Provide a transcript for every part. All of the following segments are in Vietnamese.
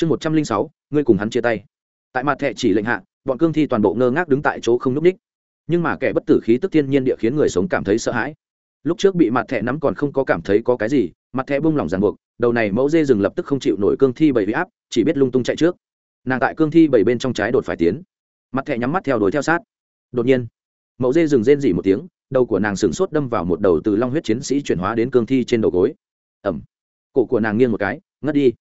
chương một trăm linh sáu, ngươi cùng hắn chia tay. Tại mặt thẹ chỉ lệnh hạ, bọn cương thi toàn bộ ngơ ngác đứng tại chỗ không n ú c ních nhưng mà kẻ bất tử khí tức thiên nhiên địa khiến người sống cảm thấy sợ hãi. Lúc trước bị mặt thẹ nắm còn không có cảm thấy có cái gì, mặt thẹ bung lỏng ràng buộc, đầu này mẫu dê rừng lập tức không chịu nổi cương thi bảy bị áp, chỉ biết lung tung chạy trước. Nàng tại cương thi bảy bên trong trái đột phải tiến. Mặt thẹ nhắm mắt theo đuổi theo sát. Đột nhiên, mẫu dê rừng rên dỉ một tiếng, đầu của nàng sửng sốt đâm vào một đầu từ long huyết chiến sĩ chuyển hóa đến cương thi trên đầu gối. Ẩm cổ của nàng nghiêng một cái, ngất đi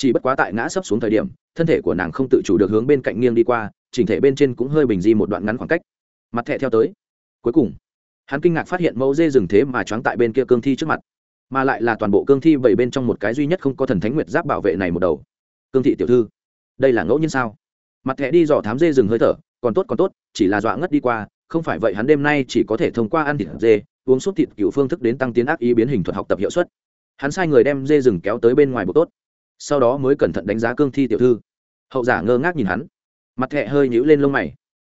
chỉ bất quá tại ngã sấp xuống thời điểm, thân thể của nàng không tự chủ được hướng bên cạnh nghiêng đi qua, chỉnh thể bên trên cũng hơi bình di một đoạn ngắn khoảng cách. Mặt thẹ theo tới. Cuối cùng, hắn kinh ngạc phát hiện mẫu dê rừng thế mà choáng tại bên kia cương thi trước mặt, mà lại là toàn bộ cương thi bảy bên trong một cái duy nhất không có thần thánh nguyệt giáp bảo vệ này một đầu. Cương thị tiểu thư, đây là ngẫu nhiên sao? Mặt thẹ đi dò thám dê rừng hơi thở, còn tốt còn tốt, chỉ là dọa ngất đi qua, không phải vậy hắn đêm nay chỉ có thể thông qua ăn thịt dê, uống súp thịt cựu phương thức đến tăng tiến ác ý biến hình thuật học tập hiệu suất. Hắn sai người đem dê rừng kéo tới bên ngoài bộ tốt sau đó mới cẩn thận đánh giá cương thi tiểu thư. Hậu giả ngơ ngác nhìn hắn. Mặt thẹ hơi nhũ lên lông mày.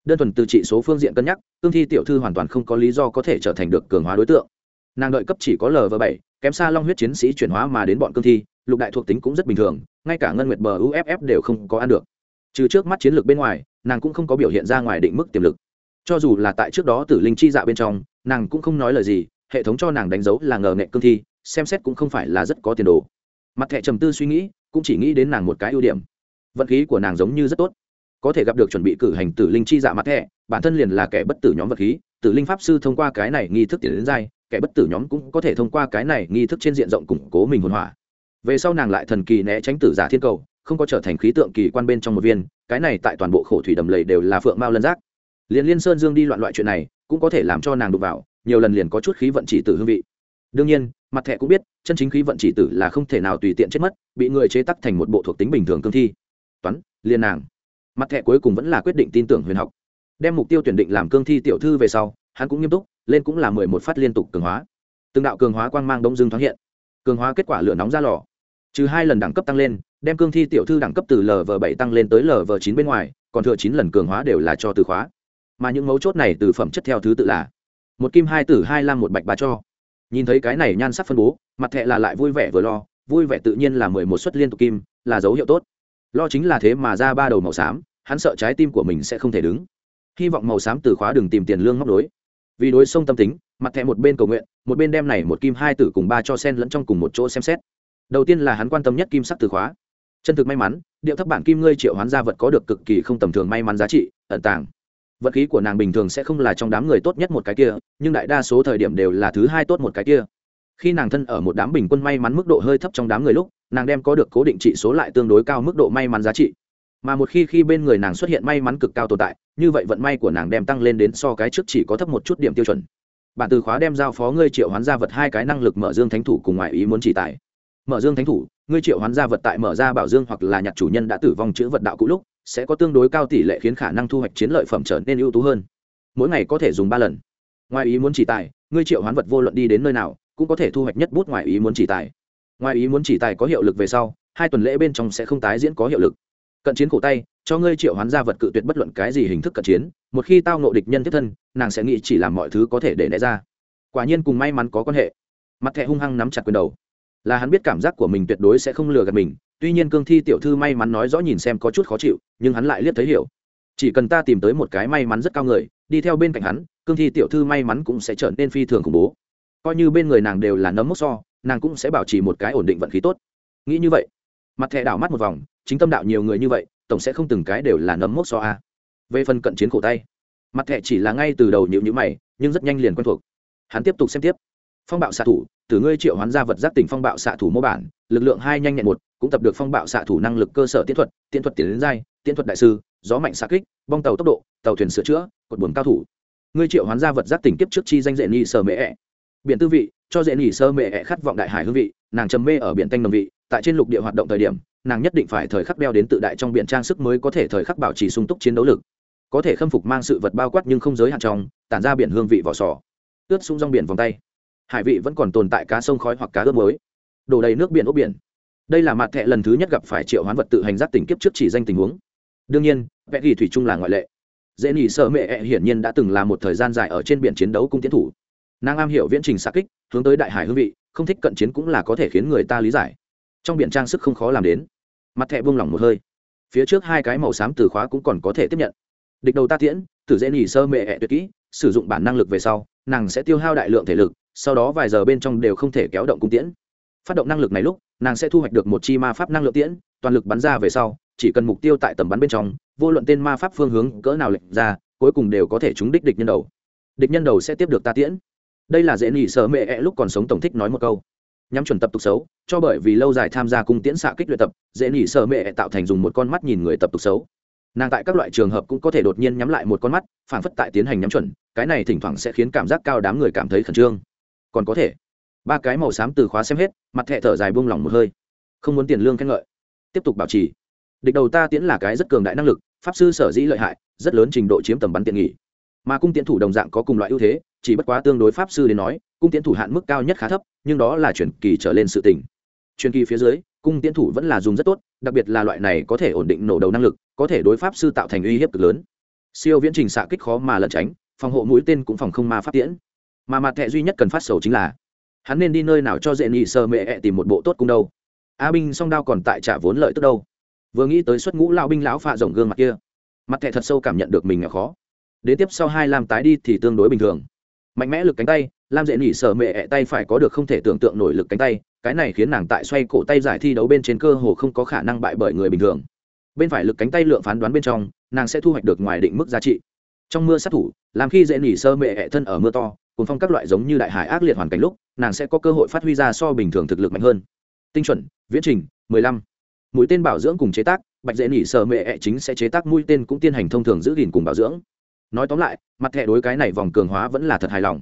Đơn thuần từ trị số phương diện cân nhắc, cương thi tiểu thư hoàn toàn không có lý do có thể trở thành được cường hóa đối tượng. Nàng đợi cấp chỉ có lv bảy, kém xa long huyết chiến sĩ chuyển hóa mà đến bọn cương thi, lục đại thuộc tính cũng rất bình thường, ngay cả ngân nguyệt bờ uff đều không có ăn được. Trừ trước mắt chiến lược bên ngoài, nàng cũng không có biểu hiện ra ngoài định mức tiềm lực. Cho dù là tại trước đó tử linh chi dạ bên trong, nàng cũng không nói lời gì, hệ thống cho nàng đánh dấu là ngờ nghệ cương thi, xem xét cũng không phải là rất có tiền đồ mặt thẻ trầm tư suy nghĩ, cũng chỉ nghĩ đến nàng một cái ưu điểm. Vận khí của nàng giống như rất tốt. Có thể gặp được chuẩn bị cử hành tử linh chi dạ mặt thẻ, bản thân liền là kẻ bất tử nhóm vật khí, tử linh pháp sư thông qua cái này nghi thức tiền đến dai, kẻ bất tử nhóm cũng có thể thông qua cái này nghi thức trên diện rộng củng cố mình hồn hỏa. Về sau nàng lại thần kỳ né tránh tử giả thiên cầu, không có trở thành khí tượng kỳ quan bên trong một viên, cái này tại toàn bộ khổ thủy đầm lầy đều là phượng mao lân giác. Liền liên sơn dương đi loạn loại chuyện này, cũng có thể làm cho nàng đụng vào, nhiều lần liền có chút khí vận chỉ tử hương vị. Đương nhiên, mặt thẻ cũng biết chân chính khí vận chỉ tử là không thể nào tùy tiện chết mất, bị người chế tắc thành một bộ thuộc tính bình thường cương thi. Toán, liên nàng. Mặt thẻ cuối cùng vẫn là quyết định tin tưởng huyền học. Đem mục tiêu tuyển định làm cương thi tiểu thư về sau, hắn cũng nghiêm túc, lên cũng là mười một phát liên tục cường hóa. Từng đạo cường hóa quang mang đông dương thoáng hiện. Cường hóa kết quả lửa nóng ra lò. Trừ hai lần đẳng cấp tăng lên, đem cương thi tiểu thư đẳng cấp từ lv bảy tăng lên tới lv chín bên ngoài, còn thừa chín lần cường hóa đều là cho từ khóa. Mà những mấu chốt này từ phẩm chất theo thứ tự là một kim hai tử hai lam một bạch ba cho nhìn thấy cái này nhan sắc phân bố, mặt thẹ là lại vui vẻ vừa lo, vui vẻ tự nhiên là mười một suất liên tục kim, là dấu hiệu tốt. Lo chính là thế mà ra ba đầu màu xám, hắn sợ trái tim của mình sẽ không thể đứng. Hy vọng màu xám từ khóa đừng tìm tiền lương móc đối. Vì đối sông tâm tính, mặt thẹ một bên cầu nguyện, một bên đem này một kim hai tử cùng ba cho sen lẫn trong cùng một chỗ xem xét. Đầu tiên là hắn quan tâm nhất kim sắc từ khóa. Chân thực may mắn, điệu thấp bản kim ngươi triệu hoán gia vật có được cực kỳ không tầm thường may mắn giá trị, ẩn tàng vật khí của nàng bình thường sẽ không là trong đám người tốt nhất một cái kia, nhưng đại đa số thời điểm đều là thứ hai tốt một cái kia. Khi nàng thân ở một đám bình quân may mắn mức độ hơi thấp trong đám người lúc, nàng đem có được cố định trị số lại tương đối cao mức độ may mắn giá trị. Mà một khi khi bên người nàng xuất hiện may mắn cực cao tồn tại, như vậy vận may của nàng đem tăng lên đến so cái trước chỉ có thấp một chút điểm tiêu chuẩn. Bản từ khóa đem giao phó ngươi triệu hoán gia vật hai cái năng lực mở dương thánh thủ cùng ngoại ý muốn chỉ tài mở dương thánh thủ, ngươi triệu hoán gia vật tại mở ra bảo dương hoặc là nhạc chủ nhân đã tử vong chữ vật đạo cũ lúc sẽ có tương đối cao tỷ lệ khiến khả năng thu hoạch chiến lợi phẩm trở nên ưu tú hơn. Mỗi ngày có thể dùng ba lần. Ngoài ý muốn chỉ tài, ngươi triệu hoán vật vô luận đi đến nơi nào, cũng có thể thu hoạch nhất bút ngoài ý muốn chỉ tài. Ngoài ý muốn chỉ tài có hiệu lực về sau, hai tuần lễ bên trong sẽ không tái diễn có hiệu lực. Cận chiến cổ tay, cho ngươi triệu hoán gia vật cự tuyệt bất luận cái gì hình thức cận chiến, một khi tao nộ địch nhân tiếp thân, nàng sẽ nghĩ chỉ làm mọi thứ có thể để né ra. Quả nhiên cùng may mắn có quan hệ. Mặt thẹ hung hăng nắm chặt quyền đầu. Là hắn biết cảm giác của mình tuyệt đối sẽ không lừa gạt mình tuy nhiên cương thi tiểu thư may mắn nói rõ nhìn xem có chút khó chịu, nhưng hắn lại liếc thấy hiểu. Chỉ cần ta tìm tới một cái may mắn rất cao người, đi theo bên cạnh hắn, cương thi tiểu thư may mắn cũng sẽ trở nên phi thường khủng bố. Coi như bên người nàng đều là nấm mốc so, nàng cũng sẽ bảo trì một cái ổn định vận khí tốt. Nghĩ như vậy, mặt thẻ đảo mắt một vòng, chính tâm đạo nhiều người như vậy, tổng sẽ không từng cái đều là nấm mốc so a. Về phần cận chiến cổ tay, mặt thẻ chỉ là ngay từ đầu nhịu nhữ mày, nhưng rất nhanh liền quen thuộc. Hắn tiếp tục xem tiếp. Phong bạo xạ thủ từ ngươi triệu hoán ra vật giác tỉnh phong bạo xạ thủ mô bản, lực lượng hai nhanh nhẹn một, cũng tập được phong bạo xạ thủ năng lực cơ sở tiến thuật tiến thuật tiến đến giai tiến thuật đại sư, gió mạnh xạ kích, bong tàu tốc độ, tàu thuyền sửa chữa, cột buồn cao thủ. Ngươi triệu hoán ra vật giác tỉnh kiếp trước chi danh dễ nghi sơ mễ ẹ biển tư vị, cho dễ nghi sơ mễ ẹ khát vọng đại hải hương vị, nàng trầm mê ở biển tanh đồng vị, tại trên lục địa hoạt động thời điểm, nàng nhất định phải thời khắc đeo đến tự đại trong biển trang sức mới có thể thời khắc bảo trì sung túc chiến đấu lực. Có thể khâm phục mang sự vật bao quát nhưng không giới hạn trong, tản ra biển hương vị vỏ sò. Ướt sung rong biển vòng tay hải vị vẫn còn tồn tại cá sông khói hoặc cá ướp mới đổ đầy nước biển ốc biển. Đây là mặt thẹ lần thứ nhất gặp phải triệu hoán vật tự hành giác tỉnh kiếp trước chỉ danh tình huống. Đương nhiên, vẽ ghi thủy chung là ngoại lệ. Dễ nỉ sợ mẹ ẹ hiển nhiên đã từng là một thời gian dài ở trên biển chiến đấu cung tiến thủ. Nàng am hiểu viễn trình xa kích, hướng tới đại hải hương vị, không thích cận chiến cũng là có thể khiến người ta lý giải. Trong biển trang sức không khó làm đến. Mặt thẹ buông lỏng một hơi. Phía trước hai cái màu xám từ khóa cũng còn có thể tiếp nhận. Địch đầu ta tiễn tử dễ nghỉ sơ mệ ẹ tuyệt kỹ, sử dụng bản năng lực về sau, nàng sẽ tiêu hao đại lượng thể lực sau đó vài giờ bên trong đều không thể kéo động cung tiễn. Phát động năng lực này lúc, nàng sẽ thu hoạch được một chi ma pháp năng lượng tiễn, toàn lực bắn ra về sau, chỉ cần mục tiêu tại tầm bắn bên trong, vô luận tên ma pháp phương hướng cỡ nào lệnh ra, cuối cùng đều có thể trúng đích địch nhân đầu. Địch nhân đầu sẽ tiếp được ta tiễn. Đây là dễ nghỉ sở mẹ ẹ lúc còn sống tổng thích nói một câu. Nhắm chuẩn tập tục xấu, cho bởi vì lâu dài tham gia cung tiễn xạ kích luyện tập, dễ nghỉ sở mẹ ẹ tạo thành dùng một con mắt nhìn người tập tục xấu. Nàng tại các loại trường hợp cũng có thể đột nhiên nhắm lại một con mắt phản phất tại tiến hành nhắm chuẩn, cái này thỉnh thoảng sẽ khiến cảm giác cao đám người cảm thấy khẩn trương còn có thể. Ba cái màu xám từ khóa xem hết, mặt thẹ thở dài buông lỏng một hơi. Không muốn tiền lương khen ngợi. Tiếp tục bảo trì. Địch đầu ta tiễn là cái rất cường đại năng lực, pháp sư sở dĩ lợi hại, rất lớn trình độ chiếm tầm bắn tiện nghỉ mà cung tiễn thủ đồng dạng có cùng loại ưu thế, chỉ bất quá tương đối pháp sư đến nói, cung tiễn thủ hạn mức cao nhất khá thấp, nhưng đó là chuyển kỳ trở lên sự tình. Truyền kỳ phía dưới, cung tiễn thủ vẫn là dùng rất tốt, đặc biệt là loại này có thể ổn định nổ đầu năng lực, có thể đối pháp sư tạo thành uy hiếp cực lớn. Siêu viễn trình xạ kích khó mà lẩn tránh, phòng hộ mũi tên cũng phòng không ma pháp tiễn mà mặt thẻ duy nhất cần phát sầu chính là, hắn nên đi nơi nào cho dễ nhị sơ mẹ ẹ tìm một bộ tốt cung đâu? A binh song đao còn tại trả vốn lợi tức đâu? Vừa nghĩ tới xuất ngũ lao binh lão phạ rồng gương mặt kia, mặt thẻ thật sâu cảm nhận được mình nghèo khó. Đến tiếp sau hai làm tái đi thì tương đối bình thường. Mạnh mẽ lực cánh tay lam dễ nhị sơ mẹ ẹ tay phải có được không thể tưởng tượng nổi lực cánh tay, cái này khiến nàng tại xoay cổ tay giải thi đấu bên trên cơ hồ không có khả năng bại bởi người bình thường. Bên phải lực cánh tay lượng phán đoán bên trong, nàng sẽ thu hoạch được ngoài định mức giá trị. Trong mưa sát thủ, làm khi dễ nỉ sơ mẹ ẹ thân ở mưa to cùng phong các loại giống như đại hải ác liệt hoàn cảnh lúc, nàng sẽ có cơ hội phát huy ra so bình thường thực lực mạnh hơn. Tinh chuẩn, viễn trình 15. mũi tên bảo dưỡng cùng chế tác, bạch dễ nỉ sơ mẹ ẹ chính sẽ chế tác mũi tên cũng tiến hành thông thường giữ gìn cùng bảo dưỡng. Nói tóm lại, mặt thẻ đối cái này vòng cường hóa vẫn là thật hài lòng.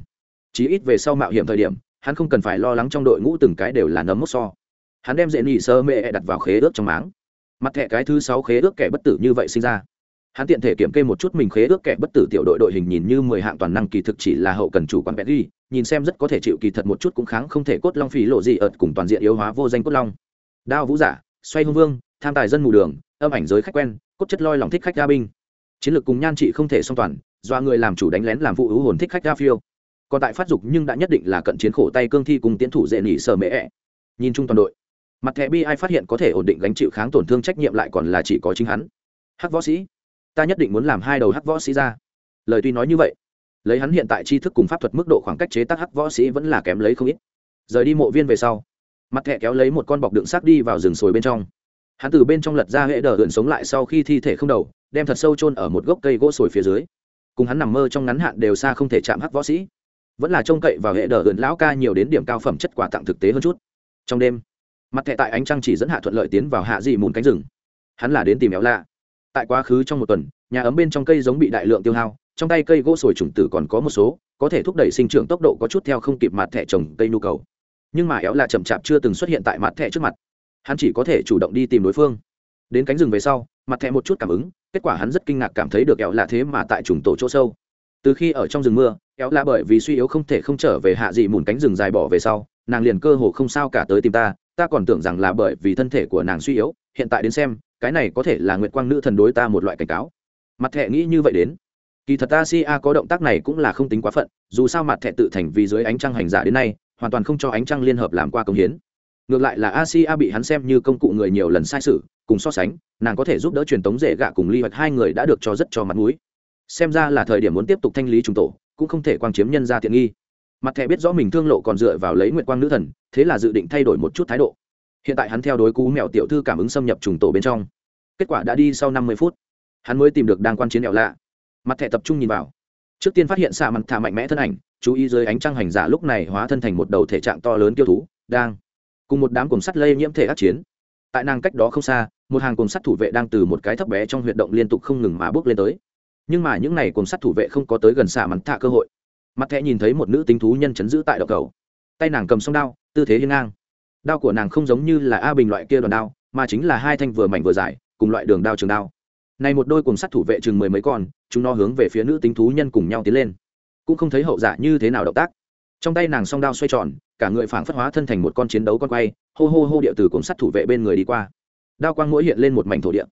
Chí ít về sau mạo hiểm thời điểm, hắn không cần phải lo lắng trong đội ngũ từng cái đều là nấm mốc so. Hắn đem dễ nỉ sơ mẹ đặt vào khế ước trong máng. Mặt thẻ cái thứ sáu khế ước kẻ bất tử như vậy sinh ra hắn tiện thể kiểm kê một chút mình khế ước kẻ bất tử tiểu đội đội hình nhìn như mười hạng toàn năng kỳ thực chỉ là hậu cần chủ quản petri nhìn xem rất có thể chịu kỳ thật một chút cũng kháng không thể cốt long phí lộ gì ợt cùng toàn diện yếu hóa vô danh cốt long. Đao vũ giả, xoay hung vương, tham tài dân mù đường, âm ảnh giới khách quen, cốt chất loi lòng thích khách gia binh. Chiến lược cùng nhan trị không thể song toàn, do người làm chủ đánh lén làm vụ hữu hồn thích khách gia phiêu. Còn tại phát dục nhưng đã nhất định là cận chiến khổ tay cương thi cùng tiến thủ dễ nỉ sờ mễ ẹ. Nhìn chung toàn đội, mặt thẻ bi ai phát hiện có thể ổn định gánh chịu kháng tổn thương trách nhiệm lại còn là chỉ có chính hắn. Hắc võ sĩ ta nhất định muốn làm hai đầu hắc võ sĩ ra. Lời tuy nói như vậy, lấy hắn hiện tại tri thức cùng pháp thuật mức độ khoảng cách chế tác hắc võ sĩ vẫn là kém lấy không ít. Rời đi mộ viên về sau, mặt thẻ kéo lấy một con bọc đựng xác đi vào rừng sồi bên trong. Hắn từ bên trong lật ra hệ đờ hượn sống lại sau khi thi thể không đầu, đem thật sâu chôn ở một gốc cây gỗ sồi phía dưới. Cùng hắn nằm mơ trong ngắn hạn đều xa không thể chạm hắc võ sĩ. Vẫn là trông cậy vào hệ đờ hượn lão ca nhiều đến điểm cao phẩm chất quà tặng thực tế hơn chút. Trong đêm, mặt thẻ tại ánh trăng chỉ dẫn hạ thuận lợi tiến vào hạ dị mùn cánh rừng. Hắn là đến tìm éo lạ tại quá khứ trong một tuần, nhà ấm bên trong cây giống bị đại lượng tiêu hao, trong tay cây gỗ sồi trùng tử còn có một số, có thể thúc đẩy sinh trưởng tốc độ có chút theo không kịp mặt thẻ trồng cây nhu cầu. Nhưng mà éo là chậm chạp chưa từng xuất hiện tại mặt thẻ trước mặt. Hắn chỉ có thể chủ động đi tìm đối phương. Đến cánh rừng về sau, mặt thẻ một chút cảm ứng, kết quả hắn rất kinh ngạc cảm thấy được éo là thế mà tại trùng tổ chỗ sâu. Từ khi ở trong rừng mưa, éo là bởi vì suy yếu không thể không trở về hạ dị mùn cánh rừng dài bỏ về sau, nàng liền cơ hồ không sao cả tới tìm ta ta còn tưởng rằng là bởi vì thân thể của nàng suy yếu, hiện tại đến xem cái này có thể là nguyệt quang nữ thần đối ta một loại cảnh cáo. Mặt thẹ nghĩ như vậy đến. Kỳ thật ta si a có động tác này cũng là không tính quá phận, dù sao mặt thẹ tự thành vì dưới ánh trăng hành giả đến nay, hoàn toàn không cho ánh trăng liên hợp làm qua công hiến. Ngược lại là asia bị hắn xem như công cụ người nhiều lần sai sự, cùng so sánh, nàng có thể giúp đỡ truyền tống dễ gạ cùng ly hoạch hai người đã được cho rất cho mặt mũi. Xem ra là thời điểm muốn tiếp tục thanh lý trùng tổ, cũng không thể quang chiếm nhân ra tiện nghi. Mặt thẻ biết rõ mình thương lộ còn dựa vào lấy nguyện quang nữ thần, thế là dự định thay đổi một chút thái độ. Hiện tại hắn theo đối cú mèo tiểu thư cảm ứng xâm nhập trùng tổ bên trong kết quả đã đi sau năm mươi phút. Hắn mới tìm được đang quan chiến đèo lạ. Mặt thẻ tập trung nhìn vào. Trước tiên phát hiện xạ mặt thả mạnh mẽ thân ảnh, chú ý dưới ánh trăng hành giả lúc này hóa thân thành một đầu thể trạng to lớn tiêu thú, đang cùng một đám cùng sắt lây nhiễm thể ác chiến. Tại nàng cách đó không xa, một hàng cùng sắt thủ vệ đang từ một cái thấp bé trong huyệt động liên tục không ngừng mà bước lên tới. Nhưng mà những n à y cùng sắt thủ vệ không có tới gần xạ mặt thả cơ hội. Mặt thẻ nhìn thấy một nữ tính thú nhân chấn giữ tại đậu cầu. Tay nàng cầm song đao, tư thế hiên ngang. Đao của nàng không giống như là a bình loại kia đoàn đao, mà chính là hai thanh vừa mảnh vừa dài cùng loại đường đao trường đao. Này một đôi cùng sắt thủ vệ chừng mười mấy con, chúng nó hướng về phía nữ tính thú nhân cùng nhau tiến lên. Cũng không thấy hậu giả như thế nào động tác. Trong tay nàng song đao xoay tròn, cả người phảng phất hóa thân thành một con chiến đấu con quay, hô hô hô điệu từ cùng sắt thủ vệ bên người đi qua. Đao quang mỗi hiện lên một mảnh thổ địa,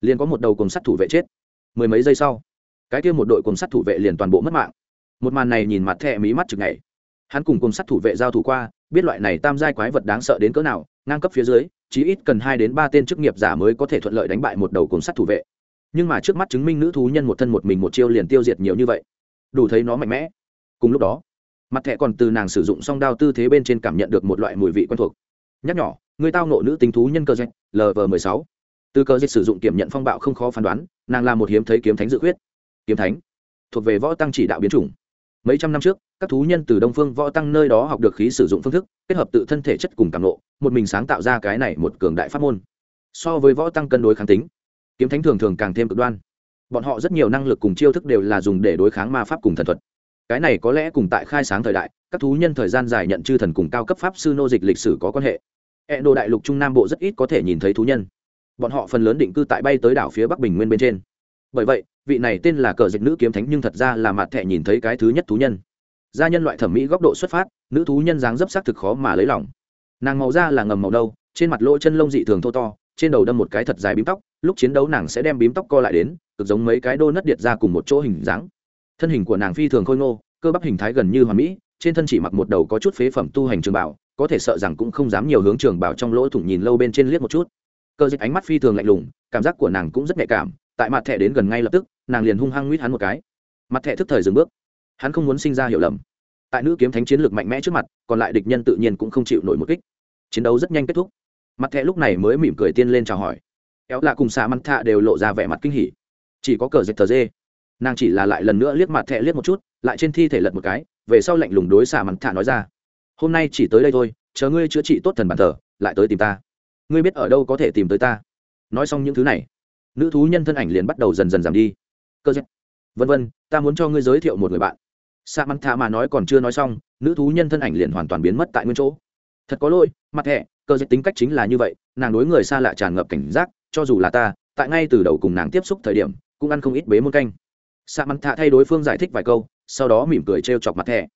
liền có một đầu cùng sắt thủ vệ chết. Mười mấy giây sau, cái kia một đội cùng sắt thủ vệ liền toàn bộ mất mạng. Một màn này nhìn mặt thẹ mí mắt chực ngày hắn cùng cùng sắt thủ vệ giao thủ qua, biết loại này tam giai quái vật đáng sợ đến cỡ nào, ngang cấp phía dưới chí ít cần hai đến ba tên chức nghiệp giả mới có thể thuận lợi đánh bại một đầu cuồng sắt thủ vệ. Nhưng mà trước mắt chứng minh nữ thú nhân một thân một mình một chiêu liền tiêu diệt nhiều như vậy, đủ thấy nó mạnh mẽ. Cùng lúc đó, mặt thẻ còn từ nàng sử dụng song đao tư thế bên trên cảm nhận được một loại mùi vị quen thuộc. Nhắc nhỏ người tao nộ nữ tính thú nhân cơ dạch lv m ộ sáu. Từ cơ dịch sử dụng kiểm nhận phong bạo không khó phán đoán, nàng là một hiếm thấy kiếm thánh dự khuyết. Kiếm thánh, thuộc về võ tăng chỉ đạo biến chủng mấy trăm năm trước, các thú nhân từ đông phương võ tăng nơi đó học được khí sử dụng phương thức, kết hợp tự thân thể chất cùng cảm lộ một mình sáng tạo ra cái này một cường đại pháp môn. So với võ tăng cân đối kháng tính, kiếm thánh thường thường càng thêm cực đoan. Bọn họ rất nhiều năng lực cùng chiêu thức đều là dùng để đối kháng ma pháp cùng thần thuật. Cái này có lẽ cùng tại khai sáng thời đại, các thú nhân thời gian dài nhận chư thần cùng cao cấp pháp sư nô dịch lịch sử có quan hệ. E đồ đại lục trung nam bộ rất ít có thể nhìn thấy thú nhân. Bọn họ phần lớn định cư tại bay tới đảo phía bắc bình nguyên bên trên bởi vậy, vị này tên là cờ dịch nữ kiếm thánh nhưng thật ra là mặt thẻ nhìn thấy cái thứ nhất thú nhân. Gia nhân loại thẩm mỹ góc độ xuất phát, nữ thú nhân dáng dấp sắc thực khó mà lấy lòng. Nàng màu da là ngầm màu đâu trên mặt lỗ chân lông dị thường thô to, trên đầu đâm một cái thật dài bím tóc, lúc chiến đấu nàng sẽ đem bím tóc co lại đến, cực giống mấy cái đô nất điệt ra cùng một chỗ hình dáng. Thân hình của nàng phi thường khôi ngô, cơ bắp hình thái gần như hoàn mỹ, trên thân chỉ mặc một đầu có chút phế phẩm tu hành trường bảo, có thể sợ rằng cũng không dám nhiều hướng trường bảo trong lỗ thủng nhìn lâu bên trên liếc một chút. Cơ dịch ánh mắt phi thường lạnh lùng, cảm giác của nàng cũng rất nhạy cảm tại mặt thẻ đến gần ngay lập tức, nàng liền hung hăng nguyết hắn một cái. Mặt thẻ thức thời dừng bước. Hắn không muốn sinh ra hiểu lầm. Tại nữ kiếm thánh chiến lược mạnh mẽ trước mặt, còn lại địch nhân tự nhiên cũng không chịu nổi một kích. Chiến đấu rất nhanh kết thúc. Mặt thẻ lúc này mới mỉm cười tiên lên chào hỏi. Éo lạ cùng xà mặt thạ đều lộ ra vẻ mặt kinh hỉ. Chỉ có cờ dệt tờ dê. Nàng chỉ là lại lần nữa liếc mặt thẻ liếc một chút, lại trên thi thể lật một cái, về sau lạnh lùng đối xà mặt thạ nói ra. Hôm nay chỉ tới đây thôi, chờ ngươi chữa trị tốt thần bản thờ, lại tới tìm ta. Ngươi biết ở đâu có thể tìm tới ta. Nói xong những thứ này nữ thú nhân thân ảnh liền bắt đầu dần dần giảm đi. Cơ dẹp vân vân, ta muốn cho ngươi giới thiệu một người bạn. Sa mắn thạ mà nói còn chưa nói xong, nữ thú nhân thân ảnh liền hoàn toàn biến mất tại nguyên chỗ. Thật có lỗi, mặt hẹ, cơ dẹp tính cách chính là như vậy, nàng đối người xa lạ tràn ngập cảnh giác, cho dù là ta, tại ngay từ đầu cùng nàng tiếp xúc thời điểm, cũng ăn không ít bế môn canh. Sa mắn thạ thay đối phương giải thích vài câu, sau đó mỉm cười trêu chọc mặt thẻ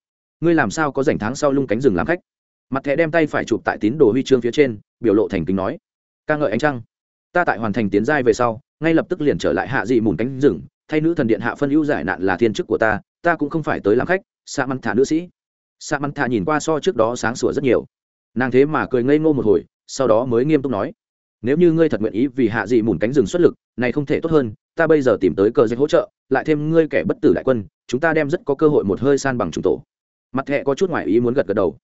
ngươi làm sao có rảnh tháng sau lung cánh rừng làm khách? Mặt thẻ đem tay phải chụp tại tín đồ huy chương phía trên, biểu lộ thành kính nói. Ca ngợi ánh trăng. Ta tại hoàn thành tiến giai về sau ngay lập tức liền trở lại hạ dị mùn cánh rừng, thay nữ thần điện hạ phân ưu giải nạn là thiên chức của ta ta cũng không phải tới làm khách, sa mắn thả nữ sĩ. Sa mắn thả nhìn qua so trước đó sáng sủa rất nhiều. Nàng thế mà cười ngây ngô một hồi, sau đó mới nghiêm túc nói, nếu như ngươi thật nguyện ý vì hạ dị mùn cánh rừng xuất lực, này không thể tốt hơn, ta bây giờ tìm tới cờ danh hỗ trợ, lại thêm ngươi kẻ bất tử đại quân, chúng ta đem rất có cơ hội một hơi san bằng chủng tổ. Mặt thẹ có chút ngoài ý muốn gật gật đầu.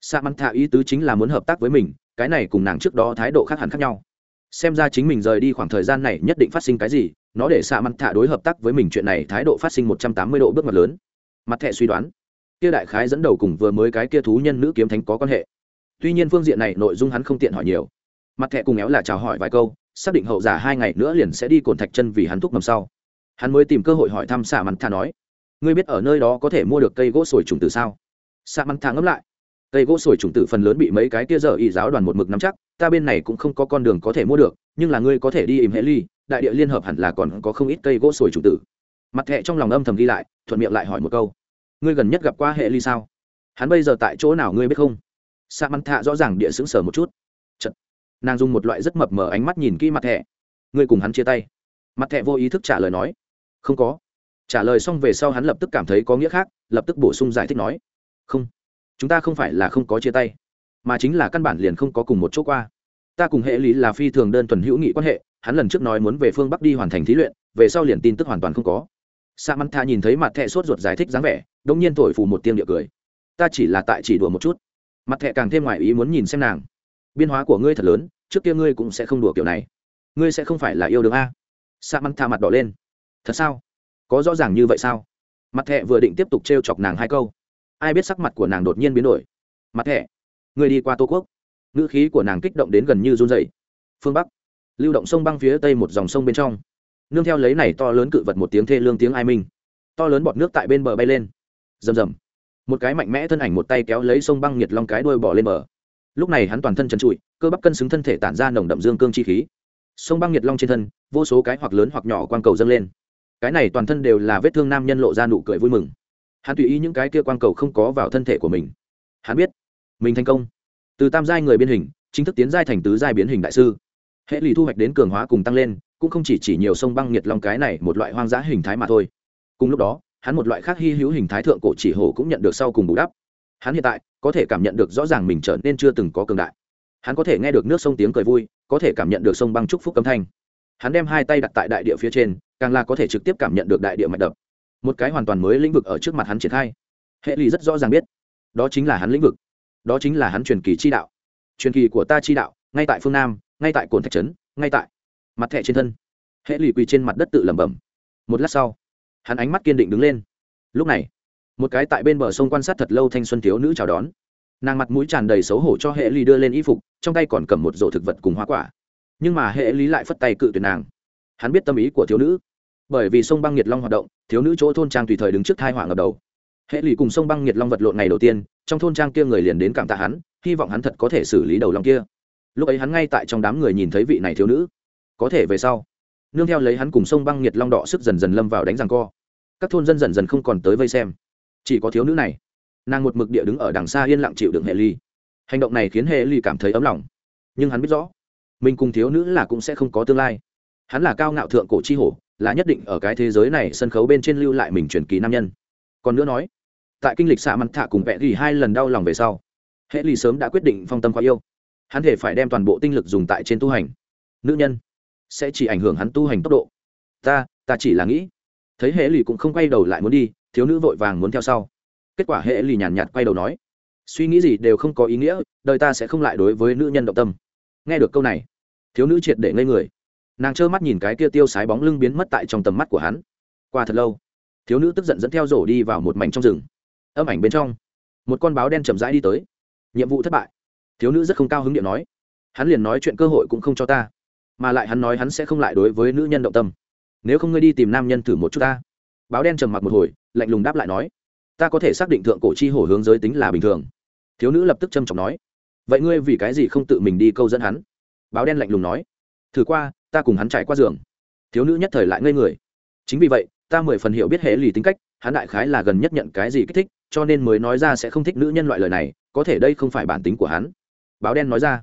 Sa mắn thả ý tứ chính là muốn hợp tác với mình, cái này cùng nàng trước đó thái độ khác hẳn khác nhau xem ra chính mình rời đi khoảng thời gian này nhất định phát sinh cái gì, nó để xạ mặt thả đối hợp tác với mình chuyện này thái độ phát sinh một trăm tám mươi độ bước ngoặt lớn. Mặt thẻ suy đoán. Kia đại khái dẫn đầu cùng vừa mới cái kia thú nhân nữ kiếm thánh có quan hệ. Tuy nhiên phương diện này nội dung hắn không tiện hỏi nhiều. Mặt thẻ cùng éo là chào hỏi vài câu, xác định hậu giả hai ngày nữa liền sẽ đi cồn thạch chân vì hắn thúc mầm sau. Hắn mới tìm cơ hội hỏi thăm xạ mặt thả nói, ngươi biết ở nơi đó có thể mua được cây gỗ sồi trùng từ sao? Xạ mặt thả ngẫm lại, cây gỗ sồi trùng tử phần lớn bị mấy cái kia giờ y giáo đoàn một mực nắm chắc ta bên này cũng không có con đường có thể mua được, nhưng là ngươi có thể đi ìm hệ ly, đại địa liên hợp hẳn là còn có không ít cây gỗ sồi chủ tử. Mặt thẹ trong lòng âm thầm ghi lại, thuận miệng lại hỏi một câu. Ngươi gần nhất gặp qua hệ ly sao? Hắn bây giờ tại chỗ nào ngươi biết không? Sa mắn thạ rõ ràng địa xứng sở một chút. Chật. nàng dùng một loại rất mập mờ ánh mắt nhìn kỹ mặt thẹ. Ngươi cùng hắn chia tay. Mặt thẹ vô ý thức trả lời nói. Không có. Trả lời xong về sau hắn lập tức cảm thấy có nghĩa khác, lập tức bổ sung giải thích nói. Không. Chúng ta không phải là không có chia tay mà chính là căn bản liền không có cùng một chỗ qua. Ta cùng hệ lý là phi thường đơn thuần hữu nghị quan hệ, hắn lần trước nói muốn về phương bắc đi hoàn thành thí luyện, về sau liền tin tức hoàn toàn không có. Sa mắn tha nhìn thấy mặt thẹ sốt ruột giải thích dáng vẻ đông nhiên thổi phù một tiếng địa cười. Ta chỉ là tại chỉ đùa một chút. Mặt thẹ càng thêm ngoài ý muốn nhìn xem nàng. Biên hóa của ngươi thật lớn, trước kia ngươi cũng sẽ không đùa kiểu này. Ngươi sẽ không phải là yêu đương a. Sa mắn tha mặt đỏ lên. Thật sao? Có rõ ràng như vậy sao? Mặt thẹ vừa định tiếp tục t chọc nàng hai câu. Ai biết sắc mặt của nàng đột nhiên biến đổi. Mặt thẻ người đi qua tô quốc. Ngữ khí của nàng kích động đến gần như run dày phương bắc. Lưu động sông băng phía tây một dòng sông bên trong. Nương theo lấy này to lớn cự vật một tiếng thê lương tiếng ai minh. To lớn bọt nước tại bên bờ bay lên. Rầm rầm. Một cái mạnh mẽ thân ảnh một tay kéo lấy sông băng nhiệt long cái đuôi bỏ lên bờ. Lúc này hắn toàn thân trần trụi, cơ bắp cân xứng thân thể tản ra nồng đậm dương cương chi khí. Sông băng nhiệt long trên thân, vô số cái hoặc lớn hoặc nhỏ quang cầu dâng lên. Cái này toàn thân đều là vết thương nam nhân lộ ra nụ cười vui mừng. Hắn tùy ý những cái kia quang cầu không có vào thân thể của mình. Hắn biết mình thành công. Từ tam giai người biên hình, chính thức tiến giai thành tứ giai biến hình đại sư. Hệ lụy thu hoạch đến cường hóa cùng tăng lên, cũng không chỉ chỉ nhiều sông băng nhiệt long cái này một loại hoang dã hình thái mà thôi. Cùng lúc đó, hắn một loại khác hy hữu hình thái thượng cổ chỉ hổ cũng nhận được sau cùng bù đắp. Hắn hiện tại có thể cảm nhận được rõ ràng mình trở nên chưa từng có cường đại. Hắn có thể nghe được nước sông tiếng cười vui, có thể cảm nhận được sông băng trúc phúc âm thanh. Hắn đem hai tay đặt tại đại địa phía trên, càng là có thể trực tiếp cảm nhận được đại địa mạch đập. Một cái hoàn toàn mới lĩnh vực ở trước mặt hắn triển khai. Hệ lụy rất rõ ràng biết, đó chính là hắn lĩnh vực đó chính là hắn truyền kỳ chi đạo. Truyền kỳ của ta chi đạo, ngay tại phương nam, ngay tại cồn thạch trấn, ngay tại mặt thẻ trên thân. Hệ lụy quỳ trên mặt đất tự lẩm bẩm. Một lát sau, hắn ánh mắt kiên định đứng lên. Lúc này, một cái tại bên bờ sông quan sát thật lâu thanh xuân thiếu nữ chào đón. Nàng mặt mũi tràn đầy xấu hổ cho hệ ly đưa lên y phục, trong tay còn cầm một rổ thực vật cùng hoa quả. Nhưng mà hệ lý lại phất tay cự tuyệt nàng. Hắn biết tâm ý của thiếu nữ. Bởi vì sông băng nhiệt long hoạt động, thiếu nữ chỗ thôn trang tùy thời đứng trước thai hỏa ngập đầu hệ lụy cùng sông băng nhiệt long vật lộn ngày đầu tiên, trong thôn trang kia người liền đến cảm tạ hắn, hy vọng hắn thật có thể xử lý đầu long kia. Lúc ấy hắn ngay tại trong đám người nhìn thấy vị này thiếu nữ. Có thể về sau, nương theo lấy hắn cùng sông băng nhiệt long đọ sức dần dần lâm vào đánh răng co. Các thôn dân dần dần không còn tới vây xem. Chỉ có thiếu nữ này. Nàng một mực địa đứng ở đằng xa yên lặng chịu đựng hệ ly hành động này khiến hệ ly cảm thấy ấm lòng. Nhưng hắn biết rõ, mình cùng thiếu nữ là cũng sẽ không có tương lai. Hắn là cao ngạo thượng cổ chi hổ, là nhất định ở cái thế giới này sân khấu bên trên lưu lại mình truyền kỳ nam nhân. Còn nữa nói tại kinh lịch xạ mặt thạ cùng vẽ ghi hai lần đau lòng về sau. Hệ ly sớm đã quyết định phong tâm quá yêu. Hắn thể phải đem toàn bộ tinh lực dùng tại trên tu hành. Nữ nhân, sẽ chỉ ảnh hưởng hắn tu hành tốc độ. Ta ta chỉ là nghĩ. Thấy hệ lì cũng không quay đầu lại muốn đi, thiếu nữ vội vàng muốn theo sau. Kết quả hệ lì nhàn nhạt quay đầu nói, suy nghĩ gì đều không có ý nghĩa, đời ta sẽ không lại đối với nữ nhân động tâm. Nghe được câu này, thiếu nữ triệt để ngây người. Nàng trơ mắt nhìn cái kia tiêu sái bóng lưng biến mất tại trong tầm mắt của hắn. Qua thật lâu, thiếu nữ tức giận dẫn theo rổ đi vào một mảnh trong rừng âm ảnh bên trong, một con báo đen chậm rãi đi tới. Nhiệm vụ thất bại. Thiếu nữ rất không cao hứng điện nói. Hắn liền nói chuyện cơ hội cũng không cho ta, mà lại hắn nói hắn sẽ không lại đối với nữ nhân động tâm. Nếu không ngươi đi tìm nam nhân thử một chút ta. Báo đen trầm mặc một hồi, lạnh lùng đáp lại nói. Ta có thể xác định thượng cổ chi hổ hướng giới tính là bình thường. Thiếu nữ lập tức trầm trọng nói. Vậy ngươi vì cái gì không tự mình đi câu dẫn hắn? Báo đen lạnh lùng nói. Thử qua, ta cùng hắn trải qua giường. Thiếu nữ nhất thời lại ngây người. Chính vì vậy, ta mười phần hiểu biết hệ lì tính cách, hắn đại khái là gần nhất nhận cái gì kích thích cho nên mới nói ra sẽ không thích nữ nhân loại lời này, có thể đây không phải bản tính của hắn. Báo đen nói ra,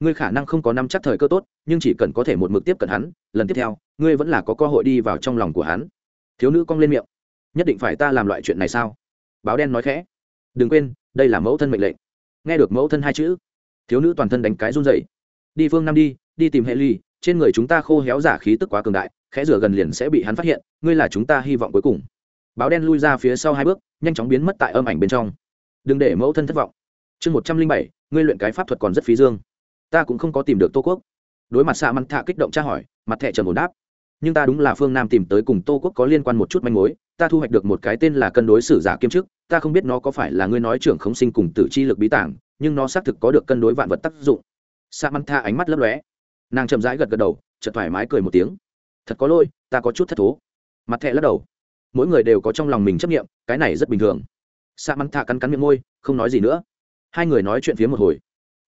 ngươi khả năng không có năm chắc thời cơ tốt, nhưng chỉ cần có thể một mực tiếp cận hắn, lần tiếp theo, ngươi vẫn là có cơ hội đi vào trong lòng của hắn. Thiếu nữ cong lên miệng, nhất định phải ta làm loại chuyện này sao? Báo đen nói khẽ, đừng quên, đây là mẫu thân mệnh lệnh. Nghe được mẫu thân hai chữ, thiếu nữ toàn thân đánh cái run dậy đi phương nam đi đi tìm hệ ly trên người chúng ta khô héo giả khí tức quá cường đại, khẽ rửa gần liền sẽ bị hắn phát hiện, ngươi là chúng ta hy vọng cuối cùng báo đen lui ra phía sau hai bước, nhanh chóng biến mất tại âm ảnh bên trong. Đừng để mẫu thân thất vọng. Chương một trăm linh bảy, ngươi luyện cái pháp thuật còn rất phí dương. Ta cũng không có tìm được tô quốc. Đối mặt xạ mặt thạ kích động tra hỏi, mặt thẹ trầm ổn đáp. Nhưng ta đúng là phương nam tìm tới cùng tô quốc có liên quan một chút manh mối, ta thu hoạch được một cái tên là cân đối xử giả kiêm chức, ta không biết nó có phải là ngươi nói trưởng khống sinh cùng tử chi lực bí tảng, nhưng nó xác thực có được cân đối vạn vật tác dụng. Sa tha ánh mắt lấp lóe. Nàng chậm rãi gật gật đầu, chợt thoải mái cười một tiếng. Thật có lỗi, ta có chút thất thố. Mặt thẹ lắc đầu mỗi người đều có trong lòng mình chấp nghiệm cái này rất bình thường. Sa manta cắn cắn miệng môi, không nói gì nữa. Hai người nói chuyện phía một hồi.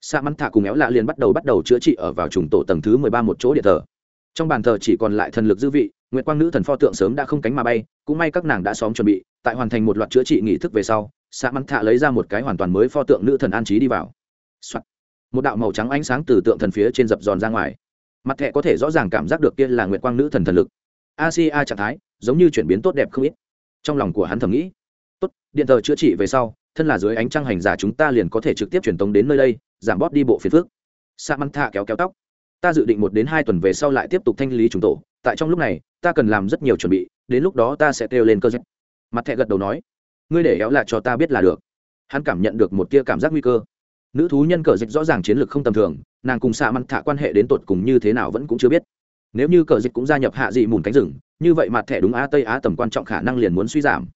Sa manta cùng éo lạ liền bắt đầu bắt đầu chữa trị ở vào trùng tổ tầng thứ mười ba một chỗ điện thờ. Trong bàn thờ chỉ còn lại thần lực dư vị, nguyệt quang nữ thần pho tượng sớm đã không cánh mà bay, cũng may các nàng đã xóm chuẩn bị, tại hoàn thành một loạt chữa trị nghị thức về sau, sa manta lấy ra một cái hoàn toàn mới pho tượng nữ thần an trí đi vào、Soạn. Một đạo màu trắng ánh sáng từ tượng thần phía trên dập giòn ra ngoài. Mặt thẹ có thể rõ ràng cảm giác được kia là nguyệt quang nữ thần thần lực. Asia trạng thái giống như chuyển biến tốt đẹp không ít. Trong lòng của hắn thầm nghĩ, tốt, điện thờ chữa trị về sau, thân là dưới ánh trăng hành giả chúng ta liền có thể trực tiếp truyền tống đến nơi đây, giảm bóp đi bộ phiền phước sa măng thạ kéo kéo tóc, ta dự định một đến hai tuần về sau lại tiếp tục thanh lý chúng tổ, tại trong lúc này, ta cần làm rất nhiều chuẩn bị, đến lúc đó ta sẽ kêu lên cơ giáp mặt thẹ gật đầu nói, ngươi để éo lại cho ta biết là được. Hắn cảm nhận được một tia cảm giác nguy cơ. Nữ thú nhân cờ dịch rõ ràng chiến lược không tầm thường, nàng cùng xạ Măng thạ quan hệ đến tột cùng như thế nào vẫn cũng chưa biết. Nếu như cờ dịch cũng gia nhập hạ dị mùn cánh rừng như vậy mặt thẻ đúng a tây á tầm quan trọng khả năng liền muốn suy giảm.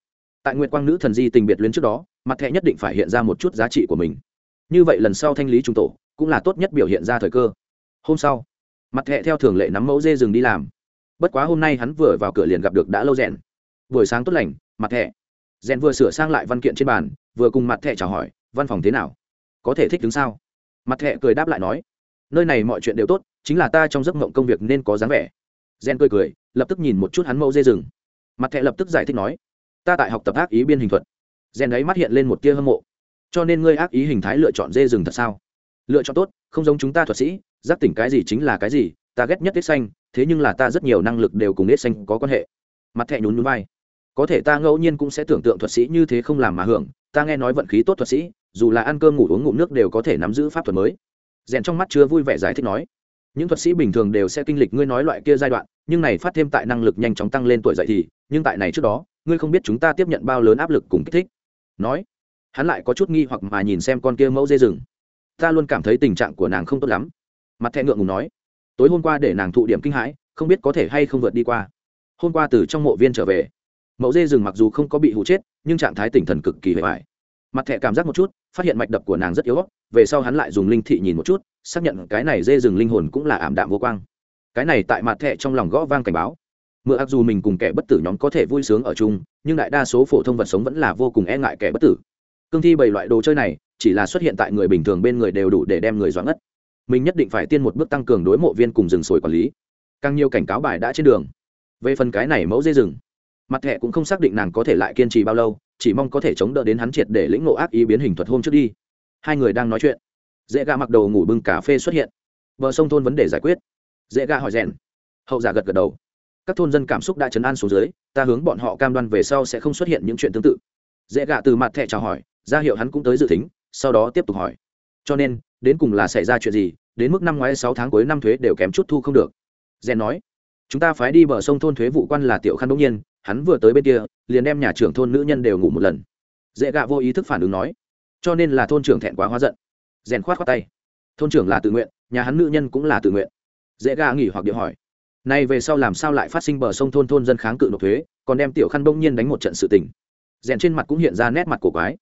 Tại nguyệt quang nữ thần di tình biệt luyến trước đó, mặt thẻ nhất định phải hiện ra một chút giá trị của mình. Như vậy lần sau thanh lý trung tổ, cũng là tốt nhất biểu hiện ra thời cơ. Hôm sau, mặt thẻ theo thường lệ nắm mẫu dê rừng đi làm. Bất quá hôm nay hắn vừa vào cửa liền gặp được đã lâu rèn. Buổi sáng tốt lành, mặt thẻ. Rèn vừa sửa sang lại văn kiện trên bàn, vừa cùng mặt thẻ chào hỏi, văn phòng thế nào? Có thể thích đứng sao? Mặt thẻ cười đáp lại nói, nơi này mọi chuyện đều tốt, chính là ta trong giấc mộng công việc nên có dáng vẻ. Gen cười cười lập tức nhìn một chút hắn mẫu dê rừng. Mặt thẹ lập tức giải thích nói, ta tại học tập ác ý biên hình thuật. Gen ấy mắt hiện lên một tia hâm mộ. Cho nên ngươi ác ý hình thái lựa chọn dê rừng thật sao? Lựa chọn tốt, không giống chúng ta thuật sĩ, giác tỉnh cái gì chính là cái gì, ta ghét nhất ít xanh, thế nhưng là ta rất nhiều năng lực đều cùng ít xanh có quan hệ. Mặt thẹ nhún nhún vai. Có thể ta ngẫu nhiên cũng sẽ tưởng tượng thuật sĩ như thế không làm mà hưởng, ta nghe nói vận khí tốt thuật sĩ, dù là ăn cơm ngủ uống ngụm nước đều có thể nắm giữ pháp thuật mới. Rèn trong mắt chưa vui vẻ giải thích nói những thuật sĩ bình thường đều sẽ kinh lịch ngươi nói loại kia giai đoạn, nhưng này phát thêm tại năng lực nhanh chóng tăng lên tuổi dậy thì, nhưng tại này trước đó, ngươi không biết chúng ta tiếp nhận bao lớn áp lực cùng kích thích. Nói, hắn lại có chút nghi hoặc mà nhìn xem con kia mẫu dê rừng. Ta luôn cảm thấy tình trạng của nàng không tốt lắm. Mặt thẹn ngượng ngùng nói, tối hôm qua để nàng thụ điểm kinh hãi, không biết có thể hay không vượt đi qua. Hôm qua từ trong mộ viên trở về, mẫu dê rừng mặc dù không có bị hụ chết, nhưng trạng thái tinh thần cực kỳ hề vải mặt thẹ cảm giác một chút, phát hiện mạch đập của nàng rất yếu về sau hắn lại dùng linh thị nhìn một chút xác nhận cái này dê rừng linh hồn cũng là ảm đạm vô quang. Cái này tại mặt thẹ trong lòng gõ vang cảnh báo. Mượn ác dù mình cùng kẻ bất tử nhóm có thể vui sướng ở chung, nhưng đại đa số phổ thông vật sống vẫn là vô cùng e ngại kẻ bất tử. Cương thi bảy loại đồ chơi này, chỉ là xuất hiện tại người bình thường bên người đều đủ để đem người doãn ngất. Mình nhất định phải tiên một bước tăng cường đối mộ viên cùng rừng sồi quản lý. Càng nhiều cảnh cáo bài đã trên đường. Về phần cái này mẫu dê rừng, mặt thẻ cũng không xác định nàng có thể lại kiên trì bao lâu, chỉ mong có thể chống đỡ đến hắn triệt để lĩnh ngộ ác ý biến hình thuật hôm trước đi. Hai người đang nói chuyện dễ gà mặc đầu ngủ bưng cà phê xuất hiện. Bờ sông thôn vấn đề giải quyết. Dễ gà hỏi rèn. Hậu giả gật gật đầu. Các thôn dân cảm xúc đã chấn an xuống dưới, ta hướng bọn họ cam đoan về sau sẽ không xuất hiện những chuyện tương tự. Dễ gà từ mặt thẻ chào hỏi, ra hiệu hắn cũng tới dự tính, sau đó tiếp tục hỏi. Cho nên, đến cùng là xảy ra chuyện gì, đến mức năm ngoái sáu tháng cuối năm thuế đều kém chút thu không được. Rèn nói, chúng ta phái đi bờ sông thôn thuế vụ quan là tiểu khăn đống nhiên, hắn vừa tới bên kia, liền đem nhà trưởng thôn nữ nhân đều ngủ một lần. Dễ gạ vô ý thức phản ứng nói, cho nên là thôn trưởng thẹn quá hóa giận rèn khoát khoát tay. Thôn trưởng là tự nguyện, nhà hắn nữ nhân cũng là tự nguyện. Dễ gạ nghỉ hoặc điệu hỏi. Nay về sau làm sao lại phát sinh bờ sông thôn thôn dân kháng cự nộp thuế, còn đem tiểu khăn bỗng nhiên đánh một trận sự tình. Rèn trên mặt cũng hiện ra nét mặt cổ quái.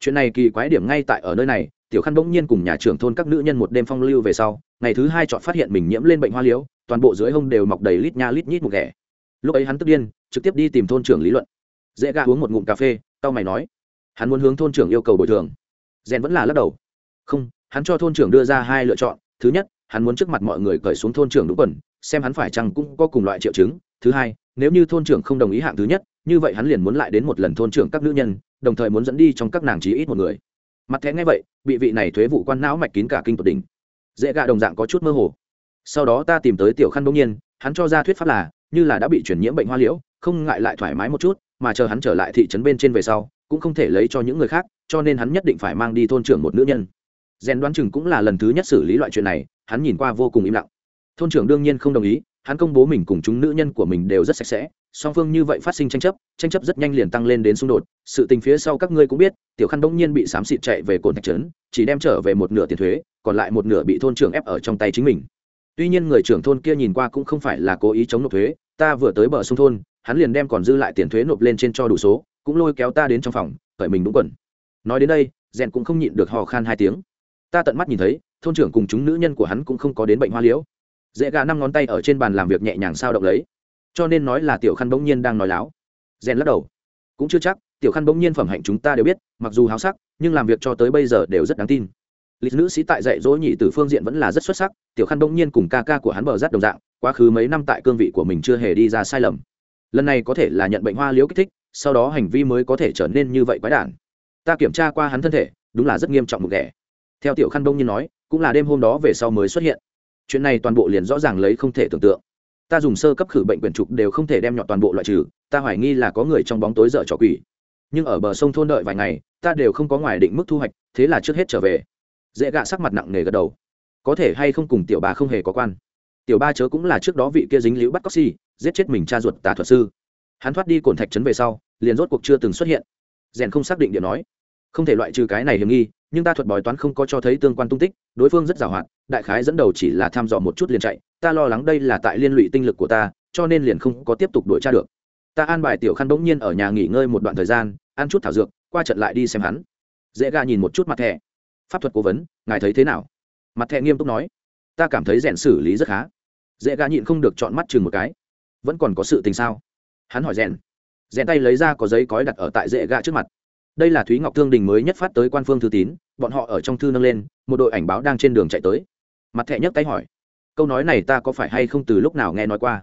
Chuyện này kỳ quái điểm ngay tại ở nơi này, tiểu khăn bỗng nhiên cùng nhà trưởng thôn các nữ nhân một đêm phong lưu về sau, ngày thứ hai chọn phát hiện mình nhiễm lên bệnh hoa liễu, toàn bộ dưới hông đều mọc đầy lít nha lít nhít một ghẻ. Lúc ấy hắn tức điên, trực tiếp đi tìm thôn trưởng lý luận. Dễ gà uống một ngụm cà phê tao mày nói, hắn muốn hướng thôn trưởng yêu cầu bồi thường. Rèn vẫn là lắc đầu không, hắn cho thôn trưởng đưa ra hai lựa chọn. Thứ nhất, hắn muốn trước mặt mọi người cởi xuống thôn trưởng đúng quần, xem hắn phải chăng cũng có cùng loại triệu chứng. Thứ hai, nếu như thôn trưởng không đồng ý hạng thứ nhất, như vậy hắn liền muốn lại đến một lần thôn trưởng các nữ nhân, đồng thời muốn dẫn đi trong các nàng chí ít một người. Mặt thẻ ngay vậy, bị vị này thuế vụ quan não mạch kín cả kinh tột đỉnh. Dễ gạ đồng dạng có chút mơ hồ. Sau đó ta tìm tới tiểu khăn đông nhiên, hắn cho ra thuyết pháp là, như là đã bị chuyển nhiễm bệnh hoa liễu, không ngại lại thoải mái một chút, mà chờ hắn trở lại thị trấn bên trên về sau, cũng không thể lấy cho những người khác, cho nên hắn nhất định phải mang đi thôn trưởng một nữ nhân rèn đoán chừng cũng là lần thứ nhất xử lý loại chuyện này, hắn nhìn qua vô cùng im lặng. Thôn trưởng đương nhiên không đồng ý, hắn công bố mình cùng chúng nữ nhân của mình đều rất sạch sẽ, song phương như vậy phát sinh tranh chấp tranh chấp rất nhanh liền tăng lên đến xung đột. Sự tình phía sau các ngươi cũng biết, tiểu khăn đông nhiên bị xám xịt chạy về cồn thạch trấn, chỉ đem trở về một nửa tiền thuế, còn lại một nửa bị thôn trưởng ép ở trong tay chính mình. Tuy nhiên người trưởng thôn kia nhìn qua cũng không phải là cố ý chống nộp thuế, ta vừa tới bờ sông thôn, hắn liền đem còn dư lại tiền thuế nộp lên trên cho đủ số, cũng lôi kéo ta đến trong phòng, khởi mình đúng quần. Nói đến đây rèn cũng không nhịn được hò khan hai tiếng ta tận mắt nhìn thấy, thôn trưởng cùng chúng nữ nhân của hắn cũng không có đến bệnh hoa liễu. Dễ gà năm ngón tay ở trên bàn làm việc nhẹ nhàng sao động lấy. Cho nên nói là tiểu khăn bỗng nhiên đang nói láo. Rèn lắc đầu. Cũng chưa chắc, tiểu khăn bỗng nhiên phẩm hạnh chúng ta đều biết, mặc dù háo sắc, nhưng làm việc cho tới bây giờ đều rất đáng tin. Lịch nữ sĩ tại dạy dỗ nhị từ phương diện vẫn là rất xuất sắc, tiểu khăn bỗng nhiên cùng ca ca của hắn bờ rất đồng dạng, quá khứ mấy năm tại cương vị của mình chưa hề đi ra sai lầm. Lần này có thể là nhận bệnh hoa liễu kích thích, sau đó hành vi mới có thể trở nên như vậy quái đản. Ta kiểm tra qua hắn thân thể, đúng là rất nghiêm trọng một ghẻ theo tiểu khăn đông như nói cũng là đêm hôm đó về sau mới xuất hiện. Chuyện này toàn bộ liền rõ ràng lấy không thể tưởng tượng. Ta dùng sơ cấp khử bệnh quyển trục đều không thể đem nhọn toàn bộ loại trừ ta hoài nghi là có người trong bóng tối dở trò quỷ. Nhưng ở bờ sông thôn đợi vài ngày ta đều không có ngoài định mức thu hoạch thế là trước hết trở về. Dễ gạ sắc mặt nặng nề gật đầu. Có thể hay không cùng tiểu bà không hề có quan. Tiểu ba chớ cũng là trước đó vị kia dính liễu bắt cóc xi、si, giết chết mình cha ruột tà thuật sư. Hắn thoát đi cồn thạch trấn về sau liền rốt cuộc chưa từng xuất hiện. Rèn không xác định điện nói không thể loại trừ cái này hiểm nghi, nhưng ta thuật bói toán không có cho thấy tương quan tung tích, đối phương rất giàu hạn, đại khái dẫn đầu chỉ là thăm dò một chút liền chạy, ta lo lắng đây là tại liên lụy tinh lực của ta, cho nên liền không có tiếp tục đuổi tra được. Ta an bài tiểu khăn bỗng nhiên ở nhà nghỉ ngơi một đoạn thời gian, ăn chút thảo dược, qua trận lại đi xem hắn. Dễ ga nhìn một chút mặt thẻ. Pháp thuật cố vấn, ngài thấy thế nào? Mặt thẻ nghiêm túc nói. Ta cảm thấy rèn xử lý rất khá. Dễ ga nhịn không được chọn mắt chừng một cái. Vẫn còn có sự tình sao? Hắn hỏi rèn. Rèn tay lấy ra có giấy cói đặt ở tại dễ ga trước mặt đây là thúy ngọc thương đình mới nhất phát tới quan phương thư tín, bọn họ ở trong thư nâng lên, một đội ảnh báo đang trên đường chạy tới. Mặt thẹ nhấc tay hỏi, câu nói này ta có phải hay không từ lúc nào nghe nói qua?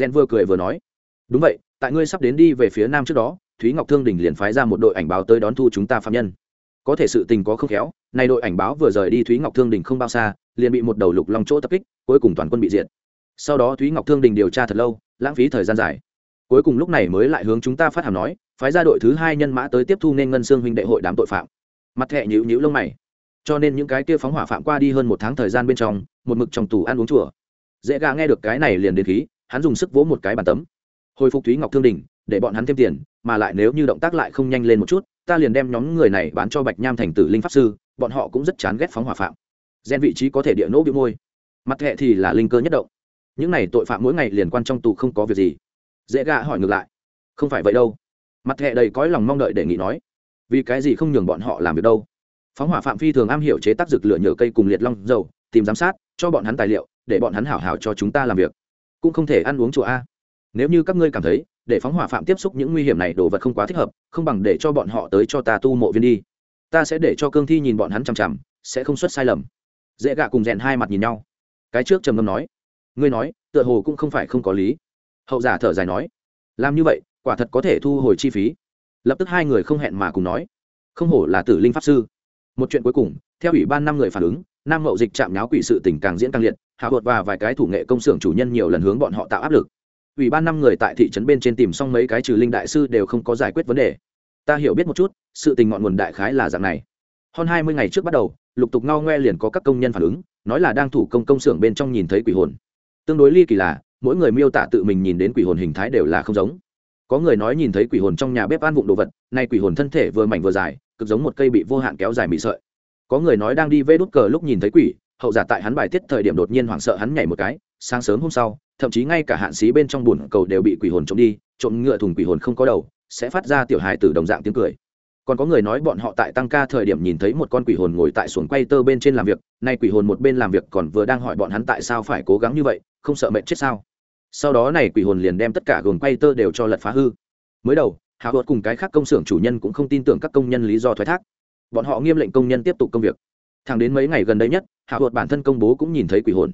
Gen vừa cười vừa nói, đúng vậy, tại ngươi sắp đến đi về phía nam trước đó, thúy ngọc thương đình liền phái ra một đội ảnh báo tới đón thu chúng ta phạm nhân. Có thể sự tình có không khéo nay đội ảnh báo vừa rời đi thúy ngọc thương đình không bao xa, liền bị một đầu lục long chỗ tập kích, cuối cùng toàn quân bị diệt. Sau đó thúy ngọc thương đình điều tra thật lâu, lãng phí thời gian dài cuối cùng lúc này mới lại hướng chúng ta phát hàm nói, phái ra đội thứ hai nhân mã tới tiếp thu nên ngân xương huynh đệ hội đám tội phạm. Mặt thẹ nhữ nhữ lông mày. Cho nên những cái kia phóng hỏa phạm qua đi hơn một tháng thời gian bên trong, một mực trong tù ăn uống chùa. Dễ gà nghe được cái này liền đến khí, hắn dùng sức vỗ một cái bàn tấm. Hồi phục thúy ngọc thương đình, để bọn hắn thêm tiền, mà lại nếu như động tác lại không nhanh lên một chút, ta liền đem nhóm người này bán cho bạch nham thành tử linh pháp sư, bọn họ cũng rất chán ghét phóng hỏa phạm. Gen vị trí có thể địa nỗ bị môi. Mặt hệ thì là linh cơ nhất động. Những này tội phạm mỗi ngày liền quan trong tù không có việc gì dễ gạ hỏi ngược lại. Không phải vậy đâu. Mặt thẹ đầy cõi lòng mong đợi đề nghị nói. Vì cái gì không nhường bọn họ làm việc đâu? Phóng hỏa phạm phi thường am hiểu chế tác dược lửa nhựa cây cùng liệt long dầu, tìm giám sát, cho bọn hắn tài liệu, để bọn hắn hảo hảo cho chúng ta làm việc. Cũng không thể ăn uống chùa a. Nếu như các ngươi cảm thấy, để phóng hỏa phạm tiếp xúc những nguy hiểm này đồ vật không quá thích hợp, không bằng để cho bọn họ tới cho ta tu mộ viên đi. Ta sẽ để cho cương thi nhìn bọn hắn chằm chằm, sẽ không xuất sai lầm. Dễ gạ cùng rèn hai mặt nhìn nhau. Cái trước trầm ngâm nói. Ngươi nói, tựa hồ cũng không phải không có lý hậu giả thở dài nói, làm như vậy, quả thật có thể thu hồi chi phí. Lập tức hai người không hẹn mà cùng nói, không hổ là tử linh pháp sư. Một chuyện cuối cùng, theo ủy ban năm người phản ứng, nam mậu dịch chạm nháo quỷ sự tình càng diễn càng liệt, hạ vợt và vài cái thủ nghệ công xưởng chủ nhân nhiều lần hướng bọn họ tạo áp lực. Ủy ban năm người tại thị trấn bên trên tìm xong mấy cái trừ linh đại sư đều không có giải quyết vấn đề. Ta hiểu biết một chút, sự tình ngọn nguồn đại khái là dạng này. Hơn hai mươi ngày trước bắt đầu, lục tục ngao ngoe liền có các công nhân phản ứng, nói là đang thủ công công xưởng bên trong nhìn thấy quỷ hồn. Tương đối ly kỳ là mỗi người miêu tả tự mình nhìn đến quỷ hồn hình thái đều là không giống. Có người nói nhìn thấy quỷ hồn trong nhà bếp ăn vụng đồ vật, nay quỷ hồn thân thể vừa mảnh vừa dài, cực giống một cây bị vô hạn kéo dài bị sợi. Có người nói đang đi vê đút cờ lúc nhìn thấy quỷ, hậu giả tại hắn bài tiết thời điểm đột nhiên hoảng sợ hắn nhảy một cái, sáng sớm hôm sau, thậm chí ngay cả hạn xí bên trong bùn cầu đều bị quỷ hồn trộm đi, trộm ngựa thùng quỷ hồn không có đầu, sẽ phát ra tiểu hài từ đồng dạng tiếng cười. Còn có người nói bọn họ tại tăng ca thời điểm nhìn thấy một con quỷ hồn ngồi tại xuồng quay tơ bên trên làm việc, nay quỷ hồn một bên làm việc còn vừa đang hỏi bọn hắn tại sao phải cố gắng như vậy, không sợ mệt chết sao? Sau đó này quỷ hồn liền đem tất cả gồm quay tơ đều cho lật phá hư. Mới đầu, hào hốt cùng cái khác công xưởng chủ nhân cũng không tin tưởng các công nhân lý do thoái thác. Bọn họ nghiêm lệnh công nhân tiếp tục công việc. Thẳng đến mấy ngày gần đây nhất, hào hốt bản thân công bố cũng nhìn thấy quỷ hồn.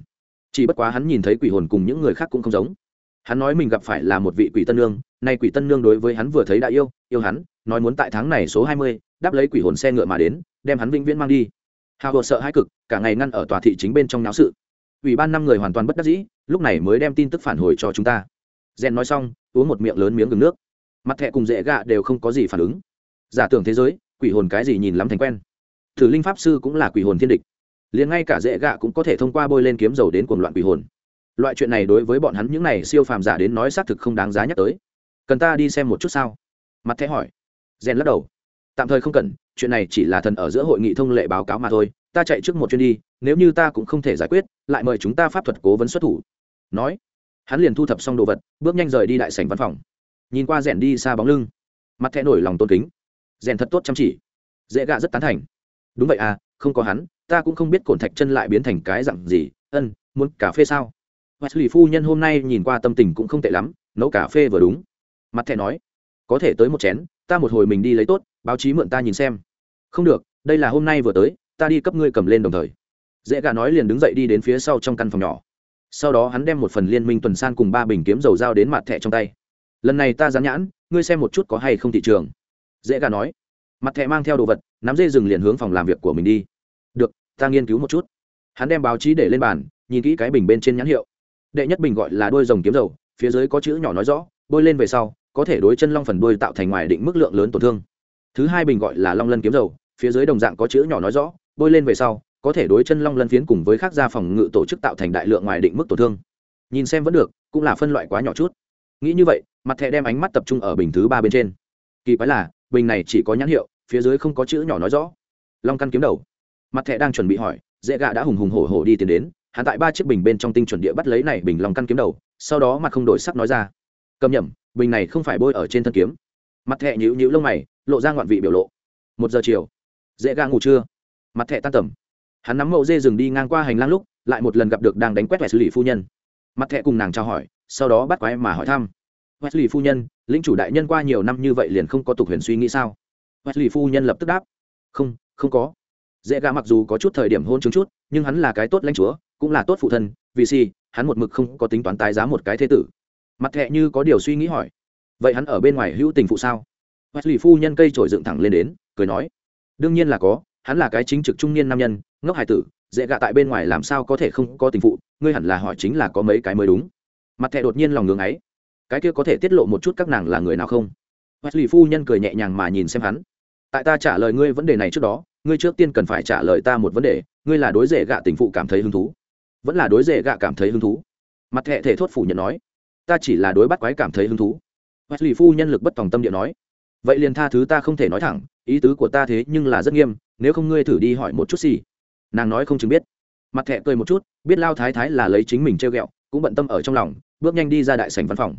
Chỉ bất quá hắn nhìn thấy quỷ hồn cùng những người khác cũng không giống. Hắn nói mình gặp phải là một vị quỷ tân nương, nay quỷ tân nương đối với hắn vừa thấy đã yêu yêu hắn, nói muốn tại tháng này số hai mươi, đáp lấy quỷ hồn xe ngựa mà đến, đem hắn vĩnh viễn mang đi. Hào hột sợ hai cực, cả ngày ngăn ở tòa thị chính bên trong náo sự. Ủy ban năm người hoàn toàn bất đắc dĩ lúc này mới đem tin tức phản hồi cho chúng ta. Rèn nói xong, uống một miệng lớn miếng gừng nước. Mặt thẹ cùng dễ gạ đều không có gì phản ứng. Giả tưởng thế giới, quỷ hồn cái gì nhìn lắm thành quen. Thử linh pháp sư cũng là quỷ hồn thiên địch. Liền ngay cả dễ gạ cũng có thể thông qua bôi lên kiếm dầu đến cuồng loạn quỷ hồn. Loại chuyện này đối với bọn hắn những này siêu phàm giả đến nói xác thực không đáng giá nhắc tới. Cần ta đi xem một chút sao? Mặt thẻ hỏi. Rèn lắc đầu. Tạm thời không cần, chuyện này chỉ là thần ở giữa hội nghị thông lệ báo cáo mà thôi, ta chạy trước một chuyến đi, nếu như ta cũng không thể giải quyết, lại mời chúng ta pháp thuật cố vấn xuất thủ nói, hắn liền thu thập xong đồ vật, bước nhanh rời đi đại sảnh văn phòng. Nhìn qua rèn đi xa bóng lưng, mặt thẹn nổi lòng tôn kính. Rèn thật tốt chăm chỉ. Dễ gạ rất tán thành. Đúng vậy à không có hắn, ta cũng không biết cổn thạch chân lại biến thành cái dặn gì. Ân, muốn cà phê sao? Wesley phu nhân hôm nay nhìn qua tâm tình cũng không tệ lắm, nấu cà phê vừa đúng. Mặt thẹn nói, có thể tới một chén, ta một hồi mình đi lấy tốt, báo chí mượn ta nhìn xem. Không được, đây là hôm nay vừa tới, ta đi cấp ngươi cầm lên đồng thời. Dễ gà nói liền đứng dậy đi đến phía sau trong căn phòng nhỏ sau đó hắn đem một phần liên minh tuần san cùng ba bình kiếm dầu dao đến mặt thẻ trong tay. Lần này ta dán nhãn, ngươi xem một chút có hay không thị trường. Dễ gà nói. Mặt thẻ mang theo đồ vật, nắm dây rừng liền hướng phòng làm việc của mình đi. Được, ta nghiên cứu một chút. Hắn đem báo chí để lên bàn, nhìn kỹ cái bình bên trên nhãn hiệu. Đệ nhất bình gọi là đôi rồng kiếm dầu, phía dưới có chữ nhỏ nói rõ, bôi lên về sau, có thể đối chân long phần đuôi tạo thành ngoài định mức lượng lớn tổn thương. Thứ hai bình gọi là long lân kiếm dầu, phía dưới đồng dạng có chữ nhỏ nói rõ, bôi lên về sau có thể đối chân long lân phiến cùng với khác gia phòng ngự tổ chức tạo thành đại lượng ngoài định mức tổn thương. Nhìn xem vẫn được, cũng là phân loại quá nhỏ chút. Nghĩ như vậy, mặt thẻ đem ánh mắt tập trung ở bình thứ ba bên trên. Kỳ quái là, bình này chỉ có nhãn hiệu, phía dưới không có chữ nhỏ nói rõ. Long căn kiếm đầu. Mặt thẻ đang chuẩn bị hỏi, dễ gạ đã hùng hùng hổ hổ đi tiến đến, hắn tại ba chiếc bình bên trong tinh chuẩn địa bắt lấy này bình long căn kiếm đầu, sau đó mặt không đổi sắc nói ra. Cầm nhầm, bình này không phải bôi ở trên thân kiếm. Mặt thẹ nhữ nhữ lông mày, lộ ra ngoạn vị biểu lộ. Một giờ chiều, dễ ga ngủ trưa mặt thẹ tan tầm hắn nắm mẫu dê rừng đi ngang qua hành lang lúc lại một lần gặp được đang đánh quét vẻ xử lý phu nhân mặt thẹ cùng nàng trao hỏi sau đó bắt quái mà hỏi thăm Wesley phu nhân, lĩnh chủ đại nhân qua nhiều năm như vậy liền không có tục huyền suy nghĩ sao? Wesley phu nhân lập tức đáp, không, không có. Dễ gà mặc dù có chút thời điểm hôn chứng chút, nhưng hắn là cái tốt lãnh chúa, cũng là tốt phụ thân, vì si, hắn một mực không có tính toán tái giá một cái thế tử. Mặt thẹ như có điều suy nghĩ hỏi, vậy hắn ở bên ngoài hữu tình phụ sao? Wesley phu nhân cây trổi dựng thẳng lên đến, cười nói, đương nhiên là có, hắn là cái chính trực trung niên nam nhân, ngốc hải tử, dễ gạ tại bên ngoài làm sao có thể không có tình phụ, ngươi hẳn là hỏi chính là có mấy cái mới đúng. Mặt thẹ đột nhiên lòng ngưng ấy, cái kia có thể tiết lộ một chút các nàng là người nào không? Wesley phu nhân cười nhẹ nhàng mà nhìn xem hắn. Tại ta trả lời ngươi vấn đề này trước đó ngươi trước tiên cần phải trả lời ta một vấn đề ngươi là đối dễ gạ tình phụ cảm thấy hứng thú. Vẫn là đối dễ gạ cảm thấy hứng thú. Mặt thẹ thể thốt phủ nhận nói. Ta chỉ là đối bắt quái cảm thấy hứng thú. Wesley phu nhân lực bất tòng tâm địa nói. Vậy liền tha thứ ta không thể nói thẳng ý tứ của ta thế nhưng là rất nghiêm, nếu không ngươi thử đi hỏi một chút gì nàng nói không chừng biết. Mặt thẹ cười một chút, biết lao thái thái là lấy chính mình treo ghẹo, cũng bận tâm ở trong lòng, bước nhanh đi ra đại sảnh văn phòng.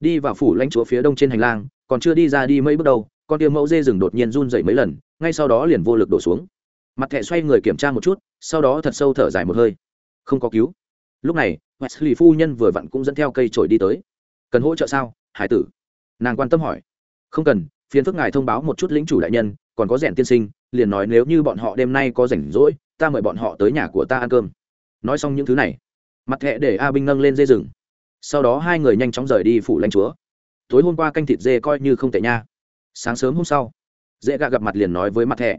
Đi vào phủ lãnh chúa phía đông trên hành lang, còn chưa đi ra đi mấy bước đầu con tiêu mẫu dê rừng đột nhiên run dậy mấy lần, ngay sau đó liền vô lực đổ xuống. Mặt thẹ xoay người kiểm tra một chút, sau đó thật sâu thở dài một hơi. Không có cứu. Lúc này, wesley phu nhân vừa vặn cũng dẫn theo cây trổi đi tới. Cần hỗ trợ sao, hải tử? Nàng quan tâm hỏi. Không cần phiền phức ngài thông báo một chút lĩnh chủ đại nhân, còn có rèn tiên sinh, liền nói nếu như bọn họ đêm nay có rảnh rỗi, ta mời bọn họ tới nhà của ta ăn cơm. Nói xong những thứ này, mặt thẹ để a binh nâng lên dê rừng. Sau đó hai người nhanh chóng rời đi phủ lãnh chúa. Tối hôm qua canh thịt dê coi như không tệ nha. Sáng sớm hôm sau dễ gạ gặp mặt liền nói với mặt thẹ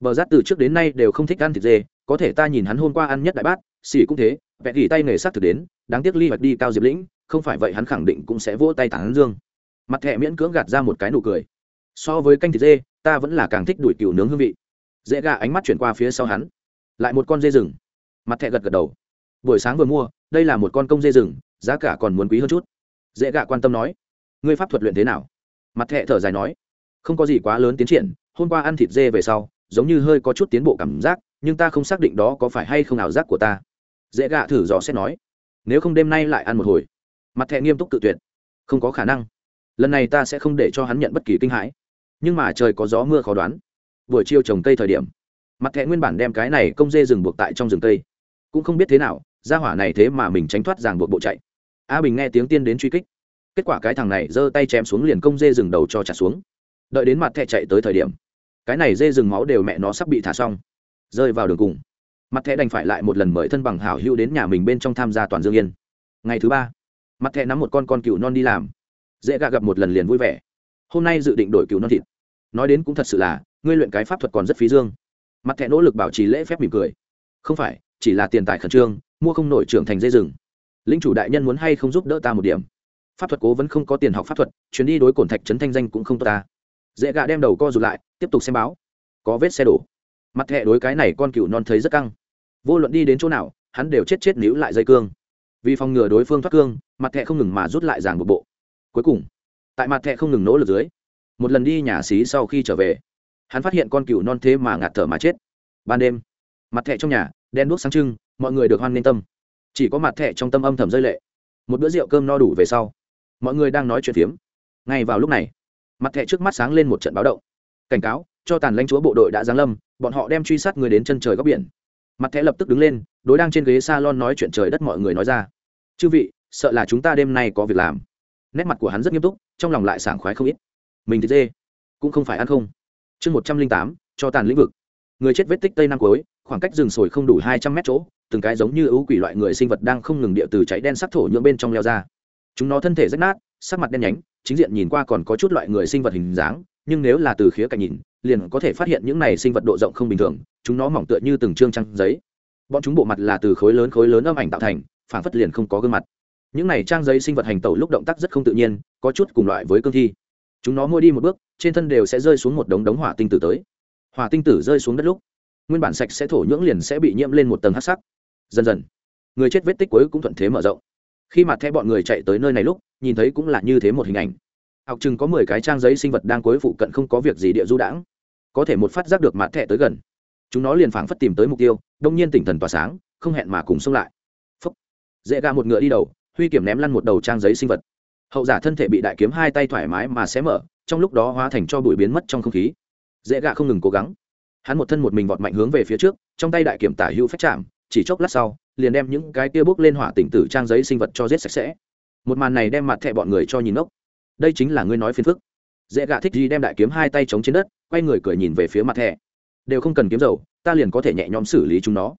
bờ rát từ trước đến nay đều không thích ăn thịt dê, có thể ta nhìn hắn hôm qua ăn nhất đại bát xỉ cũng thế vẽ gỉ tay nghề s á thực đến, đáng tiếc ly hoạch đi cao diệp lĩnh, không phải vậy hắn khẳng định cũng sẽ vỗ tay tản dương. Mặt thẹ miễn cưỡng gạt ra một cái nụ cười so với canh thịt dê, ta vẫn là càng thích đuổi cừu nướng hương vị. Dễ gà ánh mắt chuyển qua phía sau hắn. Lại một con dê rừng. Mặt thẹ gật gật đầu. Buổi sáng vừa mua, đây là một con công dê rừng, giá cả còn muốn quý hơn chút. Dễ gạ quan tâm nói, ngươi pháp thuật luyện thế nào? Mặt thẹ thở dài nói, không có gì quá lớn tiến triển, hôm qua ăn thịt dê về sau, giống như hơi có chút tiến bộ cảm giác, nhưng ta không xác định đó có phải hay không ảo giác của ta. Dễ gạ thử dò xét nói, nếu không đêm nay lại ăn một hồi. Mặt thẹ nghiêm túc tự tuyệt, không có khả năng. Lần này ta sẽ không để cho hắn nhận bất kỳ kinh hãi nhưng mà trời có gió mưa khó đoán. Buổi chiều trồng cây thời điểm, mặt thẹ nguyên bản đem cái này công dê rừng buộc tại trong rừng cây. Cũng không biết thế nào ra hỏa này thế mà mình tránh thoát ràng buộc bộ chạy. A bình nghe tiếng tiên đến truy kích. Kết quả cái thằng này giơ tay chém xuống liền công dê rừng đầu cho trả xuống. Đợi đến mặt thẹ chạy tới thời điểm, cái này dê rừng máu đều mẹ nó sắp bị thả xong, rơi vào đường cùng. Mặt thẹ đành phải lại một lần mời thân bằng hảo hữu đến nhà mình bên trong tham gia toàn dương yên. Ngày thứ ba, mặt thẹ nắm một con con cựu non đi làm. Dễ gạ gặp một lần liền vui vẻ. Hôm nay dự định đổi cựu non thịt nói đến cũng thật sự là, ngươi luyện cái pháp thuật còn rất phí dương. Mặt thẻ nỗ lực bảo trì lễ phép mỉm cười. Không phải, chỉ là tiền tài khẩn trương, mua không nổi trưởng thành dây rừng. Linh chủ đại nhân muốn hay không giúp đỡ ta một điểm? Pháp thuật cố vẫn không có tiền học pháp thuật, chuyến đi đối cổn thạch trấn thanh danh cũng không tốt ta. Dễ gạ đem đầu co rụt lại, tiếp tục xem báo. Có vết xe đổ. Mặt thẹ đối cái này con cựu non thấy rất căng. Vô luận đi đến chỗ nào, hắn đều chết chết níu lại dây cương. Vì phòng ngừa đối phương thoát cương, mặt thẹ không ngừng mà rút lại giảng một bộ. Cuối cùng, tại mặt thẹ không ngừng nỗ lực dưới một lần đi nhà xí sau khi trở về, hắn phát hiện con cừu non thế mà ngạt thở mà chết. Ban đêm, mặt thẹ trong nhà đen đuốc sáng trưng, mọi người được hoan nghênh tâm. Chỉ có mặt thẹ trong tâm âm thầm rơi lệ. Một bữa rượu cơm no đủ về sau, mọi người đang nói chuyện phiếm. Ngay vào lúc này, mặt thẹ trước mắt sáng lên một trận báo động. Cảnh cáo, cho tàn lãnh chúa bộ đội đã giáng lâm, bọn họ đem truy sát người đến chân trời góc biển. Mặt thẹ lập tức đứng lên, đối đang trên ghế s a lon nói chuyện trời đất mọi người nói ra. Chư vị, sợ là chúng ta đêm nay có việc làm. Nét mặt của hắn rất nghiêm túc, trong lòng lại sảng khoái không ít mình thì dê, cũng không phải ăn không. Chương một trăm linh tám, cho tàn lĩnh vực. Người chết vết tích tây nam cuối, khoảng cách rừng sồi không đủ hai trăm mét chỗ, từng cái giống như ấu quỷ loại người sinh vật đang không ngừng địa từ cháy đen sắc thổ nhuộm bên trong leo ra. Chúng nó thân thể rách nát, sắc mặt đen nhánh, chính diện nhìn qua còn có chút loại người sinh vật hình dáng, nhưng nếu là từ khía cạnh nhìn, liền có thể phát hiện những này sinh vật độ rộng không bình thường, chúng nó mỏng tựa như từng trương trăng giấy. Bọn chúng bộ mặt là từ khối lớn khối lớn âm ảnh tạo thành phản phất liền không có gương mặt. Những này trang giấy sinh vật hành tẩu lúc động tác rất không tự nhiên, có chút cùng loại với cương thi chúng nó mua đi một bước, trên thân đều sẽ rơi xuống một đống đống hỏa tinh tử tới. Hỏa tinh tử rơi xuống đất lúc, nguyên bản sạch sẽ thổ nhưỡng liền sẽ bị nhiễm lên một tầng hát sắc. Dần dần, người chết vết tích cuối cũng thuận thế mở rộng. Khi mặt thẻ bọn người chạy tới nơi này lúc, nhìn thấy cũng là như thế một hình ảnh. Học chừng có mười cái trang giấy sinh vật đang cuối phụ cận không có việc gì địa du đãng. Có thể một phát giác được mặt thẻ tới gần. Chúng nó liền phảng phất tìm tới mục tiêu, đông nhiên tỉnh thần tỏa sáng, không hẹn mà cùng xông lại. Phúc. dễ ga một ngựa đi đầu, huy kiểm ném lăn một đầu trang giấy sinh vật hậu giả thân thể bị đại kiếm hai tay thoải mái mà xé mở, trong lúc đó hóa thành cho bụi biến mất trong không khí. Dễ gạ không ngừng cố gắng. Hắn một thân một mình vọt mạnh hướng về phía trước, trong tay đại kiểm tả hữu phách chạm, chỉ chốc lát sau, liền đem những cái tia bốc lên hỏa tỉnh tử trang giấy sinh vật cho giết sạch sẽ. Một màn này đem mặt thẹ bọn người cho nhìn ốc đây chính là ngươi nói phiền phức. Dễ gạ thích gì đem đại kiếm hai tay chống trên đất, quay người cười nhìn về phía mặt thẹ đều không cần kiếm dầu, ta liền có thể nhẹ nhõm xử lý chúng nó.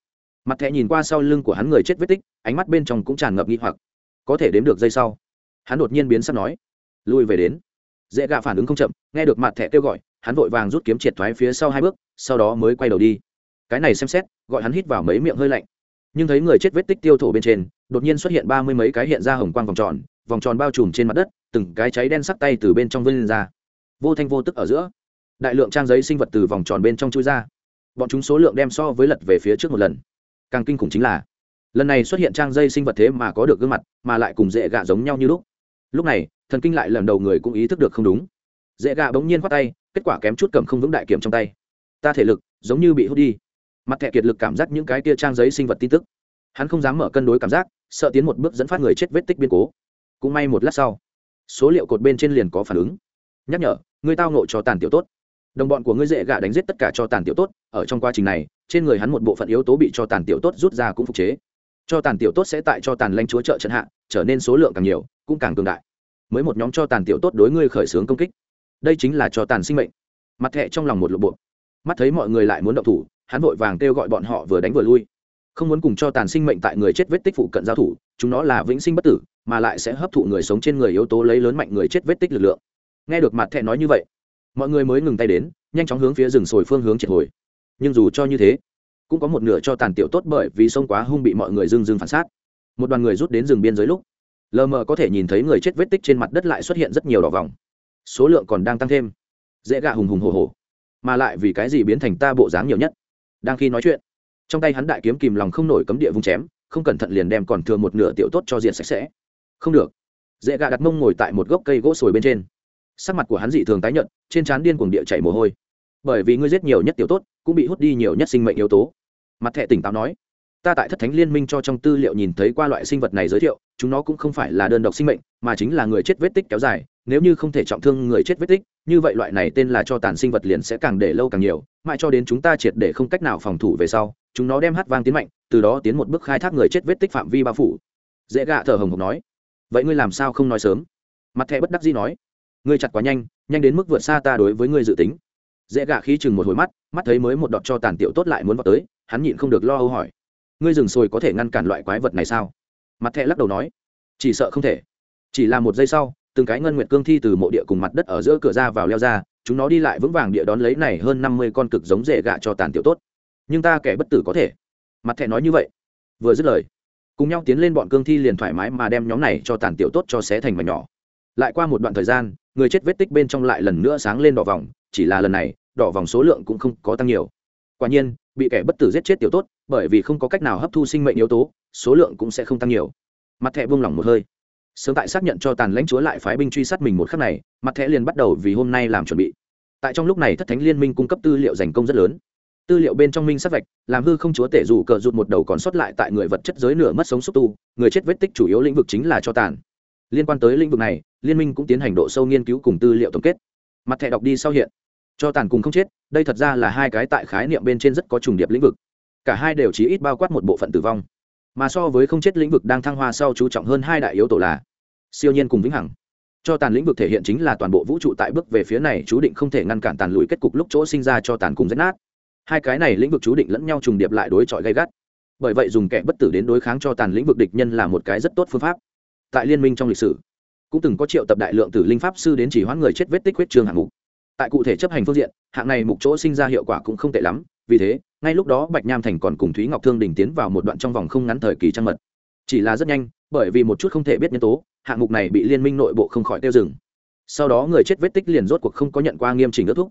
Mặt thẹ nhìn qua sau lưng của hắn người chết vết tích, ánh mắt bên trong cũng tràn ngập nghi hoặc. Có thể đếm được giây sau hắn đột nhiên biến sắp nói, lui về đến. Dễ gạ phản ứng không chậm, nghe được mặt thẻ kêu gọi, hắn vội vàng rút kiếm triệt thoái phía sau hai bước, sau đó mới quay đầu đi. Cái này xem xét, gọi hắn hít vào mấy miệng hơi lạnh. Nhưng thấy người chết vết tích tiêu thổ bên trên, đột nhiên xuất hiện ba mươi mấy cái hiện ra hồng quang vòng tròn vòng tròn bao trùm trên mặt đất, từng cái cháy đen sắc tay từ bên trong vươn lên ra. Vô thanh vô tức ở giữa, đại lượng trang giấy sinh vật từ vòng tròn bên trong chui ra. Bọn chúng số lượng đem so với lật về phía trước một lần. Càng kinh khủng chính là, lần này xuất hiện trang dây sinh vật thế mà có được gương mặt, mà lại cùng dễ gạ giống nhau như lúc lúc này, thần kinh lại lần đầu người cũng ý thức được không đúng. Dễ gạ bỗng nhiên khoát tay, kết quả kém chút cầm không vững đại kiểm trong tay. Ta thể lực giống như bị hút đi. Mặt thẻ kiệt lực cảm giác những cái tia trang giấy sinh vật tin tức. Hắn không dám mở cân đối cảm giác, sợ tiến một bước dẫn phát người chết vết tích biên cố. Cũng may một lát sau, số liệu cột bên trên liền có phản ứng. Nhắc nhở ngươi tao nộ cho tàn tiểu tốt. Đồng bọn của ngươi dễ gạ đánh giết tất cả cho tàn tiểu tốt, ở trong quá trình này, trên người hắn một bộ phận yếu tố bị cho tàn tiểu tốt rút ra cũng phục chế cho tàn tiểu tốt sẽ tại cho tàn lanh chúa trợ trận hạ, trở nên số lượng càng nhiều, cũng càng cường đại. Mới một nhóm cho tàn tiểu tốt đối ngươi khởi xướng công kích. Đây chính là cho tàn sinh mệnh. Mặt thẹ trong lòng một lộp bộ mắt thấy mọi người lại muốn động thủ, hắn vội vàng kêu gọi bọn họ vừa đánh vừa lui. Không muốn cùng cho tàn sinh mệnh tại người chết vết tích phụ cận giao thủ, chúng nó là vĩnh sinh bất tử, mà lại sẽ hấp thụ người sống trên người yếu tố lấy lớn mạnh người chết vết tích lực lượng. Nghe được mặt thẹ nói như vậy, mọi người mới ngừng tay đến, nhanh chóng hướng phía rừng sồi phương hướng triệt hồi. Nhưng dù cho như thế cũng có một nửa cho tàn tiểu tốt bởi vì sông quá hung bị mọi người dưng dưng phản sát một đoàn người rút đến rừng biên giới lúc, lờ mờ có thể nhìn thấy người chết vết tích trên mặt đất lại xuất hiện rất nhiều đỏ vòng. Số lượng còn đang tăng thêm. Dễ gạ hùng hùng hồ hồ mà lại vì cái gì biến thành ta bộ dáng nhiều nhất? Đang khi nói chuyện, trong tay hắn đại kiếm kìm lòng không nổi cấm địa vung chém, không cẩn thận liền đem còn thừa một nửa tiểu tốt cho diện sạch sẽ. Không được. Dễ gạ đặt mông ngồi tại một gốc cây gỗ sồi bên trên. Sắc mặt của hắn dị thường tái nhợt, trên trán điên cuồng địa chảy mồ hôi. Bởi vì ngươi giết nhiều nhất tiểu tốt, cũng bị hút đi nhiều nhất sinh mệnh yếu tố mặt thẻ tỉnh táo nói, ta tại thất thánh liên minh cho trong tư liệu nhìn thấy qua loại sinh vật này giới thiệu, chúng nó cũng không phải là đơn độc sinh mệnh, mà chính là người chết vết tích kéo dài. Nếu như không thể trọng thương người chết vết tích, như vậy loại này tên là cho tàn sinh vật liền sẽ càng để lâu càng nhiều. Mãi cho đến chúng ta triệt để không cách nào phòng thủ về sau, chúng nó đem hát vang tiến mạnh, từ đó tiến một bước khai thác người chết vết tích phạm vi bao phủ. Dễ gạ thở hồng hộc nói, vậy ngươi làm sao không nói sớm? Mặt thẻ bất đắc dĩ nói, ngươi chặt quá nhanh nhanh đến mức vượt xa ta đối với ngươi dự tính. Dễ gạ khí chừng một hồi mắt mắt thấy mới một đọt cho tàn tiểu tốt lại muốn vào tới, hắn nhịn không được lo âu hỏi. Ngươi rừng sồi có thể ngăn cản loại quái vật này sao? Mặt thẹ lắc đầu nói. Chỉ sợ không thể. Chỉ là một giây sau, từng cái ngân nguyệt cương thi từ mộ địa cùng mặt đất ở giữa cửa ra vào leo ra, chúng nó đi lại vững vàng địa đón lấy này hơn năm mươi con cực giống rễ gạ cho tàn tiểu tốt. Nhưng ta kẻ bất tử có thể. Mặt thẹ nói như vậy. Vừa dứt lời, cùng nhau tiến lên bọn cương thi liền thoải mái mà đem nhóm này cho tàn tiểu tốt cho xé thành mảnh nhỏ. Lại qua một đoạn thời gian, người chết vết tích bên trong lại lần nữa sáng lên đỏ vòng, chỉ là lần này đỏ vòng số lượng cũng không có tăng nhiều. Quả nhiên, bị kẻ bất tử giết chết tiểu tốt, bởi vì không có cách nào hấp thu sinh mệnh yếu tố, số lượng cũng sẽ không tăng nhiều. Mặt thẻ buông lỏng một hơi. Sớm tại xác nhận cho tàn lãnh chúa lại phái binh truy sát mình một khắc này, mặt thẻ liền bắt đầu vì hôm nay làm chuẩn bị. Tại trong lúc này thất thánh liên minh cung cấp tư liệu dành công rất lớn. Tư liệu bên trong minh sát vạch, làm hư không chúa tể dù cờ rụt một đầu còn sót lại tại người vật chất giới nửa mất sống xúc tu, người chết vết tích chủ yếu lĩnh vực chính là cho tàn. Liên quan tới lĩnh vực này, liên minh cũng tiến hành độ sâu nghiên cứu cùng tư liệu tổng kết. Mặt thẻ đọc đi sau hiện cho tàn cùng không chết, đây thật ra là hai cái tại khái niệm bên trên rất có trùng điệp lĩnh vực. Cả hai đều chỉ ít bao quát một bộ phận tử vong. Mà so với không chết lĩnh vực đang thăng hoa sau chú trọng hơn hai đại yếu tổ là siêu nhiên cùng vĩnh hằng. Cho tàn lĩnh vực thể hiện chính là toàn bộ vũ trụ tại bước về phía này chú định không thể ngăn cản tàn lùi kết cục lúc chỗ sinh ra cho tàn cùng rách nát. Hai cái này lĩnh vực chú định lẫn nhau trùng điệp lại đối chọi gay gắt. Bởi vậy dùng kẻ bất tử đến đối kháng cho tàn lĩnh vực địch nhân là một cái rất tốt phương pháp. Tại liên minh trong lịch sử, cũng từng có triệu tập đại lượng tử linh pháp sư đến chỉ hoãn người chết vết tích huyết trương hạng mục tại cụ thể chấp hành phương diện, hạng này mục chỗ sinh ra hiệu quả cũng không tệ lắm, vì thế, ngay lúc đó bạch nham thành còn cùng thúy ngọc thương đình tiến vào một đoạn trong vòng không ngắn thời kỳ trăng mật. Chỉ là rất nhanh, bởi vì một chút không thể biết nhân tố, hạng mục này bị liên minh nội bộ không khỏi tiêu dừng. Sau đó người chết vết tích liền rốt cuộc không có nhận qua nghiêm chỉnh ước thúc.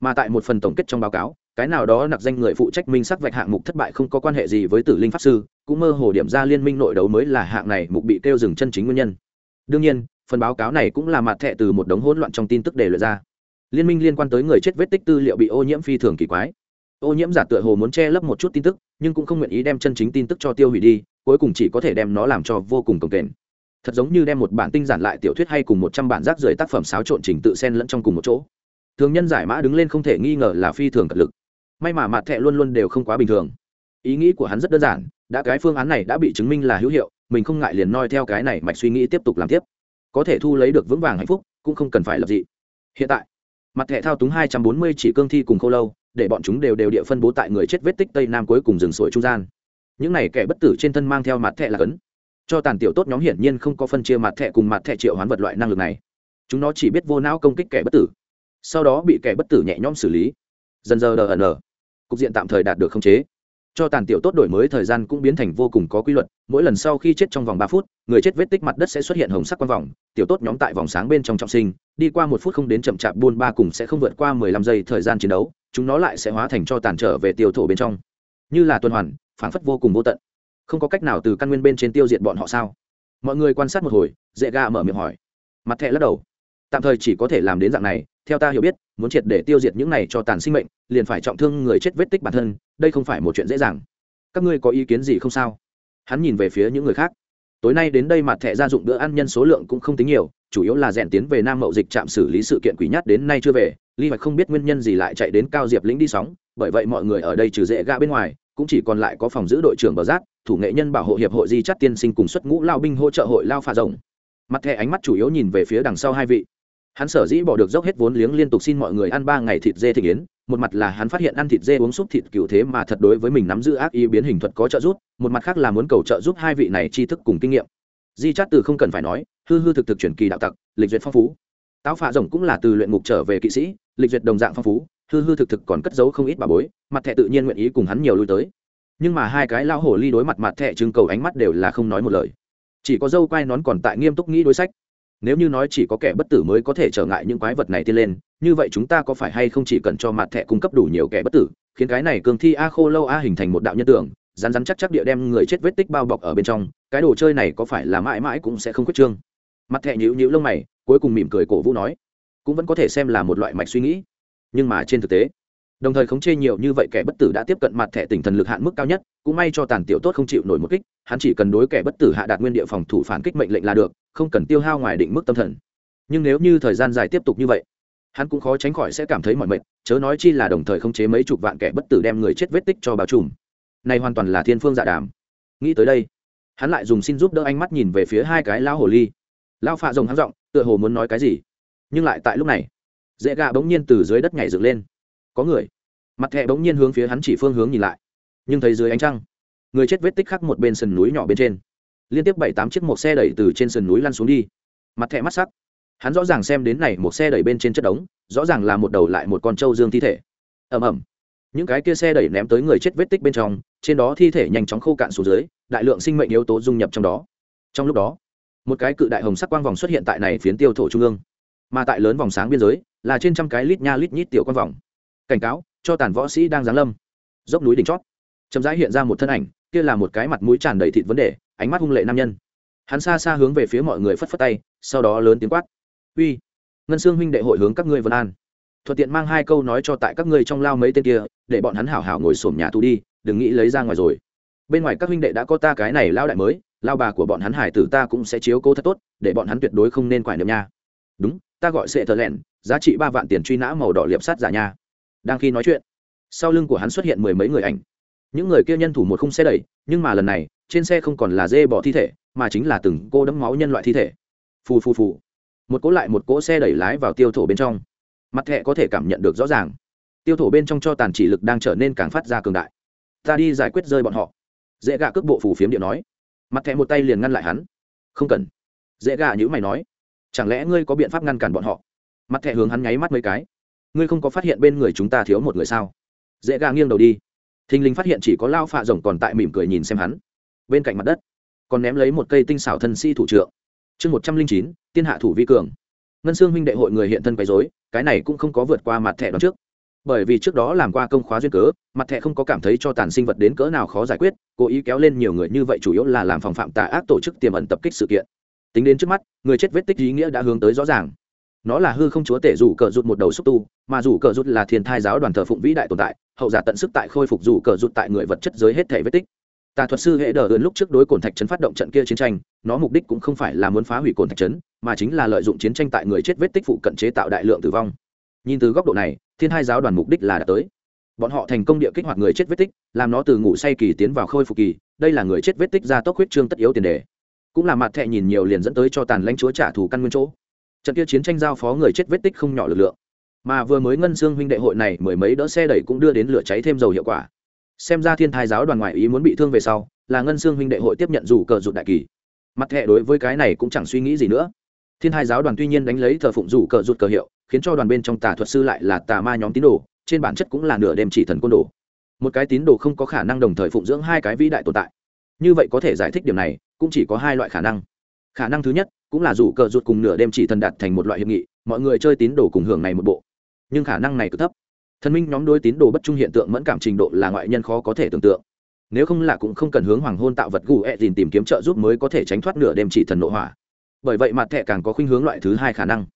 Mà tại một phần tổng kết trong báo cáo, cái nào đó nặc danh người phụ trách minh sắc vạch hạng mục thất bại không có quan hệ gì với tử linh pháp sư, cũng mơ hồ điểm ra liên minh nội đấu mới là hạng này mục bị tiêu dừng chân chính nguyên nhân. Đương nhiên, phần báo cáo này cũng là mặt thẹ từ một đống hỗn loạn trong tin tức để luyện ra liên minh liên quan tới người chết vết tích tư liệu bị ô nhiễm phi thường kỳ quái. Ô nhiễm giả tựa hồ muốn che lấp một chút tin tức, nhưng cũng không nguyện ý đem chân chính tin tức cho tiêu hủy đi, cuối cùng chỉ có thể đem nó làm cho vô cùng cồng kềnh. Thật giống như đem một bản tinh giản lại tiểu thuyết hay cùng một trăm bản rác rưởi tác phẩm xáo trộn trình tự xen lẫn trong cùng một chỗ. Thường nhân giải mã đứng lên không thể nghi ngờ là phi thường cật lực. May mà mặt thẹ luôn luôn đều không quá bình thường. Ý nghĩ của hắn rất đơn giản, đã cái phương án này đã bị chứng minh là hữu hiệu, mình không ngại liền noi theo cái này mạch suy nghĩ tiếp tục làm tiếp. Có thể thu lấy được vững vàng hạnh phúc, cũng không cần phải lập dị. Hiện tại mặt thẻ thao túng hai trăm bốn mươi chỉ cương thi cùng khô lâu, để bọn chúng đều đều địa phân bố tại người chết vết tích tây nam cuối cùng rừng sủi trung gian. Những này kẻ bất tử trên thân mang theo mặt thẻ là cấn. Cho tàn tiểu tốt nhóm hiển nhiên không có phân chia mặt thẻ cùng mặt thẻ triệu hoán vật loại năng lực này. Chúng nó chỉ biết vô não công kích kẻ bất tử. Sau đó bị kẻ bất tử nhẹ nhõm xử lý. Dần dần đờ ẩn cục diện tạm thời đạt được khống chế cho tàn tiểu tốt đổi mới thời gian cũng biến thành vô cùng có quy luật. Mỗi lần sau khi chết trong vòng ba phút, người chết vết tích mặt đất sẽ xuất hiện hồng sắc quang vòng. Tiểu tốt nhóm tại vòng sáng bên trong trọng sinh, đi qua một phút không đến chậm chạp buôn ba cùng sẽ không vượt qua mười lăm giây thời gian chiến đấu, chúng nó lại sẽ hóa thành cho tàn trở về tiêu thổ bên trong. Như là tuần hoàn phản phất vô cùng vô tận. Không có cách nào từ căn nguyên bên trên tiêu diệt bọn họ sao? Mọi người quan sát một hồi dễ ga mở miệng hỏi. Mặt thẹ lắc đầu. Tạm thời chỉ có thể làm đến dạng này theo ta hiểu biết, muốn triệt để tiêu diệt những này cho tàn sinh mệnh, liền phải trọng thương người chết vết tích bản thân, đây không phải một chuyện dễ dàng. Các ngươi có ý kiến gì không sao? Hắn nhìn về phía những người khác. Tối nay đến đây mặt thẻ gia dụng bữa ăn nhân số lượng cũng không tính nhiều, chủ yếu là rèn tiến về nam mậu dịch trạm xử lý sự kiện quỷ nhát đến nay chưa về ly hoạch không biết nguyên nhân gì lại chạy đến cao diệp lĩnh đi sóng, bởi vậy mọi người ở đây trừ dễ gã bên ngoài, cũng chỉ còn lại có phòng giữ đội trưởng bờ giác, thủ nghệ nhân bảo hộ hiệp hội di chắt tiên sinh cùng xuất ngũ lao binh hỗ trợ hội lao pha rồng. Mặt thẻ ánh mắt chủ yếu nhìn về phía đằng sau hai vị hắn sở dĩ bỏ được dốc hết vốn liếng liên tục xin mọi người ăn ba ngày thịt dê thị yến, một mặt là hắn phát hiện ăn thịt dê uống súp thịt cựu thế mà thật đối với mình nắm giữ ác ý biến hình thuật có trợ giúp, một mặt khác là muốn cầu trợ giúp hai vị này tri thức cùng kinh nghiệm. Di chát từ không cần phải nói, hư hư thực thực chuyển kỳ đạo tặc, lịch duyệt phong phú. Táo phạ rồng cũng là từ luyện ngục trở về kỵ sĩ, lịch duyệt đồng dạng phong phú, hư hư thực thực còn cất giấu không ít bà bối, mặt thẹ tự nhiên nguyện ý cùng hắn nhiều lui tới. Nhưng mà hai cái lao hổ ly đối mặt mặt thẹ trưng cầu ánh mắt đều là không nói một lời. Chỉ có dâu quai nón còn tại nghiêm túc nghĩ đối sách nếu như nói chỉ có kẻ bất tử mới có thể trở ngại những quái vật này tiên lên, như vậy chúng ta có phải hay không chỉ cần cho mặt thẻ cung cấp đủ nhiều kẻ bất tử, khiến cái này cường thi a khô lâu a hình thành một đạo nhân tưởng rán rán chắc chắc địa đem người chết vết tích bao bọc ở bên trong, cái đồ chơi này có phải là mãi mãi cũng sẽ không khuyết trương. Mặt thẻ nhữ nhữ lông mày, cuối cùng mỉm cười cổ vũ nói, cũng vẫn có thể xem là một loại mạch suy nghĩ. Nhưng mà trên thực tế, đồng thời khống chê nhiều như vậy kẻ bất tử đã tiếp cận mặt thẻ tỉnh thần lực hạn mức cao nhất, cũng may cho tàn tiểu tốt không chịu nổi một kích hắn chỉ cần đối kẻ bất tử hạ đạt nguyên địa phòng thủ phản kích mệnh lệnh là được, không cần tiêu hao ngoài định mức tâm thần. Nhưng nếu như thời gian dài tiếp tục như vậy, hắn cũng khó tránh khỏi sẽ cảm thấy mọi mệnh chớ nói chi là đồng thời không chế mấy chục vạn kẻ bất tử đem người chết vết tích cho bao trùm. Này hoàn toàn là thiên phương dạ đàm. Nghĩ tới đây, hắn lại dùng xin giúp đỡ ánh mắt nhìn về phía hai cái lão hồ ly. Lao phạ rồng hắn giọng, tựa hồ muốn nói cái gì. Nhưng lại tại lúc này, dễ gà bỗng nhiên từ dưới đất nhảy dựng lên. Có người, mặt thẹ bỗng nhiên hướng phía hắn chỉ phương hướng nhìn lại. Nhưng thấy dưới ánh trăng người chết vết tích khắc một bên sườn núi nhỏ bên trên. Liên tiếp bảy tám chiếc một xe đẩy từ trên sườn núi lăn xuống đi. Mặt thẹ mắt sắc. Hắn rõ ràng xem đến này một xe đẩy bên trên chất đống, rõ ràng là một đầu lại một con trâu dương thi thể. Ầm ầm. Những cái kia xe đẩy ném tới người chết vết tích bên trong, trên đó thi thể nhanh chóng khô cạn xuống dưới, đại lượng sinh mệnh yếu tố dung nhập trong đó. Trong lúc đó, một cái cự đại hồng sắc quang vòng xuất hiện tại này phiến tiêu thổ trung ương. Mà tại lớn vòng sáng biên giới, là trên trăm cái lít nha lít nhít tiểu quang vòng. Cảnh cáo, cho tàn võ sĩ đang giáng lâm. Dốc núi đỉnh chót. Chậm rãi hiện ra một thân ảnh kia là một cái mặt mũi tràn đầy thịt vấn đề, ánh mắt hung lệ nam nhân. Hắn xa xa hướng về phía mọi người phất phất tay, sau đó lớn tiếng quát. Uy, ngân sương huynh đệ hội hướng các ngươi vân an. Thuận tiện mang hai câu nói cho tại các ngươi trong lao mấy tên kia, để bọn hắn hảo hảo ngồi xổm nhà tù đi, đừng nghĩ lấy ra ngoài rồi. Bên ngoài các huynh đệ đã có ta cái này lao đại mới, lao bà của bọn hắn hải tử ta cũng sẽ chiếu cố thật tốt, để bọn hắn tuyệt đối không nên quải niệm nha. Đúng, ta gọi sệ thờ lẹn, giá trị ba vạn tiền truy nã màu đỏ liệp sát giả nha. Đang khi nói chuyện, sau lưng của hắn xuất hiện mười mấy người ảnh những người kia nhân thủ một khung xe đẩy, nhưng mà lần này, trên xe không còn là dê bỏ thi thể, mà chính là từng cô đấm máu nhân loại thi thể. Phù phù phù. Một cỗ lại một cỗ xe đẩy lái vào tiêu thổ bên trong. Mặt thẹ có thể cảm nhận được rõ ràng. Tiêu thổ bên trong cho tàn chỉ lực đang trở nên càng phát ra cường đại. Ta đi giải quyết rơi bọn họ. Dễ gạ cước bộ phủ phiếm điện nói. Mặt thẹ một tay liền ngăn lại hắn. Không cần. Dễ gạ nhữ mày nói. Chẳng lẽ ngươi có biện pháp ngăn cản bọn họ? Mặt thẹ hướng hắn nháy mắt mấy cái. Ngươi không có phát hiện bên người chúng ta thiếu một người sao? Dễ gạ nghiêng đầu đi thình lình phát hiện chỉ có lao phạ rồng còn tại mỉm cười nhìn xem hắn. Bên cạnh mặt đất, còn ném lấy một cây tinh xảo thân si thủ trượng. Chương một trăm linh chín, tiên hạ thủ vi cường. Ngân xương huynh đệ hội người hiện thân quấy dối cái này cũng không có vượt qua mặt thẻ đón trước. Bởi vì trước đó làm qua công khóa duyên cớ, mặt thẻ không có cảm thấy cho tàn sinh vật đến cỡ nào khó giải quyết, cố ý kéo lên nhiều người như vậy chủ yếu là làm phòng phạm tà ác tổ chức tiềm ẩn tập kích sự kiện. Tính đến trước mắt, người chết vết tích ý nghĩa đã hướng tới rõ ràng nó là hư không chúa tể rủ cờ rụt một đầu xúc tu, mà rủ cờ rụt là thiên thai giáo đoàn thờ phụng vĩ đại tồn tại, hậu giả tận sức tại khôi phục rủ cờ rụt tại người vật chất giới hết thể vết tích. Tà thuật sư hệ đờ ươn lúc trước đối cồn thạch trấn phát động trận kia chiến tranh, nó mục đích cũng không phải là muốn phá hủy cồn thạch trấn mà chính là lợi dụng chiến tranh tại người chết vết tích phụ cận chế tạo đại lượng tử vong. Nhìn từ góc độ này, thiên hai giáo đoàn mục đích là đã tới. Bọn họ thành công địa kích hoạt người chết vết tích, làm nó từ ngủ say kỳ tiến vào khôi phục kỳ, đây là người chết vết tích ra tốc huyết trương tất yếu tiền đề. Cũng là mặt thẹ nhìn nhiều liền dẫn tới cho tàn lãnh chúa trả thù căn nguyên chỗ trận kia chiến tranh giao phó người chết vết tích không nhỏ lực lượng. Mà vừa mới ngân xương huynh đệ hội này, mười mấy đỡ xe đẩy cũng đưa đến lửa cháy thêm dầu hiệu quả. Xem ra thiên thái giáo đoàn ngoại ý muốn bị thương về sau, là ngân xương huynh đệ hội tiếp nhận dù cờ rụt đại kỳ. Mặt hệ đối với cái này cũng chẳng suy nghĩ gì nữa. Thiên hai giáo đoàn tuy nhiên đánh lấy thờ phụng dù cờ rụt cờ hiệu, khiến cho đoàn bên trong tà thuật sư lại là tà ma nhóm tín đồ, trên bản chất cũng là nửa đêm chỉ thần côn đồ. Một cái tín đồ không có khả năng đồng thời phụng dưỡng hai cái vĩ đại tồn tại. Như vậy có thể giải thích điểm này, cũng chỉ có hai loại khả năng. Khả năng thứ nhất cũng là rủ cờ rụt cùng nửa đêm chỉ thần đạt thành một loại hiệp nghị, mọi người chơi tín đồ cùng hưởng này một bộ. Nhưng khả năng này cực thấp. Thần minh nhóm đôi tín đồ bất trung hiện tượng mẫn cảm trình độ là ngoại nhân khó có thể tưởng tượng. Nếu không là cũng không cần hướng hoàng hôn tạo vật gù ẹ dìn tìm kiếm trợ giúp mới có thể tránh thoát nửa đêm chỉ thần nội hỏa. Bởi vậy mặt thẻ càng có khuynh hướng loại thứ hai khả năng.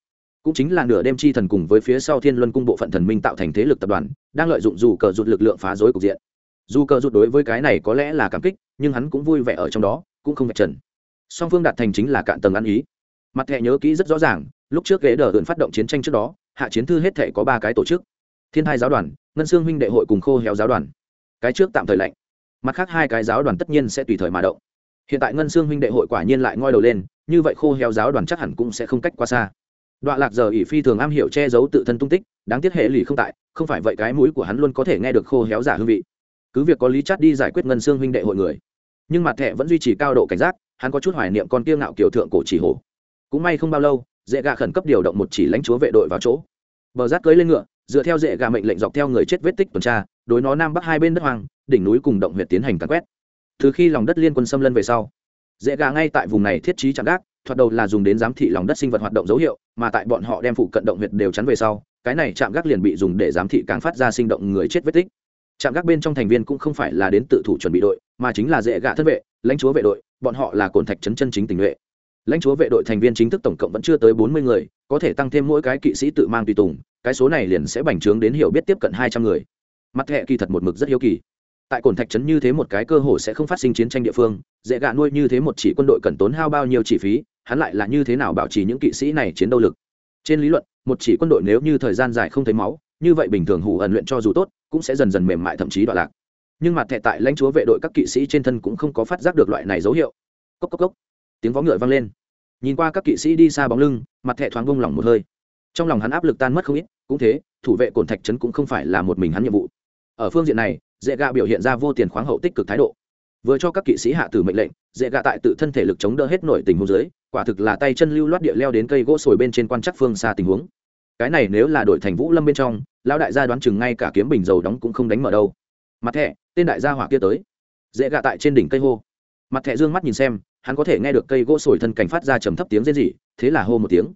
Cũng chính là nửa đêm chi thần cùng với phía sau thiên luân cung bộ phận thần minh tạo thành thế lực tập đoàn, đang lợi dụng dù cờ rụt lực lượng phá rối cục diện. Dù cờ rụt đối với cái này có lẽ là cảm kích, nhưng hắn cũng vui vẻ ở trong đó, cũng không vạch trần song phương đạt thành chính là cạn tầng ăn ý. Mặt thẻ nhớ kỹ rất rõ ràng, lúc trước ghế đờ ươn phát động chiến tranh trước đó, hạ chiến thư hết thể có ba cái tổ chức. Thiên hai giáo đoàn, ngân xương huynh đệ hội cùng khô héo giáo đoàn. Cái trước tạm thời lạnh. Mặt khác hai cái giáo đoàn tất nhiên sẽ tùy thời mà động. Hiện tại ngân xương huynh đệ hội quả nhiên lại ngoi đầu lên, như vậy khô héo giáo đoàn chắc hẳn cũng sẽ không cách quá xa. Đoạn lạc giờ ỷ phi thường am hiểu che giấu tự thân tung tích, đáng tiếc hệ lì không tại, không phải vậy cái mũi của hắn luôn có thể nghe được khô héo giả hương vị. Cứ việc có lý chắt đi giải quyết ngân xương huynh đệ hội người, nhưng mặt thẻ vẫn duy trì cao độ cảnh giác hắn có chút hoài niệm con kiêng ngạo kiểu thượng cổ chỉ hổ. Cũng may không bao lâu, dễ gà khẩn cấp điều động một chỉ lãnh chúa vệ đội vào chỗ. Bờ rát cưới lên ngựa, dựa theo dễ gà mệnh lệnh dọc theo người chết vết tích tuần tra, đối nó nam bắc hai bên đất hoang, đỉnh núi cùng động huyện tiến hành cắn quét. Từ khi lòng đất liên quân xâm lân về sau, dễ gà ngay tại vùng này thiết trí chạm gác, thoạt đầu là dùng đến giám thị lòng đất sinh vật hoạt động dấu hiệu, mà tại bọn họ đem phụ cận động huyệt đều chắn về sau, cái này chạm gác liền bị dùng để giám thị càng phát ra sinh động người chết vết tích. Chạm gác bên trong thành viên cũng không phải là đến tự thủ chuẩn bị đội, mà chính là dễ gạ thân vệ lãnh chúa vệ đội, bọn họ là cồn thạch trấn chân chính tình nhuệ. Lãnh chúa vệ đội thành viên chính thức tổng cộng vẫn chưa tới bốn mươi người, có thể tăng thêm mỗi cái kỵ sĩ tự mang tùy tùng, cái số này liền sẽ bành trướng đến hiểu biết tiếp cận hai trăm người. Mặt hệ kỳ thật một mực rất hiếu kỳ. Tại cồn thạch trấn như thế một cái cơ hội sẽ không phát sinh chiến tranh địa phương, dễ gạ nuôi như thế một chỉ quân đội cần tốn hao bao nhiêu chi phí, hắn lại là như thế nào bảo trì những kỵ sĩ này chiến đấu lực? Trên lý luận, một chỉ quân đội nếu như thời gian dài không thấy máu, như vậy bình thường hủ ẩn luyện cho dù tốt, cũng sẽ dần dần mềm mại thậm chí đoạn lạc nhưng mặt thẻ tại lãnh chúa vệ đội các kỵ sĩ trên thân cũng không có phát giác được loại này dấu hiệu. Cốc cốc cốc. Tiếng vó ngựa vang lên. Nhìn qua các kỵ sĩ đi xa bóng lưng, mặt thẻ thoáng bông lỏng một hơi. Trong lòng hắn áp lực tan mất không ít, cũng thế, thủ vệ cổn thạch trấn cũng không phải là một mình hắn nhiệm vụ. Ở phương diện này dễ gạ biểu hiện ra vô tiền khoáng hậu tích cực thái độ. Vừa cho các kỵ sĩ hạ tử mệnh lệnh dễ gạ tại tự thân thể lực chống đỡ hết nổi tình huống dưới, quả thực là tay chân lưu loát địa leo đến cây gỗ sồi bên trên quan chắc phương xa tình huống. Cái này nếu là đổi thành vũ lâm bên trong, lão đại gia đoán chừng ngay cả kiếm bình dầu đóng cũng không đánh mở đâu. Mặt thẻ tên đại gia hỏa kia tới. Dễ gạ tại trên đỉnh cây hô. Mặt thẹ dương mắt nhìn xem, hắn có thể nghe được cây gỗ sồi thân cảnh phát ra trầm thấp tiếng rên rỉ, thế là hô một tiếng.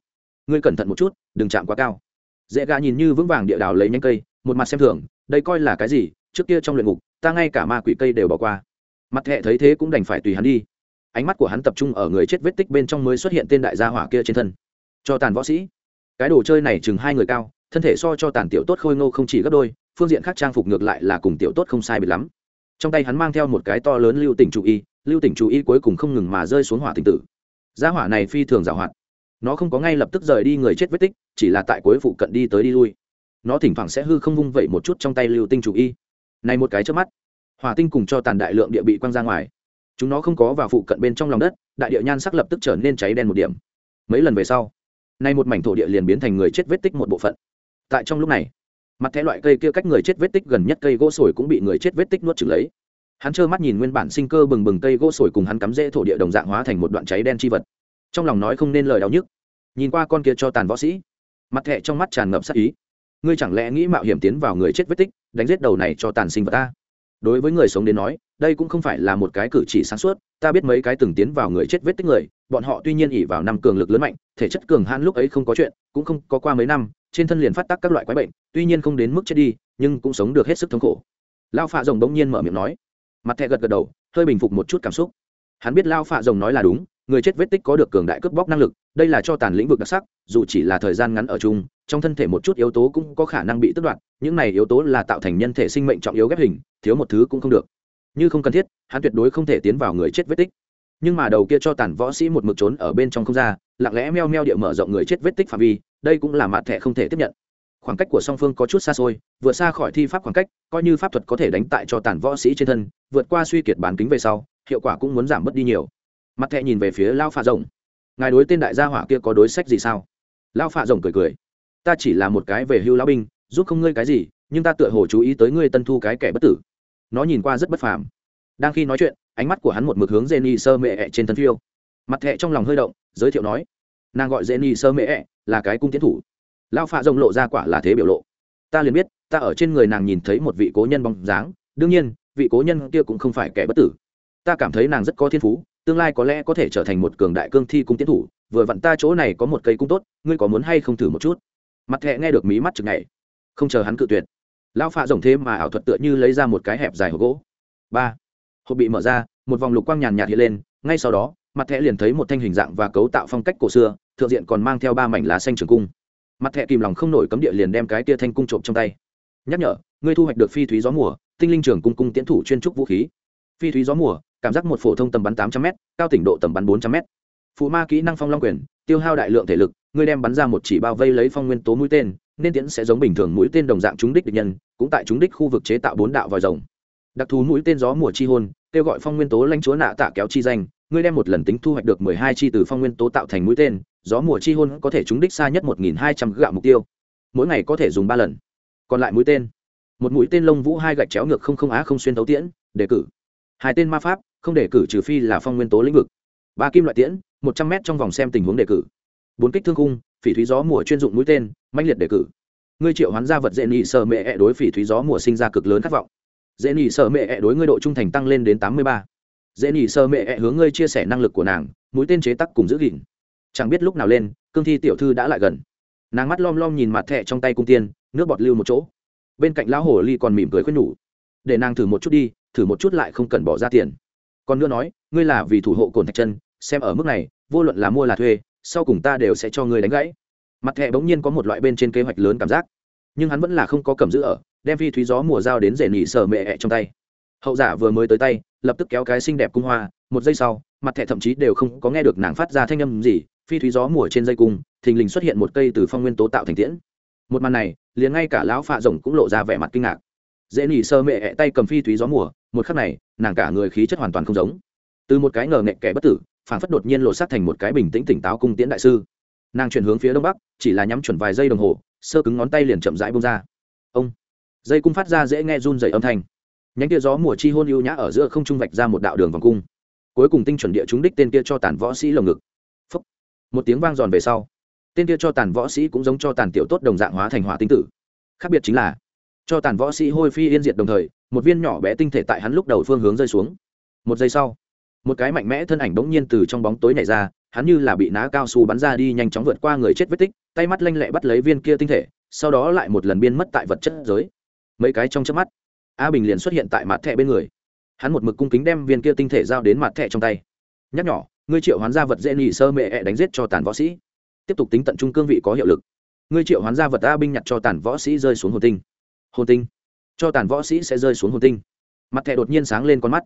Ngươi cẩn thận một chút, đừng chạm quá cao. Dễ gạ nhìn như vững vàng địa đào lấy nhanh cây, một mặt xem thường, đây coi là cái gì, trước kia trong luyện ngục, ta ngay cả ma quỷ cây đều bỏ qua. Mặt thẹ thấy thế cũng đành phải tùy hắn đi. Ánh mắt của hắn tập trung ở người chết vết tích bên trong mới xuất hiện tên đại gia hỏa kia trên thân. Cho tàn võ sĩ. Cái đồ chơi này chừng hai người cao, thân thể so cho tàn tiểu tốt khôi ngô không chỉ gấp đôi phương diện khác trang phục ngược lại là cùng tiểu tốt không sai biệt lắm. Trong tay hắn mang theo một cái to lớn lưu tỉnh chủ y, lưu tỉnh chủ y cuối cùng không ngừng mà rơi xuống hỏa tỉnh tử. Gia hỏa này phi thường giảo hoạt. Nó không có ngay lập tức rời đi người chết vết tích, chỉ là tại cuối phụ cận đi tới đi lui. Nó thỉnh thoảng sẽ hư không vung vẩy một chút trong tay lưu tinh chủ y. Này một cái trước mắt, hỏa tinh cùng cho tàn đại lượng địa bị quăng ra ngoài. Chúng nó không có vào phụ cận bên trong lòng đất, đại địa nhan sắc lập tức trở nên cháy đen một điểm. Mấy lần về sau nay một mảnh thổ địa liền biến thành người chết vết tích một bộ phận. Tại trong lúc này mặt thẻ loại cây kia cách người chết vết tích gần nhất cây gỗ sồi cũng bị người chết vết tích nuốt chửng lấy. Hắn trơ mắt nhìn nguyên bản sinh cơ bừng bừng cây gỗ sồi cùng hắn cắm rễ thổ địa đồng dạng hóa thành một đoạn cháy đen chi vật. Trong lòng nói không nên lời đau nhức. Nhìn qua con kia cho tàn võ sĩ, mặt thẻ trong mắt tràn ngập sắc ý. Ngươi chẳng lẽ nghĩ mạo hiểm tiến vào người chết vết tích, đánh giết đầu này cho tàn sinh vật ta? Đối với người sống đến nói, đây cũng không phải là một cái cử chỉ sáng suốt. Ta biết mấy cái từng tiến vào người chết vết tích người, bọn họ tuy nhiên ỉ vào năm cường lực lớn mạnh, thể chất cường hãn lúc ấy không có chuyện, cũng không có qua mấy năm trên thân liền phát tác các loại quái bệnh, tuy nhiên không đến mức chết đi, nhưng cũng sống được hết sức thống khổ. Lao phạ rồng bỗng nhiên mở miệng nói. Mặt thẹ gật gật đầu, hơi bình phục một chút cảm xúc. Hắn biết lao phạ rồng nói là đúng, người chết vết tích có được cường đại cướp bóc năng lực, đây là cho tàn lĩnh vực đặc sắc, dù chỉ là thời gian ngắn ở chung, trong thân thể một chút yếu tố cũng có khả năng bị tước đoạt, những này yếu tố là tạo thành nhân thể sinh mệnh trọng yếu ghép hình, thiếu một thứ cũng không được. Như không cần thiết, hắn tuyệt đối không thể tiến vào người chết vết tích. Nhưng mà đầu kia cho tàn võ sĩ một mực trốn ở bên trong không ra, lặng lẽ meo meo địa mở rộng người chết vết tích phạm vi đây cũng là mặt thẻ không thể tiếp nhận. Khoảng cách của song phương có chút xa xôi, vượt xa khỏi thi pháp khoảng cách, coi như pháp thuật có thể đánh tại cho tàn võ sĩ trên thân, vượt qua suy kiệt bán kính về sau, hiệu quả cũng muốn giảm bớt đi nhiều. Mặt thẻ nhìn về phía lao pha rồng. Ngài đối tên đại gia hỏa kia có đối sách gì sao? Lao pha rồng cười cười. Ta chỉ là một cái về hưu lão binh, giúp không ngươi cái gì, nhưng ta tựa hồ chú ý tới ngươi tân thu cái kẻ bất tử. Nó nhìn qua rất bất phàm. Đang khi nói chuyện, ánh mắt của hắn một mực hướng jenny sơ mệ trên thân phiêu. Mặt thẹ trong lòng hơi động, giới thiệu nói nàng gọi jenny sơ mễ -e, là cái cung tiến thủ. Lao phạ rồng lộ ra quả là thế biểu lộ. Ta liền biết ta ở trên người nàng nhìn thấy một vị cố nhân bóng dáng đương nhiên vị cố nhân kia cũng không phải kẻ bất tử. Ta cảm thấy nàng rất có thiên phú tương lai có lẽ có thể trở thành một cường đại cương thi cung tiến thủ vừa vặn ta chỗ này có một cây cung tốt ngươi có muốn hay không thử một chút? Mặt thẹ nghe được mí mắt chực này không chờ hắn cự tuyệt. Lão phạ rồng thế mà ảo thuật tựa như lấy ra một cái hẹp dài hộp gỗ. Ba. Hộp bị mở ra một vòng lục quang nhàn nhạt hiện lên ngay sau đó mặt thẻ liền thấy một thanh hình dạng và cấu tạo phong cách cổ xưa, thượng diện còn mang theo ba mảnh lá xanh trường cung. Mặt thẻ kìm lòng không nổi cấm địa liền đem cái tia thanh cung trộm trong tay. Nhắc nhở, ngươi thu hoạch được phi thúy gió mùa, tinh linh trường cung cung tiến thủ chuyên trúc vũ khí. Phi thúy gió mùa, cảm giác một phổ thông tầm bắn tám trăm m cao tỉnh độ tầm bắn bốn trăm m phụ ma kỹ năng phong long quyền, tiêu hao đại lượng thể lực, ngươi đem bắn ra một chỉ bao vây lấy phong nguyên tố mũi tên, nên tiễn sẽ giống bình thường mũi tên đồng dạng trúng đích địch nhân, cũng tại trúng đích khu vực chế tạo bốn đạo vòi rồng. Đặc thù mũi tên gió mùa chi hôn, kêu gọi phong nguyên tố lãnh chúa nạ tạ kéo chi danh ngươi đem một lần tính thu hoạch được mười hai chi từ phong nguyên tố tạo thành mũi tên, gió mùa chi hôn có thể trúng đích xa nhất một nghìn hai trăm gạo mục tiêu. Mỗi ngày có thể dùng ba lần. Còn lại mũi tên. Một mũi tên lông vũ hai gạch chéo ngược không không á không xuyên thấu tiễn, đề cử. Hai tên ma pháp, không đề cử trừ phi là phong nguyên tố lĩnh vực. Ba kim loại tiễn, một trăm m trong vòng xem tình huống đề cử. Bốn kích thương cung phỉ thúy gió mùa chuyên dụng mũi tên manh liệt đề cử. Ngươi triệu hoán gia vật dễ nhị sợ mẹ ẹ đối phỉ thúy gió mùa sinh ra cực lớn khát vọng. Dễ nhị sợ mẹ ẹ đối ngươi độ trung thành tăng lên đến tám mươi ba dễ nhị sơ mẹ ẹ hướng ngươi chia sẻ năng lực của nàng, mũi tên chế tắc cùng giữ gìn. Chẳng biết lúc nào lên, cương thi tiểu thư đã lại gần. Nàng mắt lom lom nhìn mặt thẹ trong tay cung tiên, nước bọt lưu một chỗ. Bên cạnh lão hồ ly còn mỉm cười khuyên nhủ. Để nàng thử một chút đi, thử một chút lại không cần bỏ ra tiền. Còn nữa nói, ngươi là vì thủ hộ cồn thạch chân, xem ở mức này, vô luận là mua là thuê, sau cùng ta đều sẽ cho ngươi đánh gãy. Mặt thẹ bỗng nhiên có một loại bên trên kế hoạch lớn cảm giác. Nhưng hắn vẫn là không có cầm giữ ở, đem phi thúy gió mùa dao đến rể nỉ sờ mẹ ẹ trong tay. Hậu giả vừa mới tới tay lập tức kéo cái xinh đẹp cung hoa, một giây sau, mặt thẻ thậm chí đều không có nghe được nàng phát ra thanh âm gì, phi thúy gió mùa trên dây cung, thình lình xuất hiện một cây từ phong nguyên tố tạo thành tiễn. Một màn này, liền ngay cả lão phạ rồng cũng lộ ra vẻ mặt kinh ngạc. Dễ nỉ sơ mẹ ẹ tay cầm phi thúy gió mùa, một khắc này, nàng cả người khí chất hoàn toàn không giống. Từ một cái ngờ nghệ kẻ bất tử phản phất đột nhiên lộ sát thành một cái bình tĩnh tỉnh táo cung tiễn đại sư. Nàng chuyển hướng phía đông bắc, chỉ là nhắm chuẩn vài giây đồng hồ, sơ cứng ngón tay liền chậm rãi bông ra. Ông, dây cung phát ra dễ nghe run dày âm thanh nhánh kia gió mùa chi hôn ưu nhã ở giữa không trung vạch ra một đạo đường vòng cung. Cuối cùng tinh chuẩn địa chúng đích tên kia cho tàn võ sĩ lồng ngực. Phúc. một tiếng vang giòn về sau, tên kia cho tàn võ sĩ cũng giống cho tàn tiểu tốt đồng dạng hóa thành hỏa tinh tử. Khác biệt chính là, cho tàn võ sĩ hôi phi yên diệt đồng thời, một viên nhỏ bé tinh thể tại hắn lúc đầu phương hướng rơi xuống. Một giây sau, một cái mạnh mẽ thân ảnh bỗng nhiên từ trong bóng tối nhảy ra, hắn như là bị ná cao su bắn ra đi nhanh chóng vượt qua người chết vết tích, tay mắt lanh lẹ bắt lấy viên kia tinh thể, sau đó lại một lần biên mất tại vật chất giới. Mấy cái trong chớp mắt a bình liền xuất hiện tại mặt thẻ bên người. Hắn một mực cung kính đem viên kia tinh thể giao đến mặt thẻ trong tay. Nhắc nhỏ ngươi triệu hoán gia vật dễ nghỉ sơ mẹ ẹ đánh giết cho tàn võ sĩ. Tiếp tục tính tận trung cương vị có hiệu lực. Ngươi triệu hoán gia vật a binh nhặt cho tàn võ sĩ rơi xuống hồn tinh. Hồn tinh? Cho tàn võ sĩ sẽ rơi xuống hồn tinh. Mặt thẻ đột nhiên sáng lên con mắt.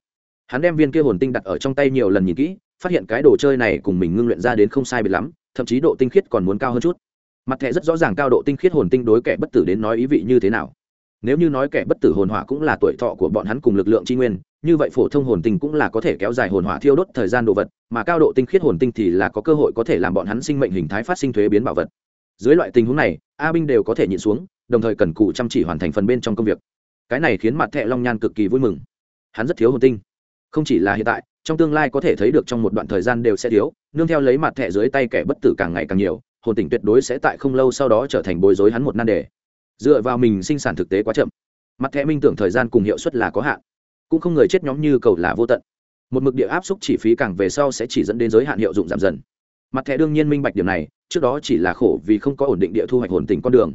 Hắn đem viên kia hồn tinh đặt ở trong tay nhiều lần nhìn kỹ, phát hiện cái đồ chơi này cùng mình ngưng luyện ra đến không sai biệt lắm, thậm chí độ tinh khiết còn muốn cao hơn chút. Mặt thẻ rất rõ ràng cao độ tinh khiết hồn tinh đối kẻ bất tử đến nói ý vị như thế nào nếu như nói kẻ bất tử hồn hỏa cũng là tuổi thọ của bọn hắn cùng lực lượng tri nguyên, như vậy phổ thông hồn tinh cũng là có thể kéo dài hồn hỏa thiêu đốt thời gian đồ vật, mà cao độ tinh khiết hồn tinh thì là có cơ hội có thể làm bọn hắn sinh mệnh hình thái phát sinh thuế biến bảo vật. Dưới loại tình huống này, a binh đều có thể nhịn xuống, đồng thời cần cụ chăm chỉ hoàn thành phần bên trong công việc. Cái này khiến mặt thẹ long nhan cực kỳ vui mừng. Hắn rất thiếu hồn tinh. Không chỉ là hiện tại, trong tương lai có thể thấy được trong một đoạn thời gian đều sẽ thiếu, nương theo lấy mặt thẹ dưới tay kẻ bất tử càng ngày càng nhiều, hồn tỉnh tuyệt đối sẽ tại không lâu sau đó trở thành bối rối hắn một nan đề dựa vào mình sinh sản thực tế quá chậm. Mặt thẻ minh tưởng thời gian cùng hiệu suất là có hạn. Cũng không người chết nhóm như cầu là vô tận. Một mực địa áp xúc chỉ phí càng về sau sẽ chỉ dẫn đến giới hạn hiệu dụng giảm dần. Mặt thẻ đương nhiên minh bạch điểm này, trước đó chỉ là khổ vì không có ổn định địa thu hoạch hồn tình con đường.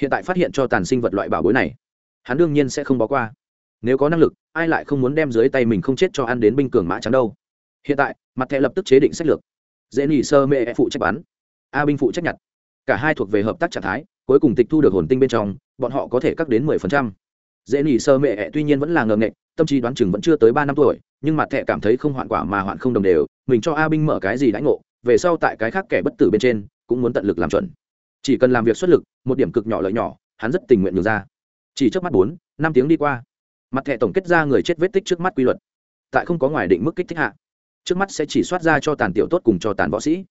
Hiện tại phát hiện cho tàn sinh vật loại bảo bối này, hắn đương nhiên sẽ không bỏ qua. Nếu có năng lực, ai lại không muốn đem dưới tay mình không chết cho ăn đến binh cường mã trắng đâu. Hiện tại, mặt thẻ lập tức chế định sách lược. Dễ nỉ sơ mê phụ trách bắn a binh phụ trách nhặt. Cả hai thuộc về hợp tác trạng thái cuối cùng tịch thu được hồn tinh bên trong bọn họ có thể cắt đến mười phần trăm. Dễ nỉ sơ mẹ tuy nhiên vẫn là ngờ nghệ, tâm trí đoán chừng vẫn chưa tới ba năm tuổi nhưng mặt thẻ cảm thấy không hoạn quả mà hoạn không đồng đều mình cho a binh mở cái gì đãi ngộ về sau tại cái khác kẻ bất tử bên trên cũng muốn tận lực làm chuẩn. Chỉ cần làm việc xuất lực một điểm cực nhỏ lợi nhỏ hắn rất tình nguyện được ra. Chỉ trước mắt bốn năm tiếng đi qua. Mặt thẻ tổng kết ra người chết vết tích trước mắt quy luật. Tại không có ngoài định mức kích thích hạ trước mắt sẽ chỉ soát ra cho tàn tiểu tốt cùng cho tàn võ sĩ.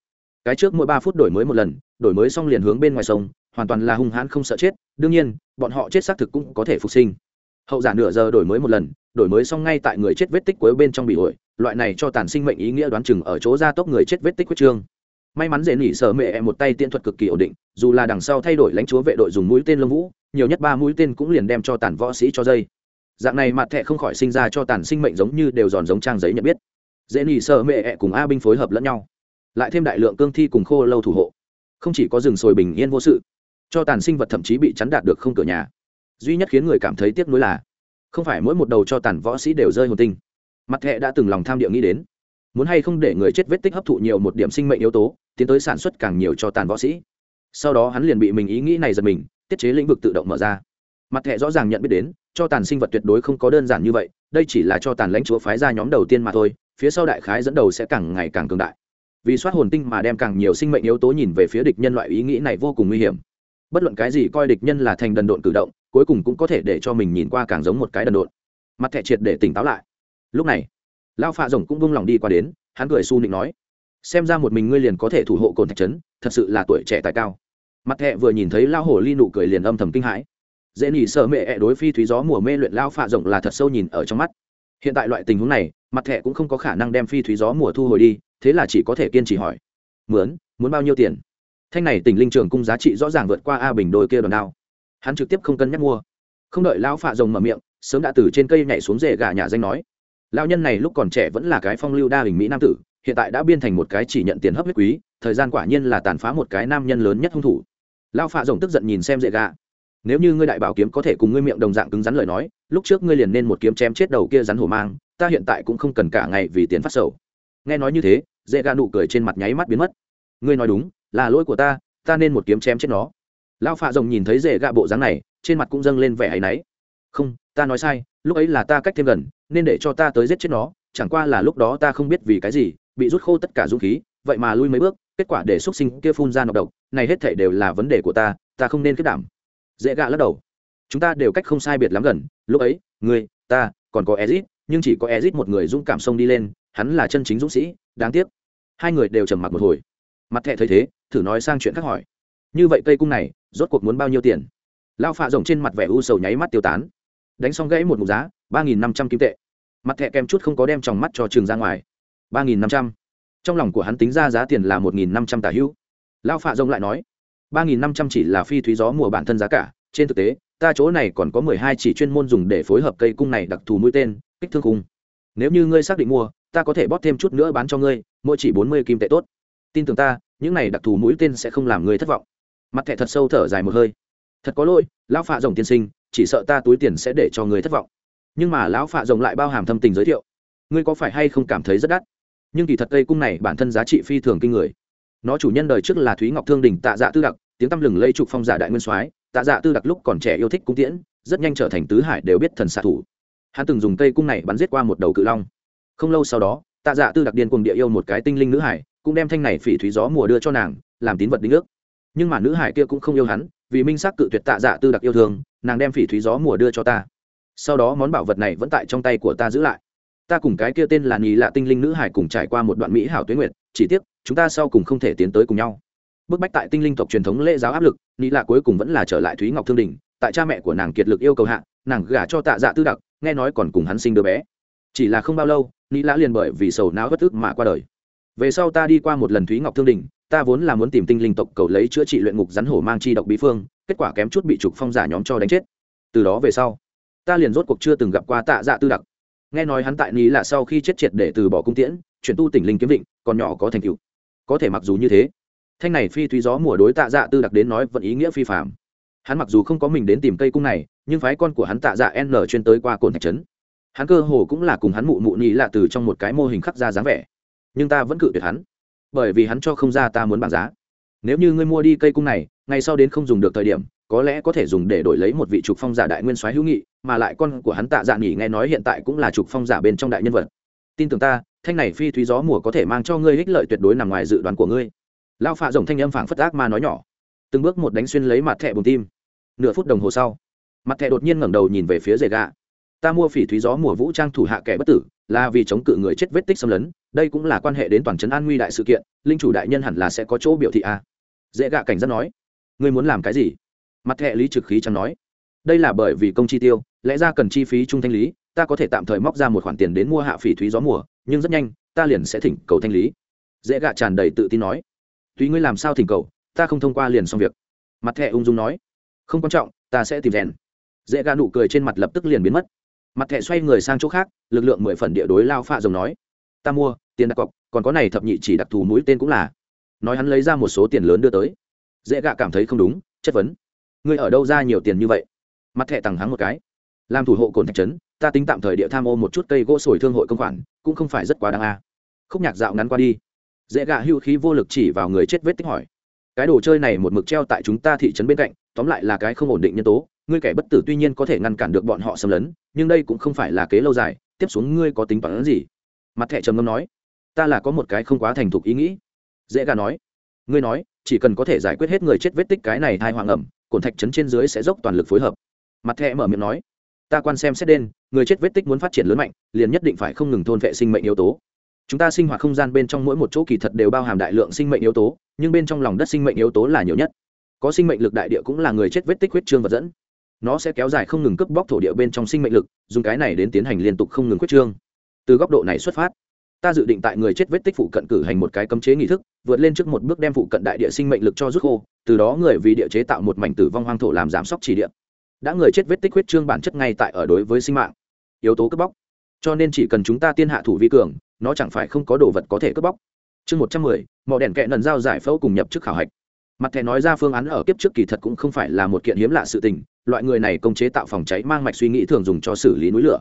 Cái trước mỗi ba phút đổi mới một lần đổi mới xong liền hướng bên ngoài sông hoàn toàn là hung hãn không sợ chết, đương nhiên, bọn họ chết xác thực cũng có thể phục sinh. Hậu giả nửa giờ đổi mới một lần, đổi mới xong ngay tại người chết vết tích cuối bên trong bị ổi loại này cho tàn sinh mệnh ý nghĩa đoán chừng ở chỗ gia tốc người chết vết tích quyết trương. May mắn dễ nỉ sở mẹ em một tay tiên thuật cực kỳ ổn định, dù là đằng sau thay đổi lãnh chúa vệ đội dùng mũi tên lông vũ, nhiều nhất ba mũi tên cũng liền đem cho tàn võ sĩ cho dây. Dạng này mặt thẹ không khỏi sinh ra cho tàn sinh mệnh giống như đều giòn giống trang giấy nhận biết. Dễ nỉ sợ mẹ ẹ cùng a binh phối hợp lẫn nhau, lại thêm đại lượng cương thi cùng khô lâu thủ hộ. Không chỉ có rừng sồi bình yên vô sự cho tàn sinh vật thậm chí bị chắn đạt được không cửa nhà. Duy nhất khiến người cảm thấy tiếc nuối là, không phải mỗi một đầu cho tàn võ sĩ đều rơi hồn tinh. Mặt hệ đã từng lòng tham địa nghĩ đến, muốn hay không để người chết vết tích hấp thụ nhiều một điểm sinh mệnh yếu tố, tiến tới sản xuất càng nhiều cho tàn võ sĩ. Sau đó hắn liền bị mình ý nghĩ này giật mình, tiết chế lĩnh vực tự động mở ra. Mặt hệ rõ ràng nhận biết đến, cho tàn sinh vật tuyệt đối không có đơn giản như vậy, đây chỉ là cho tàn lãnh chúa phái ra nhóm đầu tiên mà thôi, phía sau đại khái dẫn đầu sẽ càng ngày càng cường đại. Vì soát hồn tinh mà đem càng nhiều sinh mệnh yếu tố nhìn về phía địch nhân loại ý nghĩ này vô cùng nguy hiểm bất luận cái gì coi địch nhân là thành đần độn cử động, cuối cùng cũng có thể để cho mình nhìn qua càng giống một cái đần độn. Mặt thẻ triệt để tỉnh táo lại. Lúc này lao phạ rồng cũng vung lòng đi qua đến, hắn cười su nịnh nói, xem ra một mình ngươi liền có thể thủ hộ cồn thạch trấn, thật sự là tuổi trẻ tài cao. Mặt thẹ vừa nhìn thấy lao hổ ly nụ cười liền âm thầm kinh hãi. Dễ nỉ sợ mẹ ẹ đối phi thúy gió mùa mê luyện lao phạ rộng là thật sâu nhìn ở trong mắt. Hiện tại loại tình huống này, mặt thẹ cũng không có khả năng đem phi thúy gió mùa thu hồi đi, thế là chỉ có thể kiên trì hỏi, mướn, muốn bao nhiêu tiền? Thanh này tỉnh linh trường cung giá trị rõ ràng vượt qua a bình đôi kia đòn đao. Hắn trực tiếp không cân nhắc mua. Không đợi lão phạ rồng mở miệng, sớm đã từ trên cây nhảy xuống rễ gà nhà danh nói. Lão nhân này lúc còn trẻ vẫn là cái phong lưu đa hình mỹ nam tử, hiện tại đã biên thành một cái chỉ nhận tiền hấp huyết quý, thời gian quả nhiên là tàn phá một cái nam nhân lớn nhất hung thủ. Lão phạ rồng tức giận nhìn xem rễ gà. Nếu như ngươi đại bảo kiếm có thể cùng ngươi miệng đồng dạng cứng rắn lời nói, lúc trước ngươi liền nên một kiếm chém chết đầu kia rắn hổ mang, ta hiện tại cũng không cần cả ngày vì tiền phát sầu. Nghe nói như thế dễ gà nụ cười trên mặt nháy mắt biến mất. Ngươi nói đúng là lỗi của ta ta nên một kiếm chém chết nó. Lão phạ rồng nhìn thấy rể gạ bộ dáng này, trên mặt cũng dâng lên vẻ áy náy. Không, ta nói sai, lúc ấy là ta cách thêm gần, nên để cho ta tới giết chết nó, chẳng qua là lúc đó ta không biết vì cái gì, bị rút khô tất cả dũng khí, vậy mà lui mấy bước, kết quả để x sinh kia phun ra nọc độc, này hết thể đều là vấn đề của ta ta không nên kết đảm. Dễ gạ lắc đầu. Chúng ta đều cách không sai biệt lắm gần, lúc ấy người ta, còn có ezit, nhưng chỉ có ezit một người dũng cảm sông đi lên, hắn là chân chính dũng sĩ, đáng tiếc. Hai người đều trầm mặc một hồi mặt thẹ thấy thế, thử nói sang chuyện khác hỏi. Như vậy cây cung này, rốt cuộc muốn bao nhiêu tiền? Lao phạ rồng trên mặt vẻ u sầu nháy mắt tiêu tán. Đánh xong gãy một mục giá, ba nghìn năm trăm kim tệ. Mặt thẹ kèm chút không có đem tròng mắt cho trường ra ngoài. ba nghìn năm trăm. Trong lòng của hắn tính ra giá tiền là một nghìn năm trăm tả hữu. Lao phạ rồng lại nói, ba nghìn năm trăm chỉ là phi thúy gió mùa bản thân giá cả. Trên thực tế, ta chỗ này còn có mười hai chỉ chuyên môn dùng để phối hợp cây cung này đặc thù mũi tên, kích thương cung nếu như ngươi xác định mua, ta có thể bóp thêm chút nữa bán cho ngươi, mỗi chỉ bốn mươi kim tệ tốt tin tưởng ta, những này đặc thù mũi tên sẽ không làm ngươi thất vọng. Mặt thẻ thật sâu thở dài một hơi. Thật có lỗi, lão phạ rồng tiên sinh, chỉ sợ ta túi tiền sẽ để cho người thất vọng. Nhưng mà lão phạ rồng lại bao hàm thâm tình giới thiệu. Ngươi có phải hay không cảm thấy rất đắt? Nhưng kỳ thật cây cung này bản thân giá trị phi thường kinh người. Nó chủ nhân đời trước là thúy ngọc thương đình tạ dạ tư đặc, tiếng tăm lừng lây trục phong giả đại nguyên soái. Tạ dạ tư đặc lúc còn trẻ yêu thích cung tiễn, rất nhanh trở thành tứ hải đều biết thần xạ thủ. Hắn từng dùng cây cung này bắn giết qua một đầu cự long. Không lâu sau đó, tạ dạ tư đặc điên cùng địa yêu một cái tinh linh nữ hải cũng đem thanh này phỉ thúy gió mùa đưa cho nàng, làm tín vật đính ước. Nhưng mà nữ hải kia cũng không yêu hắn, vì minh xác cự tuyệt tạ dạ tư đặc yêu thương, nàng đem phỉ thúy gió mùa đưa cho ta. Sau đó món bảo vật này vẫn tại trong tay của ta giữ lại. Ta cùng cái kia tên là nhì lạ tinh linh nữ hải cùng trải qua một đoạn mỹ hảo tuyến nguyệt, chỉ tiếc, chúng ta sau cùng không thể tiến tới cùng nhau. Bức bách tại tinh linh tộc truyền thống lễ giáo áp lực nhì lạ cuối cùng vẫn là trở lại thúy ngọc thương đình, tại cha mẹ của nàng kiệt lực yêu cầu hạ, nàng gả cho tạ dạ tư đặc, nghe nói còn cùng hắn sinh đứa bé. Chỉ là không bao lâu nhì lạ liền bởi vì sầu não bất ức mà qua đời về sau ta đi qua một lần thúy ngọc thương đình, ta vốn là muốn tìm tinh linh tộc cầu lấy chữa trị luyện ngục rắn hổ mang chi độc bí phương, kết quả kém chút bị trục phong giả nhóm cho đánh chết. Từ đó về sau, ta liền rốt cuộc chưa từng gặp qua tạ dạ tư đặc. Nghe nói hắn tại ní là sau khi chết triệt để từ bỏ cung tiễn, chuyển tu tỉnh linh kiếm định, còn nhỏ có thành tựu. Có thể mặc dù như thế, thanh này phi thúy gió mùa đối tạ dạ tư đặc đến nói vẫn ý nghĩa phi phạm hắn mặc dù không có mình đến tìm cây cung này, nhưng phái con của hắn tạ dạ n chuyên tới qua cồn thạch trấn. Hắn cơ hồ cũng là cùng hắn mụ mụ nhị là từ trong một cái mô hình khắc ra dáng vẻ nhưng ta vẫn cự tuyệt hắn, bởi vì hắn cho không ra ta muốn bảng giá. Nếu như ngươi mua đi cây cung này ngay sau đến không dùng được thời điểm, có lẽ có thể dùng để đổi lấy một vị trục phong giả đại nguyên soái hữu nghị, mà lại con của hắn tạ dạ nghỉ nghe nói hiện tại cũng là trục phong giả bên trong đại nhân vật. Tin tưởng ta, thanh này phi thúy gió mùa có thể mang cho ngươi ích lợi tuyệt đối nằm ngoài dự đoán của ngươi. Lao phạ rồng thanh âm phảng phất ác ma nói nhỏ. Từng bước một đánh xuyên lấy mặt thẻ bùn tim. Nửa phút đồng hồ sau, mặt thẻ đột nhiên ngẩng đầu nhìn về phía rể gà ta mua phỉ thúy gió mùa vũ trang thủ hạ kẻ bất tử, là vì chống cự người chết vết tích xâm lấn đây cũng là quan hệ đến toàn trấn an nguy đại sự kiện, linh chủ đại nhân hẳn là sẽ có chỗ biểu thị a à. dễ gạ cảnh giác nói. Ngươi muốn làm cái gì? Mặt thẹ lý trực khí chẳng nói. Đây là bởi vì công chi tiêu, lẽ ra cần chi phí trung thanh lý, ta có thể tạm thời móc ra một khoản tiền đến mua hạ phỉ thúy gió mùa, nhưng rất nhanh, ta liền sẽ thỉnh cầu thanh lý. Dễ gạ tràn đầy tự tin nói. Tùy ngươi làm sao thỉnh cầu, ta không thông qua liền xong việc. Mặt thẹ ung dung nói. Không quan trọng, ta sẽ tìm rèn. Dễ gạ nụ cười trên mặt lập tức liền biến mất. Mặt thẹ xoay người sang chỗ khác, lực lượng mười phần địa đối lao phạ rồng nói ta mua, tiền đặt cọc, còn có này thập nhị chỉ đặc thù mũi tên cũng là. Nói hắn lấy ra một số tiền lớn đưa tới. Dễ gạ cảm thấy không đúng, chất vấn. Ngươi ở đâu ra nhiều tiền như vậy? Mặt thẻ tằng hắng một cái. Làm thủ hộ cồn thạch trấn, ta tính tạm thời địa tham ô một chút cây gỗ sồi thương hội công khoản, cũng không phải rất quá đáng a. À. khúc nhạc dạo ngắn qua đi. Dễ gạ hưu khí vô lực chỉ vào người chết vết tích hỏi. Cái đồ chơi này một mực treo tại chúng ta thị trấn bên cạnh, tóm lại là cái không ổn định nhân tố, ngươi kẻ bất tử tuy nhiên có thể ngăn cản được bọn họ xâm lấn, nhưng đây cũng không phải là kế lâu dài, tiếp xuống ngươi có tính toán gì? Mặt thẻ trầm ngâm nói, ta là có một cái không quá thành thục ý nghĩ. Dễ gà nói, ngươi nói, chỉ cần có thể giải quyết hết người chết vết tích cái này thai hoàng ẩm cổn thạch trấn trên dưới sẽ dốc toàn lực phối hợp. Mặt thẻ mở miệng nói, ta quan xem xét đen, người chết vết tích muốn phát triển lớn mạnh, liền nhất định phải không ngừng thôn vệ sinh mệnh yếu tố. Chúng ta sinh hoạt không gian bên trong mỗi một chỗ kỳ thật đều bao hàm đại lượng sinh mệnh yếu tố, nhưng bên trong lòng đất sinh mệnh yếu tố là nhiều nhất. Có sinh mệnh lực đại địa cũng là người chết vết tích huyết trương vật dẫn. Nó sẽ kéo dài không ngừng cướp bóc thổ địa bên trong sinh mệnh lực, dùng cái này đến tiến hành liên tục không ngừng huyết trương từ góc độ này xuất phát, ta dự định tại người chết vết tích phụ cận cử hành một cái cấm chế nghi thức, vượt lên trước một bước đem phụ cận đại địa sinh mệnh lực cho rút khô, từ đó người vì địa chế tạo một mảnh tử vong hoang thổ làm giảm sóc chỉ địa. Đã người chết vết tích huyết trương bản chất ngay tại ở đối với sinh mạng. Yếu tố cướp bóc. Cho nên chỉ cần chúng ta tiên hạ thủ vi cường, nó chẳng phải không có đồ vật có thể cướp bóc. Chương một trăm mười, mỏ đèn kẹ nần giao giải phẫu cùng nhập chức khảo hạch. Mặt thẻ nói ra phương án ở kiếp trước kỳ thật cũng không phải là một kiện hiếm lạ sự tình, loại người này công chế tạo phòng cháy mang mạch suy nghĩ thường dùng cho xử lý núi lửa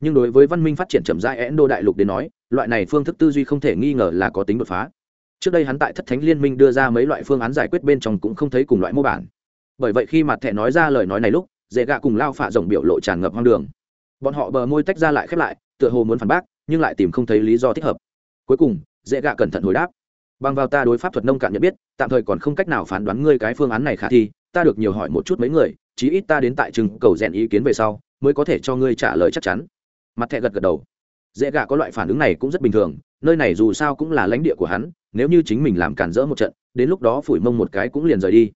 nhưng đối với văn minh phát triển chậm rãi ấn độ đại lục đến nói, loại này phương thức tư duy không thể nghi ngờ là có tính đột phá. Trước đây hắn tại thất thánh liên minh đưa ra mấy loại phương án giải quyết bên trong cũng không thấy cùng loại mô bản. Bởi vậy khi mặt thẻ nói ra lời nói này lúc dễ gạ cùng lao phạ rộng biểu lộ tràn ngập hoang đường. Bọn họ bờ môi tách ra lại khép lại, tựa hồ muốn phản bác, nhưng lại tìm không thấy lý do thích hợp. Cuối cùng dễ gạ cẩn thận hồi đáp. Bằng vào ta đối pháp thuật nông cạn nhận biết, tạm thời còn không cách nào phán đoán ngươi cái phương án này khả thi, ta được nhiều hỏi một chút mấy người, chí ít ta đến tại chừng cầu rèn ý kiến về sau, mới có thể cho ngươi trả lời chắc chắn mặt thẹ gật gật đầu. Dễ gạ có loại phản ứng này cũng rất bình thường, nơi này dù sao cũng là lãnh địa của hắn, nếu như chính mình làm cản rỡ một trận, đến lúc đó phủi mông một cái cũng liền rời đi.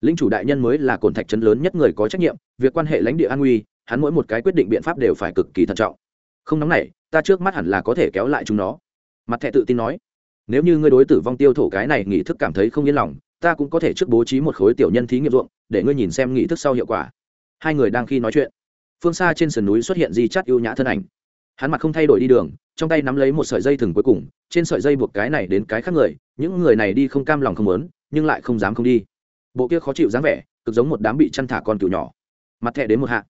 Lính chủ đại nhân mới là cồn thạch trấn lớn nhất người có trách nhiệm, việc quan hệ lãnh địa an nguy hắn mỗi một cái quyết định biện pháp đều phải cực kỳ thận trọng. Không nóng này ta trước mắt hẳn là có thể kéo lại chúng nó. Mặt thẹ tự tin nói. Nếu như ngươi đối tử vong tiêu thổ cái này nghị thức cảm thấy không yên lòng, ta cũng có thể trước bố trí một khối tiểu nhân thí nghiệm ruộng, để ngươi nhìn xem nghị thức sau hiệu quả. Hai người đang khi nói chuyện phương xa trên sườn núi xuất hiện di chắt ưu nhã thân ảnh. Hắn mặt không thay đổi đi đường, trong tay nắm lấy một sợi dây thừng cuối cùng, trên sợi dây buộc cái này đến cái khác người, những người này đi không cam lòng không lớn nhưng lại không dám không đi. Bộ kia khó chịu dáng vẻ, cực giống một đám bị chăn thả con cừu nhỏ. Mặt thẻ đến một hạ.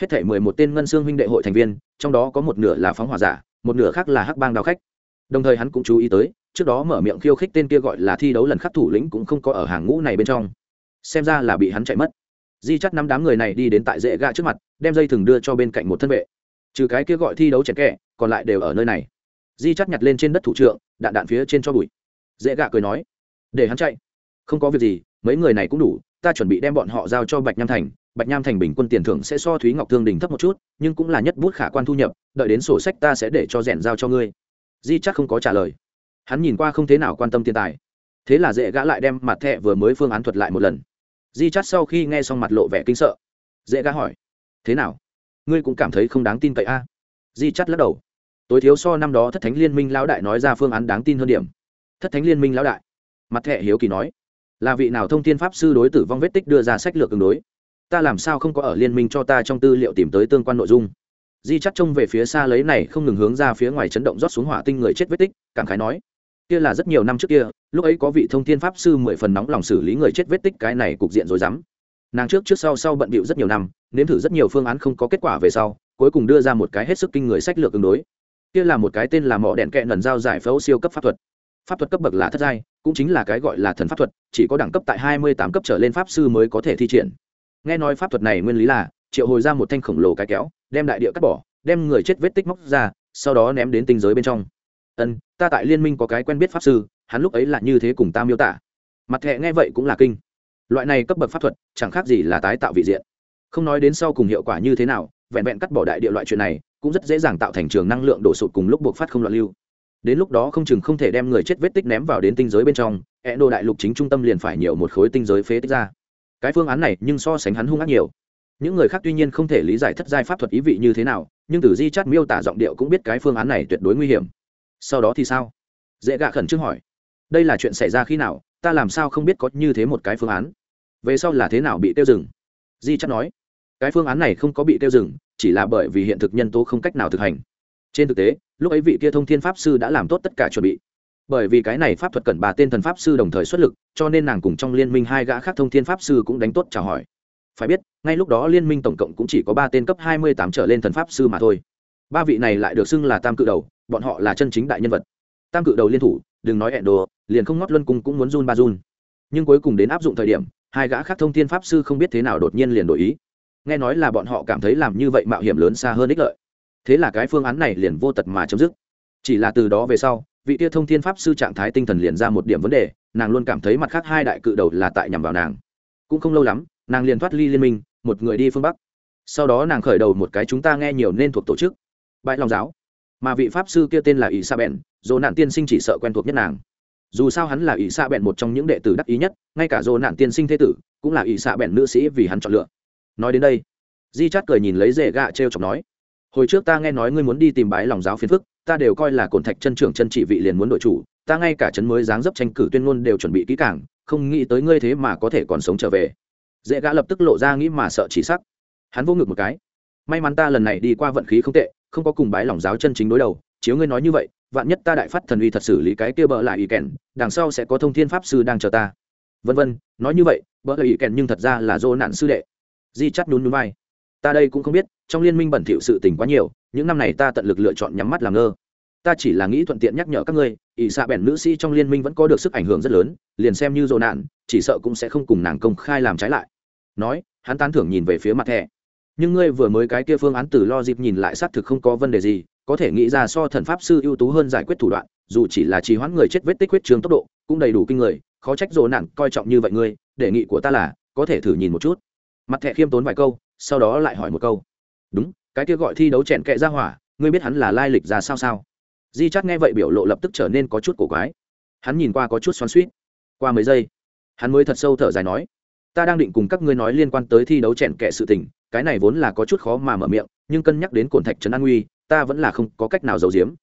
Hết thể mười một tên ngân xương huynh đệ hội thành viên, trong đó có một nửa là phóng hỏa giả, một nửa khác là hắc bang đào khách. Đồng thời hắn cũng chú ý tới, trước đó mở miệng khiêu khích tên kia gọi là thi đấu lần khắc thủ lĩnh cũng không có ở hàng ngũ này bên trong. Xem ra là bị hắn chạy mất di chắt năm đám người này đi đến tại dễ gạ trước mặt, đem dây thừng đưa cho bên cạnh một thân vệ. Trừ cái kia gọi thi đấu chèn kẹ còn lại đều ở nơi này. Di chắt nhặt lên trên đất thủ trượng, đạn đạn phía trên cho bụi. Dễ gạ cười nói, để hắn chạy. Không có việc gì, mấy người này cũng đủ, ta chuẩn bị đem bọn họ giao cho bạch nham thành. Bạch nham thành bình quân tiền thưởng sẽ so thúy ngọc thương đình thấp một chút, nhưng cũng là nhất bút khả quan thu nhập, đợi đến sổ sách ta sẽ để cho rèn giao cho ngươi. Di chắc không có trả lời. Hắn nhìn qua không thế nào quan tâm tiền tài. Thế là dễ gã lại đem mặt thẹ vừa mới phương án thuật lại một lần di chắt sau khi nghe xong mặt lộ vẻ kinh sợ. Dễ gã hỏi, thế nào? Ngươi cũng cảm thấy không đáng tin cậy a? Di chắt lắc đầu. Tối thiếu so năm đó thất thánh liên minh lão đại nói ra phương án đáng tin hơn điểm. Thất thánh liên minh lão đại? Mặt thẹ hiếu kỳ nói. Là vị nào thông tin pháp sư đối tử vong vết tích đưa ra sách lược ứng đối? Ta làm sao không có ở liên minh cho ta trong tư liệu tìm tới tương quan nội dung? Di chắt trông về phía xa lấy này không ngừng hướng ra phía ngoài chấn động rót xuống hỏa tinh người chết vết tích, cảm khái nói kia là rất nhiều năm trước kia, lúc ấy có vị thông thiên pháp sư mười phần nóng lòng xử lý người chết vết tích cái này cục diện rồi dám. Nàng trước trước sau sau bận bịu rất nhiều năm, nếm thử rất nhiều phương án không có kết quả về sau, cuối cùng đưa ra một cái hết sức kinh người sách lược ứng đối. Kia là một cái tên là mỏ đèn kẹ lần giao giải phẫu siêu cấp pháp thuật. Pháp thuật cấp bậc là thất giai, cũng chính là cái gọi là thần pháp thuật, chỉ có đẳng cấp tại hai mươi tám cấp trở lên pháp sư mới có thể thi triển. Nghe nói pháp thuật này nguyên lý là, triệu hồi ra một thanh khổng lồ cái kéo, đem đại địa cắt bỏ, đem người chết vết tích móc ra, sau đó ném đến tinh giới bên trong ân, ta tại liên minh có cái quen biết pháp sư, hắn lúc ấy là như thế cùng ta miêu tả. Mặt thẹ nghe vậy cũng là kinh. Loại này cấp bậc pháp thuật, chẳng khác gì là tái tạo vị diện. Không nói đến sau cùng hiệu quả như thế nào, vẹn vẹn cắt bỏ đại địa loại chuyện này, cũng rất dễ dàng tạo thành trường năng lượng đổ sụt cùng lúc buộc phát không loạn lưu. Đến lúc đó không chừng không thể đem người chết vết tích ném vào đến tinh giới bên trong e đô đại lục chính trung tâm liền phải nhiều một khối tinh giới phế tích ra. Cái phương án này nhưng so sánh hắn hung ác nhiều. Những người khác tuy nhiên không thể lý giải thất giai pháp thuật ý vị như thế nào, nhưng từ di chát miêu tả giọng điệu cũng biết cái phương án này tuyệt đối nguy hiểm sau đó thì sao? Dễ gạ khẩn trương hỏi. Đây là chuyện xảy ra khi nào? Ta làm sao không biết có như thế một cái phương án? Về sau là thế nào bị tiêu dừng? Di chắc nói. Cái phương án này không có bị tiêu dừng, chỉ là bởi vì hiện thực nhân tố không cách nào thực hành. Trên thực tế, lúc ấy vị kia thông thiên pháp sư đã làm tốt tất cả chuẩn bị. Bởi vì cái này pháp thuật cần bà tên thần pháp sư đồng thời xuất lực, cho nên nàng cùng trong liên minh hai gã khác thông thiên pháp sư cũng đánh tốt chào hỏi. Phải biết, ngay lúc đó liên minh tổng cộng cũng chỉ có ba tên cấp hai mươi tám trở lên thần pháp sư mà thôi. Ba vị này lại được xưng là tam cự đầu bọn họ là chân chính đại nhân vật. Tam cự đầu liên thủ, đừng nói hẹn đồ, liền không ngót luân cung cũng muốn run ba run. Nhưng cuối cùng đến áp dụng thời điểm, hai gã khác thông thiên pháp sư không biết thế nào đột nhiên liền đổi ý. Nghe nói là bọn họ cảm thấy làm như vậy mạo hiểm lớn xa hơn ích lợi. Thế là cái phương án này liền vô tật mà chấm dứt. Chỉ là từ đó về sau, vị tia thông thiên pháp sư trạng thái tinh thần liền ra một điểm vấn đề, nàng luôn cảm thấy mặt khác hai đại cự đầu là tại nhằm vào nàng. Cũng không lâu lắm, nàng liền thoát ly liên minh, một người đi phương bắc. Sau đó nàng khởi đầu một cái chúng ta nghe nhiều nên thuộc tổ chức. Bãi long giáo mà vị pháp sư kia tên là ỷ sa bèn dồ nạn tiên sinh chỉ sợ quen thuộc nhất nàng. Dù sao hắn là ỷ sa bèn một trong những đệ tử đắc ý nhất, ngay cả dồ nạn tiên sinh thế tử cũng là ỷ sa bèn nữ sĩ vì hắn chọn lựa. Nói đến đây, di chát cười nhìn lấy rể gạ t r e o chọc nói, hồi trước ta nghe nói ngươi muốn đi tìm bái lòng giáo phiến phức, ta đều coi là cồn thạch chân trưởng chân trị vị liền muốn đội chủ, ta ngay cả chấn mới dáng dấp tranh cử tuyên ngôn đều chuẩn bị kỹ cảng không nghĩ tới ngươi thế mà có thể còn sống trở về. Dễ gã lập tức lộ ra nghĩ mà sợ chỉ sắc. Hắn vô ngực một cái, may mắn ta lần này đi qua vận khí không tệ không có cùng bái lòng giáo chân chính đối đầu, chiếu ngươi nói như vậy, vạn nhất ta đại phát thần uy thật xử lý cái kia bợ lại ý kèn, đằng sau sẽ có thông thiên pháp sư đang chờ ta. Vân vân, nói như vậy, bợ lại ý kèn nhưng thật ra là dô nạn sư đệ. Di chắt nhún nhún vai. Ta đây cũng không biết, trong liên minh bẩn thỉu sự tình quá nhiều, những năm này ta tận lực lựa chọn nhắm mắt làm ngơ. Ta chỉ là nghĩ thuận tiện nhắc nhở các ngươi, ỷ xạ bèn nữ sĩ trong liên minh vẫn có được sức ảnh hưởng rất lớn, liền xem như dồ nạn, chỉ sợ cũng sẽ không cùng nàng công khai làm trái lại. Nói, hắn tán thưởng nhìn về phía mặt thẻ nhưng ngươi vừa mới cái kia phương án từ lo dịp nhìn lại xác thực không có vấn đề gì, có thể nghĩ ra so thần pháp sư ưu tú hơn giải quyết thủ đoạn, dù chỉ là trì hoãn người chết vết tích huyết trường tốc độ, cũng đầy đủ kinh người, khó trách dồ nạn coi trọng như vậy ngươi, đề nghị của ta là, có thể thử nhìn một chút. Mặt thẻ khiêm tốn vài câu, sau đó lại hỏi một câu. Đúng, cái kia gọi thi đấu chèn kệ ra hỏa, ngươi biết hắn là lai lịch ra sao sao? Di chắc nghe vậy biểu lộ lập tức trở nên có chút cổ quái. Hắn nhìn qua có chút xoắn suýt qua mấy giây, hắn mới thật sâu thở dài nói, ta đang định cùng các ngươi nói liên quan tới thi đấu chèn kệ sự tình cái này vốn là có chút khó mà mở miệng, nhưng cân nhắc đến cổn thạch trấn an nguy ta vẫn là không có cách nào giấu giếm.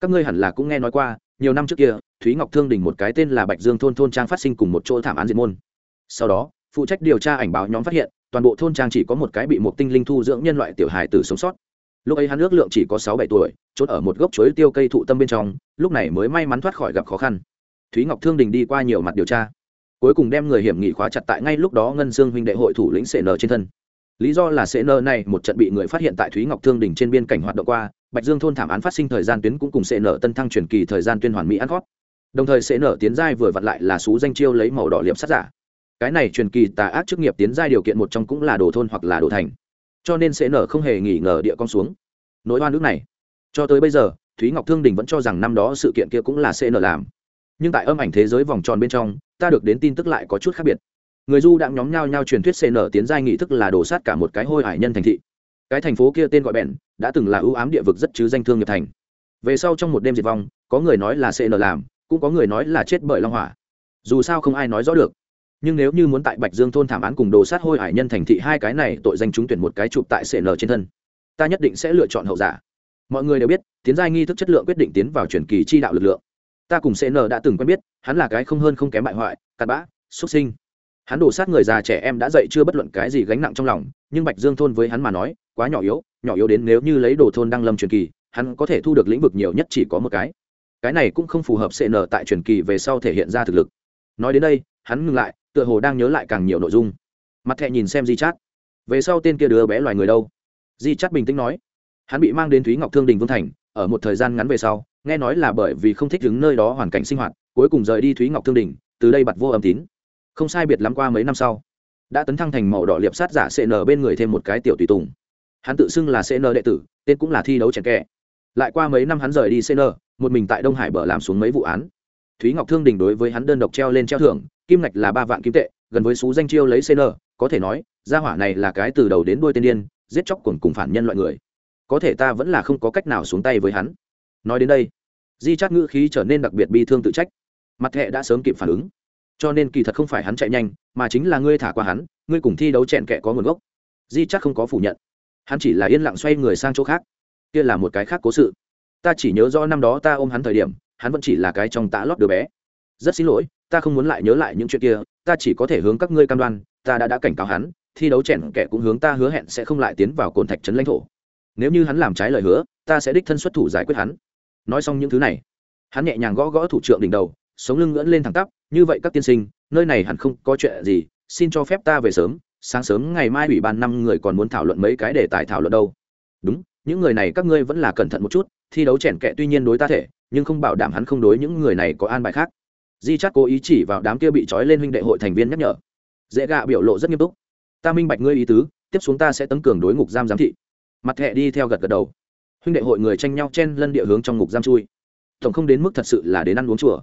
Các ngươi hẳn là cũng nghe nói qua, nhiều năm trước kia, thúy ngọc thương đình một cái tên là bạch dương thôn thôn trang phát sinh cùng một chỗ thảm án diệt môn. Sau đó, phụ trách điều tra ảnh báo nhóm phát hiện, toàn bộ thôn trang chỉ có một cái bị một tinh linh thu dưỡng nhân loại tiểu hài tử sống sót. Lúc ấy hắn ước lượng chỉ có sáu bảy tuổi, trốn ở một gốc chuối tiêu cây thụ tâm bên trong, lúc này mới may mắn thoát khỏi gặp khó khăn. Thúy ngọc thương đình đi qua nhiều mặt điều tra, cuối cùng đem người hiểm nghị khóa chặt tại ngay lúc đó ngân dương huynh đệ hội thủ lĩnh cn trên thân lý do là cn này, một trận bị người phát hiện tại thúy ngọc thương đỉnh trên biên cảnh hoạt động qua, bạch dương thôn thảm án phát sinh thời gian tuyến cũng cùng cn tân thăng truyền kỳ thời gian tuyên hoàn mỹ ăn khót đồng thời cn tiến giai vừa vặn lại là xú danh chiêu lấy màu đỏ liệm sát giả. Cái này truyền kỳ tà ác chức nghiệp tiến giai điều kiện một trong cũng là đồ thôn hoặc là đồ thành. Cho nên sẽ nở không hề nghỉ ngờ địa con xuống. Nỗi oan nước này, cho tới bây giờ, thúy ngọc thương đình vẫn cho rằng năm đó sự kiện kia cũng là sẽ nở làm. Nhưng tại âm ảnh thế giới vòng tròn bên trong, ta được đến tin tức lại có chút khác biệt người du đã nhóm nhau nhau truyền thuyết cn tiến giai nghị thức là đổ sát cả một cái hôi hải nhân thành thị. Cái thành phố kia tên gọi bèn, đã từng là ưu ám địa vực rất chứ danh thương nghiệp thành. Về sau trong một đêm diệt vong, có người nói là cn làm, cũng có người nói là chết bởi long hỏa. Dù sao không ai nói rõ được. Nhưng nếu như muốn tại bạch dương thôn thảm án cùng đồ sát hôi hải nhân thành thị hai cái này, tội danh chúng tuyển một cái chụp tại cn trên thân. Ta nhất định sẽ lựa chọn hậu giả. Mọi người đều biết, tiến giai nghi thức chất lượng quyết định tiến vào truyền kỳ chi đạo lực lượng. Ta cùng cn đã từng quen biết, hắn là cái không hơn không kém bại hoại, cặn bã, xuất sinh hắn đổ sát người già trẻ em đã dậy chưa bất luận cái gì gánh nặng trong lòng, nhưng bạch dương thôn với hắn mà nói, quá nhỏ yếu nhỏ yếu đến nếu như lấy đồ thôn đăng lâm truyền kỳ, hắn có thể thu được lĩnh vực nhiều nhất chỉ có một cái. Cái này cũng không phù hợp cn tại truyền kỳ về sau thể hiện ra thực lực. Nói đến đây, hắn ngừng lại, tựa hồ đang nhớ lại càng nhiều nội dung. Mặt thẹ nhìn xem di chát. Về sau tên kia đứa bé loài người đâu? Di chát bình tĩnh nói. Hắn bị mang đến thúy ngọc thương đình vương thành, ở một thời gian ngắn về sau, nghe nói là bởi vì không thích đứng nơi đó hoàn cảnh sinh hoạt, cuối cùng rời đi thúy ngọc thương đình, từ đây bặt vô âm tín không sai biệt lắm qua mấy năm sau, đã tấn thăng thành màu đỏ liệp sát giả cn bên người thêm một cái tiểu tùy tùng. Hắn tự xưng là cn đệ tử, tên cũng là thi đấu chèn kẹ lại qua mấy năm hắn rời đi cn một mình tại đông hải bờ làm xuống mấy vụ án. Thúy ngọc thương đình đối với hắn đơn độc treo lên treo thưởng, kim ngạch là ba vạn kim tệ, gần với số danh chiêu lấy cn có thể nói, gia hỏa này là cái từ đầu đến đuôi tên điên, giết chóc cùng cùng phản nhân loại người. Có thể ta vẫn là không có cách nào xuống tay với hắn. Nói đến đây, di chát ngữ khí trở nên đặc biệt bi thương tự trách. Mặt hệ đã sớm kịp phản ứng cho nên kỳ thật không phải hắn chạy nhanh, mà chính là ngươi thả qua hắn, ngươi cùng thi đấu chẹn kẻ có nguồn gốc. Di chắc không có phủ nhận. Hắn chỉ là yên lặng xoay người sang chỗ khác. Kia là một cái khác cố sự. Ta chỉ nhớ rõ năm đó ta ôm hắn thời điểm, hắn vẫn chỉ là cái trong tã lót đứa bé. Rất xin lỗi, ta không muốn lại nhớ lại những chuyện kia, ta chỉ có thể hướng các ngươi cam đoan, ta đã đã cảnh cáo hắn, thi đấu chèn kẻ cũng hướng ta hứa hẹn sẽ không lại tiến vào cồn thạch trấn lãnh thổ. Nếu như hắn làm trái lời hứa, ta sẽ đích thân xuất thủ giải quyết hắn. Nói xong những thứ này, hắn nhẹ nhàng gõ gõ thủ trưởng đỉnh đầu sống lưng ngưỡn lên thẳng tắp, như vậy các tiên sinh, nơi này hẳn không có chuyện gì, xin cho phép ta về sớm, sáng sớm ngày mai ủy ban năm người còn muốn thảo luận mấy cái đề tài thảo luận đâu. Đúng, những người này các ngươi vẫn là cẩn thận một chút, thi đấu chèn kẹ tuy nhiên đối ta thể, nhưng không bảo đảm hắn không đối những người này có an bài khác. Di chắc cố ý chỉ vào đám kia bị trói lên huynh đệ hội thành viên nhắc nhở. Dễ gạ biểu lộ rất nghiêm túc. Ta minh bạch ngươi ý tứ, tiếp xuống ta sẽ tấn cường đối ngục giam giám thị. Mặt thẹ đi theo gật gật đầu. Huynh đệ hội người tranh nhau chen lân địa hướng trong ngục giam chui. Tổng không đến mức thật sự là đến ăn uống chùa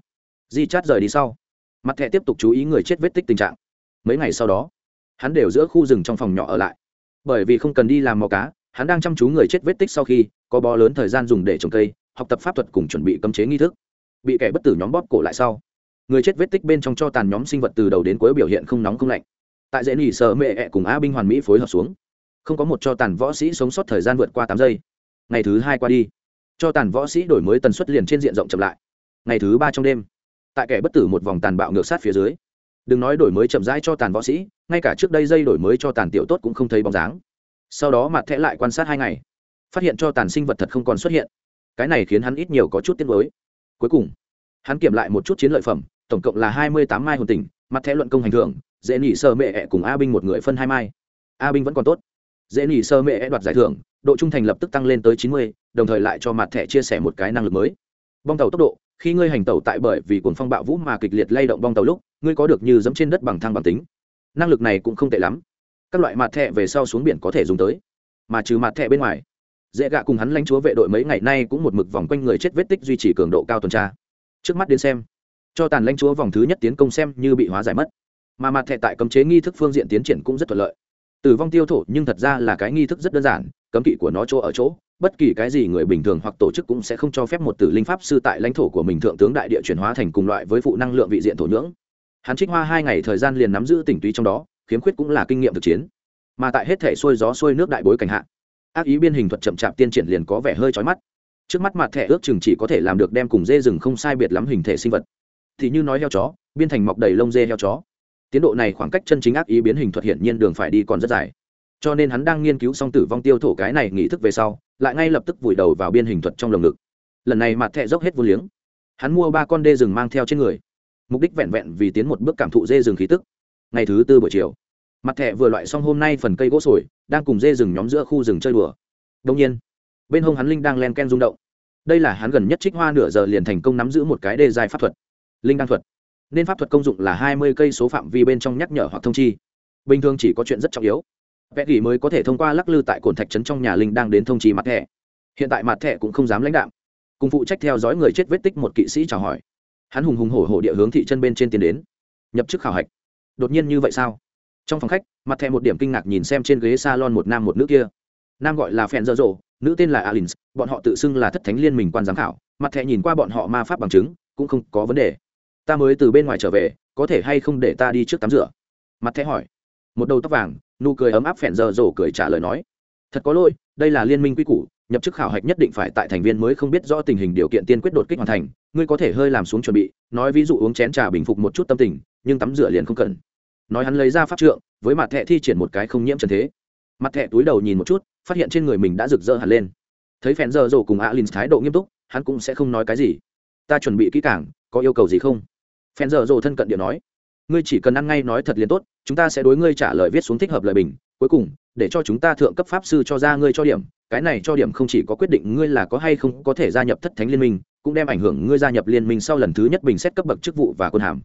di chát rời đi sau. Mặt thẹ tiếp tục chú ý người chết vết tích tình trạng. Mấy ngày sau đó, hắn đều giữa khu rừng trong phòng nhỏ ở lại. Bởi vì không cần đi làm mò cá, hắn đang chăm chú người chết vết tích sau khi có bó lớn thời gian dùng để trồng cây, học tập pháp thuật cùng chuẩn bị cấm chế nghi thức. Bị kẻ bất tử nhóm bóp cổ lại sau, người chết vết tích bên trong cho tàn nhóm sinh vật từ đầu đến cuối biểu hiện không nóng không lạnh. Tại dễ nỉ sợ mẹ ẹ cùng a binh hoàn mỹ phối hợp xuống. Không có một cho tàn võ sĩ sống sót thời gian vượt qua tám giây. Ngày thứ hai qua đi, cho tàn võ sĩ đổi mới tần suất liền trên diện rộng chậm lại. Ngày thứ ba trong đêm tại kẻ bất tử một vòng tàn bạo ngược sát phía dưới. Đừng nói đổi mới chậm rãi cho tàn võ sĩ, ngay cả trước đây dây đổi mới cho tàn tiểu tốt cũng không thấy bóng dáng. Sau đó mặt thẻ lại quan sát hai ngày, phát hiện cho tàn sinh vật thật không còn xuất hiện. Cái này khiến hắn ít nhiều có chút tiếc nuối. Cuối cùng, hắn kiểm lại một chút chiến lợi phẩm, tổng cộng là hai mươi tám mai hồn tình, mặt thẻ luận công hành thưởng, dễ nỉ sơ mẹ ẹ cùng a binh một người phân hai mai. A binh vẫn còn tốt. Dễ nỉ sơ mẹ ẹ đoạt giải thưởng, độ trung thành lập tức tăng lên tới chín mươi, đồng thời lại cho mặt thẻ chia sẻ một cái năng lực mới. Bong tàu tốc độ khi ngươi hành tàu tại bởi vì cuồng phong bạo vũ mà kịch liệt lay động bong tàu lúc, ngươi có được như dẫm trên đất bằng thang bằng tính. Năng lực này cũng không tệ lắm. Các loại mặt thẹ về sau xuống biển có thể dùng tới. Mà trừ mặt thẹ bên ngoài, dễ gạ cùng hắn lãnh chúa vệ đội mấy ngày nay cũng một mực vòng quanh người chết vết tích duy trì cường độ cao tuần tra. Trước mắt đến xem, cho tàn lãnh chúa vòng thứ nhất tiến công xem như bị hóa giải mất. Mà mặt thẹ tại cấm chế nghi thức phương diện tiến triển cũng rất thuận lợi. Tử vong tiêu thổ nhưng thật ra là cái nghi thức rất đơn giản cấm kỵ của nó chỗ ở chỗ, bất kỳ cái gì người bình thường hoặc tổ chức cũng sẽ không cho phép một tử linh pháp sư tại lãnh thổ của mình thượng tướng đại địa chuyển hóa thành cùng loại với phụ năng lượng vị diện thổ nhưỡng. Hắn trích hoa hai ngày thời gian liền nắm giữ tỉnh túy trong đó, khiếm khuyết cũng là kinh nghiệm thực chiến. Mà tại hết thể xuôi gió xuôi nước đại bối cảnh hạ, ác ý biên hình thuật chậm chạp tiên triển liền có vẻ hơi trói mắt. Trước mắt mặt thẻ ước chừng chỉ có thể làm được đem cùng dê rừng không sai biệt lắm hình thể sinh vật. Thì như nói heo chó, biên thành mọc đầy lông dê heo chó. Tiến độ này khoảng cách chân chính ác ý biến hình thuật hiển nhiên đường phải đi còn rất dài cho nên hắn đang nghiên cứu xong tử vong tiêu thổ cái này nghĩ thức về sau, lại ngay lập tức vùi đầu vào biên hình thuật trong lồng ngực. Lần này mặt thẹ dốc hết vô liếng. Hắn mua ba con đê rừng mang theo trên người. Mục đích vẹn vẹn vì tiến một bước cảm thụ dê rừng khí tức. Ngày thứ tư buổi chiều, mặt thẹ vừa loại xong hôm nay phần cây gỗ sồi, đang cùng dê rừng nhóm giữa khu rừng chơi đùa. Đông nhiên, bên hông hắn linh đang len ken rung động. Đây là hắn gần nhất trích hoa nửa giờ liền thành công nắm giữ một cái đê dài pháp thuật. Linh đăng thuật. Nên pháp thuật công dụng là hai mươi cây số phạm vi bên trong nhắc nhở hoặc thông chi. Bình thường chỉ có chuyện rất trọng yếu vẽ gỉ mới có thể thông qua lắc lư tại cồn thạch trấn trong nhà linh đang đến thông trì mặt thẻ. Hiện tại mặt thẻ cũng không dám lãnh đạo cùng phụ trách theo dõi người chết vết tích một kỵ sĩ chào hỏi. Hắn hùng hùng hổ hổ địa hướng thị chân bên trên tiến đến. Nhập chức khảo hạch. Đột nhiên như vậy sao? Trong phòng khách, mặt thẻ một điểm kinh ngạc nhìn xem trên ghế s a lon một nam một nữ kia. Nam gọi là phen dơ dỗ, nữ tên là alin bọn họ tự xưng là thất thánh liên minh quan giám khảo. Mặt thẻ nhìn qua bọn họ ma pháp bằng chứng, cũng không có vấn đề. Ta mới từ bên ngoài trở về, có thể hay không để ta đi trước tắm rửa? Mặt thẻ hỏi. Một đầu tóc vàng nụ cười ấm áp phèn giờ rổ cười trả lời nói. Thật có lỗi, đây là liên minh quy củ, nhập chức khảo hạch nhất định phải tại thành viên mới không biết rõ tình hình điều kiện tiên quyết đột kích hoàn thành, ngươi có thể hơi làm xuống chuẩn bị, nói ví dụ uống chén trà bình phục một chút tâm tình, nhưng tắm rửa liền không cần. Nói hắn lấy ra pháp trượng, với mặt thẹ thi triển một cái không nhiễm trần thế. Mặt thẹ túi đầu nhìn một chút, phát hiện trên người mình đã rực rỡ hẳn lên. Thấy phèn giờ rổ cùng alin thái độ nghiêm túc, hắn cũng sẽ không nói cái gì. Ta chuẩn bị kỹ càng, có yêu cầu gì không? Phèn giờ rổ thân cận điện nói ngươi chỉ cần ăn ngay nói thật liền tốt, chúng ta sẽ đối ngươi trả lời viết xuống thích hợp lời bình. Cuối cùng, để cho chúng ta thượng cấp pháp sư cho ra ngươi cho điểm. Cái này cho điểm không chỉ có quyết định ngươi là có hay không có thể gia nhập thất thánh liên minh, cũng đem ảnh hưởng ngươi gia nhập liên minh sau lần thứ nhất bình xét cấp bậc chức vụ và quân hàm.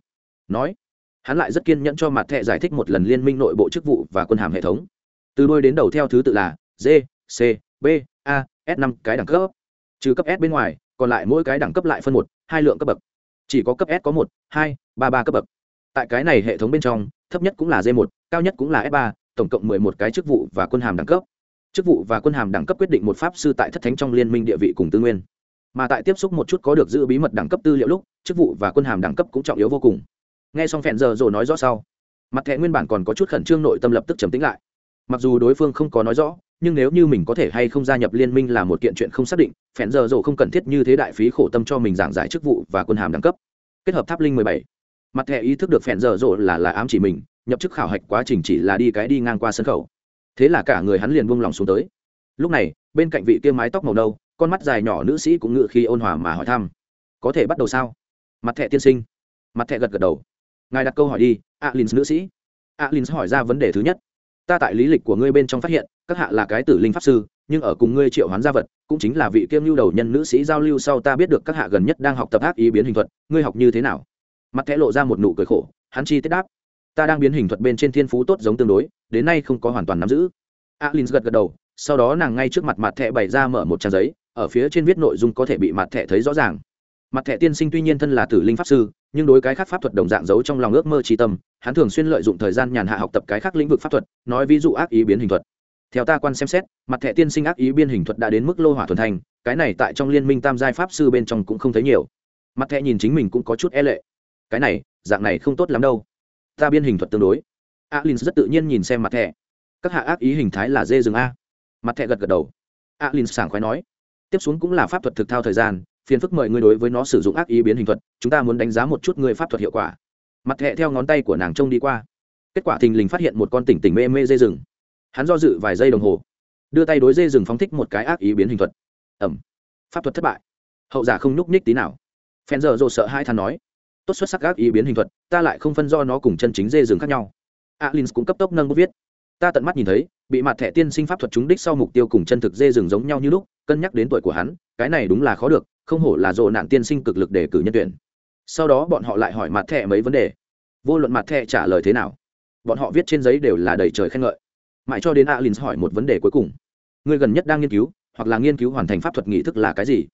Nói, hắn lại rất kiên nhẫn cho mặt thẹ giải thích một lần liên minh nội bộ chức vụ và quân hàm hệ thống. Từ đôi đến đầu theo thứ tự là d c, b, a, s năm cái đẳng cấp. Trừ cấp s bên ngoài, còn lại mỗi cái đẳng cấp lại phân một, hai lượng cấp bậc. Chỉ có cấp s có một, hai, ba ba cấp bậc tại cái này hệ thống bên trong, thấp nhất cũng là d 1 cao nhất cũng là f 3 tổng cộng mười một cái chức vụ và quân hàm đẳng cấp. Chức vụ và quân hàm đẳng cấp quyết định một pháp sư tại thất thánh trong liên minh địa vị cùng tư nguyên. Mà tại tiếp xúc một chút có được giữ bí mật đẳng cấp tư liệu lúc, chức vụ và quân hàm đẳng cấp cũng trọng yếu vô cùng. Nghe xong phèn giờ rồi nói rõ sau, mặt thẻ nguyên bản còn có chút khẩn trương nội tâm lập tức trầm tính lại. Mặc dù đối phương không có nói rõ, nhưng nếu như mình có thể hay không gia nhập liên minh là một kiện chuyện không xác định phèn giờ rồi không cần thiết như thế đại phí khổ tâm cho mình giảng giải chức vụ và quân hàm đẳng cấp. Kết hợp tháp linh mười bảy mặt thẻ ý thức được phèn dở dội là là ám chỉ mình, nhập chức khảo hạch quá trình chỉ là đi cái đi ngang qua sân khẩu thế là cả người hắn liền buông lòng xuống tới. Lúc này, bên cạnh vị kia mái tóc màu nâu, con mắt dài nhỏ nữ sĩ cũng ngự khi ôn hòa mà hỏi thăm. Có thể bắt đầu sao? Mặt thẻ tiên sinh. Mặt thẻ gật gật đầu. Ngài đặt câu hỏi đi alin nữ sĩ. Alin hỏi ra vấn đề thứ nhất. Ta tại lý lịch của ngươi bên trong phát hiện, các hạ là cái tử linh pháp sư, nhưng ở cùng ngươi triệu hoán gia vật, cũng chính là vị kiêm lưu đầu nhân nữ sĩ giao lưu sau ta biết được các hạ gần nhất đang học tập ác ý biến hình thuật, ngươi học như thế nào? Mặt thẻ lộ ra một nụ cười khổ, hắn chi tiết đáp. Ta đang biến hình thuật bên trên thiên phú tốt giống tương đối, đến nay không có hoàn toàn nắm giữ. Alin gật gật đầu, sau đó nàng ngay trước mặt mặt thẻ bày ra mở một trang giấy, ở phía trên viết nội dung có thể bị mặt thẻ thấy rõ ràng. Mặt thẻ tiên sinh tuy nhiên thân là tử linh pháp sư, nhưng đối cái khác pháp thuật đồng dạng giấu trong lòng ước mơ tri tâm, hắn thường xuyên lợi dụng thời gian nhàn hạ học tập cái khác lĩnh vực pháp thuật, nói ví dụ ác ý biến hình thuật. Theo ta quan xem xét, mặt thẻ tiên sinh ác ý biến hình thuật đã đến mức lô hỏa thuần thành, cái này tại trong liên minh tam giai pháp sư bên trong cũng không thấy nhiều. Mặt thẻ nhìn chính mình cũng có chút e lệ cái này, dạng này không tốt lắm đâu. Ta biên hình thuật tương đối. Alin rất tự nhiên nhìn xem mặt thẻ. Các hạ ác ý hình thái là dê rừng a. Mặt thẻ gật gật đầu. Alin sảng khoái nói. Tiếp xuống cũng là pháp thuật thực thao thời gian, phiền phức mời ngươi đối với nó sử dụng ác ý biến hình thuật, chúng ta muốn đánh giá một chút ngươi pháp thuật hiệu quả. Mặt thẹ theo ngón tay của nàng trông đi qua. Kết quả thình lình phát hiện một con tỉnh tỉnh mê mê dê rừng. Hắn do dự vài giây đồng hồ. Đưa tay đối dê rừng phóng thích một cái ác ý biến hình thuật. Ẩm. Pháp thuật thất bại. Hậu giả không nhúc nhích tí nào. Phen giờ rộ sợ hai thằng nói tốt xuất sắc gác ý biến hình thuật, ta lại không phân do nó cùng chân chính dê rừng khác nhau. Alin cũng cấp tốc nâng bút viết. Ta tận mắt nhìn thấy, bị mặt thẻ tiên sinh pháp thuật trúng đích sau mục tiêu cùng chân thực dê rừng giống nhau như lúc, cân nhắc đến tuổi của hắn, cái này đúng là khó được, không hổ là dồ nạn tiên sinh cực lực để cử nhân tuyển. Sau đó bọn họ lại hỏi mặt thẻ mấy vấn đề. Vô luận mặt thẻ trả lời thế nào, bọn họ viết trên giấy đều là đầy trời khen ngợi. Mãi cho đến alin hỏi một vấn đề cuối cùng. Người gần nhất đang nghiên cứu, hoặc là nghiên cứu hoàn thành pháp thuật nghị thức là cái gì?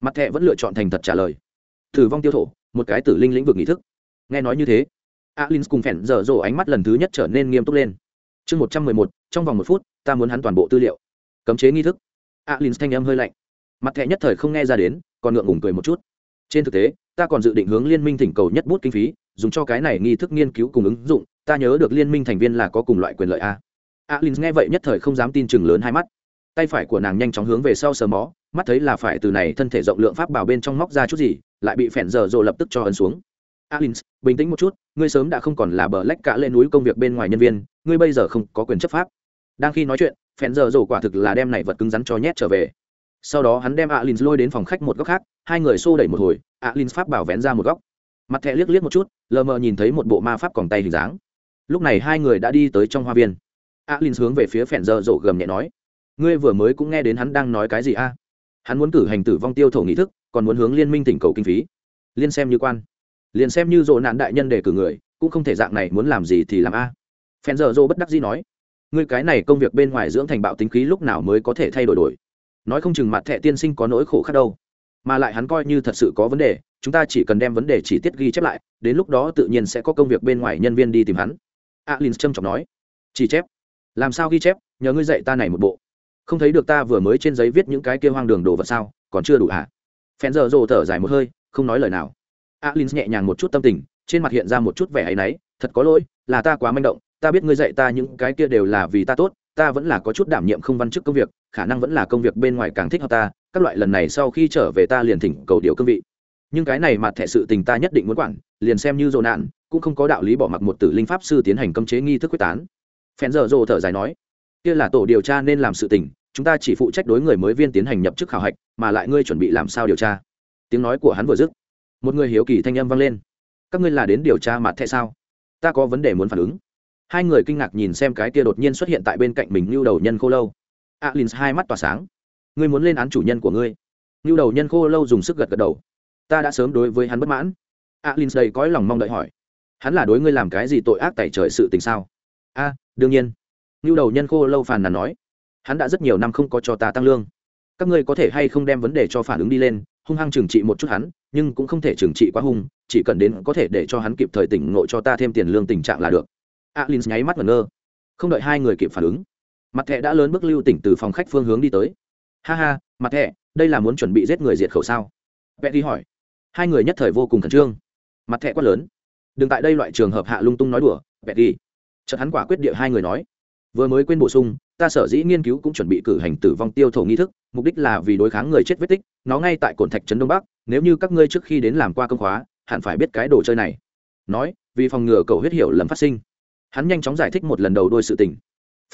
Mặt thẻ vẫn lựa chọn thành thật trả lời. Thử vong tiêu thổ một cái tử linh lĩnh vực nghị thức. Nghe nói như thế, alin cùng phèn dở dộ ánh mắt lần thứ nhất trở nên nghiêm túc lên. Chương một trăm mười một, trong vòng một phút, ta muốn hắn toàn bộ tư liệu. Cấm chế nghi thức. Alin thanh âm hơi lạnh. Mặt thẻ nhất thời không nghe ra đến, còn ngượng ngùng cười một chút. Trên thực tế, ta còn dự định hướng liên minh thỉnh cầu nhất bút kinh phí, dùng cho cái này nghi thức nghiên cứu cùng ứng dụng, ta nhớ được liên minh thành viên là có cùng loại quyền lợi a. Alin nghe vậy nhất thời không dám tin chừng lớn hai mắt. Tay phải của nàng nhanh chóng hướng về sau sờ mó mắt thấy là phải từ này thân thể rộng lượng pháp bảo bên trong móc ra chút gì, lại bị phèn dở dồ lập tức cho ấn xuống. Alins, bình tĩnh một chút, ngươi sớm đã không còn là bờ lách cả lên núi công việc bên ngoài nhân viên, ngươi bây giờ không có quyền chấp pháp. Đang khi nói chuyện, phèn dở dồ quả thực là đem này vật cứng rắn cho nhét trở về. Sau đó hắn đem alins lôi đến phòng khách một góc khác, hai người xô đẩy một hồi, alins pháp bảo vén ra một góc. Mặt thẹ liếc liếc một chút, lờ mờ nhìn thấy một bộ ma pháp còn tay hình dáng. Lúc này hai người đã đi tới trong hoa viên. Alins hướng về phía phèn dở dồ gầm nhẹ nói, ngươi vừa mới cũng nghe đến hắn đang nói cái gì a? Hắn muốn cử hành tử vong tiêu thổ nghị thức, còn muốn hướng liên minh tỉnh cầu kinh phí. Liên xem như quan. Liền xem như dỗ nạn đại nhân để cử người, cũng không thể dạng này muốn làm gì thì làm a. Phen giờ dô bất đắc dĩ nói, ngươi cái này công việc bên ngoài dưỡng thành bạo tính khí lúc nào mới có thể thay đổi đổi? Nói không chừng mặt thẹ tiên sinh có nỗi khổ khác đâu. Mà lại hắn coi như thật sự có vấn đề, chúng ta chỉ cần đem vấn đề chỉ tiết ghi chép lại, đến lúc đó tự nhiên sẽ có công việc bên ngoài nhân viên đi tìm hắn. Alin trâm trọng nói, chỉ chép? Làm sao ghi chép? Nhờ ngươi dạy ta này một bộ không thấy được ta vừa mới trên giấy viết những cái kia hoang đường đồ vật sao, còn chưa đủ hả? À? phen giờ rồ thở dài một hơi, không nói lời nào. Alin nhẹ nhàng một chút tâm tình, trên mặt hiện ra một chút vẻ áy náy, thật có lỗi, là ta quá manh động, ta biết ngươi dạy ta những cái kia đều là vì ta tốt, ta vẫn là có chút đảm nhiệm không văn chức công việc, khả năng vẫn là công việc bên ngoài càng thích hợp ta, các loại lần này sau khi trở về ta liền thỉnh cầu điều cương vị. Nhưng cái này mặt thẻ sự tình ta nhất định muốn quản, liền xem như dồ nạn, cũng không có đạo lý bỏ mặc một tử linh pháp sư tiến hành cấm chế nghi thức quyết tán. Phen giờ rồ thở dài nói, kia là tổ điều tra nên làm sự tình chúng ta chỉ phụ trách đối người mới viên tiến hành nhập chức khảo hạch, mà lại ngươi chuẩn bị làm sao điều tra? Tiếng nói của hắn vừa dứt, một người hiếu kỳ thanh âm vang lên. Các ngươi là đến điều tra mặt thẻ sao? Ta có vấn đề muốn phản ứng. Hai người kinh ngạc nhìn xem cái kia đột nhiên xuất hiện tại bên cạnh mình như đầu nhân khô lâu. Alin hai mắt tỏa sáng. Ngươi muốn lên án chủ nhân của ngươi? Như đầu nhân khô lâu dùng sức gật gật đầu. Ta đã sớm đối với hắn bất mãn. Alin đầy cõi lòng mong đợi hỏi. Hắn là đối ngươi làm cái gì tội ác tẩy trời sự tình sao? A, đương nhiên. Như đầu nhân khô lâu phàn nàn nói hắn đã rất nhiều năm không có cho ta tăng lương. Các ngươi có thể hay không đem vấn đề cho phản ứng đi lên, hung hăng trừng trị một chút hắn, nhưng cũng không thể trừng trị quá hung, chỉ cần đến có thể để cho hắn kịp thời tỉnh ngộ cho ta thêm tiền lương tình trạng là được. Alin nháy mắt ngẩn ngơ. Không đợi hai người kịp phản ứng, mặt thẹ đã lớn bước lưu tỉnh từ phòng khách phương hướng đi tới. Ha ha, mặt thẹ đây là muốn chuẩn bị giết người diệt khẩu sao? Vẽ đi hỏi. Hai người nhất thời vô cùng khẩn trương. Mặt thẹ quát lớn. Đừng tại đây loại trường hợp hạ lung tung nói đùa vẽ đi. Chợt hắn quả quyết địa hai người nói vừa mới quên bổ sung, ta sở dĩ nghiên cứu cũng chuẩn bị cử hành tử vong tiêu thổ nghi thức, mục đích là vì đối kháng người chết vết tích, nó ngay tại cồn thạch trấn đông bắc, nếu như các ngươi trước khi đến làm qua công khóa, hẳn phải biết cái đồ chơi này. Nói, vì phòng ngừa cầu huyết hiểu lầm phát sinh, hắn nhanh chóng giải thích một lần đầu đôi sự tình.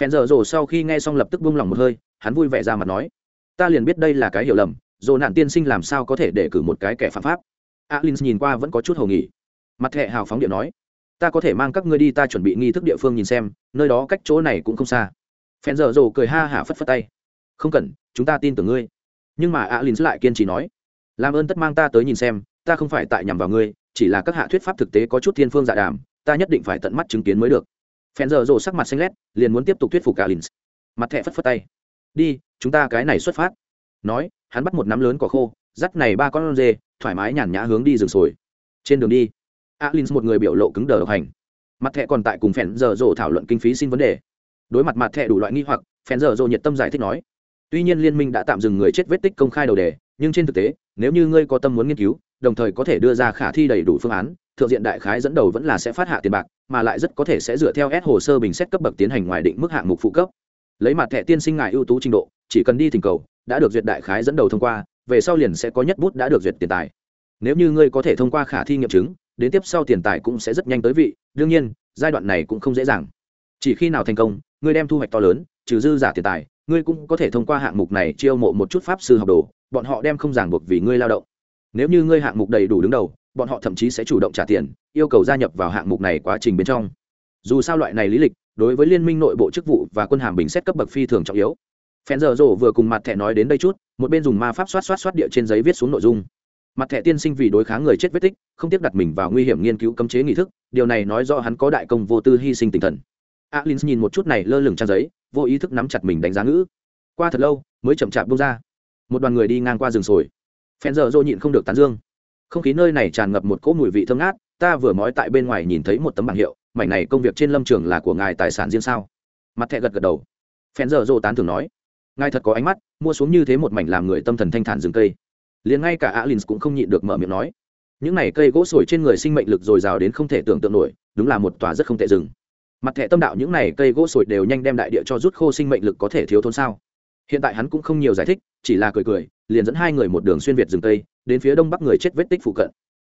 Phen giờ rồ sau khi nghe xong lập tức buông lòng một hơi, hắn vui vẻ ra mặt nói, ta liền biết đây là cái hiểu lầm, dồ nạn tiên sinh làm sao có thể để cử một cái kẻ phạm pháp? Alin nhìn qua vẫn có chút hầu nghỉ mặt thẹ hào phóng điện nói ta có thể mang các ngươi đi ta chuẩn bị nghi thức địa phương nhìn xem, nơi đó cách chỗ này cũng không xa. Phen dở rồ cười ha hả phất phất tay. Không cần, chúng ta tin tưởng ngươi. Nhưng mà alin lại kiên trì nói, làm ơn tất mang ta tới nhìn xem, ta không phải tại nhằm vào ngươi, chỉ là các hạ thuyết pháp thực tế có chút thiên phương dạ đàm, ta nhất định phải tận mắt chứng kiến mới được. Phen dở rồ sắc mặt xanh lét, liền muốn tiếp tục thuyết phục alin mặt thẹ phất phất tay. Đi, chúng ta cái này xuất phát. Nói, hắn bắt một nắm lớn cỏ khô, dắt này ba con dê thoải mái nhàn nhã hướng đi rừng sồi. Trên đường đi alin một người biểu lộ cứng đờ độc hành. Mặt thẻ còn tại cùng phèn giờ rồ thảo luận kinh phí xin vấn đề. Đối mặt mặt thẻ đủ loại nghi hoặc, phèn giờ rồ nhiệt tâm giải thích nói, tuy nhiên liên minh đã tạm dừng người chết vết tích công khai đầu đề, nhưng trên thực tế, nếu như ngươi có tâm muốn nghiên cứu, đồng thời có thể đưa ra khả thi đầy đủ phương án, thượng diện đại khái dẫn đầu vẫn là sẽ phát hạ tiền bạc, mà lại rất có thể sẽ dựa theo S hồ sơ bình xét cấp bậc tiến hành ngoài định mức hạng mục phụ cấp. Lấy mặt thẻ tiên sinh ngài ưu tú trình độ, chỉ cần đi thỉnh cầu, đã được duyệt đại khái dẫn đầu thông qua, về sau liền sẽ có nhất bút đã được duyệt tiền tài. Nếu như ngươi có thể thông qua khả thi nghiệm chứng đến tiếp sau tiền tài cũng sẽ rất nhanh tới vị, đương nhiên, giai đoạn này cũng không dễ dàng. Chỉ khi nào thành công, ngươi đem thu hoạch to lớn, trừ dư giả tiền tài, ngươi cũng có thể thông qua hạng mục này chiêu mộ một chút pháp sư học đồ, bọn họ đem không ràng buộc vì ngươi lao động. Nếu như ngươi hạng mục đầy đủ đứng đầu, bọn họ thậm chí sẽ chủ động trả tiền, yêu cầu gia nhập vào hạng mục này quá trình bên trong. Dù sao loại này lý lịch, đối với liên minh nội bộ chức vụ và quân hàm bình xét cấp bậc phi thường trọng yếu. Phen giờ rổ vừa cùng mặt thẻ nói đến đây chút, một bên dùng ma pháp xoát xoát xoát địa trên giấy viết xuống nội dung mặt thẻ tiên sinh vì đối kháng người chết vết tích, không tiếp đặt mình vào nguy hiểm nghiên cứu cấm chế nghi thức, điều này nói do hắn có đại công vô tư hy sinh tinh thần. Alin nhìn một chút này lơ lửng trang giấy, vô ý thức nắm chặt mình đánh giá ngữ. Qua thật lâu, mới chậm chạp bông ra. Một đoàn người đi ngang qua rừng sồi. Phen giờ dô nhịn không được tán dương. Không khí nơi này tràn ngập một cỗ mùi vị thơm ngát, ta vừa mói tại bên ngoài nhìn thấy một tấm bảng hiệu, mảnh này công việc trên lâm trường là của ngài tài sản riêng sao? Mặt thẹ gật gật đầu. Phen giờ dô tán thường nói. Ngài thật có ánh mắt, mua xuống như thế một mảnh làm người tâm thần thanh thản rừng cây liền ngay cả alin cũng không nhịn được mở miệng nói. Những này cây gỗ sồi trên người sinh mệnh lực dồi dào đến không thể tưởng tượng nổi, đúng là một tòa rất không tệ rừng. Mặt thẻ tâm đạo những này cây gỗ sồi đều nhanh đem đại địa cho rút khô sinh mệnh lực có thể thiếu thốn sao? Hiện tại hắn cũng không nhiều giải thích, chỉ là cười cười, liền dẫn hai người một đường xuyên việt rừng tây đến phía đông bắc người chết vết tích phụ cận.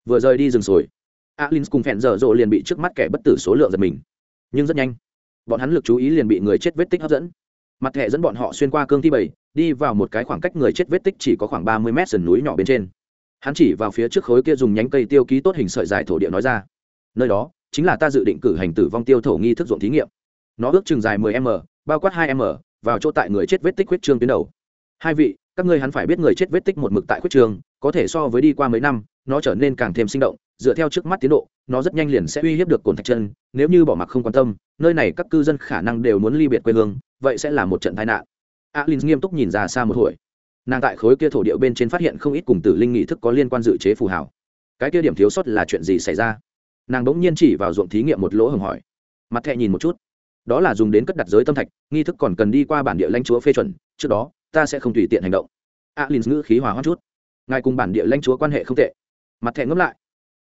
Vừa rời đi rừng sồi alin cùng phèn dở dộ liền bị trước mắt kẻ bất tử số lượng giật mình. Nhưng rất nhanh, bọn hắn lực chú ý liền bị người chết vết tích hấp dẫn. Mặt thẻ dẫn bọn họ xuyên qua cương thi bảy đi vào một cái khoảng cách người chết vết tích chỉ có khoảng ba mươi mét sườn núi nhỏ bên trên. Hắn chỉ vào phía trước khối kia dùng nhánh cây tiêu ký tốt hình sợi dài thổ địa nói ra, nơi đó chính là ta dự định cử hành tử vong tiêu thổ nghi thức ruộng thí nghiệm. Nó ước chừng dài 10 m, bao quát 2 m, vào chỗ tại người chết vết tích huyết trương tuyến đầu. Hai vị, các ngươi hắn phải biết người chết vết tích một mực tại huyết trương, có thể so với đi qua mấy năm, nó trở nên càng thêm sinh động, dựa theo trước mắt tiến độ, nó rất nhanh liền sẽ uy hiếp được cồn thạch chân, nếu như bỏ mặc không quan tâm, nơi này các cư dân khả năng đều muốn ly biệt quê hương, vậy sẽ là một trận tai nạn alin nghiêm túc nhìn ra xa một hồi. Nàng tại khối kia thổ địa bên trên phát hiện không ít cùng tử linh nghị thức có liên quan dự chế phù hảo cái kia điểm thiếu sót là chuyện gì xảy ra? Nàng đ ỗ n g nhiên chỉ vào ruộng thí nghiệm một lỗ hồng hỏi. Mặt thẹ nhìn một chút. Đó là dùng đến cất đặt giới tâm thạch, nghi thức còn cần đi qua bản địa lãnh chúa phê chuẩn, trước đó, ta sẽ không tùy tiện hành động. Alin ngữ khí hòa hoãn chút. Ngài cùng bản địa lãnh chúa quan hệ không tệ. Mặt thẹ ngẫm lại.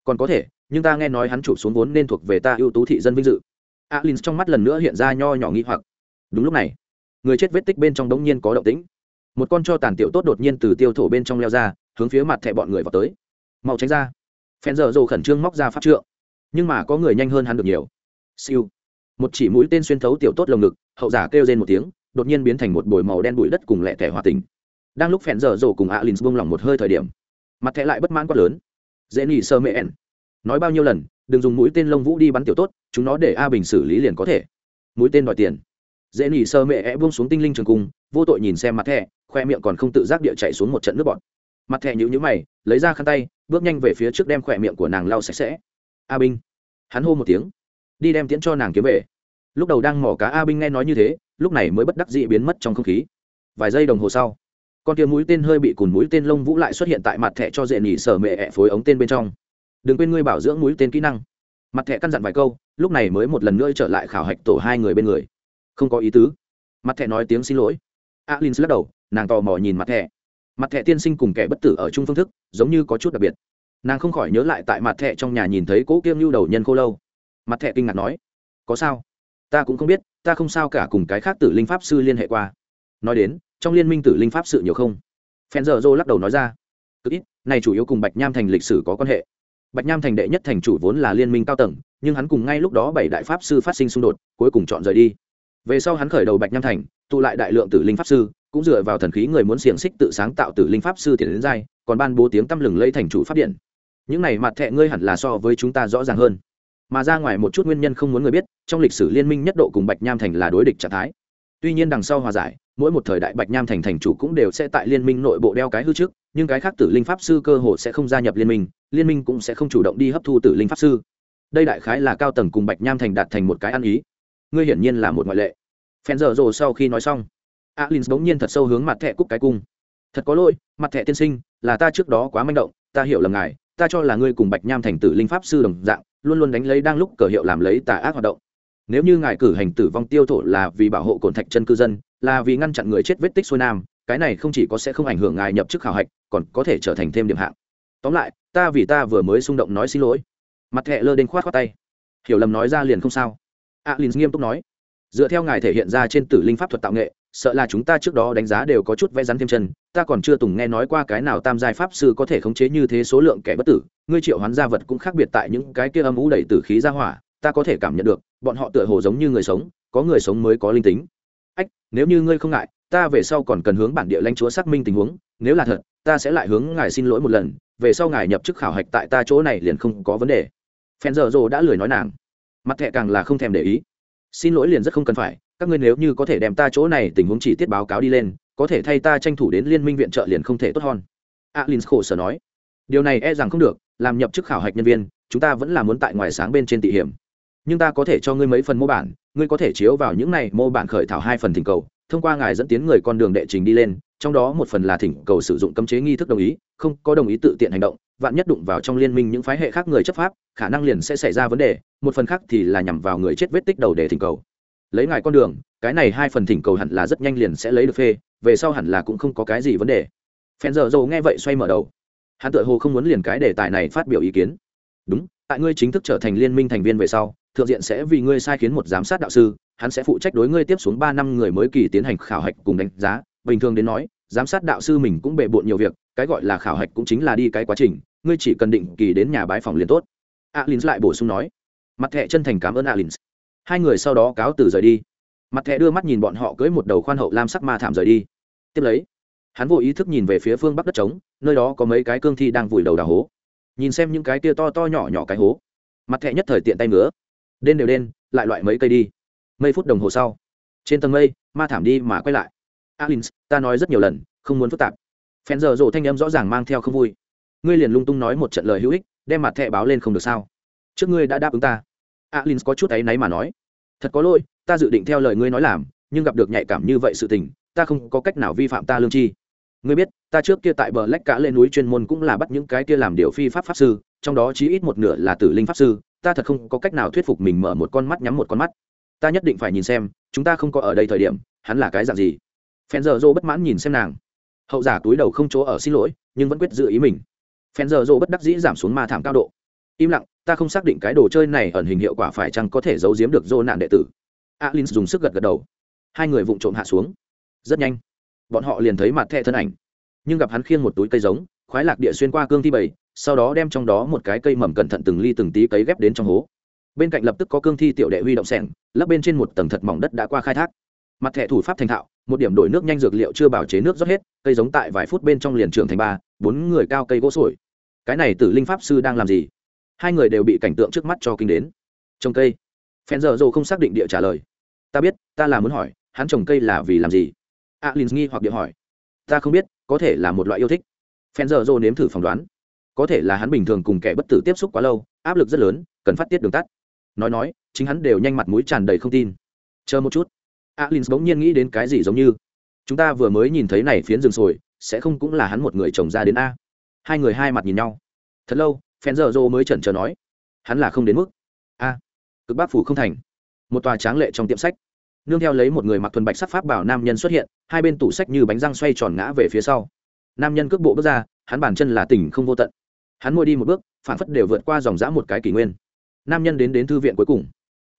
Còn có thể, nhưng ta nghe nói hắn chụp xuống vốn nên thuộc về ta ưu tú thị dân vinh dự. Alin trong mắt lần nữa hiện ra nho nhỏ nghi hoặc. Đúng lúc này người chết vết tích bên trong đống nhiên có động tĩnh. Một con cho tàn tiểu tốt đột nhiên từ tiêu thổ bên trong leo ra, hướng phía mặt thẻ bọn người vào tới. Mau tránh ra. Phen giờ dồ khẩn trương móc ra pháp trượng. Nhưng mà có người nhanh hơn hắn được nhiều. Siêu. Một chỉ mũi tên xuyên thấu tiểu tốt lồng ngực, hậu giả kêu lên một tiếng, đột nhiên biến thành một bồi màu đen bụi đất cùng lẹ thẻ hòa tình. Đang lúc phèn dở dồ cùng alin buông lỏng một hơi thời điểm, mặt thẻ lại bất mãn quá lớn. Dễ nghỉ sơ mê ẻn. Nói bao nhiêu lần, đừng dùng mũi tên lông vũ đi bắn tiểu tốt, chúng nó để a bình xử lý liền có thể. Mũi tên đòi tiền dễ nỉ sơ mẹ é buông xuống tinh linh trường cung, vô tội nhìn xem mặt thẻ, khoe miệng còn không tự giác địa chạy xuống một trận nước bọt. Mặt thẻ nhữ nhữ mày, lấy ra khăn tay, bước nhanh về phía trước đem khoe miệng của nàng lau sạch sẽ. A binh. Hắn hô một tiếng. Đi đem tiễn cho nàng kiếm về. Lúc đầu đang mỏ cá, a binh nghe nói như thế, lúc này mới bất đắc dĩ biến mất trong không khí. Vài giây đồng hồ sau, con tia mũi tên hơi bị cùn mũi tên lông vũ lại xuất hiện tại mặt thẻ cho dễ nhỉ sở mẹ ẹ phối ống tên bên trong. Đừng quên ngươi bảo dưỡng mũi tên kỹ năng. Mặt thẻ căn dặn vài câu, lúc này mới một lần nữa trở lại khảo hạch tổ hai người bên người không có ý tứ. Mặt thẻ nói tiếng xin lỗi. Alin lắc đầu, nàng tò mò nhìn mặt thẻ. Mặt thẻ tiên sinh cùng kẻ bất tử ở chung phương thức, giống như có chút đặc biệt. Nàng không khỏi nhớ lại tại mặt thẹ trong nhà nhìn thấy cỗ kiêng lưu đầu nhân khô lâu. Mặt thẹ kinh ngạc nói, có sao? Ta cũng không biết, ta không sao cả cùng cái khác tử linh pháp sư liên hệ qua. Nói đến, trong liên minh tử linh pháp sự nhiều không? Phen giờ dô lắc đầu nói ra, cực ít, này chủ yếu cùng bạch nham thành lịch sử có quan hệ. Bạch nham thành đệ nhất thành chủ vốn là liên minh cao tầng, nhưng hắn cùng ngay lúc đó bảy đại pháp sư phát sinh xung đột, cuối cùng chọn rời đi về sau hắn khởi đầu bạch nham thành, tụ lại đại lượng tử linh pháp sư, cũng dựa vào thần khí người muốn xiềng xích tự sáng tạo tử linh pháp sư tiền đến giai còn ban bố tiếng tăm lừng lây thành chủ pháp điện. Những này mặt thẹ ngươi hẳn là so với chúng ta rõ ràng hơn. Mà ra ngoài một chút nguyên nhân không muốn người biết, trong lịch sử liên minh nhất độ cùng bạch nham thành là đối địch trạng thái. Tuy nhiên đằng sau hòa giải, mỗi một thời đại bạch nham thành thành chủ cũng đều sẽ tại liên minh nội bộ đeo cái hư trước, nhưng cái khác tử linh pháp sư cơ hồ sẽ không gia nhập liên minh liên minh cũng sẽ không chủ động đi hấp thu tử linh pháp sư. Đây đại khái là cao tầng cùng bạch nham thành đạt thành một cái ăn ý ngươi hiển nhiên là một ngoại lệ. Phen dở rồ sau khi nói xong, alin bỗng nhiên thật sâu hướng mặt thẻ cúc cái cung. Thật có lỗi, mặt thẻ tiên sinh, là ta trước đó quá manh động, ta hiểu lầm ngài, ta cho là ngươi cùng bạch nham thành tử linh pháp sư đồng dạng, luôn luôn đánh lấy đang lúc cờ hiệu làm lấy tà ác hoạt động. Nếu như ngài cử hành tử vong tiêu thổ là vì bảo hộ cồn thạch chân cư dân, là vì ngăn chặn người chết vết tích xuôi nam, cái này không chỉ có sẽ không ảnh hưởng ngài nhập chức khảo hạch, còn có thể trở thành thêm điểm hạng. Tóm lại, ta vì ta vừa mới xung động nói xin lỗi. Mặt thẹ lơ đ ê n khoát khoác tay. Hiểu lầm nói ra liền không sao alin nghiêm túc nói. Dựa theo ngài thể hiện ra trên tử linh pháp thuật tạo nghệ, sợ là chúng ta trước đó đánh giá đều có chút vẽ rắn thêm chân, ta còn chưa từng nghe nói qua cái nào tam giai pháp sư có thể khống chế như thế số lượng kẻ bất tử, ngươi triệu hoán gia vật cũng khác biệt tại những cái kia âm ú đầy tử khí ra hỏa, ta có thể cảm nhận được, bọn họ tựa hồ giống như người sống, có người sống mới có linh tính. Ách, nếu như ngươi không ngại, ta về sau còn cần hướng bản địa lãnh chúa xác minh tình huống, nếu là thật, ta sẽ lại hướng ngài xin lỗi một lần, về sau ngài nhập chức khảo hạch tại ta chỗ này liền không có vấn đề. Phen giờ rồ đã lười nói nàng mặt thẹ càng là không thèm để ý. Xin lỗi liền rất không cần phải, các ngươi nếu như có thể đem ta chỗ này tình huống chỉ tiết báo cáo đi lên, có thể thay ta tranh thủ đến liên minh viện trợ liền không thể tốt hơn. Alin khổ sở nói. Điều này e rằng không được, làm nhập chức khảo hạch nhân viên, chúng ta vẫn là muốn tại ngoài sáng bên trên tị hiểm. Nhưng ta có thể cho ngươi mấy phần mô bản, ngươi có thể chiếu vào những này mô bản khởi thảo hai phần thỉnh cầu, thông qua ngài dẫn tiến người con đường đệ trình đi lên, trong đó một phần là thỉnh cầu sử dụng cấm chế nghi thức đồng ý, không có đồng ý tự tiện hành động vạn nhất đụng vào trong liên minh những phái hệ khác người chấp pháp, khả năng liền sẽ xảy ra vấn đề, một phần khác thì là nhằm vào người chết vết tích đầu để thỉnh cầu. Lấy ngài con đường, cái này hai phần thỉnh cầu hẳn là rất nhanh liền sẽ lấy được phê, về sau hẳn là cũng không có cái gì vấn đề. Phen giờ dầu nghe vậy xoay mở đầu. Hắn tự hồ không muốn liền cái đề tài này phát biểu ý kiến. Đúng, tại ngươi chính thức trở thành liên minh thành viên về sau, thượng diện sẽ vì ngươi sai khiến một giám sát đạo sư, hắn sẽ phụ trách đối ngươi tiếp xuống ba năm người mới kỳ tiến hành khảo hạch cùng đánh giá. Bình thường đến nói, giám sát đạo sư mình cũng bề bộn nhiều việc, cái gọi là khảo hạch cũng chính là đi cái quá trình ngươi chỉ cần định kỳ đến nhà bái phòng liền tốt. Alin lại bổ sung nói. Mặt thẹ chân thành cảm ơn alin hai người sau đó cáo từ rời đi. Mặt thẹ đưa mắt nhìn bọn họ cưới một đầu khoan hậu lam sắc ma thảm rời đi. Tiếp lấy, hắn vô ý thức nhìn về phía phương bắc đất trống, nơi đó có mấy cái cương thi đang vùi đầu đào hố. Nhìn xem những cái tia to to nhỏ nhỏ cái hố. Mặt thẹ nhất thời tiện tay nữa đen đều đen, lại loại mấy cây đi. Mấy phút đồng hồ sau, trên tầng mây, ma thảm đi mà quay lại. Alin ta nói rất nhiều lần, không muốn phức tạp. Phen giờ rộ thanh âm rõ ràng mang theo không vui ngươi liền lung tung nói một trận lời hữu ích, đem mặt thẻ báo lên không được sao? Trước ngươi đã đáp ứng ta. Alin có chút áy náy mà nói. Thật có lỗi, ta dự định theo lời ngươi nói làm, nhưng gặp được nhạy cảm như vậy sự tình, ta không có cách nào vi phạm ta lương chi. Ngươi biết, ta trước kia tại bờ lách cá lên núi chuyên môn cũng là bắt những cái kia làm điều phi pháp pháp sư, trong đó chí ít một nửa là tử linh pháp sư, ta thật không có cách nào thuyết phục mình mở một con mắt nhắm một con mắt. Ta nhất định phải nhìn xem, chúng ta không có ở đây thời điểm, hắn là cái dạng gì? Phen giờ dô bất mãn nhìn xem nàng. Hậu giả túi đầu không chỗ ở xin lỗi, nhưng vẫn quyết giữ ý mình phen giờ dô bất đắc dĩ giảm xuống ma thảm cao độ. Im lặng ta không xác định cái đồ chơi này ẩn hình hiệu quả phải chăng có thể giấu giếm được dô nạn đệ tử. Alin dùng sức gật gật đầu. Hai người vụng trộm hạ xuống. Rất nhanh bọn họ liền thấy mặt thẹ thân ảnh. Nhưng gặp hắn khiêng một túi cây giống khoái lạc địa xuyên qua cương thi bầy, sau đó đem trong đó một cái cây mầm cẩn thận từng ly từng tí cấy ghép đến trong hố. Bên cạnh lập tức có cương thi tiểu đệ huy động sẻng lấp bên trên một tầng thật mỏng đất đã qua khai thác. Mặt thẻ thủ pháp thành thạo một điểm đổi nước nhanh dược liệu chưa bảo chế nước rót hết cây giống tại vài phút bên trong liền trường thành ba bốn người cao cây gỗ sổi cái này tử linh pháp sư đang làm gì? Hai người đều bị cảnh tượng trước mắt cho kinh đến. Trồng cây. Phen giờ dồ không xác định địa trả lời. Ta biết ta là muốn hỏi hắn trồng cây là vì làm gì? A à, nghi hoặc địa hỏi. Ta không biết có thể là một loại yêu thích. Phen giờ dồ nếm thử phỏng đoán. Có thể là hắn bình thường cùng kẻ bất tử tiếp xúc quá lâu áp lực rất lớn cần phát tiết đường tắt. Nói nói chính hắn đều nhanh mặt mũi tràn đầy không tin. Chờ một chút. A linz bỗng nhiên nghĩ đến cái gì giống như. Chúng ta vừa mới nhìn thấy này phiến rừng sồi sẽ không cũng là hắn một người chồng ra đến a hai người hai mặt nhìn nhau. Thật lâu, phen giờ dô mới chần chờ nói, hắn là không đến mức. A à, cực bác phủ không thành. Một tòa tráng lệ trong tiệm sách. Nương theo lấy một người mặc thuần bạch sắc pháp bảo nam nhân xuất hiện, hai bên tủ sách như bánh răng xoay tròn ngã về phía sau. Nam nhân cước bộ bước ra, hắn bàn chân là tỉnh không vô tận. Hắn môi đi một bước, phản phất đều vượt qua dòng dã một cái kỷ nguyên. Nam nhân đến đến thư viện cuối cùng.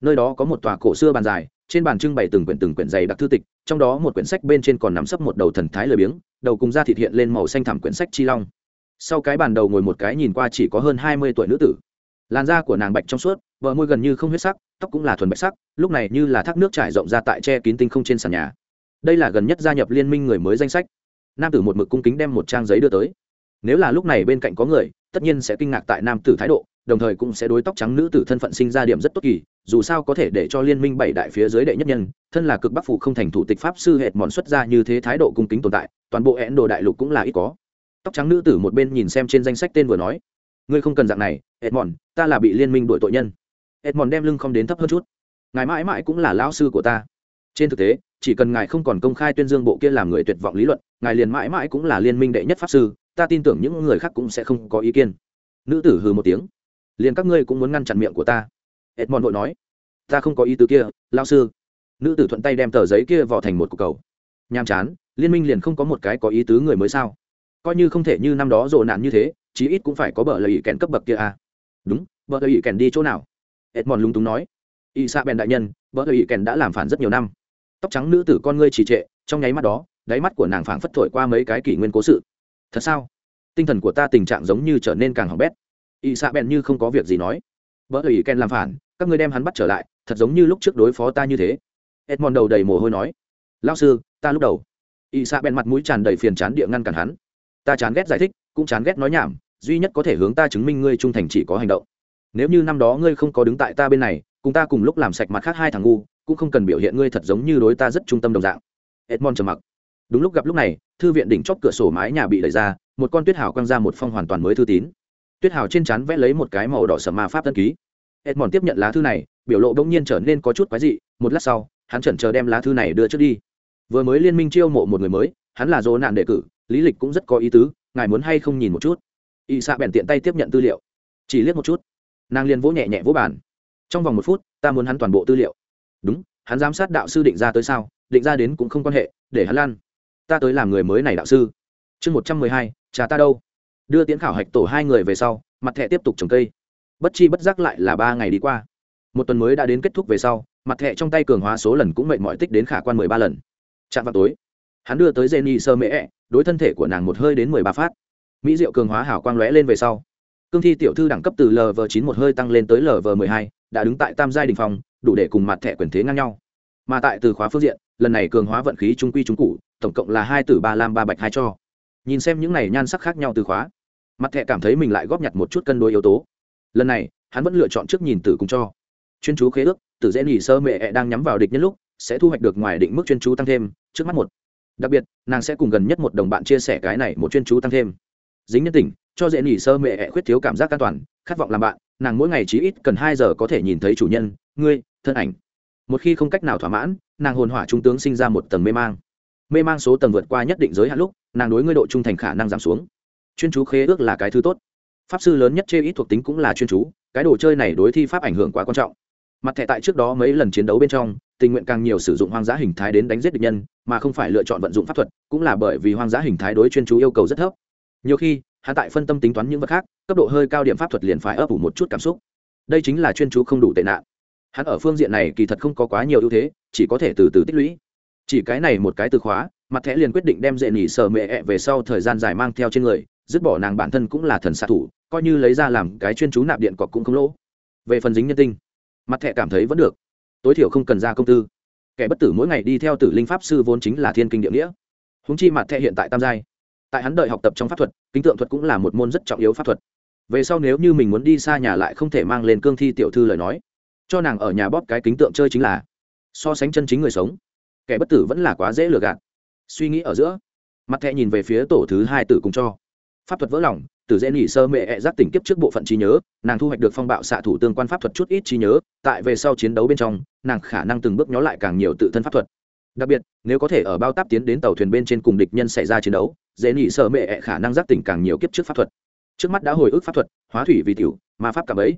Nơi đó có một tòa cổ xưa bàn dài, trên bàn trưng bày từng quyển từng quyển dày đặc thư tịch, trong đó một quyển sách bên trên còn nắm sấp một đầu thần thái lười biếng, đầu cùng da thịt hiện lên màu xanh thẳm quyển sách chi long sau cái bàn đầu ngồi một cái nhìn qua chỉ có hơn hai mươi tuổi nữ tử. Làn da của nàng bạch trong suốt vợ môi gần như không huyết sắc, tóc cũng là thuần bạch sắc, lúc này như là thác nước trải rộng ra tại che kín tinh không trên sàn nhà. Đây là gần nhất gia nhập liên minh người mới danh sách. Nam tử một mực cung kính đem một trang giấy đưa tới. Nếu là lúc này bên cạnh có người, tất nhiên sẽ kinh ngạc tại nam tử thái độ, đồng thời cũng sẽ đối tóc trắng nữ tử thân phận sinh ra điểm rất tốt kỳ, dù sao có thể để cho liên minh bảy đại phía dưới đệ nhất nhân, thân là cực bắc phụ không thành thủ tịch pháp sư hệt mòn xuất ra như thế thái độ cung kính tồn tại, toàn bộ hẹn đồ đại lục cũng là ít có tóc trắng nữ tử một bên nhìn xem trên danh sách tên vừa nói. Ngươi không cần dạng này, edmond, ta là bị liên minh đội tội nhân. Edmond đem lưng không đến thấp hơn chút. Ngài mãi mãi cũng là lão sư của ta. Trên thực tế, chỉ cần ngài không còn công khai tuyên dương bộ kia làm người tuyệt vọng lý luận, ngài liền mãi mãi cũng là liên minh đệ nhất pháp sư, ta tin tưởng những người khác cũng sẽ không có ý kiến. Nữ tử hừ một tiếng. Liền các ngươi cũng muốn ngăn chặn miệng của ta. Edmond vội nói. Ta không có ý tứ kia lao sư. Nữ tử thuận tay đem tờ giấy kia vò thành một cục cầu. Nhàm chán, liên minh liền không có một cái có ý tứ người mới sao? Coi như không thể như năm đó rộ nạn như thế, chí ít cũng phải có bờ lời ý kèn cấp bậc kia à. Đúng, bờ lời ý kèn đi chỗ nào? Edmond lúng túng nói. Y sa bèn đại nhân, bờ lời ý kèn đã làm phản rất nhiều năm. Tóc trắng nữ tử con ngươi trì trệ, trong nháy mắt đó, đáy mắt của nàng phảng phất thổi qua mấy cái kỷ nguyên cố sự. Thật sao? Tinh thần của ta tình trạng giống như trở nên càng hỏng bét. Y sa bèn như không có việc gì nói. Vợ ý kèn làm phản, các ngươi đem hắn bắt trở lại, thật giống như lúc trước đối phó ta như thế. Edmond đầu đầy mồ hôi nói. Lao sư, ta lúc đầu. Y sa bèn mặt mũi tràn đầy phiền chán địa ngăn cản hắn ta chán ghét giải thích, cũng chán ghét nói nhảm, duy nhất có thể hướng ta chứng minh ngươi trung thành chỉ có hành động. Nếu như năm đó ngươi không có đứng tại ta bên này, cùng ta cùng lúc làm sạch mặt khác hai thằng ngu, cũng không cần biểu hiện ngươi thật giống như đối ta rất trung tâm đồng dạng. Edmond trầm mặc. Đúng lúc gặp lúc này, thư viện đỉnh chóp cửa sổ mái nhà bị đẩy ra, một con tuyết hào quăng ra một phong hoàn toàn mới thư tín. Tuyết hào trên chắn vẽ lấy một cái màu đỏ sầm ma pháp tân ký. Edmond tiếp nhận lá thư này, biểu lộ bỗng nhiên trở nên có chút quái dị, một lát sau, hắn chần chờ đem lá thư này đưa trước đi. Vừa mới liên minh chiêu mộ một người mới, hắn là dỗ nạn đề cử lý lịch cũng rất có ý tứ, ngài muốn hay không nhìn một chút? Y xạ bèn tiện tay tiếp nhận tư liệu. Chỉ liếc một chút. Nàng liền vỗ nhẹ nhẹ vỗ bàn. Trong vòng một phút, ta muốn hắn toàn bộ tư liệu. Đúng, hắn giám sát đạo sư định ra tới sao, định ra đến cũng không quan hệ, để hắn lan ta tới làm người mới này đạo sư. Chương một trăm mười hai cha ta đâu? Đưa tiến khảo hạch tổ hai người về sau, mặt thẹ tiếp tục trồng cây. Bất chi bất giác lại là ba ngày đi qua. Một tuần mới đã đến kết thúc về sau, mặt thẹ trong tay cường hóa số lần cũng mệnh mọi tích đến khả quan mười ba lần. Chạm vào tối, hắn đưa tới jenny sơ mễ đối thân thể của nàng một hơi đến mười ba phát. Mỹ diệu cường hóa hảo quang lóe lên về sau. Cương thi tiểu thư đẳng cấp từ lv chín một hơi tăng lên tới lv mười hai, đã đứng tại tam giai đình phòng đủ để cùng mặt thẻ quyền thế ngang nhau. Mà tại từ khóa phương diện, lần này cường hóa vận khí trung quy trung cụ tổng cộng là hai từ ba lam ba bạch hai cho. Nhìn xem những này nhan sắc khác nhau từ khóa, mặt thẻ cảm thấy mình lại góp nhặt một chút cân đối yếu tố. Lần này, hắn vẫn lựa chọn trước nhìn tử cùng cho. Chuyên chú khế ước, tử dễ nghỉ sơ mẹ đang nhắm vào địch nhân lúc, sẽ thu hoạch được ngoài định mức chuyên chú tăng thêm, trước mắt một đặc biệt, nàng sẽ cùng gần nhất một đồng bạn chia sẻ cái này một chuyên chú tăng thêm. Dính nhân tình, cho dễ nghỉ sơ mẹ khuyết thiếu cảm giác an toàn, khát vọng làm bạn, nàng mỗi ngày chỉ ít cần hai giờ có thể nhìn thấy chủ nhân, ngươi, thân ảnh. Một khi không cách nào thỏa mãn, nàng hồn hỏa trung tướng sinh ra một tầng mê mang. Mê mang số tầng vượt qua nhất định giới hạn lúc, nàng đối ngươi độ trung thành khả năng giảm xuống. Chuyên chú khế ước là cái thứ tốt. Pháp sư lớn nhất chê ít thuộc tính cũng là chuyên chú, cái đồ chơi này đối thi pháp ảnh hưởng quá quan trọng. Mặt thẻ tại trước đó mấy lần chiến đấu bên trong tình nguyện càng nhiều sử dụng hoang dã hình thái đến đánh giết địch nhân, mà không phải lựa chọn vận dụng pháp thuật, cũng là bởi vì hoang dã hình thái đối chuyên chú yêu cầu rất thấp. Nhiều khi, hắn tại phân tâm tính toán những vật khác, cấp độ hơi cao điểm pháp thuật liền phải ấp ủ một chút cảm xúc. Đây chính là chuyên chú không đủ tệ nạn. Hắn ở phương diện này kỳ thật không có quá nhiều ưu thế, chỉ có thể từ từ tích lũy. Chỉ cái này một cái từ khóa, mặt thẻ liền quyết định đem dễ nỉ sờ mẹ ẹ về sau thời gian dài mang theo trên người, dứt bỏ nàng bản thân cũng là thần xạ thủ, coi như lấy ra làm cái chuyên chú nạp điện cọc cũng không lỗ. Về phần dính nhân tinh, mặt thẻ cảm thấy vẫn được tối thiểu không cần ra công tư. Kẻ bất tử mỗi ngày đi theo tử linh pháp sư vốn chính là thiên kinh địa nghĩa. Húng chi mặt thẹ hiện tại tam giai. Tại hắn đợi học tập trong pháp thuật kính tượng thuật cũng là một môn rất trọng yếu pháp thuật. Về sau nếu như mình muốn đi xa nhà lại không thể mang lên cương thi tiểu thư lời nói, cho nàng ở nhà bóp cái kính tượng chơi chính là so sánh chân chính người sống. Kẻ bất tử vẫn là quá dễ lừa gạt. Suy nghĩ ở giữa, mặt thẹ nhìn về phía tổ thứ hai tử cùng cho. Pháp thuật vỡ lòng từ dễ nỉ sơ mệ ẹ giác tỉnh kiếp trước bộ phận trí nhớ, nàng thu hoạch được phong bạo xạ thủ tương quan pháp thuật chút ít trí nhớ, tại về sau chiến đấu bên trong, nàng khả năng từng bước nhó lại càng nhiều tự thân pháp thuật. Đặc biệt, nếu có thể ở bao táp tiến đến tàu thuyền bên trên cùng địch nhân xảy ra chiến đấu, dễ nỉ sơ mệ ẹ khả năng giác tỉnh càng nhiều kiếp trước pháp thuật. Trước mắt đã hồi ức pháp thuật, hóa thủy vì tiểu, ma pháp cả ấy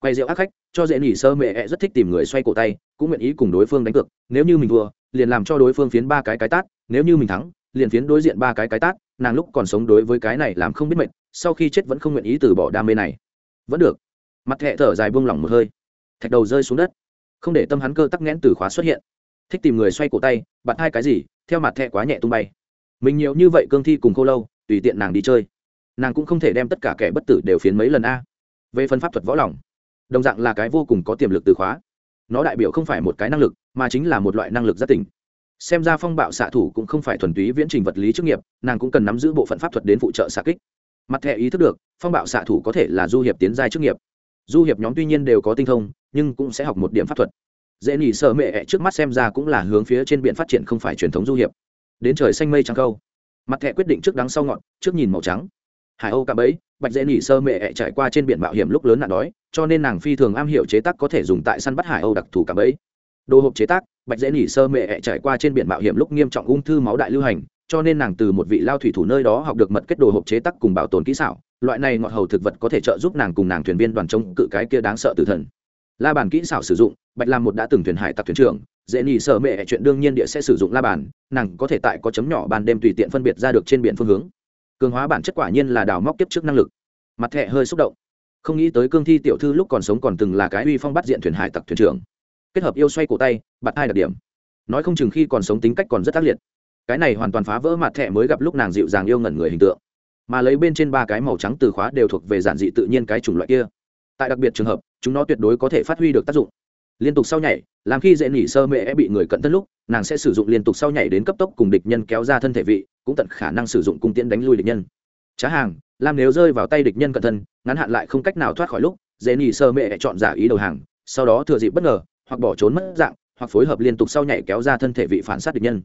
quay rượu ác khách, cho dễ nỉ sơ mệ ẹ rất thích tìm người xoay cổ tay, cũng nguyện ý cùng đối phương đánh cược, nếu như mình thua, liền làm cho đối phương phiến ba cái cái tát, nếu như mình thắng, liền phiến đối diện ba cái cái tát, nàng lúc còn sống đối với cái này làm không biết mệnh sau khi chết vẫn không nguyện ý từ bỏ đam mê này. Vẫn được. Mặt thẹ thở dài buông lỏng một hơi. Thạch đầu rơi xuống đất. Không để tâm hắn cơ tắc nghẽn từ khóa xuất hiện. Thích tìm người xoay cổ tay bạn hai cái gì, theo mặt thẹ quá nhẹ tung bay. Mình nhiều như vậy cương thi cùng cô lâu, tùy tiện nàng đi chơi. Nàng cũng không thể đem tất cả kẻ bất tử đều phiến mấy lần a. Về phân pháp thuật võ lòng, đồng dạng là cái vô cùng có tiềm lực từ khóa. Nó đại biểu không phải một cái năng lực, mà chính là một loại năng lực gia tỉnh. Xem ra phong bạo xạ thủ cũng không phải thuần túy viễn trình vật lý chức nghiệp, nàng cũng cần nắm giữ bộ phận pháp thuật đến phụ trợ xạ kích mặt thẻ ý thức được, phong bạo xạ thủ có thể là du hiệp tiến giai chức nghiệp. Du hiệp nhóm tuy nhiên đều có tinh thông, nhưng cũng sẽ học một điểm pháp thuật. Dễ nỉ sợ mẹ ẹ trước mắt xem ra cũng là hướng phía trên biển phát triển không phải truyền thống du hiệp. Đến trời xanh mây trắng câu. Mặt thẻ quyết định trước đắng sau ngọn, trước nhìn màu trắng. Hải âu cạm ấy bạch dễ nỉ sơ mẹ ẹ trải qua trên biển mạo hiểm lúc lớn nạn đói, cho nên nàng phi thường am hiểu chế tác có thể dùng tại săn bắt hải âu đặc thù cạm ấy đồ hộp chế tác, bạch dễ nỉ sơ mẹ ẹ trải qua trên biển mạo hiểm lúc nghiêm trọng ung thư máu đại lưu hành cho nên nàng từ một vị lao thủy thủ nơi đó học được mật kết đồ hộp chế tác cùng bảo tồn kỹ xảo. Loại này ngọt hầu thực vật có thể trợ giúp nàng cùng nàng thuyền viên đoàn chống cự cái kia đáng sợ tử thần. La bàn kỹ xảo sử dụng, bạch làm một đã từng thuyền hải tặc thuyền trưởng, dễ nhì sợ mẹ, chuyện đương nhiên địa sẽ sử dụng la bàn, nàng có thể tại có chấm nhỏ ban đêm tùy tiện phân biệt ra được trên biển phương hướng. Cường hóa bản chất quả nhiên là đào móc tiếp trước năng lực. Mặt thẹ hơi xúc động. Không nghĩ tới cương thi tiểu thư lúc còn sống còn từng là cái uy phong bắt diện thuyền hải tặc thuyền trưởng. Kết hợp yêu xoay cổ tay bặt hai đặc điểm. Nói không chừng khi còn sống tính cách còn rất ác liệt cái này hoàn toàn phá vỡ mặt thẻ mới gặp lúc nàng dịu dàng yêu ngẩn người hình tượng. Mà lấy bên trên ba cái màu trắng từ khóa đều thuộc về giản dị tự nhiên cái chủng loại kia. Tại đặc biệt trường hợp, chúng nó tuyệt đối có thể phát huy được tác dụng. Liên tục sau nhảy, làm khi dễ nỉ sơ mẹ e bị người cận thân lúc, nàng sẽ sử dụng liên tục sau nhảy đến cấp tốc cùng địch nhân kéo ra thân thể vị, cũng tận khả năng sử dụng cung tiễn đánh lui địch nhân. Trá hàng làm nếu rơi vào tay địch nhân cận thân, ngắn hạn lại không cách nào thoát khỏi lúc, dễ nỉ sơ mẹ e chọn giả ý đầu hàng, sau đó thừa dịp bất ngờ, hoặc bỏ trốn mất dạng, hoặc phối hợp liên tục sau nhảy kéo ra thân thể vị phản sát địch nhân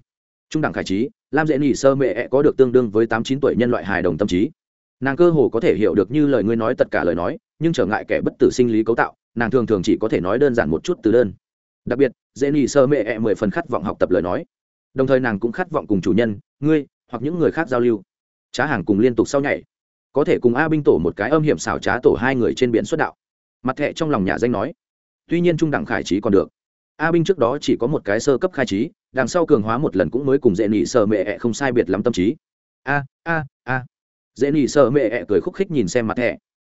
trung đẳng khải trí, lam dễ nỉ sơ mẹ có được tương đương với tám chín tuổi nhân loại hài đồng tâm trí. Nàng cơ hồ có thể hiểu được như lời ngươi nói tất cả lời nói, nhưng trở ngại kẻ bất tử sinh lý cấu tạo, nàng thường thường chỉ có thể nói đơn giản một chút từ đơn. Đặc biệt, dễ nỉ sơ mẹ ẹ mười phần khát vọng học tập lời nói. Đồng thời nàng cũng khát vọng cùng chủ nhân, ngươi, hoặc những người khác giao lưu. Trá hàng cùng liên tục sau nhảy. Có thể cùng a binh tổ một cái âm hiểm xảo trá tổ hai người trên biển xuất đạo. Mặt thẹ trong lòng nhà danh nói. Tuy nhiên trung đẳng khải trí còn được a binh trước đó chỉ có một cái sơ cấp khai trí đằng sau cường hóa một lần cũng mới cùng dễ nỉ sợ mẹ ẹ không sai biệt lắm tâm trí. A a a. Dễ nỉ sợ mẹ ẹ cười khúc khích nhìn xem mặt thẻ,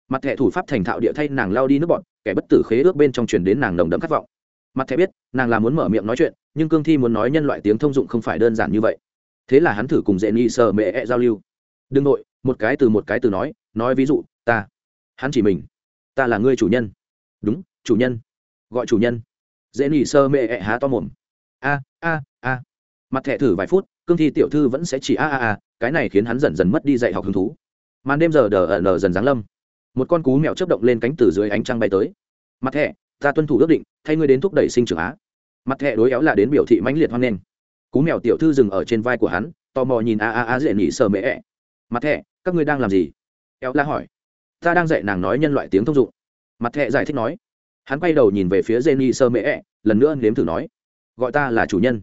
mặt thẻ thủ pháp thành thạo địa thay nàng lao đi nước bọn kẻ bất tử khế ước bên trong truyền đến nàng nồng đậm khát vọng. Mặt thẻ biết nàng là muốn mở miệng nói chuyện nhưng cương thi muốn nói nhân loại tiếng thông dụng không phải đơn giản như vậy. Thế là hắn thử cùng dễ nỉ sợ mẹ ẹ giao lưu. Đương nội một cái từ một cái từ nói nói ví dụ ta hắn chỉ mình. Ta là ngươi chủ nhân. Đúng chủ nhân. Gọi chủ nhân dễ nỉ sơ mẹ ẹ há to mồm. A a a. Mặt thẻ thử vài phút, cương thi tiểu thư vẫn sẽ chỉ a a a, cái này khiến hắn dần dần mất đi dạy học hứng thú. Màn đêm giờ đờ ẩn nờ dần giáng lâm. Một con cú mèo chấp động lên cánh từ dưới ánh trăng bay tới. Mặt thẻ, ta tuân thủ ước định, thay ngươi đến thúc đẩy sinh trưởng á. Mặt thẻ đối éo là đến biểu thị mãnh liệt hoan nghênh. Cú mèo tiểu thư dừng ở trên vai của hắn, tò mò nhìn a a a dễ nỉ sơ mẹ ẹ. Mặt thẻ, các ngươi đang làm gì? Éo la hỏi. Ta đang dạy nàng nói nhân loại tiếng thông dụng. Mặt thẻ giải thích nói hắn quay đầu nhìn về phía Jenny sơ mẹ ẹ lần nữa nếm thử nói, gọi ta là chủ nhân.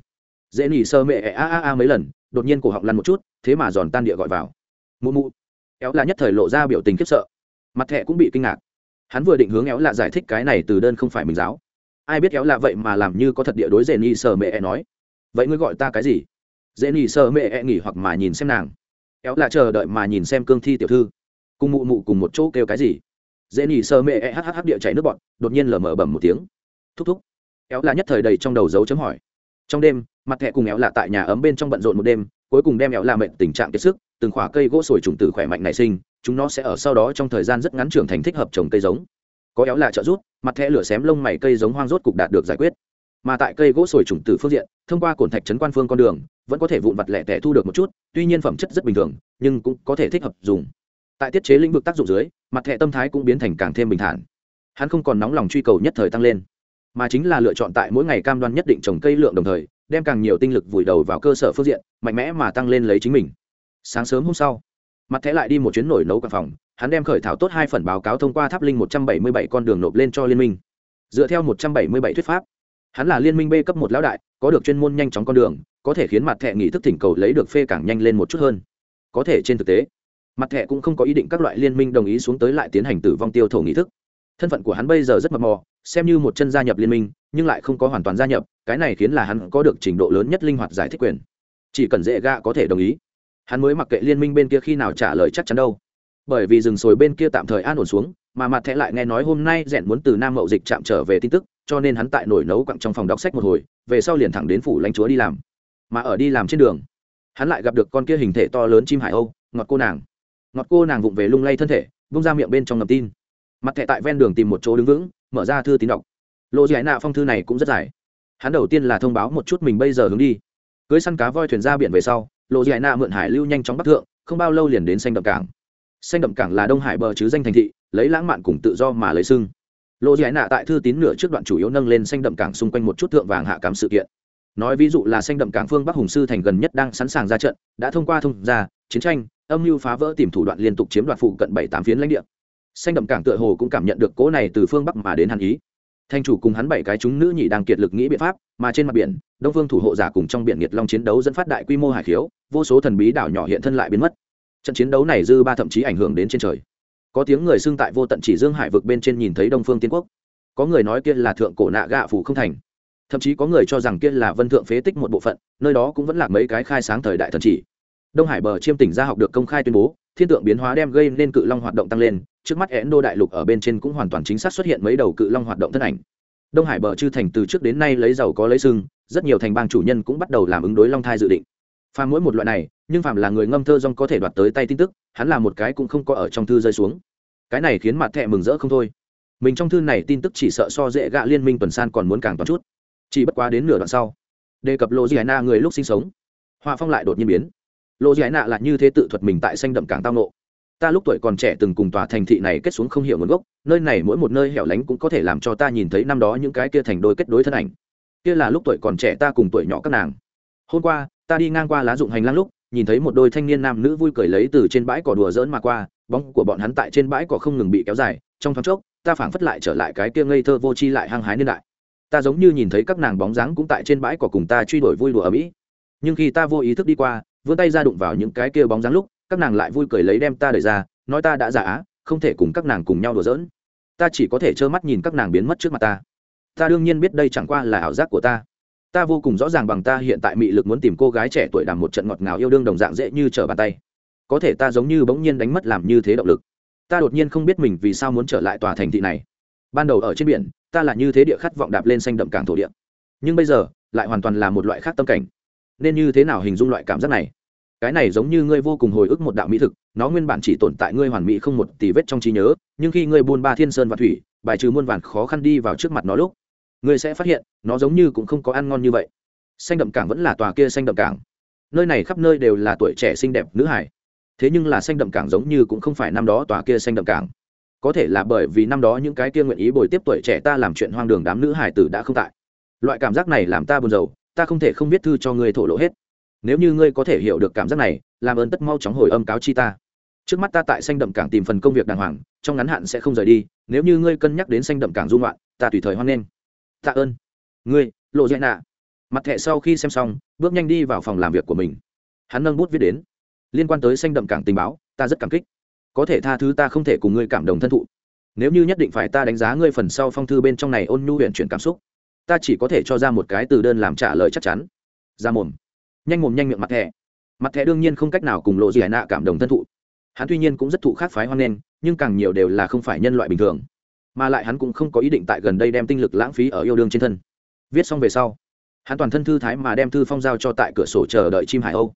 Jenny sơ mẹ ẹ a a a, mấy lần, đột nhiên cổ họng lăn một chút, thế mà giòn tan địa gọi vào. Mụ mụ. Éo là nhất thời lộ ra biểu tình khiếp sợ. Mặt thẹ cũng bị kinh ngạc. Hắn vừa định hướng éo là giải thích cái này từ đơn không phải mình giáo. Ai biết éo là vậy mà làm như có thật địa đối Jenny sơ sờ mẹ e nói, vậy ngươi gọi ta cái gì? Jenny sơ sờ mẹ e nghỉ hoặc mà nhìn xem nàng. Éo là chờ đợi mà nhìn xem cương thi tiểu thư. Cùng mụ mụ cùng một chỗ kêu cái gì? Dễ nỉ sơ mê e hhh địa chảy nước bọn đột nhiên lở mở bầm một tiếng. Thúc thúc. Éo là nhất thời đầy trong đầu dấu chấm hỏi. Trong đêm, mặt thẹ cùng éo là tại nhà ấm bên trong bận rộn một đêm, cuối cùng đem éo là mệnh tình trạng kiệt sức, từng khỏa cây gỗ sồi trùng tử khỏe mạnh nảy sinh, chúng nó sẽ ở sau đó trong thời gian rất ngắn trưởng thành thích hợp trồng cây giống. Có éo là trợ rút mặt thẹ lửa xém lông mày cây giống hoang rốt cục đạt được giải quyết. Mà tại cây gỗ sồi trùng tử phương diện, thông qua cổn thạch trấn quan phương con đường, vẫn có thể vụn vặt lẻ tẻ thu được một chút, tuy nhiên phẩm chất rất bình thường, nhưng cũng có thể thích hợp dùng tại tiết chế lĩnh vực tác dụng dưới, mặt thẻ tâm thái cũng biến thành càng thêm bình thản. Hắn không còn nóng lòng truy cầu nhất thời tăng lên, mà chính là lựa chọn tại mỗi ngày cam đoan nhất định trồng cây lượng đồng thời, đem càng nhiều tinh lực vùi đầu vào cơ sở phương diện, mạnh mẽ mà tăng lên lấy chính mình. Sáng sớm hôm sau, mặt thẻ lại đi một chuyến nổi nấu cả phòng, hắn đem khởi thảo tốt hai phần báo cáo thông qua tháp linh một trăm bảy mươi bảy con đường nộp lên cho liên minh. Dựa theo một trăm bảy mươi bảy thuyết pháp, hắn là liên minh b cấp một lão đại, có được chuyên môn nhanh chóng con đường, có thể khiến mặt thẻ nghị thức thỉnh cầu lấy được phê càng nhanh lên một chút hơn. Có thể trên thực tế mặt thẻ cũng không có ý định các loại liên minh đồng ý xuống tới lại tiến hành tử vong tiêu thổ nghị thức. Thân phận của hắn bây giờ rất mập mò xem như một chân gia nhập liên minh, nhưng lại không có hoàn toàn gia nhập, cái này khiến là hắn có được trình độ lớn nhất linh hoạt giải thích quyền. Chỉ cần dễ gạ có thể đồng ý. Hắn mới mặc kệ liên minh bên kia khi nào trả lời chắc chắn đâu. Bởi vì rừng sồi bên kia tạm thời an ổn xuống, mà mặt thẻ lại nghe nói hôm nay rẽn muốn từ nam mậu dịch chạm trở về tin tức, cho nên hắn tại nổi nấu quặng trong phòng đọc sách một hồi, về sau liền thẳng đến phủ lãnh chúa đi làm. Mà ở đi làm trên đường, hắn lại gặp được con kia hình thể to lớn chim hải âu, ngọt cô nàng ngọt cô nàng vụng về lung lay thân thể bung ra miệng bên trong ngầm tin. Mặt thẻ tại ven đường tìm một chỗ đứng vững, mở ra thư tín đọc. Lộ giải nạ phong thư này cũng rất dài. Hắn đầu tiên là thông báo một chút mình bây giờ hướng đi. Cưới săn cá voi thuyền ra biển về sau lộ giải nạ mượn hải lưu nhanh chóng bắc thượng, không bao lâu liền đến xanh đậm cảng. Xanh đậm cảng là đông hải bờ chứ danh thành thị, lấy lãng mạn cùng tự do mà lấy sưng lộ giải nạ tại thư tín nửa trước đoạn chủ yếu nâng lên xanh đậm cảng xung quanh một chút thượng vàng hạ cám sự kiện. Nói ví dụ là xanh đậm cảng phương bắc hùng sư thành gần nhất đang sẵn sàng ra trận, đã thông qua thông ra chiến tranh âm mưu phá vỡ tìm thủ đoạn liên tục chiếm đoạt phụ cận bảy tám phiến lãnh địa. Xanh đậm cảng tựa hồ cũng cảm nhận được cỗ này từ phương bắc mà đến hàn ý. Thanh chủ cùng hắn bảy cái chúng nữ nhị đang kiệt lực nghĩ biện pháp, mà trên mặt biển, đông phương thủ hộ giả cùng trong biển nhiệt long chiến đấu dẫn phát đại quy mô hải khiếu, vô số thần bí đảo nhỏ hiện thân lại biến mất. Trận chiến đấu này dư ba thậm chí ảnh hưởng đến trên trời. Có tiếng người xưng tại vô tận chỉ dương hải vực bên trên nhìn thấy đông phương tiên quốc. Có người nói kia là thượng cổ nạ gạ phủ không thành. Thậm chí có người cho rằng kia là vân thượng phế tích một bộ phận, nơi đó cũng vẫn là mấy cái khai sáng thời đại thần chỉ đông hải bờ chiêm tỉnh ra học được công khai tuyên bố, thiên tượng biến hóa đem gây nên cự long hoạt động tăng lên, trước mắt ấn đô đại lục ở bên trên cũng hoàn toàn chính xác xuất hiện mấy đầu cự long hoạt động thân ảnh. Đông hải bờ chư thành từ trước đến nay lấy giàu có lấy sưng, rất nhiều thành bang chủ nhân cũng bắt đầu làm ứng đối long thai dự định. Phàm mỗi một loại này, nhưng phàm là người ngâm thơ dong có thể đoạt tới tay tin tức, hắn là một cái cũng không có ở trong thư rơi xuống. Cái này khiến mặt thẹ mừng rỡ không thôi. Mình trong thư này tin tức chỉ sợ so dễ gạ liên minh tuần san còn muốn càng toàn chút. Chỉ bất quá đến nửa đoạn sau, đề cập lộ dị na người lúc sinh sống hoa phong lại đột nhiên biến lộ giải nạ là như thế tự thuật mình tại xanh đậm cảng tao nộ. Ta lúc tuổi còn trẻ từng cùng tòa thành thị này kết xuống không hiểu nguồn gốc, nơi này mỗi một nơi hẻo lánh cũng có thể làm cho ta nhìn thấy năm đó những cái kia thành đôi kết đối thân ảnh. Kia là lúc tuổi còn trẻ ta cùng tuổi nhỏ các nàng. Hôm qua, ta đi ngang qua lá dụng hành lang lúc, nhìn thấy một đôi thanh niên nam nữ vui cười lấy từ trên bãi cỏ đùa dỡn mà qua, bóng của bọn hắn tại trên bãi cỏ không ngừng bị kéo dài, trong thoáng chốc, ta phảng phất lại trở lại cái kia ngây thơ vô tri lại hăng hái niên đại. Ta giống như nhìn thấy các nàng bóng dáng cũng tại trên bãi cỏ cùng ta truy đuổi vui đùa ở mỹ nhưng khi ta vô ý thức đi qua vươn tay ra đụng vào những cái kia bóng dáng lúc, các nàng lại vui cười lấy đem ta đẩy ra, nói ta đã giả á, không thể cùng các nàng cùng nhau đùa giỡn. Ta chỉ có thể trơ mắt nhìn các nàng biến mất trước mặt ta. Ta đương nhiên biết đây chẳng qua là ảo giác của ta. Ta vô cùng rõ ràng bằng ta hiện tại mị lực muốn tìm cô gái trẻ tuổi đàm một trận ngọt ngào yêu đương đồng dạng dễ như trở bàn tay. Có thể ta giống như bỗng nhiên đánh mất làm như thế động lực. Ta đột nhiên không biết mình vì sao muốn trở lại tòa thành thị này. Ban đầu ở trên biển, ta là như thế địa khát vọng đạp lên xanh đậm cảng thổ địa. Nhưng bây giờ, lại hoàn toàn là một loại khác tâm cảnh. Nên như thế nào hình dung loại cảm giác này? Cái này giống như ngươi vô cùng hồi ức một đạo mỹ thực, nó nguyên bản chỉ tồn tại ngươi hoàn mỹ không một tỷ vết trong trí nhớ, nhưng khi ngươi buôn ba thiên sơn và thủy, bài trừ muôn vàn khó khăn đi vào trước mặt nó lúc, ngươi sẽ phát hiện, nó giống như cũng không có ăn ngon như vậy. Xanh đậm cảng vẫn là tòa kia xanh đậm cảng. Nơi này khắp nơi đều là tuổi trẻ xinh đẹp nữ hải. Thế nhưng là xanh đậm cảng giống như cũng không phải năm đó tòa kia xanh đậm cảng. Có thể là bởi vì năm đó những cái kia nguyện ý bồi tiếp tuổi trẻ ta làm chuyện hoang đường đám nữ hải tử đã không tại. Loại cảm giác này làm ta buồn rầu, ta không thể không biết thư cho ngươi thổ lộ hết nếu như ngươi có thể hiểu được cảm giác này, làm ơn tất mau chóng hồi âm cáo chi ta. Trước mắt ta tại xanh đậm cảng tìm phần công việc đàng hoàng, trong ngắn hạn sẽ không rời đi, nếu như ngươi cân nhắc đến xanh đậm cảng dung loạn ta tùy thời hoan nghênh. Tạ ơn. Ngươi, lộ dạy nạ. Mặt thẹ sau khi xem xong, bước nhanh đi vào phòng làm việc của mình. Hắn nâng bút viết đến. Liên quan tới xanh đậm cảng tình báo, ta rất cảm kích. Có thể tha thứ ta không thể cùng ngươi cảm đồng thân thụ. Nếu như nhất định phải ta đánh giá ngươi phần sau phong thư bên trong này ôn nhu huyện chuyển cảm xúc, ta chỉ có thể cho ra một cái từ đơn làm trả lời chắc chắn. Ra mồm nhanh mồm nhanh miệng mặt thẻ. Mặt thẻ đương nhiên không cách nào cùng lộ gì hải nạ cảm đồng thân thụ. Hắn tuy nhiên cũng rất thụ khác phái hoan nghênh, nhưng càng nhiều đều là không phải nhân loại bình thường. Mà lại hắn cũng không có ý định tại gần đây đem tinh lực lãng phí ở yêu đương trên thân. Viết xong về sau, hắn toàn thân thư thái mà đem thư phong giao cho tại cửa sổ chờ đợi chim hải âu.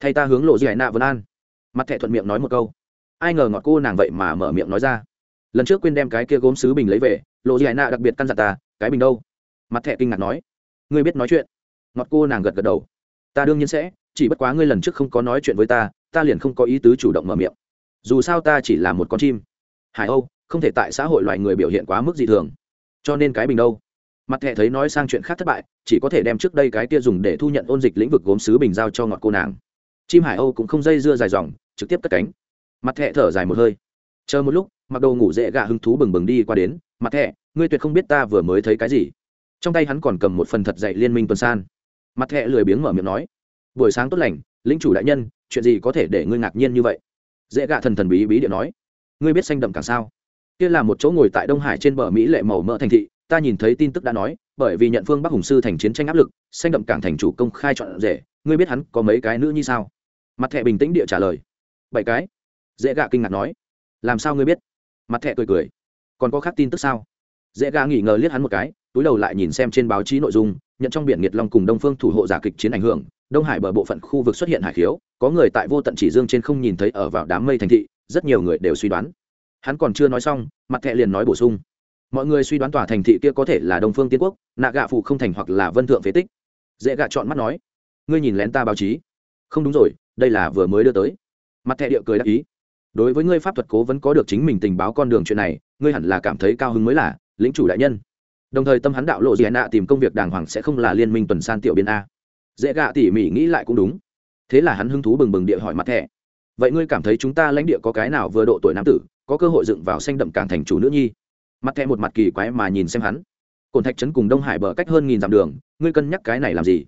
Thay ta hướng lộ gì hải nạ vân an. Mặt thẻ thuận miệng nói một câu. Ai ngờ ngọt cô nàng vậy mà mở miệng nói ra. Lần trước quên đem cái kia gốm sứ bình lấy về, lộ gì hải nạ đặc biệt căn dặn ta, cái bình đâu? Mặt thẻ kinh ngạc nói. Ngươi biết nói chuyện. Ngọt cô nàng gật gật đầu ta đương nhiên sẽ, chỉ bất quá ngươi lần trước không có nói chuyện với ta ta liền không có ý tứ chủ động mở miệng. Dù sao ta chỉ là một con chim. Hải âu, không thể tại xã hội loài người biểu hiện quá mức dị thường. Cho nên cái bình đâu? Mặt thẹ thấy nói sang chuyện khác thất bại, chỉ có thể đem trước đây cái kia dùng để thu nhận ôn dịch lĩnh vực gốm sứ bình giao cho ngọt cô nàng. Chim hải âu cũng không dây dưa dài dòng, trực tiếp cất cánh. Mặt thẹ thở dài một hơi. Chờ một lúc, mặc đồ ngủ dễ gạ hứng thú bừng bừng đi qua đến, mặt thẹ ngươi tuyệt không biết ta vừa mới thấy cái gì. Trong tay hắn còn cầm một phần thật dạy liên minh tuần san mặt thẹ lười biếng mở miệng nói, buổi sáng tốt lành lính chủ đại nhân, chuyện gì có thể để ngươi ngạc nhiên như vậy? Dễ gạ thần thần bí bí điện nói, ngươi biết xanh đậm càng sao? Kia là một chỗ ngồi tại đông hải trên bờ mỹ lệ màu mỡ thành thị, ta nhìn thấy tin tức đã nói, bởi vì nhận phương bắc hùng sư thành chiến tranh áp lực, xanh đậm cảng thành chủ công khai chọn rể, ngươi biết hắn có mấy cái nữ như sao? Mặt thẹ bình tĩnh địa trả lời, bảy cái. Dễ gạ kinh ngạc nói, làm sao ngươi biết? Mặt thẹ cười cười, còn có khác tin tức sao? Dễ gạ nghỉ ngờ liếc hắn một cái, túi đầu lại nhìn xem trên báo chí nội dung nhận trong biển nhiệt long cùng đông phương thủ hộ giả kịch chiến ảnh hưởng, đông hải bờ bộ phận khu vực xuất hiện hải khiếu, có người tại vô tận chỉ dương trên không nhìn thấy ở vào đám mây thành thị, rất nhiều người đều suy đoán. Hắn còn chưa nói xong, mặt thẹ liền nói bổ sung. Mọi người suy đoán tòa thành thị kia có thể là đông phương tiên quốc, nạ gạ phụ không thành hoặc là vân thượng phế tích. Dễ gạ chọn mắt nói, ngươi nhìn lén ta báo chí. Không đúng rồi, đây là vừa mới đưa tới. Mặt thẹ địa cười đáp ý, đối với ngươi pháp thuật cố vẫn có được chính mình tình báo con đường chuyện này, ngươi hẳn là cảm thấy cao hứng mới là lính chủ đại nhân đồng thời tâm hắn đạo lộ gì nạ tìm công việc đàng hoàng sẽ không là liên minh tuần san tiểu biên a. Dễ gạ tỉ mỉ nghĩ lại cũng đúng. Thế là hắn hứng thú bừng bừng địa hỏi mặt thẻ. Vậy ngươi cảm thấy chúng ta lãnh địa có cái nào vừa độ tuổi nam tử, có cơ hội dựng vào xanh đậm cảng thành chủ nữ nhi? Mặt thẻ một mặt kỳ quái mà nhìn xem hắn. Cồn thạch trấn cùng đông hải bờ cách hơn nghìn dặm đường, ngươi cân nhắc cái này làm gì?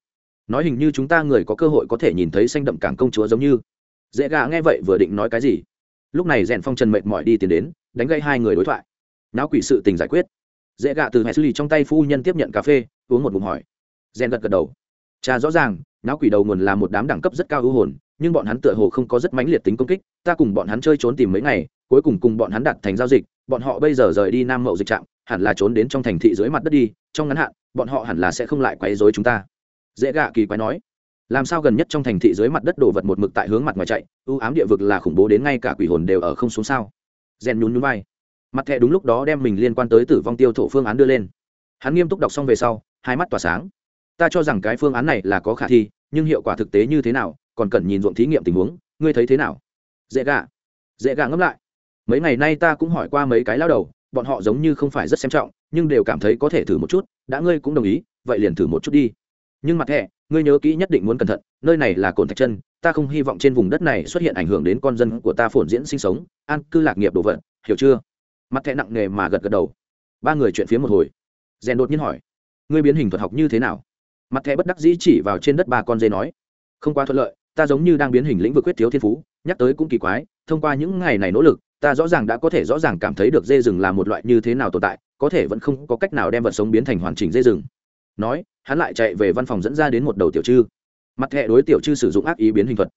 Nói hình như chúng ta người có cơ hội có thể nhìn thấy xanh đậm cảng công chúa giống như. Dễ gà nghe vậy vừa định nói cái gì? Lúc này rèn phong trần mệt mỏi đi tiến đến, đánh gây hai người đối thoại. Não quỷ sự tình giải quyết dễ gạ từ hệ xử lý trong tay phu nhân tiếp nhận cà phê, uống một bụng hỏi. Rèn gật gật đầu. Cha rõ ràng, náo quỷ đầu nguồn là một đám đẳng cấp rất cao ưu hồn, nhưng bọn hắn tựa hồ không có rất mãnh liệt tính công kích, ta cùng bọn hắn chơi trốn tìm mấy ngày, cuối cùng cùng bọn hắn đặt thành giao dịch, bọn họ bây giờ rời đi nam mậu dịch trạm, hẳn là trốn đến trong thành thị dưới mặt đất đi, trong ngắn hạn, bọn họ hẳn là sẽ không lại quấy rối chúng ta. Dễ gạ kỳ quái nói. Làm sao gần nhất trong thành thị dưới mặt đất đổ vật một mực tại hướng mặt ngoài chạy, ưu ám địa vực là khủng bố đến ngay cả quỷ hồn đều ở không xuống sao? Rèn nhún nhún vai mặt thẻ đúng lúc đó đem mình liên quan tới tử vong tiêu thổ phương án đưa lên. Hắn nghiêm túc đọc xong về sau, hai mắt tỏa sáng. Ta cho rằng cái phương án này là có khả thi, nhưng hiệu quả thực tế như thế nào, còn cần nhìn ruộng thí nghiệm tình huống, ngươi thấy thế nào? Dễ gạ dễ gạ ngẫm lại. Mấy ngày nay ta cũng hỏi qua mấy cái lao đầu, bọn họ giống như không phải rất xem trọng, nhưng đều cảm thấy có thể thử một chút, đã ngươi cũng đồng ý, vậy liền thử một chút đi. Nhưng mặt thẻ, ngươi nhớ kỹ nhất định muốn cẩn thận, nơi này là cồn thạch chân, ta không hy vọng trên vùng đất này xuất hiện ảnh hưởng đến con dân của ta phồn diễn sinh sống, an cư lạc nghiệp đồ vật, hiểu chưa? Mặt thẻ nặng nề mà gật gật đầu. Ba người chuyện phía một hồi. Rèn đột nhiên hỏi, ngươi biến hình thuật học như thế nào? Mặt thẹ bất đắc dĩ chỉ vào trên đất ba con dê nói, không quá thuận lợi, ta giống như đang biến hình lĩnh vực quyết thiếu thiên phú, nhắc tới cũng kỳ quái, thông qua những ngày này nỗ lực, ta rõ ràng đã có thể rõ ràng cảm thấy được dê rừng là một loại như thế nào tồn tại, có thể vẫn không có cách nào đem vật sống biến thành hoàn chỉnh dê rừng. Nói, hắn lại chạy về văn phòng dẫn ra đến một đầu tiểu chư mặt thẹ đối tiểu chư sử dụng ác ý biến hình thuật.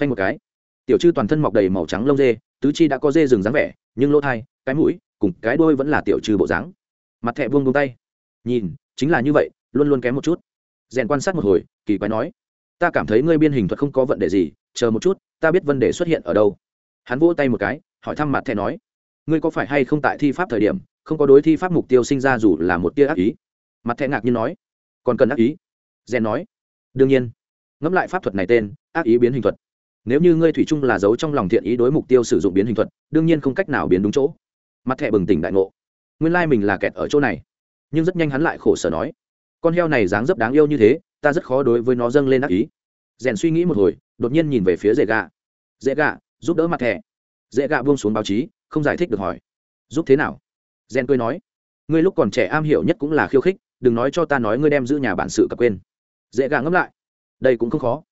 Phanh một cái. Tiểu chư toàn thân mọc đầy màu trắng lông dê, tứ chi đã có dê rừng dáng vẻ, nhưng lỗ thai cái mũi, cùng cái đôi vẫn là tiểu trừ bộ dáng. Mặt thẹ buông buông tay. Nhìn, chính là như vậy, luôn luôn kém một chút. Rèn quan sát một hồi, kỳ quái nói, ta cảm thấy ngươi biên hình thuật không có vấn đề gì, chờ một chút, ta biết vấn đề xuất hiện ở đâu. Hắn vỗ tay một cái, hỏi thăm mặt thẹ nói, ngươi có phải hay không tại thi pháp thời điểm, không có đối thi pháp mục tiêu sinh ra dù là một tia ác ý? Mặt thẹ ngạc nhiên nói, còn cần ác ý? Rèn nói, đương nhiên. Ngẫm lại pháp thuật này tên, ác ý biến hình thuật. Nếu như ngươi thủy chung là giấu trong lòng thiện ý đối mục tiêu sử dụng biến hình thuật, đương nhiên không cách nào biến đúng chỗ mặt thẹ bừng tỉnh đại ngộ. Nguyên lai mình là kẹt ở chỗ này. Nhưng rất nhanh hắn lại khổ sở nói, con heo này dáng dấp đáng yêu như thế, ta rất khó đối với nó dâng lên ác ý. Rèn suy nghĩ một hồi, đột nhiên nhìn về phía dễ gà. Dễ gà, giúp đỡ mặt thẻ. Dễ gà buông xuống báo chí, không giải thích được hỏi, giúp thế nào? Rèn cười nói, ngươi lúc còn trẻ am hiểu nhất cũng là khiêu khích, đừng nói cho ta nói ngươi đem giữ nhà bản sự cập quên. Dễ gà ngẫm lại, đây cũng không khó.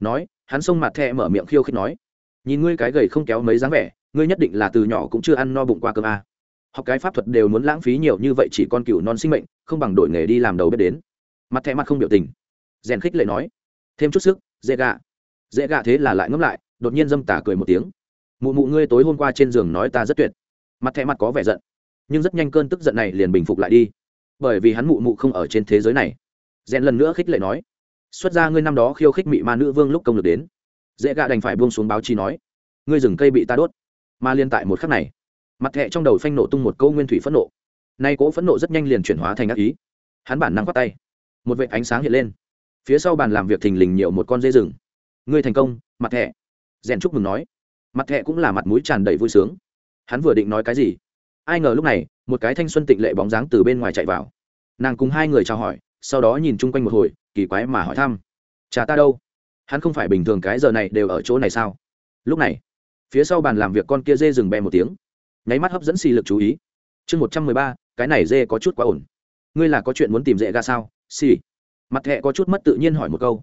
Nói, hắn xông mặt thẹ mở miệng khiêu khích nói, nhìn ngươi cái gầy không kéo mấy dáng vẻ ngươi nhất định là từ nhỏ cũng chưa ăn no bụng qua cơm a à. học cái pháp thuật đều muốn lãng phí nhiều như vậy chỉ con cựu non sinh mệnh, không bằng đổi nghề đi làm đầu bếp đến. Mặt thẹ mặt không biểu tình. Rèn khích lệ nói. Thêm chút sức, dễ gạ. Dễ gạ thế là lại ngẫm lại, đột nhiên dâm tả cười một tiếng. Mụ mụ ngươi tối hôm qua trên giường nói ta rất tuyệt. Mặt thẹ mặt có vẻ giận. Nhưng rất nhanh cơn tức giận này liền bình phục lại đi. Bởi vì hắn mụ mụ không ở trên thế giới này. Rèn lần nữa khích lệ nói. Xuất ra ngươi năm đó khiêu khích mị ma nữ vương lúc công lực đến. Dễ gạ đành phải buông xuống báo chí nói. Ngươi rừng cây bị ta đốt mà liên tại một khắc này, mặt thẹ trong đầu phanh nổ tung một câu nguyên thủy phẫn nộ. Nay cỗ phẫn nộ rất nhanh liền chuyển hóa thành ác ý. Hắn bản năng khoác tay, một vệ ánh sáng hiện lên. Phía sau bàn làm việc thình lình nhiều một con dê rừng. Ngươi thành công, mặt thẹ rèn chúc mừng nói. Mặt thẹ cũng là mặt mũi tràn đầy vui sướng. Hắn vừa định nói cái gì? Ai ngờ lúc này, một cái thanh xuân tịnh lệ bóng dáng từ bên ngoài chạy vào. Nàng cùng hai người chào hỏi, sau đó nhìn chung quanh một hồi, kỳ quái mà hỏi thăm. Cha ta đâu? Hắn không phải bình thường cái giờ này đều ở chỗ này sao? Lúc này phía sau bàn làm việc con kia dê dừng bè một tiếng. Nháy mắt hấp dẫn xì lực chú ý. Chương một trăm mười ba, cái này dê có chút quá ổn. Ngươi là có chuyện muốn tìm dễ ga sao? Xì. Mặt thẹ có chút mất tự nhiên hỏi một câu.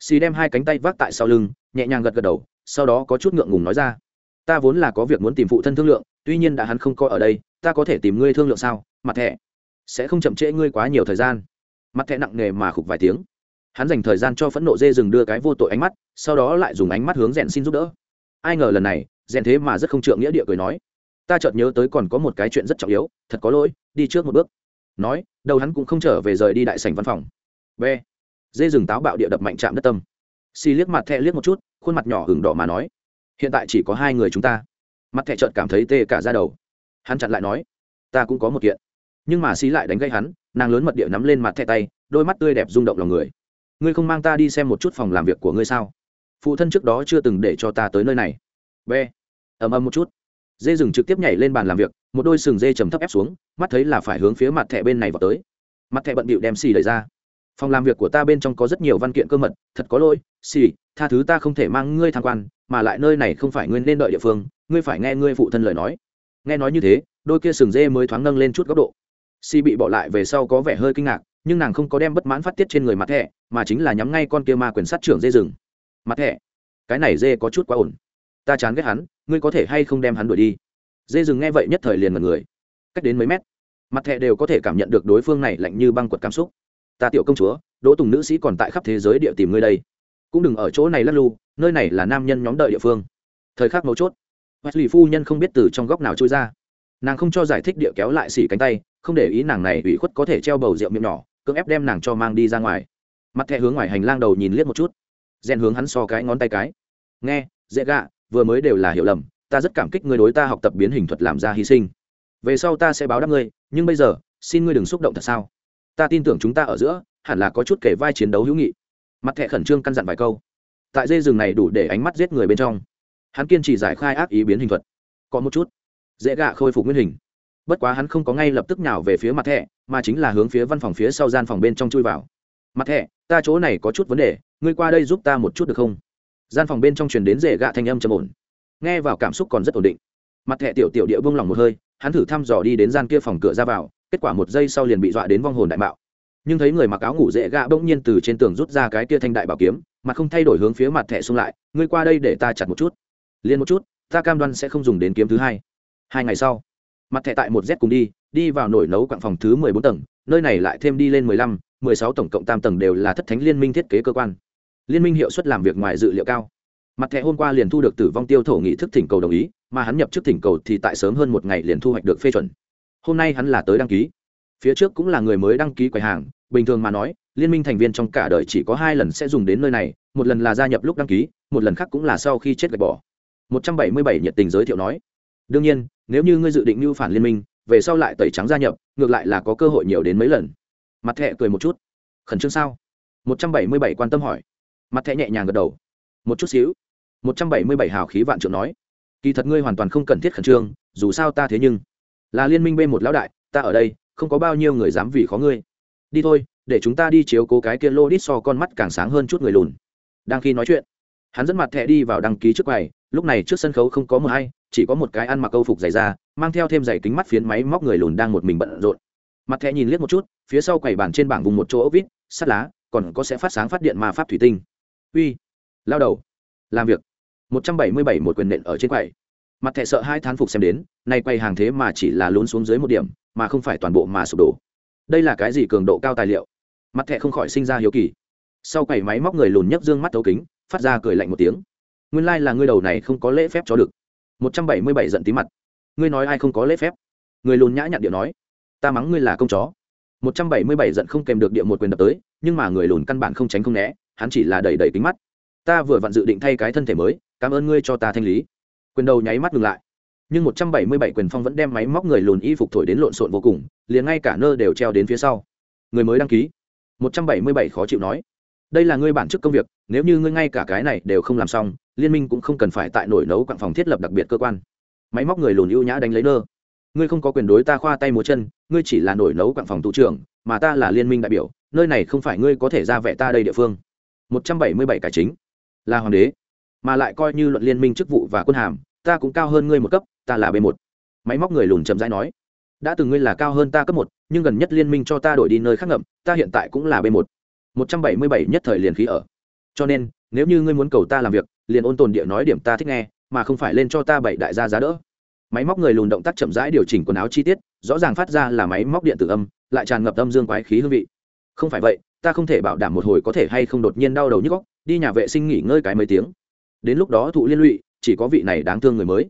Xì đem hai cánh tay vác tại sau lưng, nhẹ nhàng gật gật đầu, sau đó có chút ngượng ngùng nói ra. Ta vốn là có việc muốn tìm phụ thân thương lượng, tuy nhiên đã hắn không coi ở đây, ta có thể tìm ngươi thương lượng sao? Mặt thẹ. Sẽ không chậm trễ ngươi quá nhiều thời gian. Mặt thẹ nặng nề mà khục vài tiếng. Hắn dành thời gian cho phẫn nộ dê rừng đưa cái vô tội ánh mắt, sau đó lại dùng ánh mắt hướng rèn xin giúp đỡ ai ngờ lần này rèn thế mà rất không trượng nghĩa địa cười nói. Ta chợt nhớ tới còn có một cái chuyện rất trọng yếu, thật có lỗi, đi trước một bước. Nói, đầu hắn cũng không trở về rời đi đại sảnh văn phòng. B. Dê rừng táo bạo địa đập mạnh chạm đất tâm. Xì liếc mặt thẹ liếc một chút, khuôn mặt nhỏ hừng đỏ mà nói. Hiện tại chỉ có hai người chúng ta. Mặt thẹ trợt cảm thấy tê cả ra đầu. Hắn chặn lại nói, ta cũng có một kiện. Nhưng mà xí lại đánh gây hắn, nàng lớn mật địa nắm lên mặt thẹ tay, đôi mắt tươi đẹp rung động lòng người. Ngươi không mang ta đi xem một chút phòng làm việc của ngươi sao? Phụ thân trước đó chưa từng để cho ta tới nơi này. B. Ầm ầm một chút. Dê rừng trực tiếp nhảy lên bàn làm việc, một đôi sừng dê trầm thấp ép xuống, mắt thấy là phải hướng phía mặt thẻ bên này vào tới. Mặt thẻ bận bịu đem xì đẩy ra. Phòng làm việc của ta bên trong có rất nhiều văn kiện cơ mật, thật có lỗi, xì, tha thứ ta không thể mang ngươi tham quan, mà lại nơi này không phải ngươi nên đợi địa phương, ngươi phải nghe ngươi phụ thân lời nói. Nghe nói như thế, đôi kia sừng dê mới thoáng nâng lên chút góc độ. Xì bị bỏ lại về sau có vẻ hơi kinh ngạc, nhưng nàng không có đem bất mãn phát tiết trên người mặt thẻ, mà chính là nhắm ngay con kia ma quyền sát trưởng dê rừng mặt thẻ. Cái này dê có chút quá ổn. Ta chán ghét hắn, ngươi có thể hay không đem hắn đuổi đi? Dê dừng nghe vậy nhất thời liền mật người. Cách đến mấy mét, mặt thẻ đều có thể cảm nhận được đối phương này lạnh như băng quật cảm xúc. Ta tiểu công chúa, đỗ tùng nữ sĩ còn tại khắp thế giới địa tìm ngươi đây. Cũng đừng ở chỗ này lắc lu nơi này là nam nhân nhóm đợi địa phương. Thời khắc mấu chốt lì phu nhân không biết từ trong góc nào trôi ra. Nàng không cho giải thích địa kéo lại xỉ cánh tay, không để ý nàng này ủy khuất có thể treo bầu rượu miệng nhỏ, cưỡng ép đem nàng cho mang đi ra ngoài. Mặt thẹ hướng ngoài hành lang đầu nhìn liếc một chút rèn hướng hắn so cái ngón tay cái. Nghe, dễ gạ, vừa mới đều là hiểu lầm, ta rất cảm kích ngươi đối ta học tập biến hình thuật làm ra hy sinh. Về sau ta sẽ báo đáp ngươi, nhưng bây giờ, xin ngươi đừng xúc động thật sao. Ta tin tưởng chúng ta ở giữa, hẳn là có chút kể vai chiến đấu hữu nghị. Mặt thẻ khẩn trương căn dặn vài câu. Tại dây rừng này đủ để ánh mắt giết người bên trong. Hắn kiên trì giải khai ác ý biến hình thuật. Có một chút. Dễ gạ khôi phục nguyên hình. Bất quá hắn không có ngay lập tức nào về phía mặt thẻ, mà chính là hướng phía văn phòng phía sau gian phòng bên trong chui vào mặt thẻ, ta chỗ này có chút vấn đề, ngươi qua đây giúp ta một chút được không? Gian phòng bên trong truyền đến rể gạ thanh âm trầm ổn. Nghe vào cảm xúc còn rất ổn định. Mặt thẻ tiểu tiểu địa vương lòng một hơi, hắn thử thăm dò đi đến gian kia phòng cửa ra vào, kết quả một giây sau liền bị dọa đến vong hồn đại bạo nhưng thấy người mặc áo ngủ dễ gạ bỗng nhiên từ trên tường rút ra cái kia thanh đại bảo kiếm mà không thay đổi hướng phía mặt thẻ xung lại, ngươi qua đây để ta chặt một chút. Liền một chút, ta cam đoan sẽ không dùng đến kiếm thứ hai. Hai ngày sau, mặt thẻ tại một z cùng đi đi vào nổi nấu quặng phòng thứ mười bốn tầng, nơi này lại thêm đi lên mười lăm mười sáu tổng cộng tam tầng đều là thất thánh liên minh thiết kế cơ quan. Liên minh hiệu suất làm việc ngoài dự liệu cao. Mặt thẻ hôm qua liền thu được tử vong tiêu thổ nghị thức thỉnh cầu đồng ý, mà hắn nhập chức thỉnh cầu thì tại sớm hơn một ngày liền thu hoạch được phê chuẩn. Hôm nay hắn là tới đăng ký. Phía trước cũng là người mới đăng ký quầy hàng, bình thường mà nói, liên minh thành viên trong cả đời chỉ có hai lần sẽ dùng đến nơi này, một lần là gia nhập lúc đăng ký, một lần khác cũng là sau khi chết gạch bỏ. 177 nhiệt tình giới thiệu nói. Đương nhiên, nếu như ngươi dự định lưu phản liên minh, về sau lại tẩy trắng gia nhập, ngược lại là có cơ hội nhiều đến mấy lần mặt thẹ cười một chút. Khẩn trương sao? 177 quan tâm hỏi. Mặt thẹ nhẹ nhàng gật đầu. Một chút xíu. 177 hào khí vạn trượng nói. Kỳ thật ngươi hoàn toàn không cần thiết khẩn trương dù sao ta thế nhưng là liên minh b một lão đại ta ở đây không có bao nhiêu người dám vì khó ngươi. Đi thôi để chúng ta đi chiếu cố cái kia lô đít so con mắt càng sáng hơn chút người lùn. Đang khi nói chuyện hắn dẫn mặt thẹ đi vào đăng ký trước quầy lúc này trước sân khấu không có mờ hay chỉ có một cái ăn mặc câu phục dày ra, mang theo thêm giày kính mắt phiến máy móc người lùn đang một mình bận rộn mặt thẻ nhìn liếc một chút, phía sau quầy bàn trên bảng vùng một chỗ ốc vít, sắt lá, còn có sẽ phát sáng phát điện ma pháp thủy tinh. Uy, lao đầu, làm việc. Một trăm bảy mươi bảy một quyền nện ở trên quầy. Mặt thẻ sợ hai thán phục xem đến, nay quay hàng thế mà chỉ là lún xuống dưới một điểm, mà không phải toàn bộ mà sụp đổ. Đây là cái gì cường độ cao tài liệu? Mặt thẻ không khỏi sinh ra hiếu kỳ. Sau quầy máy móc người lùn nhấc dương mắt thấu kính, phát ra cười lạnh một tiếng. Nguyên lai、like、là ngươi đầu này không có lễ phép cho được. Một trăm bảy mươi bảy giận tí mặt. Ngươi nói ai không có lễ phép? Người lùn nhã nhặn điệu nói ta mắng ngươi là công chó. Một trăm bảy mươi bảy giận không kèm được địa một quyền đập tới, nhưng mà người lùn căn bản không tránh không né, hắn chỉ là đẩy đẩy kính mắt. Ta vừa vặn dự định thay cái thân thể mới, cảm ơn ngươi cho ta thanh lý. Quyền đầu nháy mắt ngừng lại. Nhưng một trăm bảy mươi bảy quyền phong vẫn đem máy móc người lùn y phục thổi đến lộn xộn vô cùng, liền ngay cả nơ đều treo đến phía sau. Người mới đăng ký. Một trăm bảy mươi bảy khó chịu nói. Đây là ngươi bản chức công việc, nếu như ngươi ngay cả cái này đều không làm xong, liên minh cũng không cần phải tại nổi nấu quặng phòng thiết lập đặc biệt cơ quan. Máy móc người lùn ưu nhã đánh lấy nơ ngươi không có quyền đối ta khoa tay múa chân, ngươi chỉ là nổi nấu quặng phòng thủ trưởng, mà ta là liên minh đại biểu, nơi này không phải ngươi có thể ra vẻ ta đây địa phương. Một trăm bảy mươi bảy cải chính. Là hoàng đế, mà lại coi như luận liên minh chức vụ và quân hàm, ta cũng cao hơn ngươi một cấp, ta là b một. Máy móc người lùn chậm rãi nói, đã từng ngươi là cao hơn ta cấp một, nhưng gần nhất liên minh cho ta đổi đi nơi khác ngậm, ta hiện tại cũng là b một. Một trăm bảy mươi bảy nhất thời liền khí ở. Cho nên, nếu như ngươi muốn cầu ta làm việc, liền ôn tồn địa nói điểm ta thích nghe, mà không phải lên cho ta bảy đại gia giá đỡ máy móc người lùn động tác chậm rãi điều chỉnh quần áo chi tiết, rõ ràng phát ra là máy móc điện tử âm, lại tràn ngập âm dương quái khí hương vị. Không phải vậy, ta không thể bảo đảm một hồi có thể hay không đột nhiên đau đầu nhức góc đi nhà vệ sinh nghỉ ngơi cái mấy tiếng. Đến lúc đó thụ liên lụy, chỉ có vị này đáng thương người mới.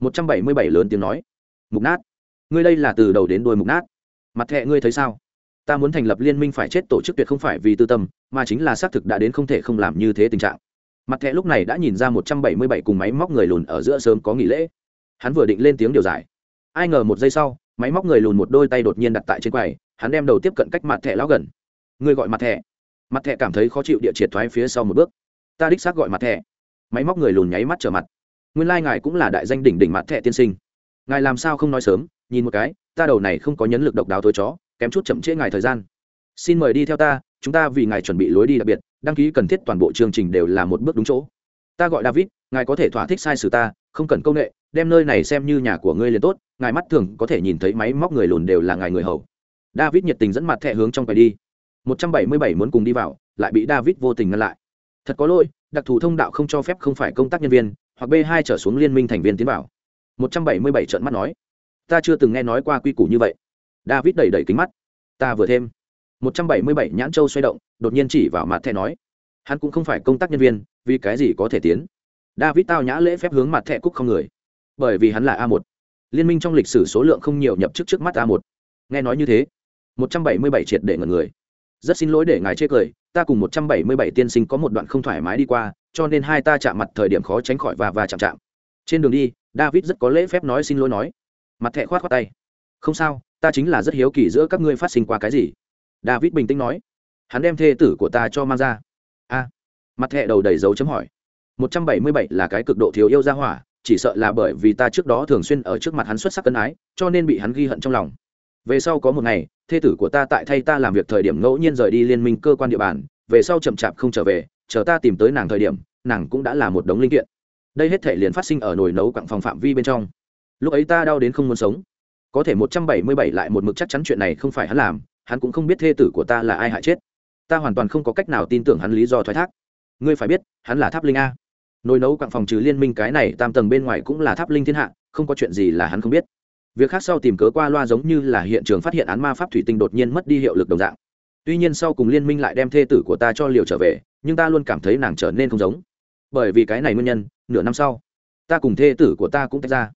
Một trăm bảy mươi bảy lớn tiếng nói. Mục nát. Ngươi đây là từ đầu đến đuôi mục nát. Mặt thẹ ngươi thấy sao? Ta muốn thành lập liên minh phải chết tổ chức tuyệt không phải vì tư tâm, mà chính là xác thực đã đến không thể không làm như thế tình trạng. Mặt thẹ lúc này đã nhìn ra một trăm bảy mươi bảy cùng máy móc người lùn ở giữa sớm có nghỉ lễ hắn vừa định lên tiếng điều giải. Ai ngờ một giây sau, máy móc người lùn một đôi tay đột nhiên đặt tại trên quầy, hắn đem đầu tiếp cận cách mặt thẻ lão gần. Người gọi mặt thẻ. Mặt thẻ cảm thấy khó chịu địa triệt thoái phía sau một bước. Ta đích xác gọi mặt thẻ. Máy móc người lùn nháy mắt trở mặt. Nguyên lai、like、ngài cũng là đại danh đỉnh đỉnh mặt thẻ tiên sinh. Ngài làm sao không nói sớm, nhìn một cái, ta đầu này không có nhấn lực độc đáo tối chó, kém chút chậm trễ ngài thời gian. Xin mời đi theo ta, chúng ta vì ngài chuẩn bị lối đi đặc biệt, đăng ký cần thiết toàn bộ chương trình đều là một bước đúng chỗ. Ta gọi david, ngài có thể thỏa thích sai sử ta, không cần công nghệ đem nơi này xem như nhà của ngươi liền tốt, ngài mắt thường có thể nhìn thấy máy móc người lùn đều là ngài người hầu. David nhiệt tình dẫn mặt thẻ hướng trong quầy đi. Một trăm bảy mươi bảy muốn cùng đi vào, lại bị david vô tình ngăn lại. Thật có lỗi, đặc thù thông đạo không cho phép không phải công tác nhân viên, hoặc b hai trở xuống liên minh thành viên tiến vào. Một trăm bảy mươi bảy trợn mắt nói. Ta chưa từng nghe nói qua quy củ như vậy. David đẩy đẩy kính mắt. Ta vừa thêm. Một trăm bảy mươi bảy nhãn châu xoay động, đột nhiên chỉ vào mặt thẻ nói. Hắn cũng không phải công tác nhân viên, vì cái gì có thể tiến? David tao nhã lễ phép hướng mặt thẻ cúc không người bởi vì hắn là a một. Liên minh trong lịch sử số lượng không nhiều nhập chức trước mắt a một. Nghe nói như thế, một trăm bảy mươi bảy triệt để ngần người. Rất xin lỗi để ngài chê cười, ta cùng một trăm bảy mươi bảy tiên sinh có một đoạn không thoải mái đi qua, cho nên hai ta chạm mặt thời điểm khó tránh khỏi và và chạm chạm. Trên đường đi, david rất có lễ phép nói xin lỗi nói. Mặt thẹ khoát khoát tay. Không sao, ta chính là rất hiếu kỳ giữa các ngươi phát sinh qua cái gì. David bình tĩnh nói. Hắn đem thê tử của ta cho mang ra. A. Mặt thẹ đầu đầy dấu chấm hỏi. Một trăm bảy mươi bảy là cái cực độ thiếu yêu gia hỏa chỉ sợ là bởi vì ta trước đó thường xuyên ở trước mặt hắn xuất sắc cân ái, cho nên bị hắn ghi hận trong lòng. Về sau có một ngày, thê tử của ta tại thay ta làm việc thời điểm ngẫu nhiên rời đi liên minh cơ quan địa bàn, về sau chậm chạp không trở về, chờ ta tìm tới nàng thời điểm, nàng cũng đã là một đống linh kiện. Đây hết thể liền phát sinh ở nồi nấu quặng phòng phạm vi bên trong. Lúc ấy ta đau đến không muốn sống. Có thể một trăm bảy mươi bảy lại một mực chắc chắn chuyện này không phải hắn làm, hắn cũng không biết thê tử của ta là ai hại chết. Ta hoàn toàn không có cách nào tin tưởng hắn lý do thoái thác. Ngươi phải biết, hắn là tháp linh a nồi nấu quặng phòng trừ liên minh cái này tam tầng bên ngoài cũng là tháp linh thiên hạ, không có chuyện gì là hắn không biết. Việc khác sau tìm cớ qua loa giống như là hiện trường phát hiện án ma pháp thủy tinh đột nhiên mất đi hiệu lực đồng dạng. Tuy nhiên sau cùng liên minh lại đem thê tử của ta cho liều trở về, nhưng ta luôn cảm thấy nàng trở nên không giống. Bởi vì cái này nguyên nhân, nửa năm sau, ta cùng thê tử của ta cũng tách ra.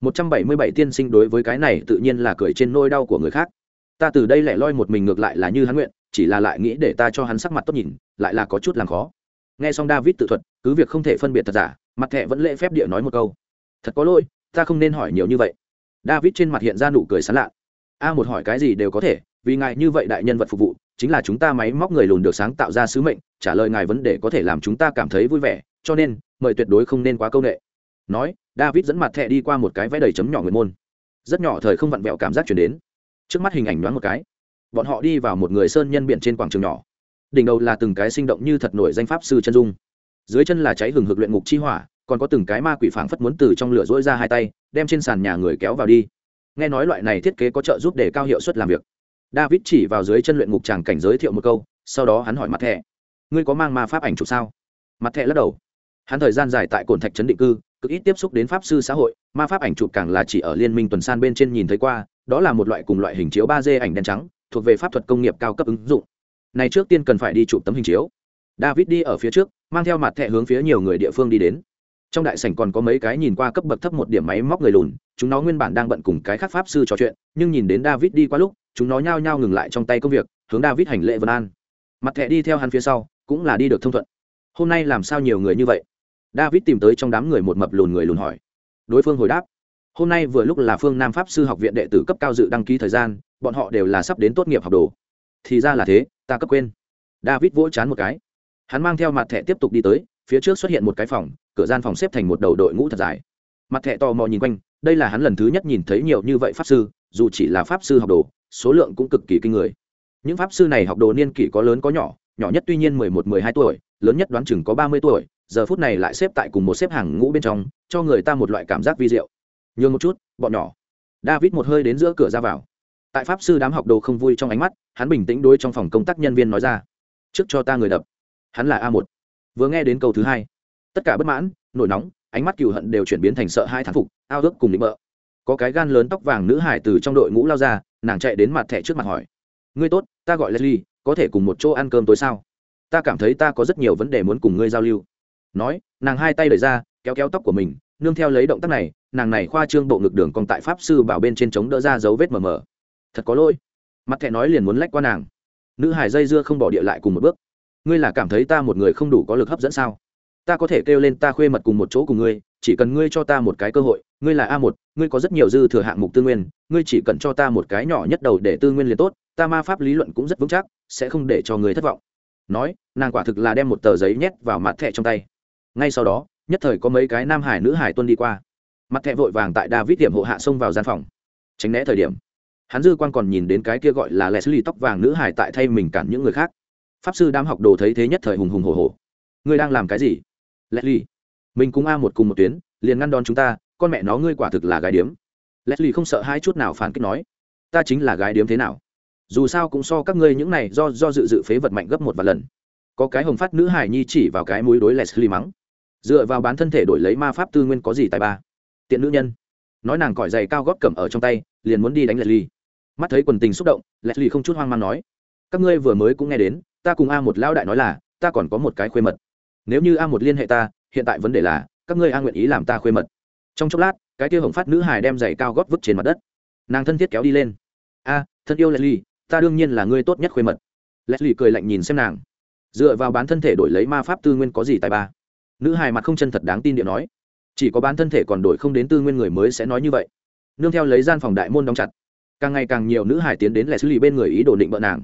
Một trăm bảy mươi bảy tiên sinh đối với cái này tự nhiên là cười trên nôi đau của người khác. Ta từ đây lại loi một mình ngược lại là như hắn nguyện, chỉ là lại nghĩ để ta cho hắn sắc mặt tốt nhìn, lại là có chút làm khó nghe xong david tự thuật, cứ việc không thể phân biệt thật giả, mặt thẹ vẫn lễ phép địa nói một câu. Thật có lỗi, ta không nên hỏi nhiều như vậy. David trên mặt hiện ra nụ cười sán lạ. A một hỏi cái gì đều có thể, vì ngài như vậy đại nhân vật phục vụ, chính là chúng ta máy móc người lùn được sáng tạo ra sứ mệnh, trả lời ngài vấn đề có thể làm chúng ta cảm thấy vui vẻ, cho nên, mời tuyệt đối không nên quá công nghệ nói, david dẫn mặt thẹ đi qua một cái vẽ đầy chấm nhỏ người môn. Rất nhỏ thời không vặn vẹo cảm giác chuyển đến. Trước mắt hình ảnh đoán một cái. Bọn họ đi vào một người sơn nhân biển trên quảng trường nhỏ đỉnh đầu là từng cái sinh động như thật nổi danh pháp sư chân dung. Dưới chân là cháy hừng hực luyện ngục chi hỏa, còn có từng cái ma quỷ phảng phất muốn từ trong lửa rỗi ra hai tay, đem trên sàn nhà người kéo vào đi. Nghe nói loại này thiết kế có trợ giúp để cao hiệu suất làm việc. David chỉ vào dưới chân luyện ngục tràng cảnh giới thiệu một câu, sau đó hắn hỏi mặt thẻ. Ngươi có mang ma pháp ảnh chụp sao? Mặt thẻ lắc đầu. Hắn thời gian dài tại cồn thạch trấn định cư, cực ít tiếp xúc đến pháp sư xã hội, ma pháp ảnh chụp càng là chỉ ở liên minh tuần san bên trên nhìn thấy qua, đó là một loại cùng loại hình chiếu ba d ảnh đen trắng, thuộc về pháp thuật công nghiệp cao cấp ứng dụng này trước tiên cần phải đi chụp tấm hình chiếu. David đi ở phía trước, mang theo mặt thẻ hướng phía nhiều người địa phương đi đến. Trong đại sảnh còn có mấy cái nhìn qua cấp bậc thấp một điểm máy móc người lùn, chúng nó nguyên bản đang bận cùng cái khác pháp sư trò chuyện, nhưng nhìn đến david đi qua lúc, chúng nó nhao nhao ngừng lại trong tay công việc, hướng david hành lễ vân an. Mặt thẻ đi theo hắn phía sau, cũng là đi được thông thuận. Hôm nay làm sao nhiều người như vậy? David tìm tới trong đám người một mập lùn người lùn hỏi. Đối phương hồi đáp. Hôm nay vừa lúc là phương nam pháp sư học viện đệ tử cấp cao dự đăng ký thời gian, bọn họ đều là sắp đến tốt nghiệp học đồ. Thì ra là thế ta cấp quên. David vỗ chán một cái. Hắn mang theo mặt thẻ tiếp tục đi tới, phía trước xuất hiện một cái phòng, cửa gian phòng xếp thành một đầu đội ngũ thật dài. Mặt thẻ tò mò nhìn quanh, đây là hắn lần thứ nhất nhìn thấy nhiều như vậy pháp sư, dù chỉ là pháp sư học đồ, số lượng cũng cực kỳ kinh người. Những pháp sư này học đồ niên kỷ có lớn có nhỏ nhỏ nhất tuy nhiên mười một, mười hai tuổi, lớn nhất đoán chừng có ba mươi tuổi, giờ phút này lại xếp tại cùng một xếp hàng ngũ bên trong, cho người ta một loại cảm giác vi diệu. Nhường một chút, bọn nhỏ. David một hơi đến giữa cửa ra vào tại pháp sư đám học đồ không vui trong ánh mắt, hắn bình tĩnh đối trong phòng công tác nhân viên nói ra. Trước cho ta người đập. Hắn là a một. Vừa nghe đến câu thứ hai, tất cả bất mãn, nổi nóng, ánh mắt cừu hận đều chuyển biến thành sợ hai thán phục, ao ước cùng định mợ có cái gan lớn tóc vàng nữ hải từ trong đội ngũ lao ra, nàng chạy đến mặt thẻ trước mặt hỏi. Ngươi tốt, ta gọi leslie, có thể cùng một chỗ ăn cơm tối sao? Ta cảm thấy ta có rất nhiều vấn đề muốn cùng ngươi giao lưu. Nói, nàng hai tay đẩy ra, kéo kéo tóc của mình, nương theo lấy động tác này, nàng này khoa trương bộ ngực đường còn tại pháp sư bảo bên trên chống đỡ ra dấu vết mờ mờ thật có lỗi. Mặt thẻ nói liền muốn lách qua nàng. Nữ hải dây dưa không bỏ địa lại cùng một bước. Ngươi là cảm thấy ta một người không đủ có lực hấp dẫn sao? Ta có thể kêu lên ta khuê mật cùng một chỗ cùng ngươi, chỉ cần ngươi cho ta một cái cơ hội, ngươi là a một, ngươi có rất nhiều dư thừa hạng mục tư nguyên, ngươi chỉ cần cho ta một cái nhỏ nhất đầu để tư nguyên liền tốt, ta ma pháp lý luận cũng rất vững chắc, sẽ không để cho ngươi thất vọng. Nói, nàng quả thực là đem một tờ giấy nhét vào mặt thẻ trong tay. Ngay sau đó, nhất thời có mấy cái nam hải nữ hải tuân đi qua. Mặt thẹ vội vàng tại david tiệm hộ hạ xông vào gian phòng. Tránh né thời điểm hắn dư quan còn nhìn đến cái kia gọi là leslie tóc vàng nữ hải tại thay mình cản những người khác. Pháp sư đám học đồ thấy thế nhất thời hùng hùng hồ hồ ngươi đang làm cái gì? Leslie mình cùng a một cùng một tuyến, liền ngăn đón chúng ta, con mẹ nó ngươi quả thực là gái điếm. Leslie không sợ hai chút nào phản kích nói, ta chính là gái điếm thế nào? Dù sao cũng so các ngươi những này do do dự dự phế vật mạnh gấp một vài lần. Có cái hồng phát nữ hải nhi chỉ vào cái mũi đối leslie mắng. Dựa vào bán thân thể đổi lấy ma pháp tư nguyên có gì tài ba? Tiện nữ nhân. Nói nàng còi giày cao gót cầm ở trong tay, liền muốn đi đánh leslie mắt thấy quần tình xúc động leslie không chút hoang mang nói, các ngươi vừa mới cũng nghe đến, ta cùng a một lão đại nói là, ta còn có một cái khuê mật. Nếu như a một liên hệ ta, hiện tại vấn đề là, các ngươi a nguyện ý làm ta khuê mật. Trong chốc lát, cái kia hồng phát nữ hài đem giày cao gót vứt trên mặt đất. Nàng thân thiết kéo đi lên. A, thân yêu leslie ta đương nhiên là ngươi tốt nhất khuê mật. Leslie cười lạnh nhìn xem nàng. Dựa vào bán thân thể đổi lấy ma pháp tư nguyên có gì tài ba? Nữ hài mặt không chân thật đáng tin điện nói. Chỉ có bán thân thể còn đổi không đến tư nguyên người mới sẽ nói như vậy. Nương theo lấy gian phòng đại môn đóng chặt càng ngày càng nhiều nữ hải tiến đến lẻ xử lý bên người ý đồ định bợ nàng.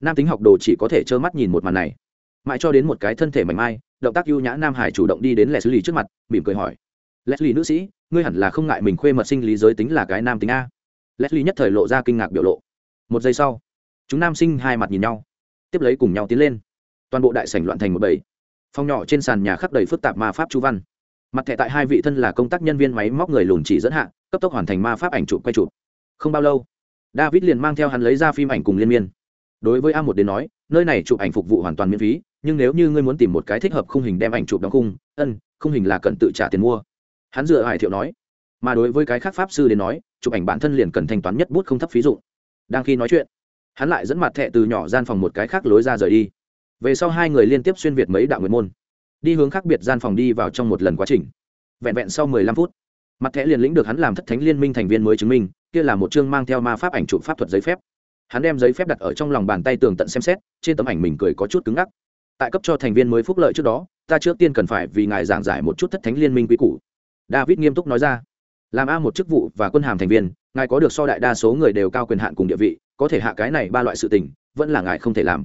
Nam tính học đồ chỉ có thể trơ mắt nhìn một màn này. Mãi cho đến một cái thân thể mảnh mai, động tác ưu nhã nam hải chủ động đi đến lẻ xử lý trước mặt, mỉm cười hỏi. Leslie nữ sĩ, ngươi hẳn là không ngại mình khuê mật sinh lý giới tính là cái nam tính a. Leslie nhất thời lộ ra kinh ngạc biểu lộ. Một giây sau, chúng nam sinh hai mặt nhìn nhau, tiếp lấy cùng nhau tiến lên. Toàn bộ đại sảnh loạn thành một bầy. Phòng nhỏ trên sàn nhà khắp đầy phức tạp ma pháp chú văn. Mặt thẻ tại hai vị thân là công tác nhân viên máy móc người lùn chỉ dẫn hạ, cấp tốc hoàn thành ma pháp ảnh chụp quay chụp. Không bao lâu david liền mang theo hắn lấy ra phim ảnh cùng liên miên. Đối với a một đến nói, nơi này chụp ảnh phục vụ hoàn toàn miễn phí, nhưng nếu như ngươi muốn tìm một cái thích hợp khung hình đem ảnh chụp đóng khung, ân, khung hình là cần tự trả tiền mua. Hắn dựa hải thiệu nói. Mà đối với cái khác pháp sư đến nói, chụp ảnh bản thân liền cần thanh toán nhất bút không thấp phí dụng. Đang khi nói chuyện, hắn lại dẫn mặt thẹ từ nhỏ gian phòng một cái khác lối ra rời đi. Về sau hai người liên tiếp xuyên việt mấy đạo nguyện môn. Đi hướng khác biệt gian phòng đi vào trong một lần quá trình. Vẹn vẹn sau mười lăm phút, mặt thẻ liền lĩnh được hắn làm thất thánh liên minh thành viên mới chứng minh kia là một chương mang theo ma pháp ảnh chụp pháp thuật giấy phép. Hắn đem giấy phép đặt ở trong lòng bàn tay tường tận xem xét, trên tấm ảnh mình cười có chút cứng ngắc. Tại cấp cho thành viên mới phúc lợi trước đó, ta trước tiên cần phải vì ngài giảng giải một chút thất thánh liên minh quý cũ david nghiêm túc nói ra. Làm a một chức vụ và quân hàm thành viên, ngài có được so đại đa số người đều cao quyền hạn cùng địa vị, có thể hạ cái này ba loại sự tình, vẫn là ngài không thể làm.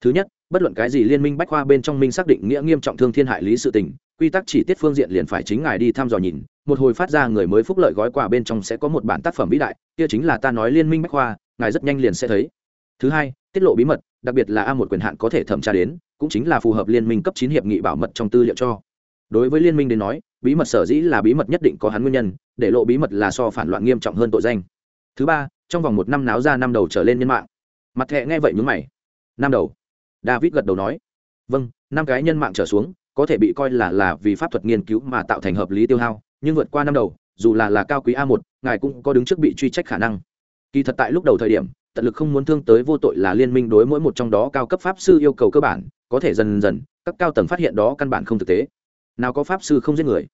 Thứ nhất, bất luận cái gì liên minh bách khoa bên trong minh xác định nghĩa nghiêm trọng thương thiên hại lý sự tình quy tắc chỉ tiết phương diện liền phải chính ngài đi thăm dò nhìn, một hồi phát ra người mới phúc lợi gói quà bên trong sẽ có một bản tác phẩm vĩ đại, kia chính là ta nói liên minh bách khoa, ngài rất nhanh liền sẽ thấy. Thứ hai, tiết lộ bí mật, đặc biệt là a một quyền hạn có thể thẩm tra đến, cũng chính là phù hợp liên minh cấp chín hiệp nghị bảo mật trong tư liệu cho. Đối với liên minh đến nói, bí mật sở dĩ là bí mật nhất định có hắn nguyên nhân, để lộ bí mật là so phản loạn nghiêm trọng hơn tội danh. Thứ ba, trong vòng một năm náo ra năm đầu trở lên nhân mạng. Mặt thẹ nghe vậy nhướng mày. Năm đầu. David gật đầu nói. Vâng năm cái nhân mạng trở xuống có thể bị coi là là vì pháp thuật nghiên cứu mà tạo thành hợp lý tiêu hao, nhưng vượt qua năm đầu, dù là là cao quý a một, ngài cũng có đứng trước bị truy trách khả năng. Kỳ thật tại lúc đầu thời điểm, tận lực không muốn thương tới vô tội là liên minh đối mỗi một trong đó cao cấp pháp sư yêu cầu cơ bản, có thể dần dần, các cao tầng phát hiện đó căn bản không thực tế. Nào có pháp sư không giết người?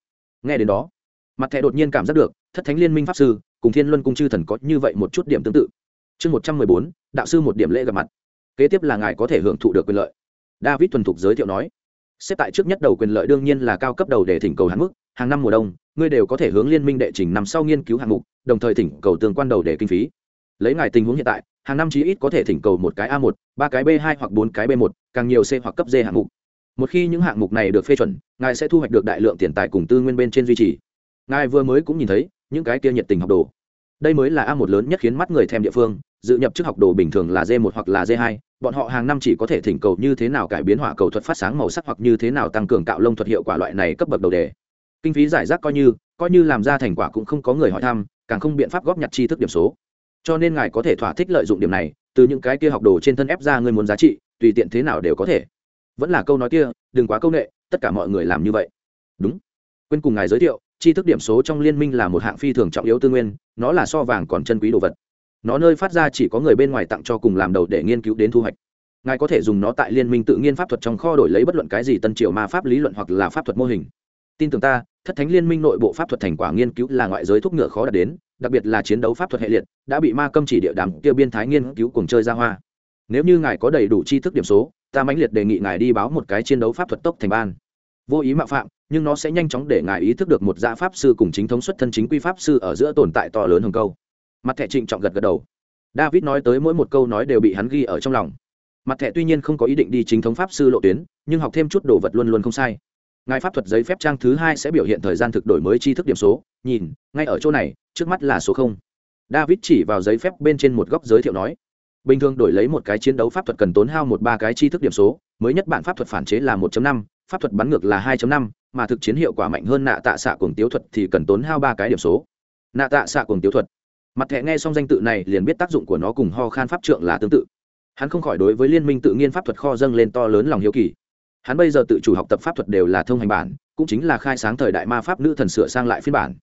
Nghe đến đó, mặt thẻ đột nhiên cảm giác được, thất thánh liên minh pháp sư cùng thiên luân cung chư thần có như vậy một chút điểm tương tự. Chương một trăm mười bốn, đạo sư một điểm lễ gặp mặt. Kế tiếp là ngài có thể hưởng thụ được quyền lợi. David thuần thục giới thiệu nói xếp tại trước nhất đầu quyền lợi đương nhiên là cao cấp đầu để thỉnh cầu hạn mức, hàng năm mùa đông, ngươi đều có thể hướng liên minh đệ trình nằm sau nghiên cứu hạng mục, đồng thời thỉnh cầu tương quan đầu để kinh phí. Lấy ngài tình huống hiện tại, hàng năm chí ít có thể thỉnh cầu một cái a một, ba cái b hai hoặc bốn cái b một, càng nhiều c hoặc cấp d hạng mục. Một khi những hạng mục này được phê chuẩn, ngài sẽ thu hoạch được đại lượng tiền tài cùng tư nguyên bên trên duy trì. Ngài vừa mới cũng nhìn thấy, những cái kia nhiệt tình học đồ. Đây mới là a một lớn nhất khiến mắt người thèm địa phương, dự nhập chức học đồ bình thường là d một hoặc là d hai bọn họ hàng năm chỉ có thể thỉnh cầu như thế nào cải biến hỏa cầu thuật phát sáng màu sắc hoặc như thế nào tăng cường cạo lông thuật hiệu quả loại này cấp bậc đầu đề. Kinh phí giải rác coi như coi như làm ra thành quả cũng không có người hỏi thăm, càng không biện pháp góp nhặt tri thức điểm số. Cho nên ngài có thể thỏa thích lợi dụng điểm này, từ những cái kia học đồ trên thân ép ra người muốn giá trị, tùy tiện thế nào đều có thể. Vẫn là câu nói kia, đừng quá câu nệ tất cả mọi người làm như vậy. Đúng. Quên cùng ngài giới thiệu, tri thức điểm số trong liên minh là một hạng phi thường trọng yếu tư nguyên, nó là so vàng còn chân quý đồ vật nó nơi phát ra chỉ có người bên ngoài tặng cho cùng làm đầu để nghiên cứu đến thu hoạch. Ngài có thể dùng nó tại liên minh tự nhiên pháp thuật trong kho đổi lấy bất luận cái gì tân triều ma pháp lý luận hoặc là pháp thuật mô hình. Tin tưởng ta, thất thánh liên minh nội bộ pháp thuật thành quả nghiên cứu là ngoại giới thuốc ngựa khó đạt đến, đặc biệt là chiến đấu pháp thuật hệ liệt, đã bị ma câm chỉ địa đàm kia biên thái nghiên cứu cùng chơi ra hoa. Nếu như ngài có đầy đủ tri thức điểm số, ta mãnh liệt đề nghị ngài đi báo một cái chiến đấu pháp thuật tốc thành ban. Vô ý mạo phạm, nhưng nó sẽ nhanh chóng để ngài ý thức được một gia pháp sư cùng chính thống xuất thân chính quy pháp sư ở giữa tồn tại to lớn hơn câu mặt thẻ trịnh trọng gật gật đầu. David nói tới mỗi một câu nói đều bị hắn ghi ở trong lòng. Mặt thẻ tuy nhiên không có ý định đi chính thống pháp sư lộ tuyến, nhưng học thêm chút đồ vật luôn luôn không sai. Ngài pháp thuật giấy phép trang thứ hai sẽ biểu hiện thời gian thực đổi mới tri thức điểm số. Nhìn, ngay ở chỗ này, trước mắt là số không. David chỉ vào giấy phép bên trên một góc giới thiệu nói, bình thường đổi lấy một cái chiến đấu pháp thuật cần tốn hao một ba cái tri thức điểm số, mới nhất bản pháp thuật phản chế là 1 năm, pháp thuật bắn ngược là 2 năm, mà thực chiến hiệu quả mạnh hơn nạ tạ xạ cuồng tiếu thuật thì cần tốn hao ba cái điểm số. Nạ tạ xạ cuồng tiếu thuật mặt thẻ nghe xong danh tự này liền biết tác dụng của nó cùng ho khan pháp trượng là tương tự. Hắn không khỏi đối với liên minh tự nhiên pháp thuật kho dâng lên to lớn lòng hiếu kỳ. Hắn bây giờ tự chủ học tập pháp thuật đều là thông hành bản, cũng chính là khai sáng thời đại ma pháp nữ thần sửa sang lại phiên bản.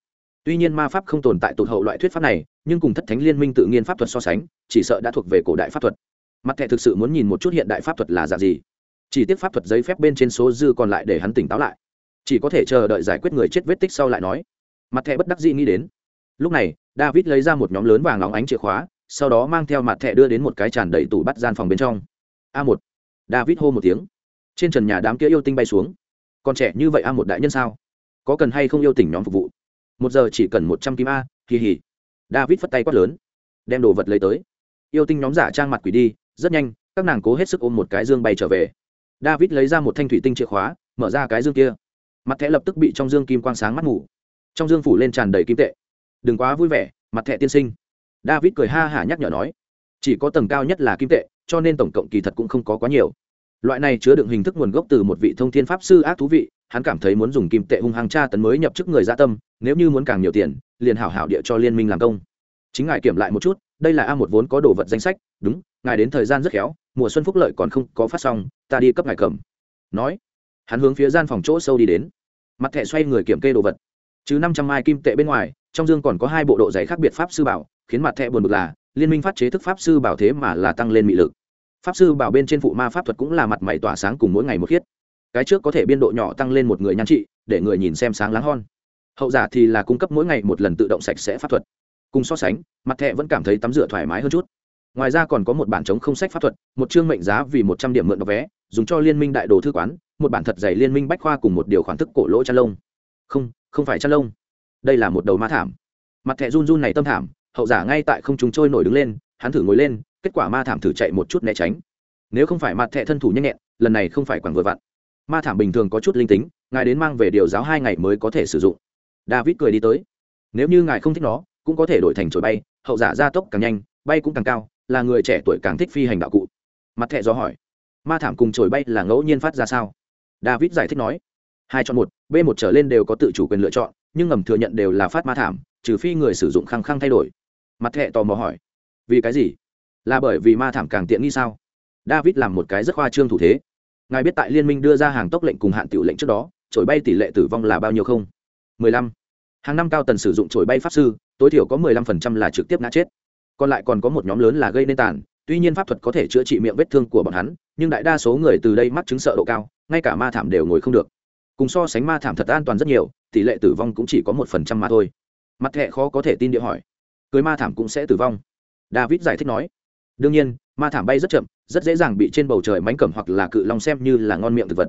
Tuy nhiên ma pháp không tồn tại tụt hậu loại thuyết pháp này, nhưng cùng thất thánh liên minh tự nhiên pháp thuật so sánh, chỉ sợ đã thuộc về cổ đại pháp thuật. Mặt thẻ thực sự muốn nhìn một chút hiện đại pháp thuật là dạng gì. Chỉ tiếc pháp thuật giấy phép bên trên số dư còn lại để hắn tỉnh táo lại. Chỉ có thể chờ đợi giải quyết người chết vết tích sau lại nói. Mặt thẻ bất đắc dĩ nghĩ đến lúc này, david lấy ra một nhóm lớn vàng óng ánh chìa khóa, sau đó mang theo mặt thẻ đưa đến một cái tràn đầy tủ bắt gian phòng bên trong. A một. David hô một tiếng. Trên trần nhà đám kia yêu tinh bay xuống. Còn trẻ như vậy a một đại nhân sao? Có cần hay không yêu tỉnh nhóm phục vụ? Một giờ chỉ cần một trăm kim a kỳ hỉ david phất tay quát lớn. Đem đồ vật lấy tới. Yêu tinh nhóm giả trang mặt quỷ đi, rất nhanh, các nàng cố hết sức ôm một cái dương bay trở về. David lấy ra một thanh thủy tinh chìa khóa, mở ra cái dương kia. Mặt thẻ lập tức bị trong dương kim quang sáng mắt ngủ trong dương phủ lên tràn đầy kim tệ đừng quá vui vẻ, mặt thẻ tiên sinh. David cười ha hả nhắc nhở nói. Chỉ có tầng cao nhất là kim tệ, cho nên tổng cộng kỳ thật cũng không có quá nhiều. Loại này chứa đựng hình thức nguồn gốc từ một vị thông thiên pháp sư ác thú vị, hắn cảm thấy muốn dùng kim tệ hung hăng tra tấn mới nhập chức người gia tâm, nếu như muốn càng nhiều tiền, liền hảo hảo địa cho liên minh làm công. Chính ngài kiểm lại một chút, đây là a một vốn có đồ vật danh sách, đúng, ngài đến thời gian rất khéo, mùa xuân phúc lợi còn không có phát xong, ta đi cấp ngài cầm. Nói, hắn hướng phía gian phòng chỗ sâu đi đến. Mặt thẻ xoay người kiểm kê đồ vật chứ năm trăm mai kim tệ bên ngoài, trong dương còn có hai bộ độ giày khác biệt pháp sư bảo, khiến mặt thẻ buồn bực là, liên minh phát chế thức pháp sư bảo thế mà là tăng lên mị lực. Pháp sư bảo bên trên phụ ma pháp thuật cũng là mặt mày tỏa sáng cùng mỗi ngày một khiết. Cái trước có thể biên độ nhỏ tăng lên một người nhan trị, để người nhìn xem sáng láng hon. Hậu giả thì là cung cấp mỗi ngày một lần tự động sạch sẽ pháp thuật. Cùng so sánh, mặt thẹ vẫn cảm thấy tắm rửa thoải mái hơn chút. Ngoài ra còn có một bản chống không sách pháp thuật, một chương mệnh giá vì một trăm điểm mượn đọc vé, dùng cho liên minh đại đồ thư quán, một bản thật dày liên minh bách khoa cùng một điều khoản thức cổ lỗ chăn lông. Không không phải chăn lông. Đây là một đầu ma thảm. Mặt thẹ run run này tâm thảm, hậu giả ngay tại không chúng trôi nổi đứng lên, hắn thử ngồi lên, kết quả ma thảm thử chạy một chút né tránh. Nếu không phải mặt thẹ thân thủ nhanh nhẹn, lần này không phải quản vừa vặn. Ma thảm bình thường có chút linh tính, ngài đến mang về điều giáo hai ngày mới có thể sử dụng. David cười đi tới. Nếu như ngài không thích nó, cũng có thể đổi thành chổi bay, hậu giả gia tốc càng nhanh, bay cũng càng cao, là người trẻ tuổi càng thích phi hành đạo cụ. Mặt thẹ do hỏi. Ma thảm cùng chổi bay là ngẫu nhiên phát ra sao? David giải thích nói hai chọn một, b một trở lên đều có tự chủ quyền lựa chọn, nhưng ngầm thừa nhận đều là phát ma thảm, trừ phi người sử dụng khăng khăng thay đổi. Mặt thẹ tò mò hỏi, vì cái gì? Là bởi vì ma thảm càng tiện nghi sao? David làm một cái rất khoa trương thủ thế. Ngài biết tại liên minh đưa ra hàng tốc lệnh cùng hạn tiểu lệnh trước đó, trổi bay tỷ lệ tử vong là bao nhiêu không? 15. hàng năm cao tần sử dụng trổi bay pháp sư, tối thiểu có 15% là trực tiếp ngã chết. Còn lại còn có một nhóm lớn là gây nên tàn, tuy nhiên pháp thuật có thể chữa trị miệng vết thương của bọn hắn, nhưng đại đa số người từ đây mắc chứng sợ độ cao, ngay cả ma thảm đều ngồi không được cùng so sánh ma thảm thật an toàn rất nhiều, tỷ lệ tử vong cũng chỉ có một phần trăm mà thôi. Mặt thẹ khó có thể tin địa hỏi. Cưới ma thảm cũng sẽ tử vong. David giải thích nói. Đương nhiên, ma thảm bay rất chậm, rất dễ dàng bị trên bầu trời mánh cẩm hoặc là cự long xem như là ngon miệng thực vật.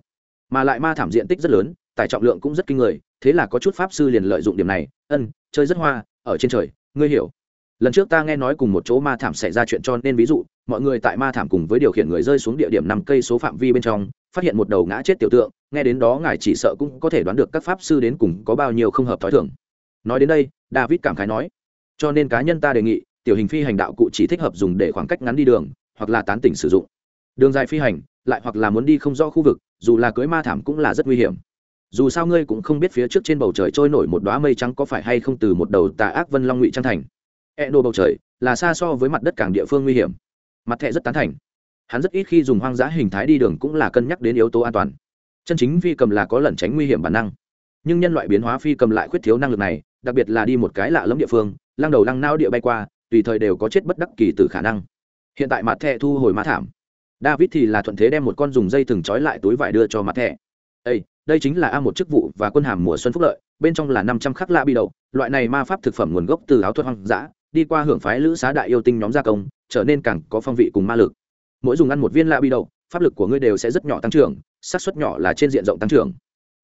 Mà lại ma thảm diện tích rất lớn, tải trọng lượng cũng rất kinh người, thế là có chút pháp sư liền lợi dụng điểm này. Ân, chơi rất hoa, ở trên trời, ngươi hiểu. Lần trước ta nghe nói cùng một chỗ ma thảm xảy ra chuyện cho nên ví dụ, mọi người tại ma thảm cùng với điều khiển người rơi xuống địa điểm nằm cây số phạm vi bên trong phát hiện một đầu ngã chết tiểu tượng, nghe đến đó ngài chỉ sợ cũng có thể đoán được các pháp sư đến cùng có bao nhiêu không hợp t h ó i thường. Nói đến đây, david cảm khái nói, cho nên cá nhân ta đề nghị, tiểu hình phi hành đạo cụ chỉ thích hợp dùng để khoảng cách ngắn đi đường, hoặc là tán tỉnh sử dụng. Đường dài phi hành, lại hoặc là muốn đi không rõ khu vực, dù là cưới ma thảm cũng là rất nguy hiểm. Dù sao ngươi cũng không biết phía trước trên bầu trời trôi nổi một đoá mây trắng có phải hay không từ một đầu tà ác vân long ngụy trang thành. E đồ bầu trời là xa so với mặt đất cảng địa phương nguy hiểm. Mặt thẹ rất tán thành hắn rất ít khi dùng hoang dã hình thái đi đường cũng là cân nhắc đến yếu tố an toàn. Chân chính phi cầm là có lẩn tránh nguy hiểm bản năng. Nhưng nhân loại biến hóa phi cầm lại khuyết thiếu năng lực này, đặc biệt là đi một cái lạ lẫm địa phương, lăng đầu lăng nao địa bay qua, tùy thời đều có chết bất đắc kỳ từ khả năng. Hiện tại mặt thẻ thu hồi má thảm. David thì là thuận thế đem một con dùng dây thừng trói lại túi vải đưa cho mặt thẻ. Ây đây chính là a một chức vụ và quân hàm mùa xuân phúc lợi, bên trong là năm trăm khắc lạ bi đầu, loại này ma pháp thực phẩm nguồn gốc từ áo thuật hoang dã, đi qua hưởng phái lữ xá đại yêu tinh nhóm gia công, trở nên càng có phong vị cùng ma lực mỗi dùng ăn một viên lạ bi đậu, pháp lực của ngươi đều sẽ rất nhỏ tăng trưởng, xác suất nhỏ là trên diện rộng tăng trưởng.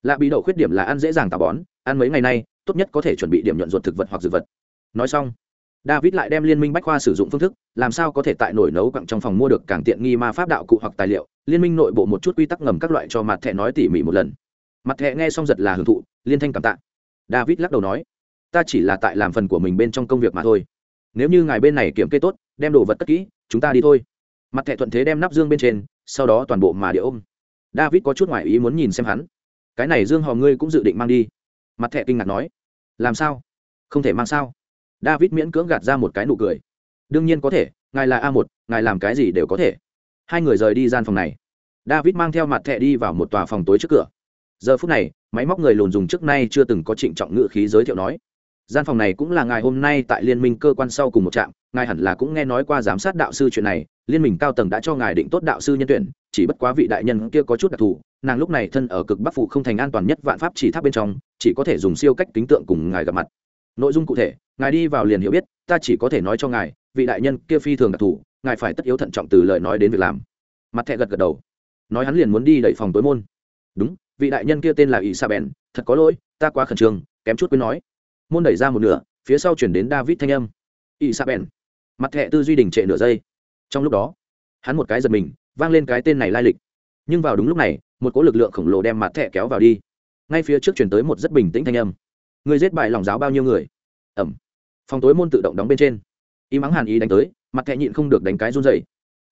Lạ bi đậu khuyết điểm là ăn dễ dàng tà bón, ăn mấy ngày nay, tốt nhất có thể chuẩn bị điểm nhuận ruột thực vật hoặc dược vật. Nói xong, david lại đem liên minh bách khoa sử dụng phương thức, làm sao có thể tại nổi nấu quặng trong phòng mua được càng tiện nghi ma pháp đạo cụ hoặc tài liệu, liên minh nội bộ một chút quy tắc ngầm các loại cho mặt thẻ nói tỉ mỉ một lần. Mặt thẹ nghe xong giật là hưởng thụ, liên thanh cảm tạ. David lắc đầu nói, ta chỉ là tại làm phần của mình bên trong công việc mà thôi. Nếu như ngài bên này kiểm kê tốt, đem đồ vật cất kỹ, chúng ta đi thôi mặt thẻ thuận thế đem nắp dương bên trên, sau đó toàn bộ mà địa ôm. David có chút ngoại ý muốn nhìn xem hắn. Cái này dương hò ngươi cũng dự định mang đi. Mặt thẻ kinh ngạc nói. Làm sao? Không thể mang sao? David miễn cưỡng gạt ra một cái nụ cười. Đương nhiên có thể, ngài là a một, ngài làm cái gì đều có thể. Hai người rời đi gian phòng này. David mang theo mặt thẻ đi vào một tòa phòng tối trước cửa. Giờ phút này, máy móc người lùn dùng trước nay chưa từng có trịnh trọng ngự khí giới thiệu nói. Gian phòng này cũng là ngài hôm nay tại liên minh cơ quan sau cùng một trạm, ngài hẳn là cũng nghe nói qua giám sát đạo sư chuyện này liên minh cao tầng đã cho ngài định tốt đạo sư nhân tuyển, chỉ bất quá vị đại nhân kia có chút đặc thù, nàng lúc này thân ở cực bắc phụ không thành an toàn nhất vạn pháp chỉ tháp bên trong, chỉ có thể dùng siêu cách kính tượng cùng ngài gặp mặt. Nội dung cụ thể, ngài đi vào liền hiểu biết, ta chỉ có thể nói cho ngài, vị đại nhân kia phi thường đặc thù, ngài phải tất yếu thận trọng từ lời nói đến việc làm. Mặt thẹ gật gật đầu. Nói hắn liền muốn đi đẩy phòng tối môn. Đúng, vị đại nhân kia tên là ỷ sa bèn thật có lỗi, ta quá khẩn trương, kém chút quên nói. Môn đẩy ra một nửa, phía sau chuyển đến david thanh âm. Ỷ sa bèn mặt thẹ tư duy đình trệ nửa giây trong lúc đó, hắn một cái giật mình, vang lên cái tên này lai lịch. Nhưng vào đúng lúc này, một cỗ lực lượng khổng lồ đem mặt thẻ kéo vào đi. Ngay phía trước chuyển tới một rất bình tĩnh thanh âm. Người giết bại lòng giáo bao nhiêu người? Ẩm. Phòng tối môn tự động đóng bên trên. Y mắng hàn ý đánh tới, mặt thẻ nhịn không được đánh cái run dày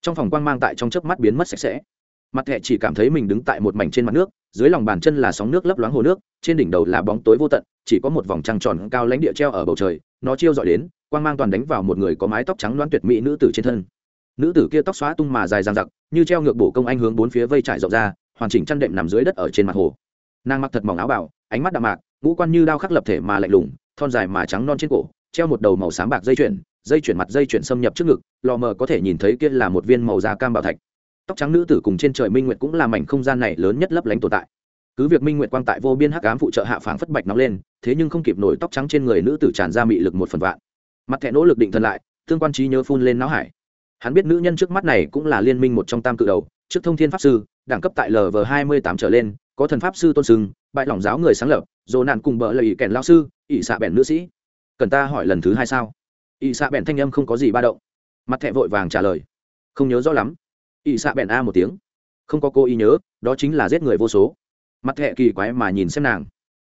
trong phòng quang mang tại trong chớp mắt biến mất sạch sẽ. Mặt thẻ chỉ cảm thấy mình đứng tại một mảnh trên mặt nước, dưới lòng bàn chân là sóng nước lấp loáng hồ nước, trên đỉnh đầu là bóng tối vô tận, chỉ có một vòng trăng tròn cao lãnh địa treo ở bầu trời, nó chiêu dọi đến, quang mang toàn đánh vào một người có mái tóc trắng loáng tuyệt mỹ nữ tử trên thân nữ tử kia tóc xóa tung mà dài dang dặc như treo ngược bổ công anh hướng bốn phía vây trải rộng ra hoàn chỉnh chăn đệm nằm dưới đất ở trên mặt hồ. Nàng mặc thật mỏng áo bảo ánh mắt đạm mạc ngũ quan như đao khắc lập thể mà lạnh lùng thon dài mà trắng non trên cổ treo một đầu màu sáng bạc dây chuyển, dây chuyển mặt dây chuyển xâm nhập trước ngực lò mờ có thể nhìn thấy kia là một viên màu da cam bảo thạch. Tóc trắng nữ tử cùng trên trời minh nguyệt cũng là mảnh không gian này lớn nhất lấp lánh tồn tại. Cứ việc minh nguyệt quang tại vô biên hắc ám phụ trợ hạ phảng phất bạch nóng lên thế nhưng không kịp nổi tóc trắng trên người nữ tử tràn ra mị lực một phần vạn. Mặt thẹn nỗ lực định thần lại tương quan trí nhớ phun lên não hải hắn biết nữ nhân trước mắt này cũng là liên minh một trong tam cự đầu, trước thông thiên pháp sư, đẳng cấp tại lv hai mươi tám trở lên, có thần pháp sư tôn sưng, bại lỏng giáo người sáng lập, dồ nạn cùng bỡ lời kèn lao sư, ỷ xạ bèn nữ sĩ. Cần ta hỏi lần thứ hai sao? Ỷ xạ bèn thanh âm không có gì ba động. Mặt thẹ vội vàng trả lời. Không nhớ rõ lắm. Ỷ xạ bèn a một tiếng. Không có cô ý nhớ, đó chính là giết người vô số. Mặt thẹ kỳ quái mà nhìn xem nàng.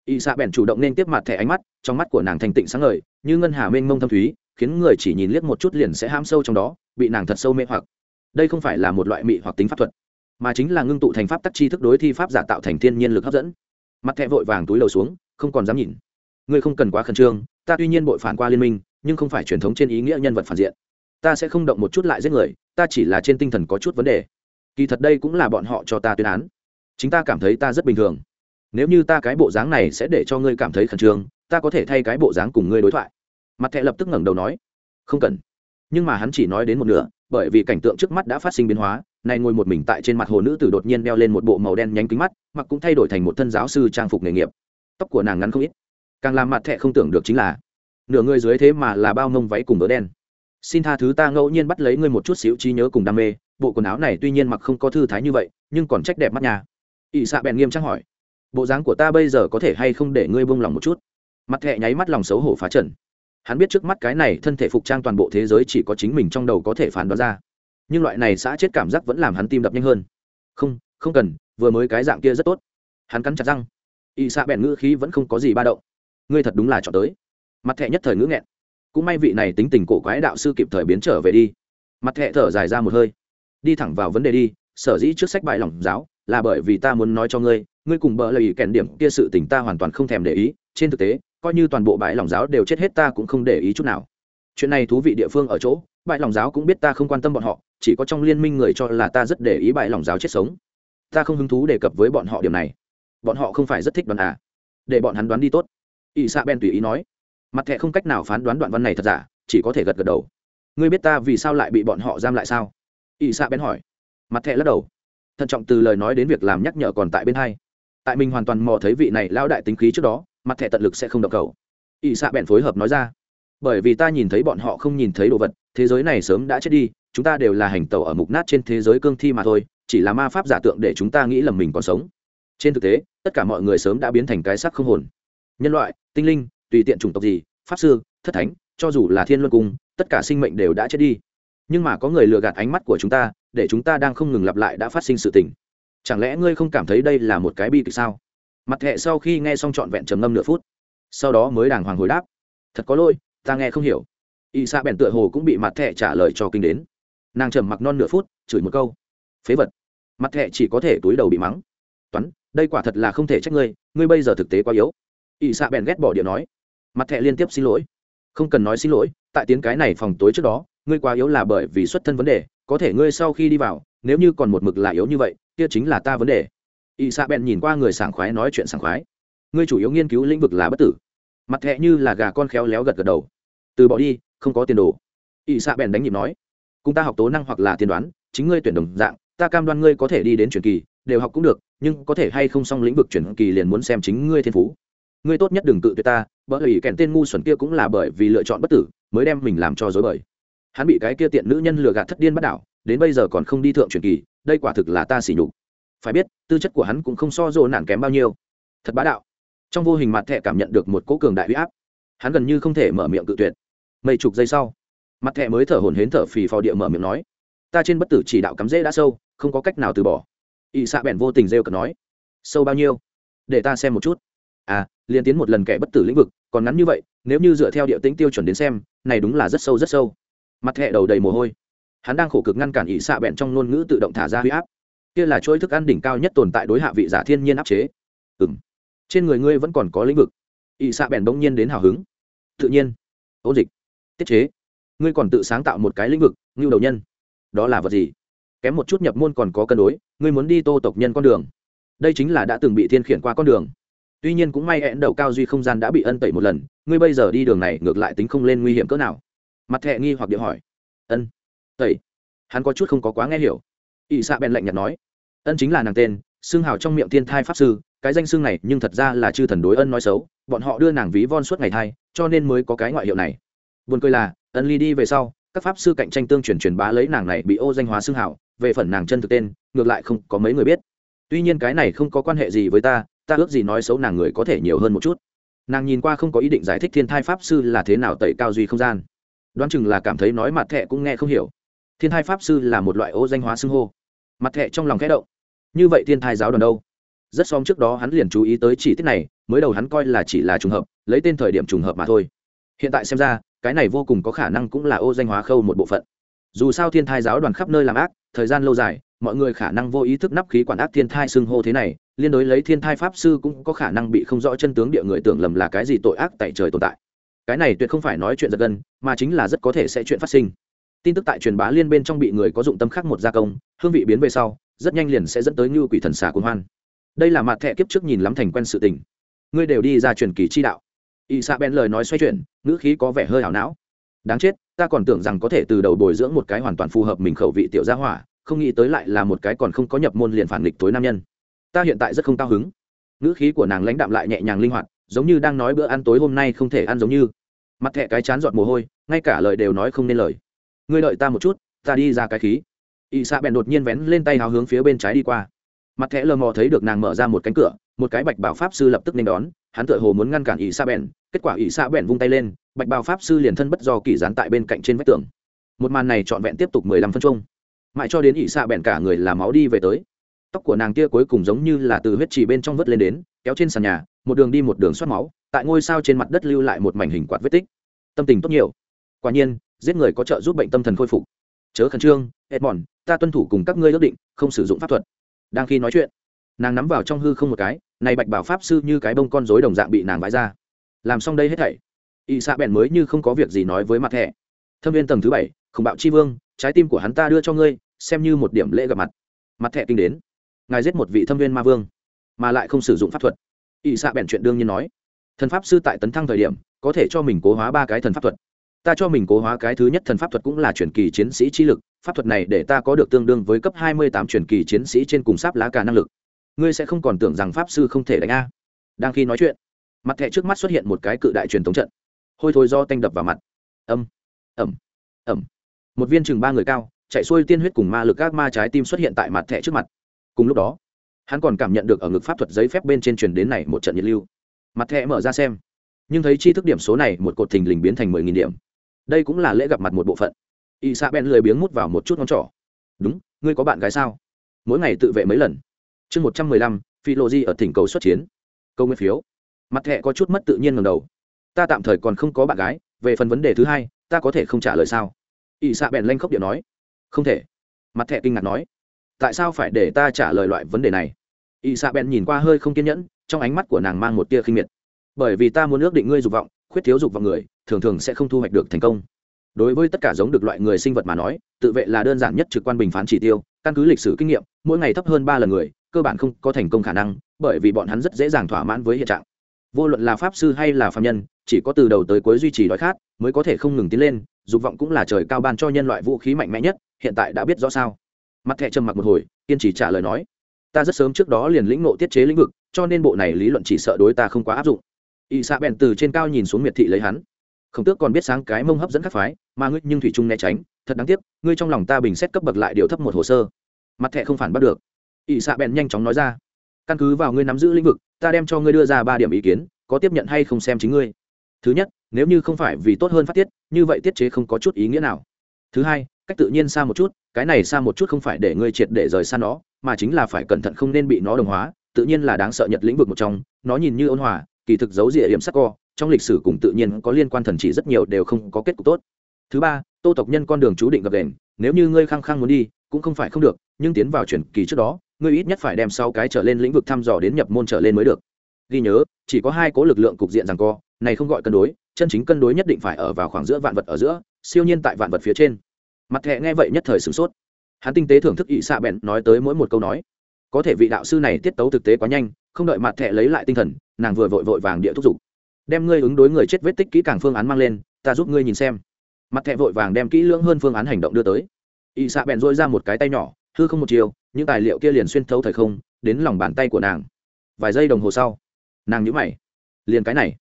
Ỷ xạ bèn chủ động nên tiếp mặt thẹ ánh mắt, trong mắt của nàng thành tịnh sáng ngời, như ngân hà mênh mông thâm thúy khiến người chỉ nhìn liếc một chút liền sẽ ham sâu trong đó, bị nàng thật sâu mê hoặc. Đây không phải là một loại mị hoặc tính pháp thuật, mà chính là ngưng tụ thành pháp tắc chi thức đối thi pháp giả tạo thành thiên nhiên lực hấp dẫn. Mặt thẹ vội vàng túi lầu xuống, không còn dám nhìn. Ngươi không cần quá khẩn trương, ta tuy nhiên bội phản qua liên minh, nhưng không phải truyền thống trên ý nghĩa nhân vật phản diện. Ta sẽ không động một chút lại giết người, ta chỉ là trên tinh thần có chút vấn đề. Kỳ thật đây cũng là bọn họ cho ta tuyên án. Chính ta cảm thấy ta rất bình thường. Nếu như ta cái bộ dáng này sẽ để cho ngươi cảm thấy khẩn trương, ta có thể thay cái bộ dáng cùng ngươi đối thoại mặt thẹ lập tức ngẩng đầu nói, không cần. Nhưng mà hắn chỉ nói đến một nửa, bởi vì cảnh tượng trước mắt đã phát sinh biến hóa, này ngồi một mình tại trên mặt hồ nữ tử đột nhiên đeo lên một bộ màu đen nhánh kính mắt, mặc cũng thay đổi thành một thân giáo sư trang phục nghề nghiệp. Tóc của nàng ngắn không ít. Càng làm mặt thẹ không tưởng được chính là, nửa người dưới thế mà là bao mông váy cùng vớ đen. Xin tha thứ ta ngẫu nhiên bắt lấy ngươi một chút xíu trí nhớ cùng đam mê, bộ quần áo này tuy nhiên mặc không có thư thái như vậy, nhưng còn trách đẹp mắt nhà ỵ xạ bèn nghiêm trang hỏi, bộ dáng của ta bây giờ có thể hay không để ngươi buông lòng một chút? Mặt thẹ nháy mắt lòng xấu hổ phá trần hắn biết trước mắt cái này thân thể phục trang toàn bộ thế giới chỉ có chính mình trong đầu có thể phán đoán ra. Nhưng loại này xã chết cảm giác vẫn làm hắn tim đập nhanh hơn. Không không cần, vừa mới cái dạng kia rất tốt. Hắn cắn chặt răng. Ỵ xạ bẹn ngữ khí vẫn không có gì ba động. Ngươi thật đúng là chọn tới. Mặt thẹ nhất thời ngữ nghẹn. Cũng may vị này tính tình cổ quái đạo sư kịp thời biến trở về đi. Mặt thẹ thở dài ra một hơi. Đi thẳng vào vấn đề đi, sở dĩ trước sách bài lòng giáo, là bởi vì ta muốn nói cho ngươi ngươi cùng bỡ lời kèn điểm kia sự tình ta hoàn toàn không thèm để ý, trên thực tế coi như toàn bộ bãi lòng giáo đều chết hết ta cũng không để ý chút nào. Chuyện này thú vị địa phương ở chỗ, bãi lòng giáo cũng biết ta không quan tâm bọn họ, chỉ có trong liên minh người cho là ta rất để ý bãi lòng giáo chết sống. Ta không hứng thú đề cập với bọn họ điều này. Bọn họ không phải rất thích đoàn à. Để bọn hắn đoán đi tốt. Ỵ xạ ben tùy ý nói. Mặt thẹ không cách nào phán đoán đoạn văn này thật giả, chỉ có thể gật gật đầu. Ngươi biết ta vì sao lại bị bọn họ giam lại sao? Ỵ xạ ben hỏi. Mặt thẹ lắc đầu. Thận trọng từ lời nói đến việc làm nhắc nhở còn tại bên hai. Tại mình hoàn toàn mò thấy vị này lao đại tính khí trước đó mặt thẻ tận lực sẽ không đậu cầu ỵ xạ bèn phối hợp nói ra, bởi vì ta nhìn thấy bọn họ không nhìn thấy đồ vật, thế giới này sớm đã chết đi, chúng ta đều là hành tẩu ở mục nát trên thế giới cương thi mà thôi, chỉ là ma pháp giả tượng để chúng ta nghĩ lầm mình còn sống. Trên thực tế, tất cả mọi người sớm đã biến thành cái sắc không hồn. Nhân loại, tinh linh, tùy tiện chủng tộc gì, pháp sư, thất thánh, cho dù là thiên luân cung, tất cả sinh mệnh đều đã chết đi. Nhưng mà có người lừa gạt ánh mắt của chúng ta, để chúng ta đang không ngừng lặp lại đã phát sinh sự tình. Chẳng lẽ ngươi không cảm thấy đây là một cái bi kịch sao? Mặt thẹ sau khi nghe xong trọn vẹn trầm ngâm nửa phút, sau đó mới đàng hoàng hồi đáp. Thật có lỗi, ta nghe không hiểu. Y Sa bèn tựa hồ cũng bị mặt thẹ trả lời cho kinh đến. Nàng trầm mặc non nửa phút, chửi một câu. Phế vật. Mặt thẹ chỉ có thể túi đầu bị mắng. Toán, đây quả thật là không thể trách ngươi ngươi bây giờ thực tế quá yếu. Y Sa bèn ghét bỏ điện nói. Mặt thẹ liên tiếp xin lỗi. Không cần nói xin lỗi, tại tiến cái này phòng tối trước đó, ngươi quá yếu là bởi vì xuất thân vấn đề, có thể ngươi sau khi đi vào, nếu như còn một mực là yếu như vậy, kia chính là ta vấn đề y xạ bèn nhìn qua người sảng khoái nói chuyện sảng khoái. Ngươi chủ yếu nghiên cứu lĩnh vực là bất tử. Mặt thẹ như là gà con khéo léo gật gật đầu. Từ bỏ đi, không có tiền đồ. Y xạ bèn đánh nhịp nói. Cùng ta học tố năng hoặc là tiên đoán, chính ngươi tuyển đồng dạng, ta cam đoan ngươi có thể đi đến truyền kỳ, đều học cũng được, nhưng có thể hay không xong lĩnh vực truyền kỳ liền muốn xem chính ngươi thiên phú. Ngươi tốt nhất đừng tự tuyệt ta, bởi vì kèn tên ngu xuẩn kia cũng là bởi vì lựa chọn bất tử, mới đem mình làm cho dối bời. Hắn bị cái kia tiện nữ nhân lừa gạt thất điên bắt đảo, đến bây giờ còn không đi thượng truyền kỳ, đây quả thực là ta xỉ nhục phải biết, tư chất của hắn cũng không so dỗ nản kém bao nhiêu. Thật bá đạo. Trong vô hình mặt thẹ cảm nhận được một cỗ cường đại huy áp. Hắn gần như không thể mở miệng cự tuyệt. Mấy chục giây sau, mặt thẹ mới thở hồn hến thở phì phò địa mở miệng nói, ta trên bất tử chỉ đạo cắm rễ đã sâu, không có cách nào từ bỏ. Ỵ xạ bèn vô tình rêu cần nói, sâu bao nhiêu? Để ta xem một chút. À liên tiến một lần kẻ bất tử lĩnh vực, còn ngắn như vậy, nếu như dựa theo địa tính tiêu chuẩn đến xem, này đúng là rất sâu rất sâu. Mặt thẹ đầu đầy mồ hôi. Hắn đang khổ cực ngăn cản ỵ xạ bèn trong ngôn ngữ tự động thả ra huy áp kia là chuỗi thức ăn đỉnh cao nhất tồn tại đối hạ vị giả thiên nhiên áp chế. Ừ m trên người ngươi vẫn còn có lĩnh vực. Ỵ xạ bèn bỗng nhiên đến hào hứng. Tự nhiên. Ôn dịch. Tiết chế. Ngươi còn tự sáng tạo một cái lĩnh vực, ngưu đầu nhân. Đó là vật gì? Kém một chút nhập môn còn có cân đối, ngươi muốn đi tô tộc nhân con đường. Đây chính là đã từng bị thiên khiển qua con đường. Tuy nhiên cũng may hẹn đầu cao duy không gian đã bị ân tẩy một lần, ngươi bây giờ đi đường này ngược lại tính không lên nguy hiểm cỡ nào. Mặt thẹ nghi hoặc điệu hỏi. Ân. Tẩy. Hắn có chút không có quá nghe hiểu ỵ xạ bèn lạnh nhạt nói, ân chính là nàng tên xương hào trong miệng thiên thai pháp sư, cái danh xương này nhưng thật ra là chư thần đối ân nói xấu, bọn họ đưa nàng ví von suốt ngày thai, cho nên mới có cái ngoại hiệu này. Buồn cười là, ân ly đi về sau, các pháp sư cạnh tranh tương truyền truyền bá lấy nàng này bị ô danh hóa xương hào, về phần nàng chân thực tên, ngược lại không có mấy người biết. Tuy nhiên cái này không có quan hệ gì với ta ta ước gì nói xấu nàng người có thể nhiều hơn một chút. Nàng nhìn qua không có ý định giải thích thiên thai pháp sư là thế nào tẩy cao duy không gian. Đoán chừng là cảm thấy nói mặt thẹ cũng nghe không hiểu. Thiên thai pháp sư là một loại ô danh hóa xưng hô mặt thẹ trong lòng khẽ động. Như vậy thiên thai giáo đoàn đâu? Rất xóm trước đó hắn liền chú ý tới chỉ tiết này, mới đầu hắn coi là chỉ là trùng hợp, lấy tên thời điểm trùng hợp mà thôi. Hiện tại xem ra, cái này vô cùng có khả năng cũng là ô danh hóa khâu một bộ phận. Dù sao thiên thai giáo đoàn khắp nơi làm ác, thời gian lâu dài, mọi người khả năng vô ý thức nắp khí quản ác thiên thai xưng hô thế này, liên đối lấy thiên thai pháp sư cũng có khả năng bị không rõ chân tướng địa người tưởng lầm là cái gì tội ác tại trời tồn tại. Cái này tuyệt không phải nói chuyện giật gân, mà chính là rất có thể sẽ chuyện phát sinh tin tức tại truyền bá liên bên trong bị người có dụng tâm khác một gia công, hương vị biến về sau, rất nhanh liền sẽ dẫn tới như quỷ thần xà cuồng hoan. Đây là mặt thẻ kiếp trước nhìn lắm thành quen sự tình. Ngươi đều đi ra truyền kỳ chi đạo. Y sa ben lời nói xoay chuyển, ngữ khí có vẻ hơi ảo não. Đáng chết, ta còn tưởng rằng có thể từ đầu bồi dưỡng một cái hoàn toàn phù hợp mình khẩu vị tiểu gia hỏa, không nghĩ tới lại là một cái còn không có nhập môn liền phản nghịch tối nam nhân. Ta hiện tại rất không cao hứng. Ngữ khí của nàng lãnh đạm lại nhẹ nhàng linh hoạt, giống như đang nói bữa ăn tối hôm nay không thể ăn giống như. Mặt thẹ cái chán giọt mồ hôi, ngay cả lời đều nói không nên lời ngươi đợi ta một chút, ta đi ra cái khí. Ỵ xạ bèn đột nhiên vén lên tay hào hướng phía bên trái đi qua. Mặt thẻ lờ mò thấy được nàng mở ra một cánh cửa, một cái bạch bảo pháp sư lập tức nên đón, hắn tựa hồ muốn ngăn cản ỵ xạ bèn, kết quả ỵ xạ bèn vung tay lên, bạch bảo pháp sư liền thân bất do kỳ dán tại bên cạnh trên vách tường. Một màn này trọn vẹn tiếp tục mười lăm phân chung. Mãi cho đến ỵ xạ bèn cả người làm máu đi về tới. Tóc của nàng kia cuối cùng giống như là từ huyết trì bên trong vớt lên đến, kéo trên sàn nhà, một đường đi một đường xoát máu, tại ngôi sao trên mặt đất lưu lại một mảnh hình quạt vết tích. Tâm tình tốt nhiều. Quả nhiên giết người có trợ giúp bệnh tâm thần khôi phục. Chớ khẩn trương, edmond, ta tuân thủ cùng các ngươi ước định, không sử dụng pháp thuật. Đang khi nói chuyện, nàng nắm vào trong hư không một cái, này bạch bảo pháp sư như cái bông con rối đồng dạng bị nàng vãi ra. Làm xong đây hết thảy, y xạ bèn mới như không có việc gì nói với mặt thẻ. Thâm viên tầng thứ bảy, khủng bạo chi vương, trái tim của hắn ta đưa cho ngươi, xem như một điểm lễ gặp mặt. Mặt thẻ kinh đến. Ngài giết một vị thâm viên ma vương, mà lại không sử dụng pháp thuật. Y xạ bèn chuyện đương nhiên nói. Thần pháp sư tại tấn thăng thời điểm, có thể cho mình cố hóa ba cái thần pháp thuật ta cho mình cố hóa cái thứ nhất thần pháp thuật cũng là truyền kỳ chiến sĩ chi lực, pháp thuật này để ta có được tương đương với cấp hai mươi tám truyền kỳ chiến sĩ trên cùng sáp lá cả năng lực. Ngươi sẽ không còn tưởng rằng pháp sư không thể đánh a. Đang khi nói chuyện, mặt thẻ trước mắt xuất hiện một cái cự đại truyền thống trận. Hôi thối do tanh đập vào mặt. Âm ẩm ẩm một viên chừng ba người cao, chạy xuôi tiên huyết cùng ma lực các ma trái tim xuất hiện tại mặt thẻ trước mặt. Cùng lúc đó, hắn còn cảm nhận được ở ngực pháp thuật giấy phép bên trên truyền đến này một trận nhiệt lưu. Mặt thẻ mở ra xem, nhưng thấy chi thức điểm số này một cột thình lình biến thành mười nghìn điểm đây cũng là lễ gặp mặt một bộ phận. Y sa ben lười biếng mút vào một chút ngón trỏ. Đúng, ngươi có bạn gái sao? Mỗi ngày tự vệ mấy lần. Chương một trăm mười lăm, phi lộ di ở thỉnh cầu xuất chiến. Câu nguyên phiếu. Mặt thẹ có chút mất tự nhiên ngầm đầu. Ta tạm thời còn không có bạn gái, về phần vấn đề thứ hai, ta có thể không trả lời sao? Y xạ bèn lanh khóc điện nói. Không thể. Mặt thẹ kinh ngạc nói. Tại sao phải để ta trả lời loại vấn đề này? Y xạ bèn nhìn qua hơi không kiên nhẫn, trong ánh mắt của nàng mang một tia khinh miệt. Bởi vì ta muốn ước định ngươi dục vọng khuyết thiếu dục vọng người, thường thường sẽ không thu hoạch được thành công. Đối với tất cả giống được loại người sinh vật mà nói, tự vệ là đơn giản nhất trực quan bình phán chỉ tiêu, căn cứ lịch sử kinh nghiệm, mỗi ngày thấp hơn ba lần người, cơ bản không có thành công khả năng, bởi vì bọn hắn rất dễ dàng thỏa mãn với hiện trạng. Vô luận là pháp sư hay là phạm nhân, chỉ có từ đầu tới cuối duy trì đói khát mới có thể không ngừng tiến lên, dục vọng cũng là trời cao ban cho nhân loại vũ khí mạnh mẽ nhất, hiện tại đã biết rõ sao. Mặt thẹ trầm mặc một hồi, kiên trì trả lời nói, ta rất sớm trước đó liền lĩnh ngộ tiết chế lĩnh vực, cho nên bộ này lý luận chỉ sợ đối ta không quá áp dụng y xạ bèn từ trên cao nhìn xuống miệt thị lấy hắn. Không tước còn biết sáng cái mông hấp dẫn các phái, mà ngươi nhưng thủy trung né tránh, thật đáng tiếc, ngươi trong lòng ta bình xét cấp bậc lại điều thấp một hồ sơ. Mặt thẹ không phản bắt được. Ỵ xạ bèn nhanh chóng nói ra, căn cứ vào ngươi nắm giữ lĩnh vực, ta đem cho ngươi đưa ra ba điểm ý kiến, có tiếp nhận hay không xem chính ngươi. Thứ nhất, nếu như không phải vì tốt hơn phát tiết, như vậy tiết chế không có chút ý nghĩa nào. Thứ hai, cách tự nhiên xa một chút, cái này xa một chút không phải để ngươi triệt để rời xa nó, mà chính là phải cẩn thận không nên bị nó đồng hóa, tự nhiên là đáng sợ nhật lĩnh vực một trong, nó nhìn như ôn hòa kỳ thực giấu rỉa hiểm sắc co, trong lịch sử cùng tự nhiên có liên quan thần chỉ rất nhiều đều không có kết cục tốt. Thứ ba, tô tộc nhân con đường chú định gập đền nếu như ngươi khăng khăng muốn đi, cũng không phải không được, nhưng tiến vào chuyển kỳ trước đó, ngươi ít nhất phải đem sau cái trở lên lĩnh vực thăm dò đến nhập môn trở lên mới được. Ghi nhớ, chỉ có hai cố lực lượng cục diện rằng co, này không gọi cân đối, chân chính cân đối nhất định phải ở vào khoảng giữa vạn vật ở giữa, siêu nhiên tại vạn vật phía trên. Mặt thẹ nghe vậy nhất thời sửng sốt. Hắn tinh tế thưởng thức ỵ xạ bèn nói tới mỗi một câu nói. Có thể vị đạo sư này tiết tấu thực tế quá nhanh, không đợi mặt thẹ lấy lại tinh thần nàng vừa vội vội vàng địa thúc giục. Đem ngươi ứng đối người chết vết tích kỹ càng phương án mang lên, ta giúp ngươi nhìn xem. Mặt thẹ vội vàng đem kỹ lưỡng hơn phương án hành động đưa tới. Ỵ xạ bèn dôi ra một cái tay nhỏ, hư không một chiều, những tài liệu kia liền xuyên thấu thời không, đến lòng bàn tay của nàng. Vài giây đồng hồ sau, nàng nhữ mày. Liền cái này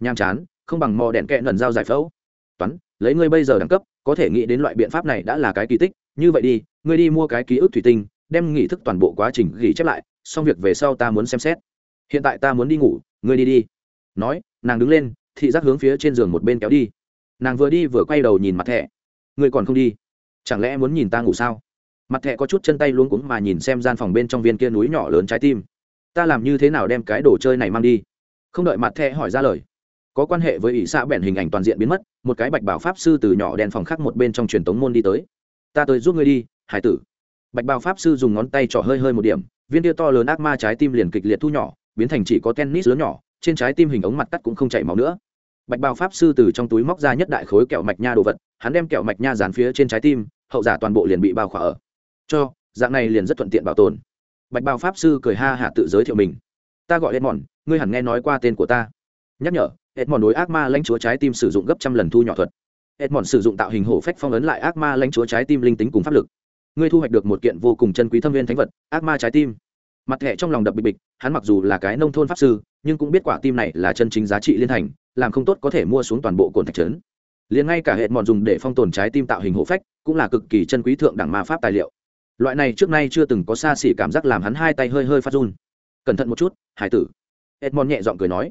nham chán, không bằng mò đèn kẹ nần dao giải phẫu. Toán, lấy ngươi bây giờ đẳng cấp, có thể nghĩ đến loại biện pháp này đã là cái kỳ tích. Như vậy đi, ngươi đi mua cái ký ức thủy tinh, đem nghị thức toàn bộ quá trình ghi chép lại, xong việc về sau ta muốn xem xét hiện tại ta muốn đi ngủ, ngươi đi đi. Nói, nàng đứng lên, thị giác hướng phía trên giường một bên kéo đi. Nàng vừa đi vừa quay đầu nhìn mặt thẻ. Ngươi còn không đi? Chẳng lẽ muốn nhìn ta ngủ sao? Mặt thẻ có chút chân tay luống cuống mà nhìn xem gian phòng bên trong viên kia núi nhỏ lớn trái tim. Ta làm như thế nào đem cái đồ chơi này mang đi? Không đợi mặt thẻ hỏi ra lời, có quan hệ với ỷ xã bèn hình ảnh toàn diện biến mất, một cái bạch bảo pháp sư từ nhỏ đèn phòng khác một bên trong truyền tống môn đi tới. Ta tới giúp ngươi đi, hải tử. Bạch bảo pháp sư dùng ngón tay trỏ hơi hơi một điểm, viên tia to lớn ác ma trái tim liền kịch liệt thu nhỏ biến thành chỉ có tennis lớn nhỏ, trên trái tim hình ống mặt cắt cũng không chảy máu nữa. Bạch bào pháp sư từ trong túi móc ra nhất đại khối kẹo mạch nha đồ vật, hắn đem kẹo mạch nha dán phía trên trái tim, hậu giả toàn bộ liền bị bao khỏa ở. Cho, dạng này liền rất thuận tiện bảo tồn. Bạch bào pháp sư cười ha hạ tự giới thiệu mình. Ta gọi edmond, ngươi hẳn nghe nói qua tên của ta. Nhắc nhở, edmond đối ác ma lãnh chúa trái tim sử dụng gấp trăm lần thu nhỏ thuật. Edmond sử dụng tạo hình hổ phách phong ấn lại ác ma lãnh chúa trái tim linh tính cùng pháp lực. Ngươi thu hoạch được một kiện vô cùng chân quý thâm viên thánh vật, ác ma trái tim mặt thẻ trong lòng đập bịch bịch, hắn mặc dù là cái nông thôn pháp sư, nhưng cũng biết quả tim này là chân chính giá trị liên thành, làm không tốt có thể mua xuống toàn bộ cồn thạch trấn. Liền ngay cả hệ mòn dùng để phong tồn trái tim tạo hình hộ phách, cũng là cực kỳ chân quý thượng đẳng ma pháp tài liệu. Loại này trước nay chưa từng có xa xỉ cảm giác làm hắn hai tay hơi hơi phát run. Cẩn thận một chút, hải tử. Edmond nhẹ giọng cười nói.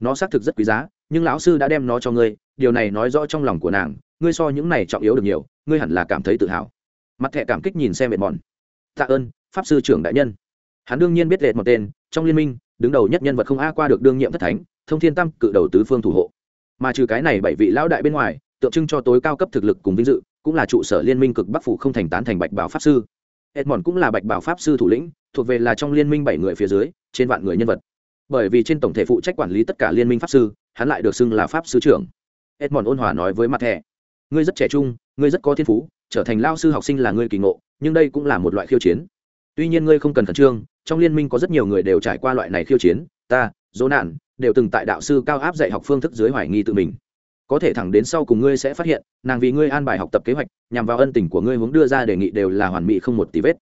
Nó xác thực rất quý giá, nhưng lão sư đã đem nó cho ngươi, điều này nói rõ trong lòng của nàng, ngươi so những này trọng yếu được nhiều, ngươi hẳn là cảm thấy tự hào. Mặt thẹ cảm kích nhìn xem edmond tạ ơn, pháp sư trưởng đại nhân hắn đương nhiên biết lệ một tên, trong liên minh, đứng đầu nhất nhân vật không a qua được đương nhiệm thất thánh, thông thiên tam cự đầu tứ phương thủ hộ. Mà trừ cái này bảy vị lão đại bên ngoài, tượng trưng cho tối cao cấp thực lực cùng vinh dự, cũng là trụ sở liên minh cực bắc phủ không thành tán thành bạch bảo pháp sư. Edmond cũng là bạch bảo pháp sư thủ lĩnh, thuộc về là trong liên minh bảy người phía dưới, trên vạn người nhân vật. Bởi vì trên tổng thể phụ trách quản lý tất cả liên minh pháp sư, hắn lại được xưng là pháp sư trưởng. Edmond ôn hòa nói với mặt thẻ, ngươi rất trẻ trung, ngươi rất có thiên phú, trở thành lao sư học sinh là ngươi kỳ ngộ, nhưng đây cũng là một loại khiêu chiến tuy nhiên ngươi không cần khẩn trương, trong liên minh có rất nhiều người đều trải qua loại này khiêu chiến, ta, dỗ nạn, đều từng tại đạo sư cao áp dạy học phương thức dưới hoài nghi tự mình. Có thể thẳng đến sau cùng ngươi sẽ phát hiện, nàng vì ngươi an bài học tập kế hoạch, nhằm vào ân tình của ngươi hướng đưa ra đề nghị đều là hoàn mỹ không một tí vết.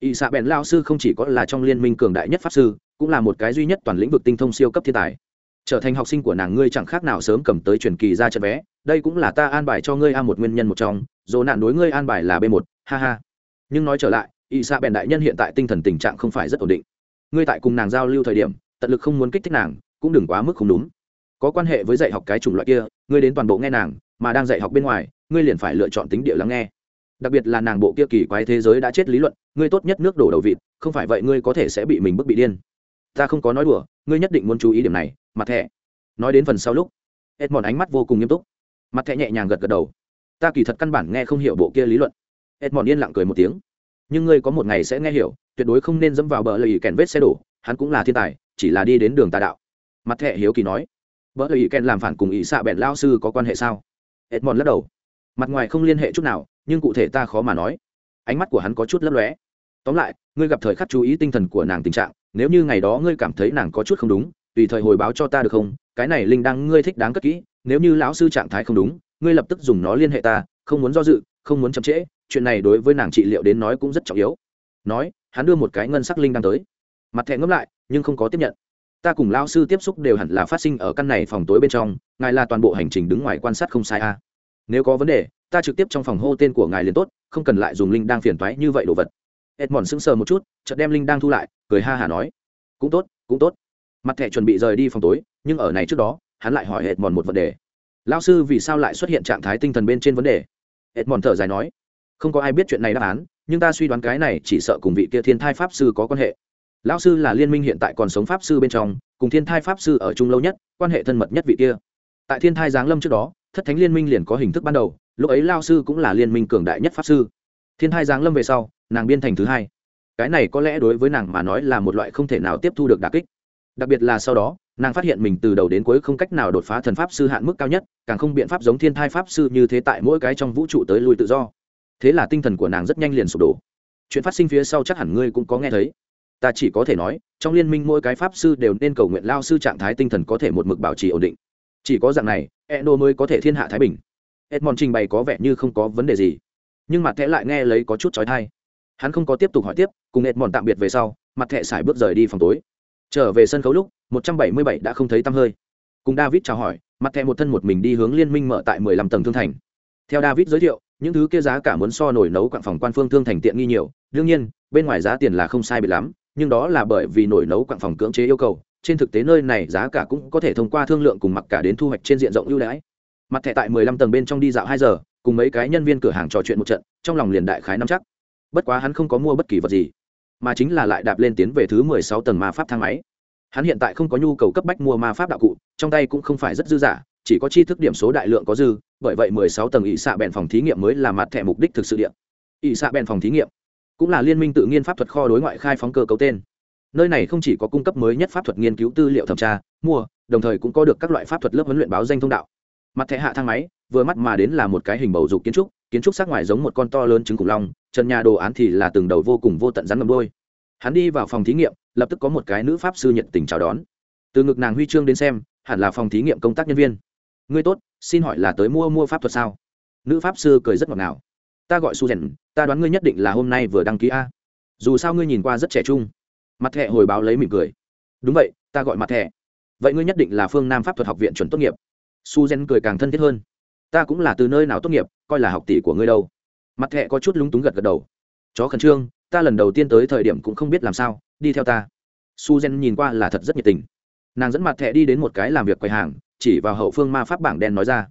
Y xạ bèn lao sư không chỉ có là trong liên minh cường đại nhất pháp sư, cũng là một cái duy nhất toàn lĩnh vực tinh thông siêu cấp thiên tài. Trở thành học sinh của nàng ngươi chẳng khác nào sớm cầm tới truyền kỳ ra trận vé, đây cũng là ta an bài cho ngươi a một nguyên nhân một trong dồ nạn đối ngươi an bài là b một, ha ha. Nhưng nói trở lại y Sa bèn đại nhân hiện tại tinh thần tình trạng không phải rất ổn định. Ngươi tại cùng nàng giao lưu thời điểm, tận lực không muốn kích thích nàng, cũng đừng quá mức không đúng. Có quan hệ với dạy học cái chủng loại kia, ngươi đến toàn bộ nghe nàng, mà đang dạy học bên ngoài, ngươi liền phải lựa chọn tính địa lắng nghe. Đặc biệt là nàng bộ kia kỳ quái thế giới đã chết lý luận, ngươi tốt nhất nước đổ đầu vịt, không phải vậy ngươi có thể sẽ bị mình bức bị điên. Ta không có nói đùa, ngươi nhất định muốn chú ý điểm này, mặt thẻ. Nói đến phần sau lúc, edmond ánh mắt vô cùng nghiêm túc. Mặt thẻ nhẹ nhàng gật gật đầu. Ta kỳ thật căn bản nghe không hiểu bộ kia lý luận. Edmond yên lặng cười một tiếng nhưng ngươi có một ngày sẽ nghe hiểu, tuyệt đối không nên dẫm vào bờ lầy kèn vết xe đổ, hắn cũng là thiên tài, chỉ là đi đến đường tà đạo. Mặt thẹ hiếu kỳ nói, bờ lầy kèn làm phản cùng ỷ xạ bẹn lao sư có quan hệ sao? Edmond lắc đầu. Mặt ngoài không liên hệ chút nào, nhưng cụ thể ta khó mà nói. Ánh mắt của hắn có chút lấp lóe. Tóm lại, ngươi gặp thời khắc chú ý tinh thần của nàng tình trạng, nếu như ngày đó ngươi cảm thấy nàng có chút không đúng, tùy thời hồi báo cho ta được không? Cái này linh đăng ngươi thích đáng cất kỹ, nếu như lão sư trạng thái không đúng, ngươi lập tức dùng nó liên hệ ta, không muốn do dự, không muốn chậm trễ chuyện này đối với nàng trị liệu đến nói cũng rất trọng yếu. Nói, hắn đưa một cái ngân sắc linh đăng tới. Mặt thẹn ngẫm lại, nhưng không có tiếp nhận. Ta cùng lão sư tiếp xúc đều hẳn là phát sinh ở căn này phòng tối bên trong, ngài là toàn bộ hành trình đứng ngoài quan sát không sai a à. nếu có vấn đề, ta trực tiếp trong phòng hô tên của ngài liền tốt, không cần lại dùng linh đang phiền toái như vậy đồ vật. Edmond sững sờ một chút, chợt đem linh đang thu lại, cười ha hả nói. Cũng tốt cũng tốt. Mặt thẻ chuẩn bị rời đi phòng tối, nhưng ở này trước đó, hắn lại hỏi edmond một vấn đề. Lao sư vì sao lại xuất hiện trạng thái tinh thần bên trên vấn đề? Edmond thở dài nói không có ai biết chuyện này đáp án, nhưng ta suy đoán cái này chỉ sợ cùng vị kia thiên thai pháp sư có quan hệ. Lão sư là liên minh hiện tại còn sống pháp sư bên trong, cùng thiên thai pháp sư ở chung lâu nhất, quan hệ thân mật nhất vị kia. Tại thiên thai giáng lâm trước đó, thất thánh liên minh liền có hình thức ban đầu, lúc ấy lao sư cũng là liên minh cường đại nhất pháp sư. Thiên thai giáng lâm về sau, nàng biên thành thứ hai. Cái này có lẽ đối với nàng mà nói là một loại không thể nào tiếp thu được đà kích. Đặc biệt là sau đó, nàng phát hiện mình từ đầu đến cuối không cách nào đột phá thần pháp sư hạn mức cao nhất, càng không biện pháp giống thiên thai pháp sư như thế tại mỗi cái trong vũ trụ tới lùi tự do thế là tinh thần của nàng rất nhanh liền sụp đổ. Chuyện phát sinh phía sau chắc hẳn ngươi cũng có nghe thấy. Ta chỉ có thể nói, trong liên minh mỗi cái pháp sư đều nên cầu nguyện lao sư trạng thái tinh thần có thể một mực bảo trì ổn định. Chỉ có dạng này Edo mới có thể thiên hạ thái bình. Edmond trình bày có vẻ như không có vấn đề gì. Nhưng mặt thẻ lại nghe lấy có chút trói thai hắn không có tiếp tục hỏi tiếp, cùng edmond tạm biệt về sau, mặt thẻ xài bước rời đi phòng tối. Trở về sân khấu lúc, một trăm bảy mươi bảy đã không thấy tăm hơi. Cùng david chào hỏi, mặt thẻ một thân một mình đi hướng liên minh mở tại mười lăm tầng thương thành. Theo david giới thiệu những thứ kia giá cả muốn so nổi nấu quặng phòng quan phương thương thành tiện nghi nhiều, đương nhiên, bên ngoài giá tiền là không sai bị lắm, nhưng đó là bởi vì nổi nấu quặng phòng cưỡng chế yêu cầu, trên thực tế nơi này giá cả cũng có thể thông qua thương lượng cùng mặc cả đến thu hoạch trên diện rộng ưu đãi. Mặt thẻ tại mười lăm tầng bên trong đi dạo hai giờ, cùng mấy cái nhân viên cửa hàng trò chuyện một trận, trong lòng liền đại khái nắm chắc. Bất quá hắn không có mua bất kỳ vật gì, mà chính là lại đạp lên tiến về thứ mười sáu tầng ma pháp thang máy. Hắn hiện tại không có nhu cầu cấp bách mua ma pháp đạo cụ, trong tay cũng không phải rất dư dả chỉ có chi thức điểm số đại lượng có dư, bởi vậy mười sáu tầng ỵ xạ bèn phòng thí nghiệm mới là mặt thẻ mục đích thực sự điện ỵ xạ bèn phòng thí nghiệm cũng là liên minh tự nhiên pháp thuật kho đối ngoại khai phóng cơ cấu tên. Nơi này không chỉ có cung cấp mới nhất pháp thuật nghiên cứu tư liệu thẩm tra, mua, đồng thời cũng có được các loại pháp thuật lớp huấn luyện báo danh thông đạo. Mặt thẻ hạ thang máy, vừa mắt mà đến là một cái hình bầu dục kiến trúc kiến trúc sắc ngoài giống một con to lớn trứng khủng long, trần nhà đồ án thì là từng đầu vô cùng vô tận rắn ngầm đôi hắn đi vào phòng thí nghiệm, lập tức có một cái nữ pháp sư nhiệt tình chào đón. Từ ngực nàng huy chương đến xem, hẳn là phòng thí nghiệm công tác nhân viên ngươi tốt, xin hỏi là tới mua mua pháp thuật sao? Nữ pháp sư cười rất ngọt ngào. Ta gọi su rèn ta đoán ngươi nhất định là hôm nay vừa đăng ký a. Dù sao ngươi nhìn qua rất trẻ trung. Mặt thẹ hồi báo lấy mỉm cười. Đúng vậy, ta gọi mặt thẹ. Vậy ngươi nhất định là phương nam pháp thuật học viện chuẩn tốt nghiệp. Su rèn cười càng thân thiết hơn. Ta cũng là từ nơi nào tốt nghiệp, coi là học tỷ của ngươi đâu. Mặt thẹ có chút lúng túng gật gật đầu. Chó khẩn trương, ta lần đầu tiên tới thời điểm cũng không biết làm sao, đi theo ta. Su rèn nhìn qua là thật rất nhiệt tình. Nàng dẫn mặt thẹ đi đến một cái làm việc quầy hàng chỉ vào hậu phương ma pháp bảng đen nói ra.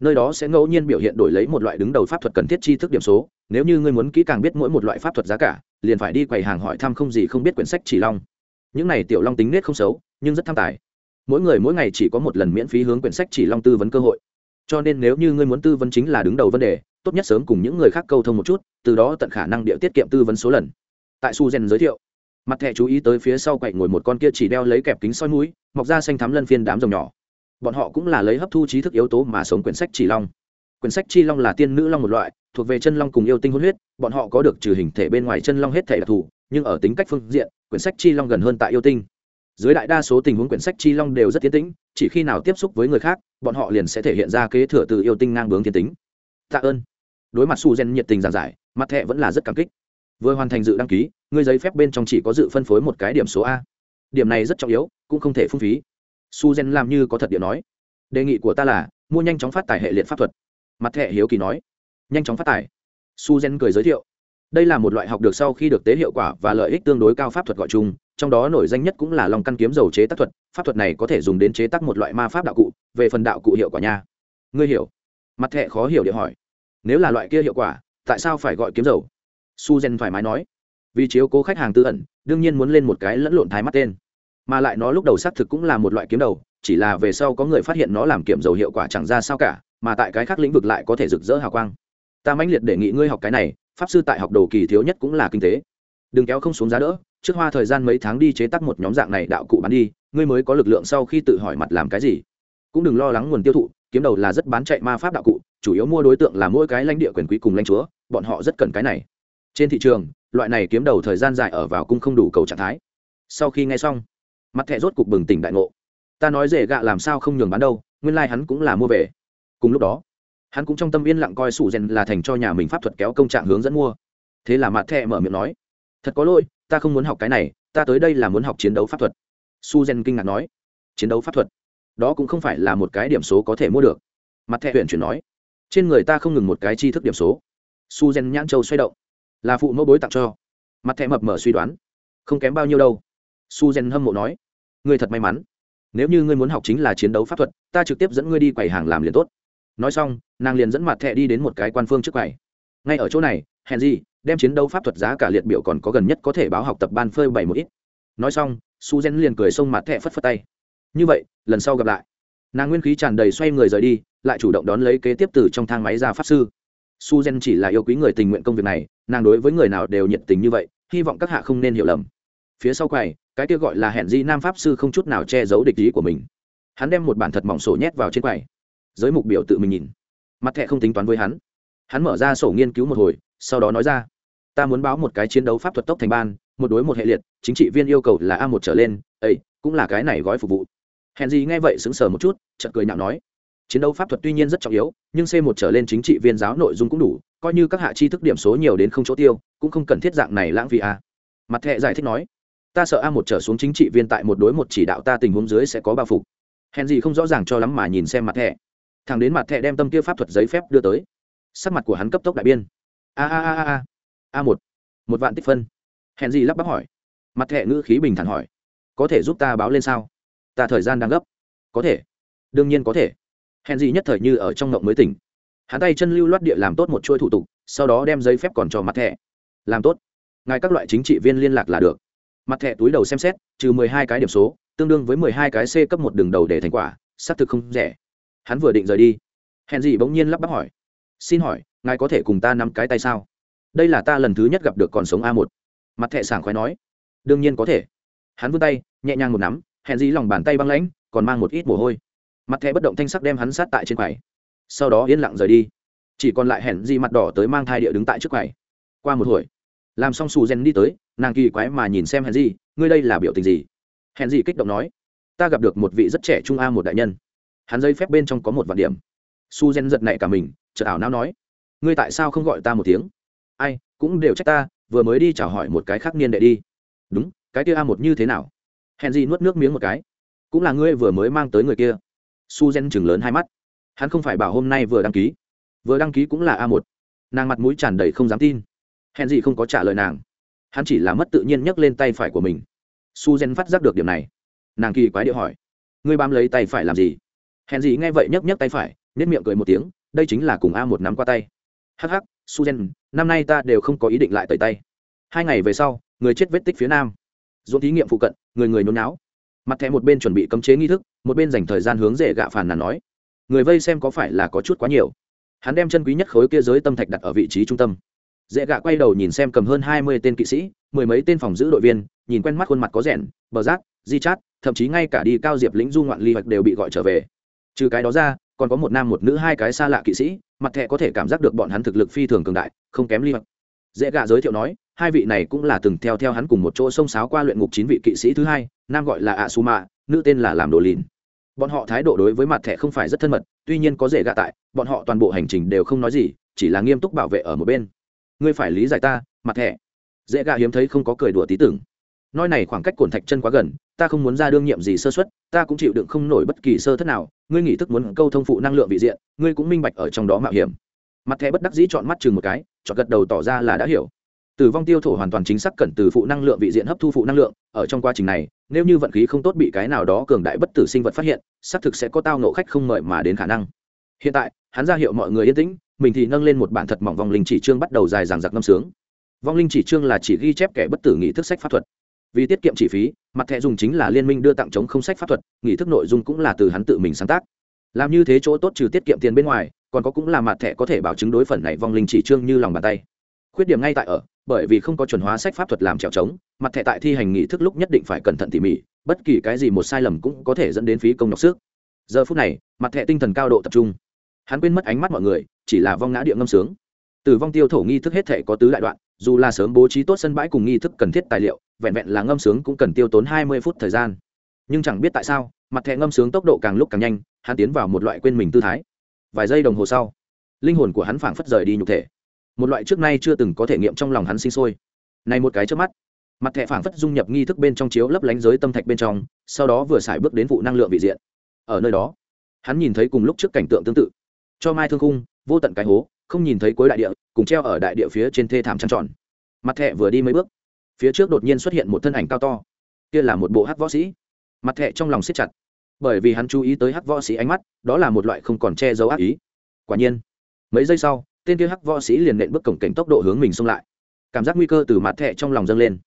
Nơi đó sẽ ngẫu nhiên biểu hiện đổi lấy một loại đứng đầu pháp thuật cần thiết tri thức điểm số. Nếu như ngươi muốn kỹ càng biết mỗi một loại pháp thuật giá cả, liền phải đi quầy hàng hỏi thăm không gì không biết quyển sách chỉ long. Những này tiểu long tính nết không xấu, nhưng rất tham tài. Mỗi người mỗi ngày chỉ có một lần miễn phí hướng quyển sách chỉ long tư vấn cơ hội. Cho nên nếu như ngươi muốn tư vấn chính là đứng đầu vấn đề, tốt nhất sớm cùng những người khác câu thông một chút, từ đó tận khả năng địa tiết kiệm tư vấn số lần. Tại su gen giới thiệu, mặt thẻ chú ý tới phía sau quậy ngồi một con kia chỉ đeo lấy kẹp kính soi mũi, mọc ra xanh thắm lân phiên đám rồng nhỏ bọn họ cũng là lấy hấp thu trí thức yếu tố mà sống quyển sách chỉ long. Quyển sách chi long là tiên nữ long một loại, thuộc về chân long cùng yêu tinh hôn huyết, bọn họ có được trừ hình thể bên ngoài chân long hết thể đặc thù nhưng ở tính cách phương diện, quyển sách chi long gần hơn tại yêu tinh. Dưới đại đa số tình huống quyển sách chi long đều rất tiến tĩnh, chỉ khi nào tiếp xúc với người khác, bọn họ liền sẽ thể hiện ra kế thừa từ yêu tinh ngang bướng tiến tính. Tạ ơn. Đối mặt su gen nhiệt tình giảng giải, mặt thẹ vẫn là rất cảm kích. Vừa hoàn thành dự đăng ký, người giấy phép bên trong chỉ có dự phân phối một cái điểm số a. Điểm này rất trọng yếu, cũng không thể phung phí su gen làm như có thật điện nói. Đề nghị của ta là, mua nhanh chóng phát tài hệ liệt pháp thuật. Mặt thẻ hiếu kỳ nói. Nhanh chóng phát tài su gen cười giới thiệu. Đây là một loại học được sau khi được tế hiệu quả và lợi ích tương đối cao pháp thuật gọi chung, trong đó nổi danh nhất cũng là lòng căn kiếm dầu chế tác thuật. Pháp thuật này có thể dùng đến chế tác một loại ma pháp đạo cụ, về phần đạo cụ hiệu quả nha. Ngươi hiểu. Mặt thẹ khó hiểu điện hỏi. Nếu là loại kia hiệu quả, tại sao phải gọi kiếm dầu? Su gen thoải mái nói. Vì chiếu cố khách hàng tư ẩn, đương nhiên muốn lên một cái lẫn lộn thái mắt tên mà lại nó lúc đầu xác thực cũng là một loại kiếm đầu, chỉ là về sau có người phát hiện nó làm kiểm dầu hiệu quả chẳng ra sao cả, mà tại cái khác lĩnh vực lại có thể rực rỡ hào quang. Ta mãnh liệt đề nghị ngươi học cái này, pháp sư tại học đồ kỳ thiếu nhất cũng là kinh tế. Đừng kéo không xuống giá đỡ, trước hoa thời gian mấy tháng đi chế tác một nhóm dạng này đạo cụ bán đi, ngươi mới có lực lượng sau khi tự hỏi mặt làm cái gì. Cũng đừng lo lắng nguồn tiêu thụ, kiếm đầu là rất bán chạy ma pháp đạo cụ, chủ yếu mua đối tượng là mỗi cái lãnh địa quyền quý cùng lãnh chúa, bọn họ rất cần cái này. Trên thị trường, loại này kiếm đầu thời gian dài ở vào cung không đủ cầu trạng thái. Sau khi nghe xong mặt thẻ rốt cục bừng tỉnh đại ngộ. Ta nói dễ gạ làm sao không nhường bán đâu, nguyên lai、like、hắn cũng là mua về. Cùng lúc đó, hắn cũng trong tâm yên lặng coi sủ rèn là thành cho nhà mình pháp thuật kéo công trạng hướng dẫn mua. Thế là mặt thẻ mở miệng nói, thật có lỗi, ta không muốn học cái này, ta tới đây là muốn học chiến đấu pháp thuật. Su gen kinh ngạc nói, chiến đấu pháp thuật? Đó cũng không phải là một cái điểm số có thể mua được. Mặt thẻ huyện chuyển nói, trên người ta không ngừng một cái tri thức điểm số. Su gen nhãn châu xoay động, là phụ mẫu bối tặng cho. Mặt thẻ mập mở suy đoán, không kém bao nhiêu đâu. Su gen hâm mộ nói ngươi thật may mắn. Nếu như ngươi muốn học chính là chiến đấu pháp thuật, ta trực tiếp dẫn ngươi đi quầy hàng làm liền tốt. Nói xong, nàng liền dẫn mặt thẹ đi đến một cái quan phương trước quầy. Ngay ở chỗ này, hèn gì, đem chiến đấu pháp thuật giá cả liệt biểu còn có gần nhất có thể báo học tập ban phơi bày một ít. Nói xong, su gen liền cười xông mặt thẹ phất phất tay. Như vậy, lần sau gặp lại. Nàng nguyên khí tràn đầy xoay người rời đi, lại chủ động đón lấy kế tiếp từ trong thang máy ra pháp sư. Su gen chỉ là yêu quý người tình nguyện công việc này, nàng đối với người nào đều nhiệt tình như vậy, hy vọng các hạ không nên hiểu lầm. Phía sau quầy cái kia gọi là hẹn di nam pháp sư không chút nào che giấu địch ý của mình. Hắn đem một bản thật mỏng sổ nhét vào trên quầy. Giới mục biểu tự mình nhìn. Mặt thẹ không tính toán với hắn. Hắn mở ra sổ nghiên cứu một hồi, sau đó nói ra, ta muốn báo một cái chiến đấu pháp thuật tốc thành ban, một đối một hệ liệt, chính trị viên yêu cầu là a một trở lên, ấy, cũng là cái này gói phục vụ. Hẹn gì nghe vậy sững sờ một chút, chợt cười nhạo nói, chiến đấu pháp thuật tuy nhiên rất trọng yếu, nhưng c một trở lên chính trị viên giáo nội dung cũng đủ, coi như các hạ chi thức điểm số nhiều đến không chỗ tiêu, cũng không cần thiết dạng này lãng phí a. Mặt thẹ giải thích nói ta sợ a một trở xuống chính trị viên tại một đối một chỉ đạo ta tình huống dưới sẽ có bao phục. Hèn gì không rõ ràng cho lắm mà nhìn xem mặt thẻ. Thằng đến mặt thẻ đem tâm kia pháp thuật giấy phép đưa tới. Sắc mặt của hắn cấp tốc đại biên a a a a. A một. Một vạn tích phân. Hèn gì lắp bắp hỏi. Mặt thẻ ngữ khí bình thản hỏi. Có thể giúp ta báo lên sao? Ta thời gian đang gấp. Có thể. Đương nhiên có thể. Hèn gì nhất thời như ở trong ngộng mới tỉnh. Hắn tay chân lưu loát địa làm tốt một chuỗi thủ tục, sau đó đem giấy phép còn cho mặt thẻ. Làm tốt. Ngài các loại chính trị viên liên lạc là được mặt thẻ túi đầu xem xét, trừ mười hai cái điểm số, tương đương với mười hai cái c cấp một đường đầu để thành quả, xác thực không rẻ. Hắn vừa định rời đi. Hẹn gì bỗng nhiên lắp bắp hỏi. Xin hỏi, ngài có thể cùng ta nắm cái tay sao? Đây là ta lần thứ nhất gặp được còn sống a một. Mặt thẹ sảng khoái nói. Đương nhiên có thể. Hắn vươn tay, nhẹ nhàng một nắm hẹn dí lòng bàn tay băng lãnh, còn mang một ít mồ hôi. Mặt thẹ bất động thanh sắc đem hắn sát tại trên quầy. Sau đó yên lặng rời đi. Chỉ còn lại hẹn gì mặt đỏ tới mang thai địa đứng tại trước quầy. Qua một hồi làm xong Su gen đi tới, nàng kỳ quái mà nhìn xem hèn gì ngươi đây là biểu tình gì? Hèn gì kích động nói, ta gặp được một vị rất trẻ trung a một đại nhân. Hắn dây phép bên trong có một vạn điểm. Su gen giật nảy cả mình, chợt ảo não nói, ngươi tại sao không gọi ta một tiếng? Ai, cũng đều trách ta, vừa mới đi chào hỏi một cái khác niên đệ đi. Đúng, cái kia a một như thế nào? Hèn gì nuốt nước miếng một cái, cũng là ngươi vừa mới mang tới người kia. Su gen chừng lớn hai mắt, hắn không phải bảo hôm nay vừa đăng ký. Vừa đăng ký cũng là a một. Nàng mặt mũi tràn đầy không dám tin hèn gì không có trả lời nàng. Hắn chỉ là mất tự nhiên nhấc lên tay phải của mình. Su gen phát giác được điểm này. Nàng kỳ quái điệu hỏi, ngươi bám lấy tay phải làm gì? Hèn gì nghe vậy nhấc nhấc tay phải nếp miệng cười một tiếng, đây chính là cùng a một nắm qua tay. Hắc hắc, su gen, năm nay ta đều không có ý định lại tẩy tay. Hai ngày về sau, người chết vết tích phía nam. Ruộng thí nghiệm phụ cận, người người nôn náo mặt thẻ một bên chuẩn bị cấm chế nghi thức, một bên dành thời gian hướng dễ gạ phàn nàn nói, người vây xem có phải là có chút quá nhiều? Hắn đem chân quý nhất khối kia giới tâm thạch đặt ở vị trí trung tâm dễ gạ quay đầu nhìn xem cầm hơn hai mươi tên kỵ sĩ, mười mấy tên phòng giữ đội viên, nhìn quen mắt khuôn mặt có rẻn bờ rác, di chát, thậm chí ngay cả đi cao diệp lĩnh du ngoạn ly hoạch đều bị gọi trở về. Trừ cái đó ra, còn có một nam một nữ hai cái xa lạ kỵ sĩ, mặt thẻ có thể cảm giác được bọn hắn thực lực phi thường cường đại, không kém ly hoạch. Dễ gạ giới thiệu nói, hai vị này cũng là từng theo theo hắn cùng một chỗ sông sáo qua luyện ngục chín vị kỵ sĩ thứ hai, nam gọi là ạ su mạ nữ tên là làm đồ lìn. Bọn họ thái độ đối với mặt thẻ không phải rất thân mật, tuy nhiên có dễ gạ tại, bọn họ toàn bộ hành trình đều không nói gì, chỉ là nghiêm túc bảo vệ ở một bên ngươi phải lý giải ta, mặt thẻ dễ gạ hiếm thấy không có cười đùa tí tưởng. Nói này khoảng cách cổn thạch chân quá gần, ta không muốn ra đương nhiệm gì sơ xuất ta cũng chịu đựng không nổi bất kỳ sơ thất nào, ngươi nghĩ thức muốn câu thông phụ năng lượng vị diện, ngươi cũng minh bạch ở trong đó mạo hiểm. Mặt thẻ bất đắc dĩ chọn mắt chừng một cái, chọn gật đầu tỏ ra là đã hiểu. Tử vong tiêu thổ hoàn toàn chính xác cần từ phụ năng lượng vị diện hấp thu phụ năng lượng, ở trong quá trình này, nếu như vận khí không tốt bị cái nào đó cường đại bất tử sinh vật phát hiện, xác thực sẽ có tao nộ khách không mời mà đến khả năng. Hiện tại, hắn ra hiệu mọi người yên tĩnh mình thì nâng lên một bản thật mỏng vong linh chỉ trương bắt đầu dài dàng giặc ngâm sướng. Vong linh chỉ trương là chỉ ghi chép kẻ bất tử nghị thức sách pháp thuật. Vì tiết kiệm chi phí, mặt thẻ dùng chính là liên minh đưa tặng chống không sách pháp thuật, nghị thức nội dung cũng là từ hắn tự mình sáng tác. Làm như thế chỗ tốt trừ tiết kiệm tiền bên ngoài, còn có cũng là mặt thẻ có thể bảo chứng đối phần này vong linh chỉ trương như lòng bàn tay. Khuyết điểm ngay tại ở, bởi vì không có chuẩn hóa sách pháp thuật làm trèo trống, mặt thẻ tại thi hành nghị thức lúc nhất định phải cẩn thận tỉ mỉ, bất kỳ cái gì một sai lầm cũng có thể dẫn đến phí công nhọc sức. Giờ phút này, mặt thẻ tinh thần cao độ tập trung. Hắn quên mất ánh mắt mọi người chỉ là vong ngã địa ngâm sướng. Từ vong tiêu thổ nghi thức hết thể có tứ đại đoạn, dù là sớm bố trí tốt sân bãi cùng nghi thức cần thiết tài liệu, vẹn vẹn là ngâm sướng cũng cần tiêu tốn hai mươi phút thời gian. Nhưng chẳng biết tại sao, mặt thẻ ngâm sướng tốc độ càng lúc càng nhanh, hắn tiến vào một loại quên mình tư thái. Vài giây đồng hồ sau, linh hồn của hắn phảng phất rời đi nhục thể. Một loại trước nay chưa từng có thể nghiệm trong lòng hắn sinh sôi. Này một cái trước mắt, mặt thẻ phảng phất dung nhập nghi thức bên trong chiếu lấp lánh giới tâm thạch bên trong, sau đó vừa xài bước đến vụ năng lượng vị diện. Ở nơi đó, hắn nhìn thấy cùng lúc trước cảnh tượng tương tự. Cho mai thương khung vô tận cái hố, không nhìn thấy cuối đại địa, cùng treo ở đại địa phía trên thê thảm trăng tròn. Mặt thẹ vừa đi mấy bước, phía trước đột nhiên xuất hiện một thân ảnh cao to. Kia là một bộ hắc võ sĩ. Mặt thẹ trong lòng siết chặt, bởi vì hắn chú ý tới hắc võ sĩ ánh mắt, đó là một loại không còn che giấu ác ý. Quả nhiên, mấy giây sau, tên kia hắc võ sĩ liền nện bước cổng cảnh tốc độ hướng mình xông lại. Cảm giác nguy cơ từ mặt thẹ trong lòng dâng lên.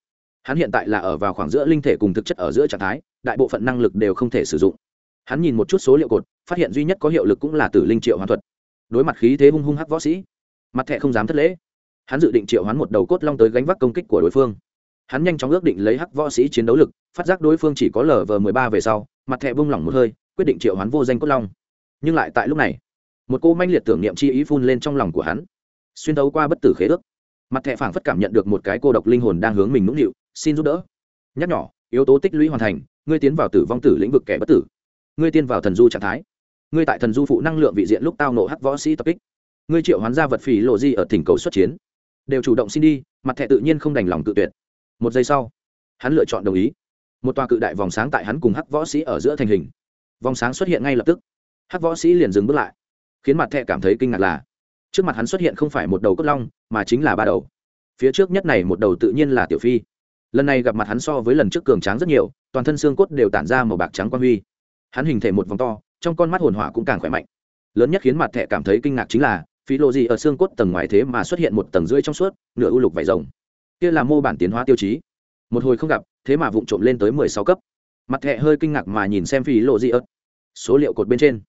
Hắn hiện tại là ở vào khoảng giữa linh thể cùng thực chất ở giữa trạng thái, đại bộ phận năng lực đều không thể sử dụng. Hắn nhìn một chút số liệu cột, phát hiện duy nhất có hiệu lực cũng là tử linh triệu hoàn thuật đối mặt khí thế hung hung hắc võ sĩ, mặt thẹ không dám thất lễ. Hắn dự định triệu hoán một đầu cốt long tới gánh vác công kích của đối phương. Hắn nhanh chóng ước định lấy hắc võ sĩ chiến đấu lực, phát giác đối phương chỉ có lv mười ba về sau, mặt thẹ bung lỏng một hơi, quyết định triệu hoán vô danh cốt long. Nhưng lại tại lúc này, một cô manh liệt tưởng niệm chi ý phun lên trong lòng của hắn. Xuyên thấu qua bất tử khế ước, mặt thẹ phảng phất cảm nhận được một cái cô độc linh hồn đang hướng mình nũng nịu, xin giúp đỡ. Nhắc nhỏ yếu tố tích lũy hoàn thành, ngươi tiến vào tử vong tử lĩnh vực kẻ bất tử. Ngươi tiên vào thần du trạng thái ngươi tại thần du phụ năng lượng vị diện lúc tao nổ hắc võ sĩ tập kích. Ngươi triệu hoán ra vật phỉ lộ di ở thỉnh cầu xuất chiến. Đều chủ động xin đi, mặt thẻ tự nhiên không đành lòng tự tuyệt. Một giây sau, hắn lựa chọn đồng ý. Một tòa cự đại vòng sáng tại hắn cùng hắc võ sĩ ở giữa thành hình. Vòng sáng xuất hiện ngay lập tức. Hắc võ sĩ liền dừng bước lại, khiến mặt thẻ cảm thấy kinh ngạc là, trước mặt hắn xuất hiện không phải một đầu cốt long, mà chính là ba đầu. Phía trước nhất này một đầu tự nhiên là tiểu phi. Lần này gặp mặt hắn so với lần trước cường tráng rất nhiều, toàn thân xương cốt đều tản ra màu bạc trắng quan huy. Hắn hình thể một vòng to trong con mắt hồn hỏa cũng càng khỏe mạnh. Lớn nhất khiến mặt thẻ cảm thấy kinh ngạc chính là, phí lộ gì ở xương cốt tầng ngoài thế mà xuất hiện một tầng rưỡi trong suốt, nửa u lục vải rồng. Kia là mô bản tiến hóa tiêu chí. Một hồi không gặp, thế mà vụng trộm lên tới mười sáu cấp. Mặt thẻ hơi kinh ngạc mà nhìn xem phí lộ gì ở. Số liệu cột bên trên.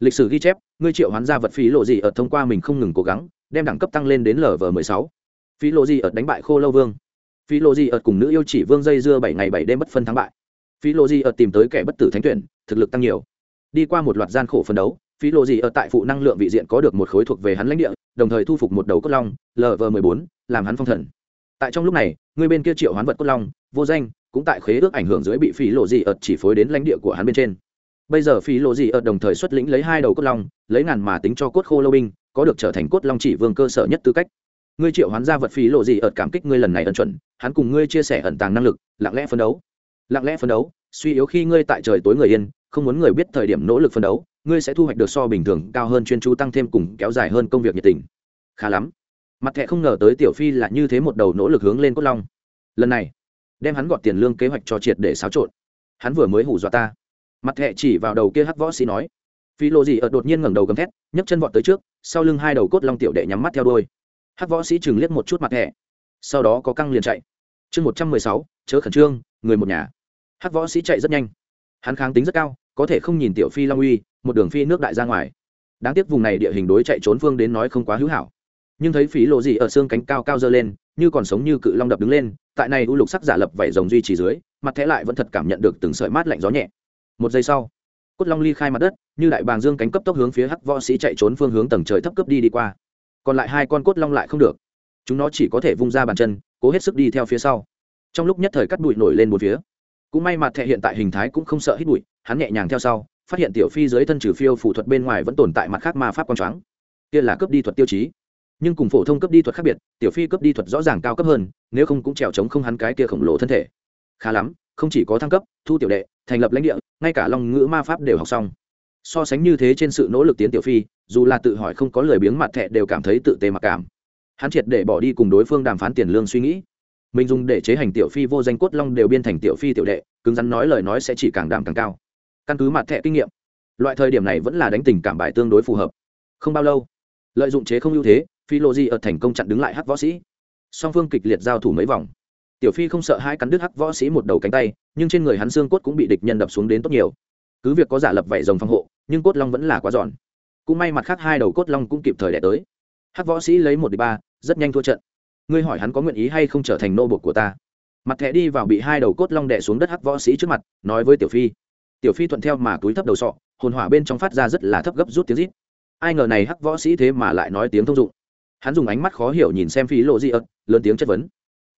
Lịch sử ghi chép, ngươi triệu hoán ra vật phí lộ gì ở thông qua mình không ngừng cố gắng, đem đẳng cấp tăng lên đến lv mười sáu. Phí lộ gì ở đánh bại khô lâu vương. Phí lộ gì ở cùng nữ yêu chỉ vương dây dưa bảy ngày bảy đêm bất phân thắng bại. Phí lộ gì ở tìm tới kẻ bất tử thánh tuyển, thực lực tăng nhiều đi qua một loạt gian khổ phân đấu, phí lộ gì ở tại phụ năng lượng vị diện có được một khối thuộc về hắn lãnh địa, đồng thời thu phục một đầu cốt long lv mười bốn, làm hắn phong thần. Tại trong lúc này, người bên kia triệu hoán vật cốt long, vô danh, cũng tại khế ước ảnh hưởng dưới bị phí lộ gì ở chỉ phối đến lãnh địa của hắn bên trên. Bây giờ phí lộ gì ở đồng thời xuất lĩnh lấy hai đầu cốt long, lấy ngàn mà tính cho cốt khô lâu binh, có được trở thành cốt long chỉ vương cơ sở nhất tư cách. Ngươi triệu hoán ra vật phí lộ gì ở cảm kích ngươi lần này ẩn chuẩn, hắn cùng ngươi chia sẻ ẩn tàng năng lực, lặng lẽ phấn đấu. Lặng lẽ phấn đấu suy yếu khi ngươi tại trời tối người yên, không muốn người biết thời điểm nỗ lực phân đấu, ngươi sẽ thu hoạch được so bình thường cao hơn chuyên chú tăng thêm cùng kéo dài hơn công việc nhiệt tình. Khá lắm. Mặt thẹ không ngờ tới tiểu phi là như thế một đầu nỗ lực hướng lên cốt long. Lần này, đem hắn gọt tiền lương kế hoạch cho triệt để xáo trộn. Hắn vừa mới hủ dọa ta. Mặt thẹ chỉ vào đầu kia hắc võ sĩ nói. Phi lộ gì ở đột nhiên ngẩng đầu gầm thét, nhấc chân vọt tới trước, sau lưng hai đầu cốt long tiểu đệ nhắm mắt theo đôi hắc võ sĩ chừng liếc một chút mặt thẹ sau đó có căng liền chạy. Chương một trăm mười sáu, chớ khẩn trương, người một nhà hắc võ sĩ chạy rất nhanh. Hắn kháng tính rất cao, có thể không nhìn tiểu phi long uy, một đường phi nước đại ra ngoài. Đáng tiếc vùng này địa hình đối chạy trốn phương đến nói không quá hữu hảo. Nhưng thấy phí lộ gì ở xương cánh cao cao dơ lên, như còn sống như cự long đập đứng lên, tại này u lục sắc giả lập vảy rồng duy trì dưới, mặt thế lại vẫn thật cảm nhận được từng sợi mát lạnh gió nhẹ. Một giây sau, cốt long ly khai mặt đất, như đại bàng dương cánh cấp tốc hướng phía hắc võ sĩ chạy trốn phương hướng tầng trời thấp cấp đi đi qua. Còn lại hai con cốt long lại không được. Chúng nó chỉ có thể vung ra bàn chân, cố hết sức đi theo phía sau. Trong lúc nhất thời cắt bụi nổi lên một phía cũng may mặt thẻ hiện tại hình thái cũng không sợ hít bụi, hắn nhẹ nhàng theo sau, phát hiện tiểu phi dưới thân trừ phiêu phù thuật bên ngoài vẫn tồn tại mặt khác ma pháp quang choáng. Kia là cấp đi thuật tiêu chí. Nhưng cùng phổ thông cấp đi thuật khác biệt, tiểu phi cấp đi thuật rõ ràng cao cấp hơn, nếu không cũng trèo trống không hắn cái kia khổng lồ thân thể. Khá lắm, không chỉ có thăng cấp, thu tiểu đệ, thành lập lãnh địa, ngay cả long ngữ ma pháp đều học xong. So sánh như thế trên sự nỗ lực tiến tiểu phi, dù là tự hỏi không có lời biếng mặt thẹ đều cảm thấy tự tề mặc cảm. Hắn triệt để bỏ đi cùng đối phương đàm phán tiền lương suy nghĩ mình dùng để chế hành tiểu phi vô danh cốt long đều biên thành tiểu phi tiểu đệ, cứng rắn nói lời nói sẽ chỉ càng đảm càng cao. Căn cứ mặt thẻ kinh nghiệm, loại thời điểm này vẫn là đánh tình cảm bài tương đối phù hợp. Không bao lâu, lợi dụng chế không ưu thế, phi lô di ở thành công chặn đứng lại hắc võ sĩ. Song phương kịch liệt giao thủ mấy vòng. Tiểu phi không sợ hai cắn đứt hắc võ sĩ một đầu cánh tay, nhưng trên người hắn xương cốt cũng bị địch nhân đập xuống đến tốt nhiều. Cứ việc có giả lập vảy rồng phòng hộ, nhưng cốt long vẫn là quá giòn. Cũng may mặt khác hai đầu cốt long cũng kịp thời đẻ tới. Hắc võ sĩ lấy một đi ba, rất nhanh thua trận ngươi hỏi hắn có nguyện ý hay không trở thành nô bộc của ta. Mặt thẻ đi vào bị hai đầu cốt long đẻ xuống đất hắc võ sĩ trước mặt, nói với tiểu phi. Tiểu phi thuận theo mà túi thấp đầu sọ, hồn hỏa bên trong phát ra rất là thấp gấp rút tiếng rít. Ai ngờ này hắc võ sĩ thế mà lại nói tiếng thông dụng. Hắn dùng ánh mắt khó hiểu nhìn xem phi lộ di ợt lớn tiếng chất vấn.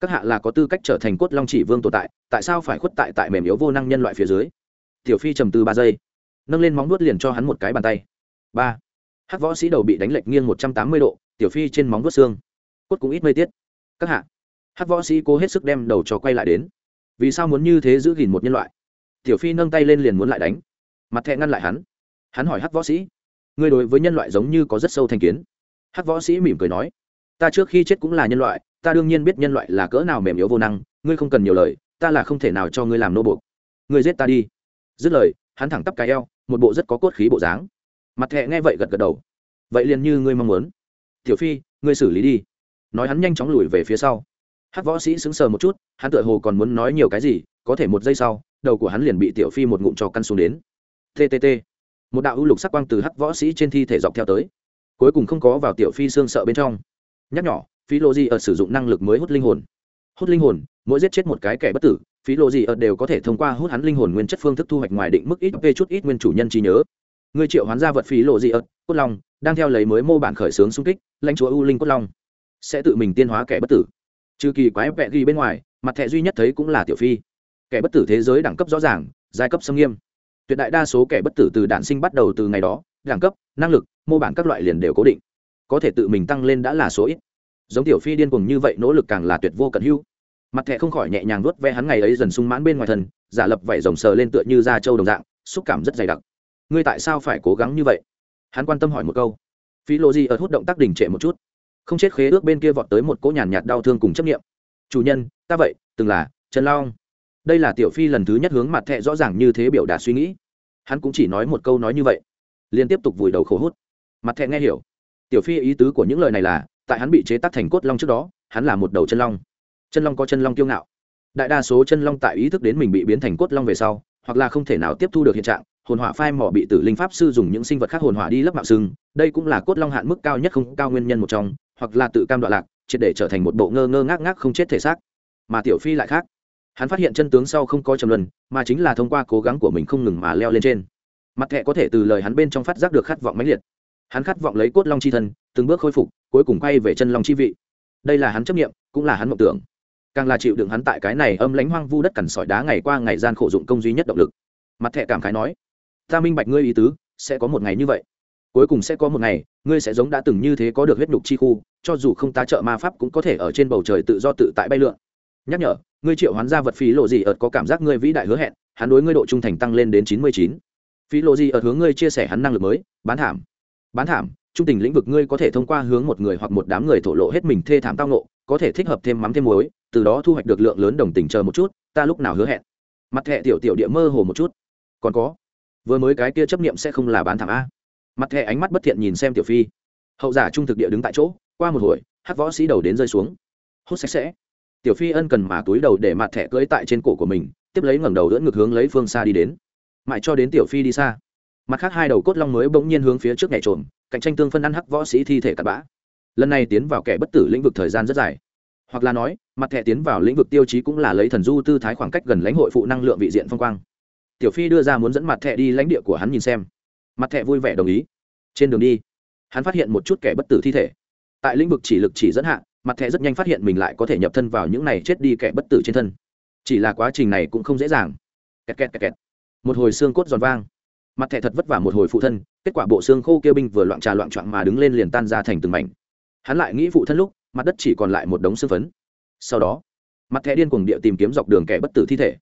Các hạ là có tư cách trở thành cốt long chỉ vương tồn tại tại sao phải khuất tại tại mềm yếu vô năng nhân loại phía dưới? Tiểu phi trầm tư ba giây, nâng lên móng nuốt liền cho hắn một cái bàn tay. Ba. Hắc võ sĩ đầu bị đánh lệch nghiêng một trăm tám mươi độ, tiểu phi trên móng vuốt xương cốt cũng ít mây tiết. Các hạ hắc võ sĩ cố hết sức đem đầu cho quay lại đến. Vì sao muốn như thế giữ gìn một nhân loại? Tiểu phi nâng tay lên liền muốn lại đánh. Mặt thẹ ngăn lại hắn. Hắn hỏi hắc võ sĩ, ngươi đối với nhân loại giống như có rất sâu thành kiến. Hắc võ sĩ mỉm cười nói, ta trước khi chết cũng là nhân loại, ta đương nhiên biết nhân loại là cỡ nào mềm yếu vô năng, ngươi không cần nhiều lời, ta là không thể nào cho ngươi làm nô buộc. Ngươi giết ta đi. Dứt lời, hắn thẳng tắp cái eo, một bộ rất có cốt khí bộ dáng. Mặt thẹ nghe vậy gật gật đầu. Vậy liền như ngươi mong muốn. Tiểu phi, ngươi xử lý đi nói hắn nhanh chóng lùi về phía sau. Hát võ sĩ sững sờ một chút, hắn tựa hồ còn muốn nói nhiều cái gì, có thể một giây sau, đầu của hắn liền bị tiểu phi một ngụm cho căn xuống đến. Ttt một đạo ưu lục sắc quang từ hắc võ sĩ trên thi thể dọc theo tới. Cuối cùng không có vào tiểu phi xương sợ bên trong. Nhắc nhỏ phi lô di ở sử dụng năng lực mới hút linh hồn. Hút linh hồn, mỗi giết chết một cái kẻ bất tử, phí lộ gì ở đều có thể thông qua hút hắn linh hồn nguyên chất phương thức thu hoạch ngoài định mức ít, về chút ít nguyên chủ nhân trí nhớ. Người triệu hoán gia vật phí lộ gì ở, cốt long, đang theo lấy mới mô bản khởi xướng xung kích, lãnh chúa u linh cốt long sẽ tự mình tiên hóa kẻ bất tử. Trừ kỳ quái vẹ ghi bên ngoài, mặt thẻ duy nhất thấy cũng là tiểu phi. Kẻ bất tử thế giới đẳng cấp rõ ràng, giai cấp xâm nghiêm. Tuyệt đại đa số kẻ bất tử từ đạn sinh bắt đầu từ ngày đó, đẳng cấp, năng lực, mô bản các loại liền đều cố định. Có thể tự mình tăng lên đã là số ít. Giống tiểu phi điên cùng như vậy nỗ lực càng là tuyệt vô cận hữu. Mặt thẻ không khỏi nhẹ nhàng nuốt ve hắn ngày ấy dần sung mãn bên ngoài thân, giả lập vảy rồng sờ lên tựa như da trâu đồng dạng, xúc cảm rất dày đặc. Ngươi tại sao phải cố gắng như vậy? Hắn quan tâm hỏi một câu. Phi lô di ở hút động tác đình trệ một chút không chết khế ước bên kia vọt tới một cỗ nhàn nhạt đau thương cùng chấp nghiệm chủ nhân, ta vậy, từng là, trần long. Đây là tiểu phi lần thứ nhất hướng mặt thẹ rõ ràng như thế biểu đạt suy nghĩ. Hắn cũng chỉ nói một câu nói như vậy liên tiếp tục vùi đầu khổ hút. Mặt thẹ nghe hiểu. Tiểu phi ý tứ của những lời này là, tại hắn bị chế tác thành cốt long trước đó, hắn là một đầu chân long. Chân long có chân long kiêu ngạo. Đại đa số chân long tại ý thức đến mình bị biến thành cốt long về sau, hoặc là không thể nào tiếp thu được hiện trạng, hồn hỏa phai mỏ bị tử linh pháp sư dùng những sinh vật khác hồn hỏa đi lấp mạo sưng đây cũng là cốt long hạn mức cao nhất không cao nguyên nhân một trong hoặc là tự cam đoạn lạc, triệt để trở thành một bộ ngơ ngơ ngác ngác không chết thể xác. Mà tiểu phi lại khác. Hắn phát hiện chân tướng sau không có trầm luân, mà chính là thông qua cố gắng của mình không ngừng mà leo lên trên. Mặt thẹ có thể từ lời hắn bên trong phát giác được khát vọng mãnh liệt. Hắn khát vọng lấy cốt long chi thân, từng bước khôi phục, cuối cùng quay về chân long chi vị. Đây là hắn chấp nghiệm cũng là hắn mộng tưởng. Càng là chịu đựng hắn tại cái này âm lánh hoang vu đất cằn sỏi đá ngày qua ngày gian khổ dụng công duy nhất động lực. Mặt thẹ cảm khái nói, ta minh bạch ngươi ý tứ, sẽ có một ngày như vậy cuối cùng sẽ có một ngày, ngươi sẽ giống đã từng như thế có được huyết nhục chi khu, cho dù không ta trợ ma pháp cũng có thể ở trên bầu trời tự do tự tại bay lượn. Nhắc nhở, ngươi triệu hoán ra vật phí lộ gì ợt có cảm giác ngươi vĩ đại hứa hẹn, hắn đối ngươi độ trung thành tăng lên đến chín mươi chín. Phí lộ gì ợt hướng ngươi chia sẻ hắn năng lực mới, bán thảm. Bán thảm, trung tình lĩnh vực ngươi có thể thông qua hướng một người hoặc một đám người thổ lộ hết mình thê thảm tao nộ có thể thích hợp thêm mắm thêm muối, từ đó thu hoạch được lượng lớn đồng tình chờ một chút, ta lúc nào hứa hẹn. Mặt thẹ tiểu tiểu địa mơ hồ một chút. Còn có, vừa mới cái kia chấp niệm sẽ không là bán thảm a mặt thẻ ánh mắt bất thiện nhìn xem tiểu phi. Hậu giả trung thực địa đứng tại chỗ, qua một hồi hát võ sĩ đầu đến rơi xuống. Hốt sạch sẽ. Tiểu phi ân cần mà túi đầu để mặt thẻ cưỡi tại trên cổ của mình, tiếp lấy ngẩng đầu đỡ ngược hướng lấy phương xa đi đến. Mãi cho đến tiểu phi đi xa, mặt khác hai đầu cốt long mới bỗng nhiên hướng phía trước nhảy trộm cạnh tranh tương phân ăn hắc võ sĩ thi thể cặn bã. Lần này tiến vào kẻ bất tử lĩnh vực thời gian rất dài. Hoặc là nói, mặt thẻ tiến vào lĩnh vực tiêu chí cũng là lấy thần du tư thái khoảng cách gần lãnh hội phụ năng lượng vị diện phong quang. Tiểu phi đưa ra muốn dẫn mặt thẻ đi lãnh địa của hắn nhìn xem mặt Thẹ vui vẻ đồng ý. Trên đường đi, hắn phát hiện một chút kẻ bất tử thi thể. Tại lĩnh vực chỉ lực chỉ dẫn hạ, mặt Thẹ rất nhanh phát hiện mình lại có thể nhập thân vào những này chết đi kẻ bất tử trên thân. Chỉ là quá trình này cũng không dễ dàng. Kẹt kẹt kẹt kẹt. một hồi xương cốt giòn vang. Mặt Thẹ thật vất vả một hồi phụ thân, kết quả bộ xương khô kêu binh vừa loạn trà loạn trọn mà đứng lên liền tan ra thành từng mảnh. Hắn lại nghĩ phụ thân lúc, mặt đất chỉ còn lại một đống xương phấn. Sau đó, mặt Thẹ điên cuồng địa tìm kiếm dọc đường kẻ bất tử thi thể.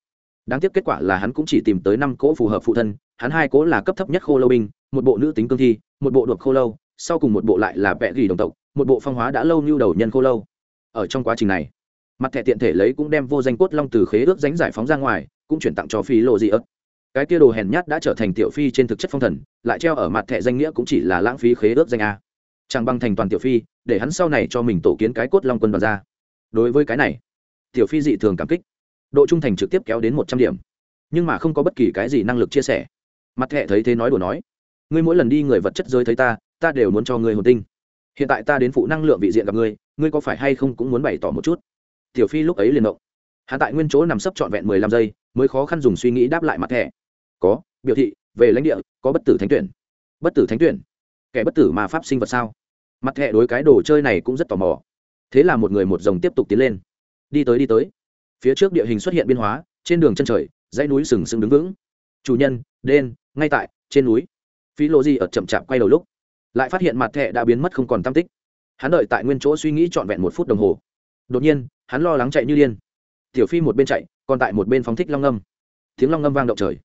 Đáng tiếc kết quả là hắn cũng chỉ tìm tới năm cỗ phù hợp phụ thân hắn hai cố là cấp thấp nhất khô lâu binh, một bộ nữ tính cương thi, một bộ đột khô lâu, sau cùng một bộ lại là vẽ gỉ đồng tộc, một bộ phong hóa đã lâu như đầu nhân khô lâu. Ở trong quá trình này, mặt thẻ tiện thể lấy cũng đem vô danh cốt long từ khế ước dánh giải phóng ra ngoài, cũng chuyển tặng cho phi lộ dị ớt. Cái kia đồ hèn nhát đã trở thành tiểu phi trên thực chất phong thần, lại treo ở mặt thẻ danh nghĩa cũng chỉ là lãng phí khế ước danh a. Chẳng bằng thành toàn tiểu phi, để hắn sau này cho mình tổ kiến cái cốt long quân đoàn ra. Đối với cái này, tiểu phi dị thường cảm kích. Độ trung thành trực tiếp kéo đến một trăm điểm. Nhưng mà không có bất kỳ cái gì năng lực chia sẻ mặt thẹ thấy thế nói đùa nói, ngươi mỗi lần đi người vật chất giới thấy ta ta đều muốn cho ngươi hồn tinh. Hiện tại ta đến phụ năng lượng vị diện gặp ngươi ngươi có phải hay không cũng muốn bày tỏ một chút? Tiểu phi lúc ấy liền động. Hạ tại nguyên chỗ nằm sấp trọn vẹn mười lăm giây, mới khó khăn dùng suy nghĩ đáp lại mặt thẻ. Có, biểu thị, về lãnh địa, có bất tử thánh tuyển. Bất tử thánh tuyển? Kẻ bất tử mà pháp sinh vật sao? Mặt thẻ đối cái đồ chơi này cũng rất tò mò. Thế là một người một dòng tiếp tục tiến lên. Đi tới đi tới. Phía trước địa hình xuất hiện biên hóa, trên đường chân trời, dãy núi sừng sững đứng vững. Chủ nhân, đen ngay tại, trên núi, phí lô di ở chậm chạp quay đầu lúc, lại phát hiện mặt thẻ đã biến mất không còn tam tích. Hắn đợi tại nguyên chỗ suy nghĩ trọn vẹn một phút đồng hồ. Đột nhiên, hắn lo lắng chạy như điên. Tiểu phi một bên chạy, còn tại một bên phóng thích long ngâm tiếng long ngâm vang động trời.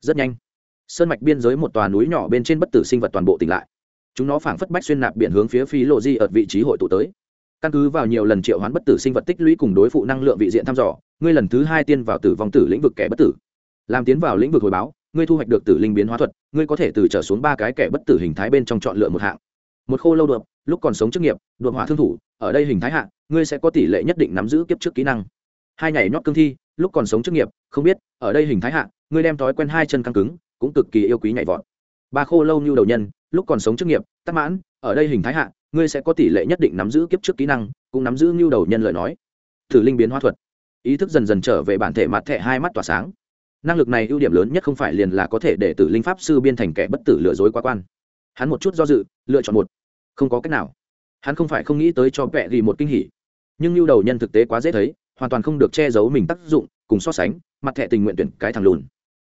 Rất nhanh, sơn mạch biên giới một tòa núi nhỏ bên trên bất tử sinh vật toàn bộ tỉnh lại. Chúng nó phảng phất bách xuyên nạp biển hướng phía phi lộ di ở vị trí hội tụ tới. Căn cứ vào nhiều lần triệu hoán bất tử sinh vật tích lũy cùng đối phụ năng lượng vị diện thăm dò, ngươi lần thứ hai tiên vào tử vong tử lĩnh vực kẻ bất tử. Làm tiến vào lĩnh vực hồi báo ngươi thu hoạch được tử linh biến hóa thuật, ngươi có thể từ trở xuống ba cái kẻ bất tử hình thái bên trong chọn lựa một hạng. Một khô lâu đượm lúc còn sống chức nghiệp đượm hỏa thương thủ, ở đây hình thái hạng ngươi sẽ có tỷ lệ nhất định nắm giữ kiếp trước kỹ năng. Hai nhảy nhót cương thi, lúc còn sống chức nghiệp, không biết, ở đây hình thái hạng ngươi đem thói quen hai chân căng cứng, cũng cực kỳ yêu quý nhảy vọt. Ba khô lâu như đầu nhân, lúc còn sống chức nghiệp, tắc mãn, ở đây hình thái hạng ngươi sẽ có tỷ lệ nhất định nắm giữ kiếp trước kỹ năng, cũng nắm giữ như đầu nhân lời nói. Thử linh biến hóa thuật. Ý thức dần dần trở về bản thể mặt thẻ hai mắt tỏa sáng năng lực này ưu điểm lớn nhất không phải liền là có thể để tử linh pháp sư biên thành kẻ bất tử lừa dối quá quan. Hắn một chút do dự, lựa chọn một. Không có cách nào. Hắn không phải không nghĩ tới cho vẹ gì một kinh hỉ. Nhưng nhu đầu nhân thực tế quá dễ thấy, hoàn toàn không được che giấu mình tác dụng, cùng so sánh, mặt thẻ tình nguyện tuyển cái thằng lùn.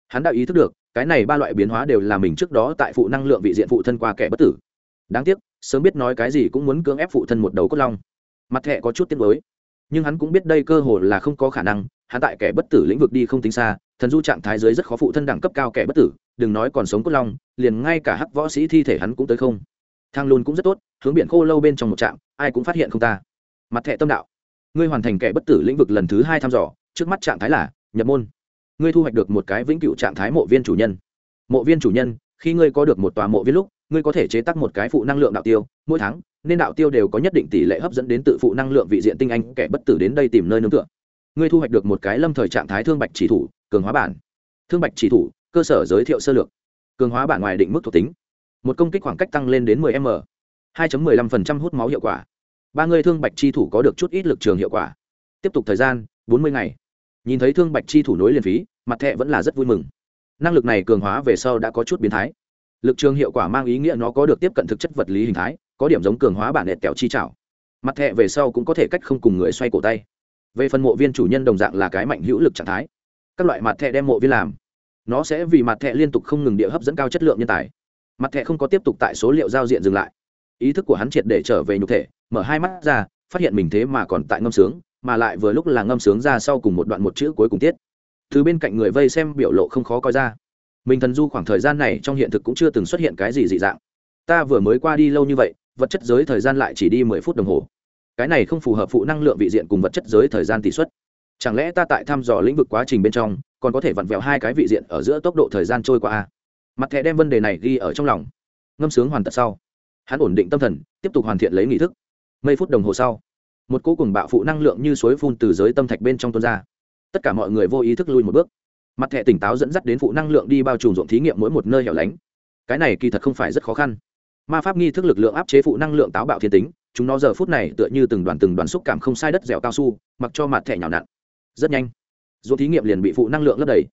Hắn đã ý thức được, cái này ba loại biến hóa đều là mình trước đó tại phụ năng lượng vị diện phụ thân qua kẻ bất tử. Đáng tiếc, sớm biết nói cái gì cũng muốn cưỡng ép phụ thân một đầu cốt long. Mặt thẻ có chút tiếc mới nhưng hắn cũng biết đây cơ hội là không có khả năng hắn tại kẻ bất tử lĩnh vực đi không tính xa, thần du trạng thái giới rất khó phụ thân đẳng cấp cao kẻ bất tử, đừng nói còn sống cốt long, liền ngay cả hắc võ sĩ thi thể hắn cũng tới không. Thang lùn cũng rất tốt, hướng biển khô lâu bên trong một trạm, ai cũng phát hiện không ta. Mặt thẻ tâm đạo. Ngươi hoàn thành kẻ bất tử lĩnh vực lần thứ hai thăm dò, trước mắt trạng thái là, nhập môn. Ngươi thu hoạch được một cái vĩnh cựu trạng thái mộ viên chủ nhân. Mộ viên chủ nhân, khi ngươi có được một tòa mộ viên lúc, ngươi có thể chế tác một cái phụ năng lượng đạo tiêu, mỗi tháng, nên đạo tiêu đều có nhất định tỷ lệ hấp dẫn đến tự phụ năng lượng vị diện tinh anh, kẻ bất tử đến đây tìm nơi nương tựa ngươi thu hoạch được một cái lâm thời trạng thái thương bạch chỉ thủ, cường hóa bản. Thương bạch chỉ thủ, cơ sở giới thiệu sơ lược. Cường hóa bản ngoài định mức thuộc tính. Một công kích khoảng cách tăng lên đến 10 m. 2.15% hút máu hiệu quả. Ba người thương bạch chi thủ có được chút ít lực trường hiệu quả. Tiếp tục thời gian 40 ngày. Nhìn thấy thương bạch chi thủ nối liền phí, mặt thẹ vẫn là rất vui mừng. Năng lực này cường hóa về sau đã có chút biến thái. Lực trường hiệu quả mang ý nghĩa nó có được tiếp cận thực chất vật lý hình thái, có điểm giống cường hóa bản nẹt kẹo chi trảo. Mặt thẹ về sau cũng có thể cách không cùng người xoay cổ tay về phần mộ viên chủ nhân đồng dạng là cái mạnh hữu lực trạng thái. Các loại mặt thẻ đem mộ viên làm. Nó sẽ vì mặt thẻ liên tục không ngừng địa hấp dẫn cao chất lượng nhân tài. Mặt thẻ không có tiếp tục tại số liệu giao diện dừng lại. Ý thức của hắn triệt để trở về nhục thể, mở hai mắt ra, phát hiện mình thế mà còn tại ngâm sướng, mà lại vừa lúc là ngâm sướng ra sau cùng một đoạn một chữ cuối cùng tiết. Từ bên cạnh người vây xem biểu lộ không khó coi ra. Mình thần du khoảng thời gian này trong hiện thực cũng chưa từng xuất hiện cái gì dị dạng. Ta vừa mới qua đi lâu như vậy, vật chất giới thời gian lại chỉ đi mười phút đồng hồ cái này không phù hợp phụ năng lượng vị diện cùng vật chất giới thời gian tỷ suất. Chẳng lẽ ta tại thăm dò lĩnh vực quá trình bên trong, còn có thể vặn vẹo hai cái vị diện ở giữa tốc độ thời gian trôi qua a mặt thẻ đem vấn đề này ghi ở trong lòng. Ngâm sướng hoàn tật sau. Hắn ổn định tâm thần, tiếp tục hoàn thiện lấy nghị thức. Mấy phút đồng hồ sau, một cỗ cùng bạo phụ năng lượng như suối phun từ giới tâm thạch bên trong tuôn ra. Tất cả mọi người vô ý thức lui một bước. Mặt thẻ tỉnh táo dẫn dắt đến phụ năng lượng đi bao trùm ruộng thí nghiệm mỗi một nơi hẻo lánh. Cái này kỳ thật không phải rất khó khăn. Ma pháp nghi thức lực lượng áp chế phụ năng lượng táo bạo thiên tính chúng nó giờ phút này tựa như từng đoàn từng đoàn xúc cảm không sai đất dẻo cao su, mặc cho mặt thẻ nhào nặn. Rất nhanh, ruộng thí nghiệm liền bị phụ năng lượng lấp đầy.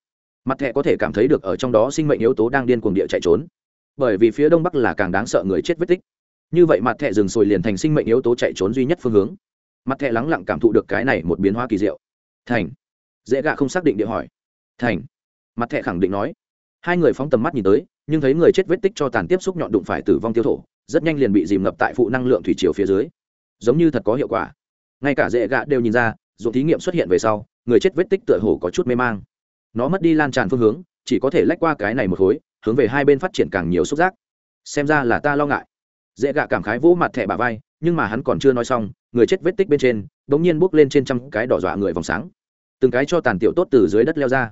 Mặt thẻ có thể cảm thấy được ở trong đó sinh mệnh yếu tố đang điên cuồng địa chạy trốn. Bởi vì phía đông bắc là càng đáng sợ người chết vết tích. Như vậy mặt thẻ rừng sồi liền thành sinh mệnh yếu tố chạy trốn duy nhất phương hướng. Mặt thẻ lắng lặng cảm thụ được cái này một biến hóa kỳ diệu. Thành. Dễ gạ không xác định địa hỏi. Thành. Mặt thẻ khẳng định nói. Hai người phóng tầm mắt nhìn tới, nhưng thấy người chết vết tích cho tàn tiếp xúc nhọn đụng phải tử vong tiêu thổ rất nhanh liền bị dìm ngập tại phụ năng lượng thủy chiều phía dưới. Giống như thật có hiệu quả. Ngay cả dễ gạ đều nhìn ra, dù thí nghiệm xuất hiện về sau, người chết vết tích tựa hồ có chút mê mang. Nó mất đi lan tràn phương hướng, chỉ có thể lách qua cái này một khối, hướng về hai bên phát triển càng nhiều xúc giác. Xem ra là ta lo ngại. Dễ gạ cảm khái vỗ mặt thẻ bà vai, nhưng mà hắn còn chưa nói xong, người chết vết tích bên trên đ ỗ n g nhiên bốc lên trên trăm cái đỏ dọa người vòng sáng. Từng cái cho tàn tiểu tốt từ dưới đất leo ra.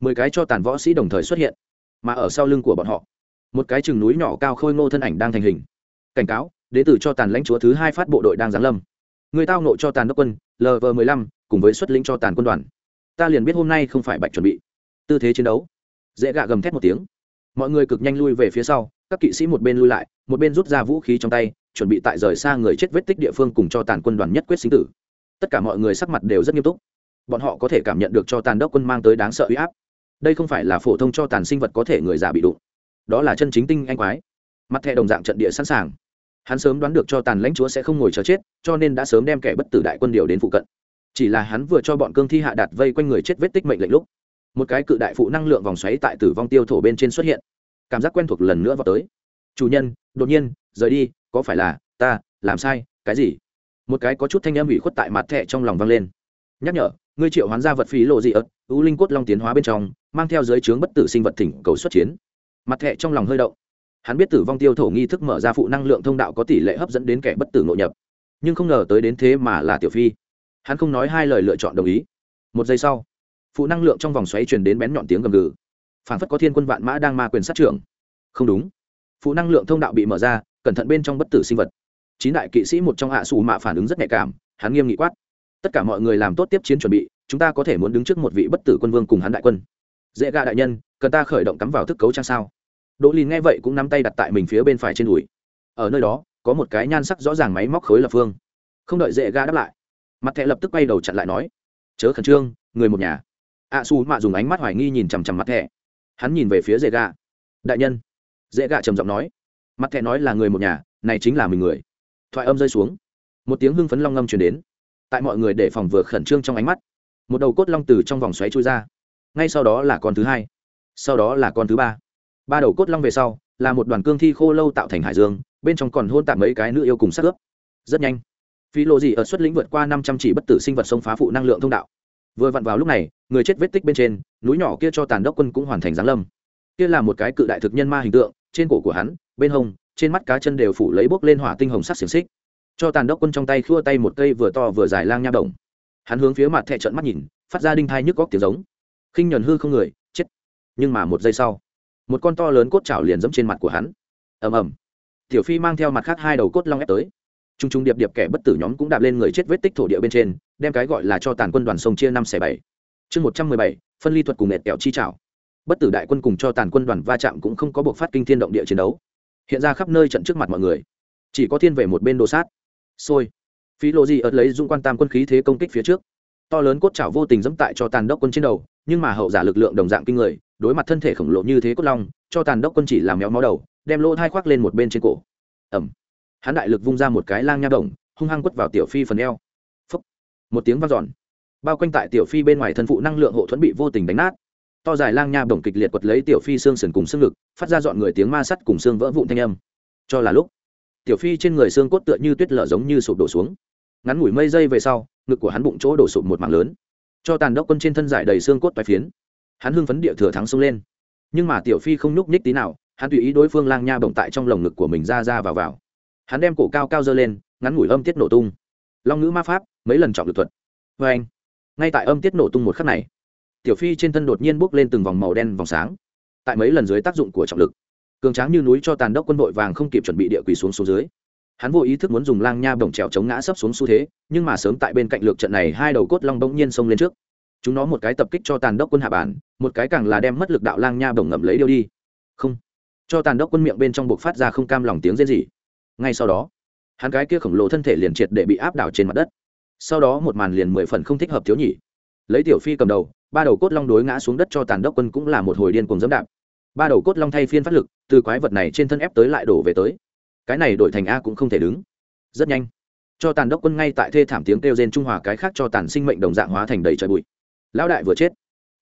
Mười cái cho tàn võ sĩ đồng thời xuất hiện, mà ở sau lưng của bọn họ, một cái chừng núi nhỏ cao khôi ngô thân ảnh đang thành hình cảnh cáo đến từ cho tàn lãnh chúa thứ hai phát bộ đội đang giáng lâm. Người tao nộ cho tàn đốc quân lv 15 cùng với xuất lĩnh cho tàn quân đoàn. Ta liền biết hôm nay không phải bạch chuẩn bị. Tư thế chiến đấu. Dễ gạ gầm thét một tiếng. Mọi người cực nhanh lui về phía sau, các kỵ sĩ một bên lui lại, một bên rút ra vũ khí trong tay, chuẩn bị tại rời xa người chết vết tích địa phương cùng cho tàn quân đoàn nhất quyết sinh tử. Tất cả mọi người sắc mặt đều rất nghiêm túc. Bọn họ có thể cảm nhận được cho tàn đốc quân mang tới đáng sợ uy áp. Đây không phải là phổ thông cho tàn sinh vật có thể người già bị đụng. Đó là chân chính tinh anh quái. Mặt thẻ đồng dạng trận địa sẵn sàng hắn sớm đoán được cho tàn lãnh chúa sẽ không ngồi chờ chết, cho nên đã sớm đem kẻ bất tử đại quân điều đến phụ cận. Chỉ là hắn vừa cho bọn cương thi hạ đạt vây quanh người chết vết tích mệnh lệnh lúc, một cái cự đại phụ năng lượng vòng xoáy tại tử vong tiêu thổ bên trên xuất hiện. Cảm giác quen thuộc lần nữa vào tới. Chủ nhân, đột nhiên, rời đi, có phải là ta, làm sai, cái gì? Một cái có chút thanh âm ủy khuất tại mặt thẹ trong lòng vang lên. Nhắc nhở, ngươi triệu hoán ra vật phí lộ dị ớt ưu linh cốt long tiến hóa bên trong, mang theo giới trướng bất tử sinh vật thỉnh cầu xuất chiến. Mặt thẹ trong lòng hơi động hắn biết tử vong tiêu thổ nghi thức mở ra phụ năng lượng thông đạo có tỷ lệ hấp dẫn đến kẻ bất tử nội nhập. Nhưng không ngờ tới đến thế mà là tiểu phi. Hắn không nói hai lời lựa chọn đồng ý. Một giây sau, phụ năng lượng trong vòng xoáy truyền đến bén nhọn tiếng gầm gừ. Phản phất có thiên quân vạn mã đang ma quyền sát trưởng. Không đúng. Phụ năng lượng thông đạo bị mở ra, cẩn thận bên trong bất tử sinh vật. Chín đại kỵ sĩ một trong hạ xù mạ phản ứng rất nhạy cảm, hắn nghiêm nghị quát. Tất cả mọi người làm tốt tiếp chiến chuẩn bị, chúng ta có thể muốn đứng trước một vị bất tử quân vương cùng hắn đại quân. Dễ gạ đại nhân, cần ta khởi động cắm vào thức cấu trang sao? Đỗ lìn nghe vậy cũng nắm tay đặt tại mình phía bên phải trên đùi. Ở nơi đó, có một cái nhan sắc rõ ràng máy móc khối lập phương. Không đợi dễ ga đáp lại, mặt thẹ lập tức quay đầu chặn lại nói, chớ khẩn trương, người một nhà. Ạ Su mạ dùng ánh mắt hoài nghi nhìn chằm chằm mặt thẹ hắn nhìn về phía dễ ga. Đại nhân. Dễ ga trầm giọng nói. Mặt thẹ nói là người một nhà, này chính là mình người. Thoại âm rơi xuống. Một tiếng hưng phấn long ngâm truyền đến. Tại mọi người để phòng vừa khẩn trương trong ánh mắt, một đầu cốt long từ trong vòng xoáy trôi ra. Ngay sau đó là con thứ hai, sau đó là con thứ ba ba đầu cốt long về sau, là một đoàn cương thi khô lâu tạo thành hải dương, bên trong còn hôn tạm mấy cái nữ yêu cùng sát ướp. Rất nhanh phi lộ gì ở xuất lĩnh vượt qua năm trăm chỉ bất tử sinh vật sông phá phụ năng lượng thông đạo. Vừa vặn vào lúc này, người chết vết tích bên trên, núi nhỏ kia cho tàn đốc quân cũng hoàn thành giáng lâm. Kia là một cái cự đại thực nhân ma hình tượng, trên cổ của hắn, bên hông, trên mắt cá chân đều phủ lấy bốc lên hỏa tinh hồng sắc xiềng xích. Cho tàn đốc quân trong tay khua tay một cây vừa to vừa dài lang nha đồng. Hắn hướng phía mặt thẹ trận mắt nhìn, phát ra đinh thai nhức góc tiếng giống. Khinh nhuần hư không người, chết. Nhưng mà một giây sau một con to lớn cốt chảo liền dẫm trên mặt của hắn. Ầm ầm. Tiểu phi mang theo mặt khác hai đầu cốt long ép tới. T r u n g t r u n g điệp điệp kẻ bất tử nhóm cũng đạp lên người chết vết tích thổ địa bên trên, đem cái gọi là cho tàn quân đoàn sông chia năm xẻ bảy. Chương một trăm mười bảy, phân ly thuật cùng nẹt kẹo chi chảo. Bất tử đại quân cùng cho tàn quân đoàn va chạm cũng không có buộc phát kinh thiên động địa chiến đấu. Hiện ra khắp nơi trận trước mặt mọi người. Chỉ có thiên về một bên đồ sát. Sôi phi lộ di ớt lấy dung quan tam quân khí thế công kích phía trước. To lớn cốt chảo vô tình dẫm tại cho tàn đốc quân trên đầu, nhưng mà hậu giả lực lượng đồng dạng kinh người đối mặt thân thể khổng lồ như thế cốt long, cho tàn đốc quân chỉ làm méo máu đầu, đem lỗ thai khoác lên một bên trên cổ. Ẩm hắn đại lực vung ra một cái lang nha đồng, hung hăng quất vào tiểu phi phần eo. Phấp một tiếng vang giòn bao quanh tại tiểu phi bên ngoài thân phụ năng lượng hộ thuẫn bị vô tình đánh nát. To dài lang nha đồng kịch liệt quật lấy tiểu phi xương sườn cùng xương ngực, phát ra dọn người tiếng ma sắt cùng xương vỡ vụn thanh âm. Cho là lúc, tiểu phi trên người xương cốt tựa như tuyết lở giống như sụp đổ xuống. Ngắn ngủi mây dây về sau, ngực của hắn bụng chỗ đổ sụp một mảng lớn. Cho tàn đốc quân trên thân giải đầy xương cốt toái phiến hắn hưng phấn địa thừa thắng xông lên. Nhưng mà tiểu phi không nhúc nhích tí nào, hắn tùy ý đối phương lang nha bồng tại trong lồng ngực của mình ra ra vào vào. Hắn đem cổ cao cao dơ lên, ngắn ngủi âm tiết nổ tung. Long ngữ ma pháp, mấy lần trọng lực thuật. Vê anh, ngay tại âm tiết nổ tung một khắc này, tiểu phi trên thân đột nhiên bốc lên từng vòng màu đen vòng sáng. Tại mấy lần dưới tác dụng của trọng lực, cường tráng như núi cho tàn đốc quân đội vàng không kịp chuẩn bị địa quỳ xuống xuống dưới. Hắn vô ý thức muốn dùng lang nha bồng trèo chống ngã sấp xuống xu thế, nhưng mà sớm tại bên cạnh lược trận này hai đầu cốt long bỗng nhiên xông lên trước chúng nó một cái tập kích cho tàn đốc quân hạ bản, một cái càng là đem mất lực đạo lang nha bồng ngậm lấy điêu đi. Không. Cho tàn đốc quân miệng bên trong buộc phát ra không cam lòng tiếng rên rỉ. Ngay sau đó, hắn cái kia khổng lồ thân thể liền triệt để bị áp đảo trên mặt đất. Sau đó một màn liền mười phần không thích hợp thiếu nhỉ lấy tiểu phi cầm đầu, ba đầu cốt long đối ngã xuống đất cho tàn đốc quân cũng là một hồi điên cùng dẫm đạp. Ba đầu cốt long thay phiên phát lực, từ quái vật này trên thân ép tới lại đổ về tới. Cái này đổi thành a cũng không thể đứng. Rất nhanh, cho tàn đốc quân ngay tại thê thảm tiếng kêu rên trung hòa cái khác cho tàn sinh mệnh đồng dạng hóa thành đầy trời bụi lão đại vừa chết,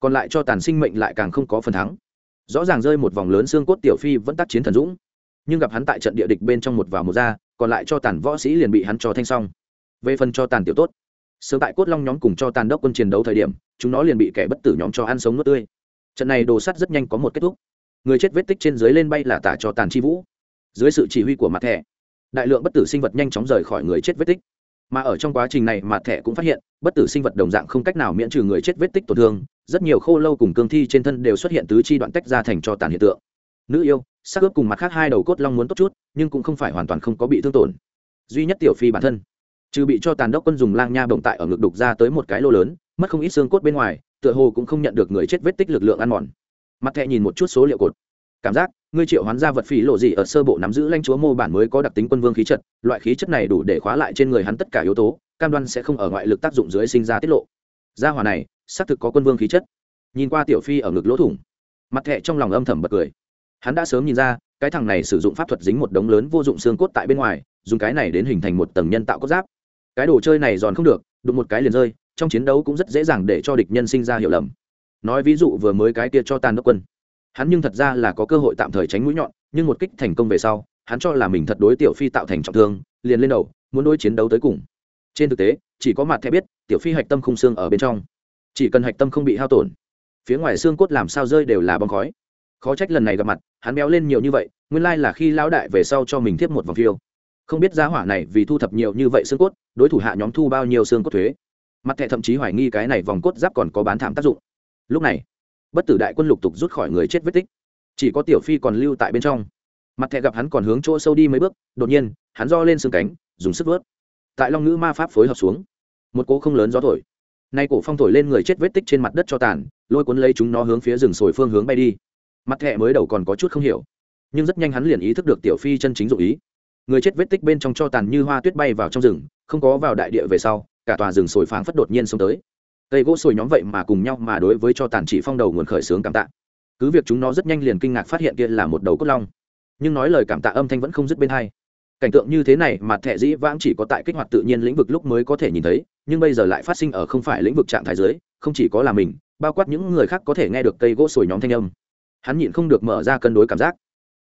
còn lại cho tàn sinh mệnh lại càng không có phần thắng. Rõ ràng rơi một vòng lớn xương cốt tiểu phi vẫn tác chiến thần dũng, nhưng gặp hắn tại trận địa địch bên trong một vào một ra, còn lại cho tàn võ sĩ liền bị hắn cho thanh xong. Về phần cho tàn tiểu tốt, sớm tại cốt long nhóm cùng cho tàn đốc quân chiến đấu thời điểm, chúng nó liền bị kẻ bất tử nhóm cho ăn sống nước tươi. Trận này đồ sắt rất nhanh có một kết thúc. Người chết vết tích trên dưới lên bay là tả cho tàn chi vũ. Dưới sự chỉ huy của mặt thẻ, đại lượng bất tử sinh vật nhanh chóng rời khỏi người chết vết tích mà ở trong quá trình này mặt thẻ cũng phát hiện, bất tử sinh vật đồng dạng không cách nào miễn trừ người chết vết tích tổn thương, rất nhiều khô lâu cùng cương thi trên thân đều xuất hiện tứ chi đoạn tách ra thành cho tàn hiện tượng. Nữ yêu, sắc ướp cùng mặt khác hai đầu cốt long muốn tốt chút, nhưng cũng không phải hoàn toàn không có bị thương tổn. Duy nhất tiểu phi bản thân, trừ bị cho tàn đốc quân dùng lang nha bồng tại ở ngực đục ra tới một cái lô lớn, mất không ít xương cốt bên ngoài, tựa hồ cũng không nhận được người chết vết tích lực lượng ăn mòn. Mặt thẹ nhìn một chút số liệu cột. Cảm giác ngươi triệu hoán ra vật phỉ lộ gì ở sơ bộ nắm giữ lãnh chúa mô bản mới có đặc tính quân vương khí chất, loại khí chất này đủ để khóa lại trên người hắn tất cả yếu tố, cam đoan sẽ không ở ngoại lực tác dụng dưới sinh ra tiết lộ. Gia hỏa này, xác thực có quân vương khí chất. Nhìn qua tiểu phi ở ngực lỗ thủng, mặt thẹ trong lòng âm thầm bật cười. Hắn đã sớm nhìn ra, cái thằng này sử dụng pháp thuật dính một đống lớn vô dụng xương cốt tại bên ngoài, dùng cái này đến hình thành một tầng nhân tạo cốt giáp. Cái đồ chơi này giòn không được, đụng một cái liền rơi, trong chiến đấu cũng rất dễ dàng để cho địch nhân sinh ra hiểu lầm. Nói ví dụ vừa mới cái kia cho tàn đốc quân hắn nhưng thật ra là có cơ hội tạm thời tránh mũi nhọn, nhưng một kích thành công về sau, hắn cho là mình thật đối tiểu phi tạo thành trọng thương, liền lên đầu, muốn đối chiến đấu tới cùng. Trên thực tế, chỉ có mặt thẻ biết, tiểu phi hạch tâm khung xương ở bên trong. Chỉ cần hạch tâm không bị hao tổn, phía ngoài xương cốt làm sao rơi đều là bong khói. Khó trách lần này gặp mặt, hắn béo lên nhiều như vậy, nguyên lai là khi lão đại về sau cho mình tiếp một vòng phiêu. Không biết giá hỏa này vì thu thập nhiều như vậy xương cốt, đối thủ hạ nhóm thu bao nhiêu xương cốt thuế. Mặt thẻ thậm chí hoài nghi cái này vòng cốt giáp còn có bán thảm tác dụng. Lúc này bất tử đại quân lục tục rút khỏi người chết vết tích. Chỉ có tiểu phi còn lưu tại bên trong. Mặt thẹ gặp hắn còn hướng chỗ sâu đi mấy bước, đột nhiên, hắn do lên xương cánh, dùng sức vớt. Tại long ngữ ma pháp phối hợp xuống, một cỗ không lớn gió thổi. Nay cổ phong thổi lên người chết vết tích trên mặt đất cho tàn, lôi cuốn lấy chúng nó hướng phía rừng sồi phương hướng bay đi. Mặt thẹ mới đầu còn có chút không hiểu, nhưng rất nhanh hắn liền ý thức được tiểu phi chân chính dụng ý. Người chết vết tích bên trong cho tàn như hoa tuyết bay vào trong rừng, không có vào đại địa về sau, cả tòa rừng sồi phảng phất đột nhiên xông tới cây gỗ sồi nhóm vậy mà cùng nhau mà đối với cho tàn chỉ phong đầu nguồn khởi sướng cảm tạ. Cứ việc chúng nó rất nhanh liền kinh ngạc phát hiện kia là một đầu cốt long. Nhưng nói lời cảm tạ âm thanh vẫn không dứt bên hai. Cảnh tượng như thế này mà thẻ dĩ vãng chỉ có tại kích hoạt tự nhiên lĩnh vực lúc mới có thể nhìn thấy, nhưng bây giờ lại phát sinh ở không phải lĩnh vực trạng thái dưới, không chỉ có là mình, bao quát những người khác có thể nghe được cây gỗ sồi nhóm thanh âm. Hắn nhịn không được mở ra cân đối cảm giác.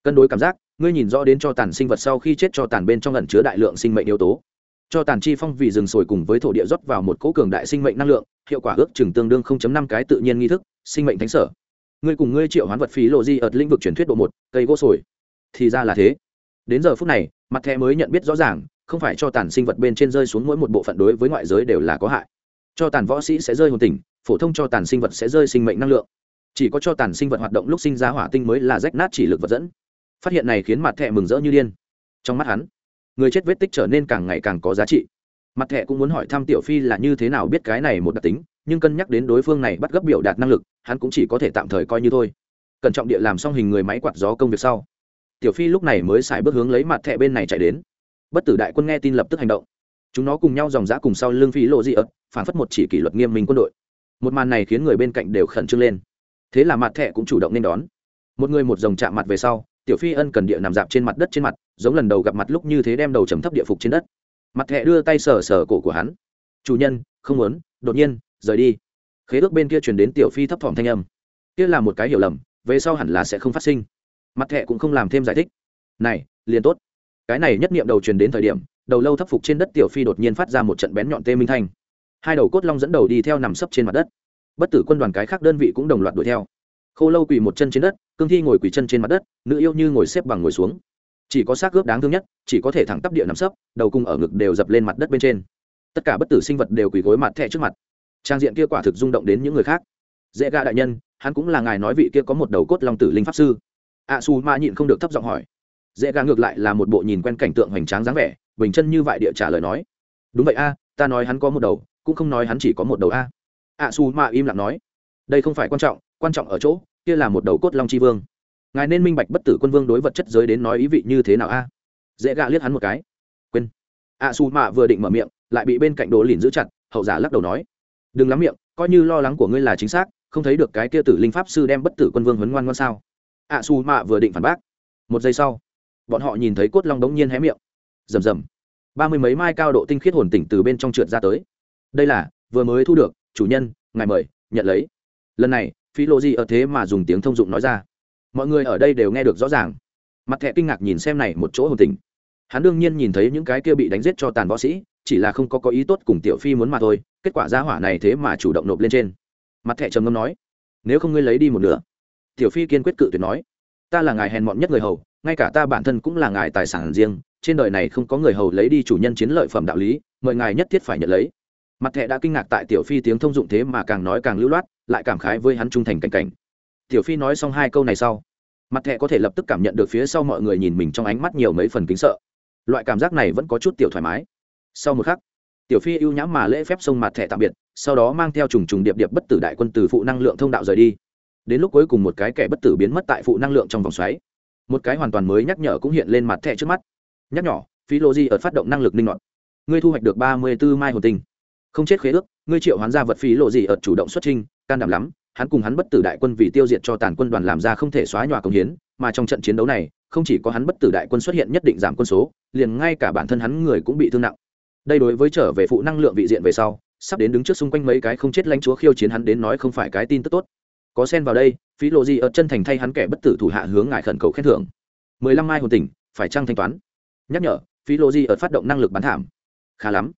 Cân đối cảm giác, ngươi nhìn rõ đến cho tàn sinh vật sau khi chết cho tàn bên trong lần chứa đại lượng sinh mệnh yếu tố. Cho tàn chi phong vì rừng sồi cùng với thổ địa rót vào một cỗ cường đại sinh mệnh năng lượng hiệu quả ước chừng tương đương 0.5 cái tự nhiên nghi thức, sinh mệnh thánh sở. Ngươi cùng ngươi triệu hoán vật phí lộ di ở lĩnh vực truyền thuyết độ một, cây gỗ sồi. Thì ra là thế. Đến giờ phút này, mặt thẻ mới nhận biết rõ ràng, không phải cho tàn sinh vật bên trên rơi xuống mỗi một bộ phận đối với ngoại giới đều là có hại. Cho tàn võ sĩ sẽ rơi hồn tình phổ thông cho tàn sinh vật sẽ rơi sinh mệnh năng lượng. Chỉ có cho tàn sinh vật hoạt động lúc sinh ra hỏa tinh mới là rách nát chỉ lực vật dẫn. Phát hiện này khiến mặt thẻ mừng rỡ như điên. Trong mắt hắn, người chết vết tích trở nên càng ngày càng có giá trị mặt thẻ cũng muốn hỏi thăm tiểu phi là như thế nào biết cái này một đặc tính, nhưng cân nhắc đến đối phương này bắt gấp biểu đạt năng lực, hắn cũng chỉ có thể tạm thời coi như thôi. Cẩn trọng địa làm xong hình người máy quạt gió công việc sau. Tiểu phi lúc này mới xài bước hướng lấy mặt thẻ bên này chạy đến. Bất tử đại quân nghe tin lập tức hành động. Chúng nó cùng nhau dòng dã cùng sau lưng phi lộ dị ớt, phản phất một chỉ kỷ luật nghiêm minh quân đội. Một màn này khiến người bên cạnh đều khẩn trương lên. Thế là mặt thẻ cũng chủ động nên đón. Một người một dòng chạm mặt về sau, tiểu phi ân cần địa nằm dạp trên mặt đất trên mặt, giống lần đầu gặp mặt lúc như thế đem đầu chấm thấp địa phục trên đất mặt thẹ đưa tay sờ sờ cổ của hắn. Chủ nhân, không muốn, đột nhiên, rời đi. Khế ước bên kia chuyển đến tiểu phi thấp thỏm thanh âm. Kia là một cái hiểu lầm, về sau hẳn là sẽ không phát sinh. Mặt thẹ cũng không làm thêm giải thích. Này, liền tốt. Cái này nhất niệm đầu truyền đến thời điểm, đầu lâu thấp phục trên đất tiểu phi đột nhiên phát ra một trận bén nhọn tê minh thanh. Hai đầu cốt long dẫn đầu đi theo nằm sấp trên mặt đất. Bất tử quân đoàn cái khác đơn vị cũng đồng loạt đuổi theo. Khô lâu quỳ một chân trên đất, cương thi ngồi quỳ chân trên mặt đất, nữ yêu như ngồi xếp bằng ngồi xuống chỉ có xác ướp đáng thương nhất, chỉ có thể thẳng tắp địa nằm sấp, đầu cung ở ngực đều dập lên mặt đất bên trên. Tất cả bất tử sinh vật đều quỳ gối mặt thẹ trước mặt. Trang diện kia quả thực rung động đến những người khác. Dễ ga đại nhân, hắn cũng là ngài nói vị kia có một đầu cốt long tử linh pháp sư. A su ma nhịn không được thấp giọng hỏi. Dễ gà ngược lại là một bộ nhìn quen cảnh tượng hoành tráng dáng vẻ, bình chân như vậy địa trả lời nói. Đúng vậy a, ta nói hắn có một đầu, cũng không nói hắn chỉ có một đầu a. A su ma im lặng nói. Đây không phải quan trọng quan trọng ở chỗ, kia là một đầu cốt long chi vương ngài nên minh bạch bất tử quân vương đối vật chất giới đến nói ý vị như thế nào a? Dễ gạ liếc hắn một cái. Quên. A su mạ vừa định mở miệng, lại bị bên cạnh đồ lìn giữ chặt, hậu giả lắc đầu nói. Đừng lắm miệng, coi như lo lắng của ngươi là chính xác, không thấy được cái kia tử linh pháp sư đem bất tử quân vương huấn ngoan ngoan sao? A su mạ vừa định phản bác. Một giây sau, bọn họ nhìn thấy cốt long đống nhiên hé miệng. Rầm rầm. Ba mươi mấy mai cao độ tinh khiết hồn tỉnh từ bên trong trượt ra tới. Đây là, vừa mới thu được, chủ nhân, ngài mời, nhận lấy. Lần này phi lô gì ở thế mà dùng tiếng thông dụng nói ra mọi người ở đây đều nghe được rõ ràng. Mặt thẹ kinh ngạc nhìn xem này một chỗ hồn tình. Hắn đương nhiên nhìn thấy những cái kia bị đánh giết cho tàn võ sĩ, chỉ là không có có ý tốt cùng tiểu phi muốn mà thôi, kết quả ra hỏa này thế mà chủ động nộp lên trên. Mặt thẹ trầm ngâm nói, nếu không ngươi lấy đi một nửa. Tiểu phi kiên quyết cự tuyệt nói, ta là ngài hèn mọn nhất người hầu, ngay cả ta bản thân cũng là ngài tài sản riêng, trên đời này không có người hầu lấy đi chủ nhân chiến lợi phẩm đạo lý, mời ngài nhất thiết phải nhận lấy. Mặt thẹ đã kinh ngạc tại tiểu phi tiếng thông dụng thế mà càng nói càng lưu loát, lại cảm khái với hắn trung thành cảnh cảnh tiểu phi nói xong hai câu này sau, mặt thẹ có thể lập tức cảm nhận được phía sau mọi người nhìn mình trong ánh mắt nhiều mấy phần kính sợ. Loại cảm giác này vẫn có chút tiểu thoải mái. Sau một khắc, tiểu phi ưu nhãm mà lễ phép sông mặt thẻ tạm biệt, sau đó mang theo trùng trùng điệp điệp bất tử đại quân từ phụ năng lượng thông đạo rời đi. Đến lúc cuối cùng một cái kẻ bất tử biến mất tại phụ năng lượng trong vòng xoáy. Một cái hoàn toàn mới nhắc nhở cũng hiện lên mặt thẻ trước mắt. Nhắc nhỏ phi lô di ở phát động năng lực linh ngọt ngươi thu hoạch được ba mươi b ố mai hồn tinh. Không chết khế ước, ngươi triệu hoán ra vật phí lộ gì ở chủ động xuất trình, can đảm lắm hắn cùng hắn bất tử đại quân vì tiêu diệt cho tàn quân đoàn làm ra không thể xóa nhòa công hiến, mà trong trận chiến đấu này, không chỉ có hắn bất tử đại quân xuất hiện nhất định giảm quân số, liền ngay cả bản thân hắn người cũng bị thương nặng. Đây đối với trở về phụ năng lượng vị diện về sau, sắp đến đứng trước xung quanh mấy cái không chết lãnh chúa khiêu chiến hắn đến nói không phải cái tin tức tốt. Có sen vào đây, phí lộ gì ở chân thành thay hắn kẻ bất tử thủ hạ hướng ngài khẩn cầu khen thưởng. Mười lăm mai hồn tỉnh, phải trăng thanh toán. Nhắc nhở, phí lộ gì ở phát động năng lực bán thảm. Khá lắm.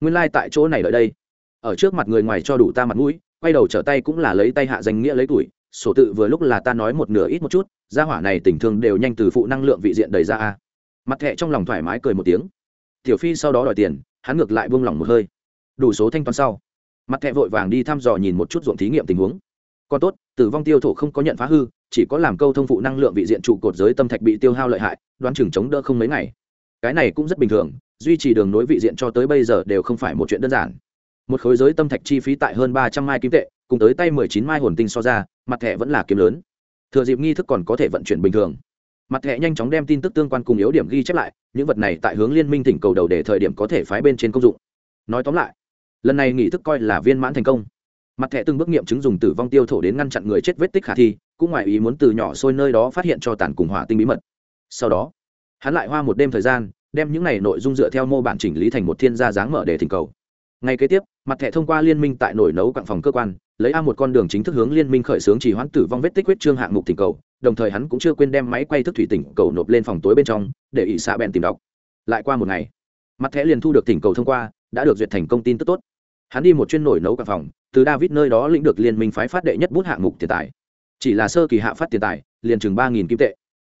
Nguyên lai、like、tại chỗ này đợi đây. Ở trước mặt người ngoài cho đủ ta mặt mũi quay đầu trở tay cũng là lấy tay hạ danh nghĩa lấy tuổi, sổ tự vừa lúc là ta nói một nửa ít một chút, gia hỏa này tình thương đều nhanh từ phụ năng lượng vị diện đầy ra a. Mặt thẹ trong lòng thoải mái cười một tiếng. Tiểu phi sau đó đòi tiền, hắn ngược lại buông lỏng một hơi. Đủ số thanh toán sau, mặt thẹ vội vàng đi thăm dò nhìn một chút ruộng thí nghiệm tình huống. Còn tốt, tử vong tiêu thổ không có nhận phá hư, chỉ có làm câu thông phụ năng lượng vị diện trụ cột giới tâm thạch bị tiêu hao lợi hại, đoán chừng chống đỡ không mấy ngày. Cái này cũng rất bình thường, duy trì đường nối vị diện cho tới bây giờ đều không phải một chuyện đơn giản một khối giới tâm thạch chi phí tại hơn ba trăm mai kim tệ, cùng tới tay mười chín mai hồn tinh so ra, mặt thẻ vẫn là kiếm lớn. Thừa dịp nghi thức còn có thể vận chuyển bình thường. Mặt thẻ nhanh chóng đem tin tức tương quan cùng yếu điểm ghi chép lại, những vật này tại hướng liên minh thỉnh cầu đầu để thời điểm có thể phái bên trên công dụng. Nói tóm lại, lần này nghi thức coi là viên mãn thành công. Mặt thẻ từng bước nghiệm chứng dùng tử vong tiêu thổ đến ngăn chặn người chết vết tích khả thi, cũng ngoài ý muốn từ nhỏ sôi nơi đó phát hiện cho tàn cùng hỏa tinh bí mật. Sau đó, hắn lại hoa một đêm thời gian, đem những này nội dung dựa theo mô bản chỉnh lý thành một thiên gia dáng mở để thỉnh cầu. Ngày kế tiếp, mặt thẻ thông qua liên minh tại nổi nấu quặng phòng cơ quan, lấy a một con đường chính thức hướng liên minh khởi xướng chỉ hoãn tử vong vết tích huyết trương hạng mục thỉnh cầu, đồng thời hắn cũng chưa quên đem máy quay thức thủy tỉnh cầu nộp lên phòng tối bên trong, để ỷ xạ bèn tìm đọc. Lại qua một ngày, mặt thẻ liền thu được tỉnh cầu thông qua, đã được duyệt thành công tin tức tốt. Hắn đi một chuyên nổi nấu quặng phòng, từ david nơi đó lĩnh được liên minh phái phát đệ nhất bút hạng mục tiền tài. Chỉ là sơ kỳ hạ phát tiền tài, liền chừng ba nghìn kim tệ.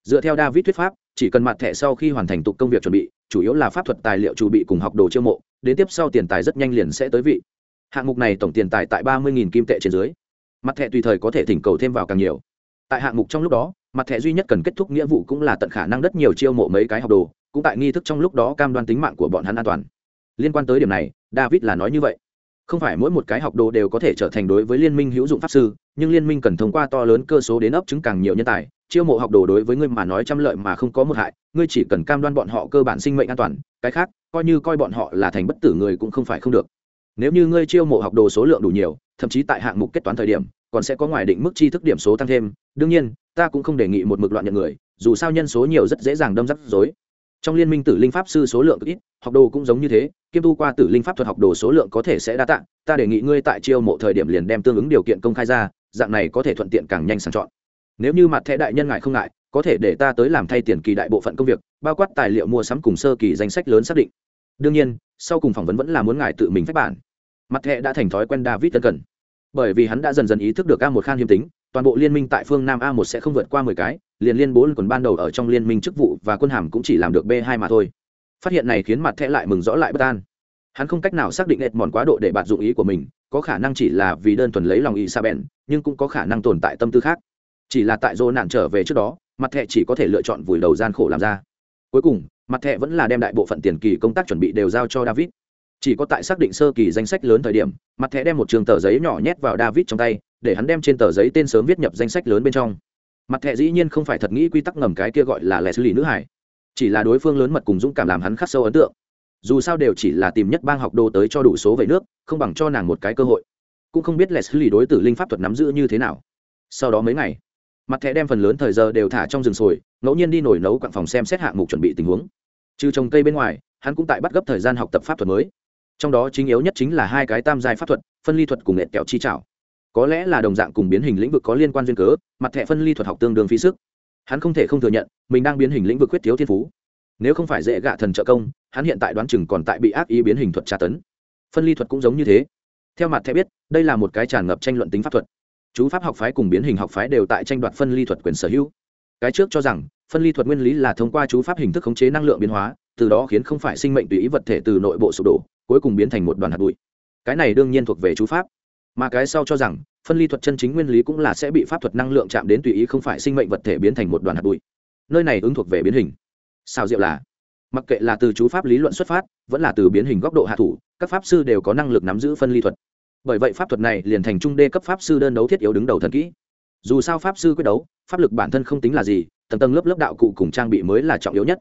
Dựa theo david thuyết pháp, chỉ cần mặt thẻ sau khi hoàn thành tục công việc chuẩn bị chủ yếu là pháp thuật tài liệu chuẩn bị cùng học đồ chiêu mộ, đến tiếp sau tiền tài rất nhanh liền sẽ tới vị. Hạng mục này tổng tiền tài tại ba mươi kim tệ trên dưới. Mặt thẻ tùy thời có thể thỉnh cầu thêm vào càng nhiều. Tại hạng mục trong lúc đó, mặt thẻ duy nhất cần kết thúc nghĩa vụ cũng là tận khả năng rất nhiều chiêu mộ mấy cái học đồ, cũng tại nghi thức trong lúc đó cam đoan tính mạng của bọn hắn an toàn. Liên quan tới điểm này, david là nói như vậy. Không phải mỗi một cái học đồ đều có thể trở thành đối với liên minh hữu dụng pháp sư, nhưng liên minh cần thông qua to lớn cơ số đến ấp chứng càng nhiều nhân tài chiêu mộ học đồ đối với ngươi mà nói trăm lợi mà không có một hại, ngươi chỉ cần cam đoan bọn họ cơ bản sinh mệnh an toàn, cái khác, coi như coi bọn họ là thành bất tử người cũng không phải không được. Nếu như ngươi chiêu mộ học đồ số lượng đủ nhiều, thậm chí tại hạng mục kết toán thời điểm, còn sẽ có ngoài định mức chi thức điểm số tăng thêm, đương nhiên, ta cũng không đề nghị một mực loạn nhận người, dù sao nhân số nhiều rất dễ dàng đâm rắc rối. Trong liên minh tử linh pháp sư số lượng ít, học đồ cũng giống như thế, kiêm tu qua tử linh pháp thuật học đồ số lượng có thể sẽ đa tạng ta đề nghị ngươi tại chiêu mộ thời điểm liền đem tương ứng điều kiện công khai ra, dạng này có thể thuận tiện càng nhanh sàng chọn nếu như mặt thẻ đại nhân ngại không ngại, có thể để ta tới làm thay tiền kỳ đại bộ phận công việc, bao quát tài liệu mua sắm cùng sơ kỳ danh sách lớn xác định. Đương nhiên, sau cùng phỏng vấn vẫn là muốn ngài tự mình phép bản. Mặt thẻ đã thành thói quen david tân cần. Bởi vì hắn đã dần dần ý thức được a một khan hiếm tính, toàn bộ liên minh tại phương nam a một sẽ không vượt qua mười cái, liền liên bốn còn ban đầu ở trong liên minh chức vụ và quân hàm cũng chỉ làm được b hai mà thôi. Phát hiện này khiến mặt thẻ lại mừng rõ lại bất an. Hắn không cách nào xác định ệt mòn quá độ để bạt dụng ý của mình, có khả năng chỉ là vì đơn thuần lấy lòng Y sa bèn nhưng cũng có khả năng tồn tại tâm tư khác chỉ là tại dô nạn trở về trước đó, mặt thẹ chỉ có thể lựa chọn vùi đầu gian khổ làm ra. Cuối cùng, mặt thẹ vẫn là đem đại bộ phận tiền kỳ công tác chuẩn bị đều giao cho david. Chỉ có tại xác định sơ kỳ danh sách lớn thời điểm, mặt thẻ đem một trường tờ giấy nhỏ nhét vào david trong tay, để hắn đem trên tờ giấy tên sớm viết nhập danh sách lớn bên trong. Mặt thẻ dĩ nhiên không phải thật nghĩ quy tắc ngầm cái kia gọi là lệ xử lý nữ hải. Chỉ là đối phương lớn mật cùng dũng cảm làm hắn khắc sâu ấn tượng. Dù sao đều chỉ là tìm nhất bang học đồ tới cho đủ số về nước, không bằng cho nàng một cái cơ hội. Cũng không biết lệ xử lý đối tử linh pháp thuật nắm giữ như thế nào. Sau đó mấy ngày mặt thẻ đem phần lớn thời giờ đều thả trong rừng sồi, ngẫu nhiên đi nổi nấu quặng phòng xem xét hạng mục chuẩn bị tình huống. Trừ trồng cây bên ngoài, hắn cũng tại bắt gấp thời gian học tập pháp thuật mới. Trong đó chính yếu nhất chính là hai cái tam giai pháp thuật, phân ly thuật cùng nghệ kẹo chi trảo. Có lẽ là đồng dạng cùng biến hình lĩnh vực có liên quan duyên cớ, mặt thẻ phân ly thuật học tương đương phí sức. Hắn không thể không thừa nhận, mình đang biến hình lĩnh vực quyết thiếu thiên phú. Nếu không phải dễ gạ thần trợ công, hắn hiện tại đoán chừng còn tại bị ác ý biến hình thuật tra tấn. Phân ly thuật cũng giống như thế. Theo mặt thẻ biết, đây là một cái tràn ngập tranh luận tính pháp thuật chú pháp học phái cùng biến hình học phái đều tại tranh đoạt phân ly thuật quyền sở hữu. Cái trước cho rằng, phân ly thuật nguyên lý là thông qua chú pháp hình thức khống chế năng lượng biến hóa, từ đó khiến không phải sinh mệnh tùy ý vật thể từ nội bộ sụp đổ, cuối cùng biến thành một đoàn hạt bụi. Cái này đương nhiên thuộc về chú pháp. Mà cái sau cho rằng, phân ly thuật chân chính nguyên lý cũng là sẽ bị pháp thuật năng lượng chạm đến tùy ý không phải sinh mệnh vật thể biến thành một đoàn hạt bụi. Nơi này ứng thuộc về biến hình. Sao diệu là, mặc kệ là từ chú pháp lý luận xuất phát, vẫn là từ biến hình góc độ hạ thủ, các pháp sư đều có năng lực nắm giữ phân ly thuật bởi vậy pháp thuật này liền thành trung đê cấp pháp sư đơn đấu thiết yếu đứng đầu thần kỹ. Dù sao pháp sư quyết đấu, pháp lực bản thân không tính là gì, tầng tầng lớp lớp đạo cụ cùng trang bị mới là trọng yếu nhất.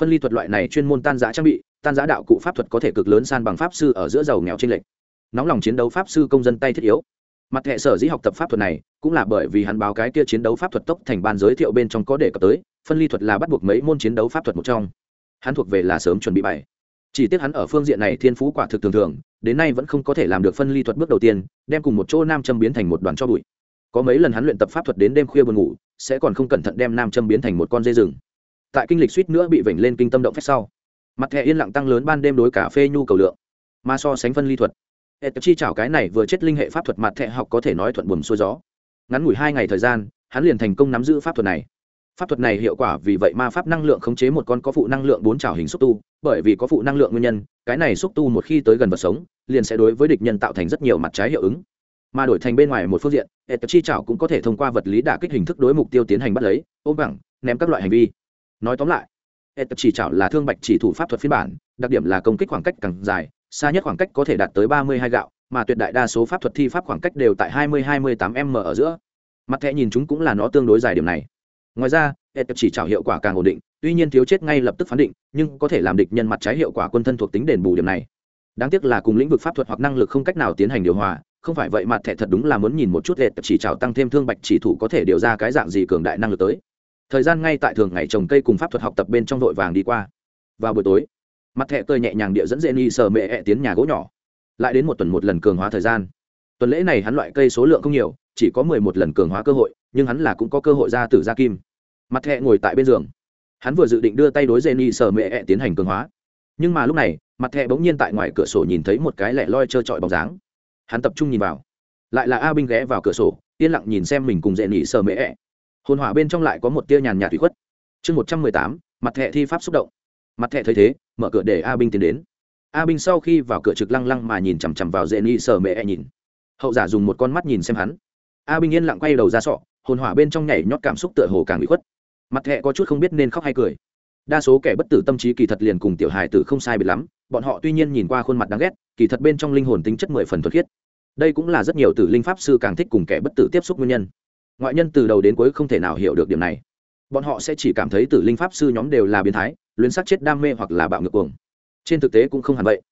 Phân ly thuật loại này chuyên môn tan giã trang bị, tan giã đạo cụ pháp thuật có thể cực lớn san bằng pháp sư ở giữa giàu nghèo trên lệch. Nóng lòng chiến đấu pháp sư công dân tay thiết yếu. Mặt hệ sở dĩ học tập pháp thuật này, cũng là bởi vì hắn báo cái kia chiến đấu pháp thuật tốc thành ban giới thiệu bên trong có đề cập tới, phân ly thuật là bắt buộc mấy môn chiến đấu pháp thuật một trong. Hắn thuộc về là sớm chuẩn bị bày chỉ tiếc hắn ở phương diện này thiên phú quả thực thường thường đến nay vẫn không có thể làm được phân ly thuật bước đầu tiên, đem cùng một chỗ nam châm biến thành một đoàn cho bụi. Có mấy lần hắn luyện tập pháp thuật đến đêm khuya buồn ngủ, sẽ còn không cẩn thận đem nam châm biến thành một con dây rừng. Tại kinh lịch suýt nữa bị vểnh lên kinh tâm động phép sau, mặt thẻ yên lặng tăng lớn ban đêm đối cà phê nhu cầu lượng. Mà so sánh phân ly thuật hệ chi chảo cái này vừa chết linh hệ pháp thuật mặt thẻ học có thể nói thuận buồm xuôi gió. Ngắn ngủi hai ngày thời gian, hắn liền thành công nắm giữ pháp thuật này pháp thuật này hiệu quả vì vậy ma pháp năng lượng khống chế một con có phụ năng lượng bốn trào hình xúc tu, bởi vì có phụ năng lượng nguyên nhân, cái này xúc tu một khi tới gần vật sống, liền sẽ đối với địch nhân tạo thành rất nhiều mặt trái hiệu ứng. Mà đổi thành bên ngoài một phương diện hệ chi chảo cũng có thể thông qua vật lý đả kích hình thức đối mục tiêu tiến hành bắt lấy, ôm bằng ném các loại hành vi. Nói tóm lại hệ chỉ chảo là thương bạch chỉ thủ pháp thuật phiên bản, đặc điểm là công kích khoảng cách càng dài, xa nhất khoảng cách có thể đạt tới ba mươi hai gạo, mà tuyệt đại đa số pháp thuật thi pháp khoảng cách đều tại hai mươi hai mươi tám m ở giữa. Mặt thẻ nhìn chúng cũng là nó tương đối dài điểm này ngoài ra hệ chỉ trào hiệu quả càng ổn định, tuy nhiên thiếu chết ngay lập tức phán định, nhưng có thể làm địch nhân mặt trái hiệu quả quân thân thuộc tính đền bù điểm này. Đáng tiếc là cùng lĩnh vực pháp thuật hoặc năng lực không cách nào tiến hành điều hòa, không phải vậy mặt thẻ thật đúng là muốn nhìn một chút hệ chỉ trào tăng thêm thương bạch chỉ thủ có thể điều ra cái dạng gì cường đại năng lực tới. Thời gian ngay tại thường ngày trồng cây cùng pháp thuật học tập bên trong vội vàng đi qua. Vào buổi tối, mặt thẻ cười nhẹ nhàng địa dẫn dễ ni sờ mẹ ẹ tiến nhà gỗ nhỏ. Lại đến một tuần một lần cường hóa thời gian tuần lễ này hắn loại cây số lượng không nhiều, chỉ có mười một lần cường hóa cơ hội, nhưng hắn là cũng có cơ hội ra tử gia kim. Mặt thẹ ngồi tại bên giường. Hắn vừa dự định đưa tay đối jenny sở mẹ ẹ tiến hành cường hóa. Nhưng mà lúc này, mặt thẹ bỗng nhiên tại ngoài cửa sổ nhìn thấy một cái lẻ loi trơ trọi bóng dáng. Hắn tập trung nhìn vào. Lại là a binh ghé vào cửa sổ, yên lặng nhìn xem mình cùng jenny sờ mẹ ẹ. Hồn hỏa bên trong lại có một tia nhàn nhạt thủy khuất. Chương một trăm mười tám, mặt thẹ thi pháp xúc động. Mặt thẹ thấy thế, mở cửa để a binh tiến đến. A binh sau khi vào cửa trực lăng lăng mà nhìn chằm chằm vào jenny sờ mẹ ẹ nhìn hậu giả dùng một con mắt nhìn xem hắn. A binh yên lặng quay đầu ra sọ, hồn hỏa bên trong nhảy nhót cảm xúc tựa hồ càng bị khuất. Mặt thẹ có chút không biết nên khóc hay cười. Đa số kẻ bất tử tâm trí kỳ thật liền cùng tiểu hài tử không sai biệt lắm, bọn họ tuy nhiên nhìn qua khuôn mặt đáng ghét, kỳ thật bên trong linh hồn tính chất mười phần thuật khiết. Đây cũng là rất nhiều tử linh pháp sư càng thích cùng kẻ bất tử tiếp xúc nguyên nhân. Ngoại nhân từ đầu đến cuối không thể nào hiểu được điểm này. Bọn họ sẽ chỉ cảm thấy tử linh pháp sư nhóm đều là biến thái, luyến sắc chết đam mê hoặc là bạo ngược cuồng. Trên thực tế cũng không hẳn vậy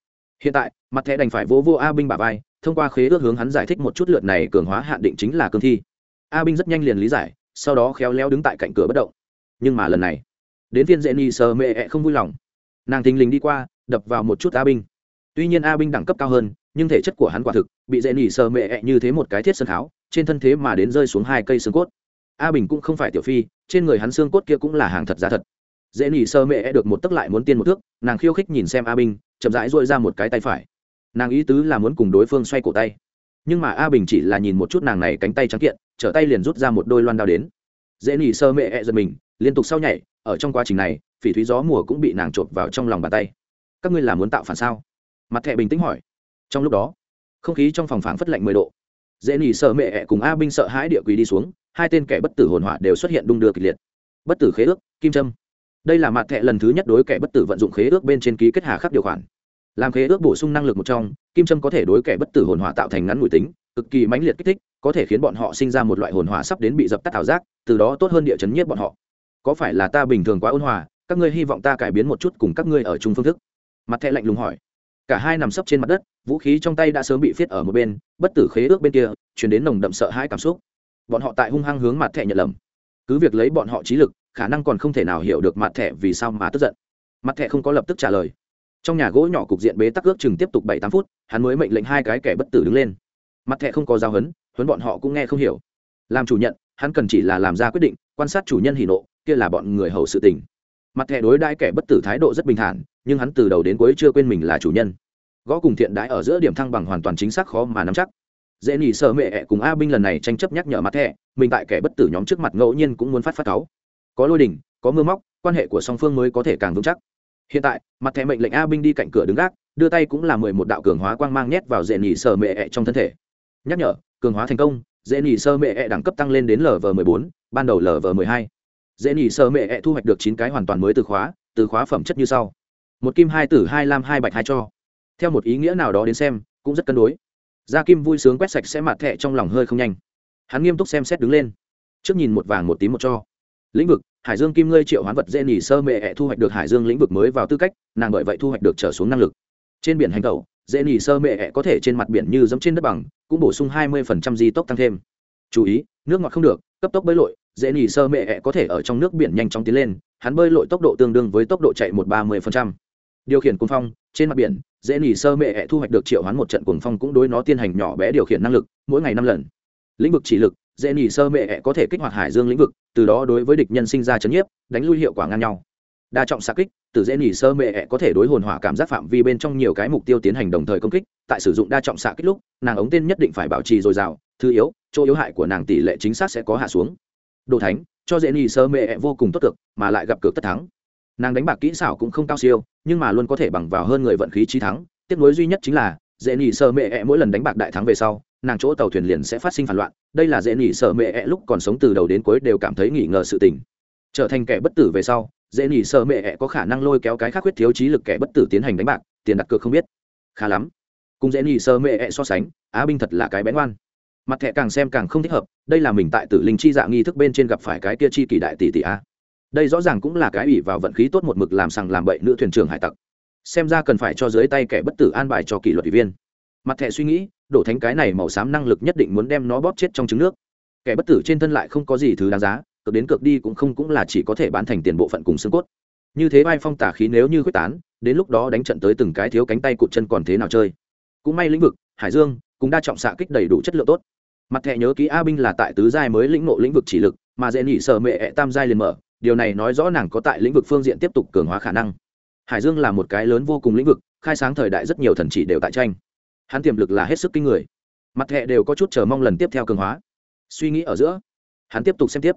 hiện tại, mặt thẻ đành phải vô vô a binh bà vai, thông qua khế ước hướng hắn giải thích một chút lượt này cường hóa hạn định chính là cương thi. A binh rất nhanh liền lý giải, sau đó khéo léo đứng tại cạnh cửa bất động. Nhưng mà lần này, đến viên dễ ni sờ mẹ ẹ không vui lòng. Nàng thình lình đi qua, đập vào một chút a binh. Tuy nhiên a binh đẳng cấp cao hơn, nhưng thể chất của hắn quả thực, bị dễ nỉ sờ mẹ ẹ như thế một cái thiết sân tháo, trên thân thế mà đến rơi xuống hai cây xương cốt. A bình cũng không phải tiểu phi, trên người hắn xương cốt kia cũng là hàng thật giá thật dễ nỉ sơ mẹ e được một tấc lại muốn tiên một thước nàng khiêu khích nhìn xem a bình, chậm rãi dội ra một cái tay phải. Nàng ý tứ là muốn cùng đối phương xoay cổ tay. Nhưng mà a bình chỉ là nhìn một chút nàng này cánh tay trắng kiện trở tay liền rút ra một đôi loan đao đến. Dễ nỉ sơ mẹ e giật mình liên tục sau nhảy ở trong quá trình này phỉ thúy gió mùa cũng bị nàng chộp vào trong lòng bàn tay. Các ngươi là muốn tạo phản sao? Mặt thẹ bình tĩnh hỏi. Trong lúc đó không khí trong phòng phảng phất lạnh mười độ. Dễ nỉ sợ mẹ e cùng a binh sợ hãi địa quỳ đi xuống hai tên kẻ bất tử hồn hỏa đều xuất hiện đung đưa kịch liệt. Bất tử khế ước kim trâm đây là mặt thẻ lần thứ nhất đối kẻ bất tử vận dụng khế ước bên trên ký kết hà khắc điều khoản. Làm khế ước bổ sung năng lực một trong, kim trâm có thể đối kẻ bất tử hồn hỏa tạo thành ngắn mũi tính, cực kỳ mãnh liệt kích thích, có thể khiến bọn họ sinh ra một loại hồn hỏa sắp đến bị dập tắt ảo giác, từ đó tốt hơn địa chấn nhiếp bọn họ. Có phải là ta bình thường quá ôn hòa, các ngươi hy vọng ta cải biến một chút cùng các ngươi ở chung phương thức? Mặt thẹ lạnh lùng hỏi. Cả hai nằm sấp trên mặt đất, vũ khí trong tay đã sớm bị viết ở một bên, bất tử khế ước bên kia, chuyển đến nồng đậm sợ hãi cảm xúc. Bọn họ tại hung hăng hướng mặt thẹ nhận lầm cứ việc lấy bọn họ trí lực, khả năng còn không thể nào hiểu được mặt thẻ vì sao mà tức giận. Mặt thẻ không có lập tức trả lời. Trong nhà gỗ nhỏ cục diện bế tắc ước chừng tiếp tục bảy tám phút, hắn mới mệnh lệnh hai cái kẻ bất tử đứng lên. Mặt thẻ không có giao hấn, huấn bọn họ cũng nghe không hiểu. Làm chủ nhận, hắn cần chỉ là làm ra quyết định, quan sát chủ nhân hỉ nộ, kia là bọn người hầu sự tình. Mặt thẻ đối đãi kẻ bất tử thái độ rất bình thản, nhưng hắn từ đầu đến cuối chưa quên mình là chủ nhân. Gõ cùng thiện đãi ở giữa điểm thăng bằng hoàn toàn chính xác khó mà nắm chắc dễ nỉ sợ mẹ ẹ cùng a binh lần này tranh chấp nhắc nhở mặt thẻ, mình tại kẻ bất tử nhóm trước mặt ngẫu nhiên cũng muốn phát phát cáu. Có lôi đình có mưa móc, quan hệ của song phương mới có thể càng vững chắc. Hiện tại, mặt thẻ mệnh lệnh a binh đi cạnh cửa đứng gác, đưa tay cũng là mười một đạo cường hóa quang mang nhét vào dễ nỉ sợ mẹ ẹ trong thân thể. Nhắc nhở, cường hóa thành công, dễ nỉ sơ mẹ ẹ đẳng cấp tăng lên đến lv mười bốn, ban đầu lv mười hai. Dễ nỉ sơ mẹ ẹ thu hoạch được chín cái hoàn toàn mới từ khóa từ khóa phẩm chất như sau. Một kim hai tử hai lam hai bạch hai cho. Theo một ý nghĩa nào đó đến xem, cũng rất cân đối gia kim vui sướng quét sạch sẽ mặt thẹ trong lòng hơi không nhanh. Hắn nghiêm túc xem xét đứng lên. Trước nhìn một vàng một tím một cho. Lĩnh vực, hải dương kim ngươi triệu hoán vật dễ nỉ sơ mệ ẹ thu hoạch được hải dương lĩnh vực mới vào tư cách, nàng bởi vậy thu hoạch được trở xuống năng lực. Trên biển hành tẩu, dễ nỉ sơ mệ ẹ có thể trên mặt biển như dẫm trên đất bằng, cũng bổ sung hai mươi di tốc tăng thêm. Chú ý, nước ngọt không được, cấp tốc bơi lội, dễ nỉ sơ mệ ẹ có thể ở trong nước biển nhanh chóng tiến lên, hắn bơi lội tốc độ tương đương với tốc độ chạy một ba mươi điều khiển cuồng phong trên mặt biển, dễ nỉ sơ mệ ẹ thu hoạch được triệu hoán một trận cuồng phong cũng đối nó tiến hành nhỏ bé điều khiển năng lực, mỗi ngày năm lần. Lĩnh vực chỉ lực, dễ nỉ sơ mệ ẹ có thể kích hoạt hải dương lĩnh vực, từ đó đối với địch nhân sinh ra chấn nhiếp, đánh lui hiệu quả ngang nhau. Đa trọng xa kích, từ dễ nỉ sơ mệ ẹ có thể đối hồn hỏa cảm giác phạm vi bên trong nhiều cái mục tiêu tiến hành đồng thời công kích, tại sử dụng đa trọng xạ kích lúc, nàng ống tên nhất định phải bảo trì dồi dào, thứ yếu, chỗ yếu hại của nàng tỷ lệ chính xác sẽ có hạ xuống. Đồ thánh, cho dễ nỉ sơ mệ ẹ vô cùng tốt cực, mà lại gặp cực tất thắng nàng đánh bạc kỹ xảo cũng không cao siêu, nhưng mà luôn có thể bằng vào hơn người vận khí trí thắng. Tiếc nối duy nhất chính là, dễ nỉ sợ mẹ ẹ mỗi lần đánh bạc đại thắng về sau, nàng chỗ tàu thuyền liền sẽ phát sinh phản loạn. Đây là dễ nỉ sợ mẹ ẹ lúc còn sống từ đầu đến cuối đều cảm thấy nghỉ ngờ sự tình. Trở thành kẻ bất tử về sau, dễ nỉ sợ mẹ ẹ có khả năng lôi kéo cái khác huyết thiếu trí lực kẻ bất tử tiến hành đánh bạc, tiền đặt cược không biết. Khá lắm. Cùng dễ nỉ sợ mẹ ẹ so sánh, á binh thật là cái bén oan mặt thẻ càng xem càng không thích hợp, đây là mình tại tử linh chi dạ nghi thức bên trên gặp phải cái kia chi kỳ đại tỷ tỷ a đây rõ ràng cũng là cái ủy vào vận khí tốt một mực làm sằng làm bậy nữ thuyền trưởng hải tặc. Xem ra cần phải cho dưới tay kẻ bất tử an bài cho kỷ luật ủy viên. Mặt thẻ suy nghĩ, đổ thánh cái này màu xám năng lực nhất định muốn đem nó bóp chết trong trứng nước. Kẻ bất tử trên thân lại không có gì thứ đáng giá cực đến cực đi cũng không cũng là chỉ có thể bán thành tiền bộ phận cùng xương cốt. Như thế vai phong tả khí nếu như quyết tán, đến lúc đó đánh trận tới từng cái thiếu cánh tay cụt chân còn thế nào chơi. Cũng may lĩnh vực, hải dương, cũng đa trọng xạ kích đầy đủ chất lượng tốt. Mặt thẻ nhớ ký a binh là tại tứ giai mới lĩnh ngộ lĩnh vực chỉ lực, mà dễ nhị sở mệ ẹ tam giai liền mở điều này nói rõ nàng có tại lĩnh vực phương diện tiếp tục cường hóa khả năng. Hải dương là một cái lớn vô cùng lĩnh vực, khai sáng thời đại rất nhiều thần chỉ đều tại tranh. Hắn tiềm lực là hết sức kinh người. Mặt hệ đều có chút chờ mong lần tiếp theo cường hóa. Suy nghĩ ở giữa, hắn tiếp tục xem tiếp.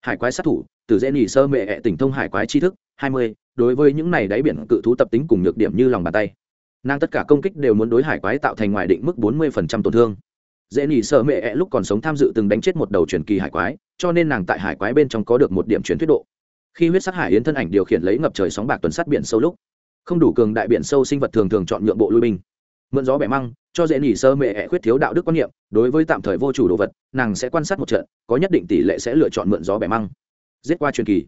Hải quái sát thủ, từ dễ nhỉ sơ mệ hệ tỉnh thông hải quái tri thức, hai mươi, đối với những này đáy biển cự thú tập tính cùng nhược điểm như lòng bàn tay. Nàng tất cả công kích đều muốn đối hải quái tạo thành ngoài định mức bốn mươi tổn thương dễ nỉ sơ mẹ ẹ lúc còn sống tham dự từng đánh chết một đầu truyền kỳ hải quái, cho nên nàng tại hải quái bên trong có được một điểm truyền thuyết độ. Khi huyết sắc hải yến thân ảnh điều khiển lấy ngập trời sóng bạc tuần sát biển sâu lúc, không đủ cường đại biển sâu sinh vật thường thường chọn nhượng bộ lui binh. Mượn gió bẻ măng, cho dễ nỉ sơ mẹ ẹ khuyết thiếu đạo đức quan niệm, đối với tạm thời vô chủ đồ vật, nàng sẽ quan sát một trận, có nhất định tỷ lệ sẽ lựa chọn mượn gió bẻ măng. Giết qua truyền kỳ.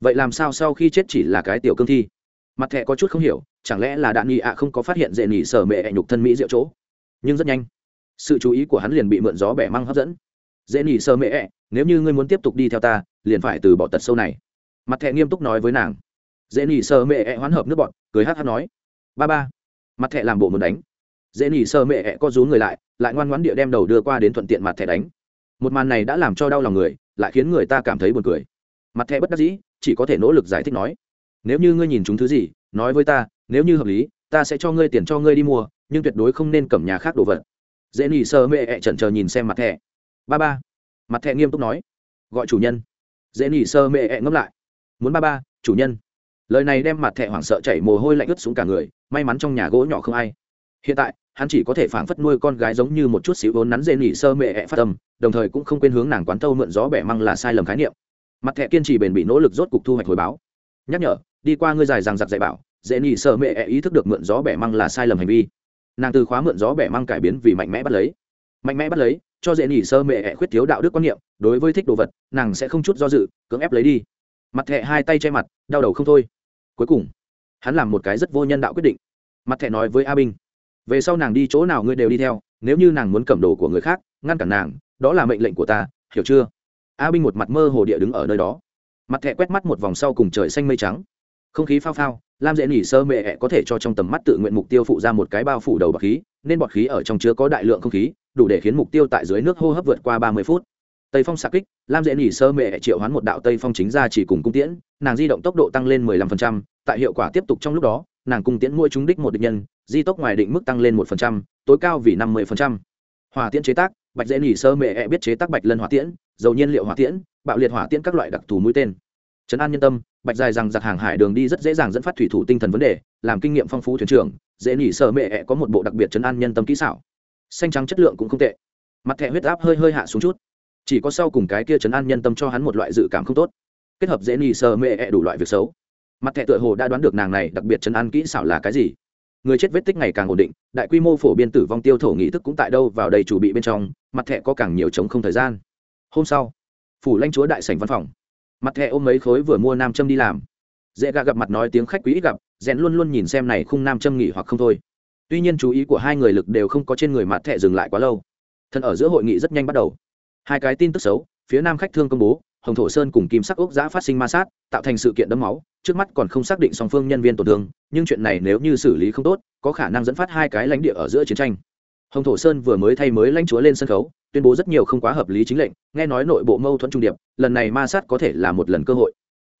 Vậy làm sao sau khi chết chỉ là cái tiểu cương thi? Mặt thẹ có chút không hiểu, chẳng lẽ là đạn nghị ạ không có phát hiện dễ nỉ sơ mẹ ẹ nhục thân mỹ diệu chỗ? Nhưng rất nhanh sự chú ý của hắn liền bị mượn gió bẻ măng hấp dẫn. Dễ nỉ sơ mễ ẹ, nếu như ngươi muốn tiếp tục đi theo ta, liền phải từ bỏ tật sâu này. Mặt thẹ nghiêm túc nói với nàng. Dễ nỉ sơ mễ ẹ hoán hợp nước bọn, cười hát hát nói. Ba ba, mặt thẹ làm bộ muốn đánh. Dễ nỉ sơ mẹ ẹ có rú người lại lại ngoan ngoãn địa đem đầu đưa qua đến thuận tiện mặt thẹ đánh. Một màn này đã làm cho đau lòng người, lại khiến người ta cảm thấy buồn cười. Mặt thẹ bất đắc dĩ, chỉ có thể nỗ lực giải thích nói. Nếu như ngươi nhìn chúng thứ gì, nói với ta, nếu như hợp lý, ta sẽ cho ngươi tiền cho ngươi đi mua, nhưng tuyệt đối không nên cầm nhà khác đồ vật dễ nỉ sơ mẹ ẹ chần chờ nhìn xem mặt thẻ. Ba ba. Mặt thẻ nghiêm túc nói. Gọi chủ nhân. Dễ nỉ sơ mẹ ẹ ngấp lại. Muốn ba ba, chủ nhân. Lời này đem mặt thẻ hoảng sợ chảy mồ hôi lạnh ướt xuống cả người, may mắn trong nhà gỗ nhỏ không ai. Hiện tại, hắn chỉ có thể phảng phất nuôi con gái giống như một chút xíu vốn nắn dễ nỉ sơ mẹ ẹ phát tâm đồng thời cũng không quên hướng nàng quán tâu mượn gió bẻ măng là sai lầm khái niệm. Mặt thẻ kiên trì bền bị nỗ lực rốt cục thu hoạch hồi báo. Nhắc nhở, đi qua ngươi dài rằng giặc dạy bảo, dễ nỉ sơ mẹ ẹ ý thức được mượn gió bẻ măng là sai lầm hành vi nàng từ khóa mượn gió bẻ mang cải biến vì mạnh mẽ bắt lấy. Mạnh mẽ bắt lấy, cho dễ nỉ sơ mẹ ẹ khuyết thiếu đạo đức quan niệm, đối với thích đồ vật, nàng sẽ không chút do dự, cưỡng ép lấy đi. Mặt thẹ hai tay che mặt, đau đầu không thôi. Cuối cùng, hắn làm một cái rất vô nhân đạo quyết định. Mặt thẹ nói với a binh, về sau nàng đi chỗ nào ngươi đều đi theo, nếu như nàng muốn cầm đồ của người khác, ngăn cản nàng, đó là mệnh lệnh của ta, hiểu chưa? A binh một mặt mơ hồ địa đứng ở nơi đó. Mặt thẹ quét mắt một vòng sau cùng trời xanh mây trắng không khí phao phao, lam dễ nỉ sơ mệ ẹ có thể cho trong tầm mắt tự nguyện mục tiêu phụ ra một cái bao phủ đầu bọc khí, nên bọt khí ở trong chứa có đại lượng không khí, đủ để khiến mục tiêu tại dưới nước hô hấp vượt qua ba mươi phút. Tây phong xạ kích, lam dễ nỉ sơ mệ ẹ triệu hoán một đạo tây phong chính ra chỉ cùng cung tiễn, nàng di động tốc độ tăng lên mười lăm phần trăm, tại hiệu quả tiếp tục trong lúc đó, nàng cung tiễn mỗi chúng đích một địch nhân, di tốc ngoài định mức tăng lên một phần trăm, tối cao vì năm mươi phần trăm. Hỏa tiễn chế tác, bạch dễ nỉ sơ mệ e biết chế tác bạch lân hỏa tiễn, dầu nhiên liệu hỏa tiễn, bạo liệt hỏa tiễn các loại đặc thù mũi tên. Trấn an nhân tâm bạch dài rằng giặc hàng hải đường đi rất dễ dàng dẫn phát thủy thủ tinh thần vấn đề, làm kinh nghiệm phong phú thuyền trưởng, dễ nỉ sợ mẹ e có một bộ đặc biệt chấn an nhân tâm kỹ xảo. Xanh trắng chất lượng cũng không tệ. Mặt thẻ huyết áp hơi hơi hạ xuống chút. Chỉ có sau cùng cái kia chấn an nhân tâm cho hắn một loại dự cảm không tốt. Kết hợp dễ nỉ sợ mẹ e đủ loại việc xấu. Mặt thẻ tựa hồ đã đoán được nàng này đặc biệt chấn an kỹ xảo là cái gì. Người chết vết tích ngày càng ổn định, đại quy mô phổ biên tử vong tiêu thổ nghị thức cũng tại đâu vào đây chủ bị bên trong, mặt thẻ có càng nhiều chống không thời gian. Hôm sau, phủ lãnh chúa đại sảnh văn phòng mặt thẹ ôm mấy khối vừa mua nam châm đi làm. Dễ gà gặp mặt nói tiếng khách quý ít gặp, rèn luôn luôn nhìn xem này khung nam châm nghỉ hoặc không thôi. Tuy nhiên chú ý của hai người lực đều không có trên người mặt thẹ dừng lại quá lâu. Thân ở giữa hội nghị rất nhanh bắt đầu. Hai cái tin tức xấu, phía nam khách thương công bố, hồng thổ sơn cùng kim sắc ốc giã phát sinh ma sát, tạo thành sự kiện đấm máu, trước mắt còn không xác định song phương nhân viên tổn thương, nhưng chuyện này nếu như xử lý không tốt, có khả năng dẫn phát hai cái lãnh địa ở giữa chiến tranh hồng thổ sơn vừa mới thay mới lãnh chúa lên sân khấu, tuyên bố rất nhiều không quá hợp lý chính lệnh, nghe nói nội bộ mâu thuẫn trung điệp, lần này ma sát có thể là một lần cơ hội.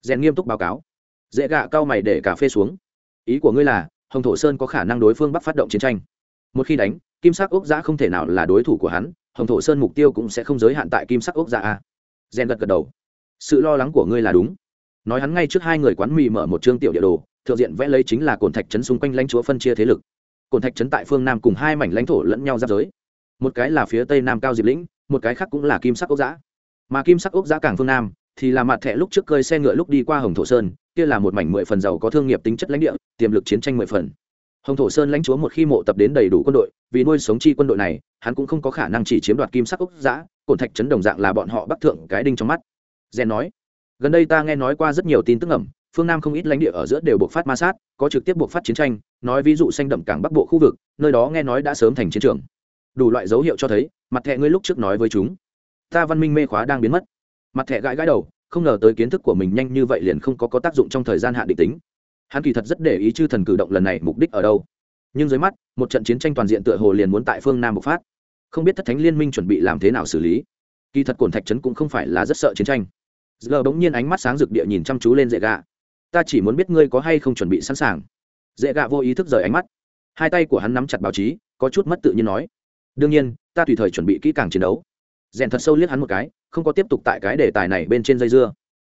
Rèn nghiêm túc báo cáo. Dễ gạ cao mày để cà phê xuống. Ý của ngươi là, hồng thổ sơn có khả năng đối phương bắc phát động chiến tranh. Một khi đánh, kim sắc ốc giã không thể nào là đối thủ của hắn, hồng thổ sơn mục tiêu cũng sẽ không giới hạn tại kim sắc ốc giã a. Rèn gật gật đầu. Sự lo lắng của ngươi là đúng. Nói hắn ngay trước hai người quán mì mở một chương tiểu địa đồ, thượng diện vẽ lấy chính là cồn thạch trấn xung quanh lãnh chúa phân chia thế lực cồn thạch trấn tại phương nam cùng hai mảnh lãnh thổ lẫn nhau giáp giới. Một cái là phía tây nam cao diệp lĩnh, một cái khác cũng là kim sắc ốc giã. Mà kim sắc ốc giã càng phương nam, thì là mặt thẻ lúc trước cơi xe ngựa lúc đi qua hồng thổ sơn, kia là một mảnh mười phần giàu có thương nghiệp tính chất lãnh địa, tiềm lực chiến tranh mười phần. Hồng thổ sơn lãnh chúa một khi mộ tập đến đầy đủ quân đội, vì nuôi sống chi quân đội này, hắn cũng không có khả năng chỉ chiếm đoạt kim sắc ốc giã, Cổn thạch trấn đồng dạng là bọn họ bắc thượng cái đinh trong mắt. Gen nói, gần đây ta nghe nói qua rất nhiều tin tức ẩm phương nam không ít lãnh địa ở giữa đều buộc phát ma sát, có trực tiếp buộc phát chiến tranh, nói ví dụ xanh đậm cảng bắc bộ khu vực, nơi đó nghe nói đã sớm thành chiến trường. Đủ loại dấu hiệu cho thấy, mặt thẹ ngươi lúc trước nói với chúng, ta văn minh mê khóa đang biến mất. Mặt thẹ gãi gãi đầu, không ngờ tới kiến thức của mình nhanh như vậy liền không có có tác dụng trong thời gian hạn định tính. Hắn kỳ thật rất để ý chư thần cử động lần này mục đích ở đâu. Nhưng dưới mắt, một trận chiến tranh toàn diện tựa hồ liền muốn tại phương nam bộc phát. Không biết thất thánh liên minh chuẩn bị làm thế nào xử lý. Kỳ thật cồn thạch trấn cũng không phải là rất sợ chiến tranh. Giờ bỗng nhiên ánh mắt sáng rực địa nhìn chăm chú lên dễ gạ ta chỉ muốn biết ngươi có hay không chuẩn bị sẵn sàng. Dễ gạ vô ý thức rời ánh mắt. Hai tay của hắn nắm chặt báo chí, có chút mất tự nhiên nói. Đương nhiên, ta tùy thời chuẩn bị kỹ càng chiến đấu. Rèn thật sâu liếc hắn một cái, không có tiếp tục tại cái đề tài này bên trên dây dưa.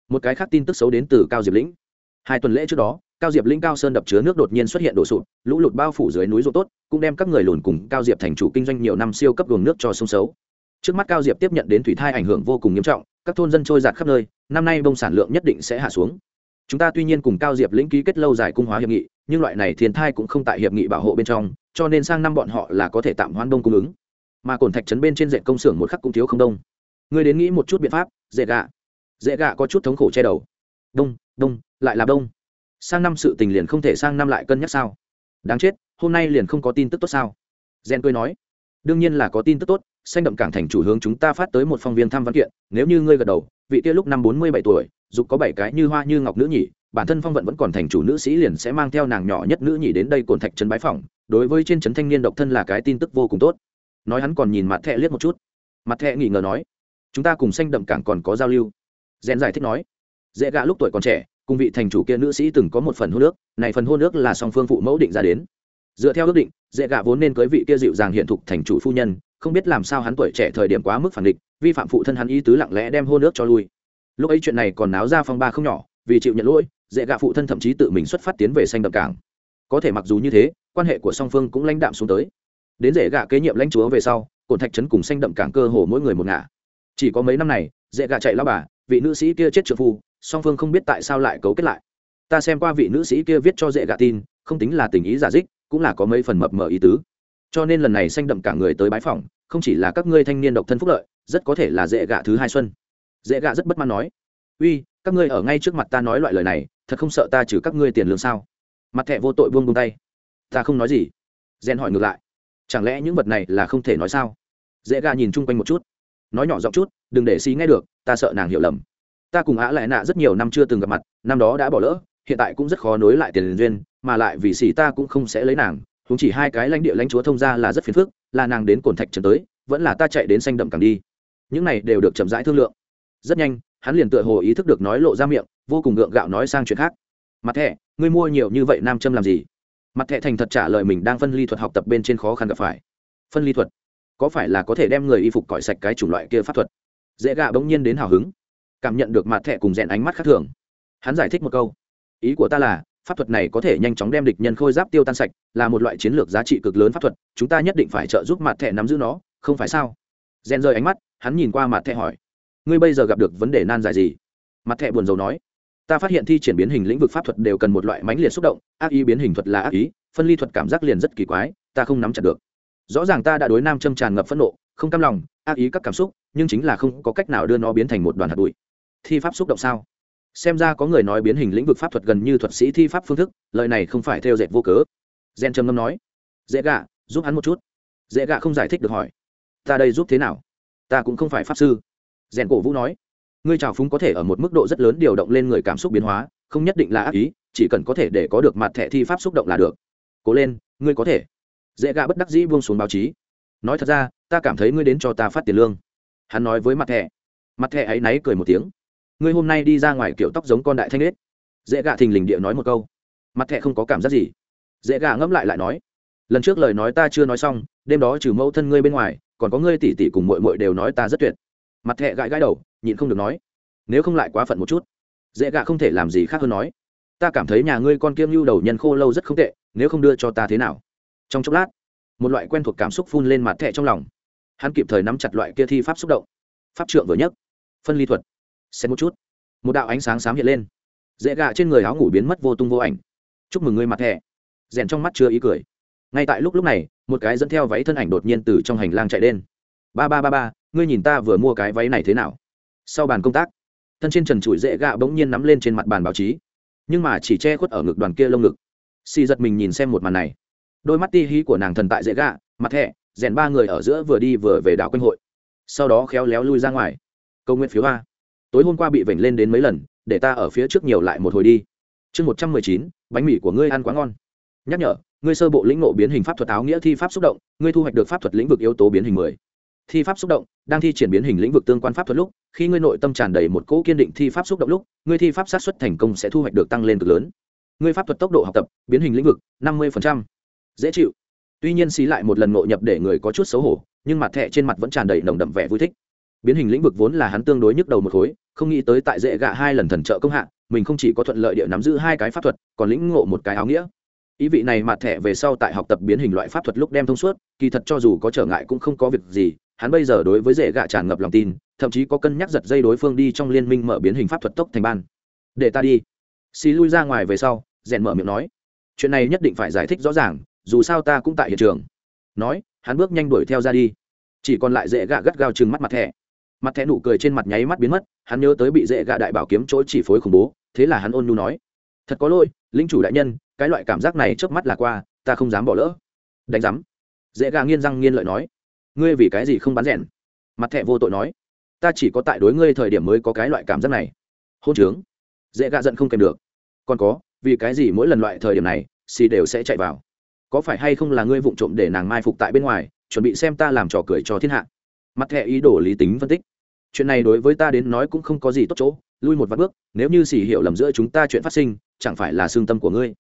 Một cái khác tin tức xấu đến từ cao diệp lĩnh. Hai tuần lễ trước đó, cao diệp Lĩnh cao sơn đập chứa nước đột nhiên xuất hiện đổ sụt lũ lụt bao phủ dưới núi ruộng tốt, cũng đem các người lùn cùng cao diệp thành chủ kinh doanh nhiều năm siêu cấp luồng nước cho sông xấu. Trước mắt cao diệp tiếp nhận đến thủy thai ảnh hưởng vô cùng nghiêm trọng, các thôn dân trôi giạt khắp nơi, năm nay bông sản lượng nhất định sẽ hạ xuống chúng ta tuy nhiên cùng cao diệp lĩnh ký kết lâu dài cung hóa hiệp nghị, nhưng loại này thiên thai cũng không tại hiệp nghị bảo hộ bên trong, cho nên sang năm bọn họ là có thể tạm hoãn đông cung ứng. Mà cổn thạch trấn bên trên dệt công xưởng một khắc cũng thiếu không đông. Ngươi đến nghĩ một chút biện pháp dễ gạ dễ gạ có chút thống khổ che đầu. Đông đông, lại là đông. Sang năm sự tình liền không thể sang năm lại cân nhắc sao? Đáng chết, hôm nay liền không có tin tức tốt sao? Gen cười nói. Đương nhiên là có tin tức tốt, xanh đậm cảng thành chủ hướng chúng ta phát tới một phong viên thăm văn kiện, nếu như ngươi gật đầu, vị kia lúc năm bốn mươi bảy tuổi dục có bảy cái như hoa như ngọc nữ nhị, bản thân phong vận vẫn còn thành chủ nữ sĩ liền sẽ mang theo nàng nhỏ nhất nữ nhị đến đây cồn thạch trấn bái phỏng đối với trên trấn thanh niên độc thân là cái tin tức vô cùng tốt. Nói hắn còn nhìn mặt thẹ liếc một chút. Mặt thẹ nghỉ ngờ nói chúng ta cùng xanh đậm cảng còn có giao lưu. Rèn giải thích nói dễ gạ lúc tuổi còn trẻ cùng vị thành chủ kia nữ sĩ từng có một phần hôn ước này phần hôn ước là song phương phụ mẫu định ra đến. Dựa theo ước định dễ gạ vốn nên cưới vị kia dịu dàng hiện thục thành chủ phu nhân không biết làm sao hắn tuổi trẻ thời điểm quá mức phản địch vi phạm phụ thân hắn ý tứ lặng lẽ đem hôn ước cho lui lúc ấy chuyện này còn náo ra phong ba không nhỏ, vì chịu nhận lỗi, dễ gạ phụ thân thậm chí tự mình xuất phát tiến về xanh đậm cảng. Có thể mặc dù như thế, quan hệ của song phương cũng lãnh đạm xuống tới. Đến dễ gạ kế nhiệm lãnh chúa về sau, cổn thạch trấn cùng xanh đậm cảng cơ hồ mỗi người một ngả. Chỉ có mấy năm này, dễ gạ chạy lao bà, vị nữ sĩ kia chết trợ phu, song phương không biết tại sao lại cấu kết lại. Ta xem qua vị nữ sĩ kia viết cho dễ gạ tin, không tính là tình ý giả dích, cũng là có mấy phần mập mờ ý tứ. Cho nên lần này xanh đậm cả người tới bái phỏng, không chỉ là các ngươi thanh niên độc thân phúc lợi, rất có thể là dễ gạ thứ hai xuân dễ gạ rất bất mãn nói. Uy, các ngươi ở ngay trước mặt ta nói loại lời này, thật không sợ ta trừ các ngươi tiền lương sao? Mặt thẹ vô tội buông buông tay. Ta không nói gì. Gen hỏi ngược lại. Chẳng lẽ những vật này là không thể nói sao? Dễ gạ nhìn chung quanh một chút. Nói nhỏ giọng chút, đừng để xí nghe được, ta sợ nàng hiểu lầm. Ta cùng á lại nạ rất nhiều năm chưa từng gặp mặt, năm đó đã bỏ lỡ, hiện tại cũng rất khó nối lại tiền duyên, mà lại vì xỉ ta cũng không sẽ lấy nàng chúng chỉ hai cái lãnh địa lãnh chúa thông ra là rất phiền phức, là nàng đến cồn thạch trần tới, vẫn là ta chạy đến xanh đậm càng đi. Những này đều được chậm rãi thương lượng rất nhanh, hắn liền tựa hồ ý thức được nói lộ ra miệng, vô cùng gượng gạo nói sang chuyện khác. Mặt thẻ, ngươi mua nhiều như vậy nam châm làm gì? Mặt thẻ thành thật trả lời mình đang phân ly thuật học tập bên trên khó khăn gặp phải. Phân ly thuật? Có phải là có thể đem người y phục cõi sạch cái chủng loại kia pháp thuật? Dễ gạ bỗng nhiên đến hào hứng, cảm nhận được mặt thẻ cùng rèn ánh mắt khác thường. Hắn giải thích một câu. Ý của ta là, pháp thuật này có thể nhanh chóng đem địch nhân khôi giáp tiêu tan sạch, là một loại chiến lược giá trị cực lớn pháp thuật, chúng ta nhất định phải trợ giúp mặt thẻ nắm giữ nó, không phải sao? Rèn rơi ánh mắt, hắn nhìn qua mặt thẻ hỏi ngươi bây giờ gặp được vấn đề nan giải gì? Mặt thẹ buồn rầu nói. Ta phát hiện thi triển biến hình lĩnh vực pháp thuật đều cần một loại mãnh liệt xúc động, ác ý biến hình thuật là ác ý, phân ly thuật cảm giác liền rất kỳ quái, ta không nắm chặt được. Rõ ràng ta đã đối nam châm tràn ngập phẫn nộ, không cam lòng, ác ý các cảm xúc, nhưng chính là không có cách nào đưa nó biến thành một đoàn hạt bụi. Thi pháp xúc động sao? Xem ra có người nói biến hình lĩnh vực pháp thuật gần như thuật sĩ thi pháp phương thức, lời này không phải theo dệt vô cớ. Gen trầm ngâm nói. Dễ gạ, giúp hắn một chút. Dễ gạ không giải thích được hỏi. Ta đây giúp thế nào? Ta cũng không phải pháp sư rèn cổ vũ nói, ngươi trào phúng có thể ở một mức độ rất lớn điều động lên người cảm xúc biến hóa, không nhất định là ác ý, chỉ cần có thể để có được mặt thẻ thi pháp xúc động là được. Cố lên, ngươi có thể. Dễ gạ bất đắc dĩ buông xuống báo chí. Nói thật ra, ta cảm thấy ngươi đến cho ta phát tiền lương. Hắn nói với mặt thẻ. Mặt thẻ ấy náy cười một tiếng. Ngươi hôm nay đi ra ngoài kiểu tóc giống con đại thanh nết. Dễ gạ thình lình địa nói một câu. Mặt thẻ không có cảm giác gì. Dễ gạ ngẫm lại lại nói. Lần trước lời nói ta chưa nói xong, đêm đó trừ mẫu thân ngươi bên ngoài, còn có ngươi tỷ tỷ cùng mội mội đều nói ta rất tuyệt mặt thẹ gãi gãi đầu, nhịn không được nói, nếu không lại quá phận một chút, dễ gạ không thể làm gì khác hơn nói. Ta cảm thấy nhà ngươi con kiêm lưu đầu nhân khô lâu rất không tệ, nếu không đưa cho ta thế nào? Trong chốc lát, một loại quen thuộc cảm xúc phun lên mặt thẹ trong lòng. Hắn kịp thời nắm chặt loại kia thi pháp xúc động. Pháp trượng vừa nhấc, phân ly thuật. Xem một chút, một đạo ánh sáng xám hiện lên. Dễ gạ trên người áo ngủ biến mất vô tung vô ảnh. Chúc mừng ngươi, mặt thẹ. Rèn trong mắt chưa ý cười. Ngay tại lúc lúc này, một cái dẫn theo váy thân ảnh đột nhiên từ trong hành lang chạy lên. Ba ba ba ba ngươi nhìn ta vừa mua cái váy này thế nào? Sau bàn công tác, thân trên trần trụi dễ gạ bỗng nhiên nắm lên trên mặt bàn báo chí. Nhưng mà chỉ che khuất ở ngực đoàn kia lông ngực. Xì giật mình nhìn xem một màn này. Đôi mắt ti hí của nàng thần tại dễ gạ, mặt thẹ rèn ba người ở giữa vừa đi vừa về đảo quanh hội. Sau đó khéo léo lui ra ngoài. Câu nguyện phiếu a. Tối hôm qua bị vểnh lên đến mấy lần, để ta ở phía trước nhiều lại một hồi đi. Chương một trăm mười chín, bánh mì của ngươi ăn quá ngon. Nhắc nhở, ngươi sơ bộ lĩnh ngộ biến hình pháp thuật áo nghĩa thi pháp xúc động, ngươi thu hoạch được pháp thuật lĩnh vực yếu tố biến hình mười thi pháp xúc động, đang thi triển biến hình lĩnh vực tương quan pháp thuật lúc, khi ngươi nội tâm tràn đầy một cỗ kiên định thi pháp xúc động lúc, ngươi thi pháp sát xuất thành công sẽ thu hoạch được tăng lên cực lớn. Ngươi pháp thuật tốc độ học tập, biến hình lĩnh vực, năm mươi dễ chịu. Tuy nhiên xí lại một lần ngộ nhập để người có chút xấu hổ, nhưng mặt thẹ trên mặt vẫn tràn đầy nồng đậm vẻ vui thích. Biến hình lĩnh vực vốn là hắn tương đối nhức đầu một khối, không nghĩ tới tại dễ gạ hai lần thần trợ công hạ, mình không chỉ có thuận lợi địa nắm giữ hai cái pháp thuật, còn lĩnh ngộ một cái áo nghĩa. Ý vị này mặt thẻ về sau tại học tập biến hình loại pháp thuật lúc đem thông suốt, kỳ thật cho dù có trở ngại cũng không có việc gì hắn bây giờ đối với dễ gạ tràn ngập lòng tin, thậm chí có cân nhắc giật dây đối phương đi trong liên minh mở biến hình pháp thuật tốc thành ban. Để ta đi. Xì lui ra ngoài về sau, rèn mở miệng nói. Chuyện này nhất định phải giải thích rõ ràng, dù sao ta cũng tại hiện trường. Nói, hắn bước nhanh đuổi theo ra đi. Chỉ còn lại dễ gạ gắt gao chừng mắt mặt thẻ. Mặt thẻ nụ cười trên mặt nháy mắt biến mất, hắn nhớ tới bị dễ gạ đại bảo kiếm chỗ chỉ phối khủng bố, thế là hắn ôn nhu nói. Thật có lỗi lính chủ đại nhân, cái loại cảm giác này trước mắt là qua, ta không dám bỏ lỡ. Đánh giám. Dễ gà nghiên răng nghiên lợi nói ngươi vì cái gì không bắn rèn? Mặt thẹ vô tội nói, ta chỉ có tại đối ngươi thời điểm mới có cái loại cảm giác này. Hôn trướng. Dễ gạ giận không kèm được. Còn có, vì cái gì mỗi lần loại thời điểm này, xì đều sẽ chạy vào? Có phải hay không là ngươi vụng trộm để nàng mai phục tại bên ngoài, chuẩn bị xem ta làm trò cười cho thiên hạ? Mặt thẹ ý đồ lý tính phân tích. Chuyện này đối với ta đến nói cũng không có gì tốt chỗ, lui một vài bước, nếu như xì hiểu lầm giữa chúng ta chuyện phát sinh, chẳng phải là xương tâm của ngươi?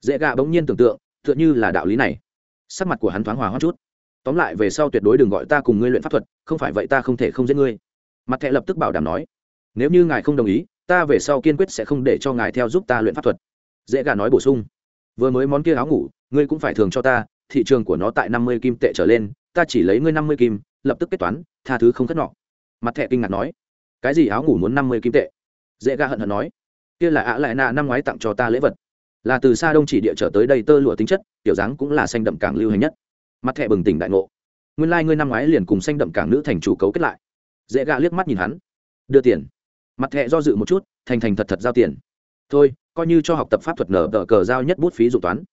Dễ gạ bỗng nhiên tưởng tượng, tựa như là đạo lý này. Sắc mặt của hắn thoáng hòa hoa chút tóm lại về sau tuyệt đối đừng gọi ta cùng ngươi luyện pháp thuật, không phải vậy ta không thể không giết ngươi. Mặt thẹ lập tức bảo đảm nói. Nếu như ngài không đồng ý, ta về sau kiên quyết sẽ không để cho ngài theo giúp ta luyện pháp thuật. Dễ gà nói bổ sung. Vừa mới món kia áo ngủ, ngươi cũng phải thường cho ta, thị trường của nó tại năm mươi kim tệ trở lên, ta chỉ lấy ngươi năm mươi kim, lập tức kết toán, tha thứ không khất nọ. Mặt thẹ kinh ngạc nói. Cái gì áo ngủ muốn năm mươi kim tệ? Dễ gà hận hận nói. Kia là ạ lại nạ năm ngoái tặng cho ta lễ vật. Là từ xa đông chỉ địa trở tới đây tơ lụa tính chất, kiểu dáng cũng là xanh đậm càng lưu hành nhất mặt thẹ bừng tỉnh đại ngộ. Nguyên lai、like、ngươi năm ngoái liền cùng xanh đậm cảng nữ thành chủ cấu kết lại. Dễ gạ liếc mắt nhìn hắn. Đưa tiền. Mặt thẹ do dự một chút, thành thành thật thật giao tiền. Thôi, coi như cho học tập pháp thuật nở tờ cờ giao nhất bút phí dụng toán.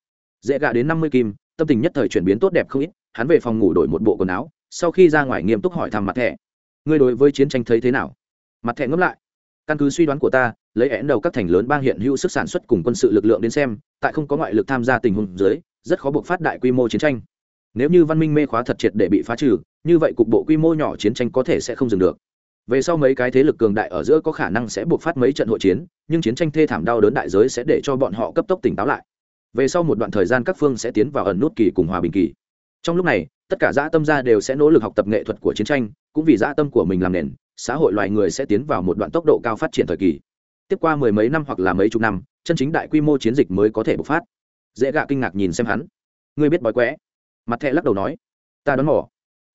Dễ gạ đến năm mươi kim, tâm tình nhất thời chuyển biến tốt đẹp không ít, hắn về phòng ngủ đổi một bộ quần áo, sau khi ra ngoài nghiêm túc hỏi thăm mặt thẹ ngươi đối với chiến tranh thấy thế nào? Mặt thẹ ngẫm lại. Căn cứ suy đoán của ta, lấy én đầu các thành lớn bang hiện hữu sức sản xuất cùng quân sự lực lượng đến xem, tại không có ngoại lực tham gia tình huống dưới, rất khó buộc phát đại quy mô chiến tranh nếu như văn minh mê khóa thật triệt để bị phá trừ, như vậy cục bộ quy mô nhỏ chiến tranh có thể sẽ không dừng được. Về sau mấy cái thế lực cường đại ở giữa có khả năng sẽ buộc phát mấy trận hội chiến, nhưng chiến tranh thê thảm đau đớn đại giới sẽ để cho bọn họ cấp tốc tỉnh táo lại. Về sau một đoạn thời gian các phương sẽ tiến vào ẩn nút kỳ cùng hòa bình kỳ. Trong lúc này, tất cả dã tâm gia đều sẽ nỗ lực học tập nghệ thuật của chiến tranh, cũng vì dã tâm của mình làm nền, xã hội loài người sẽ tiến vào một đoạn tốc độ cao phát triển thời kỳ. Tiếp qua mười mấy năm hoặc là mấy chục năm, chân chính đại quy mô chiến dịch mới có thể bộc phát. Dễ gạ kinh ngạc nhìn xem hắn. Ngươi biết bói quẽ mặt thẹ lắc đầu nói, ta đón mỏ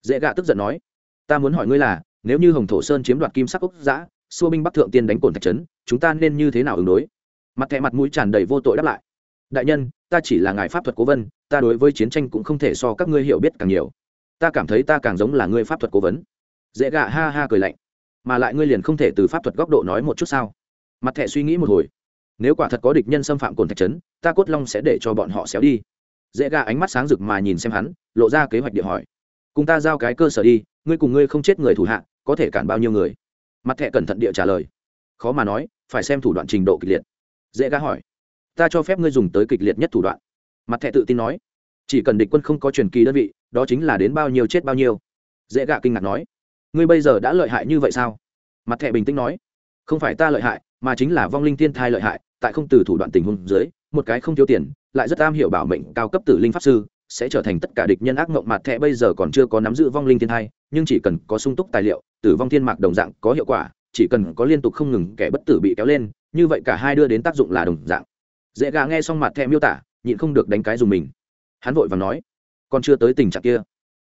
dễ gạ tức giận nói, ta muốn hỏi ngươi là, nếu như hồng thổ sơn chiếm đoạt kim sắc ốc giã, xua binh bắc thượng tiên đánh cồn thạch trấn, chúng ta nên như thế nào ứng đối? Mặt thẹ mặt mũi tràn đầy vô tội đáp lại, đại nhân, ta chỉ là ngài pháp thuật cố vấn ta đối với chiến tranh cũng không thể so các ngươi hiểu biết càng nhiều. Ta cảm thấy ta càng giống là ngươi pháp thuật cố vấn. Dễ gạ ha ha cười lạnh, mà lại ngươi liền không thể từ pháp thuật góc độ nói một chút sao? Mặt thẹ suy nghĩ một hồi, nếu quả thật có địch nhân xâm phạm cồn thạch trấn, ta cốt long sẽ để cho bọn họ xéo đi dễ gà ánh mắt sáng rực mà nhìn xem hắn, lộ ra kế hoạch địa hỏi. Cùng ta giao cái cơ sở đi, ngươi cùng ngươi không chết người thủ hạ, có thể cản bao nhiêu người? Mặt thẹ cẩn thận địa trả lời. Khó mà nói, phải xem thủ đoạn trình độ kịch liệt. Dễ gà hỏi. Ta cho phép ngươi dùng tới kịch liệt nhất thủ đoạn. Mặt thẹ tự tin nói. Chỉ cần địch quân không có truyền kỳ đơn vị, đó chính là đến bao nhiêu chết bao nhiêu. Dễ gạ kinh ngạc nói. Ngươi bây giờ đã lợi hại như vậy sao? Mặt thẹ bình tĩnh nói. Không phải ta lợi hại, mà chính là vong linh tiên thai lợi hại, tại không từ thủ đoạn tình huống dưới, một cái không thiếu tiền lại rất am hiểu bảo mệnh cao cấp tử linh pháp sư, sẽ trở thành tất cả địch nhân ác mộng mặt thẹ bây giờ còn chưa có nắm giữ vong linh thiên thai, nhưng chỉ cần có sung túc tài liệu, tử vong thiên mạc đồng dạng có hiệu quả, chỉ cần có liên tục không ngừng kẻ bất tử bị kéo lên, như vậy cả hai đưa đến tác dụng là đồng dạng. Dễ gà nghe xong mặt thẹ miêu tả, nhịn không được đánh cái dùng mình. Hắn vội và nói, còn chưa tới tình trạng kia.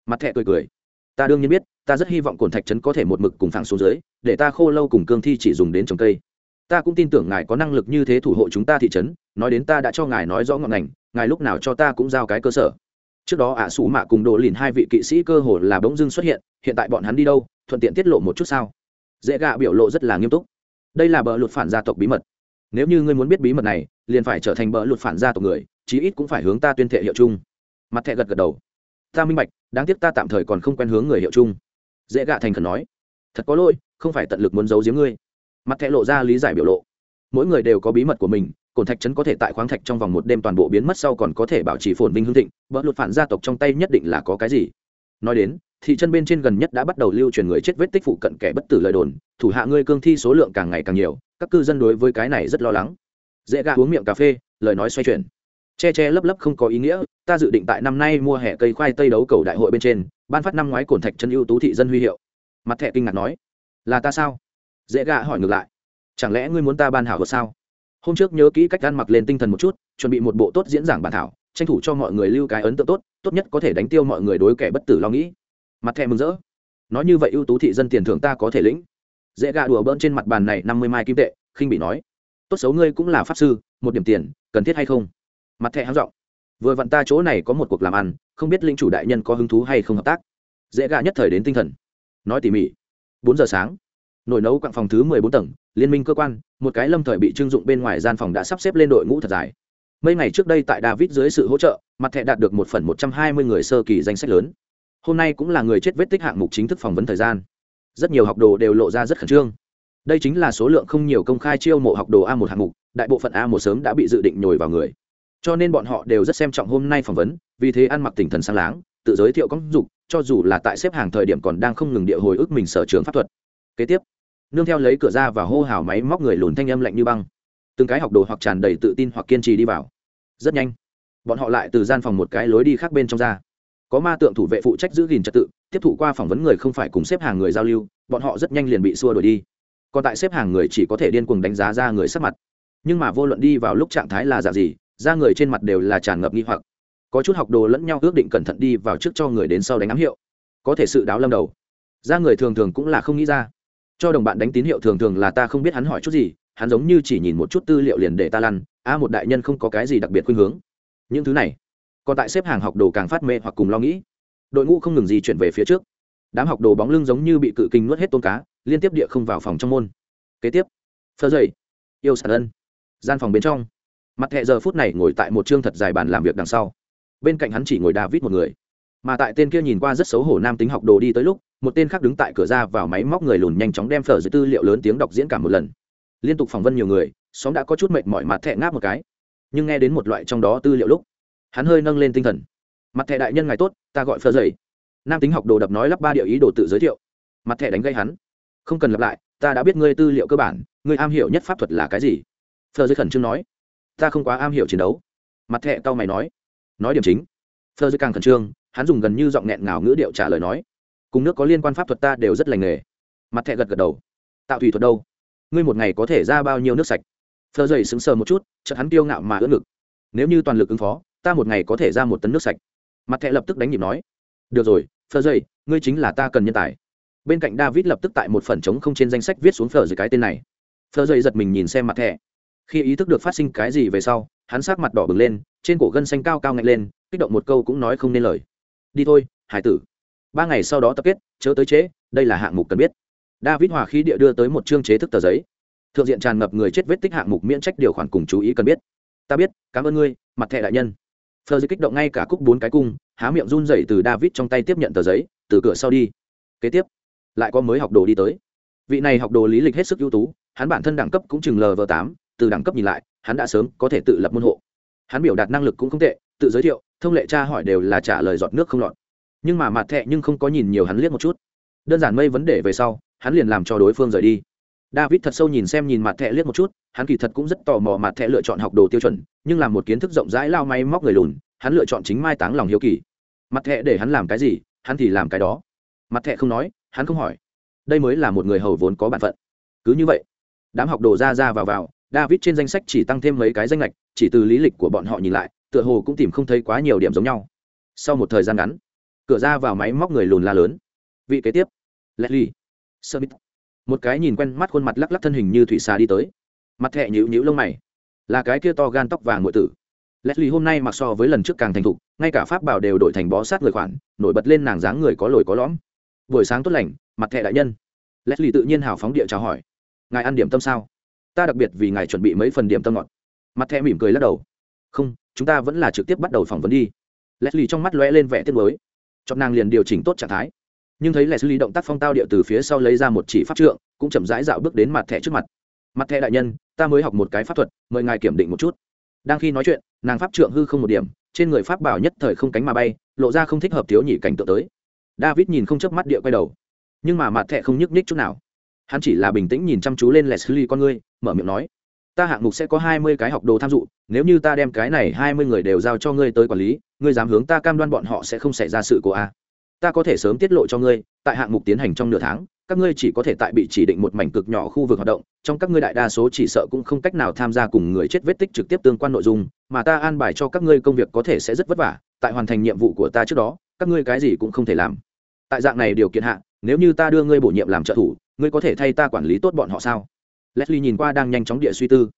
Mặt thẹ cười cười, ta đương nhiên biết, ta rất hy vọng cồn thạch trấn có thể một mực cùng phẳng xuống dưới, để ta khô lâu cùng cương thi chỉ dùng đến trồng cây ta cũng tin tưởng ngài có năng lực như thế thủ hộ chúng ta thị trấn, nói đến ta đã cho ngài nói rõ ngọn ngành, ngài lúc nào cho ta cũng giao cái cơ sở. Trước đó ả à mạ cùng đồ lìn hai vị kỵ sĩ cơ hồ là bỗng dưng xuất hiện hiện tại bọn hắn đi đâu, thuận tiện tiết lộ một chút sao? Dễ gạ biểu lộ rất là nghiêm túc. Đây là bờ luật phản gia tộc bí mật. Nếu như ngươi muốn biết bí mật này, liền phải trở thành bờ luật phản gia tộc người, chí ít cũng phải hướng ta tuyên thệ hiệu chung. Mặt thẹ gật gật đầu. Ta minh bạch, đáng tiếc ta tạm thời còn không quen hướng người hiệu chung. Dễ gạ thành khẩn nói. Thật có lỗi, không phải tận lực muốn giấu giếm ngươi mặt thẹ lộ ra lý giải biểu lộ. Mỗi người đều có bí mật của mình cồn thạch trấn có thể tại khoáng thạch trong vòng một đêm toàn bộ biến mất sau còn có thể bảo trì phồn vinh hương thịnh vợ lụt phản gia tộc trong tay nhất định là có cái gì. Nói đến, thị trấn bên trên gần nhất đã bắt đầu lưu truyền người chết vết tích phụ cận kẻ bất tử lời đồn, thủ hạ ngươi cương thi số lượng càng ngày càng nhiều, các cư dân đối với cái này rất lo lắng. Dễ gà uống miệng cà phê, lời nói xoay chuyển. Che che lấp lấp không có ý nghĩa, ta dự định tại năm nay mua hẻ cây khoai tây đấu cầu đại hội bên trên, ban phát năm ngoái cồn thạch chân ưu tú thị dân huy hiệu. Mặt thẻ kinh ngạc nói, là ta sao? Dễ gạ hỏi ngược lại. Chẳng lẽ ngươi muốn ta ban hảo vật sao? Hôm trước nhớ kỹ cách ăn mặc lên tinh thần một chút, chuẩn bị một bộ tốt diễn giảng bản thảo, tranh thủ cho mọi người lưu cái ấn tượng tốt tốt nhất có thể đánh tiêu mọi người đối kẻ bất tử lo nghĩ. Mặt thẹ mừng rỡ. Nói như vậy ưu tú thị dân tiền thưởng ta có thể lĩnh. Dễ gạ đùa bỡn trên mặt bàn này năm mươi mai kim tệ, khinh bị nói. Tốt xấu ngươi cũng là pháp sư, một điểm tiền, cần thiết hay không? Mặt thẹ háng giọng. Vừa vặn ta chỗ này có một cuộc làm ăn, không biết linh chủ đại nhân có hứng thú hay không hợp tác. Dễ gạ nhất thời đến tinh thần. Nói tỉ mỉ. Bốn giờ sáng nổi nấu quặng phòng thứ mười bốn tầng, liên minh cơ quan, một cái lâm thời bị trưng dụng bên ngoài gian phòng đã sắp xếp lên đội ngũ thật dài. Mấy ngày trước đây tại david dưới sự hỗ trợ, mặt thẻ đạt được một phần một trăm hai mươi người sơ kỳ danh sách lớn. Hôm nay cũng là người chết vết tích hạng mục chính thức phỏng vấn thời gian. Rất nhiều học đồ đều lộ ra rất khẩn trương. Đây chính là số lượng không nhiều công khai chiêu mộ học đồ a một hạng mục, đại bộ phận a một sớm đã bị dự định nhồi vào người. Cho nên bọn họ đều rất xem trọng hôm nay phỏng vấn, vì thế ăn mặc tinh thần sáng láng, tự giới thiệu công dục, cho dù là tại xếp hàng thời điểm còn đang không ngừng địa hồi ức mình sở trường pháp thuật. Kế tiếp nương theo lấy cửa ra và hô hào máy móc người lùn thanh âm lạnh như băng. Từng cái học đồ hoặc tràn đầy tự tin hoặc kiên trì đi vào. Rất nhanh, bọn họ lại từ gian phòng một cái lối đi khác bên trong ra. Có ma tượng thủ vệ phụ trách giữ gìn trật tự, tiếp thụ qua phỏng vấn người không phải cùng xếp hàng người giao lưu, bọn họ rất nhanh liền bị xua đuổi đi. Còn tại xếp hàng người chỉ có thể điên cuồng đánh giá ra người sắc mặt. Nhưng mà vô luận đi vào lúc trạng thái là giả gì, ra người trên mặt đều là tràn ngập nghi hoặc. Có chút học đồ lẫn nhau ước định cẩn thận đi vào trước cho người đến sau đánh ám hiệu. Có thể sự đáo lâm đầu. Ra người thường thường cũng là không nghĩ ra cho đồng bạn đánh tín hiệu thường thường là ta không biết hắn hỏi chút gì, hắn giống như chỉ nhìn một chút tư liệu liền để ta lăn a một đại nhân không có cái gì đặc biệt khuynh hướng. Những thứ này, còn tại xếp hàng học đồ càng phát mê hoặc cùng lo nghĩ. Đội ngũ không ngừng gì chuyển về phía trước. Đám học đồ bóng lưng giống như bị cự kinh nuốt hết tôm cá, liên tiếp địa không vào phòng trong môn. Kế tiếp phơ dậy, yêu sạt ân, gian phòng bên trong. Mặt hệ giờ phút này ngồi tại một chương thật dài bàn làm việc đằng sau. Bên cạnh hắn chỉ ngồi david một người. Mà tại tên kia nhìn qua rất xấu hổ nam tính học đồ đi tới lúc một tên khác đứng tại cửa ra vào máy móc người lùn nhanh chóng đem phở dưới tư liệu lớn tiếng đọc diễn cả một lần. Liên tục phỏng vấn nhiều người, xóm đã có chút mệt mỏi mặt thẹ ngáp một cái. Nhưng nghe đến một loại trong đó tư liệu lúc, hắn hơi nâng lên tinh thần. Mặt thẻ đại nhân ngài tốt, ta gọi phở dày nam tính học đồ đập nói lắp ba điệu ý đồ tự giới thiệu. Mặt thẻ đánh gây hắn. Không cần lặp lại, ta đã biết ngươi tư liệu cơ bản, ngươi am hiểu nhất pháp thuật là cái gì? Phở dưới khẩn trương nói. Ta không quá am hiểu chiến đấu. Mặt thẻ cau mày nói. Nói điểm chính. Phở dưới càng khẩn trương, hắn dùng gần như giọng nghẹn ngào ngữ điệu trả lời nói cùng nước có liên quan pháp thuật ta đều rất lành nghề. Mặt thẹ gật gật đầu. Tạo thủy thuật đâu? Ngươi một ngày có thể ra bao nhiêu nước sạch? Phơ dày sững sờ một chút, chợt hắn tiêu ngạo mà ưỡn ngực. Nếu như toàn lực ứng phó, ta một ngày có thể ra một tấn nước sạch. Mặt thẹ lập tức đánh nhịp nói. Được rồi phơ dày ngươi chính là ta cần nhân tài. Bên cạnh david lập tức tại một phần trống không trên danh sách viết xuống phờ dưới cái tên này. Phờ dày giật mình nhìn xem mặt thẻ. Khi ý thức được phát sinh cái gì về sau, hắn sát mặt đỏ bừng lên, trên cổ gân xanh cao cao ngạnh lên, kích động một câu cũng nói không nên lời. Đi thôi, hải tử ba ngày sau đó tập kết, chớ tới chế đây là hạng mục cần biết. David hòa khí địa đưa tới một chương chế thức tờ giấy. Thượng diện tràn ngập người chết vết tích hạng mục miễn trách điều khoản cùng chú ý cần biết. Ta biết, cảm ơn ngươi, mặt thẻ đại nhân. Phờ dây kích động ngay cả cúc bốn cái cung, há miệng run dậy từ david trong tay tiếp nhận tờ giấy, từ cửa sau đi. Kế tiếp, lại có mới học đồ đi tới. Vị này học đồ lý lịch hết sức ưu tú, hắn bản thân đẳng cấp cũng chừng lv tám, từ đẳng cấp nhìn lại, hắn đã sớm có thể tự lập môn hộ. Hắn biểu đạt năng lực cũng không tệ, tự giới thiệu, thông lệ tra hỏi đều là trả lời giọt nước không lọt nhưng mà mặt thẹ nhưng không có nhìn nhiều hắn liếc một chút. Đơn giản mây vấn đề về sau, hắn liền làm cho đối phương rời đi. David thật sâu nhìn xem nhìn mặt thẹ liếc một chút, hắn kỳ thật cũng rất tò mò mặt thẹ lựa chọn học đồ tiêu chuẩn, nhưng là một kiến thức rộng rãi lao may móc người lùn, hắn lựa chọn chính mai táng lòng hiếu kỳ. Mặt thẹ để hắn làm cái gì, hắn thì làm cái đó. Mặt thẹ không nói, hắn không hỏi. Đây mới là một người hầu vốn có bản phận. Cứ như vậy, đám học đồ ra ra vào vào, david trên danh sách chỉ tăng thêm mấy cái danh lệch chỉ từ lý lịch của bọn họ nhìn lại, tựa hồ cũng tìm không thấy quá nhiều điểm giống nhau. Sau một thời gian ngắn cửa ra vào máy móc người lùn la lớn. Vị kế tiếp, leslie smith. Một cái nhìn quen mắt khuôn mặt lắc lắc thân hình như thủy xà đi tới. Mặt thẹ nhữ nhữ lông mày. Là cái kia to gan tóc vàng ngụy tử. Leslie hôm nay mặc so với lần trước càng thành thục, ngay cả pháp bảo đều đổi thành bó sát người khoản, nổi bật lên nàng dáng người có lồi có lõm. Buổi sáng tốt lành, mặt thẹ đại nhân. Leslie tự nhiên hào phóng địa chào hỏi. Ngài ăn điểm tâm sao? Ta đặc biệt vì ngài chuẩn bị mấy phần điểm tâm ngọt. Mặt thẹ mỉm cười lắc đầu. Không, chúng ta vẫn là trực tiếp bắt đầu phỏng vấn đi. Leslie trong mắt lóe lên vẻ tiếc mới chọn nàng liền điều chỉnh tốt trạng thái. Nhưng thấy leslie động tác phong tao điệu từ phía sau lấy ra một chỉ pháp trượng, cũng chậm rãi dạo bước đến mặt thẻ trước mặt. Mặt thẻ đại nhân, ta mới học một cái pháp thuật, mời ngài kiểm định một chút. Đang khi nói chuyện, nàng pháp trượng hư không một điểm, trên người pháp bảo nhất thời không cánh mà bay, lộ ra không thích hợp thiếu nhị cảnh tượng tới. David nhìn không chớp mắt địa quay đầu. Nhưng mà mặt thẻ không nhúc nhích chút nào. Hắn chỉ là bình tĩnh nhìn chăm chú lên leslie con ngươi, mở miệng nói ta hạng mục sẽ có hai mươi cái học đồ tham dụ nếu như ta đem cái này hai mươi người đều giao cho ngươi tới quản lý, ngươi dám hướng ta cam đoan bọn họ sẽ không xảy ra sự cố a ta có thể sớm tiết lộ cho ngươi, tại hạng mục tiến hành trong nửa tháng, các ngươi chỉ có thể tại bị chỉ định một mảnh cực nhỏ khu vực hoạt động, trong các ngươi đại đa số chỉ sợ cũng không cách nào tham gia cùng người chết vết tích trực tiếp tương quan nội dung, mà ta an bài cho các ngươi công việc có thể sẽ rất vất vả, tại hoàn thành nhiệm vụ của ta trước đó, các ngươi cái gì cũng không thể làm. Tại dạng này điều kiện hạ, nếu như ta đưa ngươi bổ nhiệm làm trợ thủ, ngươi có thể thay ta quản lý tốt bọn họ sao? Leslie nhìn qua đang nhanh chóng địa suy tư.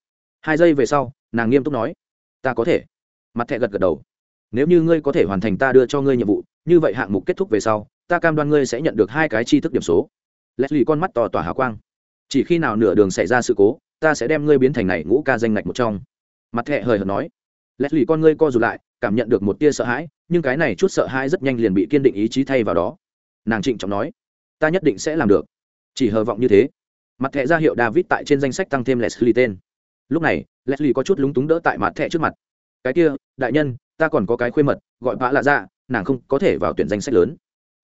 Hai giây về sau, nàng nghiêm túc nói, ta có thể. Mặt thẹ gật gật đầu. Nếu như ngươi có thể hoàn thành ta đưa cho ngươi nhiệm vụ, như vậy hạng mục kết thúc về sau, ta cam đoan ngươi sẽ nhận được hai cái tri thức điểm số. Leslie con mắt to tỏa hào quang. Chỉ khi nào nửa đường xảy ra sự cố, ta sẽ đem ngươi biến thành này ngũ ca danh ngạch một trong. Mặt thẹ hời hợt nói. Leslie con ngươi co rụt lại, cảm nhận được một tia sợ hãi, nhưng cái này chút sợ hãi rất nhanh liền bị kiên định ý chí thay vào đó. Nàng trịnh trọng nói, ta nhất định sẽ làm được. Chỉ hờ vọng như thế mặt thẻ ra hiệu david tại trên danh sách tăng thêm leslie tên. Lúc này, leslie có chút lúng túng đỡ tại mặt thẻ trước mặt. Cái kia, đại nhân, ta còn có cái khuê mật, gọi vã lạ ra nàng không có thể vào tuyển danh sách lớn.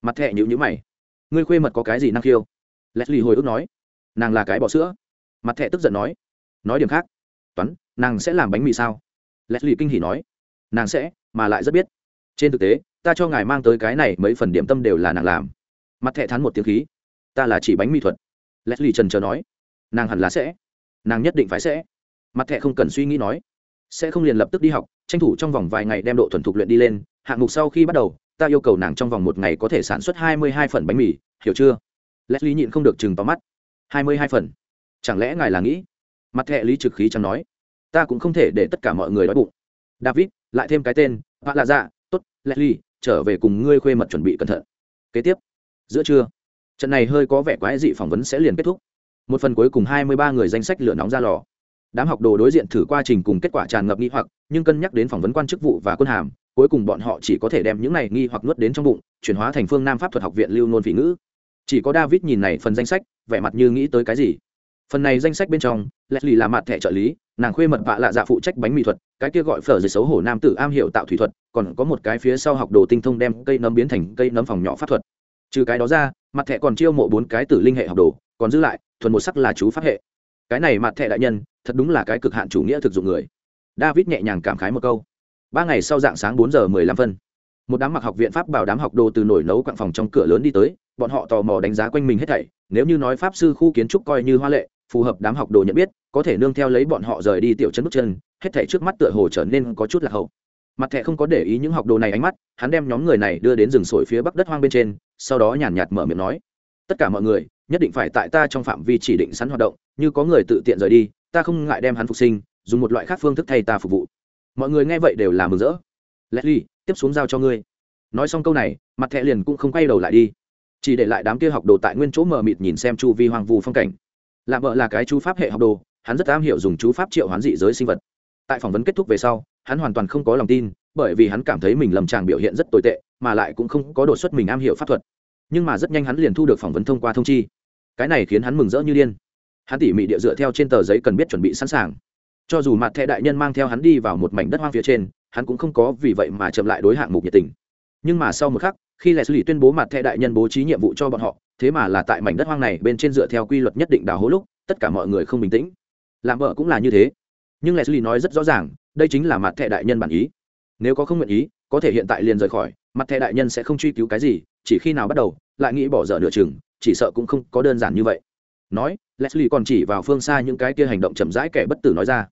Mặt thẻ nhữ nhữ mày. Ngươi khuê mật có cái gì năng khiêu? Leslie hồi ức nói. Nàng là cái bỏ sữa. Mặt thẻ tức giận nói. Nói điểm khác. Toán, nàng sẽ làm bánh mì sao? Leslie kinh hỉ nói. Nàng sẽ, mà lại rất biết. Trên thực tế, ta cho ngài mang tới cái này mấy phần điểm tâm đều là nàng làm. Mặt thẻ thắn một tiếng khí. Ta là chỉ bánh mì thuật leslie trần trờ nói, nàng hẳn là sẽ. Nàng nhất định phải sẽ. Mặt thẻ không cần suy nghĩ nói, sẽ không liền lập tức đi học, tranh thủ trong vòng vài ngày đem độ thuần thục luyện đi lên. Hạng mục sau khi bắt đầu, ta yêu cầu nàng trong vòng một ngày có thể sản xuất hai mươi hai phần bánh mì, hiểu chưa? Leslie nhịn không được chừng tóm mắt, hai mươi hai phần? Chẳng lẽ ngài là nghĩ? Mặt thẻ lý trực khí chẳng nói, ta cũng không thể để tất cả mọi người đói bụng. David, lại thêm cái tên họa là dạ tốt, leslie, trở về cùng ngươi khuê mật chuẩn bị cẩn thận. Kế tiếp, giữa trưa trận này hơi có vẻ quái dị phỏng vấn sẽ liền kết thúc. Một phần cuối cùng hai mươi ba người danh sách lửa nóng ra lò. Đám học đồ đối diện thử quá trình cùng kết quả tràn ngập nghi hoặc, nhưng cân nhắc đến phỏng vấn quan chức vụ và quân hàm, cuối cùng bọn họ chỉ có thể đem những này nghi hoặc nuốt đến trong bụng, chuyển hóa thành phương nam pháp thuật học viện lưu nôn phỉ ngữ. Chỉ có david nhìn này phần danh sách, vẻ mặt như nghĩ tới cái gì. Phần này danh sách bên trong, leslie là mặt thẻ trợ lý, nàng khuê mật vạ lạ dạ phụ trách bánh mỹ thuật, cái kia gọi phở dưới xấu hổ nam tử am hiểu tạo thủy thuật, còn có một cái phía sau học đồ tinh thông đem cây nấm biến thành cây nấm phòng nhỏ pháp thuật. Trừ cái đó ra mặt thẻ còn chiêu mộ bốn cái tử linh hệ học đồ, còn giữ lại, thuần một sắc là chú pháp hệ. Cái này mặt thẻ đại nhân, thật đúng là cái cực hạn chủ nghĩa thực dụng người. David nhẹ nhàng cảm khái một câu. Ba ngày sau dạng sáng bốn giờ mười lăm phân, một đám mặc học viện pháp bảo đám học đồ từ nổi nấu quặng phòng trong cửa lớn đi tới, bọn họ tò mò đánh giá quanh mình hết thảy, nếu như nói pháp sư khu kiến trúc coi như hoa lệ, phù hợp đám học đồ nhận biết, có thể nương theo lấy bọn họ rời đi tiểu chân bước chân, hết thảy trước mắt tựa hồ trở nên có chút là hậu mặt thẻ không có để ý những học đồ này ánh mắt, hắn đem nhóm người này đưa đến rừng sổi phía bắc đất hoang bên trên, sau đó nhàn nhạt mở miệng nói, tất cả mọi người, nhất định phải tại ta trong phạm vi chỉ định sẵn hoạt động, như có người tự tiện rời đi, ta không ngại đem hắn phục sinh, dùng một loại khác phương thức thay ta phục vụ. Mọi người nghe vậy đều là mừng rỡ. Leslie, tiếp xuống giao cho ngươi. Nói xong câu này, mặt thẹ liền cũng không quay đầu lại đi. Chỉ để lại đám kia học đồ tại nguyên chỗ mờ mịt nhìn xem chu vi hoang vu phong cảnh. Lạ vợ là cái chú pháp hệ học đồ, hắn rất am hiểu dùng chú pháp triệu hoán dị giới sinh vật. Tại phỏng vấn kết thúc về sau hắn hoàn toàn không có lòng tin, bởi vì hắn cảm thấy mình lầm tràng biểu hiện rất tồi tệ, mà lại cũng không có đột xuất mình am hiểu pháp thuật. Nhưng mà rất nhanh hắn liền thu được phỏng vấn thông qua thông chi. Cái này khiến hắn mừng rỡ như điên. Hắn tỉ mỉ địa dựa theo trên tờ giấy cần biết chuẩn bị sẵn sàng. Cho dù mặt thẻ đại nhân mang theo hắn đi vào một mảnh đất hoang phía trên, hắn cũng không có vì vậy mà chậm lại đối hạng mục nhiệt tình. Nhưng mà sau một khắc, khi lệ xử lý tuyên bố mặt thẻ đại nhân bố trí nhiệm vụ cho bọn họ, thế mà là tại mảnh đất hoang này bên trên dựa theo quy luật nhất định đào hố lúc, tất cả mọi người không bình tĩnh. Làm vợ cũng là như thế nhưng lệ nói rất rõ ràng, đây chính là mặt thẻ đại nhân bản ý. Nếu có không nguyện ý, có thể hiện tại liền rời khỏi, mặt thẻ đại nhân sẽ không truy cứu cái gì, chỉ khi nào bắt đầu, lại nghĩ bỏ dở nửa chừng, chỉ sợ cũng không có đơn giản như vậy. Nói, leslie còn chỉ vào phương xa những cái kia hành động chậm rãi kẻ bất tử nói ra.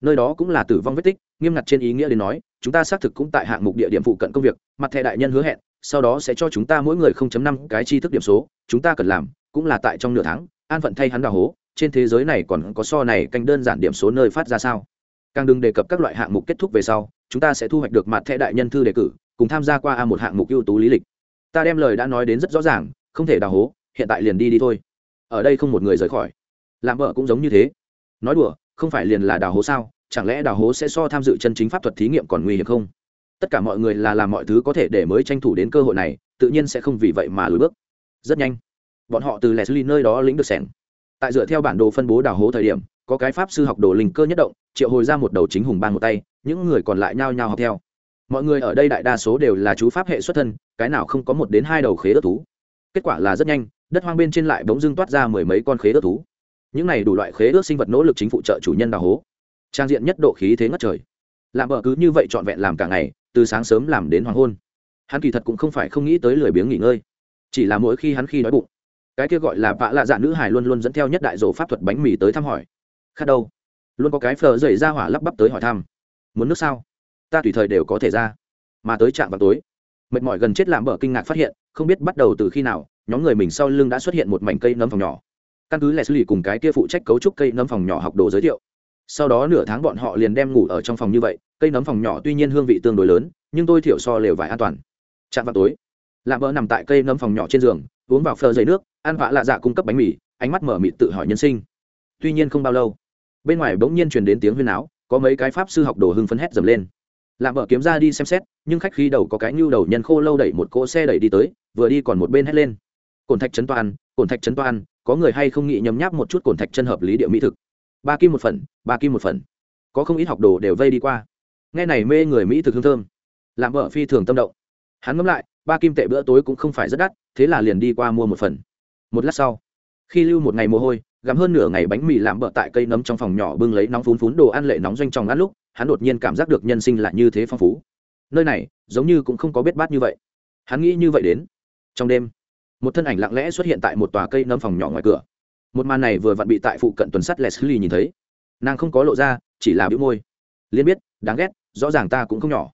Nơi đó cũng là tử vong vết tích, nghiêm ngặt trên ý nghĩa đến nói, chúng ta xác thực cũng tại hạng mục địa điểm phụ cận công việc, mặt thẻ đại nhân hứa hẹn, sau đó sẽ cho chúng ta mỗi người 0.5 cái tri thức điểm số, chúng ta cần làm, cũng là tại trong nửa tháng, an phận thay hắn đào hố trên thế giới này còn có so này canh đơn giản điểm số nơi phát ra sao? Càng đừng đề cập các loại hạng mục kết thúc về sau, chúng ta sẽ thu hoạch được mặt thẻ đại nhân thư đề cử, cùng tham gia qua a một hạng mục ưu tú lý lịch. Ta đem lời đã nói đến rất rõ ràng, không thể đào hố, hiện tại liền đi đi thôi. Ở đây không một người rời khỏi. Làm vợ cũng giống như thế. Nói đùa, không phải liền là đào hố sao? Chẳng lẽ đào hố sẽ so tham dự chân chính pháp thuật thí nghiệm còn nguy hiểm không? Tất cả mọi người là làm mọi thứ có thể để mới tranh thủ đến cơ hội này, tự nhiên sẽ không vì vậy mà lùi bước. Rất nhanh. Bọn họ từ leslie nơi đó lĩnh được sẻng tại dựa theo bản đồ phân bố đào hố thời điểm, có cái pháp sư học đồ linh cơ nhất động, triệu hồi ra một đầu chính hùng bang một tay, những người còn lại nhao nhao học theo. Mọi người ở đây đại đa số đều là chú pháp hệ xuất thân, cái nào không có một đến hai đầu khế ớt thú. Kết quả là rất nhanh, đất hoang bên trên lại bỗng dưng toát ra mười mấy con khế ớt thú. Những này đủ loại khế ước sinh vật nỗ lực chính phụ trợ chủ nhân đào hố. Trang diện nhất độ khí thế ngất trời. Làm vợ cứ như vậy trọn vẹn làm cả ngày, từ sáng sớm làm đến hoàng hôn. Hắn kỳ thật cũng không phải không nghĩ tới lười biếng nghỉ ngơi. Chỉ là mỗi khi hắn khi đói bụng cái kia gọi là vạ lạ dạ nữ hải luôn luôn dẫn theo nhất đại dỗ pháp thuật bánh mì tới thăm hỏi. Khát đâu? Luôn có cái phờ dày ra hỏa lắp bắp tới hỏi thăm. Muốn nước sao? Ta tùy thời đều có thể ra. Mà tới trạm vào tối, mệt mỏi gần chết làm bờ kinh ngạc phát hiện, không biết bắt đầu từ khi nào, nhóm người mình sau lưng đã xuất hiện một mảnh cây nấm phòng nhỏ. Căn cứ là xử lý cùng cái kia phụ trách cấu trúc cây nấm phòng nhỏ học đồ giới thiệu, sau đó nửa tháng bọn họ liền đem ngủ ở trong phòng như vậy, cây nấm phòng nhỏ tuy nhiên hương vị tương đối lớn, nhưng tôi thiểu so lều vải an toàn. Chạm vào tối làm bỡ nằm tại cây nấm phòng nhỏ trên giường, uống vào phờ dày nước ăn vạ lạ dạ cung cấp bánh mì ánh mắt mở mịt tự hỏi nhân sinh. Tuy nhiên không bao lâu bên ngoài bỗng nhiên truyền đến tiếng huyên áo có mấy cái pháp sư học đồ hưng phấn hét dầm lên. Làm vợ kiếm ra đi xem xét nhưng khách khi đầu có cái nhu đầu nhân khô lâu đẩy một cỗ xe đẩy đi tới vừa đi còn một bên hét lên. Cồn thạch chấn toàn, cồn thạch chấn toàn, có người hay không nghĩ nhấm nháp một chút cồn thạch chân hợp lý địa mỹ thực. Ba kim một phần ba kim một phần. Có không ít học đồ đều vây đi qua. Nghe này mê người mỹ thực hương thơm. Làm vợ phi thường tâm động. Hắn ngẫm lại ba kim tệ bữa tối cũng không phải rất đắt thế là liền đi qua mua một phần một lát sau, khi lưu một ngày mồ hôi gắm hơn nửa ngày bánh mì làm bợ tại cây nấm trong phòng nhỏ bưng lấy nóng phún phún đồ ăn lệ nóng doanh trong ăn lúc, hắn đột nhiên cảm giác được nhân sinh là như thế phong phú. Nơi này, giống như cũng không có biết bát như vậy. Hắn nghĩ như vậy đến. Trong đêm, một thân ảnh lặng lẽ xuất hiện tại một tòa cây nấm phòng nhỏ ngoài cửa. Một màn này vừa vặn bị tại phụ cận tuần sắt leslie nhìn thấy. Nàng không có lộ ra, chỉ là bĩu môi. Liên biết, đáng ghét, rõ ràng ta cũng không nhỏ.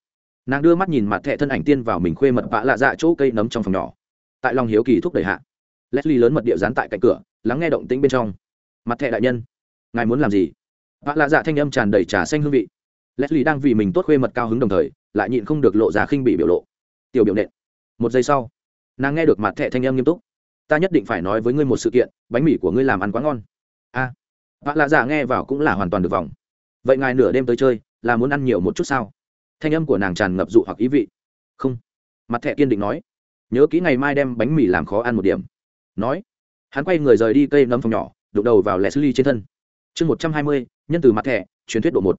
Nàng đưa mắt nhìn mặt thẹ thân ảnh tiên vào mình khuê mật vạ lạ dạ chỗ cây nấm trong phòng nhỏ. Tại lòng hiếu kỳ thúc đẩy hạ leslie lớn mật địa dán tại cạnh cửa, lắng nghe động tĩnh bên trong. Mặt thẹ đại nhân, ngài muốn làm gì? Vạ lạ dạ thanh âm tràn đầy trà xanh hương vị. Leslie đang vì mình tốt khuê mật cao hứng đồng thời, lại nhịn không được lộ ra khinh bị biểu lộ. Tiểu biểu nện. Một giây sau, nàng nghe được mặt thẹ thanh âm nghiêm túc. Ta nhất định phải nói với ngươi một sự kiện, bánh mì của ngươi làm ăn quá ngon. A. Vạ lạ dạ nghe vào cũng là hoàn toàn được vòng vậy ngài nửa đêm tới chơi, là muốn ăn nhiều một chút sao? Thanh âm của nàng tràn ngập dụ hoặc ý vị. Không. Mặt thẹ kiên định nói. Nhớ kỹ ngày mai đem bánh mì làm khó ăn một điểm nói. Hắn quay người rời đi cây nấm phòng nhỏ, đụng đầu vào leslie trên thân. Chương một trăm hai mươi, nhân từ mặt thẻ, truyền thuyết độ một.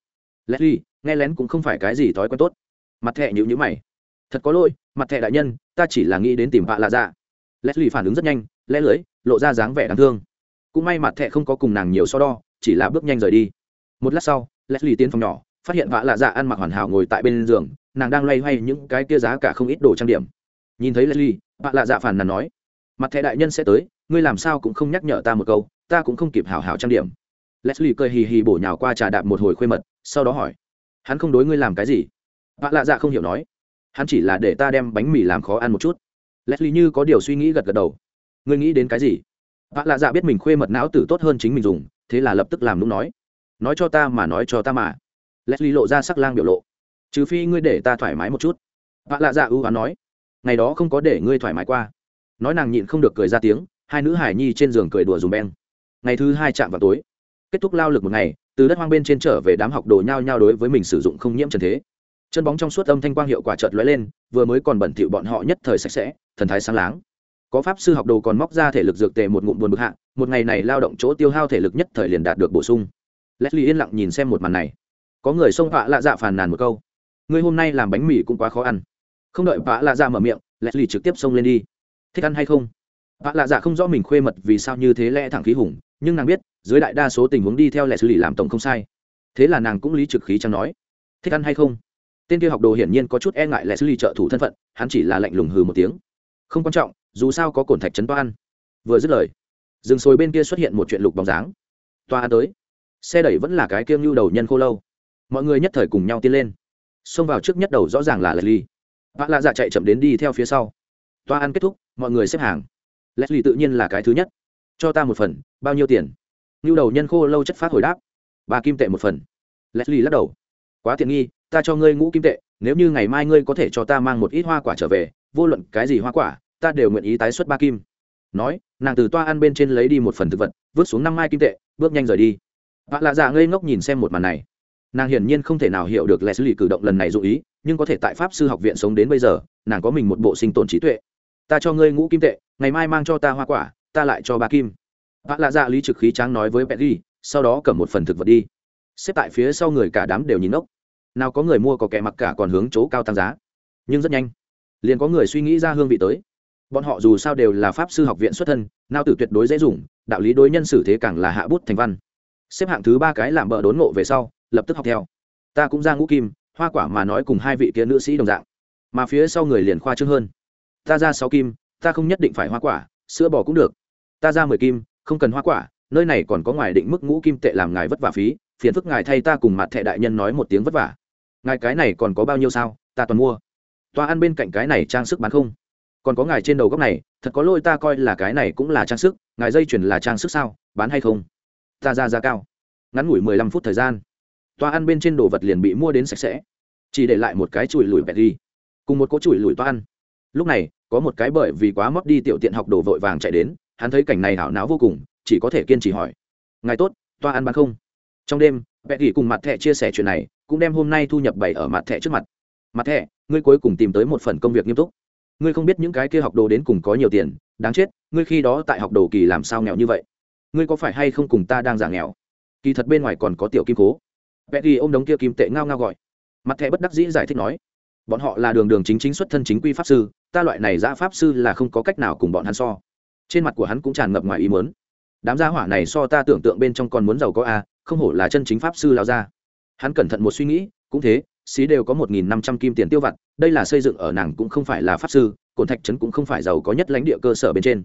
Leslie, nghe lén cũng không phải cái gì thói quen tốt. Mặt thẻ nhữ nhữ mày. Thật có lỗi, mặt thẻ đại nhân, ta chỉ là nghĩ đến tìm vạ lạ dạ. Leslie phản ứng rất nhanh, lẽ lưới, lộ ra dáng vẻ đáng thương. Cũng may mặt thẻ không có cùng nàng nhiều so đo, chỉ là bước nhanh rời đi. Một lát sau, leslie tiến phòng nhỏ, phát hiện vạ lạ dạ ăn mặc hoàn hảo ngồi tại bên giường, nàng đang loay hoay những cái kia giá cả không ít đồ trang điểm. Nhìn thấy leslie, vạ lạ dạ phản nàn nói mặt thẻ đại nhân sẽ tới, ngươi làm sao cũng không nhắc nhở ta một câu, ta cũng không kịp hảo hảo trang điểm. Leslie cười hì hì bổ nhào qua trà đạp một hồi khuê mật, sau đó hỏi, hắn không đối ngươi làm cái gì? Vạ lạ dạ không hiểu nói, hắn chỉ là để ta đem bánh mì làm khó ăn một chút. Leslie như có điều suy nghĩ gật gật đầu, ngươi nghĩ đến cái gì? Vạ lạ dạ biết mình khuê mật não tử tốt hơn chính mình dùng, thế là lập tức làm lúc nói nói cho ta mà nói cho ta mà. Leslie lộ ra sắc lang biểu lộ, trừ phi ngươi để ta thoải mái một chút. Vạ lạ dạ ưu á nói, ngày đó không có để ngươi thoải mái qua nói nàng nhịn không được cười ra tiếng, hai nữ hải nhi trên giường cười đùa dùm beng. Ngày thứ hai chạm vào tối, kết thúc lao lực một ngày, từ đất hoang bên trên trở về đám học đồ nhao nhao đối với mình sử dụng không nhiễm trần thế. Chân bóng trong suốt âm thanh quang hiệu quả chợt lóe lên, vừa mới còn bẩn thỉu bọn họ nhất thời sạch sẽ, thần thái sáng láng. Có pháp sư học đồ còn móc ra thể lực dược tề một ngụm buồn bực hạ, một ngày này lao động chỗ tiêu hao thể lực nhất thời liền đạt được bổ sung. Leslie yên lặng nhìn xem một màn này. Có người xông vạ lạ dạ phàn nàn một câu. Ngươi hôm nay làm bánh mì cũng quá khó ăn. Không đợi vạ lạ dạ mở miệng, leslie trực tiếp xông lên đi thích ăn hay không? Họa lạ dạ không rõ mình khuê mật vì sao như thế lẽ thẳng khí hùng, nhưng nàng biết, dưới đại đa số tình huống đi theo lẹ xử lý làm tổng không sai. Thế là nàng cũng lý trực khí chẳng nói, thích ăn hay không? Tên kia học đồ hiển nhiên có chút e ngại lẹ xử lý trợ thủ thân phận, hắn chỉ là lạnh lùng hừ một tiếng. Không quan trọng, dù sao có cổn thạch trấn toa ăn. Vừa dứt lời, rừng sồi bên kia xuất hiện một chuyện lục bóng dáng. Toa ăn tới. Xe đẩy vẫn là cái kiêng lưu đầu nhân khô lâu. Mọi người nhất thời cùng nhau tiến lên. Xông vào trước nhất đầu rõ ràng là leslie. Vạ lạ dạ chạy chậm đến đi theo phía sau. Toa ăn kết thúc mọi người xếp hàng. Leslie tự nhiên là cái thứ nhất. Cho ta một phần, bao nhiêu tiền? Lưu đầu nhân khô lâu chất phát hồi đáp. Ba kim tệ một phần. Leslie lắc đầu. Quá tiện nghi, ta cho ngươi ngũ kim tệ, nếu như ngày mai ngươi có thể cho ta mang một ít hoa quả trở về, vô luận cái gì hoa quả, ta đều nguyện ý tái xuất ba kim. Nói, nàng từ toa ăn bên trên lấy đi một phần thực vật, vứt xuống năm mai kim tệ, bước nhanh rời đi. Bạn lạ dạ ngây ngốc nhìn xem một màn này. Nàng hiển nhiên không thể nào hiểu được Leslie cử động lần này dụ ý, nhưng có thể tại pháp sư học viện sống đến bây giờ, nàng có mình một bộ sinh tồn trí tuệ ta cho ngươi ngũ kim tệ, ngày mai mang cho ta hoa quả, ta lại cho ba kim. Vạ lạ dạ lý trực khí tráng nói với petty sau đó cầm một phần thực vật đi. Xếp tại phía sau người cả đám đều nhìn ốc nào có người mua có kẻ mặc cả còn hướng chỗ cao tăng giá. Nhưng rất nhanh, liền có người suy nghĩ ra hương vị tới. Bọn họ dù sao đều là pháp sư học viện xuất thân, nao tử tuyệt đối dễ dùng, đạo lý đối nhân xử thế càng là hạ bút thành văn. Xếp hạng thứ ba cái làm bợ đốn ngộ về sau, lập tức học theo. Ta cũng ra ngũ kim, hoa quả mà nói cùng hai vị kia nữ sĩ đồng dạng. Mà phía sau người liền khoa trương hơn ta ra sáu kim, ta không nhất định phải hoa quả, sữa bò cũng được. Ta ra mười kim, không cần hoa quả, nơi này còn có ngoài định mức ngũ kim tệ làm ngài vất vả phí, phiền phức ngài thay ta cùng mặt thẻ đại nhân nói một tiếng vất vả. Ngài cái này còn có bao nhiêu sao, ta toàn mua. Toa ăn bên cạnh cái này trang sức bán không? Còn có ngài trên đầu góc này, thật có lôi ta coi là cái này cũng là trang sức, ngài dây chuyển là trang sức sao, bán hay không? Ta ra giá cao. Ngắn ngủi mười lăm phút thời gian. Toa ăn bên trên đồ vật liền bị mua đến sạch sẽ. Chỉ để lại một cái chùi lùi bẹt đi. Cùng một cỗ chùi lùi toa ăn lúc này, có một cái bởi vì quá mất đi tiểu tiện học đồ vội vàng chạy đến, hắn thấy cảnh này hảo não vô cùng, chỉ có thể kiên trì hỏi. Ngài tốt, toa ăn bán không? Trong đêm, bẹt gỉ cùng mặt thẹ chia sẻ chuyện này, cũng đem hôm nay thu nhập bảy ở mặt thẻ trước mặt. Mặt thẻ, ngươi cuối cùng tìm tới một phần công việc nghiêm túc. Ngươi không biết những cái kia học đồ đến cùng có nhiều tiền, đáng chết, ngươi khi đó tại học đồ kỳ làm sao nghèo như vậy? Ngươi có phải hay không cùng ta đang giả nghèo? Kỳ thật bên ngoài còn có tiểu kim cố. Vẽ gỉ ô m đống kia kim tệ ngao ngao gọi. Mặt thẻ bất đắc dĩ giải thích nói bọn họ là đường đường chính chính xuất thân chính quy pháp sư, ta loại này giã pháp sư là không có cách nào cùng bọn hắn so. Trên mặt của hắn cũng tràn ngập ngoài ý mớn đám gia hỏa này so ta tưởng tượng bên trong còn muốn giàu có a không hổ là chân chính pháp sư lao ra hắn cẩn thận một suy nghĩ, cũng thế, xí đều có một nghìn năm trăm kim tiền tiêu vặt, đây là xây dựng ở nàng cũng không phải là pháp sư cồn thạch trấn cũng không phải giàu có nhất lãnh địa cơ sở bên trên.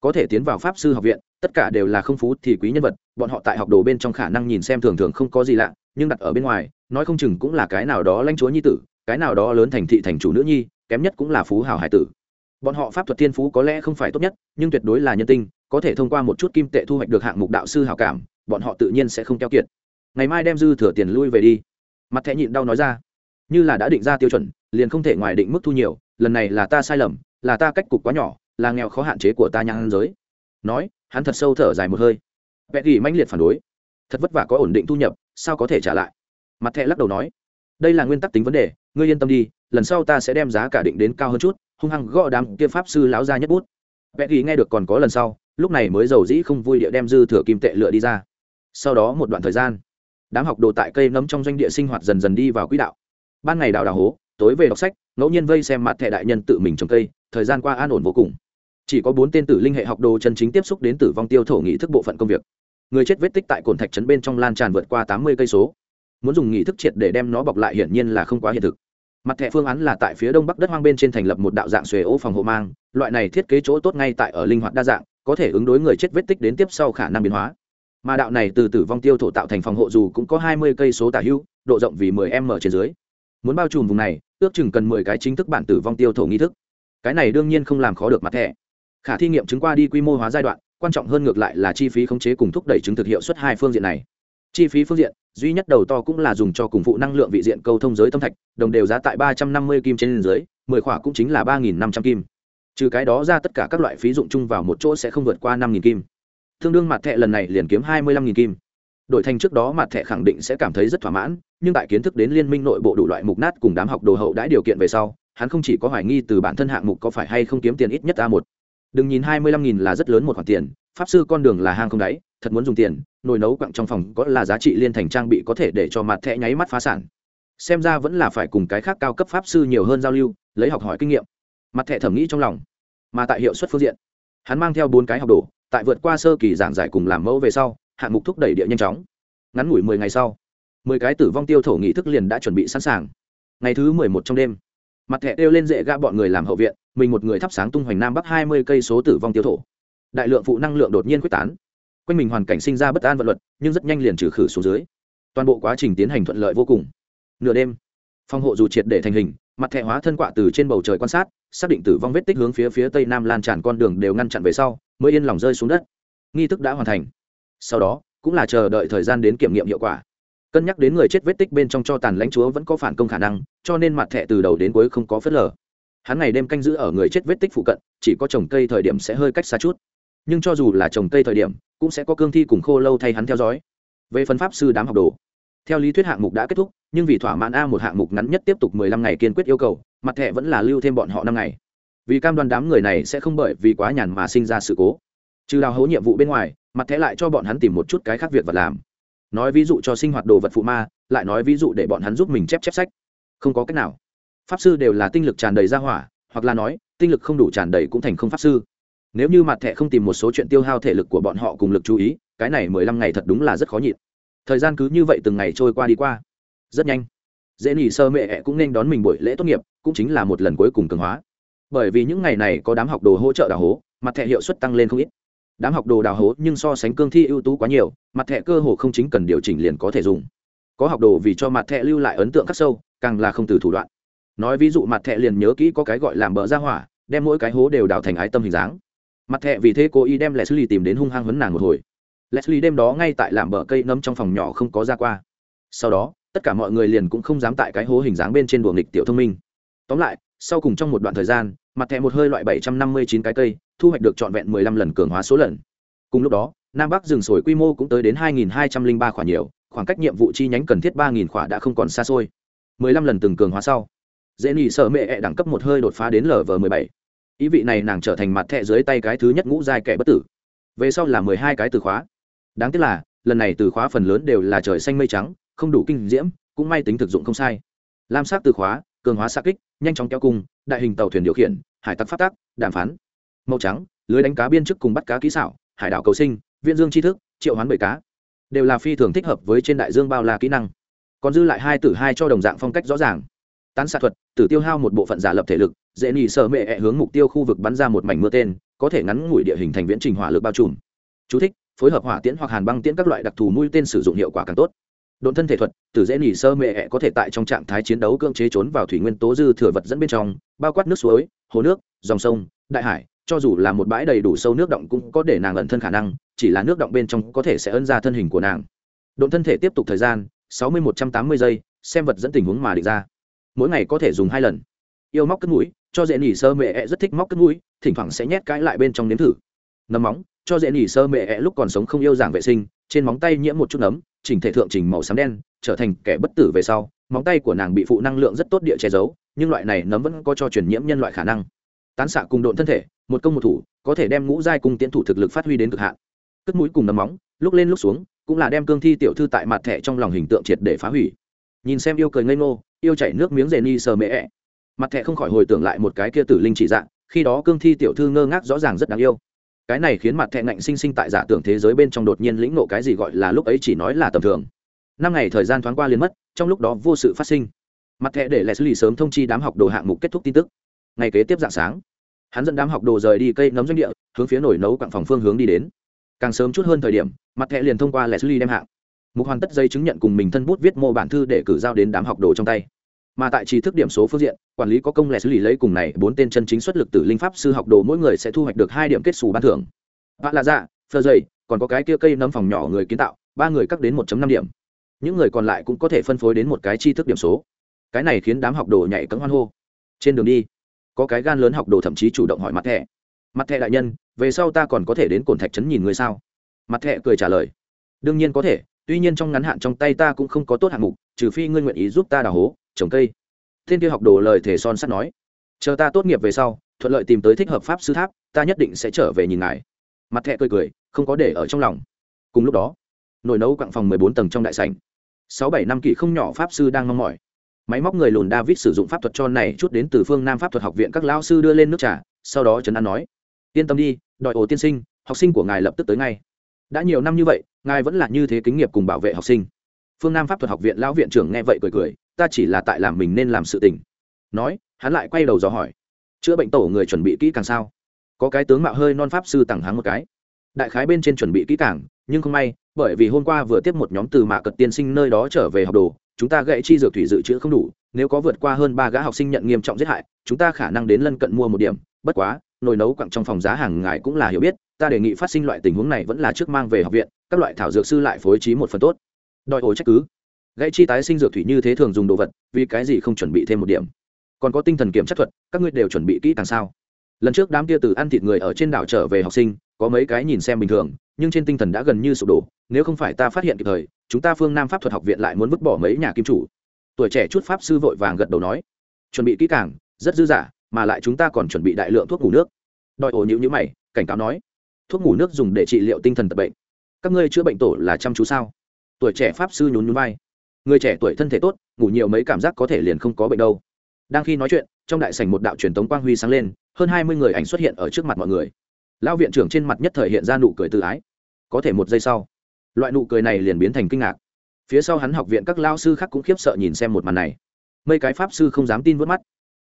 Có thể tiến vào pháp sư học viện, tất cả đều là không phú thì quý nhân vật, bọn họ tại học đồ bên trong khả năng nhìn xem thường thường không có gì lạ, nhưng đặt ở bên ngoài, nói không chừng cũng là cái nào đó lãnh chúa nhi tử cái nào đó lớn thành thị thành chủ nữ nhi, kém nhất cũng là phú hào hải tử. Bọn họ pháp thuật thiên phú có lẽ không phải tốt nhất, nhưng tuyệt đối là nhân tinh, có thể thông qua một chút kim tệ thu hoạch được hạng mục đạo sư hào cảm, bọn họ tự nhiên sẽ không keo kiệt. Ngày mai đem dư thừa tiền lui về đi. Mặt thẻ nhịn đau nói ra. Như là đã định ra tiêu chuẩn, liền không thể ngoài định mức thu nhiều, lần này là ta sai lầm, là ta cách cục quá nhỏ, là nghèo khó hạn chế của ta nhãn giới. Nói, hắn thật sâu thở dài một hơi. Vẽ ghi mãnh liệt phản đối. Thật vất vả có ổn định thu nhập, sao có thể trả lại? Mặt thẻ lắc đầu nói. Đây là nguyên tắc tính vấn đề ngươi yên tâm đi, lần sau ta sẽ đem giá cả định đến cao hơn chút, hung hăng gõ đám kia pháp sư láo ra nhất bút. Vẽ ghi nghe được còn có lần sau, lúc này mới giàu dĩ không vui địa đem dư thừa kim tệ lựa đi ra. Sau đó một đoạn thời gian, đám học đồ tại cây nấm trong doanh địa sinh hoạt dần dần đi vào quỹ đạo. Ban ngày đào đào hố, tối về đọc sách, ngẫu nhiên vây xem mặt thẻ đại nhân tự mình trồng cây, thời gian qua an ổn vô cùng. Chỉ có bốn tên tử linh hệ học đồ chân chính tiếp xúc đến tử vong tiêu thổ nghị thức bộ phận công việc. Người chết vết tích tại cồn thạch trấn bên trong lan tràn vượt qua tám mươi cây số muốn dùng nghị thức triệt để đem nó bọc lại hiển nhiên là không quá hiện thực. Mặt thẻ phương án là tại phía đông bắc đất hoang bên trên thành lập một đạo dạng xuề ô phòng hộ mang, loại này thiết kế chỗ tốt ngay tại ở linh hoạt đa dạng, có thể ứng đối người chết vết tích đến tiếp sau khả năng biến hóa. Mà đạo này từ tử vong tiêu thổ tạo thành phòng hộ dù cũng có hai mươi cây số tả hữu độ rộng vì mười m trên dưới. Muốn bao trùm vùng này, ước chừng cần mười cái chính thức bản tử vong tiêu thổ nghi thức. Cái này đương nhiên không làm khó được mặt thẻ. Khả thi nghiệm chứng qua đi quy mô hóa giai đoạn, quan trọng hơn ngược lại là chi phí khống chế cùng thúc đẩy chứng thực hiệu suất hai phương diện này chi phí phương diện, duy nhất đầu to cũng là dùng cho cùng phụ năng lượng vị diện câu thông giới tâm thạch, đồng đều giá tại ba trăm năm mươi kim trên dưới, mười khỏa cũng chính là ba nghìn năm trăm kim. Trừ cái đó ra tất cả các loại phí dụng chung vào một chỗ sẽ không vượt qua năm nghìn kim. Tương đương mặt thẻ lần này liền kiếm hai mươi lăm nghìn kim. Đổi thành trước đó mặt thẻ khẳng định sẽ cảm thấy rất thỏa mãn, nhưng tại kiến thức đến liên minh nội bộ đủ loại mục nát cùng đám học đồ hậu đãi điều kiện về sau, hắn không chỉ có hoài nghi từ bản thân hạng mục có phải hay không kiếm tiền ít nhất a một. Đừng nhìn hai mươi lăm nghìn là rất lớn một khoản tiền, pháp sư con đường là hang không đáy, thật muốn dùng tiền nồi nấu quặng trong phòng có là giá trị liên thành trang bị có thể để cho mặt thẻ nháy mắt phá sản. Xem ra vẫn là phải cùng cái khác cao cấp pháp sư nhiều hơn giao lưu, lấy học hỏi kinh nghiệm. Mặt thẻ thẩm nghĩ trong lòng, mà tại hiệu suất phương diện, hắn mang theo bốn cái học đồ, tại vượt qua sơ kỳ giảng giải cùng làm mẫu về sau, hạng mục thúc đẩy địa nhanh chóng. Ngắn ngủi mười ngày sau, mười cái tử vong tiêu thổ nghị thức liền đã chuẩn bị sẵn sàng. Ngày thứ mười một trong đêm, mặt thẻ đeo lên dễ gã bọn người làm hậu viện, mình một người thắp sáng tung hoành nam bắc hai mươi cây số tử vong tiêu thổ. Đại lượng phụ năng lượng đột nhiên quyết tán quanh mình hoàn cảnh sinh ra bất an vận luật, nhưng rất nhanh liền trừ khử xuống dưới. Toàn bộ quá trình tiến hành thuận lợi vô cùng. Nửa đêm, phòng hộ dù triệt để thành hình, mặt thẻ hóa thân quạ từ trên bầu trời quan sát, xác định tử vong vết tích hướng phía phía tây nam lan tràn con đường đều ngăn chặn về sau, mới yên lòng rơi xuống đất. Nghi thức đã hoàn thành. Sau đó, cũng là chờ đợi thời gian đến kiểm nghiệm hiệu quả. Cân nhắc đến người chết vết tích bên trong cho tàn lãnh chúa vẫn có phản công khả năng, cho nên mặt thẻ từ đầu đến cuối không có phớt lờ. Hắn ngày đêm canh giữ ở người chết vết tích phụ cận, chỉ có trồng cây thời điểm sẽ hơi cách xa chút. Nhưng cho dù là trồng cây thời điểm cũng sẽ có cương thi cùng khô lâu thay hắn theo dõi. Về phần pháp sư đám học đồ, theo lý thuyết hạng mục đã kết thúc, nhưng vì thỏa mãn a một hạng mục ngắn nhất tiếp tục mười lăm ngày kiên quyết yêu cầu, mặt thẻ vẫn là lưu thêm bọn họ năm ngày. Vì cam đoan đám người này sẽ không bởi vì quá nhàn mà sinh ra sự cố. Trừ đào hố nhiệm vụ bên ngoài, mặt thẻ lại cho bọn hắn tìm một chút cái khác việc vật làm. Nói ví dụ cho sinh hoạt đồ vật phụ ma, lại nói ví dụ để bọn hắn giúp mình chép chép sách. Không có cách nào. Pháp sư đều là tinh lực tràn đầy ra hỏa, hoặc là nói, tinh lực không đủ tràn đầy cũng thành không pháp sư nếu như mặt thẻ không tìm một số chuyện tiêu hao thể lực của bọn họ cùng lực chú ý, cái này mười lăm ngày thật đúng là rất khó nhịn. Thời gian cứ như vậy từng ngày trôi qua đi qua. Rất nhanh. Dễ nỉ sơ mẹ ẹ cũng nên đón mình buổi lễ tốt nghiệp, cũng chính là một lần cuối cùng cường hóa. Bởi vì những ngày này có đám học đồ hỗ trợ đào hố, mặt thẻ hiệu suất tăng lên không ít. Đám học đồ đào hố nhưng so sánh cương thi ưu tú quá nhiều, mặt thẻ cơ hồ không chính cần điều chỉnh liền có thể dùng. Có học đồ vì cho mặt thẻ lưu lại ấn tượng khắc sâu, càng là không từ thủ đoạn. Nói ví dụ mặt thẻ liền nhớ kỹ có cái gọi làm bờ ra hỏa, đem mỗi cái hố đều đào thành ái tâm hình dáng mặt thẹ vì thế cô y đem leslie tìm đến hung hăng hấn nàng một hồi. Leslie đêm đó ngay tại làm bờ cây nấm trong phòng nhỏ không có ra qua. Sau đó, tất cả mọi người liền cũng không dám tại cái hố hình dáng bên trên đùa nghịch tiểu thông minh. Tóm lại, sau cùng trong một đoạn thời gian, mặt thẹ một hơi loại bảy trăm năm mươi chín cái cây, thu hoạch được trọn vẹn mười lăm lần cường hóa số lần. Cùng lúc đó, nam bắc rừng sồi quy mô cũng tới đến hai nghìn hai trăm linh ba khoản nhiều, khoảng cách nhiệm vụ chi nhánh cần thiết ba nghìn khoản đã không còn xa xôi. mười lăm lần từng cường hóa sau dễ nỉ sợ mẹ ẹ đẳng cấp một hơi đột phá đến lv mười bảy ý vị này nàng trở thành mặt thẻ dưới tay cái thứ nhất ngũ giai kẻ bất tử. Về sau là mười hai cái từ khóa. Đáng tiếc là, lần này từ khóa phần lớn đều là trời xanh mây trắng, không đủ kinh diễm, cũng may tính thực dụng không sai. Lam sắc từ khóa, cường hóa xa kích, nhanh chóng kéo cung, đại hình tàu thuyền điều khiển, hải tặc phát tác đàm phán. Màu trắng, lưới đánh cá biên chức cùng bắt cá kỹ xảo, hải đảo cầu sinh viện dương tri thức, triệu hoán bầy cá. Đều là phi thường thích hợp với trên đại dương bao la kỹ năng. Còn dư lại hai từ hai cho đồng dạng phong cách rõ ràng. Tán xạ thuật, tử tiêu hao một bộ phận giả lập thể lực dễ nỉ sợ mẹ hướng mục tiêu khu vực bắn ra một mảnh mưa tên có thể ngắn ngủi địa hình thành viễn trình hỏa lực bao trùm. Chú thích, phối hợp hỏa tiễn hoặc hàn băng tiễn các loại đặc thù mũi tên sử dụng hiệu quả càng tốt. Độn thân thể thuật từ dễ nỉ sơ mẹ có thể tại trong trạng thái chiến đấu cưỡng chế trốn vào thủy nguyên tố dư thừa vật dẫn bên trong bao quát nước suối hồ nước dòng sông đại hải cho dù là một bãi đầy đủ sâu nước động cũng có để nàng ẩn thân khả năng chỉ là nước động bên trong có thể sẽ ân ra thân hình của nàng. Độn thân thể tiếp tục thời gian sáu mươi một trăm tám mươi giây xem vật dẫn tình huống mà định ra. Mỗi ngày có thể dùng hai lần. Yêu móc cất mũi cho dễ nỉ sơ mẹ ẹ rất thích móc cất mũi, thỉnh thoảng sẽ nhét cãi lại bên trong nếm thử. Nấm móng, cho dễ nỉ sơ mẹ ẹ lúc còn sống không yêu giảng vệ sinh, trên móng tay nhiễm một chút nấm, chỉnh thể thượng trình màu xám đen, trở thành kẻ bất tử về sau, móng tay của nàng bị phụ năng lượng rất tốt địa che giấu, nhưng loại này nấm vẫn có cho truyền nhiễm nhân loại khả năng. Tán xạ cùng độn thân thể, một công một thủ, có thể đem ngũ giai cung tiến thủ thực lực phát huy đến cực hạn. Cất mũi cùng nấm móng, lúc lên lúc xuống, cũng là đem cương thi tiểu thư tại mặt thẻ trong lòng hình tượng triệt để phá hủy. Nhìn xem yêu cười ngây ngô, yêu chảy nước miếng rề ni sờ mẹ ẹ mặt Thẹ không khỏi hồi tưởng lại một cái kia tử linh chỉ dạng, khi đó cương thi tiểu thư ngơ ngác rõ ràng rất đáng yêu. Cái này khiến mặt thẹn ngạnh sinh sinh tại giả tưởng thế giới bên trong đột nhiên lĩnh nộ cái gì gọi là lúc ấy chỉ nói là tầm thường. Năm ngày thời gian thoáng qua liền mất, trong lúc đó vô sự phát sinh. Mặt Thẹ để lại xử lý sớm thông chi đám học đồ hạng mục kết thúc tin tức. Ngày kế tiếp dạng sáng, hắn dẫn đám học đồ rời đi cây nấm doanh địa, hướng phía nổi nấu quặng phòng phương hướng đi đến. Càng sớm chút hơn thời điểm, mặt Thẹ liền thông qua lại xử lý đem hạng. Mục hoàn tất giấy chứng nhận cùng mình thân bút viết mô bản thư để cử giao đến đám học đồ trong tay mà tại trí thức điểm số phương diện, quản lý có công lệ xử lý lấy cùng này bốn tên chân chính xuất lực từ linh pháp sư học đồ mỗi người sẽ thu hoạch được hai điểm kết xù ban thưởng. Vạ là dạ phơ dây, còn có cái kia cây nấm phòng nhỏ người kiến tạo, ba người cắt đến 1 năm điểm. Những người còn lại cũng có thể phân phối đến một cái tri thức điểm số. Cái này khiến đám học đồ nhảy cấm hoan hô. Trên đường đi, có cái gan lớn học đồ thậm chí chủ động hỏi mặt thẻ. Mặt thẻ đại nhân, về sau ta còn có thể đến cồn thạch trấn nhìn người sao? Mặt thẻ cười trả lời. Đương nhiên có thể, tuy nhiên trong ngắn hạn trong tay ta cũng không có tốt hạng mục, trừ phi ngươi nguyện ý giúp ta đào hố trồng cây. Thiên kia học đồ lời thể son sắt nói, chờ ta tốt nghiệp về sau, thuận lợi tìm tới thích hợp pháp sư tháp, ta nhất định sẽ trở về nhìn ngài. Mặt thẹ cười cười, không có để ở trong lòng. Cùng lúc đó, nồi nấu quặng phòng mười bốn tầng trong đại sảnh. Sáu bảy năm kỷ không nhỏ pháp sư đang mong mỏi. Máy móc người lùn david sử dụng pháp thuật cho này chút đến từ phương nam pháp thuật học viện các lao sư đưa lên nước trà, sau đó trấn an nói, yên tâm đi, đòi ổ tiên sinh, học sinh của ngài lập tức tới ngay. Đã nhiều năm như vậy, ngài vẫn là như thế kính nghiệp cùng bảo vệ học sinh. Phương nam pháp thuật học viện lão viện trưởng nghe vậy cười cười ta chỉ là tại làm mình nên làm sự tình. Nói, hắn lại quay đầu dò hỏi. Chữa bệnh tổ người chuẩn bị kỹ càng sao? Có cái tướng mạo hơi non pháp sư tặng hắn một cái. Đại khái bên trên chuẩn bị kỹ càng, nhưng không may, bởi vì hôm qua vừa tiếp một nhóm từ mạ cật tiên sinh nơi đó trở về học đồ, chúng ta gãy chi dược thủy dự trữ không đủ, nếu có vượt qua hơn ba gã học sinh nhận nghiêm trọng giết hại, chúng ta khả năng đến lân cận mua một điểm. Bất quá, nồi nấu quặng trong phòng giá hàng ngài cũng là hiểu biết, ta đề nghị phát sinh loại tình huống này vẫn là trước mang về học viện, các loại thảo dược sư lại phối trí một phần tốt. Đòi ổ trách cứ gãy chi tái sinh dược thủy như thế thường dùng đồ vật, vì cái gì không chuẩn bị thêm một điểm? Còn có tinh thần kiểm chất thuật, các ngươi đều chuẩn bị kỹ càng sao? Lần trước đám kia từ ăn thịt người ở trên đảo trở về học sinh, có mấy cái nhìn xem bình thường, nhưng trên tinh thần đã gần như sụp đổ, nếu không phải ta phát hiện kịp thời, chúng ta phương nam pháp thuật học viện lại muốn vứt bỏ mấy nhà kim chủ. Tuổi trẻ chút pháp sư vội vàng gật đầu nói, chuẩn bị kỹ càng, rất dư dả, mà lại chúng ta còn chuẩn bị đại lượng thuốc ngủ nước. Đòi ổ nhữ nhữ mày, cảnh cáo nói, thuốc ngủ nước dùng để trị liệu tinh thần tật bệnh. Các ngươi chữa bệnh tổ là chăm chú sao? Tuổi trẻ pháp sư nhún nhún vai người trẻ tuổi thân thể tốt, ngủ nhiều mấy cảm giác có thể liền không có bệnh đâu. Đang khi nói chuyện, trong đại sảnh một đạo truyền tống quang huy sáng lên, hơn hai mươi người ảnh xuất hiện ở trước mặt mọi người. Lão viện trưởng trên mặt nhất thời hiện ra nụ cười tự ái. Có thể một giây sau, loại nụ cười này liền biến thành kinh ngạc. Phía sau hắn học viện các lao sư khác cũng khiếp sợ nhìn xem một màn này. Mấy cái pháp sư không dám tin vớt mắt.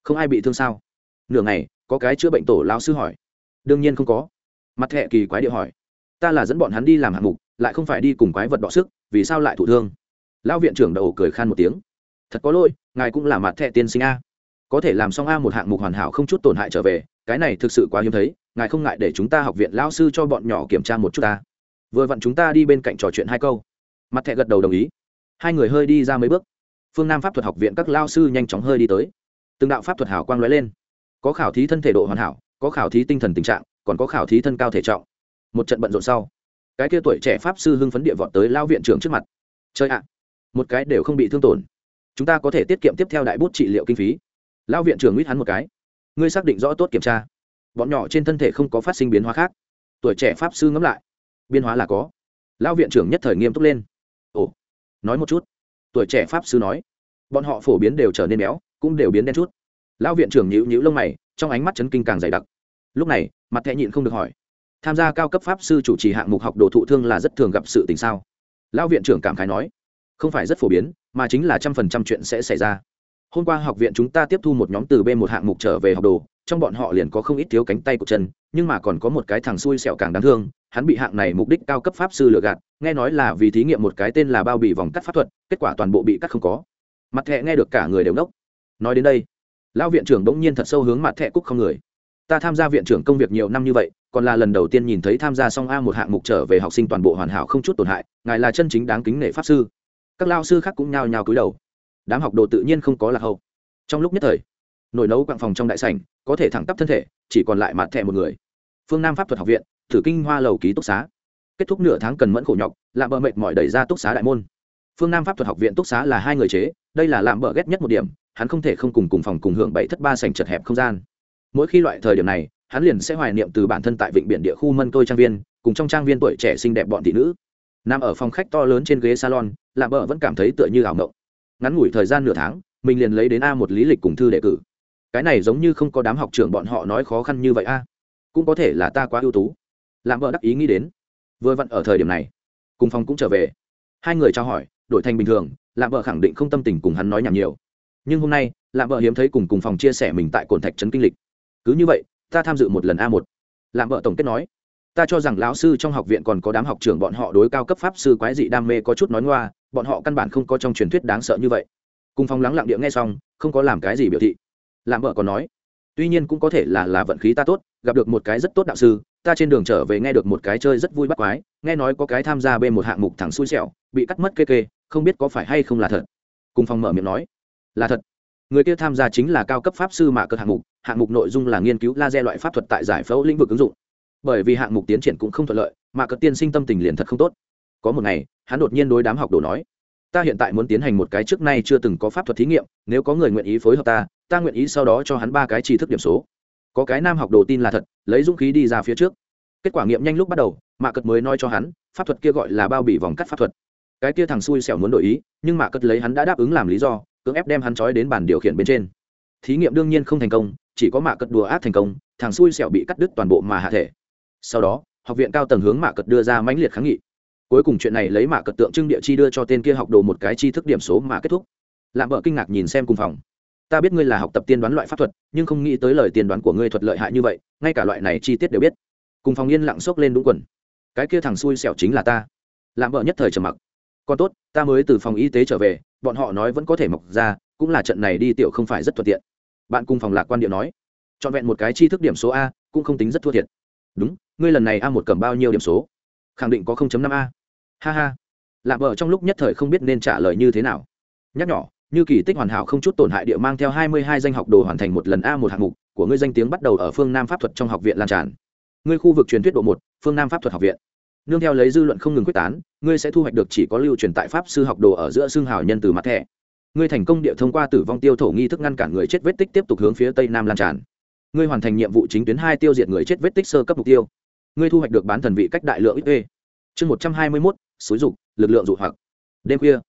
Không ai bị thương sao? Nửa ngày, có cái chữa bệnh tổ lao sư hỏi. Đương nhiên không có. Mặt thẹ kỳ quái địa hỏi. Ta là dẫn bọn hắn đi làm hạng mục, lại không phải đi cùng quái vật đọ sức, vì sao lại thụ thương? Lão viện trưởng đầu cười khan một tiếng. Thật có lỗi, ngài cũng là mặt thẹ tiên sinh a. Có thể làm xong a một hạng mục hoàn hảo không chút tổn hại trở về, cái này thực sự quá hiếm thấy, ngài không ngại để chúng ta học viện lao sư cho bọn nhỏ kiểm tra một chút ta. Vừa vặn chúng ta đi bên cạnh trò chuyện hai câu. Mặt thẹ gật đầu đồng ý. Hai người hơi đi ra mấy bước. Phương nam pháp thuật học viện các lao sư nhanh chóng hơi đi tới. Từng đạo pháp thuật hảo quang lóe lên. Có khảo thí thân thể độ hoàn hảo, có khảo thí tinh thần tình trạng, còn có khảo thí thân cao thể trọng. Một trận bận rộn sau, cái kia tuổi trẻ pháp sư hưng phấn địa vọt tới lao viện trưởng trước mặt. Chơi ạ một cái đều không bị thương tổn. Chúng ta có thể tiết kiệm tiếp theo đại bút trị liệu kinh phí. Lao viện trưởng nguyễn hắn một cái. Ngươi xác định rõ tốt kiểm tra. Bọn nhỏ trên thân thể không có phát sinh biến hóa khác. Tuổi trẻ pháp sư ngẫm lại. Biến hóa là có. Lao viện trưởng nhất thời nghiêm túc lên. Ồ, nói một chút. Tuổi trẻ pháp sư nói. Bọn họ phổ biến đều trở nên béo, cũng đều biến đen chút. Lão viện trưởng nhíu nhíu lông mày, trong ánh mắt chấn kinh càng dày đặc. Lúc này, mặt thẹ nhịn không được hỏi. Tham gia cao cấp pháp sư chủ trì hạng mục học đồ thụ thương là rất thường gặp sự tình sao? Lão viện trưởng cảm khái nói không phải rất phổ biến, mà chính là trăm phần trăm chuyện sẽ xảy ra. Hôm qua học viện chúng ta tiếp thu một nhóm từ b một hạng mục trở về học đồ, trong bọn họ liền có không ít thiếu cánh tay của chân, nhưng mà còn có một cái thằng xui xẹo càng đáng thương, hắn bị hạng này mục đích cao cấp pháp sư lừa gạt, nghe nói là vì thí nghiệm một cái tên là bao bì vòng cắt pháp thuật, kết quả toàn bộ bị cắt không có. Mặt thẹ nghe được cả người đều nốc nói đến đây, lão viện trưởng bỗng nhiên thật sâu hướng mặt thẹ cúc không người. Ta tham gia viện trưởng công việc nhiều năm như vậy, còn là lần đầu tiên nhìn thấy tham gia xong a một hạng mục trở về học sinh toàn bộ hoàn hảo không chút tổn hại, ngài là chân chính đáng kính nể pháp sư các lao sư khác cũng nhao nhao cúi đầu. Đám học đồ tự nhiên không có lạc hậu. Trong lúc nhất thời nồi nấu quặng phòng trong đại sảnh, có thể thẳng tắp thân thể, chỉ còn lại mặt thẻ một người. Phương nam pháp thuật học viện, thử kinh hoa lầu ký túc xá. Kết thúc nửa tháng cần mẫn khổ nhọc làm bờ mệt mỏi đẩy ra túc xá đại môn. Phương nam pháp thuật học viện túc xá là hai người chế, đây là làm bờ ghét nhất một điểm, hắn không thể không cùng cùng phòng cùng hưởng bảy thất ba sành chật hẹp không gian. Mỗi khi loại thời điểm này, hắn liền sẽ hoài niệm từ bản thân tại vịnh biển địa khu mân tôi trang viên, cùng trong trang viên tuổi trẻ xinh đẹp bọn thị nữ nằm ở phòng khách to lớn trên ghế salon làm bờ vẫn cảm thấy tựa như ảo mộng. Ngắn ngủi thời gian nửa tháng, mình liền lấy đến a một lý lịch cùng thư đề cử. Cái này giống như không có đám học trưởng bọn họ nói khó khăn như vậy a. Cũng có thể là ta quá ưu tú. Làm vợ đắc ý nghĩ đến. Vừa vặn ở thời điểm này, cùng phòng cũng trở về. Hai người trao hỏi, đổi thành bình thường làm vợ khẳng định không tâm tình cùng hắn nói nhảm nhiều. Nhưng hôm nay làm vợ hiếm thấy cùng cùng phòng chia sẻ mình tại cồn thạch trấn kinh lịch. Cứ như vậy, ta tham dự một lần a một. Làm vợ tổng kết nói ta cho rằng lão sư trong học viện còn có đám học trưởng bọn họ đối cao cấp pháp sư quái dị đam mê có chút nói ngoa, bọn họ căn bản không có trong truyền thuyết đáng sợ như vậy. Cùng phong lắng lặng địa nghe xong, không có làm cái gì biểu thị. Làm vợ còn nói, tuy nhiên cũng có thể là là vận khí ta tốt, gặp được một cái rất tốt đạo sư, ta trên đường trở về nghe được một cái chơi rất vui bắt quái, nghe nói có cái tham gia bên một hạng mục thẳng xui xẻo, bị cắt mất kê kê, không biết có phải hay không là thật. Cùng phong mở miệng nói, là thật. Người kia tham gia chính là cao cấp pháp sư mạ cật hạng mục hạng mục nội dung là nghiên cứu laser loại pháp thuật tại giải phẫu lĩnh vực ứng dụng bởi vì hạng mục tiến triển cũng không thuận lợi, mà cật tiên sinh tâm tình liền thật không tốt. Có một ngày, hắn đột nhiên đối đám học đồ nói, ta hiện tại muốn tiến hành một cái trước nay chưa từng có pháp thuật thí nghiệm, nếu có người nguyện ý phối hợp ta ta nguyện ý sau đó cho hắn ba cái tri thức điểm số. Có cái nam học đồ tin là thật, lấy dũng khí đi ra phía trước. Kết quả nghiệm nhanh lúc bắt đầu mạ cật mới nói cho hắn, pháp thuật kia gọi là bao bì vòng cắt pháp thuật. Cái kia thằng xui xẻo muốn đổi ý, nhưng mạ cật lấy hắn đã đáp ứng làm lý do, cưỡng ép đem hắn trói đến bàn điều khiển bên trên. Thí nghiệm đương nhiên không thành công, chỉ có mạ cật đùa ác thành công, thằng xui xẻo bị cắt đứt toàn bộ mà hạ thể sau đó, học viện cao tầng hướng mạ cật đưa ra mãnh liệt kháng nghị. Cuối cùng chuyện này lấy mạ cật tượng trưng địa chi đưa cho tên kia học đồ một cái chi thức điểm số mà kết thúc. Lạm vợ kinh ngạc nhìn xem cùng phòng. Ta biết ngươi là học tập tiên đoán loại pháp thuật, nhưng không nghĩ tới lời tiên đoán của ngươi thuật lợi hại như vậy, ngay cả loại này chi tiết đều biết. Cùng phòng yên lặng xốc lên đúng quần. Cái kia thằng xui xẻo chính là ta. Lạm vợ nhất thời trầm mặc. Còn tốt, ta mới từ phòng y tế trở về, bọn họ nói vẫn có thể mọc ra, cũng là trận này đi tiểu không phải rất thuận tiện. Bạn cùng phòng lạc quan điệu nói. Trọn vẹn một cái chi thức điểm số a, cũng không tính rất thua thiệt đúng, ngươi lần này a một cầm bao nhiêu điểm số? Khẳng định có 0.5 a. Ha ha. Lạp vợ trong lúc nhất thời không biết nên trả lời như thế nào. Nhắc nhỏ, như kỳ tích hoàn hảo không chút tổn hại địa mang theo 22 danh học đồ hoàn thành một lần a một hạng mục của ngươi danh tiếng bắt đầu ở phương nam pháp thuật trong học viện lan tràn. Ngươi khu vực truyền thuyết độ một, phương nam pháp thuật học viện. Nương theo lấy dư luận không ngừng quyết tán, ngươi sẽ thu hoạch được chỉ có lưu truyền tại pháp sư học đồ ở giữa xương hào nhân từ mặt thẻ. Ngươi thành công địa thông qua tử vong tiêu thổ nghi thức ngăn cản người chết vết tích tiếp tục hướng phía tây nam lan tràn ngươi hoàn thành nhiệm vụ chính tuyến hai tiêu diệt người chết vết tích sơ cấp mục tiêu. Ngươi thu hoạch được bán thần vị cách đại lượng ít ê. Chương một trăm hai mươi mốt, xúi dục, lực lượng dụ hoặc. Đêm khuya,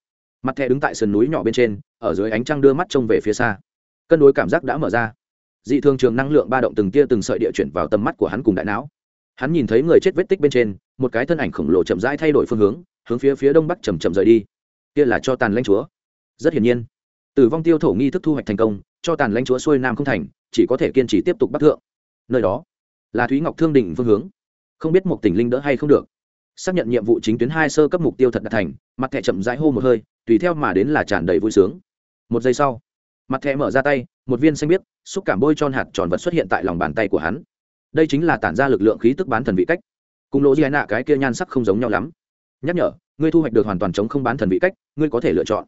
mặt thẻ đứng tại sườn núi nhỏ bên trên, ở dưới ánh trăng đưa mắt trông về phía xa. Cân đối cảm giác đã mở ra. Dị thường trường năng lượng ba động từng tia từng sợi địa chuyển vào tầm mắt của hắn cùng đại não. Hắn nhìn thấy người chết vết tích bên trên, một cái thân ảnh khổng lồ chậm rãi thay đổi phương hướng hướng phía phía đông bắc chầm chậm rời đi. Kia là cho tàn lãnh chúa. Rất hiển nhiên, tử vong tiêu thổ nghi thức thu hoạch thành công cho tàn lãnh chúa xuôi nam không thành, chỉ có thể kiên trì tiếp tục bắc thượng. Nơi đó là thúy ngọc thương đỉnh phương hướng. Không biết một tỉnh linh đỡ hay không được. Xác nhận nhiệm vụ chính tuyến hai sơ cấp mục tiêu thật đạt thành, mặt thẻ chậm rãi hô một hơi, tùy theo mà đến là tràn đầy vui sướng. Một giây sau, mặt thẻ mở ra tay, một viên xanh biếc, xúc cảm bôi tròn hạt tròn vật xuất hiện tại lòng bàn tay của hắn. Đây chính là tản ra lực lượng khí tức bán thần vị cách. Cùng lỗ di nạ cái kia nhan sắc không giống nhau lắm. Nhắc nhở, ngươi thu hoạch được hoàn toàn chống không bán thần vị cách, ngươi có thể lựa chọn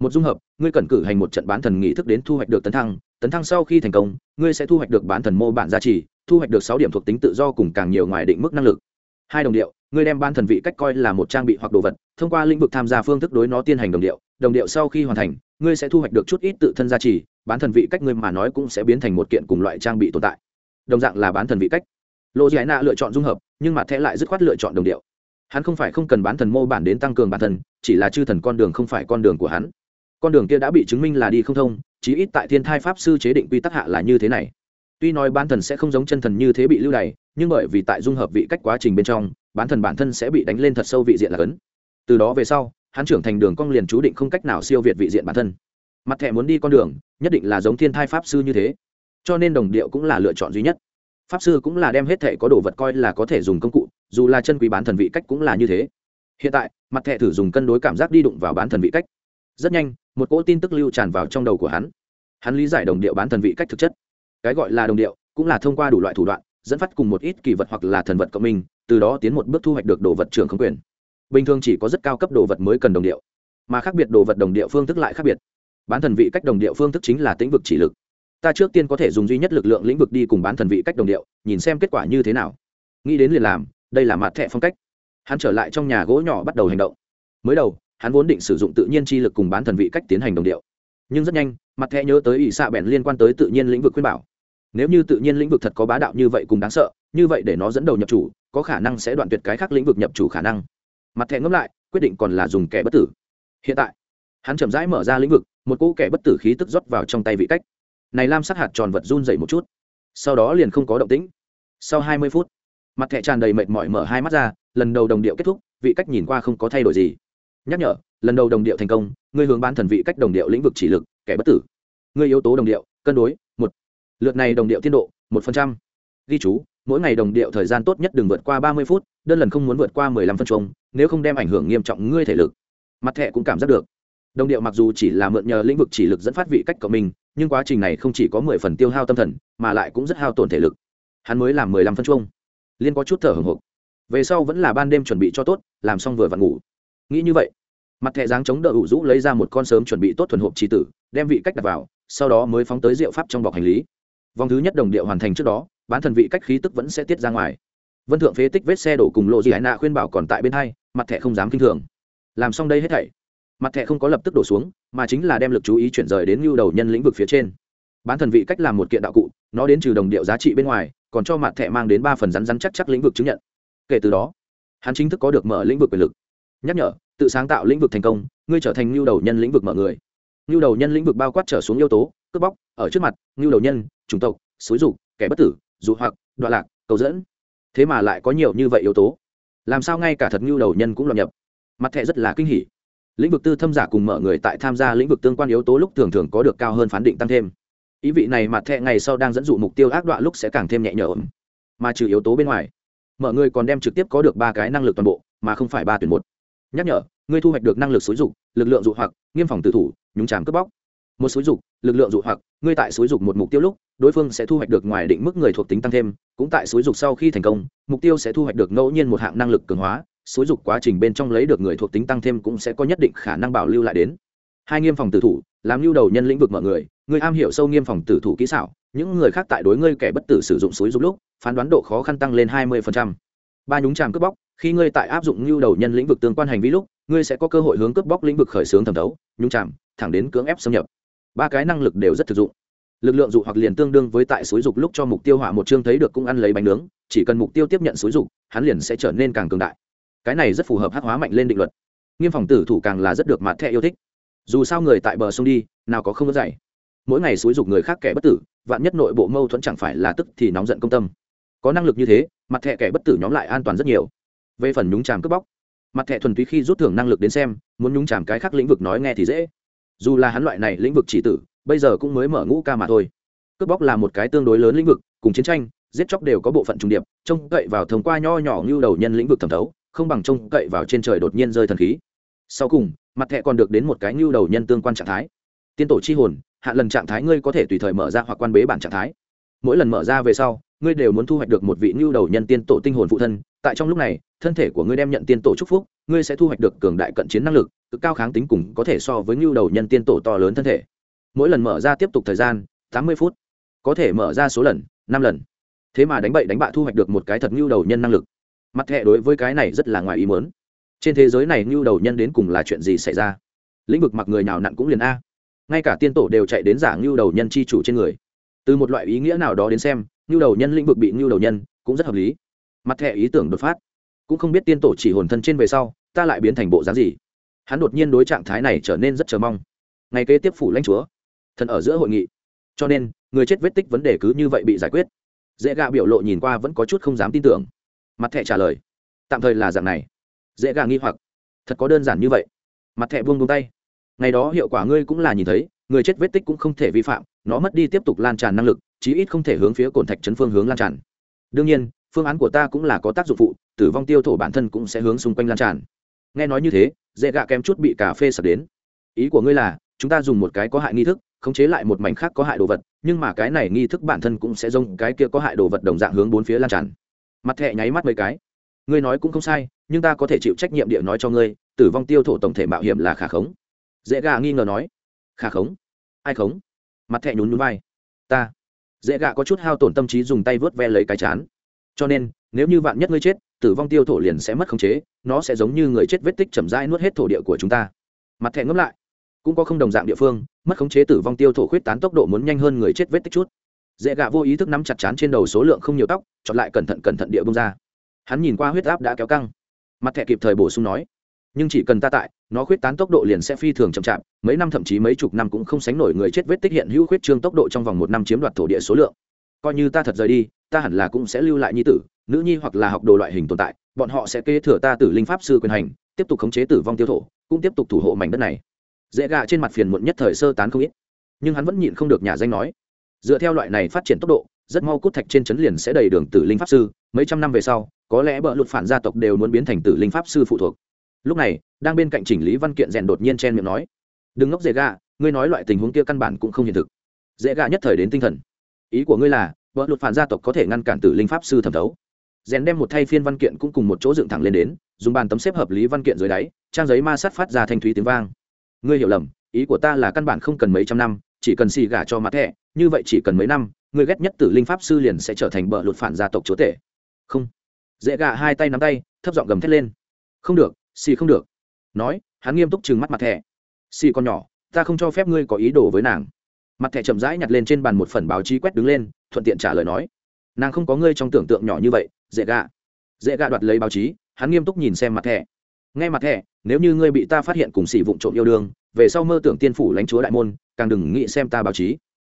một dung hợp, ngươi cần cử hành một trận bán thần nghị thức đến thu hoạch được tấn thăng tấn thăng sau khi thành công, ngươi sẽ thu hoạch được bán thần mô bản gia trì thu hoạch được sáu điểm thuộc tính tự do cùng càng nhiều ngoài định mức năng lực. Hai đồng điệu, ngươi đem bán thần vị cách coi là một trang bị hoặc đồ vật, thông qua lĩnh vực tham gia phương thức đối nó tiến hành đồng điệu đồng điệu sau khi hoàn thành, ngươi sẽ thu hoạch được chút ít tự thân gia trì bán thần vị cách ngươi mà nói cũng sẽ biến thành một kiện cùng loại trang bị tồn tại. Đồng dạng là bán thần vị cách. Lô giải nạ lựa chọn dung hợp, nhưng mà thẻ lại dứt khoát lựa chọn đồng điệu. Hắn không phải không cần bán thần mô bản đến tăng cường bản thân, chỉ là chư thần con đường không phải con đường của hắn con đường kia đã bị chứng minh là đi không thông, chí ít tại thiên thai pháp sư chế định quy tắc hạ là như thế này. Tuy nói bán thần sẽ không giống chân thần như thế bị lưu đày, nhưng bởi vì tại dung hợp vị cách quá trình bên trong, bán thần bản thân sẽ bị đánh lên thật sâu vị diện là cấn. Từ đó về sau, hắn trưởng thành đường cong liền chú định không cách nào siêu việt vị diện bản thân. Mặt thẻ muốn đi con đường, nhất định là giống thiên thai pháp sư như thế. Cho nên đồng điệu cũng là lựa chọn duy nhất. Pháp sư cũng là đem hết thẻ có đồ vật coi là có thể dùng công cụ, dù là chân quý bán thần vị cách cũng là như thế. Hiện tại, mặt thẻ thử dùng cân đối cảm giác đi đụng vào bán thần vị cách rất nhanh, một cỗ tin tức lưu tràn vào trong đầu của hắn. Hắn lý giải đồng điệu bán thần vị cách thực chất. Cái gọi là đồng điệu cũng là thông qua đủ loại thủ đoạn, dẫn phát cùng một ít kỳ vật hoặc là thần vật cộng minh, từ đó tiến một bước thu hoạch được đồ vật trường không quyền. Bình thường chỉ có rất cao cấp đồ vật mới cần đồng điệu, mà khác biệt đồ vật đồng điệu phương thức lại khác biệt. Bán thần vị cách đồng điệu phương thức chính là tĩnh vực chỉ lực. Ta trước tiên có thể dùng duy nhất lực lượng lĩnh vực đi cùng bán thần vị cách đồng điệu, nhìn xem kết quả như thế nào. Nghĩ đến liền làm, đây là mặt thẻ phong cách. Hắn trở lại trong nhà gỗ nhỏ bắt đầu hành động. Mới đầu hắn vốn định sử dụng tự nhiên chi lực cùng bán thần vị cách tiến hành đồng điệu. Nhưng rất nhanh, mặt thẻ nhớ tới ỷ xạ bèn liên quan tới tự nhiên lĩnh vực khuyên bảo. Nếu như tự nhiên lĩnh vực thật có bá đạo như vậy cùng đáng sợ, như vậy để nó dẫn đầu nhập chủ, có khả năng sẽ đoạn tuyệt cái khác lĩnh vực nhập chủ khả năng. Mặt thẻ ngẫm lại, quyết định còn là dùng kẻ bất tử. Hiện tại, hắn chậm rãi mở ra lĩnh vực, một cỗ kẻ bất tử khí tức rót vào trong tay vị cách. Này lam sát hạt tròn vật run dậy một chút. Sau đó liền không có động tĩnh. Sau hai mươi phút, mặt thẻ tràn đầy mệt mỏi mở hai mắt ra, lần đầu đồng điệu kết thúc, vị cách nhìn qua không có thay đổi gì nhắc nhở, lần đầu đồng điệu thành công, ngươi hướng bán thần vị cách đồng điệu lĩnh vực chỉ lực, kẻ bất tử. Ngươi yếu tố đồng điệu, cân đối, một. Lượt này đồng điệu tiên độ, một phần trăm. Ghi chú, mỗi ngày đồng điệu thời gian tốt nhất đừng vượt qua ba mươi phút, đơn lần không muốn vượt qua mười lăm phân chung nếu không đem ảnh hưởng nghiêm trọng ngươi thể lực. Mặt thẻ cũng cảm giác được. Đồng điệu mặc dù chỉ là mượn nhờ lĩnh vực chỉ lực dẫn phát vị cách của mình, nhưng quá trình này không chỉ có mười phần tiêu hao tâm thần, mà lại cũng rất hao tổn thể lực. Hắn mới làm mười lăm phân chuông. Liên có chút thở hồng hộc. Về sau vẫn là ban đêm chuẩn bị cho tốt, làm xong vừa vặn ngủ. Nghĩ như vậy mặt thẻ dáng chống đỡ ủ rũ lấy ra một con sớm chuẩn bị tốt thuần hộp trí tử, đem vị cách đặt vào, sau đó mới phóng tới rượu pháp trong bọc hành lý. Vòng thứ nhất đồng điệu hoàn thành trước đó, bán thần vị cách khí tức vẫn sẽ tiết ra ngoài. Vân thượng phế tích vết xe đổ cùng lộ gì hải nạ khuyên bảo còn tại bên hai, mặt thẻ không dám kinh thường. Làm xong đây hết thảy, mặt thẻ không có lập tức đổ xuống, mà chính là đem lực chú ý chuyển rời đến ngưu đầu nhân lĩnh vực phía trên. Bán thần vị cách làm một kiện đạo cụ, nó đến trừ đồng điệu giá trị bên ngoài, còn cho mặt thẻ mang đến ba phần rắn rắn chắc chắc lĩnh vực chứng nhận. Kể từ đó, hắn chính thức có được mở lĩnh vực quyền lực. Nhắc nhở tự sáng tạo lĩnh vực thành công, ngươi trở thành nhu đầu nhân lĩnh vực mở người. Nhu đầu nhân lĩnh vực bao quát trở xuống yếu tố, cướp bóc, ở trước mặt nhu đầu nhân, chủng tộc, xúi dục, kẻ bất tử, dụ hoặc đoạn lạc, cầu dẫn. Thế mà lại có nhiều như vậy yếu tố. Làm sao ngay cả thật nhu đầu nhân cũng lọt nhập? Mặt thẻ rất là kinh hỉ. Lĩnh vực tư thâm giả cùng mở người tại tham gia lĩnh vực tương quan yếu tố lúc thường thường có được cao hơn phán định tăng thêm. Ý vị này mặt thẻ ngày sau đang dẫn dụ mục tiêu ác đoạn lúc sẽ càng thêm nhẹ nhõm. Mà trừ yếu tố bên ngoài, mở người còn đem trực tiếp có được ba cái năng lực toàn bộ, mà không phải ba tuyển một nhắc nhở, ngươi thu hoạch được năng lực xúi dục, lực lượng dụ hoặc, nghiêm phòng tử thủ, nhúng tràm cướp bóc một xúi dục, lực lượng dụ hoặc, ngươi tại xúi dục một mục tiêu lúc, đối phương sẽ thu hoạch được ngoài định mức người thuộc tính tăng thêm, cũng tại xúi dục sau khi thành công, mục tiêu sẽ thu hoạch được ngẫu nhiên một hạng năng lực cường hóa, xúi dục quá trình bên trong lấy được người thuộc tính tăng thêm cũng sẽ có nhất định khả năng bảo lưu lại đến hai nghiêm phòng tử thủ, làm lưu đầu nhân lĩnh vực mọi người người am hiểu sâu nghiêm phòng tử thủ kỹ xảo, những người khác tại đối ngươi kẻ bất tử sử dụng xúi dục lúc, phán đoán độ khó khăn tăng lên hai mươi phần trăm ba nhúng tràm cướp bóc, khi ngươi tại áp dụng lưu đầu nhân lĩnh vực tương quan hành vi lúc, ngươi sẽ có cơ hội hướng cướp bóc lĩnh vực khởi xướng thẩm thấu, nhúng tràm thẳng đến cưỡng ép xâm nhập. Ba cái năng lực đều rất thực dụng. Lực lượng dụ hoặc liền tương đương với tại xúi dục lúc cho mục tiêu hỏa một chương thấy được cũng ăn lấy bánh nướng, chỉ cần mục tiêu tiếp nhận xúi dục, hắn liền sẽ trở nên càng cường đại. Cái này rất phù hợp hắc hóa mạnh lên định luật. Nghiêm phòng tử thủ càng là rất được mặt thẹ yêu thích. Dù sao người tại bờ sông đi, nào có không có dạy. Mỗi ngày xúi dục người khác kẻ bất tử, vạn nhất nội bộ mâu thuẫn chẳng phải là tức thì nóng giận công tâm có năng lực như thế, mặt thẹ kẻ bất tử nhóm lại an toàn rất nhiều. Về phần nhúng chàm cướp bóc, mặt thẹ thuần túy khi rút thưởng năng lực đến xem, muốn nhúng chàm cái khác lĩnh vực nói nghe thì dễ. Dù là hắn loại này lĩnh vực chỉ tử, bây giờ cũng mới mở ngũ ca mà thôi. Cướp bóc là một cái tương đối lớn lĩnh vực, cùng chiến tranh, giết chóc đều có bộ phận trung điệp, trông cậy vào thông qua nho nhỏ như đầu nhân lĩnh vực thẩm thấu, không bằng trông cậy vào trên trời đột nhiên rơi thần khí. Sau cùng, mặt thẹ còn được đến một cái như đầu nhân tương quan trạng thái. Tiên tổ chi hồn hạn lần trạng thái ngươi có thể tùy thời mở ra hoặc quan bế bản trạng thái. Mỗi lần mở ra về sau ngươi đều muốn thu hoạch được một vị như đầu nhân tiên tổ tinh hồn phụ thân, tại trong lúc này, thân thể của ngươi đem nhận tiên tổ chúc phúc, ngươi sẽ thu hoạch được cường đại cận chiến năng lực, cực cao kháng tính cùng có thể so với như đầu nhân tiên tổ to lớn thân thể. Mỗi lần mở ra tiếp tục thời gian, tám mươi phút. Có thể mở ra số lần, năm lần. Thế mà đánh bậy đánh bạ thu hoạch được một cái thật như đầu nhân năng lực. Mặt hệ đối với cái này rất là ngoài ý muốn. Trên thế giới này như đầu nhân đến cùng là chuyện gì xảy ra? Lĩnh vực mặc người nào nặn cũng liền a. Ngay cả tiên tổ đều chạy đến giả như đầu nhân chi chủ trên người. Từ một loại ý nghĩa nào đó đến xem như đầu nhân lĩnh vực bị như đầu nhân, cũng rất hợp lý. Mặt thẻ ý tưởng đột phát. Cũng không biết tiên tổ chỉ hồn thân trên về sau, ta lại biến thành bộ dáng gì. Hắn đột nhiên đối trạng thái này trở nên rất chờ mong. Ngày kế tiếp phủ lãnh chúa. Thần ở giữa hội nghị. Cho nên, người chết vết tích vấn đề cứ như vậy bị giải quyết. Dễ gạ biểu lộ nhìn qua vẫn có chút không dám tin tưởng. Mặt thẻ trả lời. Tạm thời là dạng này. Dễ gạ nghi hoặc. Thật có đơn giản như vậy. Mặt thẻ buông buông tay. Ngày đó hiệu quả ngươi cũng là nhìn thấy, người chết vết tích cũng không thể vi phạm, nó mất đi tiếp tục lan tràn năng lực chí ít không thể hướng phía cồn thạch chấn phương hướng lan tràn. Đương nhiên, phương án của ta cũng là có tác dụng phụ, tử vong tiêu thổ bản thân cũng sẽ hướng xung quanh lan tràn. Nghe nói như thế, dễ gạ kém chút bị cà phê sập đến. Ý của ngươi là, chúng ta dùng một cái có hại nghi thức, khống chế lại một mảnh khác có hại đồ vật, nhưng mà cái này nghi thức bản thân cũng sẽ giống cái kia có hại đồ vật đồng dạng hướng bốn phía lan tràn. Mặt thẹ nháy mắt mấy cái. Ngươi nói cũng không sai, nhưng ta có thể chịu trách nhiệm địa nói cho ngươi, tử vong tiêu thổ tổng thể mạo hiểm là khả khống. Dễ gà nghi ngờ nói. Khả khống? Ai khống? Mặt thẹ nhún nhún vai. Ta dễ gạ có chút hao tổn tâm trí dùng tay vớt ve lấy cái chán. Cho nên, nếu như vạn nhất ngươi chết, tử vong tiêu thổ liền sẽ mất khống chế, nó sẽ giống như người chết vết tích chậm rãi nuốt hết thổ địa của chúng ta. Mặt thẹn ngẫm lại, cũng có không đồng dạng địa phương, mất khống chế tử vong tiêu thổ khuyết tán tốc độ muốn nhanh hơn người chết vết tích chút. Dễ gạ vô ý thức nắm chặt chán trên đầu số lượng không nhiều tóc, chọn lại cẩn thận cẩn thận địa bông ra. Hắn nhìn qua huyết áp đã kéo căng. Mặt thẻ kịp thời bổ sung nói, nhưng chỉ cần ta tại nó khuyết tán tốc độ liền sẽ phi thường chậm chạp, mấy năm thậm chí mấy chục năm cũng không sánh nổi người chết vết tích hiện hữu khuyết trương tốc độ trong vòng một năm chiếm đoạt thổ địa số lượng. Coi như ta thật rời đi, ta hẳn là cũng sẽ lưu lại nhi tử, nữ nhi hoặc là học đồ loại hình tồn tại, bọn họ sẽ kế thừa ta tử linh pháp sư quyền hành, tiếp tục khống chế tử vong tiêu thổ, cũng tiếp tục thủ hộ mảnh đất này. Dễ gạ trên mặt phiền muộn nhất thời sơ tán không ít, nhưng hắn vẫn nhịn không được nhà danh nói, dựa theo loại này phát triển tốc độ, rất mau cút thạch trên chấn liền sẽ đầy đường tử linh pháp sư, mấy trăm năm về sau, có lẽ bỡ lụt phản gia tộc đều muốn biến thành tử linh pháp sư phụ thuộc lúc này, đang bên cạnh chỉnh lý văn kiện rèn đột nhiên chen miệng nói, đừng ngốc dễ gạ, ngươi nói loại tình huống kia căn bản cũng không hiện thực. Dễ gạ nhất thời đến tinh thần. Ý của ngươi là, vợ luật phản gia tộc có thể ngăn cản tử linh pháp sư thẩm thấu. Rèn đem một thay phiên văn kiện cũng cùng một chỗ dựng thẳng lên đến, dùng bàn tấm xếp hợp lý văn kiện dưới đáy, trang giấy ma sát phát ra thanh thúy tiếng vang. Ngươi hiểu lầm, ý của ta là căn bản không cần mấy trăm năm, chỉ cần xì gả cho mặt thẻ, như vậy chỉ cần mấy năm người ghét nhất tử linh pháp sư liền sẽ trở thành bờ lụt phản gia tộc chúa tể. Không. Dễ gạ hai tay nắm tay, thấp giọng gầm thét lên. Không được xì không được. Nói, hắn nghiêm túc chừng mắt mặt thẻ. Xì con nhỏ, ta không cho phép ngươi có ý đồ với nàng. Mặt thẻ chậm rãi nhặt lên trên bàn một phần báo chí quét đứng lên, thuận tiện trả lời nói. Nàng không có ngươi trong tưởng tượng nhỏ như vậy, dễ gạ. Dễ gạ đoạt lấy báo chí, hắn nghiêm túc nhìn xem mặt thẻ. Nghe mặt thẻ, nếu như ngươi bị ta phát hiện cùng xì vụng trộm yêu đương, về sau mơ tưởng tiên phủ lãnh chúa đại môn, càng đừng nghĩ xem ta báo chí.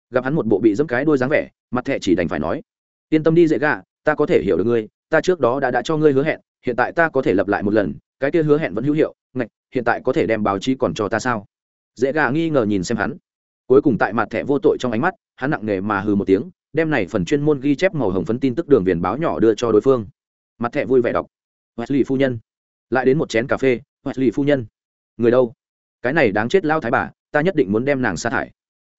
Gặp hắn một bộ bị dẫm cái đôi dáng vẻ, mặt thẻ chỉ đành phải nói. Yên tâm đi, dễ gạ, ta có thể hiểu được ngươi, ta trước đó đã đã cho ngươi hứa hẹn, hiện tại ta có thể lập lại một lần cái kia hứa hẹn vẫn hữu hiệu, ngạch, hiện tại có thể đem báo chí còn cho ta sao? Dễ gạ nghi ngờ nhìn xem hắn. Cuối cùng tại mặt thẻ vô tội trong ánh mắt, hắn nặng nề mà hừ một tiếng, đem này phần chuyên môn ghi chép màu hồng phấn tin tức đường viền báo nhỏ đưa cho đối phương. Mặt thẻ vui vẻ đọc. Wesley phu nhân. Lại đến một chén cà phê, wesley phu nhân. Người đâu? Cái này đáng chết lao thái bà, ta nhất định muốn đem nàng sa thải.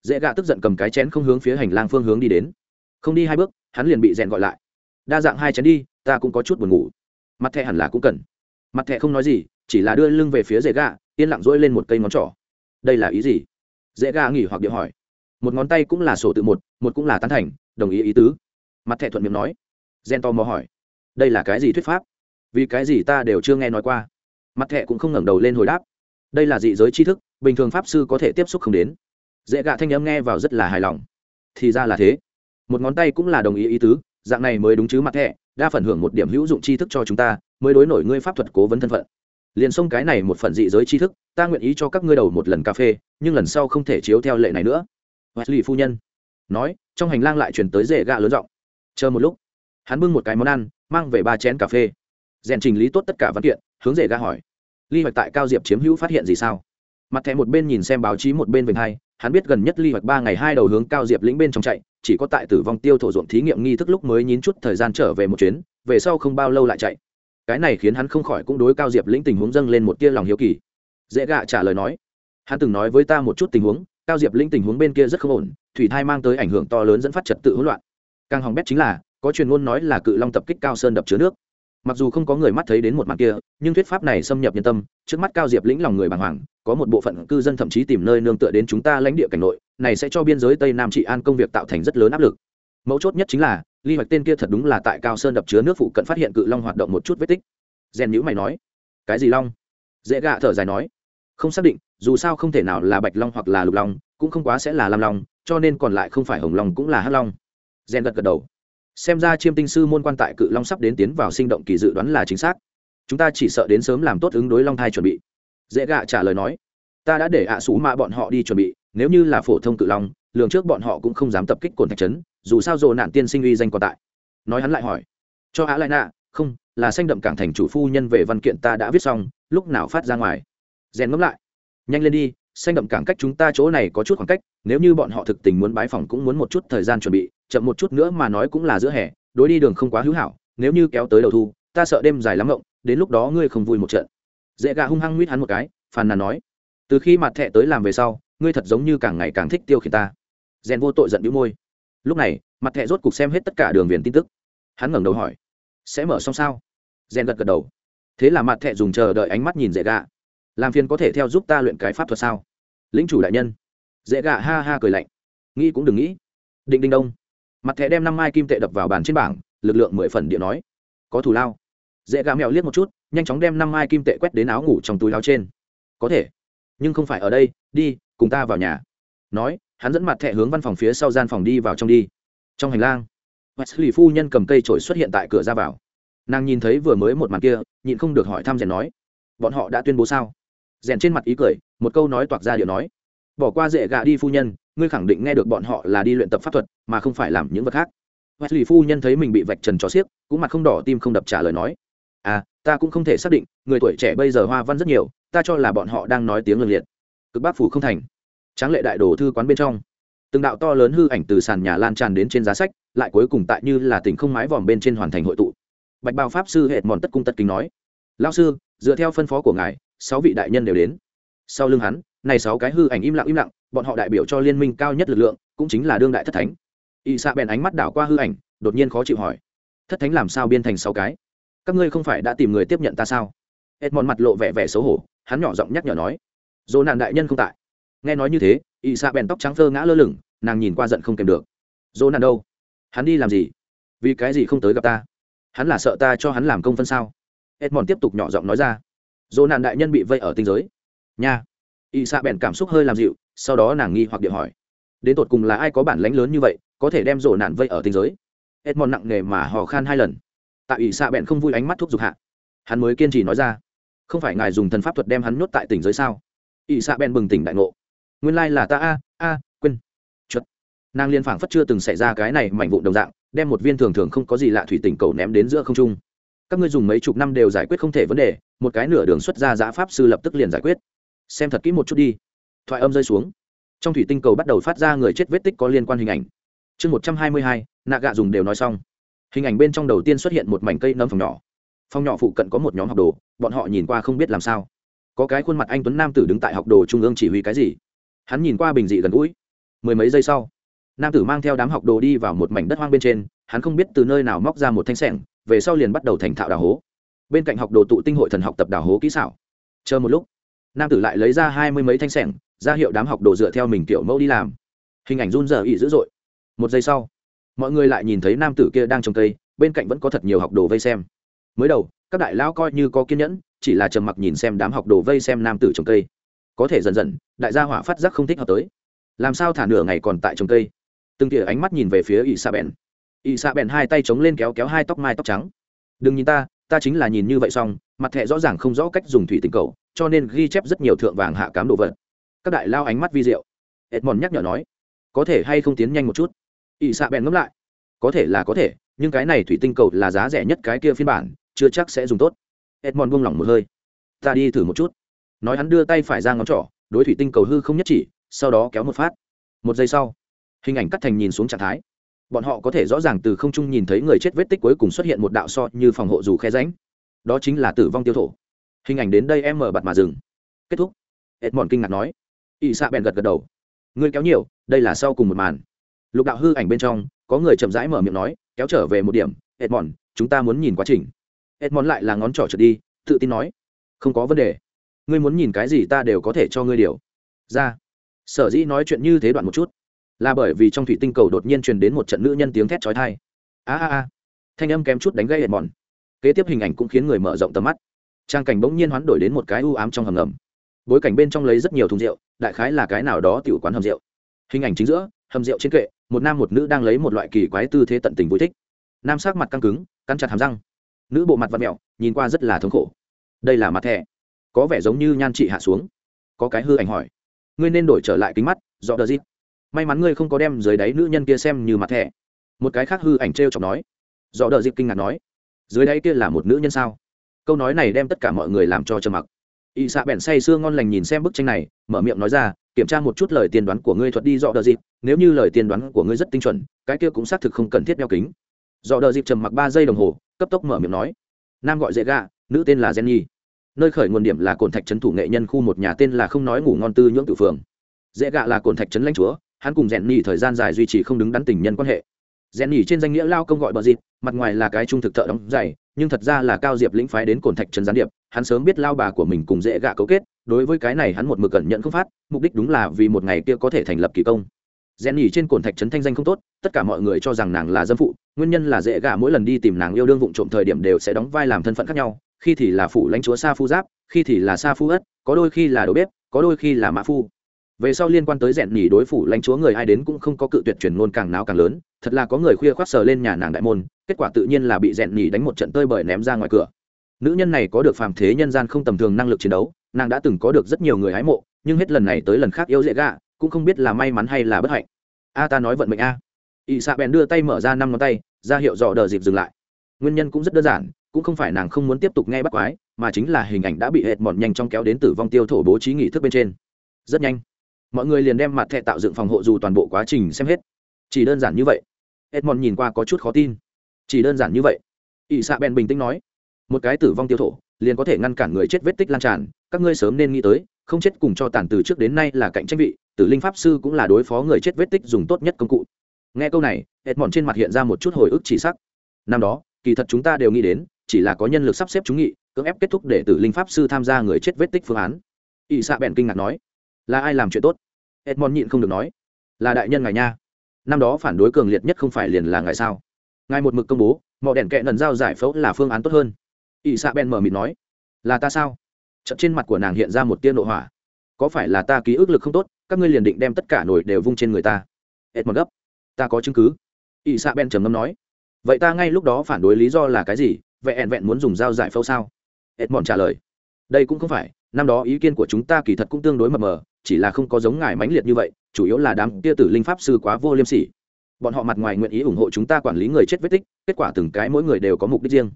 Dễ gạ tức giận cầm cái chén không hướng phía hành lang phương hướng đi đến. Không đi hai bước, hắn liền bị rèn gọi lại. Đa dạng hai chén đi, ta cũng có chút buồn ngủ. Mặt thẻ hẳn là cũng cần mặt thẹ không nói gì chỉ là đưa lưng về phía dễ gạ yên lặng dỗi lên một cây ngón trỏ. Đây là ý gì? Dễ gạ nghỉ hoặc điệu hỏi. Một ngón tay cũng là sổ tự một một cũng là tán thành đồng ý ý tứ. Mặt thẹ thuận miệng nói. Gen to mò hỏi. Đây là cái gì thuyết pháp? Vì cái gì ta đều chưa nghe nói qua. Mặt thẹ cũng không ngẩng đầu lên hồi đáp. Đây là dị giới tri thức bình thường pháp sư có thể tiếp xúc không đến. Dễ gạ thanh âm nghe vào rất là hài lòng. Thì ra là thế. Một ngón tay cũng là đồng ý ý tứ dạng này mới đúng chứ mặt thẹ, đa phần hưởng một điểm hữu dụng tri thức cho chúng ta mới đối nổi ngươi pháp thuật cố vấn thân phận. Liền xông cái này một phần dị giới tri thức, ta nguyện ý cho các ngươi đầu một lần cà phê, nhưng lần sau không thể chiếu theo lệ này nữa. Wesley phu nhân nói, trong hành lang lại chuyển tới rễ gạ lớn giọng. Chờ một lúc. Hắn bưng một cái món ăn, mang về ba chén cà phê. Rèn trình lý tốt tất cả văn kiện, hướng rễ gạ hỏi. Ly hoạch tại cao diệp chiếm hữu phát hiện gì sao? Mặt thẻ một bên nhìn xem báo chí một bên vành hai, hắn biết gần nhất ly hoạch ba ngày hai đầu hướng cao diệp lĩnh bên trong chạy, chỉ có tại tử vong tiêu thổ ruộng thí nghiệm nghi thức lúc mới nhín chút thời gian trở về một chuyến, về sau không bao lâu lại chạy cái này khiến hắn không khỏi cũng đối cao diệp lĩnh tình huống dâng lên một tia lòng hiếu kỳ. Dễ gạ trả lời nói, hắn từng nói với ta một chút tình huống, cao diệp lĩnh tình huống bên kia rất không ổn, thủy thai mang tới ảnh hưởng to lớn dẫn phát trật tự hỗn loạn. Càng hỏng bét chính là, có truyền ngôn nói là cự long tập kích cao sơn đập chứa nước. Mặc dù không có người mắt thấy đến một mặt kia, nhưng thuyết pháp này xâm nhập nhân tâm, trước mắt cao diệp lĩnh lòng người bàng hoàng, có một bộ phận cư dân thậm chí tìm nơi nương tựa đến chúng ta lãnh địa cảnh nội, này sẽ cho biên giới tây nam trị an công việc tạo thành rất lớn áp lực. Mấu chốt nhất chính là ly hoạch tên kia thật đúng là tại cao sơn đập chứa nước phụ cận phát hiện cự long hoạt động một chút vết tích. Rèn nhữ mày nói, cái gì long? Dễ gạ thở dài nói, không xác định, dù sao không thể nào là bạch long hoặc là lục long, cũng không quá sẽ là lam long, cho nên còn lại không phải hồng long cũng là hắc long. Rèn gật gật đầu. Xem ra chiêm tinh sư môn quan tại cự long sắp đến tiến vào sinh động kỳ dự đoán là chính xác. Chúng ta chỉ sợ đến sớm làm tốt ứng đối long thai chuẩn bị. Dễ gạ trả lời nói, ta đã để ạ à xú mạ bọn họ đi chuẩn bị, nếu như là phổ thông cự long, lường trước bọn họ cũng không dám tập kích cồn thạch trấn dù sao dồ nạn tiên sinh uy danh còn tại. Nói hắn lại hỏi, cho á lại nạ, không, là xanh đậm cảng thành chủ phu nhân về văn kiện ta đã viết xong, lúc nào phát ra ngoài? Rèn ngẫm lại, nhanh lên đi, xanh đậm cảng cách chúng ta chỗ này có chút khoảng cách, nếu như bọn họ thực tình muốn bái phòng cũng muốn một chút thời gian chuẩn bị, chậm một chút nữa mà nói cũng là giữa hè, đối đi đường không quá hữu hảo, nếu như kéo tới đầu thu, ta sợ đêm dài lắm ngộng đến lúc đó ngươi không vui một trận. Dễ gà hung hăng nguyết hắn một cái, phàn nàn nói, từ khi mặt thẹ tới làm về sau, ngươi thật giống như càng ngày càng thích tiêu khiển ta. Rèn vô tội giận đĩu môi lúc này, mặt thẹ rốt cục xem hết tất cả đường viền tin tức. Hắn ngẩng đầu hỏi, sẽ mở xong sao? Rèn gật gật đầu. Thế là mặt thẹ dùng chờ đợi ánh mắt nhìn dễ gạ. Làm phiền có thể theo giúp ta luyện cái pháp thuật sao? Lính chủ đại nhân. Dễ gạ ha ha cười lạnh. Nghĩ cũng đừng nghĩ. Định đinh đông. Mặt thẻ đem năm mai kim tệ đập vào bàn trên bảng, lực lượng mười phần điện nói. Có thù lao. Dễ gạ mèo liếc một chút, nhanh chóng đem năm mai kim tệ quét đến áo ngủ trong túi áo trên. Có thể, nhưng không phải ở đây, đi, cùng ta vào nhà. Nói hắn dẫn mặt thẻ hướng văn phòng phía sau gian phòng đi vào trong đi. Trong hành lang, wesley phu nhân cầm cây trổi xuất hiện tại cửa ra vào. Nàng nhìn thấy vừa mới một màn kia, nhịn không được hỏi thăm rèn nói, bọn họ đã tuyên bố sao? Rèn trên mặt ý cười, một câu nói toạc ra điệu nói, bỏ qua dễ gạ đi phu nhân, ngươi khẳng định nghe được bọn họ là đi luyện tập pháp thuật, mà không phải làm những vật khác. Wesley phu nhân thấy mình bị vạch trần cho xiếc, cũng mặt không đỏ tim không đập trả lời nói à ta cũng không thể xác định, người tuổi trẻ bây giờ hoa văn rất nhiều, ta cho là bọn họ đang nói tiếng lương liệt. Cực bác phủ không thành tráng lệ đại đồ thư quán bên trong, từng đạo to lớn hư ảnh từ sàn nhà lan tràn đến trên giá sách, lại cuối cùng tại như là tỉnh không mái vòm bên trên hoàn thành hội tụ. Bạch bào pháp sư hệt mòn tất cung tất kính nói lao sư, dựa theo phân phó của ngài, sáu vị đại nhân đều đến. Sau lưng hắn, này sáu cái hư ảnh im lặng im lặng, bọn họ đại biểu cho liên minh cao nhất lực lượng, cũng chính là đương đại thất thánh. Y xạ bèn ánh mắt đảo qua hư ảnh, đột nhiên khó chịu hỏi, thất thánh làm sao biên thành sáu cái? Các ngươi không phải đã tìm người tiếp nhận ta sao? Edmond mặt lộ vẻ vẻ xấu hổ, hắn nhỏ giọng nhắc nhở nói, dỗ nạn đại nhân không tại nghe nói như thế ỵ xạ bèn tóc trắng phơ ngã lơ lửng, nàng nhìn qua giận không kèm được. Dỗ nạn đâu? Hắn đi làm gì? Vì cái gì không tới gặp ta? Hắn là sợ ta cho hắn làm công phân sao? Edmond tiếp tục nhỏ giọng nói ra. Dỗ nạn đại nhân bị vây ở tinh giới. Nha. Y xạ bèn cảm xúc hơi làm dịu, sau đó nàng nghi hoặc điện hỏi. Đến tột cùng là ai có bản lãnh lớn như vậy, có thể đem dỗ nạn vây ở tinh giới? Edmond nặng nề mà hò khan hai lần. Tại ỷ xạ bèn không vui ánh mắt thuốc giục hạ. Hắn mới kiên trì nói ra. Không phải ngài dùng thần pháp thuật đem hắn nhốt tại tỉnh giới sao? Ỷ xạ bèn bừng tỉnh đại ngộ nguyên lai là ta a a, quên. Chuất nàng liên phảng phất chưa từng xảy ra cái này mảnh vụn đồng dạng, đem một viên thường thường không có gì lạ thủy tỉnh cầu ném đến giữa không trung. Các ngươi dùng mấy chục năm đều giải quyết không thể vấn đề, một cái nửa đường xuất ra giã pháp sư lập tức liền giải quyết. Xem thật kỹ một chút đi. Thoại âm rơi xuống. Trong thủy tinh cầu bắt đầu phát ra người chết vết tích có liên quan hình ảnh. Chương một trăm hai mươi hai, nạ gạ dùng đều nói xong. Hình ảnh bên trong đầu tiên xuất hiện một mảnh cây nấm phòng nhỏ. Phòng nhỏ phụ cận có một nhóm học đồ, bọn họ nhìn qua không biết làm sao. Có cái khuôn mặt anh tuấn nam tử đứng tại học đồ trung ương chỉ huy cái gì hắn nhìn qua bình dị gần gũi. Mười mấy giây sau, nam tử mang theo đám học đồ đi vào một mảnh đất hoang bên trên, hắn không biết từ nơi nào móc ra một thanh sẻng, về sau liền bắt đầu thành thạo đào hố. Bên cạnh học đồ tụ tinh hội thần học tập đào hố kỹ xảo. Chờ một lúc, nam tử lại lấy ra hai mươi mấy thanh sẻng, ra hiệu đám học đồ dựa theo mình kiểu mẫu đi làm. Hình ảnh run rờ ỉ dữ dội. Một giây sau, mọi người lại nhìn thấy nam tử kia đang trồng cây, bên cạnh vẫn có thật nhiều học đồ vây xem. Mới đầu, các đại lão coi như có kiên nhẫn, chỉ là trầm mặc nhìn xem đám học đồ vây xem nam tử trồng cây có thể dần dần, đại gia hỏa phát giác không thích hợp tới. Làm sao thả nửa ngày còn tại trồng cây? Từng tỉa ánh mắt nhìn về phía ỵ xạ bèn ỵ xạ bèn hai tay chống lên kéo kéo hai tóc mai tóc trắng. Đừng nhìn ta ta chính là nhìn như vậy xong, mặt thẹ rõ ràng không rõ cách dùng thủy tình cầu, cho nên ghi chép rất nhiều thượng vàng hạ cám đồ vật. Các đại lao ánh mắt vi diệu. Edmond nhắc nhở nói, có thể hay không tiến nhanh một chút? Ỵ xạ bèn ngẫm lại, có thể là có thể, nhưng cái này thủy tinh cầu là giá rẻ nhất cái kia phiên bản, chưa chắc sẽ dùng tốt. Edmond buông lỏng một hơi, ta đi thử một chút nói hắn đưa tay phải ra ngón trỏ, đối thủy tinh cầu hư không nhất chỉ, sau đó kéo một phát. Một giây sau, hình ảnh cắt thành nhìn xuống trạng thái. Bọn họ có thể rõ ràng từ không trung nhìn thấy người chết vết tích cuối cùng xuất hiện một đạo so như phòng hộ dù khe ránh đó chính là tử vong tiêu thổ. Hình ảnh đến đây em mở bặt mà dừng. Kết thúc. Edmond kinh ngạc nói. Ỵ xạ bèn gật gật đầu. Ngươi kéo nhiều, đây là sau cùng một màn. Lục đạo hư ảnh bên trong, có người chậm rãi mở miệng nói, kéo trở về một điểm. Edmond, chúng ta muốn nhìn quá trình. Edmond lại là ngón trỏ trượt đi, tự tin nói. Không có vấn đề ngươi muốn nhìn cái gì ta đều có thể cho ngươi điều. Ra. Sở dĩ nói chuyện như thế đoạn một chút, là bởi vì trong thủy tinh cầu đột nhiên truyền đến một trận nữ nhân tiếng thét chói tai. A a a. Thanh âm kém chút đánh gây edmond kế tiếp hình ảnh cũng khiến người mở rộng tầm mắt. Trang cảnh bỗng nhiên hoán đổi đến một cái u ám trong hầm ngầm. Bối cảnh bên trong lấy rất nhiều thùng rượu, đại khái là cái nào đó tiểu quán hầm rượu. Hình ảnh chính giữa, hầm rượu trên kệ, một nam một nữ đang lấy một loại kỳ quái tư thế tận tình vui thích. Nam sắc mặt căng cứng, cắn chặt hàm răng. Nữ bộ mặt vặt mẹo nhìn qua rất là thống khổ. Đây là mặt thẻ có vẻ giống như nhan trị hạ xuống. Có cái hư ảnh hỏi. Ngươi nên đổi trở lại kính mắt do đờ dịp may mắn ngươi không có đem dưới đáy nữ nhân kia xem như mặt thẻ. Một cái khác hư ảnh t r e o chọc nói. Do đờ dịp kinh ngạc nói. Dưới đáy kia là một nữ nhân sao? Câu nói này đem tất cả mọi người làm cho trầm mặc. Y xạ bèn say sưa ngon lành nhìn xem bức tranh này, mở miệng nói ra, kiểm tra một chút lời tiên đoán của ngươi thuật đi dọ đờ dịp nếu như lời tiên đoán của ngươi rất tinh chuẩn, cái kia cũng xác thực không cần thiết đeo kính. Dọ đờ dịp trầm mặc ba giây đồng hồ, cấp tốc mở miệng nói. Nam gọi dễ gạ nữ tên là jenny nơi khởi nguồn điểm là cồn thạch trấn thủ nghệ nhân khu một nhà tên là không nói ngủ ngon tư nhưỡng tự phường. Dễ gạ là cồn thạch trấn lãnh chúa, hắn cùng rèn nhì thời gian dài duy trì không đứng đắn tình nhân quan hệ. Rèn nhì trên danh nghĩa lao công gọi bờ dịp, mặt ngoài là cái trung thực thợ đóng giày, nhưng thật ra là cao diệp lĩnh phái đến cồn thạch trấn gián điệp, hắn sớm biết lao bà của mình cùng dễ gạ cấu kết, đối với cái này hắn một mực cẩn nhận không phát, mục đích đúng là vì một ngày kia có thể thành lập kỳ công. Rèn nhỉ trên cồn thạch trấn thanh danh không tốt, tất cả mọi người cho rằng nàng là dâm phụ, nguyên nhân là dễ gạ mỗi lần đi tìm nàng yêu đương vụng trộm thời điểm đều sẽ đóng vai làm thân phận khác nhau khi thì là phụ lãnh chúa sa phu giáp, khi thì là sa phu ất, có đôi khi là đầu bếp, có đôi khi là mã phu. Về sau liên quan tới rèn nhỉ đối phủ lãnh chúa người ai đến cũng không có cự tuyệt truyền ngôn càng náo càng lớn, thật là có người khuya khoác sờ lên nhà nàng đại môn, kết quả tự nhiên là bị rèn nhỉ đánh một trận tơi bời ném ra ngoài cửa. Nữ nhân này có được phàm thế nhân gian không tầm thường năng lực chiến đấu, nàng đã từng có được rất nhiều người hái mộ, nhưng hết lần này tới lần khác yếu dễ gạ, cũng không biết là may mắn hay là bất hạnh. A ta nói vận mệnh a. Ỵ xạ bèn đưa tay mở ra năm ngón tay, ra hiệu dò đờ dịp dừng lại. Nguyên nhân cũng rất đơn giản cũng không phải nàng không muốn tiếp tục nghe bắt quái, mà chính là hình ảnh đã bị hệt mòn nhanh trong kéo đến tử vong tiêu thổ bố trí nghị thức bên trên. Rất nhanh, mọi người liền đem mặt thẹ tạo dựng phòng hộ dù toàn bộ quá trình xem hết. Chỉ đơn giản như vậy. Edmond nhìn qua có chút khó tin. Chỉ đơn giản như vậy. Ỵ xạ bèn bình tĩnh nói, một cái tử vong tiêu thổ, liền có thể ngăn cản người chết vết tích lan tràn, các ngươi sớm nên nghĩ tới, không chết cùng cho tàn từ trước đến nay là cạnh tranh vị, tử linh pháp sư cũng là đối phó người chết vết tích dùng tốt nhất công cụ. Nghe câu này, hệt mòn trên mặt hiện ra một chút hồi ức chỉ sắc. Năm đó, kỳ thật chúng ta đều nghĩ đến chỉ là có nhân lực sắp xếp chúng nghị, cưỡng ép kết thúc để tử linh pháp sư tham gia người chết vết tích phương án. Ỵ xạ bèn kinh ngạc nói, là ai làm chuyện tốt? Edmond nhịn không được nói, là đại nhân ngài nha. Năm đó phản đối cường liệt nhất không phải liền là ngài sao? Ngài một mực công bố mọi đèn kẹ lần giao giải phẫu là phương án tốt hơn. Ỵ xạ bèn mờ mịt nói, là ta sao? Chậm trên mặt của nàng hiện ra một tiên độ hỏa. Có phải là ta ký ức lực không tốt, các ngươi liền định đem tất cả nổi đều vung trên người ta? Edmond gấp, ta có chứng cứ. Ỵ xạ bèn trầm ngâm nói, vậy ta ngay lúc đó phản đối lý do là cái gì? Vậy vẹn muốn dùng dao giải phẫu sao? Edmond trả lời. Đây cũng không phải, năm đó ý kiến của chúng ta kỳ thật cũng tương đối mập mờ, chỉ là không có giống ngài mãnh liệt như vậy, chủ yếu là đám tia tử linh pháp sư quá vô liêm sỉ. Bọn họ mặt ngoài nguyện ý ủng hộ chúng ta quản lý người chết vết tích, kết quả từng cái mỗi người đều có mục đích riêng.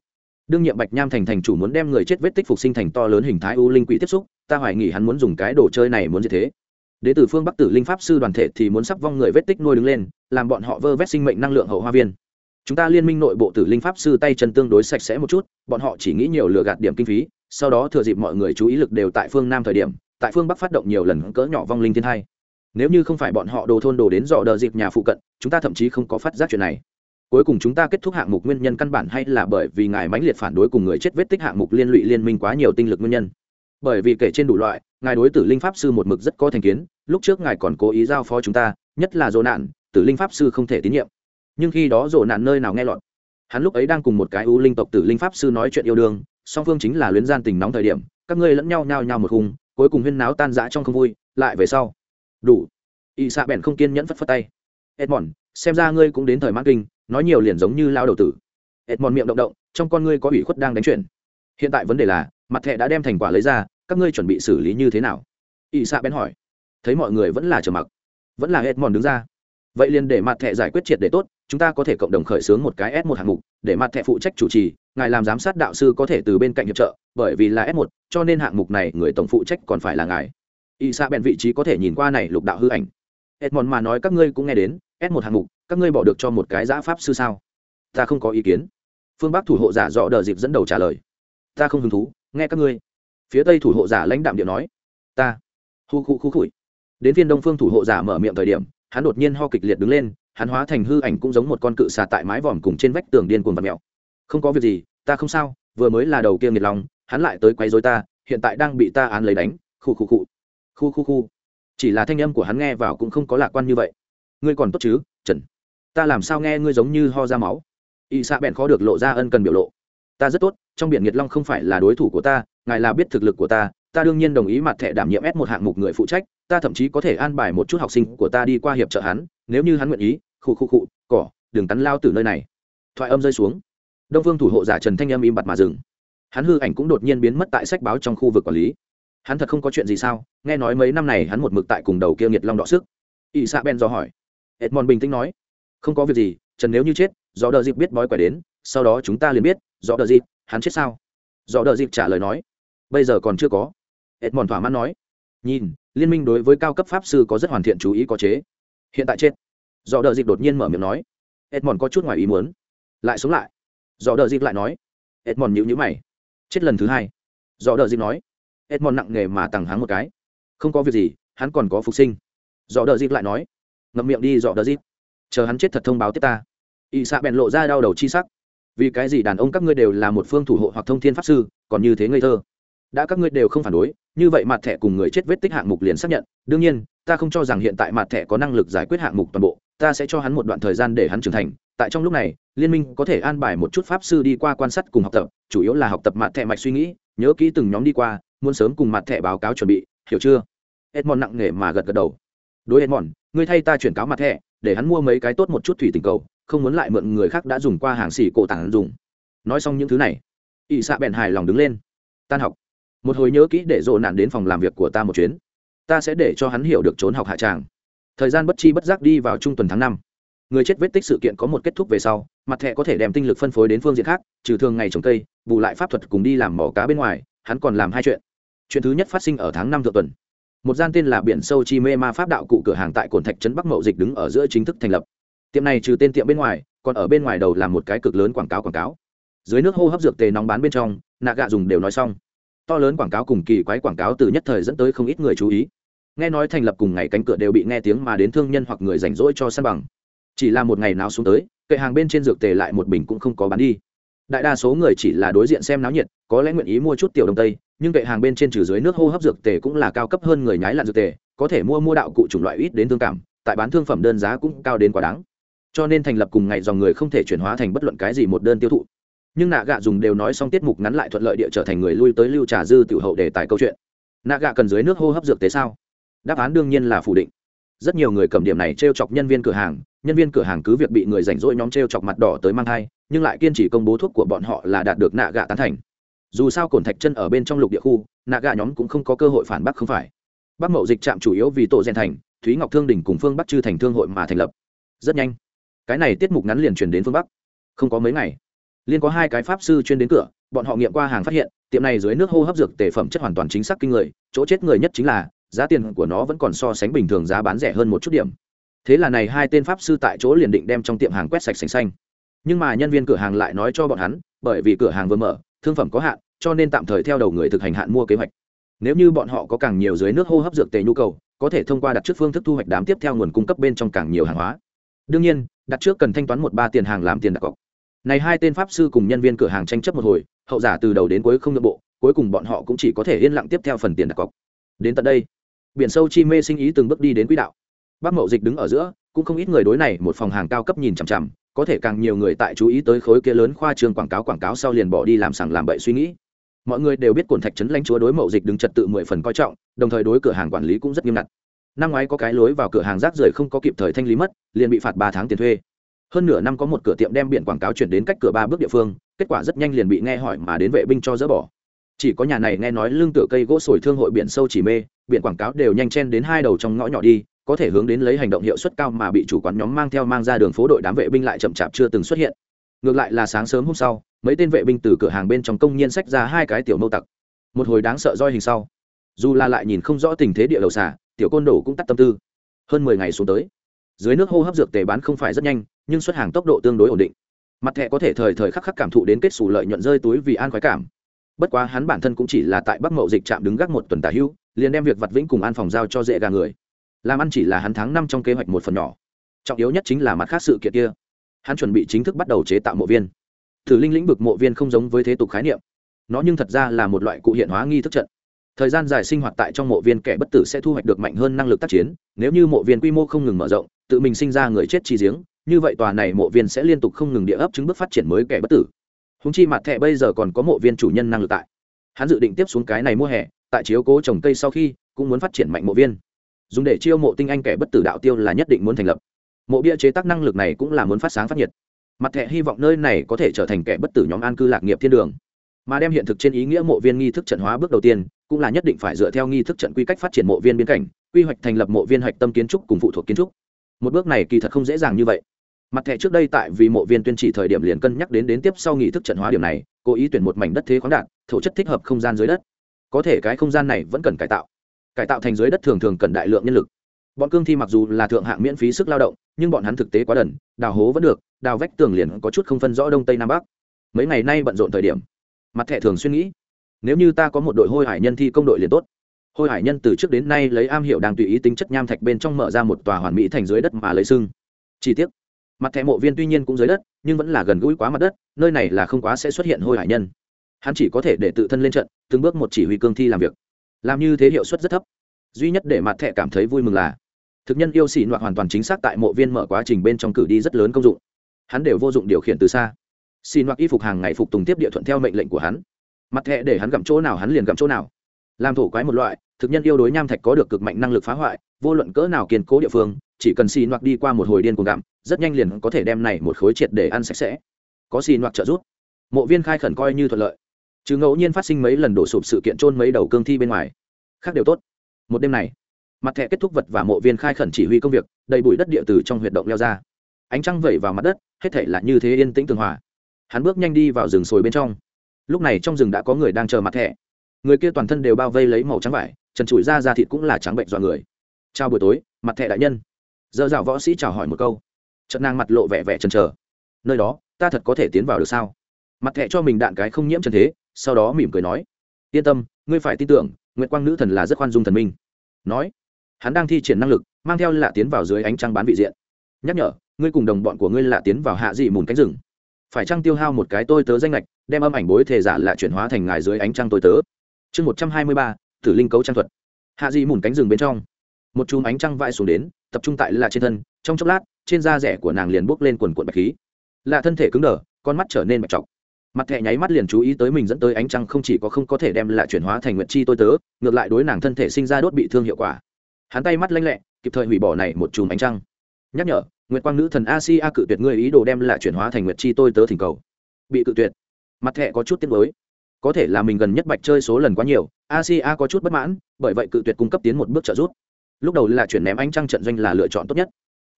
Đương nhiệm bạch nham thành thành chủ muốn đem người chết vết tích phục sinh thành to lớn hình thái u linh quỷ tiếp xúc, ta hoài nghỉ hắn muốn dùng cái đồ chơi này muốn như thế. Đế tử phương bắc tử linh pháp sư đoàn thể thì muốn sắp vong người vết tích nuôi đứng lên, làm bọn họ vơ vét sinh mệnh năng lượng hậu hoa viên chúng ta liên minh nội bộ tử linh pháp sư tay chân tương đối sạch sẽ một chút, bọn họ chỉ nghĩ nhiều lừa gạt điểm kinh phí, sau đó thừa dịp mọi người chú ý lực đều tại phương nam thời điểm, tại phương bắc phát động nhiều lần cỡ nhỏ vong linh thiên hai nếu như không phải bọn họ đồ thôn đồ đến dò đờ dịp nhà phụ cận, chúng ta thậm chí không có phát giác chuyện này. Cuối cùng chúng ta kết thúc hạng mục nguyên nhân căn bản hay là bởi vì ngài mãnh liệt phản đối cùng người chết vết tích hạng mục liên lụy liên minh quá nhiều tinh lực nguyên nhân. Bởi vì kể trên đủ loại, ngài đối tử linh pháp sư một mực rất có thành kiến, lúc trước ngài còn cố ý giao phó chúng ta, nhất là dỗ nạn, tử linh pháp sư không thể tín nhiệm nhưng khi đó rộ nạn nơi nào nghe lọt. Hắn lúc ấy đang cùng một cái ưu linh tộc tử linh pháp sư nói chuyện yêu đương, song phương chính là luyến gian tình nóng thời điểm, các ngươi lẫn nhau nhao nhao một khung, cuối cùng huyên náo tan rã trong không vui, lại về sau. Đủ. Y xạ bèn không kiên nhẫn phất phất tay. Edmond, xem ra ngươi cũng đến thời mãn kinh, nói nhiều liền giống như lao đầu tử. Edmond miệng động động, trong con ngươi có ủy khuất đang đánh chuyển hiện tại vấn đề là, mặt thẻ đã đem thành quả lấy ra, các ngươi chuẩn bị xử lý như thế nào? Y xạ bèn hỏi. Thấy mọi người vẫn là trầm mặc. Vẫn là edmond đứng ra. Vậy liền để mặt thẻ giải quyết triệt để tốt chúng ta có thể cộng đồng khởi xướng một cái s một hạng mục, để mặt thẻ phụ trách chủ trì, ngài làm giám sát đạo sư có thể từ bên cạnh hiệp trợ, bởi vì là s một, cho nên hạng mục này người tổng phụ trách còn phải là ngài. Y sa bèn vị trí có thể nhìn qua này lục đạo hư ảnh. Edmond mà nói các ngươi cũng nghe đến, s một hạng mục, các ngươi bỏ được cho một cái giã pháp sư sao? Ta không có ý kiến. Phương bắc thủ hộ giả dọ đờ dịp dẫn đầu trả lời. Ta không hứng thú, nghe các ngươi. Phía tây thủ hộ giả lãnh đạm điện nói. Ta. Hu khu khu khủi. Đến phiên đông phương thủ hộ giả mở miệng thời điểm, hắn đột nhiên ho kịch liệt đứng lên hắn hóa thành hư ảnh cũng giống một con cự xà tại mái vòm cùng trên vách tường điên cuồng vật mèo. Không có việc gì, ta không sao, vừa mới là đầu kia nghiệt lòng hắn lại tới quấy rối ta, hiện tại đang bị ta án lấy đánh, khu khu khu. Khu khu khu. Chỉ là thanh âm của hắn nghe vào cũng không có lạc quan như vậy. Ngươi còn tốt chứ, trần? Ta làm sao nghe ngươi giống như ho ra máu? Y xạ bèn khó được lộ ra ân cần biểu lộ. Ta rất tốt, trong biển nghiệt long không phải là đối thủ của ta, ngài là biết thực lực của ta ta đương nhiên đồng ý mặt thẻ đảm nhiệm s một hạng mục người phụ trách, ta thậm chí có thể an bài một chút học sinh của ta đi qua hiệp trợ hắn, nếu như hắn nguyện ý khu khu khu, cỏ đừng cắn lao từ nơi này. Thoại âm rơi xuống. Đông phương thủ hộ giả trần thanh âm im bặt mà dừng. Hắn hư ảnh cũng đột nhiên biến mất tại sách báo trong khu vực quản lý. Hắn thật không có chuyện gì sao? Nghe nói mấy năm này hắn một mực tại cùng đầu kia nghiệt long đọ sức. Ỵ xạ ben do hỏi. Edmond bình tĩnh nói. Không có việc gì, trần nếu như chết do đờ dịp biết bói quẻ đến, sau đó chúng ta liền biết do đờ dịp, hắn chết sao? Do đờ dịp trả lời nói. Bây giờ còn chưa có. Edmond thỏa mãn nói. Nhìn, liên minh đối với cao cấp pháp sư có rất hoàn thiện chú ý có chế. Hiện tại chết do đờ dịp đột nhiên mở miệng nói, edmond có chút ngoài ý muốn. Lại sống lại. Do đờ dịp lại nói, edmond nhíu nhíu mày. Chết lần thứ hai. Do đờ dịp nói, edmond nặng nghề mà tằng háng một cái. Không có việc gì, hắn còn có phục sinh. Do đờ dịp lại nói, ngậm miệng đi, dọ đờ dịp chờ hắn chết thật thông báo tiếp ta. Y xạ bèn lộ ra đau đầu chi sắc. Vì cái gì đàn ông các ngươi đều là một phương thủ hộ hoặc thông thiên pháp sư, còn như thế ngây thơ? Đã các ngươi đều không phản đối, như vậy mặt thẻ cùng người chết vết tích hạng mục liền xác nhận. Đương nhiên, ta không cho rằng hiện tại mặt thẻ có năng lực giải quyết hạng mục toàn bộ ta sẽ cho hắn một đoạn thời gian để hắn trưởng thành, tại trong lúc này, liên minh có thể an bài một chút pháp sư đi qua quan sát cùng học tập, chủ yếu là học tập mặt thẻ mạch suy nghĩ, nhớ kỹ từng nhóm đi qua, muốn sớm cùng mặt thẻ báo cáo chuẩn bị, hiểu chưa? Edmond nặng nề mà gật gật đầu. Đối edmond, ngươi thay ta chuyển cáo mặt thẻ, để hắn mua mấy cái tốt một chút thủy tình cầu, không muốn lại mượn người khác đã dùng qua hàng xỉ cổ tảng dùng. Nói xong những thứ này ỵ xạ bèn hài lòng đứng lên. Tan học. Một hồi nhớ kỹ để dỗ nạn đến phòng làm việc của ta một chuyến. Ta sẽ để cho hắn hiểu được trốn học hạ tràng thời gian bất chi bất giác đi vào trung tuần tháng năm. Người chết vết tích sự kiện có một kết thúc về sau, mặt thẹ có thể đem tinh lực phân phối đến phương diện khác, trừ thường ngày trồng cây, bù lại pháp thuật cùng đi làm mỏ cá bên ngoài, hắn còn làm hai chuyện. Chuyện thứ nhất phát sinh ở tháng năm thượng tuần. Một gian tên là biển sâu chi mê ma pháp đạo cụ cửa hàng tại cồn thạch trấn bắc mậu dịch đứng ở giữa chính thức thành lập. Tiệm này trừ tên tiệm bên ngoài, còn ở bên ngoài đầu làm một cái cực lớn quảng cáo quảng cáo. Dưới nước hô hấp dược tề nóng bán bên trong, nạ gạ dùng đều nói xong. To lớn quảng cáo cùng kỳ quái quảng cáo từ nhất thời dẫn tới không ít người chú ý nghe nói thành lập cùng ngày cánh cửa đều bị nghe tiếng mà đến thương nhân hoặc người rảnh rỗi cho săn bằng. Chỉ là một ngày nào xuống tới, kệ hàng bên trên dược tề lại một bình cũng không có bán đi. Đại đa số người chỉ là đối diện xem náo nhiệt, có lẽ nguyện ý mua chút tiểu đông tây, nhưng kệ hàng bên trên trừ dưới nước hô hấp dược tề cũng là cao cấp hơn người nhái lặn dược tề, có thể mua mua đạo cụ chủng loại ít đến thương cảm, tại bán thương phẩm đơn giá cũng cao đến quá đáng. Cho nên thành lập cùng ngày dòng người không thể chuyển hóa thành bất luận cái gì một đơn tiêu thụ. Nhưng nạ gạ dùng đều nói xong tiết mục ngắn lại thuận lợi địa trở thành người lui tới lưu trà dư tiểu hậu để tài câu chuyện. Nạ gạ cần dưới nước hô hấp dược tế sao? Đáp án đương nhiên là phủ định. Rất nhiều người cầm điểm này t r e o chọc nhân viên cửa hàng, nhân viên cửa hàng cứ việc bị người rảnh rỗi nhóm t r e o chọc mặt đỏ tới mang thai, nhưng lại kiên trì công bố thuốc của bọn họ là đạt được nạ gạ tán thành. Dù sao cổn thạch chân ở bên trong lục địa khu, nạ gạ nhóm cũng không có cơ hội phản bác không phải. Bắc mậu dịch trạm chủ yếu vì tổ gen thành, thúy ngọc thương đình cùng phương bắc chư thành thương hội mà thành lập. Rất nhanh, cái này tiết mục ngắn liền truyền đến phương bắc. Không có mấy ngày liên có hai cái pháp sư chuyên đến cửa, bọn họ nghiệm qua hàng phát hiện, tiệm này dưới nước hô hấp dược tể phẩm chất hoàn toàn chính xác kinh người, chỗ chết người nhất chính là giá tiền của nó vẫn còn so sánh bình thường giá bán rẻ hơn một chút điểm. Thế là này hai tên pháp sư tại chỗ liền định đem trong tiệm hàng quét sạch sành xanh. Nhưng mà nhân viên cửa hàng lại nói cho bọn hắn, bởi vì cửa hàng vừa mở, thương phẩm có hạn, cho nên tạm thời theo đầu người thực hành hạn mua kế hoạch. Nếu như bọn họ có càng nhiều dưới nước hô hấp dược tề nhu cầu, có thể thông qua đặt trước phương thức thu hoạch đám tiếp theo nguồn cung cấp bên trong càng nhiều hàng hóa. Đương nhiên, đặt trước cần thanh toán một ba tiền hàng làm tiền đặt cọc. Này hai tên pháp sư cùng nhân viên cửa hàng tranh chấp một hồi, hậu giả từ đầu đến cuối không nội bộ, cuối cùng bọn họ cũng chỉ có thể yên lặng tiếp theo phần tiền đặt cọc. Đến tận đây biển sâu chi mê sinh ý từng bước đi đến quỹ đạo. Bác mậu dịch đứng ở giữa, cũng không ít người đối này một phòng hàng cao cấp nhìn chằm chằm, có thể càng nhiều người tại chú ý tới khối kia lớn khoa trường quảng cáo quảng cáo sau liền bỏ đi làm sằng làm bậy suy nghĩ. Mọi người đều biết cổn thạch trấn lãnh chúa đối mậu dịch đứng trật tự mười phần coi trọng, đồng thời đối cửa hàng quản lý cũng rất nghiêm ngặt. Năm ngoái có cái lối vào cửa hàng rác rưởi không có kịp thời thanh lý mất, liền bị phạt ba tháng tiền thuê. Hơn nửa năm có một cửa tiệm đem biển quảng cáo chuyển đến cách cửa ba bước địa phương, kết quả rất nhanh liền bị nghe hỏi mà đến vệ binh cho dỡ bỏ chỉ có nhà này nghe nói lương tựa cây gỗ sồi thương hội biển sâu chỉ mê, biển quảng cáo đều nhanh chen đến hai đầu trong ngõ nhỏ đi, có thể hướng đến lấy hành động hiệu suất cao mà bị chủ quán nhóm mang theo mang ra đường phố đội đám vệ binh lại chậm chạp chưa từng xuất hiện. Ngược lại là sáng sớm hôm sau, mấy tên vệ binh từ cửa hàng bên trong công nhiên sách ra hai cái tiểu mâu tặc. Một hồi đáng sợ roi hình sau, dù là lại nhìn không rõ tình thế địa đầu xả tiểu côn đồ cũng tắt tâm tư. Hơn mười ngày xuống tới, dưới nước hô hấp dược tề bán không phải rất nhanh, nhưng xuất hàng tốc độ tương đối ổn định. Mặt thẻ có thể thời thời khắc khắc cảm thụ đến kết xù lợi nhuận rơi túi vì an khoái cảm bất quá hắn bản thân cũng chỉ là tại bắc mậu dịch trạm đứng gác một tuần tả hưu, liền đem việc vặt vĩnh cùng an phòng giao cho dễ gà người. Làm ăn chỉ là hắn tháng năm trong kế hoạch một phần nhỏ. Trọng yếu nhất chính là mặt khác sự kiện kia. Hắn chuẩn bị chính thức bắt đầu chế tạo mộ viên. Thử linh lĩnh vực mộ viên không giống với thế tục khái niệm. Nó nhưng thật ra là một loại cụ hiện hóa nghi thức trận. Thời gian dài sinh hoạt tại trong mộ viên kẻ bất tử sẽ thu hoạch được mạnh hơn năng lực tác chiến. Nếu như mộ viên quy mô không ngừng mở rộng, tự mình sinh ra người chết chi giếng, như vậy tòa này mộ viên sẽ liên tục không ngừng địa ấp chứng bước phát triển mới kẻ bất tử húng chi mặt thẻ bây giờ còn có mộ viên chủ nhân năng lực tại. Hắn dự định tiếp xuống cái này mua hè, tại chiếu cố trồng cây sau khi, cũng muốn phát triển mạnh mộ viên. Dùng để chiêu mộ tinh anh kẻ bất tử đạo tiêu là nhất định muốn thành lập. Mộ bia chế tác năng lực này cũng là muốn phát sáng phát nhiệt. Mặt thẻ hy vọng nơi này có thể trở thành kẻ bất tử nhóm an cư lạc nghiệp thiên đường. Mà đem hiện thực trên ý nghĩa mộ viên nghi thức trận hóa bước đầu tiên, cũng là nhất định phải dựa theo nghi thức trận quy cách phát triển mộ viên biên cảnh, quy hoạch thành lập mộ viên hạch tâm kiến trúc cùng phụ thuộc kiến trúc. Một bước này kỳ thật không dễ dàng như vậy mặt thẻ trước đây tại vì mộ viên tuyên chỉ thời điểm liền cân nhắc đến đến tiếp sau nghi thức trận hóa điểm này, cố ý tuyển một mảnh đất thế khoáng đạt, thổ chất thích hợp không gian dưới đất. Có thể cái không gian này vẫn cần cải tạo. Cải tạo thành dưới đất thường thường cần đại lượng nhân lực. Bọn cương thi mặc dù là thượng hạng miễn phí sức lao động, nhưng bọn hắn thực tế quá đần, đào hố vẫn được, đào vách tường liền có chút không phân rõ đông tây nam bắc. Mấy ngày nay bận rộn thời điểm, mặt thẻ thường suy nghĩ, nếu như ta có một đội hôi hải nhân thi công đội liền tốt. Hôi hải nhân từ trước đến nay lấy am hiểu đang tùy ý tính chất nham thạch bên trong mở ra một tòa hoàn mỹ thành dưới đất mà lấy sưng. Chi tiết mặt thẻ mộ viên tuy nhiên cũng dưới đất, nhưng vẫn là gần gũi quá mặt đất, nơi này là không quá sẽ xuất hiện hôi hải nhân. Hắn chỉ có thể để tự thân lên trận, từng bước một chỉ huy cương thi làm việc. Làm như thế hiệu suất rất thấp. Duy nhất để mặt thẻ cảm thấy vui mừng là, thực nhân yêu xỉ nọa hoàn toàn chính xác tại mộ viên mở quá trình bên trong cử đi rất lớn công dụng. Hắn đều vô dụng điều khiển từ xa. Xỉ nọa y phục hàng ngày phục tùng tiếp địa thuận theo mệnh lệnh của hắn. Mặt thẻ để hắn gặm chỗ nào hắn liền gặm chỗ nào. Làm thổ quái một loại, thực nhân yêu đối nham thạch có được cực mạnh năng lực phá hoại, vô luận cỡ nào kiên cố địa phương chỉ cần xì noạc đi qua một hồi điên cuồng gặm, rất nhanh liền có thể đem này một khối triệt để ăn sạch sẽ. Có xì noạc trợ giúp. Mộ viên khai khẩn coi như thuận lợi. Chứ ngẫu nhiên phát sinh mấy lần đổ sụp sự kiện trôn mấy đầu cương thi bên ngoài. Khác đều tốt. Một đêm này, mặt thẻ kết thúc vật và mộ viên khai khẩn chỉ huy công việc, đầy bụi đất địa từ trong huyệt động leo ra. Ánh trăng vẩy vào mặt đất, hết thể là như thế yên tĩnh tường hòa. Hắn bước nhanh đi vào rừng sồi bên trong. Lúc này trong rừng đã có người đang chờ mặt thẻ. Người kia toàn thân đều bao vây lấy màu trắng vải, trần trụi ra da thịt cũng là trắng bệnh dọa người. Chào buổi tối, mặt thẻ đại nhân giờ dạo võ sĩ chào hỏi một câu. Trận nàng mặt lộ vẻ vẻ chần chờ. Nơi đó, ta thật có thể tiến vào được sao? Mặt thẻ cho mình đạn cái không nhiễm trần thế, sau đó mỉm cười nói. Yên tâm, ngươi phải tin tưởng, nguyệt quang nữ thần là rất khoan dung thần minh. Nói, hắn đang thi triển năng lực, mang theo lạ tiến vào dưới ánh trăng bán vị diện. Nhắc nhở, ngươi cùng đồng bọn của ngươi lạ tiến vào hạ dị mùn cánh rừng. Phải trăng tiêu hao một cái tôi tớ danh lệch đem âm ảnh bối thể giả lạ chuyển hóa thành ngài dưới ánh trăng tôi tớ? Chương một trăm hai mươi ba, tử linh cấu trang thuật. Hạ dị mùn cánh rừng bên trong. Một chùm ánh trăng vãi xuống đến tập trung tại lạ trên thân, trong chốc lát, trên da rẻ của nàng liền bốc lên quần quần bạch khí. Lạ thân thể cứng đờ, con mắt trở nên bạch trọc. Mặt thẹ nháy mắt liền chú ý tới mình dẫn tới ánh trăng không chỉ có không có thể đem lại chuyển hóa thành nguyện chi tôi tớ, ngược lại đối nàng thân thể sinh ra đốt bị thương hiệu quả. Hắn tay mắt lanh lẹ, kịp thời hủy bỏ này một chùm ánh trăng. Nhắc nhở, nguyệt quang nữ thần a si a cự tuyệt ngươi ý đồ đem lại chuyển hóa thành nguyệt chi tôi tớ thỉnh cầu. Bị cự tuyệt. Mặt thẹ có chút tiếc mới có thể là mình gần nhất bạch chơi số lần quá nhiều, a si a có chút bất mãn, bởi vậy cự tuyệt cung cấp tiến một bước trợ giúp lúc đầu là chuyển ném ánh trăng trận doanh là lựa chọn tốt nhất.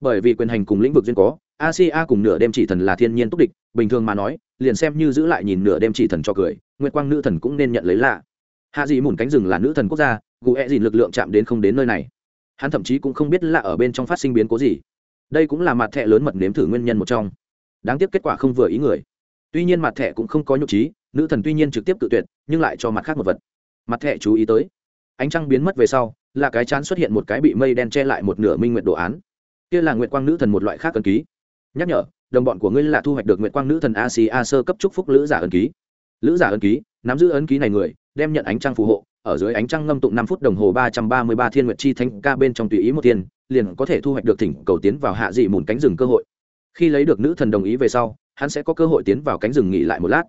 Bởi vì quyền hành cùng lĩnh vực duyên có asia cùng nửa đêm chỉ thần là thiên nhiên túc địch, bình thường mà nói, liền xem như giữ lại nhìn nửa đêm chỉ thần cho cười, nguyệt quang nữ thần cũng nên nhận lấy lạ. Hạ dị mùn cánh rừng là nữ thần quốc gia, gù e dìn lực lượng chạm đến không đến nơi này. Hắn thậm chí cũng không biết là ở bên trong phát sinh biến cố gì. Đây cũng là mặt thẻ lớn mật nếm thử nguyên nhân một trong. Đáng tiếc kết quả không vừa ý người. Tuy nhiên mặt thẻ cũng không có nhục trí, nữ thần tuy nhiên trực tiếp tự tuyệt, nhưng lại cho mặt khác một vật. Mặt thẻ chú ý tới. Ánh trăng biến mất về sau là cái chán xuất hiện một cái bị mây đen che lại một nửa minh nguyện đồ án. Kia là nguyện quang nữ thần một loại khác ấn ký. Nhắc nhở, đồng bọn của ngươi là thu hoạch được nguyện quang nữ thần a si a sơ cấp trúc phúc lữ giả ấn ký. Lữ giả ấn ký, nắm giữ ấn ký này người, đem nhận ánh trăng phù hộ, ở dưới ánh trăng ngâm tụng năm phút đồng hồ ba trăm ba mươi ba thiên nguyệt chi thánh ca bên trong tùy ý một thiên, liền có thể thu hoạch được thỉnh cầu tiến vào hạ dị mùn cánh rừng cơ hội. Khi lấy được nữ thần đồng ý về sau, hắn sẽ có cơ hội tiến vào cánh rừng nghỉ lại một lát.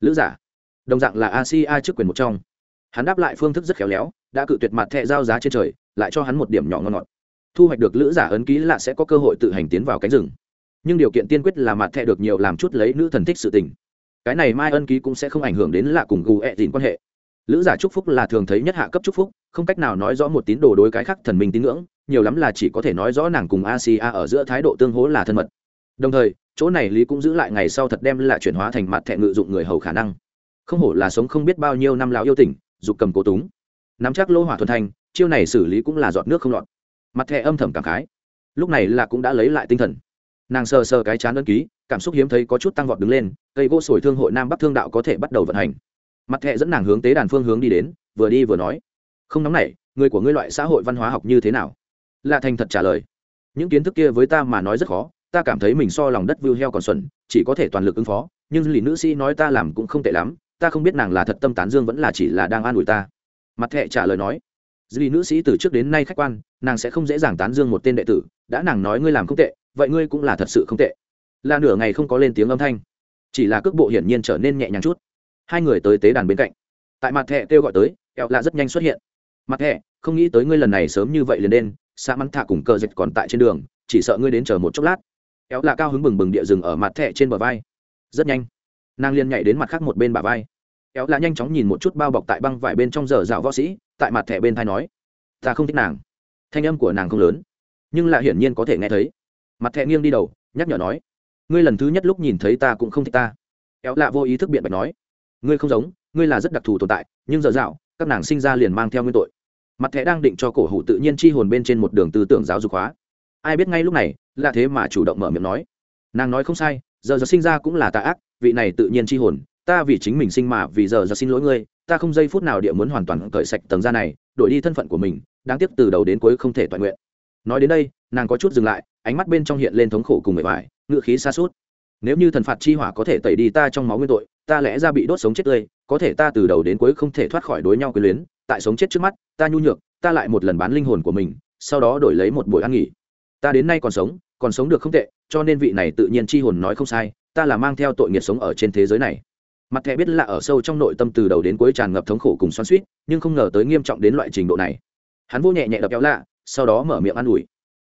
Lữ giả, đồng dạng là a si a trước quyền một trong. Hắn đáp lại phương thức rất khéo léo đã cự tuyệt mặt thẹ giao giá trên trời, lại cho hắn một điểm nhỏ ngon ngọt. Thu hoạch được lữ giả ấn ký là sẽ có cơ hội tự hành tiến vào cánh rừng. Nhưng điều kiện tiên quyết là mặt thẹ được nhiều làm chút lấy nữ thần thích sự tình. Cái này mai ân ký cũng sẽ không ảnh hưởng đến lạ cùng gù ẹ dìn quan hệ. Lữ giả chúc phúc là thường thấy nhất hạ cấp chúc phúc, không cách nào nói rõ một tín đồ đối cái khác thần minh tín ngưỡng, nhiều lắm là chỉ có thể nói rõ nàng cùng asia ở giữa thái độ tương hố là thân mật. Đồng thời, chỗ này lý cũng giữ lại ngày sau thật đem là chuyển hóa thành mặt thẹ ngự dụng người hầu khả năng. Không hổ là sống không biết bao nhiêu năm lão yêu tỉnh, dục cầm cố túng nắm chắc lô hỏa thuần thành chiêu này xử lý cũng là giọt nước không lọt. Mặt thẹ âm thầm cảm khái. Lúc này là cũng đã lấy lại tinh thần. Nàng sờ sờ cái chán đơn ký, cảm xúc hiếm thấy có chút tăng vọt đứng lên, cây gỗ sồi thương hội nam bắc thương đạo có thể bắt đầu vận hành. Mặt thẹ dẫn nàng hướng tế đàn phương hướng đi đến, vừa đi vừa nói. Không nóng nảy, người của ngươi loại xã hội văn hóa học như thế nào? Lạ thành thật trả lời. Những kiến thức kia với ta mà nói rất khó, ta cảm thấy mình so lòng đất view heo còn xuẩn, chỉ có thể toàn lực ứng phó, nhưng lì nữ sĩ nói ta làm cũng không tệ lắm, ta không biết nàng là thật tâm tán dương vẫn là chỉ là đang an ủi ta mặt thẹ trả lời nói, dì nữ sĩ từ trước đến nay khách quan, nàng sẽ không dễ dàng tán dương một tên đệ tử. Đã nàng nói ngươi làm không tệ, vậy ngươi cũng là thật sự không tệ. Là nửa ngày không có lên tiếng âm thanh. Chỉ là cước bộ hiển nhiên trở nên nhẹ nhàng chút. Hai người tới tế đàn bên cạnh. Tại mặt thẹ kêu gọi tới ẹo lạ rất nhanh xuất hiện. Mặt thẹ không nghĩ tới ngươi lần này sớm như vậy liền đen sa mắn thạ cùng cờ dịch còn tại trên đường, chỉ sợ ngươi đến chờ một chốc lát. Kéo lạ cao hứng bừng bừng địa rừng ở mặt thẹ trên bờ vai. Rất nhanh, nàng liền nhảy đến mặt khác một bên bà vai kéo lạ nhanh chóng nhìn một chút bao bọc tại băng vải bên trong giờ rào võ sĩ, tại mặt thẻ bên thai nói, ta không thích nàng. Thanh âm của nàng không lớn, nhưng là hiển nhiên có thể nghe thấy. Mặt thẻ nghiêng đi đầu, nhắc nhở nói, ngươi lần thứ nhất lúc nhìn thấy ta cũng không thích ta. Kéo lạ vô ý thức biện bạch nói, ngươi không giống, ngươi là rất đặc thù tồn tại, nhưng giờ dạo các nàng sinh ra liền mang theo nguyên tội. Mặt thẻ đang định cho cổ hủ tự nhiên chi hồn bên trên một đường tư tưởng giáo dục hóa. Ai biết ngay lúc này, là thế mà chủ động mở miệng nói, nàng nói không sai, giờ giờ sinh ra cũng là tà ác, vị này tự nhiên chi hồn ta vì chính mình sinh mà vì giờ giờ xin lỗi ngươi, ta không giây phút nào địa muốn hoàn toàn cởi sạch tầng da này, đổi đi thân phận của mình, đáng tiếc từ đầu đến cuối không thể toàn nguyện. Nói đến đây, nàng có chút dừng lại, ánh mắt bên trong hiện lên thống khổ cùng mệt mỏi ngựa khí xa suốt nếu như thần phạt chi hỏa có thể tẩy đi ta trong máu nguyên tội, ta lẽ ra bị đốt sống chết tươi, có thể ta từ đầu đến cuối không thể thoát khỏi đối nhau quyền luyến, tại sống chết trước mắt, ta nhu nhược, ta lại một lần bán linh hồn của mình, sau đó đổi lấy một buổi ăn nghỉ. Ta đến nay còn sống còn sống được không tệ, cho nên vị này tự nhiên chi hồn nói không sai, ta là mang theo tội nghiệt sống ở trên thế giới này mặt thẻ biết là ở sâu trong nội tâm từ đầu đến cuối tràn ngập thống khổ cùng xoắn suýt nhưng không ngờ tới nghiêm trọng đến loại trình độ này. Hắn vô nhẹ nhẹ đập kéo lạ, sau đó mở miệng an ủi.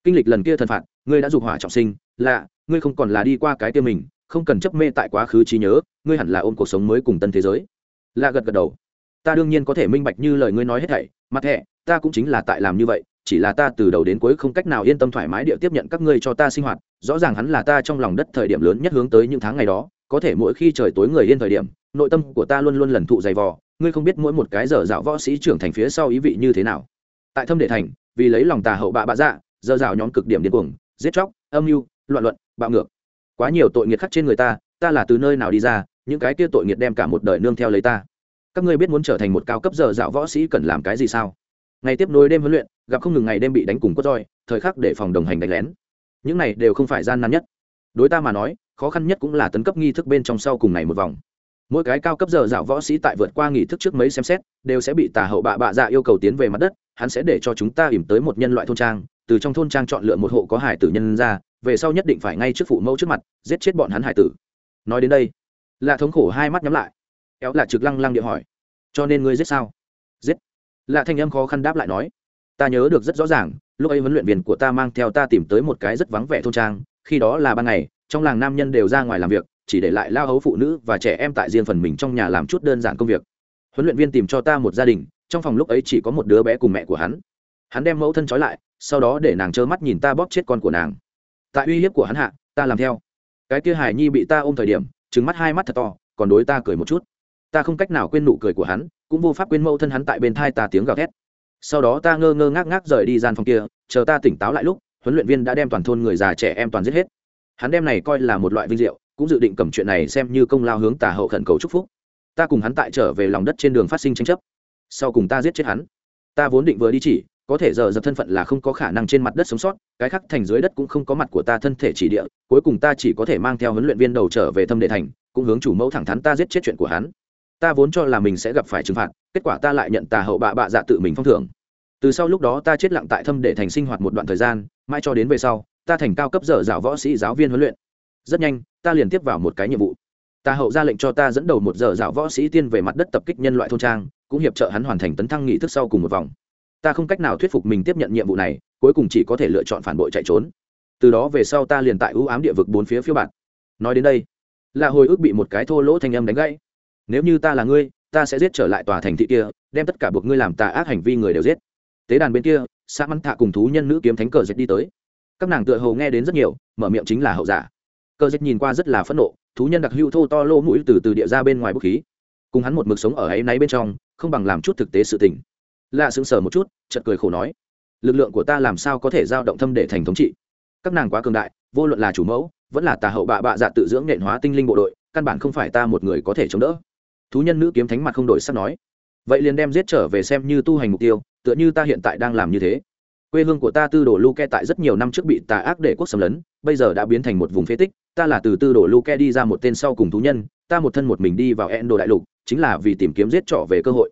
Kinh lịch lần kia thần phạt, ngươi đã dục hỏa trọng sinh, lạ, ngươi không còn là đi qua cái tiêu mình, không cần chấp mê tại quá khứ trí nhớ, ngươi hẳn là ôm cuộc sống mới cùng tân thế giới. Lạ gật gật đầu. Ta đương nhiên có thể minh bạch như lời ngươi nói hết thảy, mặt thẻ, ta cũng chính là tại làm như vậy, chỉ là ta từ đầu đến cuối không cách nào yên tâm thoải mái địa tiếp nhận các ngươi cho ta sinh hoạt, rõ ràng hắn là ta trong lòng đất thời điểm lớn nhất hướng tới những tháng ngày đó có thể mỗi khi trời tối người yên thời điểm, nội tâm của ta luôn luôn lần thụ dày vò, ngươi không biết mỗi một cái giờ dạo võ sĩ trưởng thành phía sau ý vị như thế nào. Tại thâm đệ thành, vì lấy lòng tà hậu bạ bạ dạ giờ dạo nhóm cực điểm điên cuồng, giết chóc, âm mưu, loạn luận, bạo ngược. Quá nhiều tội nghiệt khắc trên người ta ta là từ nơi nào đi ra, những cái kia tội nghiệt đem cả một đời nương theo lấy ta. Các ngươi biết muốn trở thành một cao cấp giờ dạo võ sĩ cần làm cái gì sao? Ngày tiếp nối đêm huấn luyện, gặp không ngừng ngày đêm bị đánh cùng cốt roi, thời khắc để phòng đồng hành đánh lén. Những này đều không phải gian nan nhất. Đối ta mà nói khó khăn nhất cũng là tấn cấp nghi thức bên trong sau cùng này một vòng. Mỗi cái cao cấp giờ dạo võ sĩ tại vượt qua nghi thức trước mấy xem xét, đều sẽ bị tà hậu bạ bạ dạ yêu cầu tiến về mặt đất, hắn sẽ để cho chúng ta ỉm tới một nhân loại thôn trang, từ trong thôn trang chọn lựa một hộ có hải tử nhân ra, về sau nhất định phải ngay trước phụ mẫu trước mặt, giết chết bọn hắn hải tử. Nói đến đây là thống khổ hai mắt nhắm lại. Éo là trực lăng lăng địa hỏi, cho nên ngươi giết sao? Giết. Lạ thanh âm khó khăn đáp lại nói, ta nhớ được rất rõ ràng, lúc ấy huấn luyện viên của ta mang theo ta tìm tới một cái rất vắng vẻ thôn trang, khi đó là ban ngày trong làng nam nhân đều ra ngoài làm việc, chỉ để lại lao hấu phụ nữ và trẻ em tại riêng phần mình trong nhà làm chút đơn giản công việc. Huấn luyện viên tìm cho ta một gia đình, trong phòng lúc ấy chỉ có một đứa bé cùng mẹ của hắn. Hắn đem mẫu thân trói lại, sau đó để nàng trơ mắt nhìn ta bóp chết con của nàng. Tại uy hiếp của hắn hạ, ta làm theo. Cái kia hải nhi bị ta ôm thời điểm trứng mắt hai mắt thật to, còn đối ta cười một chút. Ta không cách nào quên nụ cười của hắn, cũng vô pháp quên mẫu thân hắn tại bên thai ta tiếng gào thét. Sau đó ta ngơ ngơ ngác ngác rời đi gian phòng kia, chờ ta tỉnh táo lại lúc, huấn luyện viên đã đem toàn thôn người già trẻ em toàn giết hết hắn đem này coi là một loại vinh diệu, cũng dự định cầm chuyện này xem như công lao hướng tà hậu khẩn cầu chúc phúc. Ta cùng hắn tại trở về lòng đất trên đường phát sinh tranh chấp. Sau cùng ta giết chết hắn. Ta vốn định vừa đi chỉ, có thể giờ dập thân phận là không có khả năng trên mặt đất sống sót, cái khác thành dưới đất cũng không có mặt của ta thân thể chỉ địa, cuối cùng ta chỉ có thể mang theo huấn luyện viên đầu trở về thâm đệ thành, cũng hướng chủ mẫu thẳng thắn ta giết chết chuyện của hắn. Ta vốn cho là mình sẽ gặp phải trừng phạt, kết quả ta lại nhận tà hậu bạ bạ dạ tự mình phong thưởng. Từ sau lúc đó ta chết lặng tại thâm đệ thành sinh hoạt một đoạn thời gian, mãi cho đến về sau ta thành cao cấp dở dạo võ sĩ giáo viên huấn luyện. Rất nhanh, ta liền tiếp vào một cái nhiệm vụ. Ta hậu ra lệnh cho ta dẫn đầu một giờ dạo võ sĩ tiên về mặt đất tập kích nhân loại thôn trang, cũng hiệp trợ hắn hoàn thành tấn thăng nghị thức sau cùng một vòng. Ta không cách nào thuyết phục mình tiếp nhận nhiệm vụ này, cuối cùng chỉ có thể lựa chọn phản bội chạy trốn. Từ đó về sau ta liền tại ưu ám địa vực bốn phía phía bạn nói đến đây là hồi ức bị một cái thô lỗ thanh âm đánh gãy. Nếu như ta là ngươi, ta sẽ giết trở lại tòa thành thị kia, đem tất cả buộc ngươi làm tà ác hành vi người đều giết. Tế đàn bên kia xã mắn thạ cùng thú nhân nữ kiếm thánh cờ dệt đi tới các nàng tựa hồ nghe đến rất nhiều, mở miệng chính là hậu giả. Cơ dịch nhìn qua rất là phẫn nộ, thú nhân đặc hưu thô to lô mũi từ từ địa ra bên ngoài bức khí. Cùng hắn một mực sống ở ấy náy bên trong, không bằng làm chút thực tế sự tình. Lạ sững sờ một chút, chợt cười khổ nói, lực lượng của ta làm sao có thể giao động thâm để thành thống trị? Các nàng quá cường đại, vô luận là chủ mẫu, vẫn là tà hậu bạ bạ dạ tự dưỡng nện hóa tinh linh bộ đội, căn bản không phải ta một người có thể chống đỡ. Thú nhân nữ kiếm thánh mặt không đổi sắc nói, vậy liền đem giết trở về xem như tu hành mục tiêu, tựa như ta hiện tại đang làm như thế quê hương của ta tư đồ luke tại rất nhiều năm trước bị tà ác để quốc xâm lấn, bây giờ đã biến thành một vùng phế tích, ta là từ tư đồ luke đi ra một tên sau cùng thú nhân, ta một thân một mình đi vào endo đại lục, chính là vì tìm kiếm giết trọ về cơ hội.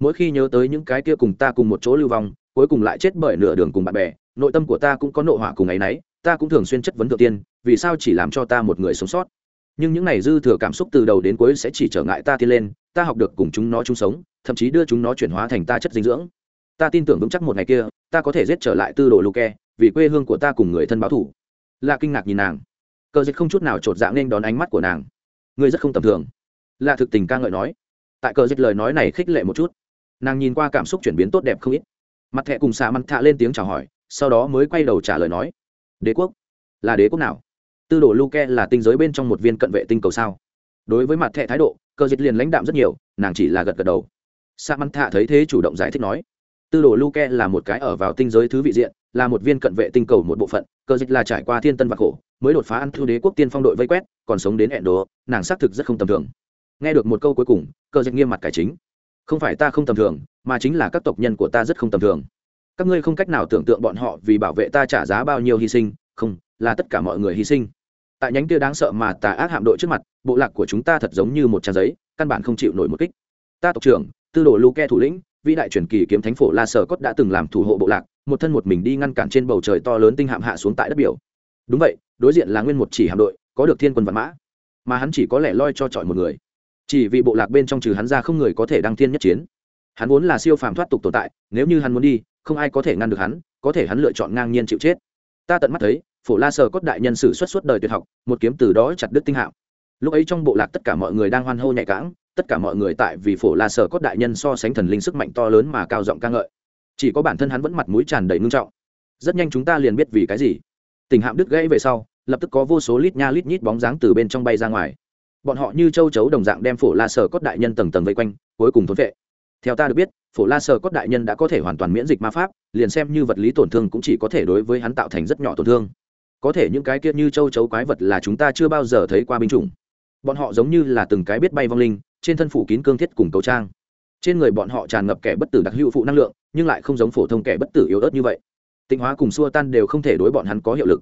Mỗi khi nhớ tới những cái kia cùng ta cùng một chỗ lưu vong, cuối cùng lại chết bởi nửa đường cùng bạn bè, nội tâm của ta cũng có nội hỏa cùng ấ y n ấ y ta cũng thường xuyên chất vấn thượng tiên, vì sao chỉ làm cho ta một người sống sót. Nhưng những này dư thừa cảm xúc từ đầu đến cuối sẽ chỉ trở ngại ta tiên lên, ta học được cùng chúng nó chung sống, thậm chí đưa chúng nó chuyển hóa thành ta chất dinh dưỡng ta tin tưởng vững chắc một ngày kia, ta có thể giết trở lại tư đồ luke vì quê hương của ta cùng người thân báo thủ. Lạ kinh ngạc nhìn nàng. Cờ dịch không chút nào chột dạng nên đón ánh mắt của nàng. Ngươi rất không tầm thường. Lạ thực tình ca ngợi nói. Tại cờ dịch lời nói này khích lệ một chút. Nàng nhìn qua cảm xúc chuyển biến tốt đẹp không ít. Mặt thẹ cùng xạ mặt thạ lên tiếng chào hỏi, sau đó mới quay đầu trả lời nói. Đế quốc? Là đế quốc nào? Tư đồ luke là tinh giới bên trong một viên cận vệ tinh cầu sao? Đối với mặt thẹ thái độ, cờ dịch liền lãnh đạm rất nhiều, nàng chỉ là gật gật đầu. Sa mặt thạ thấy thế chủ động giải thích nói tư đồ luke là một cái ở vào tinh giới thứ vị diện, là một viên cận vệ tinh cầu một bộ phận cờ dịch là trải qua thiên tân và khổ, mới đột phá ăn thu đế quốc tiên phong đội vây quét, còn sống đến hẹn đồ, nàng xác thực rất không tầm thường. Nghe được một câu cuối cùng cờ dịch nghiêm mặt cải chính. Không phải ta không tầm thường, mà chính là các tộc nhân của ta rất không tầm thường. Các ngươi không cách nào tưởng tượng bọn họ vì bảo vệ ta trả giá bao nhiêu hy sinh, không, là tất cả mọi người hy sinh. Tại nhánh kia đáng sợ mà tà ác hạm đội trước mặt, bộ lạc của chúng ta thật giống như một trang giấy, căn bản không chịu nổi một kích. Ta tộc trưởng, tư đồ luke thủ lĩnh vĩ đại truyền kỳ kiếm thánh phổ la sở cốt đã từng làm thủ hộ bộ lạc, một thân một mình đi ngăn cản trên bầu trời to lớn tinh hạm hạ xuống tại đất biểu. Đúng vậy, đối diện là nguyên một chỉ hạm đội, có được thiên quân vạn mã, mà hắn chỉ có lẽ loi cho chọi một người. Chỉ vì bộ lạc bên trong trừ hắn ra không người có thể đăng thiên nhất chiến. Hắn vốn là siêu phàm thoát tục tồn tại, nếu như hắn muốn đi, không ai có thể ngăn được hắn, có thể hắn lựa chọn ngang nhiên chịu chết. Ta tận mắt thấy, phổ la sờ cốt đại nhân sử xuất suốt đời tuyệt học, một kiếm từ đó chặt đứt tinh hạm. Lúc ấy trong bộ lạc tất cả mọi người đang hoan hô nhạy cãng tất cả mọi người tại vì phổ la sờ cốt đại nhân so sánh thần linh sức mạnh to lớn mà cao giọng ca ngợi. Chỉ có bản thân hắn vẫn mặt mũi tràn đầy ngưng trọng. Rất nhanh chúng ta liền biết vì cái gì. Tình hạm đứt gãy về sau, lập tức có vô số lít nha lít nhít bóng dáng từ bên trong bay ra ngoài. Bọn họ như châu chấu đồng dạng đem phổ la sờ cốt đại nhân tầng tầng vây quanh, cuối cùng thốn vệ. Theo ta được biết, phổ la sờ cốt đại nhân đã có thể hoàn toàn miễn dịch ma pháp, liền xem như vật lý tổn thương cũng chỉ có thể đối với hắn tạo thành rất nhỏ tổn thương. Có thể những cái kia như châu chấu quái vật là chúng ta chưa bao giờ thấy qua binh chủng. Bọn họ giống như là từng cái biết bay vong linh trên thân phủ kín cương thiết cùng cầu trang. Trên người bọn họ tràn ngập kẻ bất tử đặc hữu phụ năng lượng, nhưng lại không giống phổ thông kẻ bất tử yếu ớt như vậy. Tịnh hóa cùng xua tan đều không thể đối bọn hắn có hiệu lực.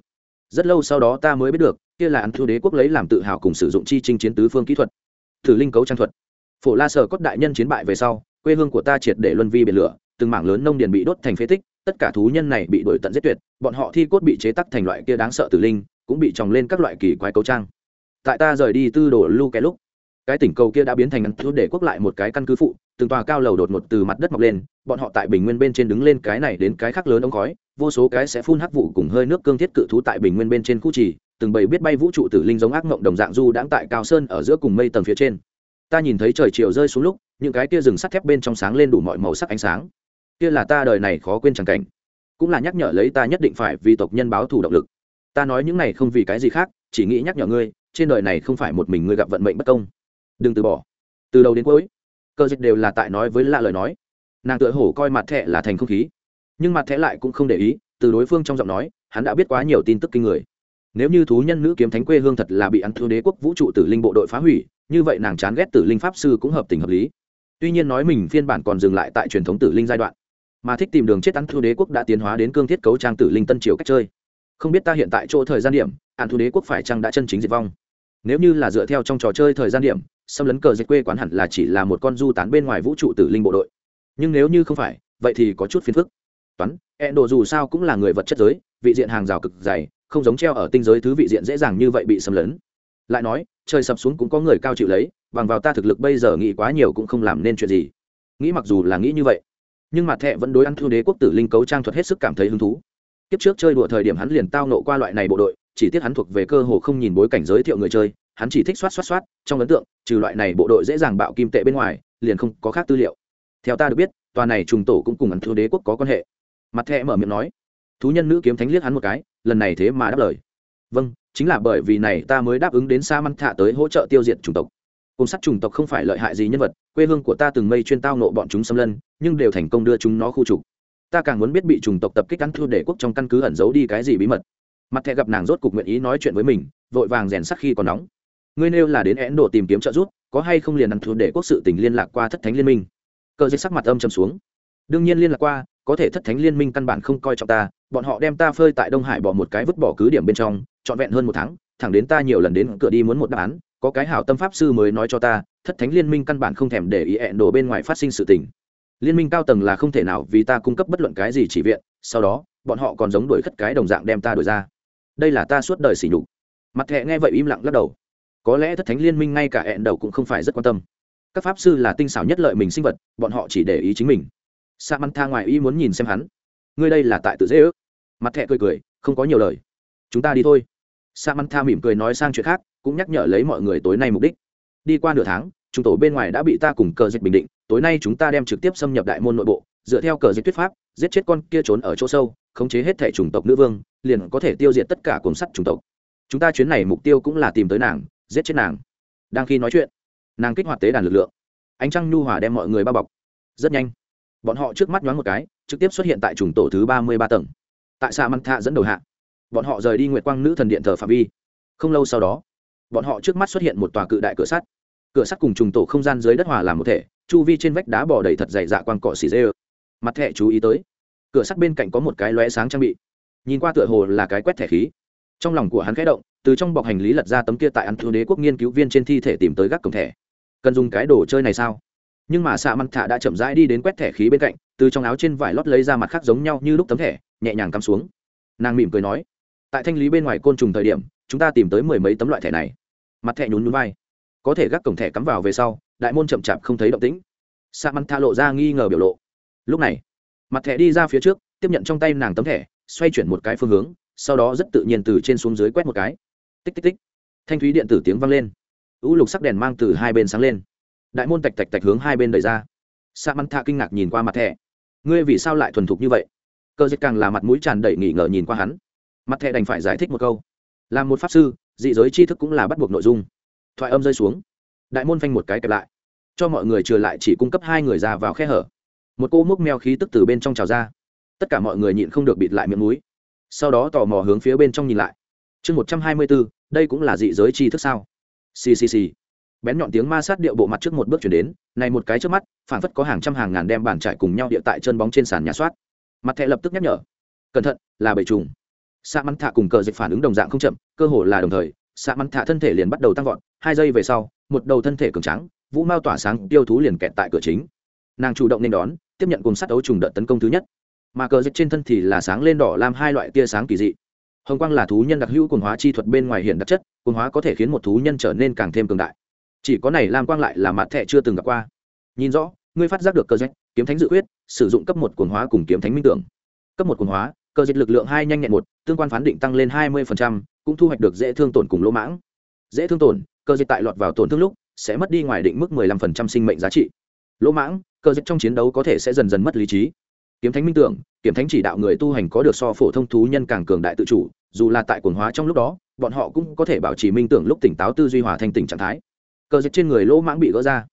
Rất lâu sau đó ta mới biết được, kia là ăn thu đế quốc lấy làm tự hào cùng sử dụng chi trinh chiến tứ phương kỹ thuật. Thử linh cấu trang thuật. Phổ la sở cốt đại nhân chiến bại về sau, quê hương của ta triệt để luân vi biển lửa, từng mảng lớn nông điền bị đốt thành phế tích, tất cả thú nhân này bị đổi tận giết tuyệt, bọn họ thi cốt bị chế tắc thành loại kia đáng sợ tử linh, cũng bị tròng lên các loại kỳ quái cấu trang. Tại ta rời đi tư đồ lu cái lúc cái tỉnh cầu kia đã biến thành ăn thứ để quốc lại một cái căn cứ phụ, từng tòa cao lầu đột ngột từ mặt đất mọc lên, bọn họ tại bình nguyên bên trên đứng lên cái này đến cái khác lớn ống khói, vô số cái sẽ phun hắc vụ cùng hơi nước cương thiết cự thú tại bình nguyên bên trên khu trì, từng bầy biết bay vũ trụ tử linh giống ác mộng đồng dạng du đãng tại cao sơn ở giữa cùng mây tầng phía trên. Ta nhìn thấy trời chiều rơi xuống lúc, những cái kia rừng sắt thép bên trong sáng lên đủ mọi màu sắc ánh sáng. Kia là ta đời này khó quên chẳng cảnh. Cũng là nhắc nhở lấy ta nhất định phải vì tộc nhân báo thù động lực. Ta nói những này không vì cái gì khác, chỉ nghĩ nhắc nhở ngươi, trên đời này không phải một mình ngươi gặp vận mệnh bất công đừng từ bỏ. Từ đầu đến cuối, cơ dịch đều là tại nói với lạ lời nói. Nàng tựa hổ coi mặt thẹ là thành không khí. Nhưng mặt thẹ lại cũng không để ý, từ đối phương trong giọng nói, hắn đã biết quá nhiều tin tức kinh người. Nếu như thú nhân nữ kiếm thánh quê hương thật là bị ăn thua đế quốc vũ trụ tử linh bộ đội phá hủy, như vậy nàng chán ghét tử linh pháp sư cũng hợp tình hợp lý. Tuy nhiên nói mình phiên bản còn dừng lại tại truyền thống tử linh giai đoạn, mà thích tìm đường chết ăn thua đế quốc đã tiến hóa đến cương thiết cấu trang tử linh tân triều cách chơi. Không biết ta hiện tại chỗ thời gian điểm, ăn thua đế quốc phải chăng đã chân chính diệt vong? Nếu như là dựa theo trong trò chơi thời gian điểm xâm lấn cờ dịch quê quán hẳn là chỉ là một con du tán bên ngoài vũ trụ tử linh bộ đội. Nhưng nếu như không phải, vậy thì có chút phiền phức. Toán e đồ dù sao cũng là người vật chất giới, vị diện hàng rào cực dày, không giống treo ở tinh giới thứ vị diện dễ dàng như vậy bị xâm lấn. Lại nói, trời sập xuống cũng có người cao chịu lấy, bằng vào ta thực lực bây giờ nghĩ quá nhiều cũng không làm nên chuyện gì. Nghĩ mặc dù là nghĩ như vậy, nhưng mặt thẹ vẫn đối ăn thư đế quốc tử linh cấu trang thuật hết sức cảm thấy hứng thú. Kiếp trước chơi đùa thời điểm hắn liền tao nộ qua loại này bộ đội, chỉ tiếc hắn thuộc về cơ hồ không nhìn bối cảnh giới thiệu người chơi hắn chỉ thích soát soát soát trong ấn tượng, trừ loại này bộ đội dễ dàng bạo kim tệ bên ngoài, liền không có khác tư liệu. Theo ta được biết, tòa này trùng tổ cũng cùng ấn thư đế quốc có quan hệ. Mặt thẹ mở miệng nói. Thú nhân nữ kiếm thánh liếc hắn một cái, lần này thế mà đáp lời. Vâng chính là bởi vì này ta mới đáp ứng đến sa măn thạ tới hỗ trợ tiêu diệt chủng tộc. Cùng sắt chủng tộc không phải lợi hại gì nhân vật, quê hương của ta từng mây chuyên tao nộ bọn chúng xâm lân nhưng đều thành công đưa chúng nó khu trục. Ta càng muốn biết bị chủng tộc tập kích ăn thư để quốc trong căn cứ ẩn giấu đi cái gì bí mật. Mặt thẹ gặp nàng rốt cục nguyện ý nói chuyện với mình, vội vàng rèn sắc khi còn nóng ngươi nêu là đến én đổ tìm kiếm trợ giúp, có hay không liền ăn thua để quốc sự tình liên lạc qua thất thánh liên minh? Cờ dịch sắc mặt âm trầm xuống. Đương nhiên liên lạc qua, có thể thất thánh liên minh căn bản không coi trọng ta, bọn họ đem ta phơi tại đông hải bỏ một cái vứt bỏ cứ điểm bên trong, trọn vẹn hơn một tháng, thẳng đến ta nhiều lần đến cửa đi muốn một đáp án, có cái hảo tâm pháp sư mới nói cho ta, thất thánh liên minh căn bản không thèm để ý ẹn đồ bên ngoài phát sinh sự tình. Liên minh cao tầng là không thể nào vì ta cung cấp bất luận cái gì chỉ viện, sau đó, bọn họ còn giống đuổi khất cái đồng dạng đem ta đuổi ra. Đây là ta suốt đời sỉ nhục. Mặt thẹ nghe vậy im lặng lắc đầu có lẽ thất thánh liên minh ngay cả hẹn đầu cũng không phải rất quan tâm. Các pháp sư là tinh xảo nhất lợi mình sinh vật, bọn họ chỉ để ý chính mình. Sa mắn tha ngoài ý muốn nhìn xem hắn. Ngươi đây là tại tự dễ ước. Mặt thẹ cười cười, không có nhiều lời. Chúng ta đi thôi. Sa mắn tha mỉm cười nói sang chuyện khác, cũng nhắc nhở lấy mọi người tối nay mục đích. Đi qua nửa tháng, chúng tổ bên ngoài đã bị ta cùng cờ dịch bình định, tối nay chúng ta đem trực tiếp xâm nhập đại môn nội bộ, dựa theo cờ dịch thuyết pháp, giết chết con kia trốn ở chỗ sâu, khống chế hết thể chủng tộc nữ vương, liền có thể tiêu diệt tất cả cuồng sắt chủng tộc. Chúng ta chuyến này mục tiêu cũng là tìm tới nàng giết chết nàng. Đang khi nói chuyện, nàng kích hoạt tế đàn lực lượng. Ánh trăng nhu hòa đem mọi người bao bọc. Rất nhanh, bọn họ trước mắt nhoáng một cái, trực tiếp xuất hiện tại trùng tổ thứ ba mươi ba tầng. Tại xa măng thạ dẫn đầu hạ, bọn họ rời đi nguyệt quang nữ thần điện thờ phạm vi. Không lâu sau đó, bọn họ trước mắt xuất hiện một tòa cự đại cửa sắt. Cửa sắt cùng trùng tổ không gian dưới đất hòa làm một thể, chu vi trên vách đá bỏ đầy thật dày dạ quang cỏ xì dê mặt thẻ chú ý tới, cửa sắt bên cạnh có một cái lóe sáng trang bị. Nhìn qua tựa hồ là cái quét thẻ khí trong lòng của hắn khẽ động, từ trong bọc hành lý lật ra tấm kia tại ăn Thư đế quốc nghiên cứu viên trên thi thể tìm tới gác cổng thẻ. Cần dùng cái đồ chơi này sao? Nhưng mà xạ măng thả đã chậm rãi đi đến quét thẻ khí bên cạnh, từ trong áo trên vải lót lấy ra mặt khác giống nhau như lúc tấm thẻ, nhẹ nhàng cắm xuống. Nàng mỉm cười nói, tại thanh lý bên ngoài côn trùng thời điểm, chúng ta tìm tới mười mấy tấm loại thẻ này. Mặt thẻ nhún nhún vai. Có thể gác cổng thẻ cắm vào về sau, đại môn chậm chạp không thấy động tĩnh. Xạ măng Tha lộ ra nghi ngờ biểu lộ. Lúc này, mặt thẻ đi ra phía trước, tiếp nhận trong tay nàng tấm thẻ, xoay chuyển một cái phương hướng sau đó rất tự nhiên từ trên xuống dưới quét một cái. Tích tích tích. Thanh thúy điện tử tiếng vang lên. U lục sắc đèn mang từ hai bên sáng lên. Đại môn tạch tạch tạch hướng hai bên đẩy ra. Sa mắn tha kinh ngạc nhìn qua mặt thẻ. Ngươi vì sao lại thuần thục như vậy? Cơ dịch càng là mặt mũi tràn đầy nghỉ ngờ nhìn qua hắn. Mặt thẻ đành phải giải thích một câu. Làm một pháp sư, dị giới tri thức cũng là bắt buộc nội dung. Thoại âm rơi xuống. Đại môn phanh một cái kẹp lại. Cho mọi người trừ lại chỉ cung cấp hai người ra vào khe hở. Một cô múc meo khí tức từ bên trong trào ra. Tất cả mọi người nhịn không được bịt lại miệng núi sau đó tò mò hướng phía bên trong nhìn lại. Chương một trăm hai mươi bốn đây cũng là dị giới tri thức sao? Ccc bén nhọn tiếng ma sát điệu bộ mặt trước một bước chuyển đến, này một cái trước mắt, phản phất có hàng trăm hàng ngàn đem bàn trải cùng nhau địa tại chân bóng trên sàn nhà soát. Mặt thẹ lập tức nhắc nhở. Cẩn thận, là bầy trùng. Xạ mắn thạ cùng cờ dịch phản ứng đồng dạng không chậm, cơ hồ là đồng thời xạ mắn thạ thân thể liền bắt đầu tăng vọt, hai giây về sau, một đầu thân thể cường trắng vũ mao tỏa sáng, tiêu thú liền kẹt tại cửa chính. Nàng chủ động nên đón, tiếp nhận cùng sát đấu trùng đợt tấn công thứ nhất mà cờ dịch trên thân thì là sáng lên đỏ làm hai loại tia sáng kỳ dị. Hồng quang là thú nhân đặc hữu quần hóa chi thuật bên ngoài hiện đặc chất quần hóa có thể khiến một thú nhân trở nên càng thêm cường đại. Chỉ có này lam quang lại là mặt thẻ chưa từng gặp qua. Nhìn rõ, ngươi phát giác được cơ dịch, kiếm thánh dự quyết sử dụng cấp một quần hóa cùng kiếm thánh minh tưởng. Cấp một quần hóa cơ dịch lực lượng hai nhanh nhẹn một, tương quan phán định tăng lên hai mươi cũng thu hoạch được dễ thương tổn cùng lỗ mãng. Dễ thương tổn cơ dịch tại lọt vào tổn thương lúc, sẽ mất đi ngoài định mức 15% sinh mệnh giá trị. Lỗ mãng cơ dịch trong chiến đấu có thể sẽ dần dần mất lý trí kiếm thánh minh tưởng, kiếm thánh chỉ đạo người tu hành có được so phổ thông thú nhân càng cường đại tự chủ, dù là tại quần hóa trong lúc đó, bọn họ cũng có thể bảo trì minh tưởng lúc tỉnh táo tư duy hòa thành tỉnh trạng thái. Cơ dịch trên người lỗ mãng bị gỡ ra.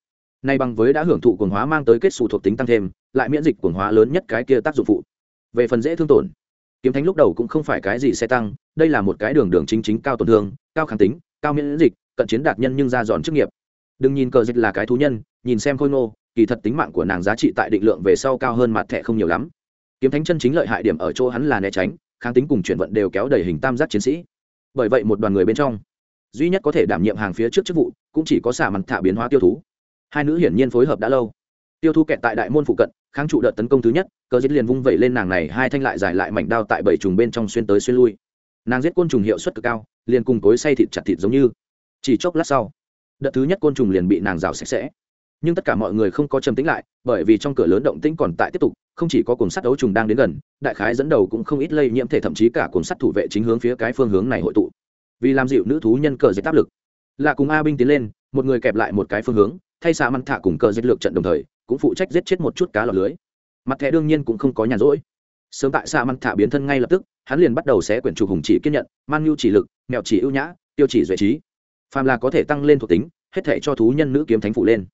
Nay bằng với đã hưởng thụ quần hóa mang tới kết xù thuộc tính tăng thêm, lại miễn dịch quần hóa lớn nhất cái kia tác dụng phụ. Về phần dễ thương tổn, kiếm thánh lúc đầu cũng không phải cái gì xe tăng, đây là một cái đường đường chính chính cao tổn thương, cao kháng tính, cao miễn dịch, cận chiến đạt nhân nhưng ra giòn chức nghiệp. Đừng nhìn cờ dịch là cái thú nhân, nhìn xem khôi ngô kỳ thật tính mạng của nàng giá trị tại định lượng về sau cao hơn mặt thẻ không nhiều lắm. Kiếm thánh chân chính lợi hại điểm ở chỗ hắn là né tránh, kháng tính cùng chuyển vận đều kéo đầy hình tam giác chiến sĩ. Bởi vậy một đoàn người bên trong, duy nhất có thể đảm nhiệm hàng phía trước chức vụ cũng chỉ có xả mặt thả biến hóa tiêu thú. Hai nữ hiển nhiên phối hợp đã lâu. Tiêu thú kẹt tại đại môn phụ cận, kháng trụ đợt tấn công thứ nhất cờ giết liền vung vẩy lên nàng này, hai thanh lại giải lại mảnh đao tại bảy trùng bên trong xuyên tới xuyên lui. Nàng giết côn trùng hiệu suất cực cao, liền cùng cối say thịt chặt thịt giống như. Chỉ chốc lát sau, đợt thứ nhất côn trùng liền bị nàng rào sạch sẽ nhưng tất cả mọi người không có trầm tĩnh lại, bởi vì trong cửa lớn động tĩnh còn tại tiếp tục, không chỉ có cuồng sắt đấu trùng đang đến gần, đại khái dẫn đầu cũng không ít lây nhiễm thể thậm chí cả cuồng sắt thủ vệ chính hướng phía cái phương hướng này hội tụ. Vì làm dịu nữ thú nhân cờ dịch áp lực, là cùng a binh tiến lên, một người kẹp lại một cái phương hướng, thay xạ măn thả cùng cờ dịch lược trận đồng thời, cũng phụ trách giết chết một chút cá lọt lưới. Mặt thẻ đương nhiên cũng không có nhàn rỗi. Sớm tại xạ măn thả biến thân ngay lập tức, hắn liền bắt đầu xé quyển trục hùng chỉ kiên nhận man nhu chỉ lực mèo chỉ ưu nhã, tiêu chỉ duệ trí. Phàm là có thể tăng lên thuộc tính, hết thể cho thú nhân nữ kiếm thánh phụ lên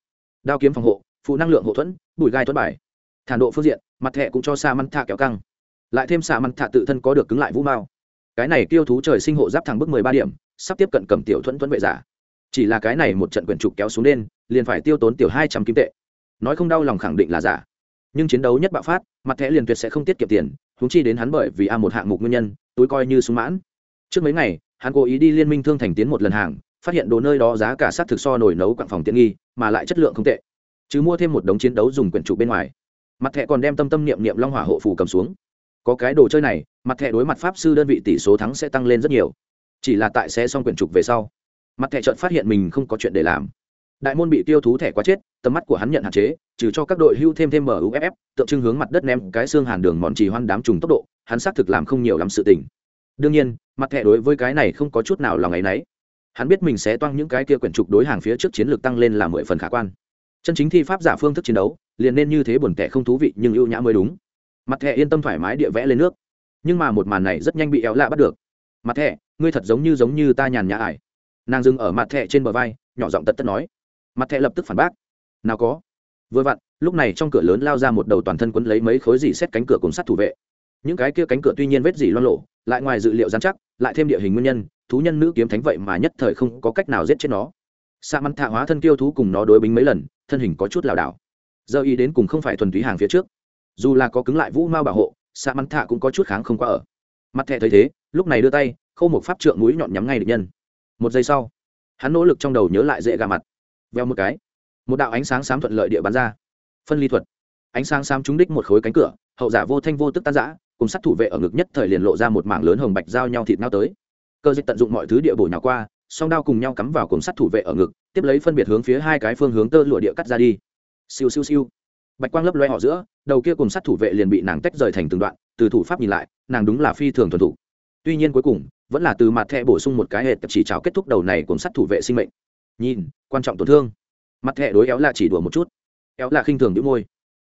đao kiếm phòng hộ, phụ năng lượng hậu thuẫn bùi gai thuẫn bài. Thản độ phương diện, mặt thẻ cũng cho xa măn thạ kéo căng. Lại thêm xạ măn thạ tự thân có được cứng lại vũ mao. Cái này tiêu thú trời sinh hộ giáp thẳng bước mười ba điểm, sắp tiếp cận cầm tiểu thuẫn thuẫn vệ giả. Chỉ là cái này một trận quyển trục kéo xuống lên, liền phải tiêu tốn tiểu hai trăm kim tệ. Nói không đau lòng khẳng định là giả. Nhưng chiến đấu nhất bạo phát, mặt thẻ liền tuyệt sẽ không tiết kiệm tiền húng chi đến hắn bởi vì a một hạng mục nguyên nhân, túi coi như súng mãn. Trước mấy ngày, hắn cố ý đi liên minh thương thành tiến một lần hàng phát hiện đồ nơi đó giá cả sát thực so nổi nấu quặng phòng tiện nghi, mà lại chất lượng không tệ. Chứ mua thêm một đống chiến đấu dùng quyển trụ bên ngoài. Mặt thẻ còn đem tâm tâm niệm niệm long hỏa hộ phù cầm xuống. Có cái đồ chơi này, mặt thẻ đối mặt pháp sư đơn vị tỷ số thắng sẽ tăng lên rất nhiều. Chỉ là tại xe xong quyển trục về sau, mặt thẻ trợn phát hiện mình không có chuyện để làm. Đại môn bị tiêu thú thẻ quá chết, tầm mắt của hắn nhận hạn chế, trừ cho các đội hưu thêm thêm muff tượng trưng hướng mặt đất ném cái xương hàn đường mòn trì hoan đám trùng tốc độ, hắn xác thực làm không nhiều lắm sự tình. Đương nhiên, mặt thẻ đối với cái này không có chút nào lòng ấ y n ấ y hắn biết mình sẽ toang những cái kia quyển trục đối hàng phía trước chiến lược tăng lên là mười phần khả quan. Chân chính thi pháp giả phương thức chiến đấu, liền nên như thế buồn tẻ không thú vị nhưng ưu nhã mới đúng. Mặt thẻ yên tâm thoải mái địa vẽ lên nước. Nhưng mà một màn này rất nhanh bị éo lạ bắt được. Mặt thẻ, ngươi thật giống như giống như ta nhàn nhã ải. Nàng dừng ở mặt thẻ trên bờ vai, nhỏ giọng tật tất nói. Mặt thẻ lập tức phản bác. Nào có. Vừa vặn, lúc này trong cửa lớn lao ra một đầu toàn thân quấn lấy mấy khối dì xét cánh cửa cùng sắt thủ vệ những cái kia cánh cửa tuy nhiên vết gì loan lộ lại ngoài dự liệu giám chắc, lại thêm địa hình nguyên nhân, thú nhân nữ kiếm thánh vậy mà nhất thời không có cách nào giết chết nó. Sa mắn thạ hóa thân kiêu thú cùng nó đối bính mấy lần, thân hình có chút lảo đảo. Giờ ý đến cùng không phải thuần túy hàng phía trước. Dù là có cứng lại vũ mao bảo hộ, sa mắn thạ cũng có chút kháng không qua ở. Mặt thẹ thấy thế, lúc này đưa tay, khâu một pháp trượng mũi nhọn nhắm ngay địch nhân. Một giây sau, hắn nỗ lực trong đầu nhớ lại dễ gà mặt. Veo một cái, một đạo ánh sáng xám thuận lợi địa bắn ra. Phân ly thuật. Ánh sáng xám trúng đích một khối cánh cửa, hậu giả vô thanh vô tức tan giã cùng sát thủ vệ ở ngực nhất thời liền lộ ra một mảng lớn hồng bạch giao nhau thịt nhau tới. Cơ dịch tận dụng mọi thứ địa bổ nhào qua, song đao cùng nhau cắm vào cùng sát thủ vệ ở ngực, tiếp lấy phân biệt hướng phía hai cái phương hướng tơ lụa địa cắt ra đi. Siêu siêu siêu. Bạch quang lấp loe họ giữa, đầu kia cùng sát thủ vệ liền bị nàng tách rời thành từng đoạn, từ thủ pháp nhìn lại, nàng đúng là phi thường thuần thủ. Tuy nhiên cuối cùng, vẫn là từ mặt thẻ bổ sung một cái hệ chỉ chào kết thúc đầu này cùng sát thủ vệ sinh mệnh. Nhìn, quan trọng tổn thương. Mặt thẻ đối éo là chỉ đùa một chút. Éo là khinh thường đĩu môi.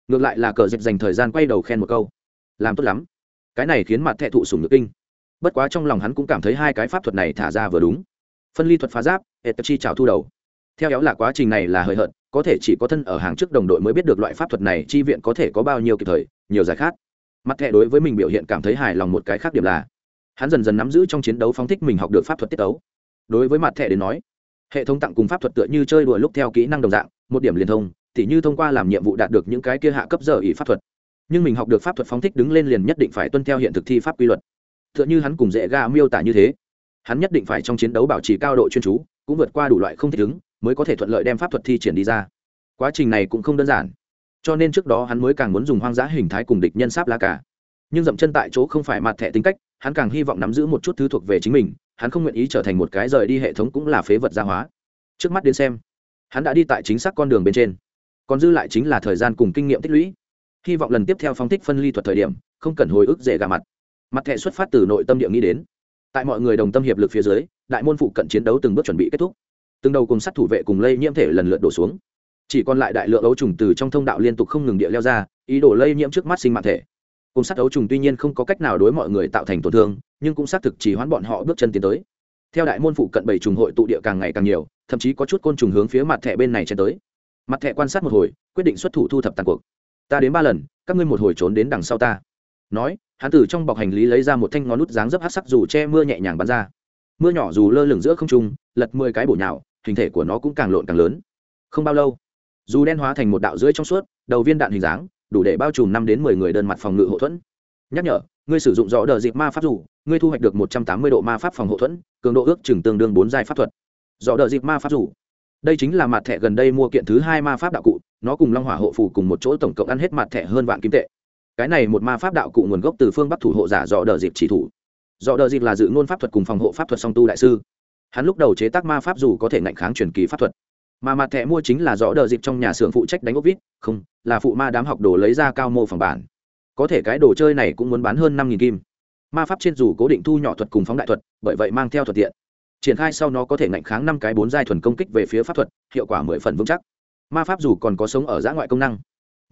Ngược lại là cờ dịch dành thời gian quay đầu khen một câu. Làm tốt lắm cái này khiến mặt thẻ thụ sùng nhược kinh. Bất quá trong lòng hắn cũng cảm thấy hai cái pháp thuật này thả ra vừa đúng. Phân ly thuật phá giáp et chi trào thu đầu. Theo éo là quá trình này là hời hợt, có thể chỉ có thân ở hàng trước đồng đội mới biết được loại pháp thuật này chi viện có thể có bao nhiêu kịp thời, nhiều giải khác. Mặt thẻ đối với mình biểu hiện cảm thấy hài lòng một cái khác điểm là, hắn dần dần nắm giữ trong chiến đấu phóng thích mình học được pháp thuật tiết tấu. Đối với mặt thẻ đến nói, hệ thống tặng cùng pháp thuật tựa như chơi đùa lúc theo kỹ năng đồng dạng, một điểm liên thông thì như thông qua làm nhiệm vụ đạt được những cái kia hạ cấp giờ ý pháp thuật nhưng mình học được pháp thuật phóng thích đứng lên liền nhất định phải tuân theo hiện thực thi pháp quy luật. Tựa như hắn cùng dễ ga miêu tả như thế. Hắn nhất định phải trong chiến đấu bảo trì cao độ chuyên chú, cũng vượt qua đủ loại không thích ứng mới có thể thuận lợi đem pháp thuật thi triển đi ra. Quá trình này cũng không đơn giản. Cho nên trước đó hắn mới càng muốn dùng hoang dã hình thái cùng địch nhân sáp lá cả nhưng dậm chân tại chỗ không phải mặt thẻ tính cách, hắn càng hy vọng nắm giữ một chút thứ thuộc về chính mình, hắn không nguyện ý trở thành một cái rời đi hệ thống cũng là phế vật gia hóa. Trước mắt đến xem, hắn đã đi tại chính xác con đường bên trên. Còn dư lại chính là thời gian cùng kinh nghiệm tích lũy hy vọng lần tiếp theo phong thích phân ly thuật thời điểm, không cần hồi ức dễ gà mặt. Mặt thẻ xuất phát từ nội tâm địa nghĩ đến. Tại mọi người đồng tâm hiệp lực phía dưới, đại môn phụ cận chiến đấu từng bước chuẩn bị kết thúc. Từng đầu cùng sát thủ vệ cùng lây nhiễm thể lần lượt đổ xuống. Chỉ còn lại đại lượng ấu trùng từ trong thông đạo liên tục không ngừng địa leo ra, ý đồ lây nhiễm trước mắt sinh mạng thể. Cùng sát ấu trùng tuy nhiên không có cách nào đối mọi người tạo thành tổn thương, nhưng cũng xác thực chỉ hoãn bọn họ bước chân tiến tới. Theo đại môn phụ cận bảy trùng hội tụ địa càng ngày càng nhiều, thậm chí có chút côn trùng hướng phía mặt thẻ bên này chen tới. Mặt thẻ quan sát một hồi, quyết định xuất thủ thu thập tàn cuộc ta đến ba lần, các ngươi một hồi trốn đến đằng sau ta. Nói, hắn từ trong bọc hành lý lấy ra một thanh ngón nút dáng dấp hát sắc dù che mưa nhẹ nhàng bắn ra. Mưa nhỏ dù lơ lửng giữa không trung, lật mười cái bổ nhào, hình thể của nó cũng càng lộn càng lớn. Không bao lâu, dù đen hóa thành một đạo rưỡi trong suốt, đầu viên đạn hình dáng, đủ để bao trùm năm đến mười người đơn mặt phòng ngự hậu thuẫn. Nhắc nhở, ngươi sử dụng rõ đờ dịp ma pháp dù, ngươi thu hoạch được một trăm tám mươi độ ma pháp phòng hậu thuẫn, cường độ ước chừng tương đương bốn giai pháp thuật. Rõ đờ dịp ma pháp dù. Đây chính là mặt thẻ gần đây mua kiện thứ hai ma pháp đạo cụ nó cùng long hỏa hộ phù cùng một chỗ tổng cộng ăn hết mặt thẻ hơn vạn kim tệ. Cái này một ma pháp đạo cụ nguồn gốc từ phương bắc thủ hộ giả dọ đờ dịp chỉ thủ. Dọ đờ dịp là dự ngôn pháp thuật cùng phòng hộ pháp thuật song tu đại sư. Hắn lúc đầu chế tác ma pháp dù có thể ngạnh kháng truyền kỳ pháp thuật, mà mặt thẻ mua chính là dọ đờ dịp trong nhà xưởng phụ trách đánh ốc vít. Không, là phụ ma đám học đồ lấy ra cao mô phòng bản. Có thể cái đồ chơi này cũng muốn bán hơn năm nghìn kim. Ma pháp trên dù cố định thu nhỏ thuật cùng phóng đại thuật, bởi vậy mang theo thuật tiện. Triển khai sau nó có thể ngạnh kháng năm cái bốn giai thuần công kích về phía pháp thuật, hiệu quả mười phần vững chắc ma pháp dù còn có sống ở giã ngoại công năng,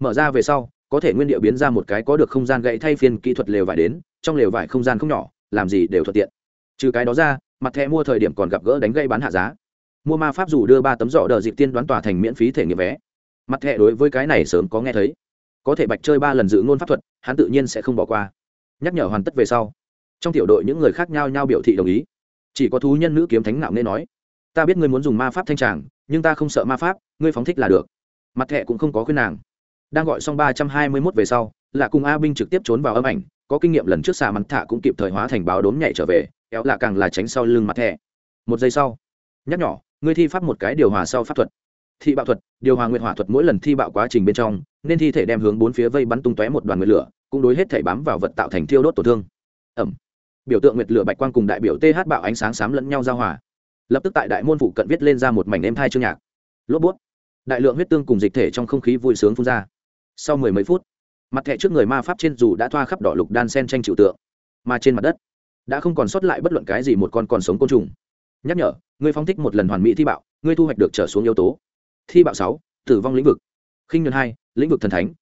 mở ra về sau, có thể nguyên điệu biến ra một cái có được không gian gậy thay phiên kỹ thuật lều vải đến, trong lều vải không gian không nhỏ, làm gì đều thuận tiện. Trừ cái đó ra, mặt thẻ mua thời điểm còn gặp gỡ đánh gây bán hạ giá. Mua ma pháp dù đưa ba tấm giỏ đờ dịp tiên đoán tòa thành miễn phí thể nghiệm vé. Mặt thẻ đối với cái này sớm có nghe thấy. Có thể bạch chơi ba lần dự ngôn pháp thuật, hắn tự nhiên sẽ không bỏ qua. Nhắc nhở hoàn tất về sau, trong tiểu đội những người khác nhau nhau biểu thị đồng ý. Chỉ có thú nhân nữ kiếm thánh nạo nghe nói, ta biết ngươi muốn dùng ma pháp thanh tràng nhưng ta không sợ ma pháp, ngươi phóng thích là được. Mặt thẹ cũng không có khuyên nàng. Đang gọi xong ba trăm hai mươi mốt về sau là cùng a binh trực tiếp trốn vào âm ảnh, có kinh nghiệm lần trước xà mặt thạ cũng kịp thời hóa thành báo đốm nhảy trở về, kéo là càng là tránh sau lưng mặt thẹ một giây sau, nhắc nhỏ ngươi thi pháp một cái điều hòa sau pháp thuật. Thi bạo thuật, điều hòa nguyện hỏa thuật mỗi lần thi bạo quá trình bên trong, nên thi thể đem hướng bốn phía vây bắn tung tóe một đoàn nguyệt lửa, cũng đối hết thể bám vào vật tạo thành thiêu đốt tổn thương. Ẩm. Biểu tượng nguyệt lửa bạch quang cùng đại biểu th bạo ánh sáng xám lẫn nhau giao hòa lập tức tại đại môn phụ cận viết lên ra một mảnh êm thai chương nhạc. Lốp bút. Đại lượng huyết tương cùng dịch thể trong không khí vui sướng phun ra. Sau mười mấy phút, mặt thẻ trước người ma pháp trên dù đã thoa khắp đỏ lục đan sen tranh chịu tượng, mà trên mặt đất đã không còn sót lại bất luận cái gì một con còn sống côn trùng. Nhắc nhở, ngươi phóng thích một lần hoàn mỹ thi bạo, ngươi thu hoạch được trở xuống yếu tố. Thi bạo sáu, tử vong lĩnh vực. Khinh nhuần hai, lĩnh vực thần thánh.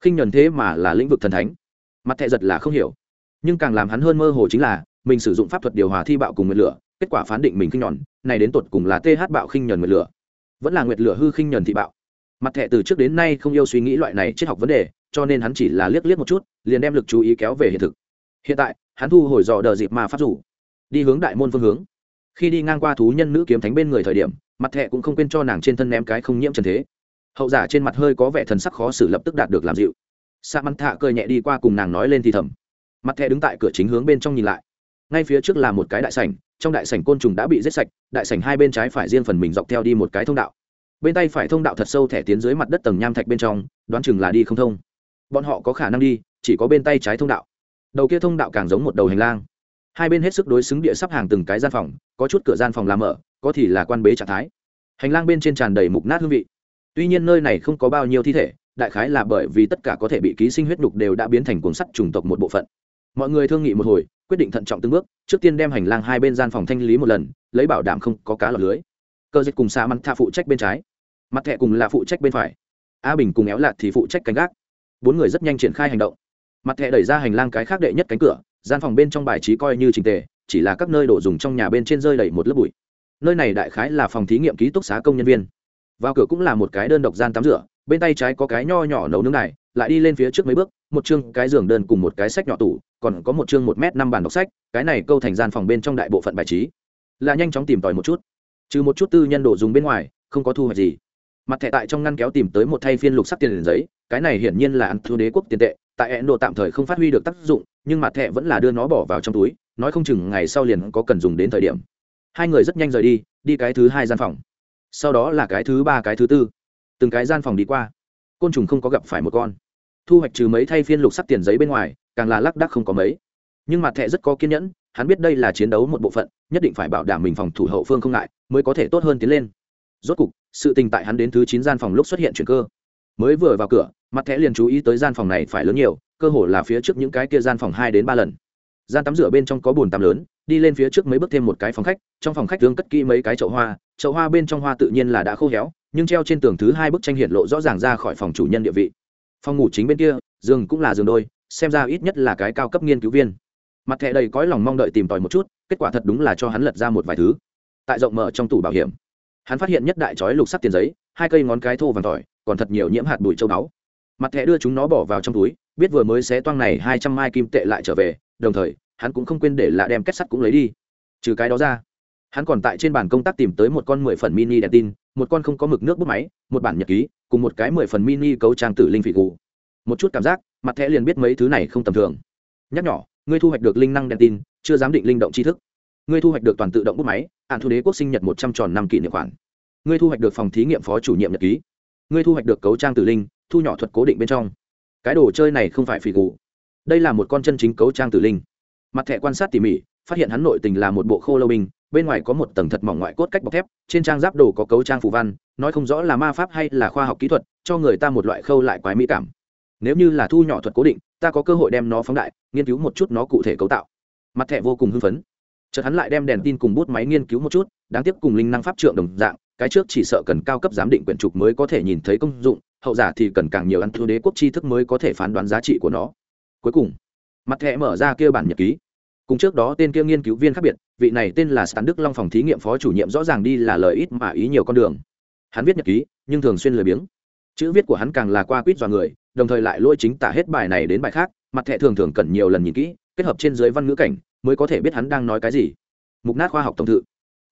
Khinh nhuần thế mà là lĩnh vực thần thánh. Mặt thẹ giật là không hiểu, nhưng càng làm hắn hơn mơ hồ chính là, mình sử dụng pháp thuật điều hòa thi bạo cùng nguyên lửa kết quả phán định mình khinh nhòn, này đến tột cùng là th bạo khinh nhuần nguyệt lửa, vẫn là nguyệt lửa hư khinh nhuần thị bạo. Mặt thẹ từ trước đến nay không yêu suy nghĩ loại này triết học vấn đề, cho nên hắn chỉ là liếc liếc một chút, liền đem lực chú ý kéo về hiện thực. Hiện tại, hắn thu hồi dò đờ dịp mà phát rủ, đi hướng đại môn phương hướng. Khi đi ngang qua thú nhân nữ kiếm thánh bên người thời điểm, mặt thẹ cũng không quên cho nàng trên thân ném cái không nhiễm trần thế. Hậu giả trên mặt hơi có vẻ thần sắc khó xử lập tức đạt được làm dịu. Sa mắn thạ cười nhẹ đi qua cùng nàng nói lên thì thầm. Mặt thẹ đứng tại cửa chính hướng bên trong nhìn lại. Ngay phía trước là một cái đại sảnh trong đại sảnh côn trùng đã bị giết sạch, đại sảnh hai bên trái phải riêng phần mình dọc theo đi một cái thông đạo. Bên tay phải thông đạo thật sâu thẻ tiến dưới mặt đất tầng nham thạch bên trong, đoán chừng là đi không thông. Bọn họ có khả năng đi, chỉ có bên tay trái thông đạo. Đầu kia thông đạo càng giống một đầu hành lang. Hai bên hết sức đối xứng địa sắp hàng từng cái gian phòng, có chút cửa gian phòng làm mở, có thì là quan bế trạng thái. Hành lang bên trên tràn đầy mục nát hương vị. Tuy nhiên nơi này không có bao nhiêu thi thể, đại khái là bởi vì tất cả có thể bị ký sinh huyết đục đều đã biến thành cuồng sắt trùng tộc một bộ phận mọi người thương nghị một hồi, quyết định thận trọng từng bước, trước tiên đem hành lang hai bên gian phòng thanh lý một lần, lấy bảo đảm không có cá lọt lưới. Cơ dịch cùng xa mắn tha phụ trách bên trái mặt thẹ cùng là phụ trách bên phải, a bình cùng éo lạt thì phụ trách canh gác. Bốn người rất nhanh triển khai hành động. Mặt thẹ đẩy ra hành lang cái khác đệ nhất cánh cửa, gian phòng bên trong bài trí coi như trình tề, chỉ là các nơi đồ dùng trong nhà bên trên rơi đầy một lớp bụi. Nơi này đại khái là phòng thí nghiệm ký túc xá công nhân viên. Vào cửa cũng là một cái đơn độc gian tắm rửa, bên tay trái có cái nho nhỏ nấu nướng này lại đi lên phía trước mấy bước, một chương cái giường đơn cùng một cái sách nhỏ tủ, còn có một chương một m năm bàn đọc sách, cái này câu thành gian phòng bên trong đại bộ phận bài trí. Là nhanh chóng tìm tòi một chút. Trừ một chút tư nhân đồ dùng bên ngoài, không có thu hoạch gì. Mặt thẻ tại trong ngăn kéo tìm tới một thay phiên lục sắc tiền giấy, cái này hiển nhiên là ăn thu đế quốc tiền tệ, tại ấn độ tạm thời không phát huy được tác dụng, nhưng mặt thẻ vẫn là đưa nó bỏ vào trong túi, nói không chừng ngày sau liền có cần dùng đến thời điểm. Hai người rất nhanh rời đi đi cái thứ hai gian phòng. Sau đó là cái thứ ba, cái thứ tư. Từng cái gian phòng đi qua. Côn trùng không có gặp phải một con thu hoạch trừ mấy thay phiên lục sắc tiền giấy bên ngoài, càng là lác đác không có mấy. Nhưng mặt thẻ rất có kiên nhẫn, hắn biết đây là chiến đấu một bộ phận, nhất định phải bảo đảm mình phòng thủ hậu phương không ngại, mới có thể tốt hơn tiến lên. Rốt cục, sự tình tại hắn đến thứ chín gian phòng lúc xuất hiện chuyển cơ. Mới vừa vào cửa, mặt thẻ liền chú ý tới gian phòng này phải lớn nhiều, cơ hồ là phía trước những cái kia gian phòng hai đến ba lần. Gian tắm rửa bên trong có bồn tắm lớn, đi lên phía trước mấy bước thêm một cái phòng khách, trong phòng khách tướng cất kỹ mấy cái chậu hoa chậu hoa bên trong hoa tự nhiên là đã khô héo, nhưng treo trên tường thứ hai bức tranh hiện lộ rõ ràng ra khỏi phòng chủ nhân địa vị phòng ngủ chính bên kia, giường cũng là giường đôi, xem ra ít nhất là cái cao cấp nghiên cứu viên. Mặt thẻ đầy cõi lòng mong đợi tìm tòi một chút, kết quả thật đúng là cho hắn lật ra một vài thứ. Tại rộng mở trong tủ bảo hiểm, hắn phát hiện nhất đại chói lục sắt tiền giấy, hai cây ngón cái thô vàng tỏi, còn thật nhiều nhiễm hạt bụi châu báu. Mặt thẻ đưa chúng nó bỏ vào trong túi, biết vừa mới xé toang này hai trăm mai kim tệ lại trở về, đồng thời, hắn cũng không quên để lại đem kết sắt cũng lấy đi. Trừ cái đó ra, hắn còn tại trên bàn công tác tìm tới một con mười phần mini đèn tin, một con không có mực nước bút máy, một bản nhật ký cùng một cái mười phần mini cấu trang tử linh phỉ cụ một chút cảm giác, mặt thẻ liền biết mấy thứ này không tầm thường. Nhắc nhỏ, ngươi thu hoạch được linh năng đèn tin, chưa dám định linh động tri thức. Ngươi thu hoạch được toàn tự động bút máy hạn thu đế quốc sinh nhật một trăm tròn năm kỷ niệm khoản. Ngươi thu hoạch được phòng thí nghiệm phó chủ nhiệm nhật ký. Ngươi thu hoạch được cấu trang tử linh, thu nhỏ thuật cố định bên trong. Cái đồ chơi này không phải phỉ cụ đây là một con chân chính cấu trang tử linh. Mặt thẻ quan sát tỉ mỉ, phát hiện hắn nội tình là một bộ khô lâu binh bên ngoài có một tầng thật mỏng ngoại cốt cách bọc thép, trên trang giáp đồ có cấu trang phù văn, nói không rõ là ma pháp hay là khoa học kỹ thuật, cho người ta một loại khâu lại quái mỹ cảm. Nếu như là thu nhỏ thuật cố định, ta có cơ hội đem nó phóng đại, nghiên cứu một chút nó cụ thể cấu tạo. Mặt thẻ vô cùng hưng phấn. Chợt hắn lại đem đèn tin cùng bút máy nghiên cứu một chút, đáng tiếc cùng linh năng pháp trượng đồng dạng, cái trước chỉ sợ cần cao cấp giám định quyển trục mới có thể nhìn thấy công dụng, hậu giả thì cần càng nhiều ăn thu đế quốc tri thức mới có thể phán đoán giá trị của nó. Cuối cùng, mặt thẻ mở ra kia bản nhật ký cùng trước đó tên kia nghiên cứu viên khác biệt, vị này tên là Stan đức long phòng thí nghiệm phó chủ nhiệm rõ ràng đi là lời ít mà ý nhiều con đường. Hắn viết nhật ký, nhưng thường xuyên lười biếng. Chữ viết của hắn càng là qua quýt dọa người, đồng thời lại lôi chính tả hết bài này đến bài khác, mặt thẻ thường thường cần nhiều lần nhìn kỹ, kết hợp trên dưới văn ngữ cảnh, mới có thể biết hắn đang nói cái gì. Mục nát khoa học tổng thự.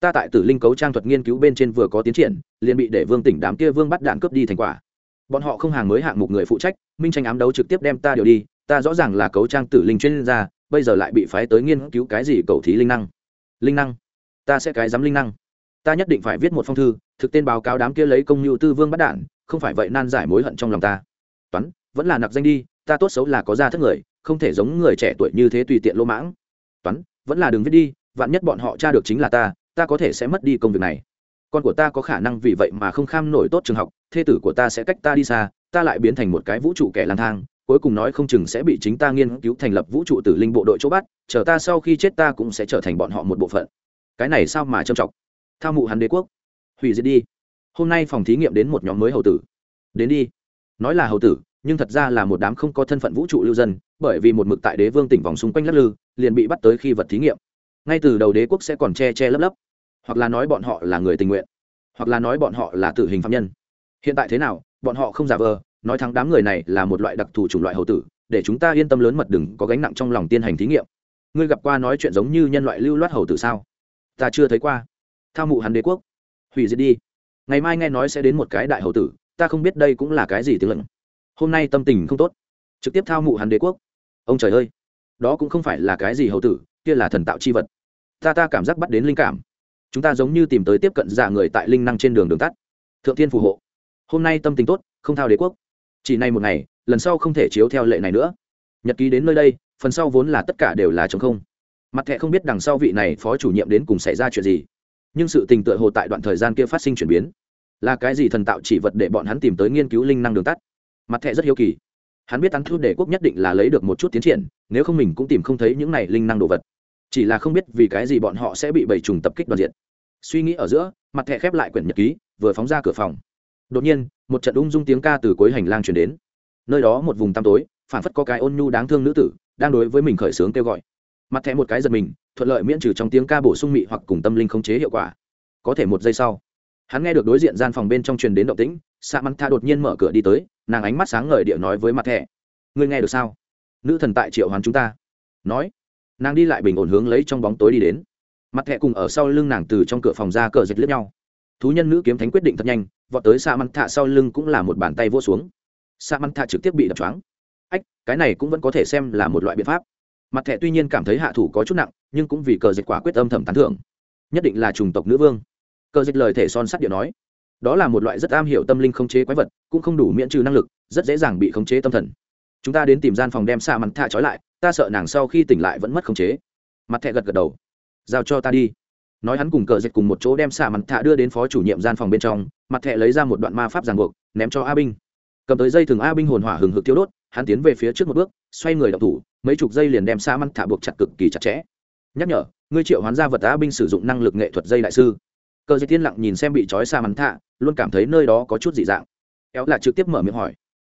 Ta tại tử linh cấu trang thuật nghiên cứu bên trên vừa có tiến triển, liền bị để vương tỉnh đám kia vương bắt đạn cướp đi thành quả. Bọn họ không hàng mới hạng mục người phụ trách, minh tranh ám đấu trực tiếp đem ta điều đi, ta rõ ràng là cấu trang tử linh chuyên gia bây giờ lại bị phái tới nghiên cứu cái gì cầu thí linh năng? Linh năng? Ta sẽ cái dám linh năng. Ta nhất định phải viết một phong thư, thực tên báo cáo đám kia lấy công nhu tư vương bắt đạn, không phải vậy nan giải mối hận trong lòng ta. Toán, vẫn là nặc danh đi, ta tốt xấu là có ra thất người, không thể giống người trẻ tuổi như thế tùy tiện lô mãng. Toán, vẫn là đừng viết đi, vạn nhất bọn họ tra được chính là ta ta có thể sẽ mất đi công việc này. Con của ta có khả năng vì vậy mà không kham nổi tốt trường học, thê tử của ta sẽ cách ta đi xa, ta lại biến thành một cái vũ trụ kẻ lang thang cuối cùng nói không chừng sẽ bị chính ta nghiên cứu thành lập vũ trụ tử linh bộ đội chỗ bắt, chờ ta sau khi chết ta cũng sẽ trở thành bọn họ một bộ phận. Cái này sao mà trầm trọng? Thao mụ hắn đế quốc. Hủy diệt đi. Hôm nay phòng thí nghiệm đến một nhóm mới hầu tử. Đến đi. Nói là hầu tử, nhưng thật ra là một đám không có thân phận vũ trụ lưu dân, bởi vì một mực tại đế vương tỉnh vòng xung quanh lắc lư, liền bị bắt tới khi vật thí nghiệm. Ngay từ đầu đế quốc sẽ còn che che lấp lấp. Hoặc là nói bọn họ là người tình nguyện. Hoặc là nói bọn họ là tử hình phạm nhân. Hiện tại thế nào, bọn họ không giả vờ nói thắng đám người này là một loại đặc thù chủng loại hầu tử, để chúng ta yên tâm lớn mật đừng có gánh nặng trong lòng tiên hành thí nghiệm. Ngươi gặp qua nói chuyện giống như nhân loại lưu loát hầu tử sao? Ta chưa thấy qua. Thao mụ hắn đế quốc. Hủy diệt đi. Ngày mai nghe nói sẽ đến một cái đại hầu tử, ta không biết đây cũng là cái gì tiếng lệnh hôm nay tâm tình không tốt. Trực tiếp thao mụ hắn đế quốc. Ông trời ơi. Đó cũng không phải là cái gì hầu tử, kia là thần tạo chi vật. Ta ta cảm giác bắt đến linh cảm. Chúng ta giống như tìm tới tiếp cận giả người tại linh năng trên đường đường tắt. Thượng thiên phù hộ. Hôm nay tâm tình tốt, không thao đế quốc chỉ nay một ngày, lần sau không thể chiếu theo lệ này nữa. Nhật ký đến nơi đây, phần sau vốn là tất cả đều là chống không. Mặt thẹ không biết đằng sau vị này phó chủ nhiệm đến cùng xảy ra chuyện gì. Nhưng sự tình tựa hồ tại đoạn thời gian kia phát sinh chuyển biến. Là cái gì thần tạo chỉ vật để bọn hắn tìm tới nghiên cứu linh năng đường tắt? Mặt thẹ rất hiếu kỳ. Hắn biết tán thu đề quốc nhất định là lấy được một chút tiến triển, nếu không mình cũng tìm không thấy những này linh năng đồ vật. Chỉ là không biết vì cái gì bọn họ sẽ bị bầy trùng tập kích đoàn diện suy nghĩ ở giữa, mặt thẹ khép lại quyển nhật ký, vừa phóng ra cửa phòng đột nhiên, một trận ung dung tiếng ca từ cuối hành lang truyền đến. Nơi đó một vùng tăm tối phản phất có cái ôn nhu đáng thương nữ tử, đang đối với mình khởi sướng kêu gọi. Mặt thẻ một cái giật mình, thuận lợi miễn trừ trong tiếng ca bổ sung mị hoặc cùng tâm linh khống chế hiệu quả. Có thể một giây sau, hắn nghe được đối diện gian phòng bên trong truyền đến động tĩnh sa măng tha đột nhiên mở cửa đi tới, nàng ánh mắt sáng ngời địa nói với mặt thẻ. Ngươi nghe được sao? Nữ thần tại triệu hoàn chúng ta. Nói, nàng đi lại bình ổn hướng lấy trong bóng tối đi đến. Mặt thẹ cùng ở sau lưng nàng từ trong cửa phòng ra cờ dịch lướt nhau. Thú nhân nữ kiếm thánh quyết định thật nhanh vọt tới xa mặn thạ sau lưng cũng là một bàn tay vỗ xuống. Xa mặn thạ trực tiếp bị đập choáng. Ách, cái này cũng vẫn có thể xem là một loại biện pháp. Mặt thẻ tuy nhiên cảm thấy hạ thủ có chút nặng, nhưng cũng vì cờ dịch quả quyết âm thầm tán thưởng. Nhất định là chủng tộc nữ vương. Cờ dịch lời thể son sắt điện nói. Đó là một loại rất am hiểu tâm linh khống chế quái vật, cũng không đủ miễn trừ năng lực, rất dễ dàng bị khống chế tâm thần. Chúng ta đến tìm gian phòng đem xa mặt thạ trói lại, ta sợ nàng sau khi tỉnh lại vẫn mất khống chế. Mặt thẹ gật gật đầu. Giao cho ta đi nói hắn cùng cờ dịch cùng một chỗ đem xạ mặt thạ đưa đến phó chủ nhiệm gian phòng bên trong, mặt thẹ lấy ra một đoạn ma pháp ràng buộc, ném cho a binh. Cầm tới dây thừng a binh hồn hỏa hừng hực tiêu đốt, hắn tiến về phía trước một bước, xoay người đọc thủ, mấy chục dây liền đem xạ mặt thạ buộc chặt cực kỳ chặt chẽ. Nhắc nhở, ngươi triệu hoán gia vật a binh sử dụng năng lực nghệ thuật dây đại sư. Cờ dịch tiên lặng nhìn xem bị trói xạ mặt thạ, luôn cảm thấy nơi đó có chút dị dạng. Éo là trực tiếp mở miệng hỏi,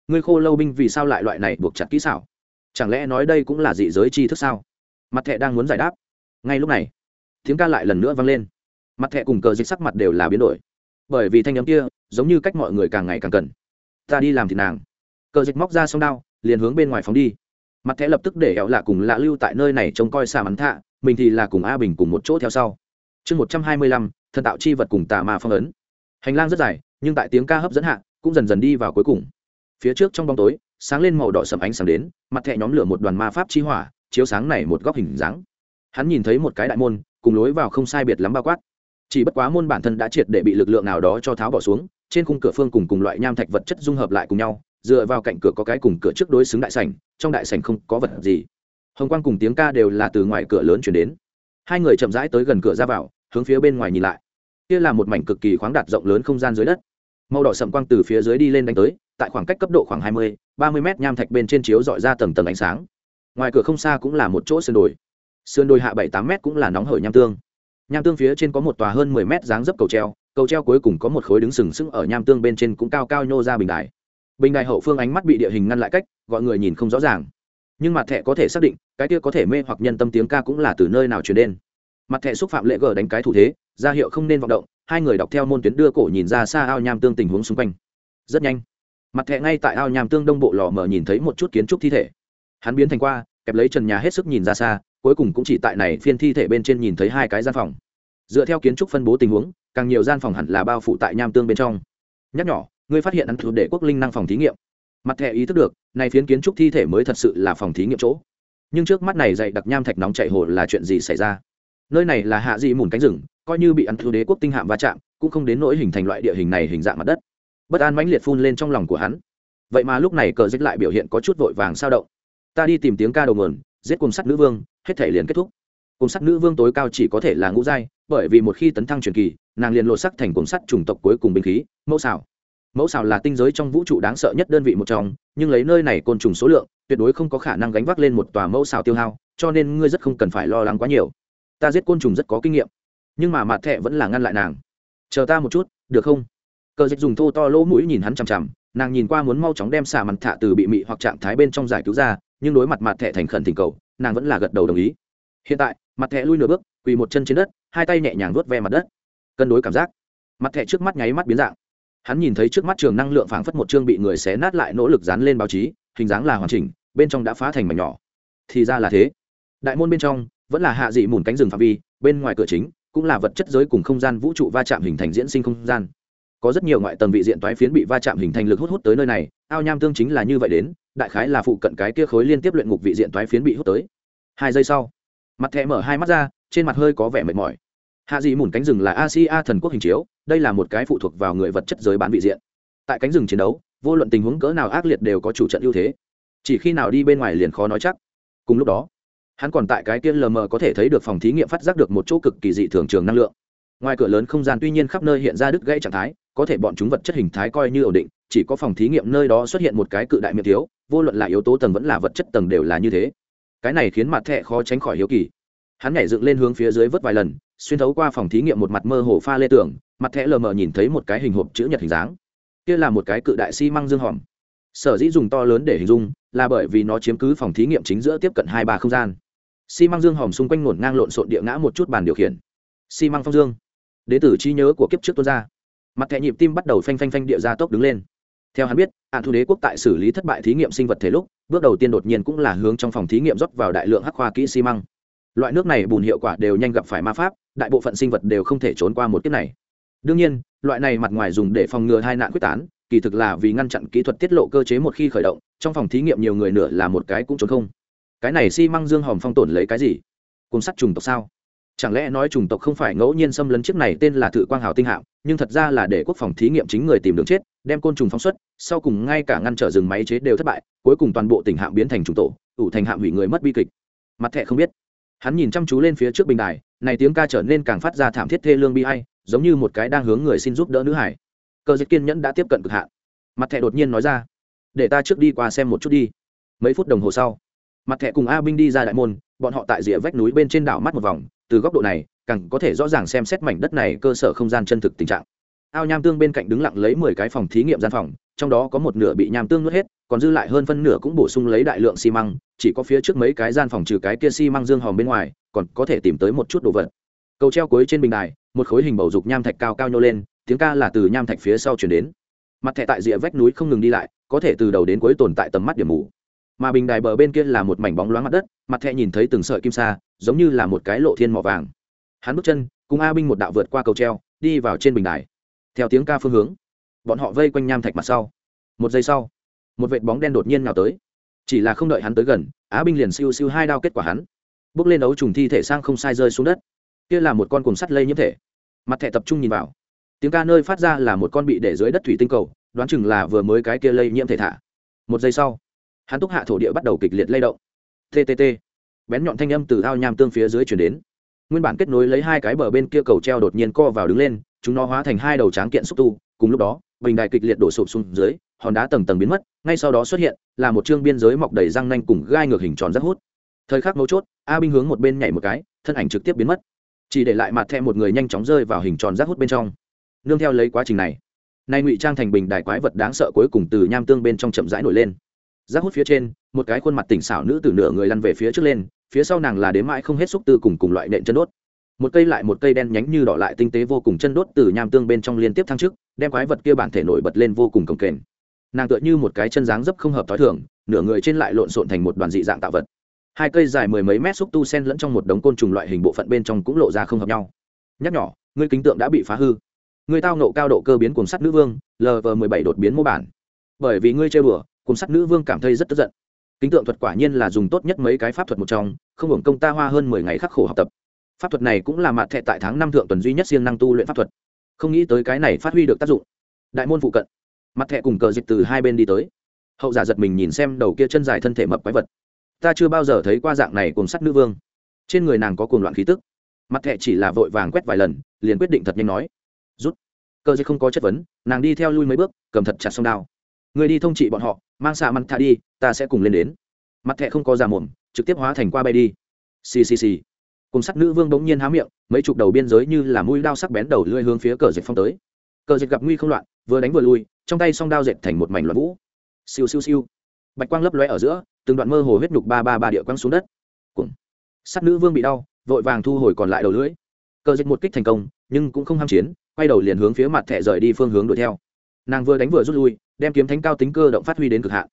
ngươi khô lâu binh vì sao lại loại này buộc chặt kỹ xảo? Chẳng lẽ nói đây cũng là dị giới tri thức sao? Mặt thẹ đang muốn giải đáp, ngay lúc này tiếng ca lại lần nữa vang lên. Mặt thẹ cùng cờ dịch sắc mặt đều là biến đổi. Bởi vì thanh n m kia, giống như cách mọi người càng ngày càng cần. Ta đi làm thì nàng. Cờ dịch móc ra sông đao, liền hướng bên ngoài phóng đi. Mặt thẹ lập tức để ẹo lạ cùng lạ lưu tại nơi này trông coi xa mắn thạ, mình thì là cùng a bình cùng một chỗ theo sau. Chương một trăm hai mươi lăm, thần tạo chi vật cùng tà ma phong ấn. Hành lang rất dài, nhưng tại tiếng ca hấp dẫn hạ, cũng dần dần đi vào cuối cùng. Phía trước trong bóng tối, sáng lên màu đỏ sầm ánh sáng đến, mặt thẹ nhóm lửa một đoàn ma pháp chi hỏa, chiếu sáng này một góc hình dáng. Hắn nhìn thấy một cái đại môn cùng lối vào không sai biệt lắm bao quát. Chỉ bất quá môn bản thân đã triệt để bị lực lượng nào đó cho tháo bỏ xuống, trên khung cửa phương cùng cùng loại nham thạch vật chất dung hợp lại cùng nhau, dựa vào cạnh cửa có cái cùng cửa trước đối xứng đại sảnh, trong đại sảnh không có vật gì. Hồng quang cùng tiếng ca đều là từ ngoài cửa lớn chuyển đến. Hai người chậm rãi tới gần cửa ra vào, hướng phía bên ngoài nhìn lại. Kia là một mảnh cực kỳ khoáng đạt rộng lớn không gian dưới đất. Màu đỏ sậm quang từ phía dưới đi lên đánh tới, tại khoảng cách cấp độ khoảng hai mươi, ba mươi mét nham thạch bên trên chiếu dọi ra tầng tầng ánh sáng. Ngoài cửa không xa cũng là một chỗ sườn đồi sườn đồi hạ bảy tám mét cũng là nóng hởi nham tương. Nham tương phía trên có một tòa hơn mười mét dáng dấp cầu treo cầu treo cuối cùng có một khối đứng sừng sững ở nham tương bên trên cũng cao cao nhô ra bình đài. Bình đài hậu phương ánh mắt bị địa hình ngăn lại cách, gọi người nhìn không rõ ràng. Nhưng mặt thẻ có thể xác định, cái kia có thể mê hoặc nhân tâm tiếng ca cũng là từ nơi nào truyền đến. Mặt thẻ xúc phạm lệ gờ đánh cái thủ thế, ra hiệu không nên vọng động, hai người đọc theo môn tuyến đưa cổ nhìn ra xa ao nham tương tình huống xung quanh. Rất nhanh, mặt thẻ ngay tại ao nham tương đông bộ lò mở nhìn thấy một chút kiến trúc thi thể. Hắn biến thành qua, kẹp lấy trần nhà hết sức nhìn ra xa cuối cùng cũng chỉ tại này phiên thi thể bên trên nhìn thấy hai cái gian phòng. Dựa theo kiến trúc phân bố tình huống, càng nhiều gian phòng hẳn là bao phủ tại nham tương bên trong. Nhắc nhỏ ngươi phát hiện ăn thuộc để quốc linh năng phòng thí nghiệm. Mặt thẻ ý thức được, này phiến kiến trúc thi thể mới thật sự là phòng thí nghiệm chỗ. Nhưng trước mắt này dạy đặc nham thạch nóng chạy hồ là chuyện gì xảy ra? Nơi này là hạ dị mùn cánh rừng, coi như bị ăn thuộc đế quốc tinh hạm va chạm, cũng không đến nỗi hình thành loại địa hình này hình dạng mặt đất. Bất an mãnh liệt phun lên trong lòng của hắn. Vậy mà lúc này cờ dích lại biểu hiện có chút vội vàng sao động. Ta đi tìm tiếng ca đầu nguồn, giết cùng sắt nữ vương hết thể liền kết thúc. Cùng sắt nữ vương tối cao chỉ có thể là ngũ giai, bởi vì một khi tấn thăng truyền kỳ, nàng liền lộ sắc thành cùng sắt chủng tộc cuối cùng binh khí, mẫu xảo mẫu xảo là tinh giới trong vũ trụ đáng sợ nhất đơn vị một trong, nhưng lấy nơi này côn trùng số lượng, tuyệt đối không có khả năng gánh vác lên một tòa mẫu xảo tiêu hao, cho nên ngươi rất không cần phải lo lắng quá nhiều. Ta giết côn trùng rất có kinh nghiệm, nhưng mà mặt thẹ vẫn là ngăn lại nàng. Chờ ta một chút, được không? Cờ dịch dùng thô to lỗ mũi nhìn hắn chằm chằm, nàng nhìn qua muốn mau chóng đem xả mặt thạ từ bị mị hoặc trạng thái bên trong giải cứu ra nhưng đối mặt mặt thẻ thành khẩn thỉnh cầu, nàng vẫn là gật đầu đồng ý. Hiện tại, mặt thẻ lui nửa bước, quỳ một chân trên đất, hai tay nhẹ nhàng vuốt ve mặt đất. Cân đối cảm giác. Mặt thẻ trước mắt nháy mắt biến dạng. Hắn nhìn thấy trước mắt trường năng lượng phảng phất một chương bị người xé nát lại nỗ lực dán lên báo chí, hình dáng là hoàn chỉnh, bên trong đã phá thành mảnh nhỏ. Thì ra là thế. Đại môn bên trong, vẫn là hạ dị mùn cánh rừng phạm vi, bên ngoài cửa chính, cũng là vật chất giới cùng không gian vũ trụ va chạm hình thành diễn sinh không gian. Có rất nhiều ngoại tầng vị diện toái phiến bị va chạm hình thành lực hút hút tới nơi này, ao nham tương chính là như vậy đến đại khái là phụ cận cái kia khối liên tiếp luyện ngục vị diện toái phiến bị hút tới. Hai giây sau, mặt thẻ mở hai mắt ra, trên mặt hơi có vẻ mệt mỏi. Hạ dị mùn cánh rừng là asia thần quốc hình chiếu, đây là một cái phụ thuộc vào người vật chất giới bán vị diện. Tại cánh rừng chiến đấu, vô luận tình huống cỡ nào ác liệt đều có chủ trận ưu thế. Chỉ khi nào đi bên ngoài liền khó nói chắc. Cùng lúc đó, hắn còn tại cái kia lờ mờ có thể thấy được phòng thí nghiệm phát giác được một chỗ cực kỳ dị thường trường năng lượng. Ngoài cửa lớn không gian tuy nhiên khắp nơi hiện ra đứt gãy trạng thái, có thể bọn chúng vật chất hình thái coi như ổn định chỉ có phòng thí nghiệm nơi đó xuất hiện một cái cự đại miệng thiếu, vô luận là yếu tố tầng vẫn là vật chất tầng đều là như thế. Cái này khiến mặt thẹ khó tránh khỏi hiếu kỳ. Hắn nhảy dựng lên hướng phía dưới vớt vài lần, xuyên thấu qua phòng thí nghiệm một mặt mơ hồ pha lê tưởng mặt thẹ lờ mờ nhìn thấy một cái hình hộp chữ nhật hình dáng. Kia là một cái cự đại xi、si、măng dương hòm. Sở dĩ dùng to lớn để hình dung, là bởi vì nó chiếm cứ phòng thí nghiệm chính giữa tiếp cận hai ba không gian. Xi、si、măng dương hòm xung quanh ngổn ngang lộn xộn địa ngã một chút bàn điều khiển. Xi、si、măng phong dương. Đ ế t trí nhớ của kiếp trước tuôn ra. Mặt thẻ nhịp tim bắt đầu phanh phanh phanh địa ra tốc đứng lên theo hắn biết hạn thu đế quốc tại xử lý thất bại thí nghiệm sinh vật thể lúc, bước đầu tiên đột nhiên cũng là hướng trong phòng thí nghiệm rót vào đại lượng hắc khoa kỹ xi măng. Loại nước này bùn hiệu quả đều nhanh gặp phải ma pháp, đại bộ phận sinh vật đều không thể trốn qua một kiếp này. Đương nhiên, loại này mặt ngoài dùng để phòng ngừa hai nạn quyết tán, kỳ thực là vì ngăn chặn kỹ thuật tiết lộ cơ chế một khi khởi động, trong phòng thí nghiệm nhiều người nửa là một cái cũng trốn không. Cái này xi măng dương hòm phong tổn lấy cái gì? Cùng sắt trùng tộc sao? Chẳng lẽ nói chủng tộc không phải ngẫu nhiên xâm lấn chiếc này tên là thự quang hào tinh hạm nhưng thật ra là để quốc phòng thí nghiệm chính người tìm đường chết, đem côn trùng phóng xuất, sau cùng ngay cả ngăn trở rừng máy chế đều thất bại, cuối cùng toàn bộ tỉnh hạm biến thành trùng tổ, ủ thành hạm hủy người mất bi kịch. Mặt thẹ không biết. Hắn nhìn chăm chú lên phía trước bình đài, này tiếng ca trở nên càng phát ra thảm thiết thê lương bi hay giống như một cái đang hướng người xin giúp đỡ nữ hải. Cơ dịch kiên nhẫn đã tiếp cận cực hạn. Mặt thẹ đột nhiên nói ra, để ta trước đi qua xem một chút đi. Mấy phút đồng hồ sau, mặt thẹ cùng a binh đi ra đại môn, bọn họ tại rìa vách núi bên trên đảo mắt một vòng từ góc độ này, càng có thể rõ ràng xem xét mảnh đất này cơ sở không gian chân thực tình trạng. Ao nham tương bên cạnh đứng lặng lấy mười cái phòng thí nghiệm gian phòng, trong đó có một nửa bị nham tương nuốt hết, còn dư lại hơn phân nửa cũng bổ sung lấy đại lượng xi măng, chỉ có phía trước mấy cái gian phòng trừ cái kia xi măng dương hòm bên ngoài, còn có thể tìm tới một chút đồ vật. Cầu treo cuối trên bình đài, một khối hình bầu dục nham thạch cao cao nhô lên, tiếng ca là từ nham thạch phía sau chuyển đến. Mặt thẻ tại rìa vách núi không ngừng đi lại, có thể từ đầu đến cuối tồn tại tầm mắt điểm mù mà bình đài bờ bên kia là một mảnh bóng loáng mặt đất, mặt Thẹ nhìn thấy từng sợi kim sa, giống như là một cái lộ thiên mỏ vàng. Hắn bước chân, cùng a binh một đạo vượt qua cầu treo, đi vào trên bình đài. Theo tiếng ca phương hướng, bọn họ vây quanh nham thạch mặt sau. Một giây sau, một vệt bóng đen đột nhiên nào tới. Chỉ là không đợi hắn tới gần á binh liền siêu siêu hai đao kết quả hắn. Bước lên đấu trùng thi thể sang không sai rơi xuống đất. Kia là một con cùng sắt lây nhiễm thể. Mặt thẻ tập trung nhìn vào. Tiếng ca nơi phát ra là một con bị để dưới đất thủy tinh cầu, đoán chừng là vừa mới cái kia lây nhiễm thể thả. Một giây sau hắn túc hạ thổ địa bắt đầu kịch liệt lay động. Ttt bén nhọn thanh âm từ ao nham tương phía dưới chuyển đến. Nguyên bản kết nối lấy hai cái bờ bên kia cầu treo đột nhiên co vào đứng lên, chúng nó hóa thành hai đầu tráng kiện xúc tu, cùng lúc đó, bình đài kịch liệt đổ sụp xuống dưới, hòn đá tầng tầng biến mất, ngay sau đó xuất hiện là một chương biên giới mọc đầy răng nanh cùng gai ngược hình tròn rất hút. Thời khắc mấu chốt, a binh hướng một bên nhảy một cái, thân ảnh trực tiếp biến mất. Chỉ để lại mặt thẹ một người nhanh chóng rơi vào hình tròn rác hút bên trong. Nương theo lấy quá trình này, nay ngụy trang thành bình đài quái vật đáng sợ cuối cùng từ nham tương bên trong chậm rãi nổi lên rác hút phía trên, một cái khuôn mặt tỉnh xảo nữ từ nửa người lăn về phía trước lên, phía sau nàng là đếm mãi không hết xúc tư cùng cùng loại nện chân đốt. Một cây lại một cây đen nhánh như đỏ lại tinh tế vô cùng chân đốt từ nham tương bên trong liên tiếp thăng trước đem quái vật kia bản thể nổi bật lên vô cùng cồng kềnh. Nàng tựa như một cái chân dáng dấp không hợp t h ó i thường, nửa người trên lại lộn xộn thành một đoàn dị dạng tạo vật. Hai cây dài mười mấy mét xúc tu sen lẫn trong một đống côn trùng loại hình bộ phận bên trong cũng lộ ra không hợp nhau. Nhắc nhỏ ngươi kính tượng đã bị phá hư. Ngươi tao nộ cao độ cơ biến cùng sắt nữ vương lv mười bảy đột biến mô bản. Bởi vì ngươi chơi bừa cùng sắt nữ vương cảm thấy rất tức giận. Kính tượng thuật quả nhiên là dùng tốt nhất mấy cái pháp thuật một trong, không hưởng công ta hoa hơn mười ngày khắc khổ học tập. Pháp thuật này cũng là mặt thẹ tại tháng năm thượng tuần duy nhất siêng năng tu luyện pháp thuật. Không nghĩ tới cái này phát huy được tác dụng. Đại môn phụ cận mặt thẹ cùng cờ dịch từ hai bên đi tới. Hậu giả giật mình nhìn xem đầu kia chân dài thân thể mập quái vật. Ta chưa bao giờ thấy qua dạng này cùng sắt nữ vương. Trên người nàng có cuồng loạn khí tức. Mặt thẹ chỉ là vội vàng quét vài lần, liền quyết định thật nhanh nói. Rút. Cờ dịch không có chất vấn, nàng đi theo lui mấy bước, cầm thật chặt sông đao người đi thông trị bọn họ, mang xạ mặt thạ đi, ta sẽ cùng lên đến. Mặt thẹ không có già mồm, trực tiếp hóa thành qua bay đi. Xì xì xì. Cùng sắt nữ vương bỗng nhiên há miệng, mấy chục đầu biên giới như là mũi đao sắc bén đầu lưỡi hướng phía cờ dệt phong tới. Cờ dệt gặp nguy không loạn, vừa đánh vừa lui, trong tay song đao dệt thành một mảnh loạn vũ. Siêu siêu siêu. Bạch quang lấp lóe ở giữa, từng đoạn mơ hồ huyết nhục ba ba ba địa quang xuống đất. Cùng sắt nữ vương bị đau, vội vàng thu hồi còn lại đầu lưỡi. Cờ dệt một kích thành công, nhưng cũng không ham chiến, quay đầu liền hướng phía mặt thẻ rời đi phương hướng đuổi theo. Nàng vừa đánh vừa rút lui đem kiếm thánh cao tính cơ động phát huy đến cực hạn.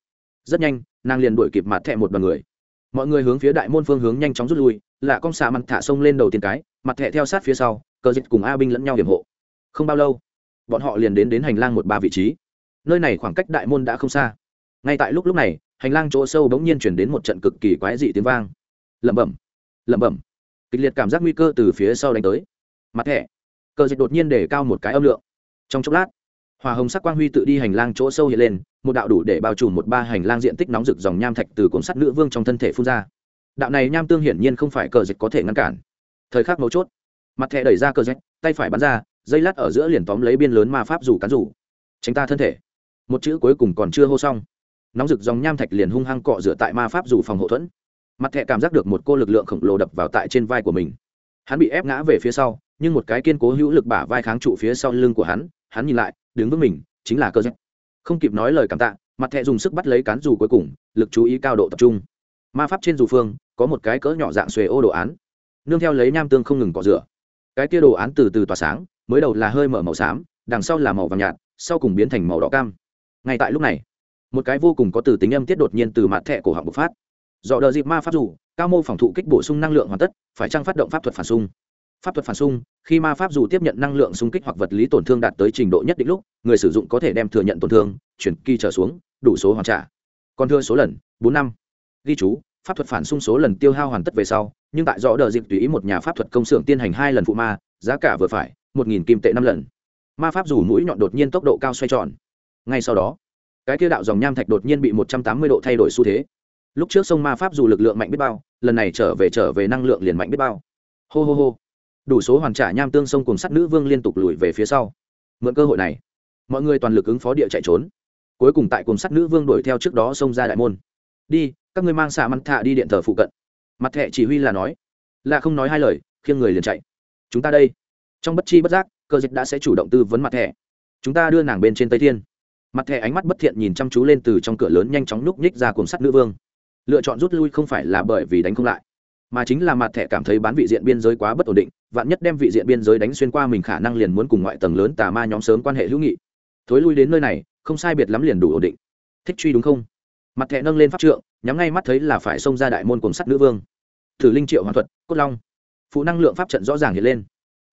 Rất nhanh, nàng liền đuổi kịp mặt thẹ một đoàn người. Mọi người hướng phía đại môn phương hướng nhanh chóng rút lui là con xạ mặt thả sông lên đầu tiên cái, mặt thẹ theo sát phía sau, cờ dịch cùng a binh lẫn nhau hiểm hộ. Không bao lâu, bọn họ liền đến đến hành lang một ba vị trí. Nơi này khoảng cách đại môn đã không xa. Ngay tại lúc lúc này, hành lang chỗ sâu bỗng nhiên chuyển đến một trận cực kỳ quái dị tiếng vang. Lẩm bẩm lẩm bẩm. Kịch liệt cảm giác nguy cơ từ phía sau đánh tới. Mặt thẻ, cờ dịch đột nhiên để cao một cái âm lượng. Trong chốc lát hòa hồng sắc quang huy tự đi hành lang chỗ sâu hiện lên, một đạo đủ để bao trùm một ba hành lang diện tích nóng rực dòng nham thạch từ cuốn sắt nữ vương trong thân thể phun ra. Đạo này nham tương hiển nhiên không phải cờ dịch có thể ngăn cản. Thời khắc mấu chốt, mặt thẻ đẩy ra cờ dịch tay phải bắn ra, dây lát ở giữa liền tóm lấy biên lớn ma pháp rủ cắn rủ. Tránh ta thân thể. Một chữ cuối cùng còn chưa hô xong. Nóng rực dòng nham thạch liền hung hăng cọ rửa tại ma pháp rủ phòng hộ thuẫn. Mặt thẻ cảm giác được một cô lực lượng khổng lồ đập vào tại trên vai của mình. Hắn bị ép ngã về phía sau, nhưng một cái kiên cố hữu lực bả vai kháng trụ phía sau lưng của hắn hắn nhìn lại đứng vững mình, chính là cơ dịch không kịp nói lời cảm tạ, mặt thẹ dùng sức bắt lấy cán dù cuối cùng, lực chú ý cao độ tập trung. Ma pháp trên dù phương, có một cái cỡ nhỏ dạng xuề ô đồ án. Nương theo lấy nham tương không ngừng cọ rửa. Cái kia đồ án từ từ tỏa sáng, mới đầu là hơi mở màu xám, đằng sau là màu vàng nhạt, sau cùng biến thành màu đỏ cam. Ngay tại lúc này, một cái vô cùng có từ tính âm tiết đột nhiên từ mặt thẹ cổ họng bộc phát. Dọ đờ dịp ma pháp dù, cao mô phòng thụ kích bổ sung năng lượng hoàn tất, phải trang phát động pháp thuật phản xung? Pháp thuật phản xung, khi ma pháp dù tiếp nhận năng lượng xung kích hoặc vật lý tổn thương đạt tới trình độ nhất định lúc, người sử dụng có thể đem thừa nhận tổn thương, chuyển kỳ trở xuống, đủ số hoàn trả. Còn thưa số lần, bốn năm. Ghi chú, pháp thuật phản xung số lần tiêu hao hoàn tất về sau, nhưng tại rõ đờ dịp tùy ý một nhà pháp thuật công xưởng tiến hành hai lần phụ ma, giá cả vừa phải, một nghìn kim tệ năm lần. Ma pháp dù mũi nhọn đột nhiên tốc độ cao xoay tròn. Ngay sau đó, cái kia đạo dòng nham thạch đột nhiên bị một trăm tám mươi độ thay đổi xu thế. Lúc trước sông ma pháp dù lực lượng mạnh biết bao, lần này trở về trở về năng lượng liền mạnh biết bao. Hô hô hô đủ số hoàn trả nham tương sông cùng sắt nữ vương liên tục lùi về phía sau. Mượn cơ hội này, mọi người toàn lực ứng phó địa chạy trốn. Cuối cùng tại cùng sắt nữ vương đuổi theo trước đó xông ra đại môn. Đi, các ngươi mang xạ mặt thạ đi điện thờ phụ cận. Mặt thẹ chỉ huy là nói. Là không nói hai lời, khiêng người liền chạy. Chúng ta đây. Trong bất chi bất giác, cơ dịch đã sẽ chủ động tư vấn mặt thẻ. Chúng ta đưa nàng bên trên tây thiên. Mặt thẻ ánh mắt bất thiện nhìn chăm chú lên từ trong cửa lớn nhanh chóng núp nhích ra cùng sắt nữ vương. Lựa chọn rút lui không phải là bởi vì đánh không lại mà chính là mặt thẻ cảm thấy bán vị diện biên giới quá bất ổn định, vạn nhất đem vị diện biên giới đánh xuyên qua mình khả năng liền muốn cùng ngoại tầng lớn tà ma nhóm sớm quan hệ hữu nghị. Thối lui đến nơi này, không sai biệt lắm liền đủ ổn định. Thích truy đúng không? Mặt thẻ nâng lên pháp trượng, nhắm ngay mắt thấy là phải xông ra đại môn cùng sắt nữ vương. Thử linh triệu hoàn thuật, cốt long. Phụ năng lượng pháp trận rõ ràng hiện lên.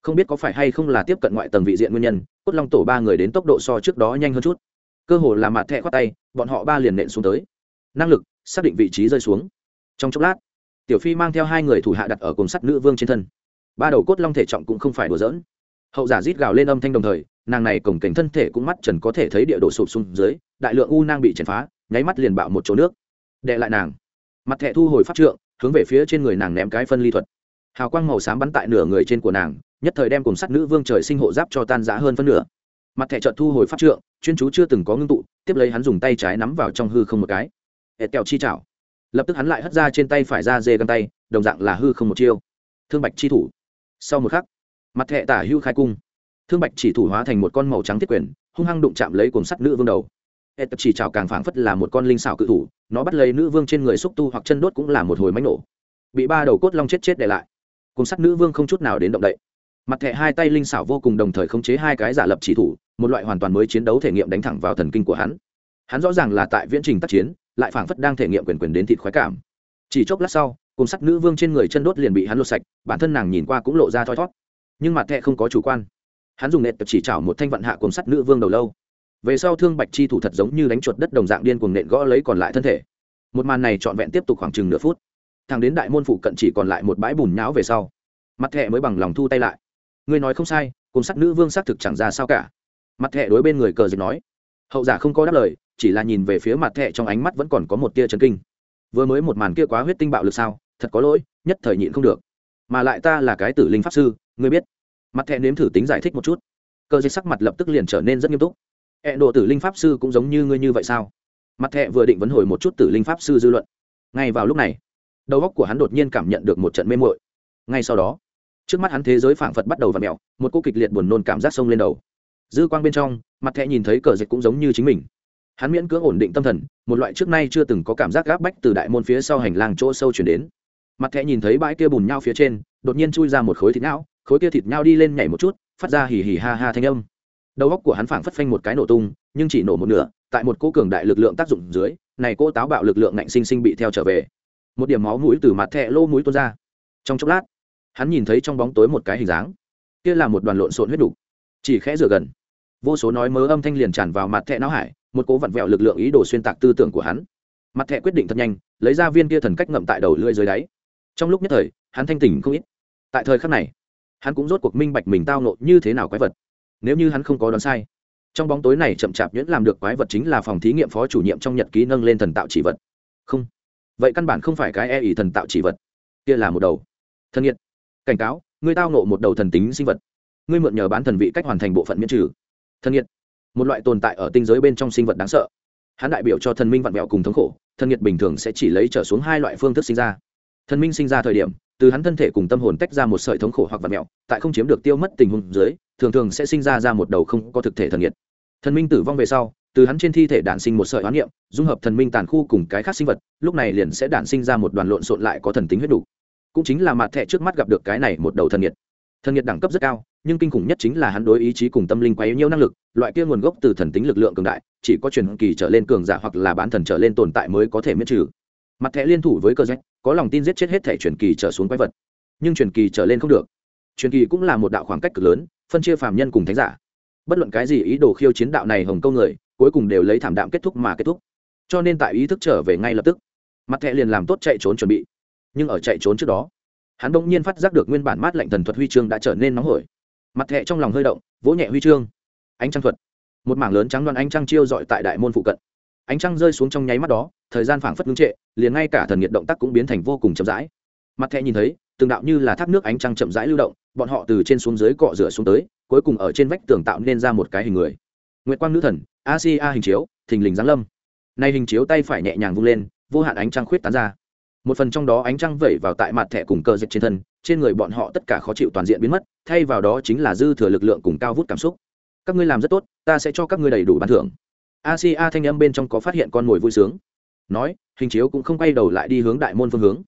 Không biết có phải hay không là tiếp cận ngoại tầng vị diện nguyên nhân, cốt long tổ ba người đến tốc độ so trước đó nhanh hơn chút. Cơ hồ là mặt thẹ khoát tay, bọn họ ba liền nện xuống tới. Năng lực, xác định vị trí rơi xuống. Trong chốc lát tiểu phi mang theo hai người thủ hạ đặt ở cùng sắt nữ vương trên thân. Ba đầu cốt long thể trọng cũng không phải đùa dỡn hậu giả rít gào lên âm thanh đồng thời, nàng này cổng cảnh thân thể cũng mắt trần có thể thấy địa độ sụp xuống dưới, đại lượng u nang bị chèn phá, nháy mắt liền bạo một chỗ nước. Đệ lại nàng. Mặt thẹ thu hồi pháp trượng, hướng về phía trên người nàng ném cái phân ly thuật. Hào quang màu xám bắn tại nửa người trên của nàng, nhất thời đem cùng sắt nữ vương trời sinh hộ giáp cho tan giã hơn phân nửa. Mặt thẻ trợt thu hồi pháp trượng, chuyên chú chưa từng có ngưng tụ, tiếp lấy hắn dùng tay trái nắm vào trong hư không một cái. Ẹt kẹo chi chảo lập tức hắn lại hất ra trên tay phải ra dê găng tay, đồng dạng là hư không một chiêu. Thương bạch chi thủ. Sau một khắc, mặt hệ tả hưu khai cung. Thương bạch chỉ thủ hóa thành một con màu trắng thiết quyền, hung hăng đụng chạm lấy cồn sắt nữ vương đầu. Ẹt chỉ chảo càng phảng phất là một con linh xảo cự thủ, nó bắt lấy nữ vương trên người xúc tu hoặc chân đốt cũng là một hồi máy nổ. Bị ba đầu cốt long chết chết để lại. Cồn sắt nữ vương không chút nào đến động đậy. Mặt hệ hai tay linh xảo vô cùng đồng thời khống chế hai cái giả lập chỉ thủ, một loại hoàn toàn mới chiến đấu thể nghiệm đánh thẳng vào thần kinh của hắn. Hắn rõ ràng là tại viễn trình tác chiến lại phảng phất đang thể nghiệm quyền quyền đến thịt khoái cảm. Chỉ chốc lát sau, cùng sắt nữ vương trên người chân đốt liền bị hắn lột sạch, bản thân nàng nhìn qua cũng lộ ra thoi thót. Nhưng mặt thẹ không có chủ quan. Hắn dùng nẹt chỉ chảo một thanh vận hạ cùng sắt nữ vương đầu lâu. Về sau thương bạch chi thủ thật giống như đánh chuột đất đồng dạng điên cuồng nện gõ lấy còn lại thân thể. Một màn này trọn vẹn tiếp tục khoảng chừng nửa phút. Thằng đến đại môn phụ cận chỉ còn lại một bãi bùn nhão về sau, mặt thẹ mới bằng lòng thu tay lại. Ngươi nói không sai, cùng sắc nữ vương xác thực chẳng ra sao cả. Mặt thẹ đối bên người cờ dịch nói hậu giả không có đáp lời, chỉ là nhìn về phía mặt thẹ trong ánh mắt vẫn còn có một tia chấn kinh. Vừa mới một màn kia quá huyết tinh bạo lực sao, thật có lỗi, nhất thời nhịn không được. Mà lại ta là cái tử linh pháp sư, ngươi biết. Mặt thẹ nếm thử tính giải thích một chút. Cơ dịch sắc mặt lập tức liền trở nên rất nghiêm túc. Hệ độ tử linh pháp sư cũng giống như ngươi như vậy sao? Mặt thẹ vừa định vấn hồi một chút tử linh pháp sư dư luận. Ngay vào lúc này, đầu óc của hắn đột nhiên cảm nhận được một trận mê mội ngay sau đó, trước mắt hắn thế giới phảng phật bắt đầu và mẹo một cô kịch liệt buồn nôn cảm giác sông lên đầu dư quang bên trong, mặt thẹ nhìn thấy cờ dịch cũng giống như chính mình. Hắn miễn cưỡng ổn định tâm thần, một loại trước nay chưa từng có cảm giác gáp bách từ đại môn phía sau hành lang chỗ sâu chuyển đến. Mặt thẹ nhìn thấy bãi kia bùn nhau phía trên, đột nhiên chui ra một khối thịt não, khối kia thịt nhau đi lên nhảy một chút, phát ra hì hì ha ha thanh âm. Đầu góc của hắn phảng phất phanh một cái nổ tung, nhưng chỉ nổ một nửa, tại một cỗ cường đại lực lượng tác dụng dưới, này cỗ táo bạo lực lượng ngạnh sinh sinh bị theo trở về. Một điểm máu mũi từ mặt thẹ lô mũi tuôn ra. Trong chốc lát, hắn nhìn thấy trong bóng tối một cái hình dáng. Kia là một đoàn lộn xộn huyết đục chỉ khẽ rửa gần. Vô số nói mớ âm thanh liền tràn vào mặt thẹ não hải, một cố vặn vẹo lực lượng ý đồ xuyên tạc tư tưởng của hắn. Mặt thẹ quyết định thật nhanh, lấy ra viên kia thần cách ngậm tại đầu lưỡi dưới đáy. Trong lúc nhất thời, hắn thanh tỉnh không ít. Tại thời khắc này, hắn cũng rốt cuộc minh bạch mình tao nộ như thế nào quái vật. Nếu như hắn không có đoán sai, trong bóng tối này chậm chạp nhuyễn làm được quái vật chính là phòng thí nghiệm phó chủ nhiệm trong nhật ký nâng lên thần tạo chỉ vật. Không. Vậy căn bản không phải cái e ỉ thần tạo chỉ vật. Kia là một đầu. Thân nhiệt. Cảnh cáo ngươi tao nộ một đầu thần tính sinh vật ngươi mượn nhờ bán thần vị cách hoàn thành bộ phận miễn trừ. Thân nhiệt. Một loại tồn tại ở tinh giới bên trong sinh vật đáng sợ. Hắn đại biểu cho thần minh vặn vẹo cùng thống khổ, thân nhiệt bình thường sẽ chỉ lấy trở xuống hai loại phương thức sinh ra. Thần minh sinh ra thời điểm, từ hắn thân thể cùng tâm hồn tách ra một sợi thống khổ hoặc vặn vẹo, tại không chiếm được tiêu mất tình huống dưới, thường thường sẽ sinh ra ra một đầu không có thực thể thần nhiệt. Thần minh tử vong về sau, từ hắn trên thi thể đản sinh một sợi oán niệm, dung hợp thần minh tàn khu cùng cái khác sinh vật, lúc này liền sẽ đản sinh ra một đoàn lộn xộn lại có thần tính huyết đủ. Cũng chính là mặt thẻ trước mắt gặp được cái này một đầu thần nhiệt thần nhiệt đẳng cấp rất cao, nhưng kinh khủng nhất chính là hắn đối ý chí cùng tâm linh quá yếu nhiều năng lực, loại kia nguồn gốc từ thần tính lực lượng cường đại, chỉ có truyền kỳ trở lên cường giả hoặc là bán thần trở lên tồn tại mới có thể miễn trừ. Mặt thẻ liên thủ với cơ rách, có lòng tin giết chết hết thẻ truyền kỳ trở xuống quái vật. Nhưng truyền kỳ trở lên không được. Truyền kỳ cũng là một đạo khoảng cách cực lớn, phân chia phàm nhân cùng thánh giả. Bất luận cái gì ý đồ khiêu chiến đạo này hồng câu người, cuối cùng đều lấy thảm đạm kết thúc mà kết thúc. Cho nên tại ý thức trở về ngay lập tức, mặt thẻ liền làm tốt chạy trốn chuẩn bị. Nhưng ở chạy trốn trước đó hắn bỗng nhiên phát giác được nguyên bản mát lạnh thần thuật huy chương đã trở nên nóng hổi. Mặt thẹ trong lòng hơi động, vỗ nhẹ huy chương. Ánh trăng thuật. Một mảng lớn trắng đoan ánh trăng chiêu dọi tại đại môn phụ cận. Ánh trăng rơi xuống trong nháy mắt đó, thời gian phảng phất ngưng trệ, liền ngay cả thần nhiệt động tác cũng biến thành vô cùng chậm rãi. Mặt thẹ nhìn thấy, từng đạo như là thác nước ánh trăng chậm rãi lưu động, bọn họ từ trên xuống dưới cọ rửa xuống tới, cuối cùng ở trên vách tường tạo nên ra một cái hình người. Nguyệt quang nữ thần, a si a hình chiếu, thình lình giáng lâm. Nay hình chiếu tay phải nhẹ nhàng vung lên, vô hạn ánh trăng khuyết tán ra một phần trong đó ánh trăng vẩy vào tại mặt thẻ cùng cơ dịch trên thân, trên người bọn họ tất cả khó chịu toàn diện biến mất, thay vào đó chính là dư thừa lực lượng cùng cao vút cảm xúc. Các ngươi làm rất tốt, ta sẽ cho các ngươi đầy đủ ban thưởng. A si a thanh âm bên trong có phát hiện con mồi vui sướng. Nói, hình chiếu cũng không quay đầu lại đi hướng đại môn phương hướng.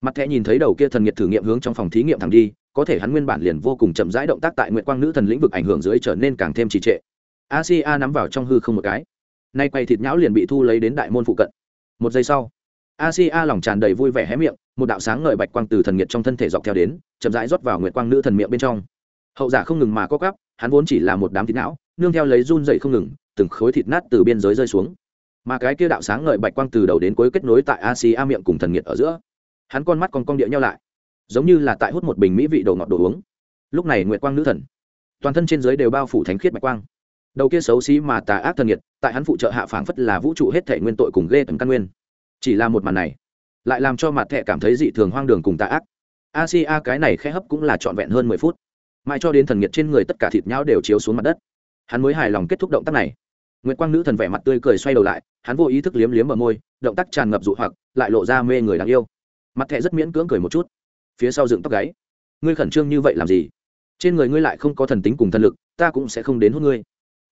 Mặt thẻ nhìn thấy đầu kia thần nhiệt thử nghiệm hướng trong phòng thí nghiệm thẳng đi, có thể hắn nguyên bản liền vô cùng chậm rãi động tác tại nguyện quang nữ thần lĩnh vực ảnh hưởng dưới trở nên càng thêm trì trệ. A si a nắm vào trong hư không một cái. Nay quay thịt nhão liền bị thu lấy đến đại môn phụ cận. Một giây sau a si a lòng tràn đầy vui vẻ hé miệng, một đạo sáng ngời bạch quang từ thần nhiệt trong thân thể dọc theo đến, chậm rãi rót vào nguyệt quang nữ thần miệng bên trong. Hậu giả không ngừng mà co cắp hắn vốn chỉ là một đám thịt não, nương theo lấy run dậy không ngừng, từng khối thịt nát từ biên giới rơi xuống. Mà cái kia đạo sáng ngời bạch quang từ đầu đến cuối kết nối tại a si a miệng cùng thần nhiệt ở giữa. Hắn con mắt còn cong địa nhau lại, giống như là tại hút một bình mỹ vị đồ ngọt đồ uống. Lúc này nguyệt quang nữ thần, toàn thân trên dưới đều bao phủ thánh khiết bạch quang. Đầu kia xấu xí mà tà ác thần nhiệt tại hắn phụ trợ hạ phảng phất là vũ trụ hết thể nguyên tội cùng ghê tầm căn nguyên chỉ là một màn này lại làm cho mặt thẹ cảm thấy dị thường hoang đường cùng tà ác a si a cái này khẽ hấp cũng là trọn vẹn hơn mười phút mãi cho đến thần nhiệt trên người tất cả thịt nhão đều chiếu xuống mặt đất hắn mới hài lòng kết thúc động tác này Nguyệt Quang nữ thần vẻ mặt tươi cười xoay đầu lại, hắn vô ý thức liếm liếm ở môi, động tác tràn ngập dụ hoặc, lại lộ ra mê người đáng yêu. Mặt thẻ rất miễn cưỡng cười một chút, phía sau dựng tóc gáy. Ngươi khẩn trương như vậy làm gì? Trên người ngươi lại không có thần tính cùng thần lực, ta cũng sẽ không đến hút ngươi.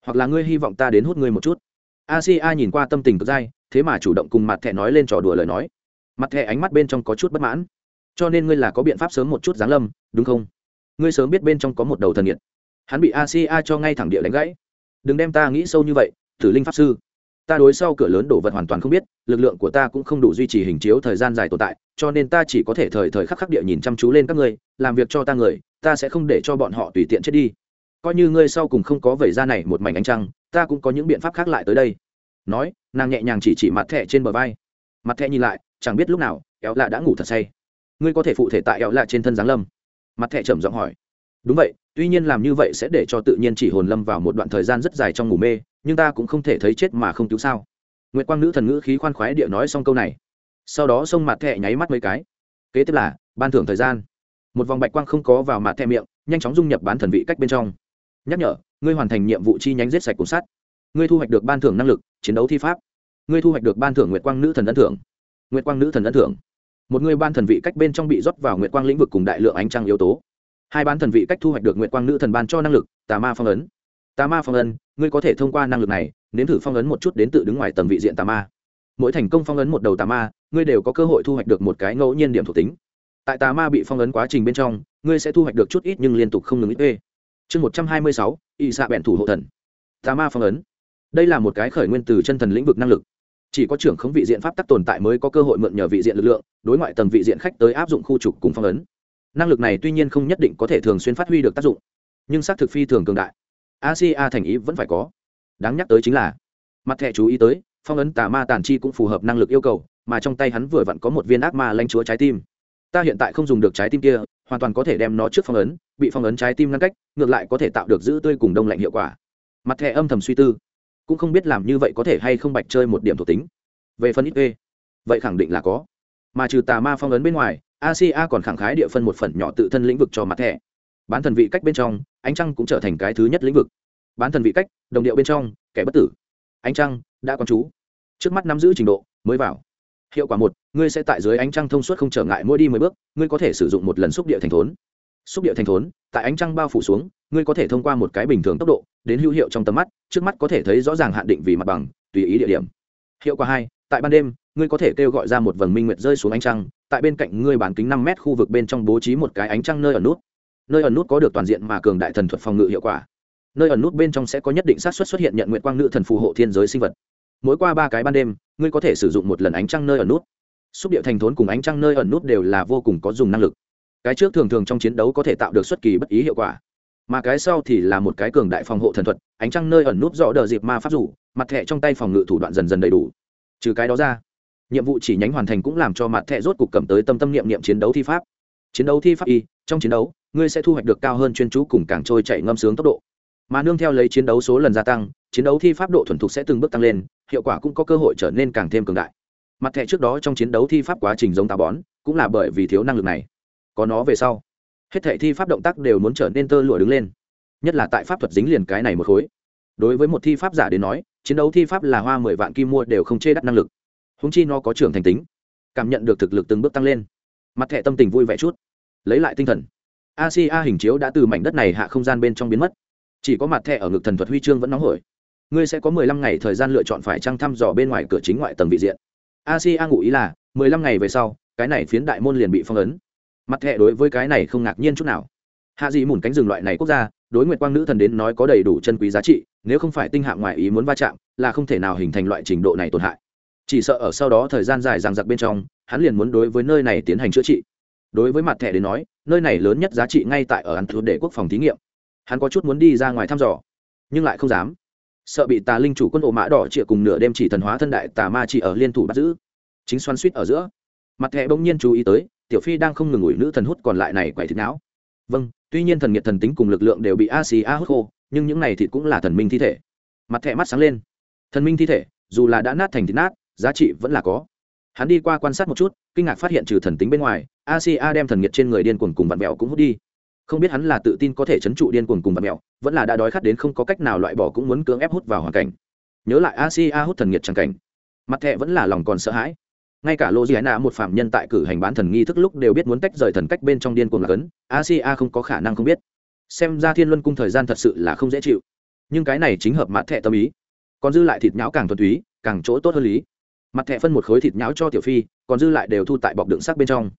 Hoặc là ngươi hy vọng ta đến hút ngươi một chút. Asia nhìn qua tâm tình cực dai, thế mà chủ động cùng mặt thẻ nói lên trò đùa lời nói. Mặt thẻ ánh mắt bên trong có chút bất mãn. Cho nên ngươi là có biện pháp sớm một chút giáng lâm, đúng không? Ngươi sớm biết bên trong có một đầu thần nghiệt. Hắn bị A Si A cho ngay thẳng địa đánh gãy. Đừng đem ta nghĩ sâu như vậy, tử linh pháp sư ta đối sau cửa lớn đổ vật hoàn toàn không biết lực lượng của ta cũng không đủ duy trì hình chiếu thời gian dài tồn tại cho nên ta chỉ có thể thời thời khắc khắc địa nhìn chăm chú lên các ngươi làm việc cho ta người ta sẽ không để cho bọn họ tùy tiện chết đi coi như ngươi sau cùng không có vẩy ra này một mảnh ánh trăng ta cũng có những biện pháp khác lại tới đây nói, nàng nhẹ nhàng chỉ chỉ mặt thẻ trên bờ vai. Mặt thẻ nhìn lại, chẳng biết lúc nào éo lạ đã ngủ thật say. Ngươi có thể phụ thể tại éo lạ trên thân giáng lâm. Mặt thẻ trầm giọng hỏi. Đúng vậy, tuy nhiên làm như vậy sẽ để cho tự nhiên chỉ hồn lâm vào một đoạn thời gian rất dài trong ngủ mê, nhưng ta cũng không thể thấy chết mà không cứu sao. Nguyệt quang nữ thần ngữ khí khoan khoái địa nói xong câu này. Sau đó xông mặt thẹ nháy mắt mấy cái. Kế tiếp là, ban thưởng thời gian. Một vòng bạch quang không có vào mặt thẹ miệng, nhanh chóng dung nhập bán thần vị cách bên trong. Nhắc nhở, ngươi hoàn thành nhiệm vụ chi nhánh giết sạch cùng sát ngươi thu hoạch được ban thưởng năng lực, chiến đấu thi pháp. Ngươi thu hoạch được ban thưởng nguyệt quang nữ thần ấn thưởng. Nguyệt quang nữ thần ấn thưởng. Một người ban thần vị cách bên trong bị rót vào nguyệt quang lĩnh vực cùng đại lượng ánh trăng yếu tố. Hai ban thần vị cách thu hoạch được nguyệt quang nữ thần ban cho năng lực, tà ma phong ấn. Tà ma phong ấn, ngươi có thể thông qua năng lực này, nếm thử phong ấn một chút đến tự đứng ngoài tầm vị diện tà ma. Mỗi thành công phong ấn một đầu tà ma, ngươi đều có cơ hội thu hoạch được một cái ngẫu nhiên điểm thuộc tính. Tại tà ma bị phong ấn quá trình bên trong, ngươi sẽ thu hoạch được chút ít nhưng liên tục không ngừng ít ê. Chương một trăm hai mươi sáu, y xạ bẹn thủ hộ thần. Tà ma phong ấn đây là một cái khởi nguyên từ chân thần lĩnh vực năng lực. Chỉ có trưởng khống vị diện pháp tắc tồn tại mới có cơ hội mượn nhờ vị diện lực lượng, đối ngoại tầng vị diện khách tới áp dụng khu trục cùng phong ấn. Năng lực này tuy nhiên không nhất định có thể thường xuyên phát huy được tác dụng, nhưng xác thực phi thường cường đại. Asia thành ý vẫn phải có. Đáng nhắc tới chính là, mặt thẻ chú ý tới, phong ấn tà ma tàn chi cũng phù hợp năng lực yêu cầu, mà trong tay hắn vừa vặn có một viên ác ma lanh chúa trái tim. Ta hiện tại không dùng được trái tim kia, hoàn toàn có thể đem nó trước phong ấn, bị phong ấn trái tim ngăn cách, ngược lại có thể tạo được giữ tươi cùng đông lạnh hiệu quả. Mặt thẻ âm thầm suy tư cũng không biết làm như vậy có thể hay không bạch chơi một điểm thuộc tính. Về phần ít p vậy khẳng định là có. Mà trừ tà ma phong ấn bên ngoài asia còn khẳng khái địa phân một phần nhỏ tự thân lĩnh vực cho mặt thẻ. Bán thần vị cách bên trong, ánh trăng cũng trở thành cái thứ nhất lĩnh vực. Bán thần vị cách, đồng điệu bên trong, kẻ bất tử. Ánh trăng, đã con chú. Trước mắt nắm giữ trình độ, mới vào. Hiệu quả một, ngươi sẽ tại dưới ánh trăng thông suốt không trở ngại mỗi đi mười bước, ngươi có thể sử dụng một lần xúc địa thành thốn. Xúc địa thành thốn, tại ánh trăng bao phủ xuống, ngươi có thể thông qua một cái bình thường tốc độ đến hữu hiệu trong tầm mắt, trước mắt có thể thấy rõ ràng hạn định vì mặt bằng, tùy ý địa điểm. Hiệu quả hai, tại ban đêm, ngươi có thể kêu gọi ra một vầng minh nguyệt rơi xuống ánh trăng, tại bên cạnh ngươi bán kính năm mét khu vực bên trong bố trí một cái ánh trăng nơi ở nút. Nơi ẩn nút có được toàn diện mà cường đại thần thuật phòng ngự hiệu quả. Nơi ẩn nút bên trong sẽ có nhất định xác suất xuất hiện nhận nguyện quang nữ thần phù hộ thiên giới sinh vật. Mỗi qua ba cái ban đêm, ngươi có thể sử dụng một lần ánh trăng nơi ẩn nút. Xúc điệu thành thốn cùng ánh trăng nơi ẩn nút đều là vô cùng có dùng năng lực. Cái trước thường thường trong chiến đấu có thể tạo được xuất kỳ bất ý hiệu quả mà cái sau thì là một cái cường đại phòng hộ thần thuật, ánh trăng nơi ẩn nút rõ đờ dịp ma pháp rủ, mặt thẻ trong tay phòng ngự thủ đoạn dần dần đầy đủ. Trừ cái đó ra, nhiệm vụ chỉ nhánh hoàn thành cũng làm cho mặt thẻ rốt cục cầm tới tâm tâm niệm niệm chiến đấu thi pháp. Chiến đấu thi pháp y, trong chiến đấu, ngươi sẽ thu hoạch được cao hơn chuyên chú cùng càng trôi chạy ngâm sướng tốc độ. Mà nương theo lấy chiến đấu số lần gia tăng, chiến đấu thi pháp độ thuần thục sẽ từng bước tăng lên, hiệu quả cũng có cơ hội trở nên càng thêm cường đại. Mặt thẻ trước đó trong chiến đấu thi pháp quá trình giống tà bón, cũng là bởi vì thiếu năng lực này. Có nó về sau hết thể thi pháp động tác đều muốn trở nên tơ lụa đứng lên. Nhất là tại pháp thuật dính liền cái này một khối. Đối với một thi pháp giả đến nói, chiến đấu thi pháp là hoa mười vạn kim mua đều không chê đắt năng lực. Húng chi nó có trưởng thành tính. Cảm nhận được thực lực từng bước tăng lên. Mặt thẻ tâm tình vui vẻ chút. Lấy lại tinh thần. Asia hình chiếu đã từ mảnh đất này hạ không gian bên trong biến mất. Chỉ có mặt thẻ ở ngực thần thuật huy chương vẫn nóng hổi. Ngươi sẽ có mười lăm ngày thời gian lựa chọn phải trăng thăm dò bên ngoài cửa chính ngoại tầng vị diện. Asia ngụ ý là, mười lăm ngày về sau, cái này phiến đại môn liền bị phong ấn mặt thẹ đối với cái này không ngạc nhiên chút nào. Hạ dị mùn cánh rừng loại này quốc gia, đối nguyệt quang nữ thần đến nói có đầy đủ chân quý giá trị, nếu không phải tinh hạng ngoại ý muốn va chạm, là không thể nào hình thành loại trình độ này tổn hại. Chỉ sợ ở sau đó thời gian dài rằng giặc bên trong, hắn liền muốn đối với nơi này tiến hành chữa trị. Đối với mặt thẻ đến nói, nơi này lớn nhất giá trị ngay tại ở ăn thuộc để quốc phòng thí nghiệm. Hắn có chút muốn đi ra ngoài thăm dò, nhưng lại không dám. Sợ bị tà linh chủ quân ổ mã đỏ chịa cùng nửa đêm chỉ thần hóa thân đại tà ma chỉ ở liên thủ bắt giữ. Chính xoắn suýt ở giữa, mặt thẻ bỗng nhiên chú ý tới tiểu phi đang không ngừng ủi nữ thần hút còn lại này quậy thịt não. Vâng tuy nhiên thần nghiệt thần tính cùng lực lượng đều bị a xì a hút khô, nhưng những này thịt cũng là thần minh thi thể. Mặt thẹ mắt sáng lên. Thần minh thi thể, dù là đã nát thành thịt nát, giá trị vẫn là có. Hắn đi qua quan sát một chút, kinh ngạc phát hiện trừ thần tính bên ngoài a xì a đem thần nghiệt trên người điên cuồng cùng vặn vẹo cũng hút đi. Không biết hắn là tự tin có thể chấn trụ điên cuồng cùng vặn vẹo, vẫn là đã đói khát đến không có cách nào loại bỏ cũng muốn cưỡng ép hút vào hoàn cảnh. Nhớ lại a xì a hút thần nghiệt trắng cảnh. Mặt thẹ vẫn là lòng còn sợ hãi ngay cả lô diana một phạm nhân tại cử hành bán thần nghi thức lúc đều biết muốn tách rời thần cách bên trong điên cuồng là cấn. Asia không có khả năng không biết. Xem ra thiên luân cung thời gian thật sự là không dễ chịu. Nhưng cái này chính hợp mặt thẹ tâm ý. Còn dư lại thịt nhão càng thuần túy, càng chỗ tốt hơn lý. Mặt thẹ phân một khối thịt nhão cho tiểu phi, còn dư lại đều thu tại bọc đựng sắc bên trong.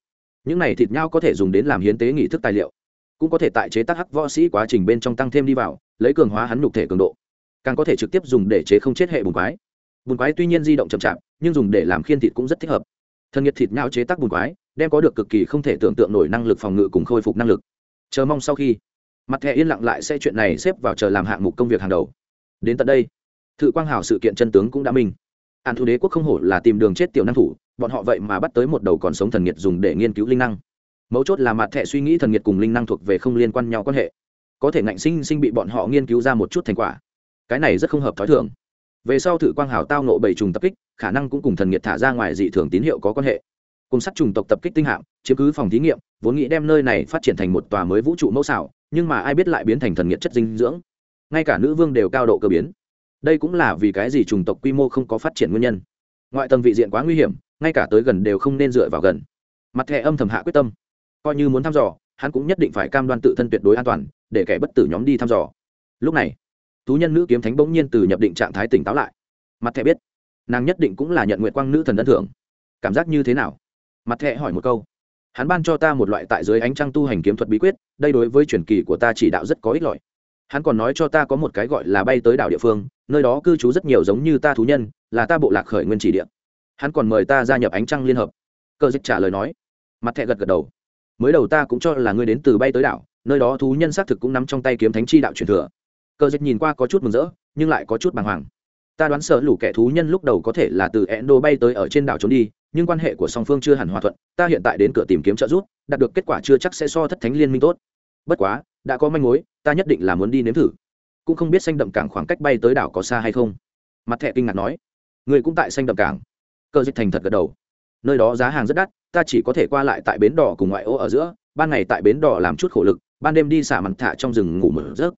Những này thịt nhão có thể dùng đến làm hiến tế nghị thức tài liệu. Cũng có thể tại chế tác hắc võ sĩ quá trình bên trong tăng thêm đi vào, lấy cường hóa hắn nhục thể cường độ. Càng có thể trực tiếp dùng để chế không chết hệ bùn quái bùn quái tuy nhiên di động chậm chạp, nhưng dùng để làm khiên thịt cũng rất thích hợp. Thân nhiệt thịt nhau chế tác bùn quái, đem có được cực kỳ không thể tưởng tượng nổi năng lực phòng ngự cùng khôi phục năng lực. Chờ mong sau khi, mặt thẻ yên lặng lại sẽ chuyện này xếp vào chờ làm hạng mục công việc hàng đầu. Đến tận đây, thự quang hào sự kiện chân tướng cũng đã minh. An thu đế quốc không hổ là tìm đường chết tiểu năng thủ, bọn họ vậy mà bắt tới một đầu còn sống thần nhiệt dùng để nghiên cứu linh năng. Mấu chốt là mặt thẻ suy nghĩ thần nhiệt cùng linh năng thuộc về không liên quan nhau quan hệ. Có thể ngạnh sinh sinh bị bọn họ nghiên cứu ra một chút thành quả. Cái này rất không hợp t h ó i thường về sau thử quang hào tao nộ bảy trùng tập kích, khả năng cũng cùng thần nghiệt thả ra ngoài dị thường tín hiệu có quan hệ. Cùng sắt trùng tộc tập kích tinh hạm, chiếm cứ phòng thí nghiệm, vốn nghĩ đem nơi này phát triển thành một tòa mới vũ trụ mẫu xảo, nhưng mà ai biết lại biến thành thần nghiệt chất dinh dưỡng. Ngay cả nữ vương đều cao độ cơ biến. Đây cũng là vì cái gì trùng tộc quy mô không có phát triển nguyên nhân. Ngoại tầng vị diện quá nguy hiểm, ngay cả tới gần đều không nên dựa vào gần. Mặt thẻ âm thầm hạ quyết tâm. Coi như muốn thăm dò, hắn cũng nhất định phải cam đoan tự thân tuyệt đối an toàn, để kẻ bất tử nhóm đi thăm dò. Lúc này thú nhân nữ kiếm thánh bỗng nhiên từ nhập định trạng thái tỉnh táo lại. Mặt thẻ biết, nàng nhất định cũng là nhận nguyện quang nữ thần ấn thưởng. Cảm giác như thế nào? Mặt thẻ hỏi một câu. Hắn ban cho ta một loại tại dưới ánh trăng tu hành kiếm thuật bí quyết, đây đối với truyền kỳ của ta chỉ đạo rất có ích lợi. Hắn còn nói cho ta có một cái gọi là bay tới đảo địa phương, nơi đó cư trú rất nhiều giống như ta thú nhân, là ta bộ lạc khởi nguyên chỉ địa. Hắn còn mời ta gia nhập ánh trăng liên hợp. Cơ dịch trả lời nói. Mặt thẹ gật gật đầu. Mới đầu ta cũng cho là ngươi đến từ bay tới đảo, nơi đó thú nhân xác thực cũng nắm trong tay kiếm thánh chi đạo truyền thừa cờ dịch nhìn qua có chút mừng rỡ, nhưng lại có chút bàng hoàng. Ta đoán sợ lũ kẻ thú nhân lúc đầu có thể là từ endo bay tới ở trên đảo trốn đi, nhưng quan hệ của song phương chưa hẳn hòa thuận, ta hiện tại đến cửa tìm kiếm trợ giúp, đạt được kết quả chưa chắc sẽ so thất thánh liên minh tốt. Bất quá, đã có manh mối, ta nhất định là muốn đi nếm thử. Cũng không biết xanh đậm cảng khoảng cách bay tới đảo có xa hay không. Mặt thẹ kinh ngạc nói. Người cũng tại xanh đậm cảng. Cơ dịch thành thật gật đầu. Nơi đó giá hàng rất đắt, ta chỉ có thể qua lại tại bến đỏ cùng ngoại ô ở giữa, ban ngày tại bến đỏ làm chút khổ lực, ban đêm đi xả mặt thả trong rừng ngủ mở giấc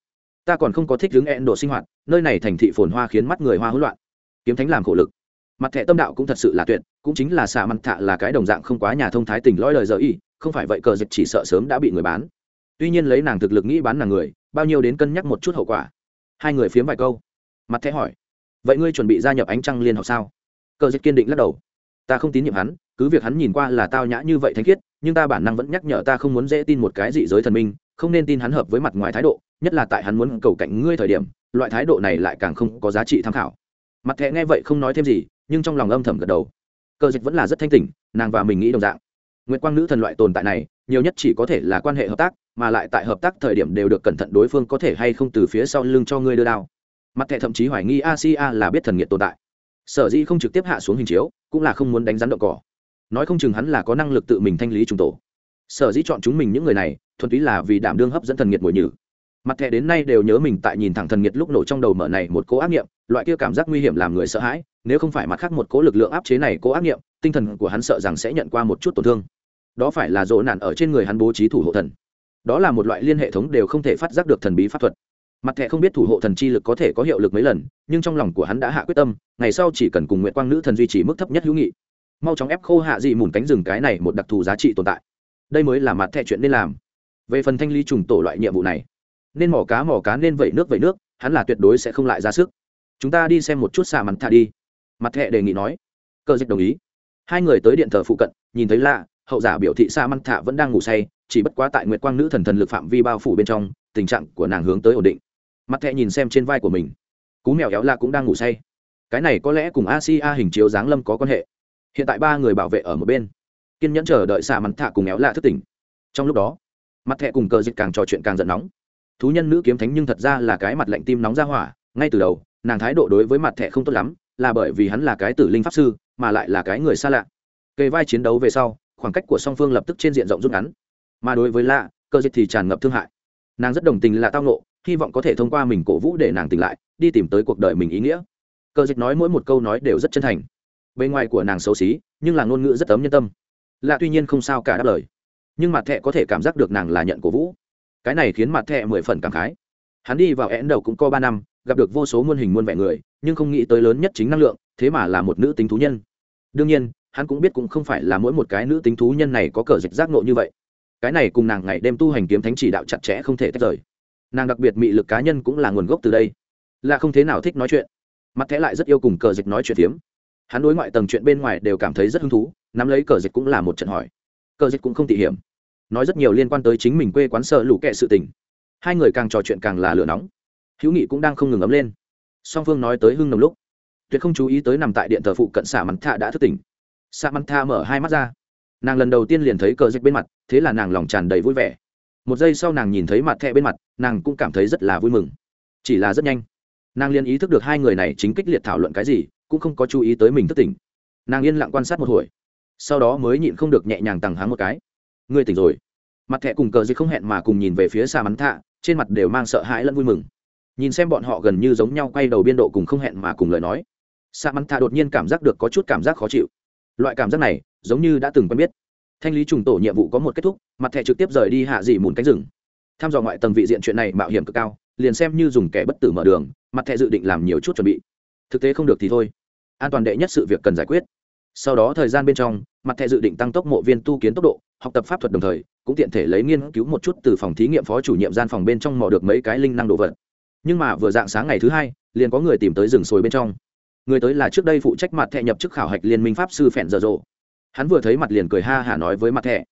ta còn không có thích hướng ẹn độ sinh hoạt, nơi này thành thị phồn hoa khiến mắt người hoa hỗn loạn. Kiếm thánh làm khổ lực. Mặt thẻ tâm đạo cũng thật sự là tuyệt, cũng chính là xạ mặt thạ là cái đồng dạng không quá nhà thông thái tình lõi lời giờ y, không phải vậy cờ dịch chỉ sợ sớm đã bị người bán. Tuy nhiên lấy nàng thực lực nghĩ bán nàng người, bao nhiêu đến cân nhắc một chút hậu quả. Hai người phiếm vài câu. Mặt thẻ hỏi, vậy ngươi chuẩn bị gia nhập ánh trăng liên học sao? Cờ dịch kiên định lắc đầu, ta không tín nhiệm hắn, cứ việc hắn nhìn qua là tao nhã như vậy thanh khiết, nhưng ta bản năng vẫn nhắc nhở ta không muốn dễ tin một cái dị giới thần minh, không nên tin hắn hợp với mặt ngoài thái độ nhất là tại hắn muốn cầu cạnh ngươi thời điểm, loại thái độ này lại càng không có giá trị tham khảo. Mặt thẹ nghe vậy không nói thêm gì, nhưng trong lòng âm thầm gật đầu. Cờ dịch vẫn là rất thanh tỉnh, nàng và mình nghĩ đồng dạng. Nguyệt quang nữ thần loại tồn tại này, nhiều nhất chỉ có thể là quan hệ hợp tác, mà lại tại hợp tác thời điểm đều được cẩn thận đối phương có thể hay không từ phía sau lưng cho ngươi đưa đao. Mặt thẻ thậm chí hoài nghi asia là biết thần nghiệt tồn tại. Sở dĩ không trực tiếp hạ xuống hình chiếu, cũng là không muốn đánh rắn động cỏ. Nói không chừng hắn là có năng lực tự mình thanh lý trùng tổ. Sở dĩ chọn chúng mình những người này, thuần túy là vì đảm đương hấp dẫn thần nghiệt mùi nhử mặt thẻ đến nay đều nhớ mình tại nhìn thẳng thần nghiệt lúc nổ trong đầu mở này một cố ác nghiệm, loại kia cảm giác nguy hiểm làm người sợ hãi, nếu không phải mặt khác một cố lực lượng áp chế này cố ác nghiệm, tinh thần của hắn sợ rằng sẽ nhận qua một chút tổn thương. Đó phải là dỗ nạn ở trên người hắn bố trí thủ hộ thần. Đó là một loại liên hệ thống đều không thể phát giác được thần bí pháp thuật. Mặt thẻ không biết thủ hộ thần chi lực có thể có hiệu lực mấy lần, nhưng trong lòng của hắn đã hạ quyết tâm, ngày sau chỉ cần cùng nguyện quang nữ thần duy trì mức thấp nhất hữu nghị. Mau chóng ép khô hạ dị mùn cánh rừng cái này một đặc thù giá trị tồn tại. Đây mới là mặt thẻ chuyện nên làm. Về phần thanh ly trùng tổ loại nhiệm vụ này nên mỏ cá mỏ cá nên vẩy nước vẩy nước, hắn là tuyệt đối sẽ không lại ra sức. Chúng ta đi xem một chút xà mặt thả đi. Mặt thẹ đề nghị nói. Cơ dịch đồng ý. Hai người tới điện thờ phụ cận, nhìn thấy lạ, hậu giả biểu thị sa măng thạ vẫn đang ngủ say, chỉ bất quá tại nguyệt quang nữ thần thần lực phạm vi bao phủ bên trong, tình trạng của nàng hướng tới ổn định. Mặt thẹ nhìn xem trên vai của mình. Cú mèo éo la cũng đang ngủ say. Cái này có lẽ cùng asia hình chiếu giáng lâm có quan hệ. Hiện tại ba người bảo vệ ở một bên. Kiên nhẫn chờ đợi xạ mắn thạ cùng éo la thức tỉnh. Trong lúc đó, mặt thẹ cùng cờ dịch càng trò chuyện càng giận nóng thú nhân nữ kiếm thánh nhưng thật ra là cái mặt lạnh tim nóng ra hỏa, ngay từ đầu, nàng thái độ đối với mặt thẻ không tốt lắm, là bởi vì hắn là cái tử linh pháp sư, mà lại là cái người xa lạ. Kề vai chiến đấu về sau, khoảng cách của song phương lập tức trên diện rộng rút ngắn. Mà đối với lạ, cơ dịch thì tràn ngập thương hại. Nàng rất đồng tình là tao nộ hy vọng có thể thông qua mình cổ vũ để nàng tỉnh lại, đi tìm tới cuộc đời mình ý nghĩa. Cơ dịch nói mỗi một câu nói đều rất chân thành. Bề ngoài của nàng xấu xí, nhưng là ngôn ngữ rất ấm nhân tâm. Lạ tuy nhiên không sao cả đáp lời, nhưng mặt thẹ có thể cảm giác được nàng là nhận cổ vũ cái này khiến mặt thẹ mười phần cảm khái. Hắn đi vào én đầu cũng có ba năm, gặp được vô số muôn hình muôn vẻ người, nhưng không nghĩ tới lớn nhất chính năng lượng, thế mà là một nữ tính thú nhân. Đương nhiên, hắn cũng biết cũng không phải là mỗi một cái nữ tính thú nhân này có cờ dịch giác nộ như vậy. Cái này cùng nàng ngày đêm tu hành kiếm thánh chỉ đạo chặt chẽ không thể tách rời. Nàng đặc biệt mị lực cá nhân cũng là nguồn gốc từ đây. Là không thế nào thích nói chuyện. Mặt thẻ lại rất yêu cùng cờ dịch nói chuyện phiếm. Hắn đối ngoại tầng chuyện bên ngoài đều cảm thấy rất hứng thú, nắm lấy cờ dịch cũng là một trận hỏi. Cờ dịch cũng không tỉ hiểm nói rất nhiều liên quan tới chính mình quê quán sợ lũ kệ sự tình. Hai người càng trò chuyện càng là lửa nóng. Hữu nghị cũng đang không ngừng ấm lên. Song phương nói tới hưng nồng lúc, tuyệt không chú ý tới nằm tại điện thờ phụ cận sạ mắn thạ đã thức tỉnh. Sạ mắn thạ mở hai mắt ra. Nàng lần đầu tiên liền thấy cờ dịch bên mặt, thế là nàng lòng tràn đầy vui vẻ. Một giây sau nàng nhìn thấy mặt thẹ bên mặt, nàng cũng cảm thấy rất là vui mừng. Chỉ là rất nhanh, nàng liền ý thức được hai người này chính kích liệt thảo luận cái gì, cũng không có chú ý tới mình thức tỉnh. Nàng yên lặng quan sát một hồi, sau đó mới nhịn không được nhẹ nhàng tằng háng một cái ngươi tỉnh rồi. Mặt thẹ cùng cờ dịch không hẹn mà cùng nhìn về phía xa mắn thạ, trên mặt đều mang sợ hãi lẫn vui mừng. Nhìn xem bọn họ gần như giống nhau quay đầu biên độ cùng không hẹn mà cùng lời nói, sa mắn thạ đột nhiên cảm giác được có chút cảm giác khó chịu. Loại cảm giác này, giống như đã từng quen biết. Thanh lý trùng tổ nhiệm vụ có một kết thúc, mặt thẻ trực tiếp rời đi hạ dị mùn cánh rừng. Tham dò ngoại tầng vị diện chuyện này mạo hiểm cực cao, liền xem như dùng kẻ bất tử mở đường, mặt thẻ dự định làm nhiều chút chuẩn bị. Thực tế không được thì thôi. An toàn đệ nhất sự việc cần giải quyết sau đó thời gian bên trong, mặt thẻ dự định tăng tốc mộ viên tu kiến tốc độ, học tập pháp thuật đồng thời, cũng tiện thể lấy nghiên cứu một chút từ phòng thí nghiệm phó chủ nhiệm gian phòng bên trong mò được mấy cái linh năng đồ vật. Nhưng mà vừa dạng sáng ngày thứ hai, liền có người tìm tới rừng sồi bên trong. Người tới là trước đây phụ trách mặt thẻ nhập chức khảo hạch liên minh pháp sư phèn dở dộ hắn vừa thấy mặt liền cười ha hả nói với mặt thẻ.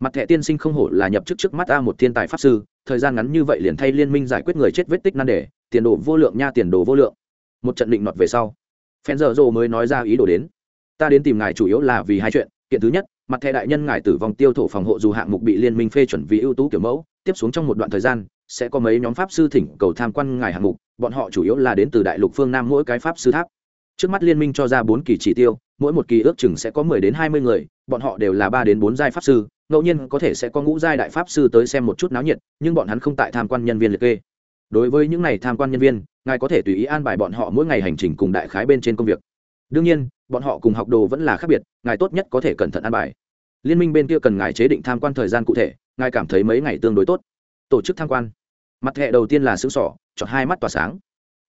Mặt thẻ tiên sinh không hổ là nhập chức trước mắt a một thiên tài pháp sư, thời gian ngắn như vậy liền thay liên minh giải quyết người chết vết tích nan đề, tiền đồ vô lượng nha, tiền đồ vô lượng. Một trận định nọt về sau phen giờ rồ mới nói ra ý đồ đến ta đến tìm ngài chủ yếu là vì hai chuyện. Kiện thứ nhất, mặt thẻ đại nhân ngài tử vong tiêu thụ phòng hộ dù hạng mục bị liên minh phê chuẩn vì ưu tú kiểu mẫu, tiếp xuống trong một đoạn thời gian, sẽ có mấy nhóm pháp sư thỉnh cầu tham quan ngài hạng mục, bọn họ chủ yếu là đến từ đại lục phương nam mỗi cái pháp sư tháp. Trước mắt liên minh cho ra bốn kỳ chỉ tiêu, mỗi một kỳ ước chừng sẽ có mười đến hai mươi người, bọn họ đều là ba đến bốn giai pháp sư, ngẫu nhiên có thể sẽ có ngũ giai đại pháp sư tới xem một chút náo nhiệt, nhưng bọn hắn không tại tham quan nhân viên liệt kê. Đối với những này tham quan nhân viên, ngài có thể tùy ý an bài bọn họ mỗi ngày hành trình cùng đại khái bên trên công việc. Đương nhiên bọn họ cùng học đồ vẫn là khác biệt, ngài tốt nhất có thể cẩn thận an bài. Liên minh bên kia cần ngài chế định tham quan thời gian cụ thể, ngài cảm thấy mấy ngày tương đối tốt. Tổ chức tham quan. Mặt hệ đầu tiên là xứ sỏ, chọn hai mắt tỏa sáng.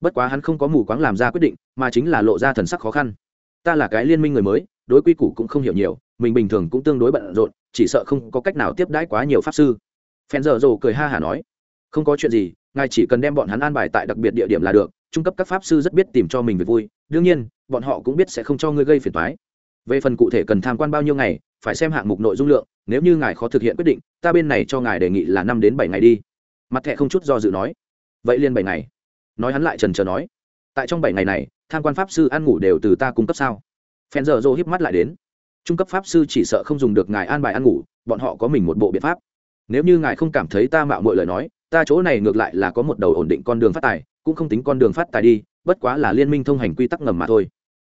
Bất quá hắn không có mù quáng làm ra quyết định, mà chính là lộ ra thần sắc khó khăn. Ta là cái liên minh người mới, đối quy củ cũng không hiểu nhiều, mình bình thường cũng tương đối bận rộn, chỉ sợ không có cách nào tiếp đãi quá nhiều pháp sư. Phen giờ rồ cười ha hả nói, không có chuyện gì, ngài chỉ cần đem bọn hắn an bài tại đặc biệt địa điểm là được trung cấp các pháp sư rất biết tìm cho mình việc vui, đương nhiên, bọn họ cũng biết sẽ không cho ngươi gây phiền toái. Về phần cụ thể cần tham quan bao nhiêu ngày, phải xem hạng mục nội dung lượng, nếu như ngài khó thực hiện quyết định, ta bên này cho ngài đề nghị là năm đến bảy ngày đi. Mặt thẹ không chút do dự nói. Vậy liên bảy ngày. Nói hắn lại trần trờ nói. Tại trong bảy ngày này, tham quan pháp sư ăn ngủ đều từ ta cung cấp sao? Phen giờ dô híp mắt lại đến. Trung cấp pháp sư chỉ sợ không dùng được ngài an bài ăn ngủ, bọn họ có mình một bộ biện pháp. Nếu như ngài không cảm thấy ta mạo mọi lời nói ta chỗ này ngược lại là có một đầu ổn định con đường phát tài, cũng không tính con đường phát tài đi, bất quá là liên minh thông hành quy tắc ngầm mà thôi.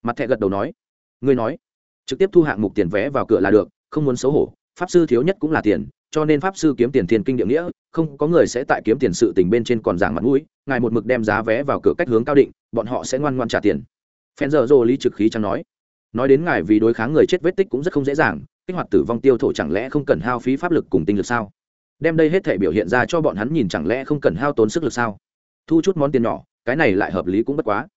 Mặt thẹ gật đầu nói. Ngươi nói. Trực tiếp thu hạng mục tiền vé vào cửa là được, không muốn xấu hổ, pháp sư thiếu nhất cũng là tiền, cho nên pháp sư kiếm tiền thiên kinh địa nghĩa, không, có người sẽ tại kiếm tiền sự tình bên trên còn giảng mặt mũi, ngài một mực đem giá vé vào cửa cách hướng cao định, bọn họ sẽ ngoan ngoan trả tiền. Phen giờ rô lý trực khí chẳng nói. Nói đến ngài vì đối kháng người chết vết tích cũng rất không dễ dàng, kích hoạt tử vong tiêu thổ chẳng lẽ không cần hao phí pháp lực cùng tinh lực sao? Đem đây hết thể biểu hiện ra cho bọn hắn nhìn chẳng lẽ không cần hao tốn sức lực sao? Thu chút món tiền nhỏ, cái này lại hợp lý cũng bất quá.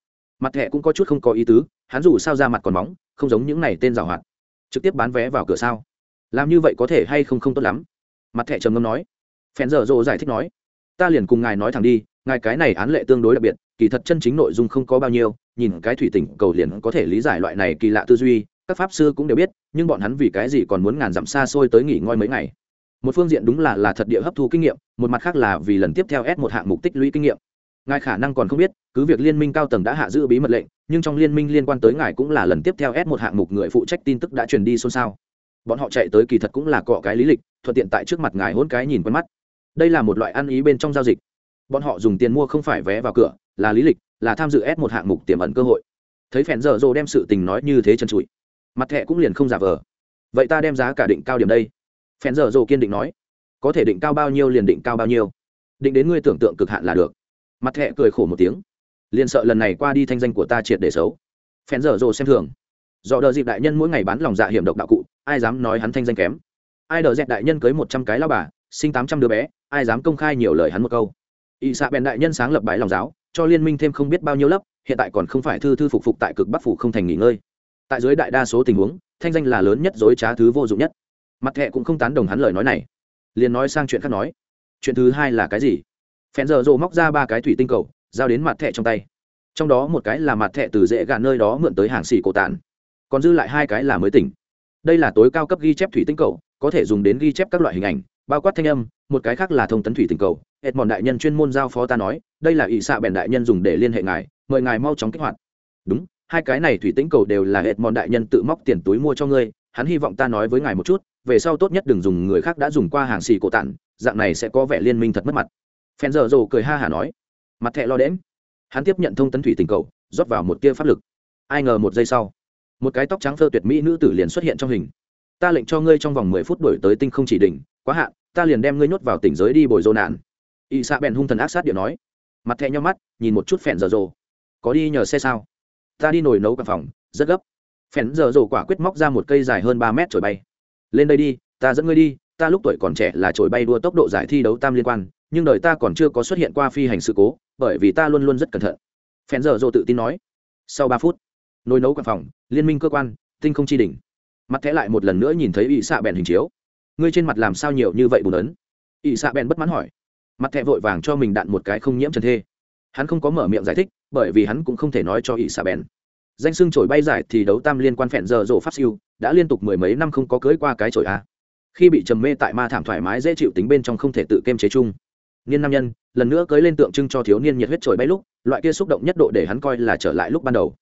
Mặt thẻ cũng có chút không có ý tứ, hắn dù sao ra mặt còn móng, không giống những này tên giảo hoạt. Trực tiếp bán vé vào cửa sao? Làm như vậy có thể hay không không tốt lắm? Mặt thẻ trầm ngâm nói. Phèn dở dộ giải thích nói. Ta liền cùng ngài nói thẳng đi, ngài cái này án lệ tương đối đặc biệt, kỳ thật chân chính nội dung không có bao nhiêu, nhìn cái thủy tỉnh cầu liền có thể lý giải loại này kỳ lạ tư duy, các pháp sư cũng đều biết, nhưng bọn hắn vì cái gì còn muốn ngàn dặm xa xôi tới nghỉ ngơi mấy ngày? Một phương diện đúng là là thật địa hấp thu kinh nghiệm, một mặt khác là vì lần tiếp theo s một hạng mục tích lũy kinh nghiệm. Ngài khả năng còn không biết, cứ việc liên minh cao tầng đã hạ giữ bí mật lệnh, nhưng trong liên minh liên quan tới ngài cũng là lần tiếp theo s một hạng mục người phụ trách tin tức đã truyền đi xôn xao. Bọn họ chạy tới kỳ thật cũng là cọ cái lý lịch, thuận tiện tại trước mặt ngài hôn cái nhìn quen mắt. Đây là một loại ăn ý bên trong giao dịch. Bọn họ dùng tiền mua không phải vé vào cửa, là lý lịch, là tham dự s một hạng mục tiềm ẩn cơ hội. Thấy phèn dở dồ đem sự tình nói như thế chân trụi. Mặt thẹ cũng liền không giả vờ. Vậy ta đem giá cả định cao điểm đây phèn dở dồ kiên định nói, có thể định cao bao nhiêu liền định cao bao nhiêu. Định đến ngươi tưởng tượng cực hạn là được. Mặt thẹ cười khổ một tiếng, liền sợ lần này qua đi thanh danh của ta triệt để xấu. Phèn dở dồ xem thường do đờ dịp đại nhân mỗi ngày bán lòng dạ hiểm độc đạo cụ, ai dám nói hắn thanh danh kém? Ai đờ dẹp đại nhân cưới một trăm cái lao bà, sinh tám trăm đứa bé, ai dám công khai nhiều lời hắn một câu? Ỵ xạ bèn đại nhân sáng lập bãi lòng giáo, cho liên minh thêm không biết bao nhiêu lớp, hiện tại còn không phải thư thư phục phục tại cực bắc phủ không thành nghỉ ngơi. Tại dưới đại đa số tình huống, thanh danh là lớn nhất dối trá thứ vô dụng nhất mặt thẹ cũng không tán đồng hắn lời nói này. Liền nói sang chuyện khác nói. Chuyện thứ hai là cái gì? Phèn giờ rộ móc ra ba cái thủy tinh cầu, giao đến mặt thẹ trong tay. Trong đó một cái là mặt thẹ từ dễ gạn nơi đó mượn tới hàng xỉ cổ tản. Còn dư lại hai cái là mới tỉnh. Đây là tối cao cấp ghi chép thủy tinh cầu, có thể dùng đến ghi chép các loại hình ảnh, bao quát thanh âm, một cái khác là thông tấn thủy tinh cầu. Hệt mòn đại nhân chuyên môn giao phó ta nói, đây là ỵ xạ bèn đại nhân dùng để liên hệ ngài, mời ngài mau chóng kích hoạt. Đúng, hai cái này thủy tinh cầu đều là hệt mòn đại nhân tự móc tiền túi mua cho ngươi hắn hy vọng ta nói với ngài một chút, về sau tốt nhất đừng dùng người khác đã dùng qua hàng xì cổ tản, dạng này sẽ có vẻ liên minh thật mất mặt. Phen giờ rồ cười ha hả nói. Mặt thẹ lo đễm. Hắn tiếp nhận thông tấn thủy tình cầu, rót vào một tia pháp lực. Ai ngờ một giây sau, một cái tóc trắng phơ tuyệt mỹ nữ tử liền xuất hiện trong hình. Ta lệnh cho ngươi trong vòng mười phút đổi tới tinh không chỉ đỉnh, quá hạn, ta liền đem ngươi nhốt vào tỉnh giới đi bồi dô nạn. Y xạ bèn hung thần ác sát điện nói. Mặt thẹ nhau mắt, nhìn một chút phèn giờ rồ. Có đi nhờ xe sao? Ta đi nồi nấu cả phòng, rất gấp phèn giờ rổ quả quyết móc ra một cây dài hơn ba mét trồi bay. Lên đây đi, ta dẫn ngươi đi, ta lúc tuổi còn trẻ là trồi bay đua tốc độ giải thi đấu tam liên quan, nhưng đời ta còn chưa có xuất hiện qua phi hành sự cố, bởi vì ta luôn luôn rất cẩn thận. Phèn giờ rổ tự tin nói. Sau ba phút, nồi nấu cả phòng, liên minh cơ quan, tinh không chi đỉnh. Mặt thẻ lại một lần nữa nhìn thấy ỵ xạ bèn hình chiếu. Ngươi trên mặt làm sao nhiều như vậy bùn ấn? Ỵ xạ bèn bất mãn hỏi. Mặt thẻ vội vàng cho mình đạn một cái không nhiễm trần thê. Hắn không có mở miệng giải thích, bởi vì hắn cũng không thể nói cho ỵ xạ bèn danh sưng trổi bay giải thì đấu tam liên quan phẹn giờ rổ phát siêu, đã liên tục mười mấy năm không có cưới qua cái trổi a. Khi bị trầm mê tại ma thảm thoải mái dễ chịu tính bên trong không thể tự kiêm chế chung. Niên nam nhân, lần nữa cưới lên tượng trưng cho thiếu niên nhiệt huyết trổi bay lúc, loại kia xúc động nhất độ để hắn coi là trở lại lúc ban đầu.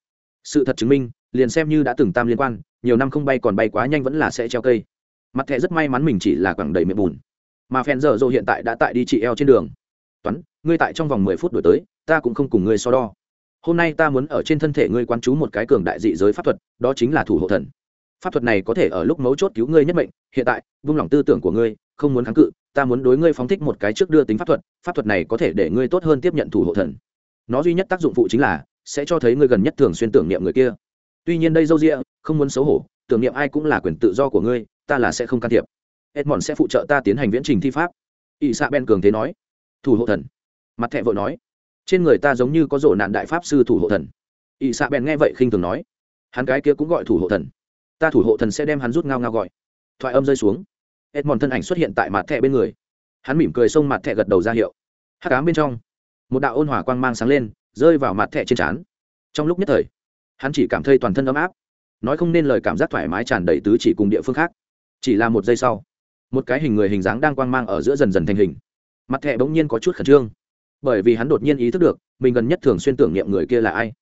Sự thật chứng minh, liền xem như đã từng tam liên quan, nhiều năm không bay còn bay quá nhanh vẫn là sẽ treo cây. Mặt thẻ rất may mắn mình chỉ là quẳng đầy miệng bùn. Mà phen giờ dô hiện tại đã tại đi chị eo trên đường. Toán, ngươi tại trong vòng mười phút đổi tới, ta cũng không cùng ngươi so đo hôm nay ta muốn ở trên thân thể ngươi quán chú một cái cường đại dị giới pháp thuật, đó chính là thủ hộ thần. Pháp thuật này có thể ở lúc mấu chốt cứu ngươi nhất mệnh, hiện tại, vung lòng tư tưởng của ngươi, không muốn kháng cự, ta muốn đối ngươi phóng thích một cái trước đưa tính pháp thuật pháp thuật này có thể để ngươi tốt hơn tiếp nhận thủ hộ thần. Nó duy nhất tác dụng phụ chính là, sẽ cho thấy ngươi gần nhất thường xuyên tưởng niệm người kia. Tuy nhiên đây dâu rịa không muốn xấu hổ, tưởng niệm ai cũng là quyền tự do của ngươi, ta là sẽ không can thiệp. Edmond sẽ phụ trợ ta tiến hành viễn trình thi pháp. Ỵ xạ ben cường thế nói. Thủ hộ thần. Mặt thẹ vội nói trên người ta giống như có rổ nạn đại pháp sư thủ hộ thần. Ỵ xạ bèn nghe vậy khinh thường nói, hắn cái kia cũng gọi thủ hộ thần. Ta thủ hộ thần sẽ đem hắn rút ngao ngao gọi. Thoại âm rơi xuống, edmond thân ảnh xuất hiện tại mặt thẹ bên người. Hắn mỉm cười xông mặt thẹ gật đầu ra hiệu. Hát cám bên trong, một đạo ôn hỏa quang mang sáng lên, rơi vào mặt thẹ trên trán. Trong lúc nhất thời, hắn chỉ cảm thấy toàn thân ấm áp. Nói không nên lời cảm giác thoải mái tràn đầy tứ chỉ cùng địa phương khác. Chỉ là một giây sau, một cái hình người hình dáng đang quang mang ở giữa dần dần thành hình. Mặt thẹ bỗng nhiên có chút khẩn trương bởi vì hắn đột nhiên ý thức được mình gần nhất thường xuyên tưởng niệm người kia là ai.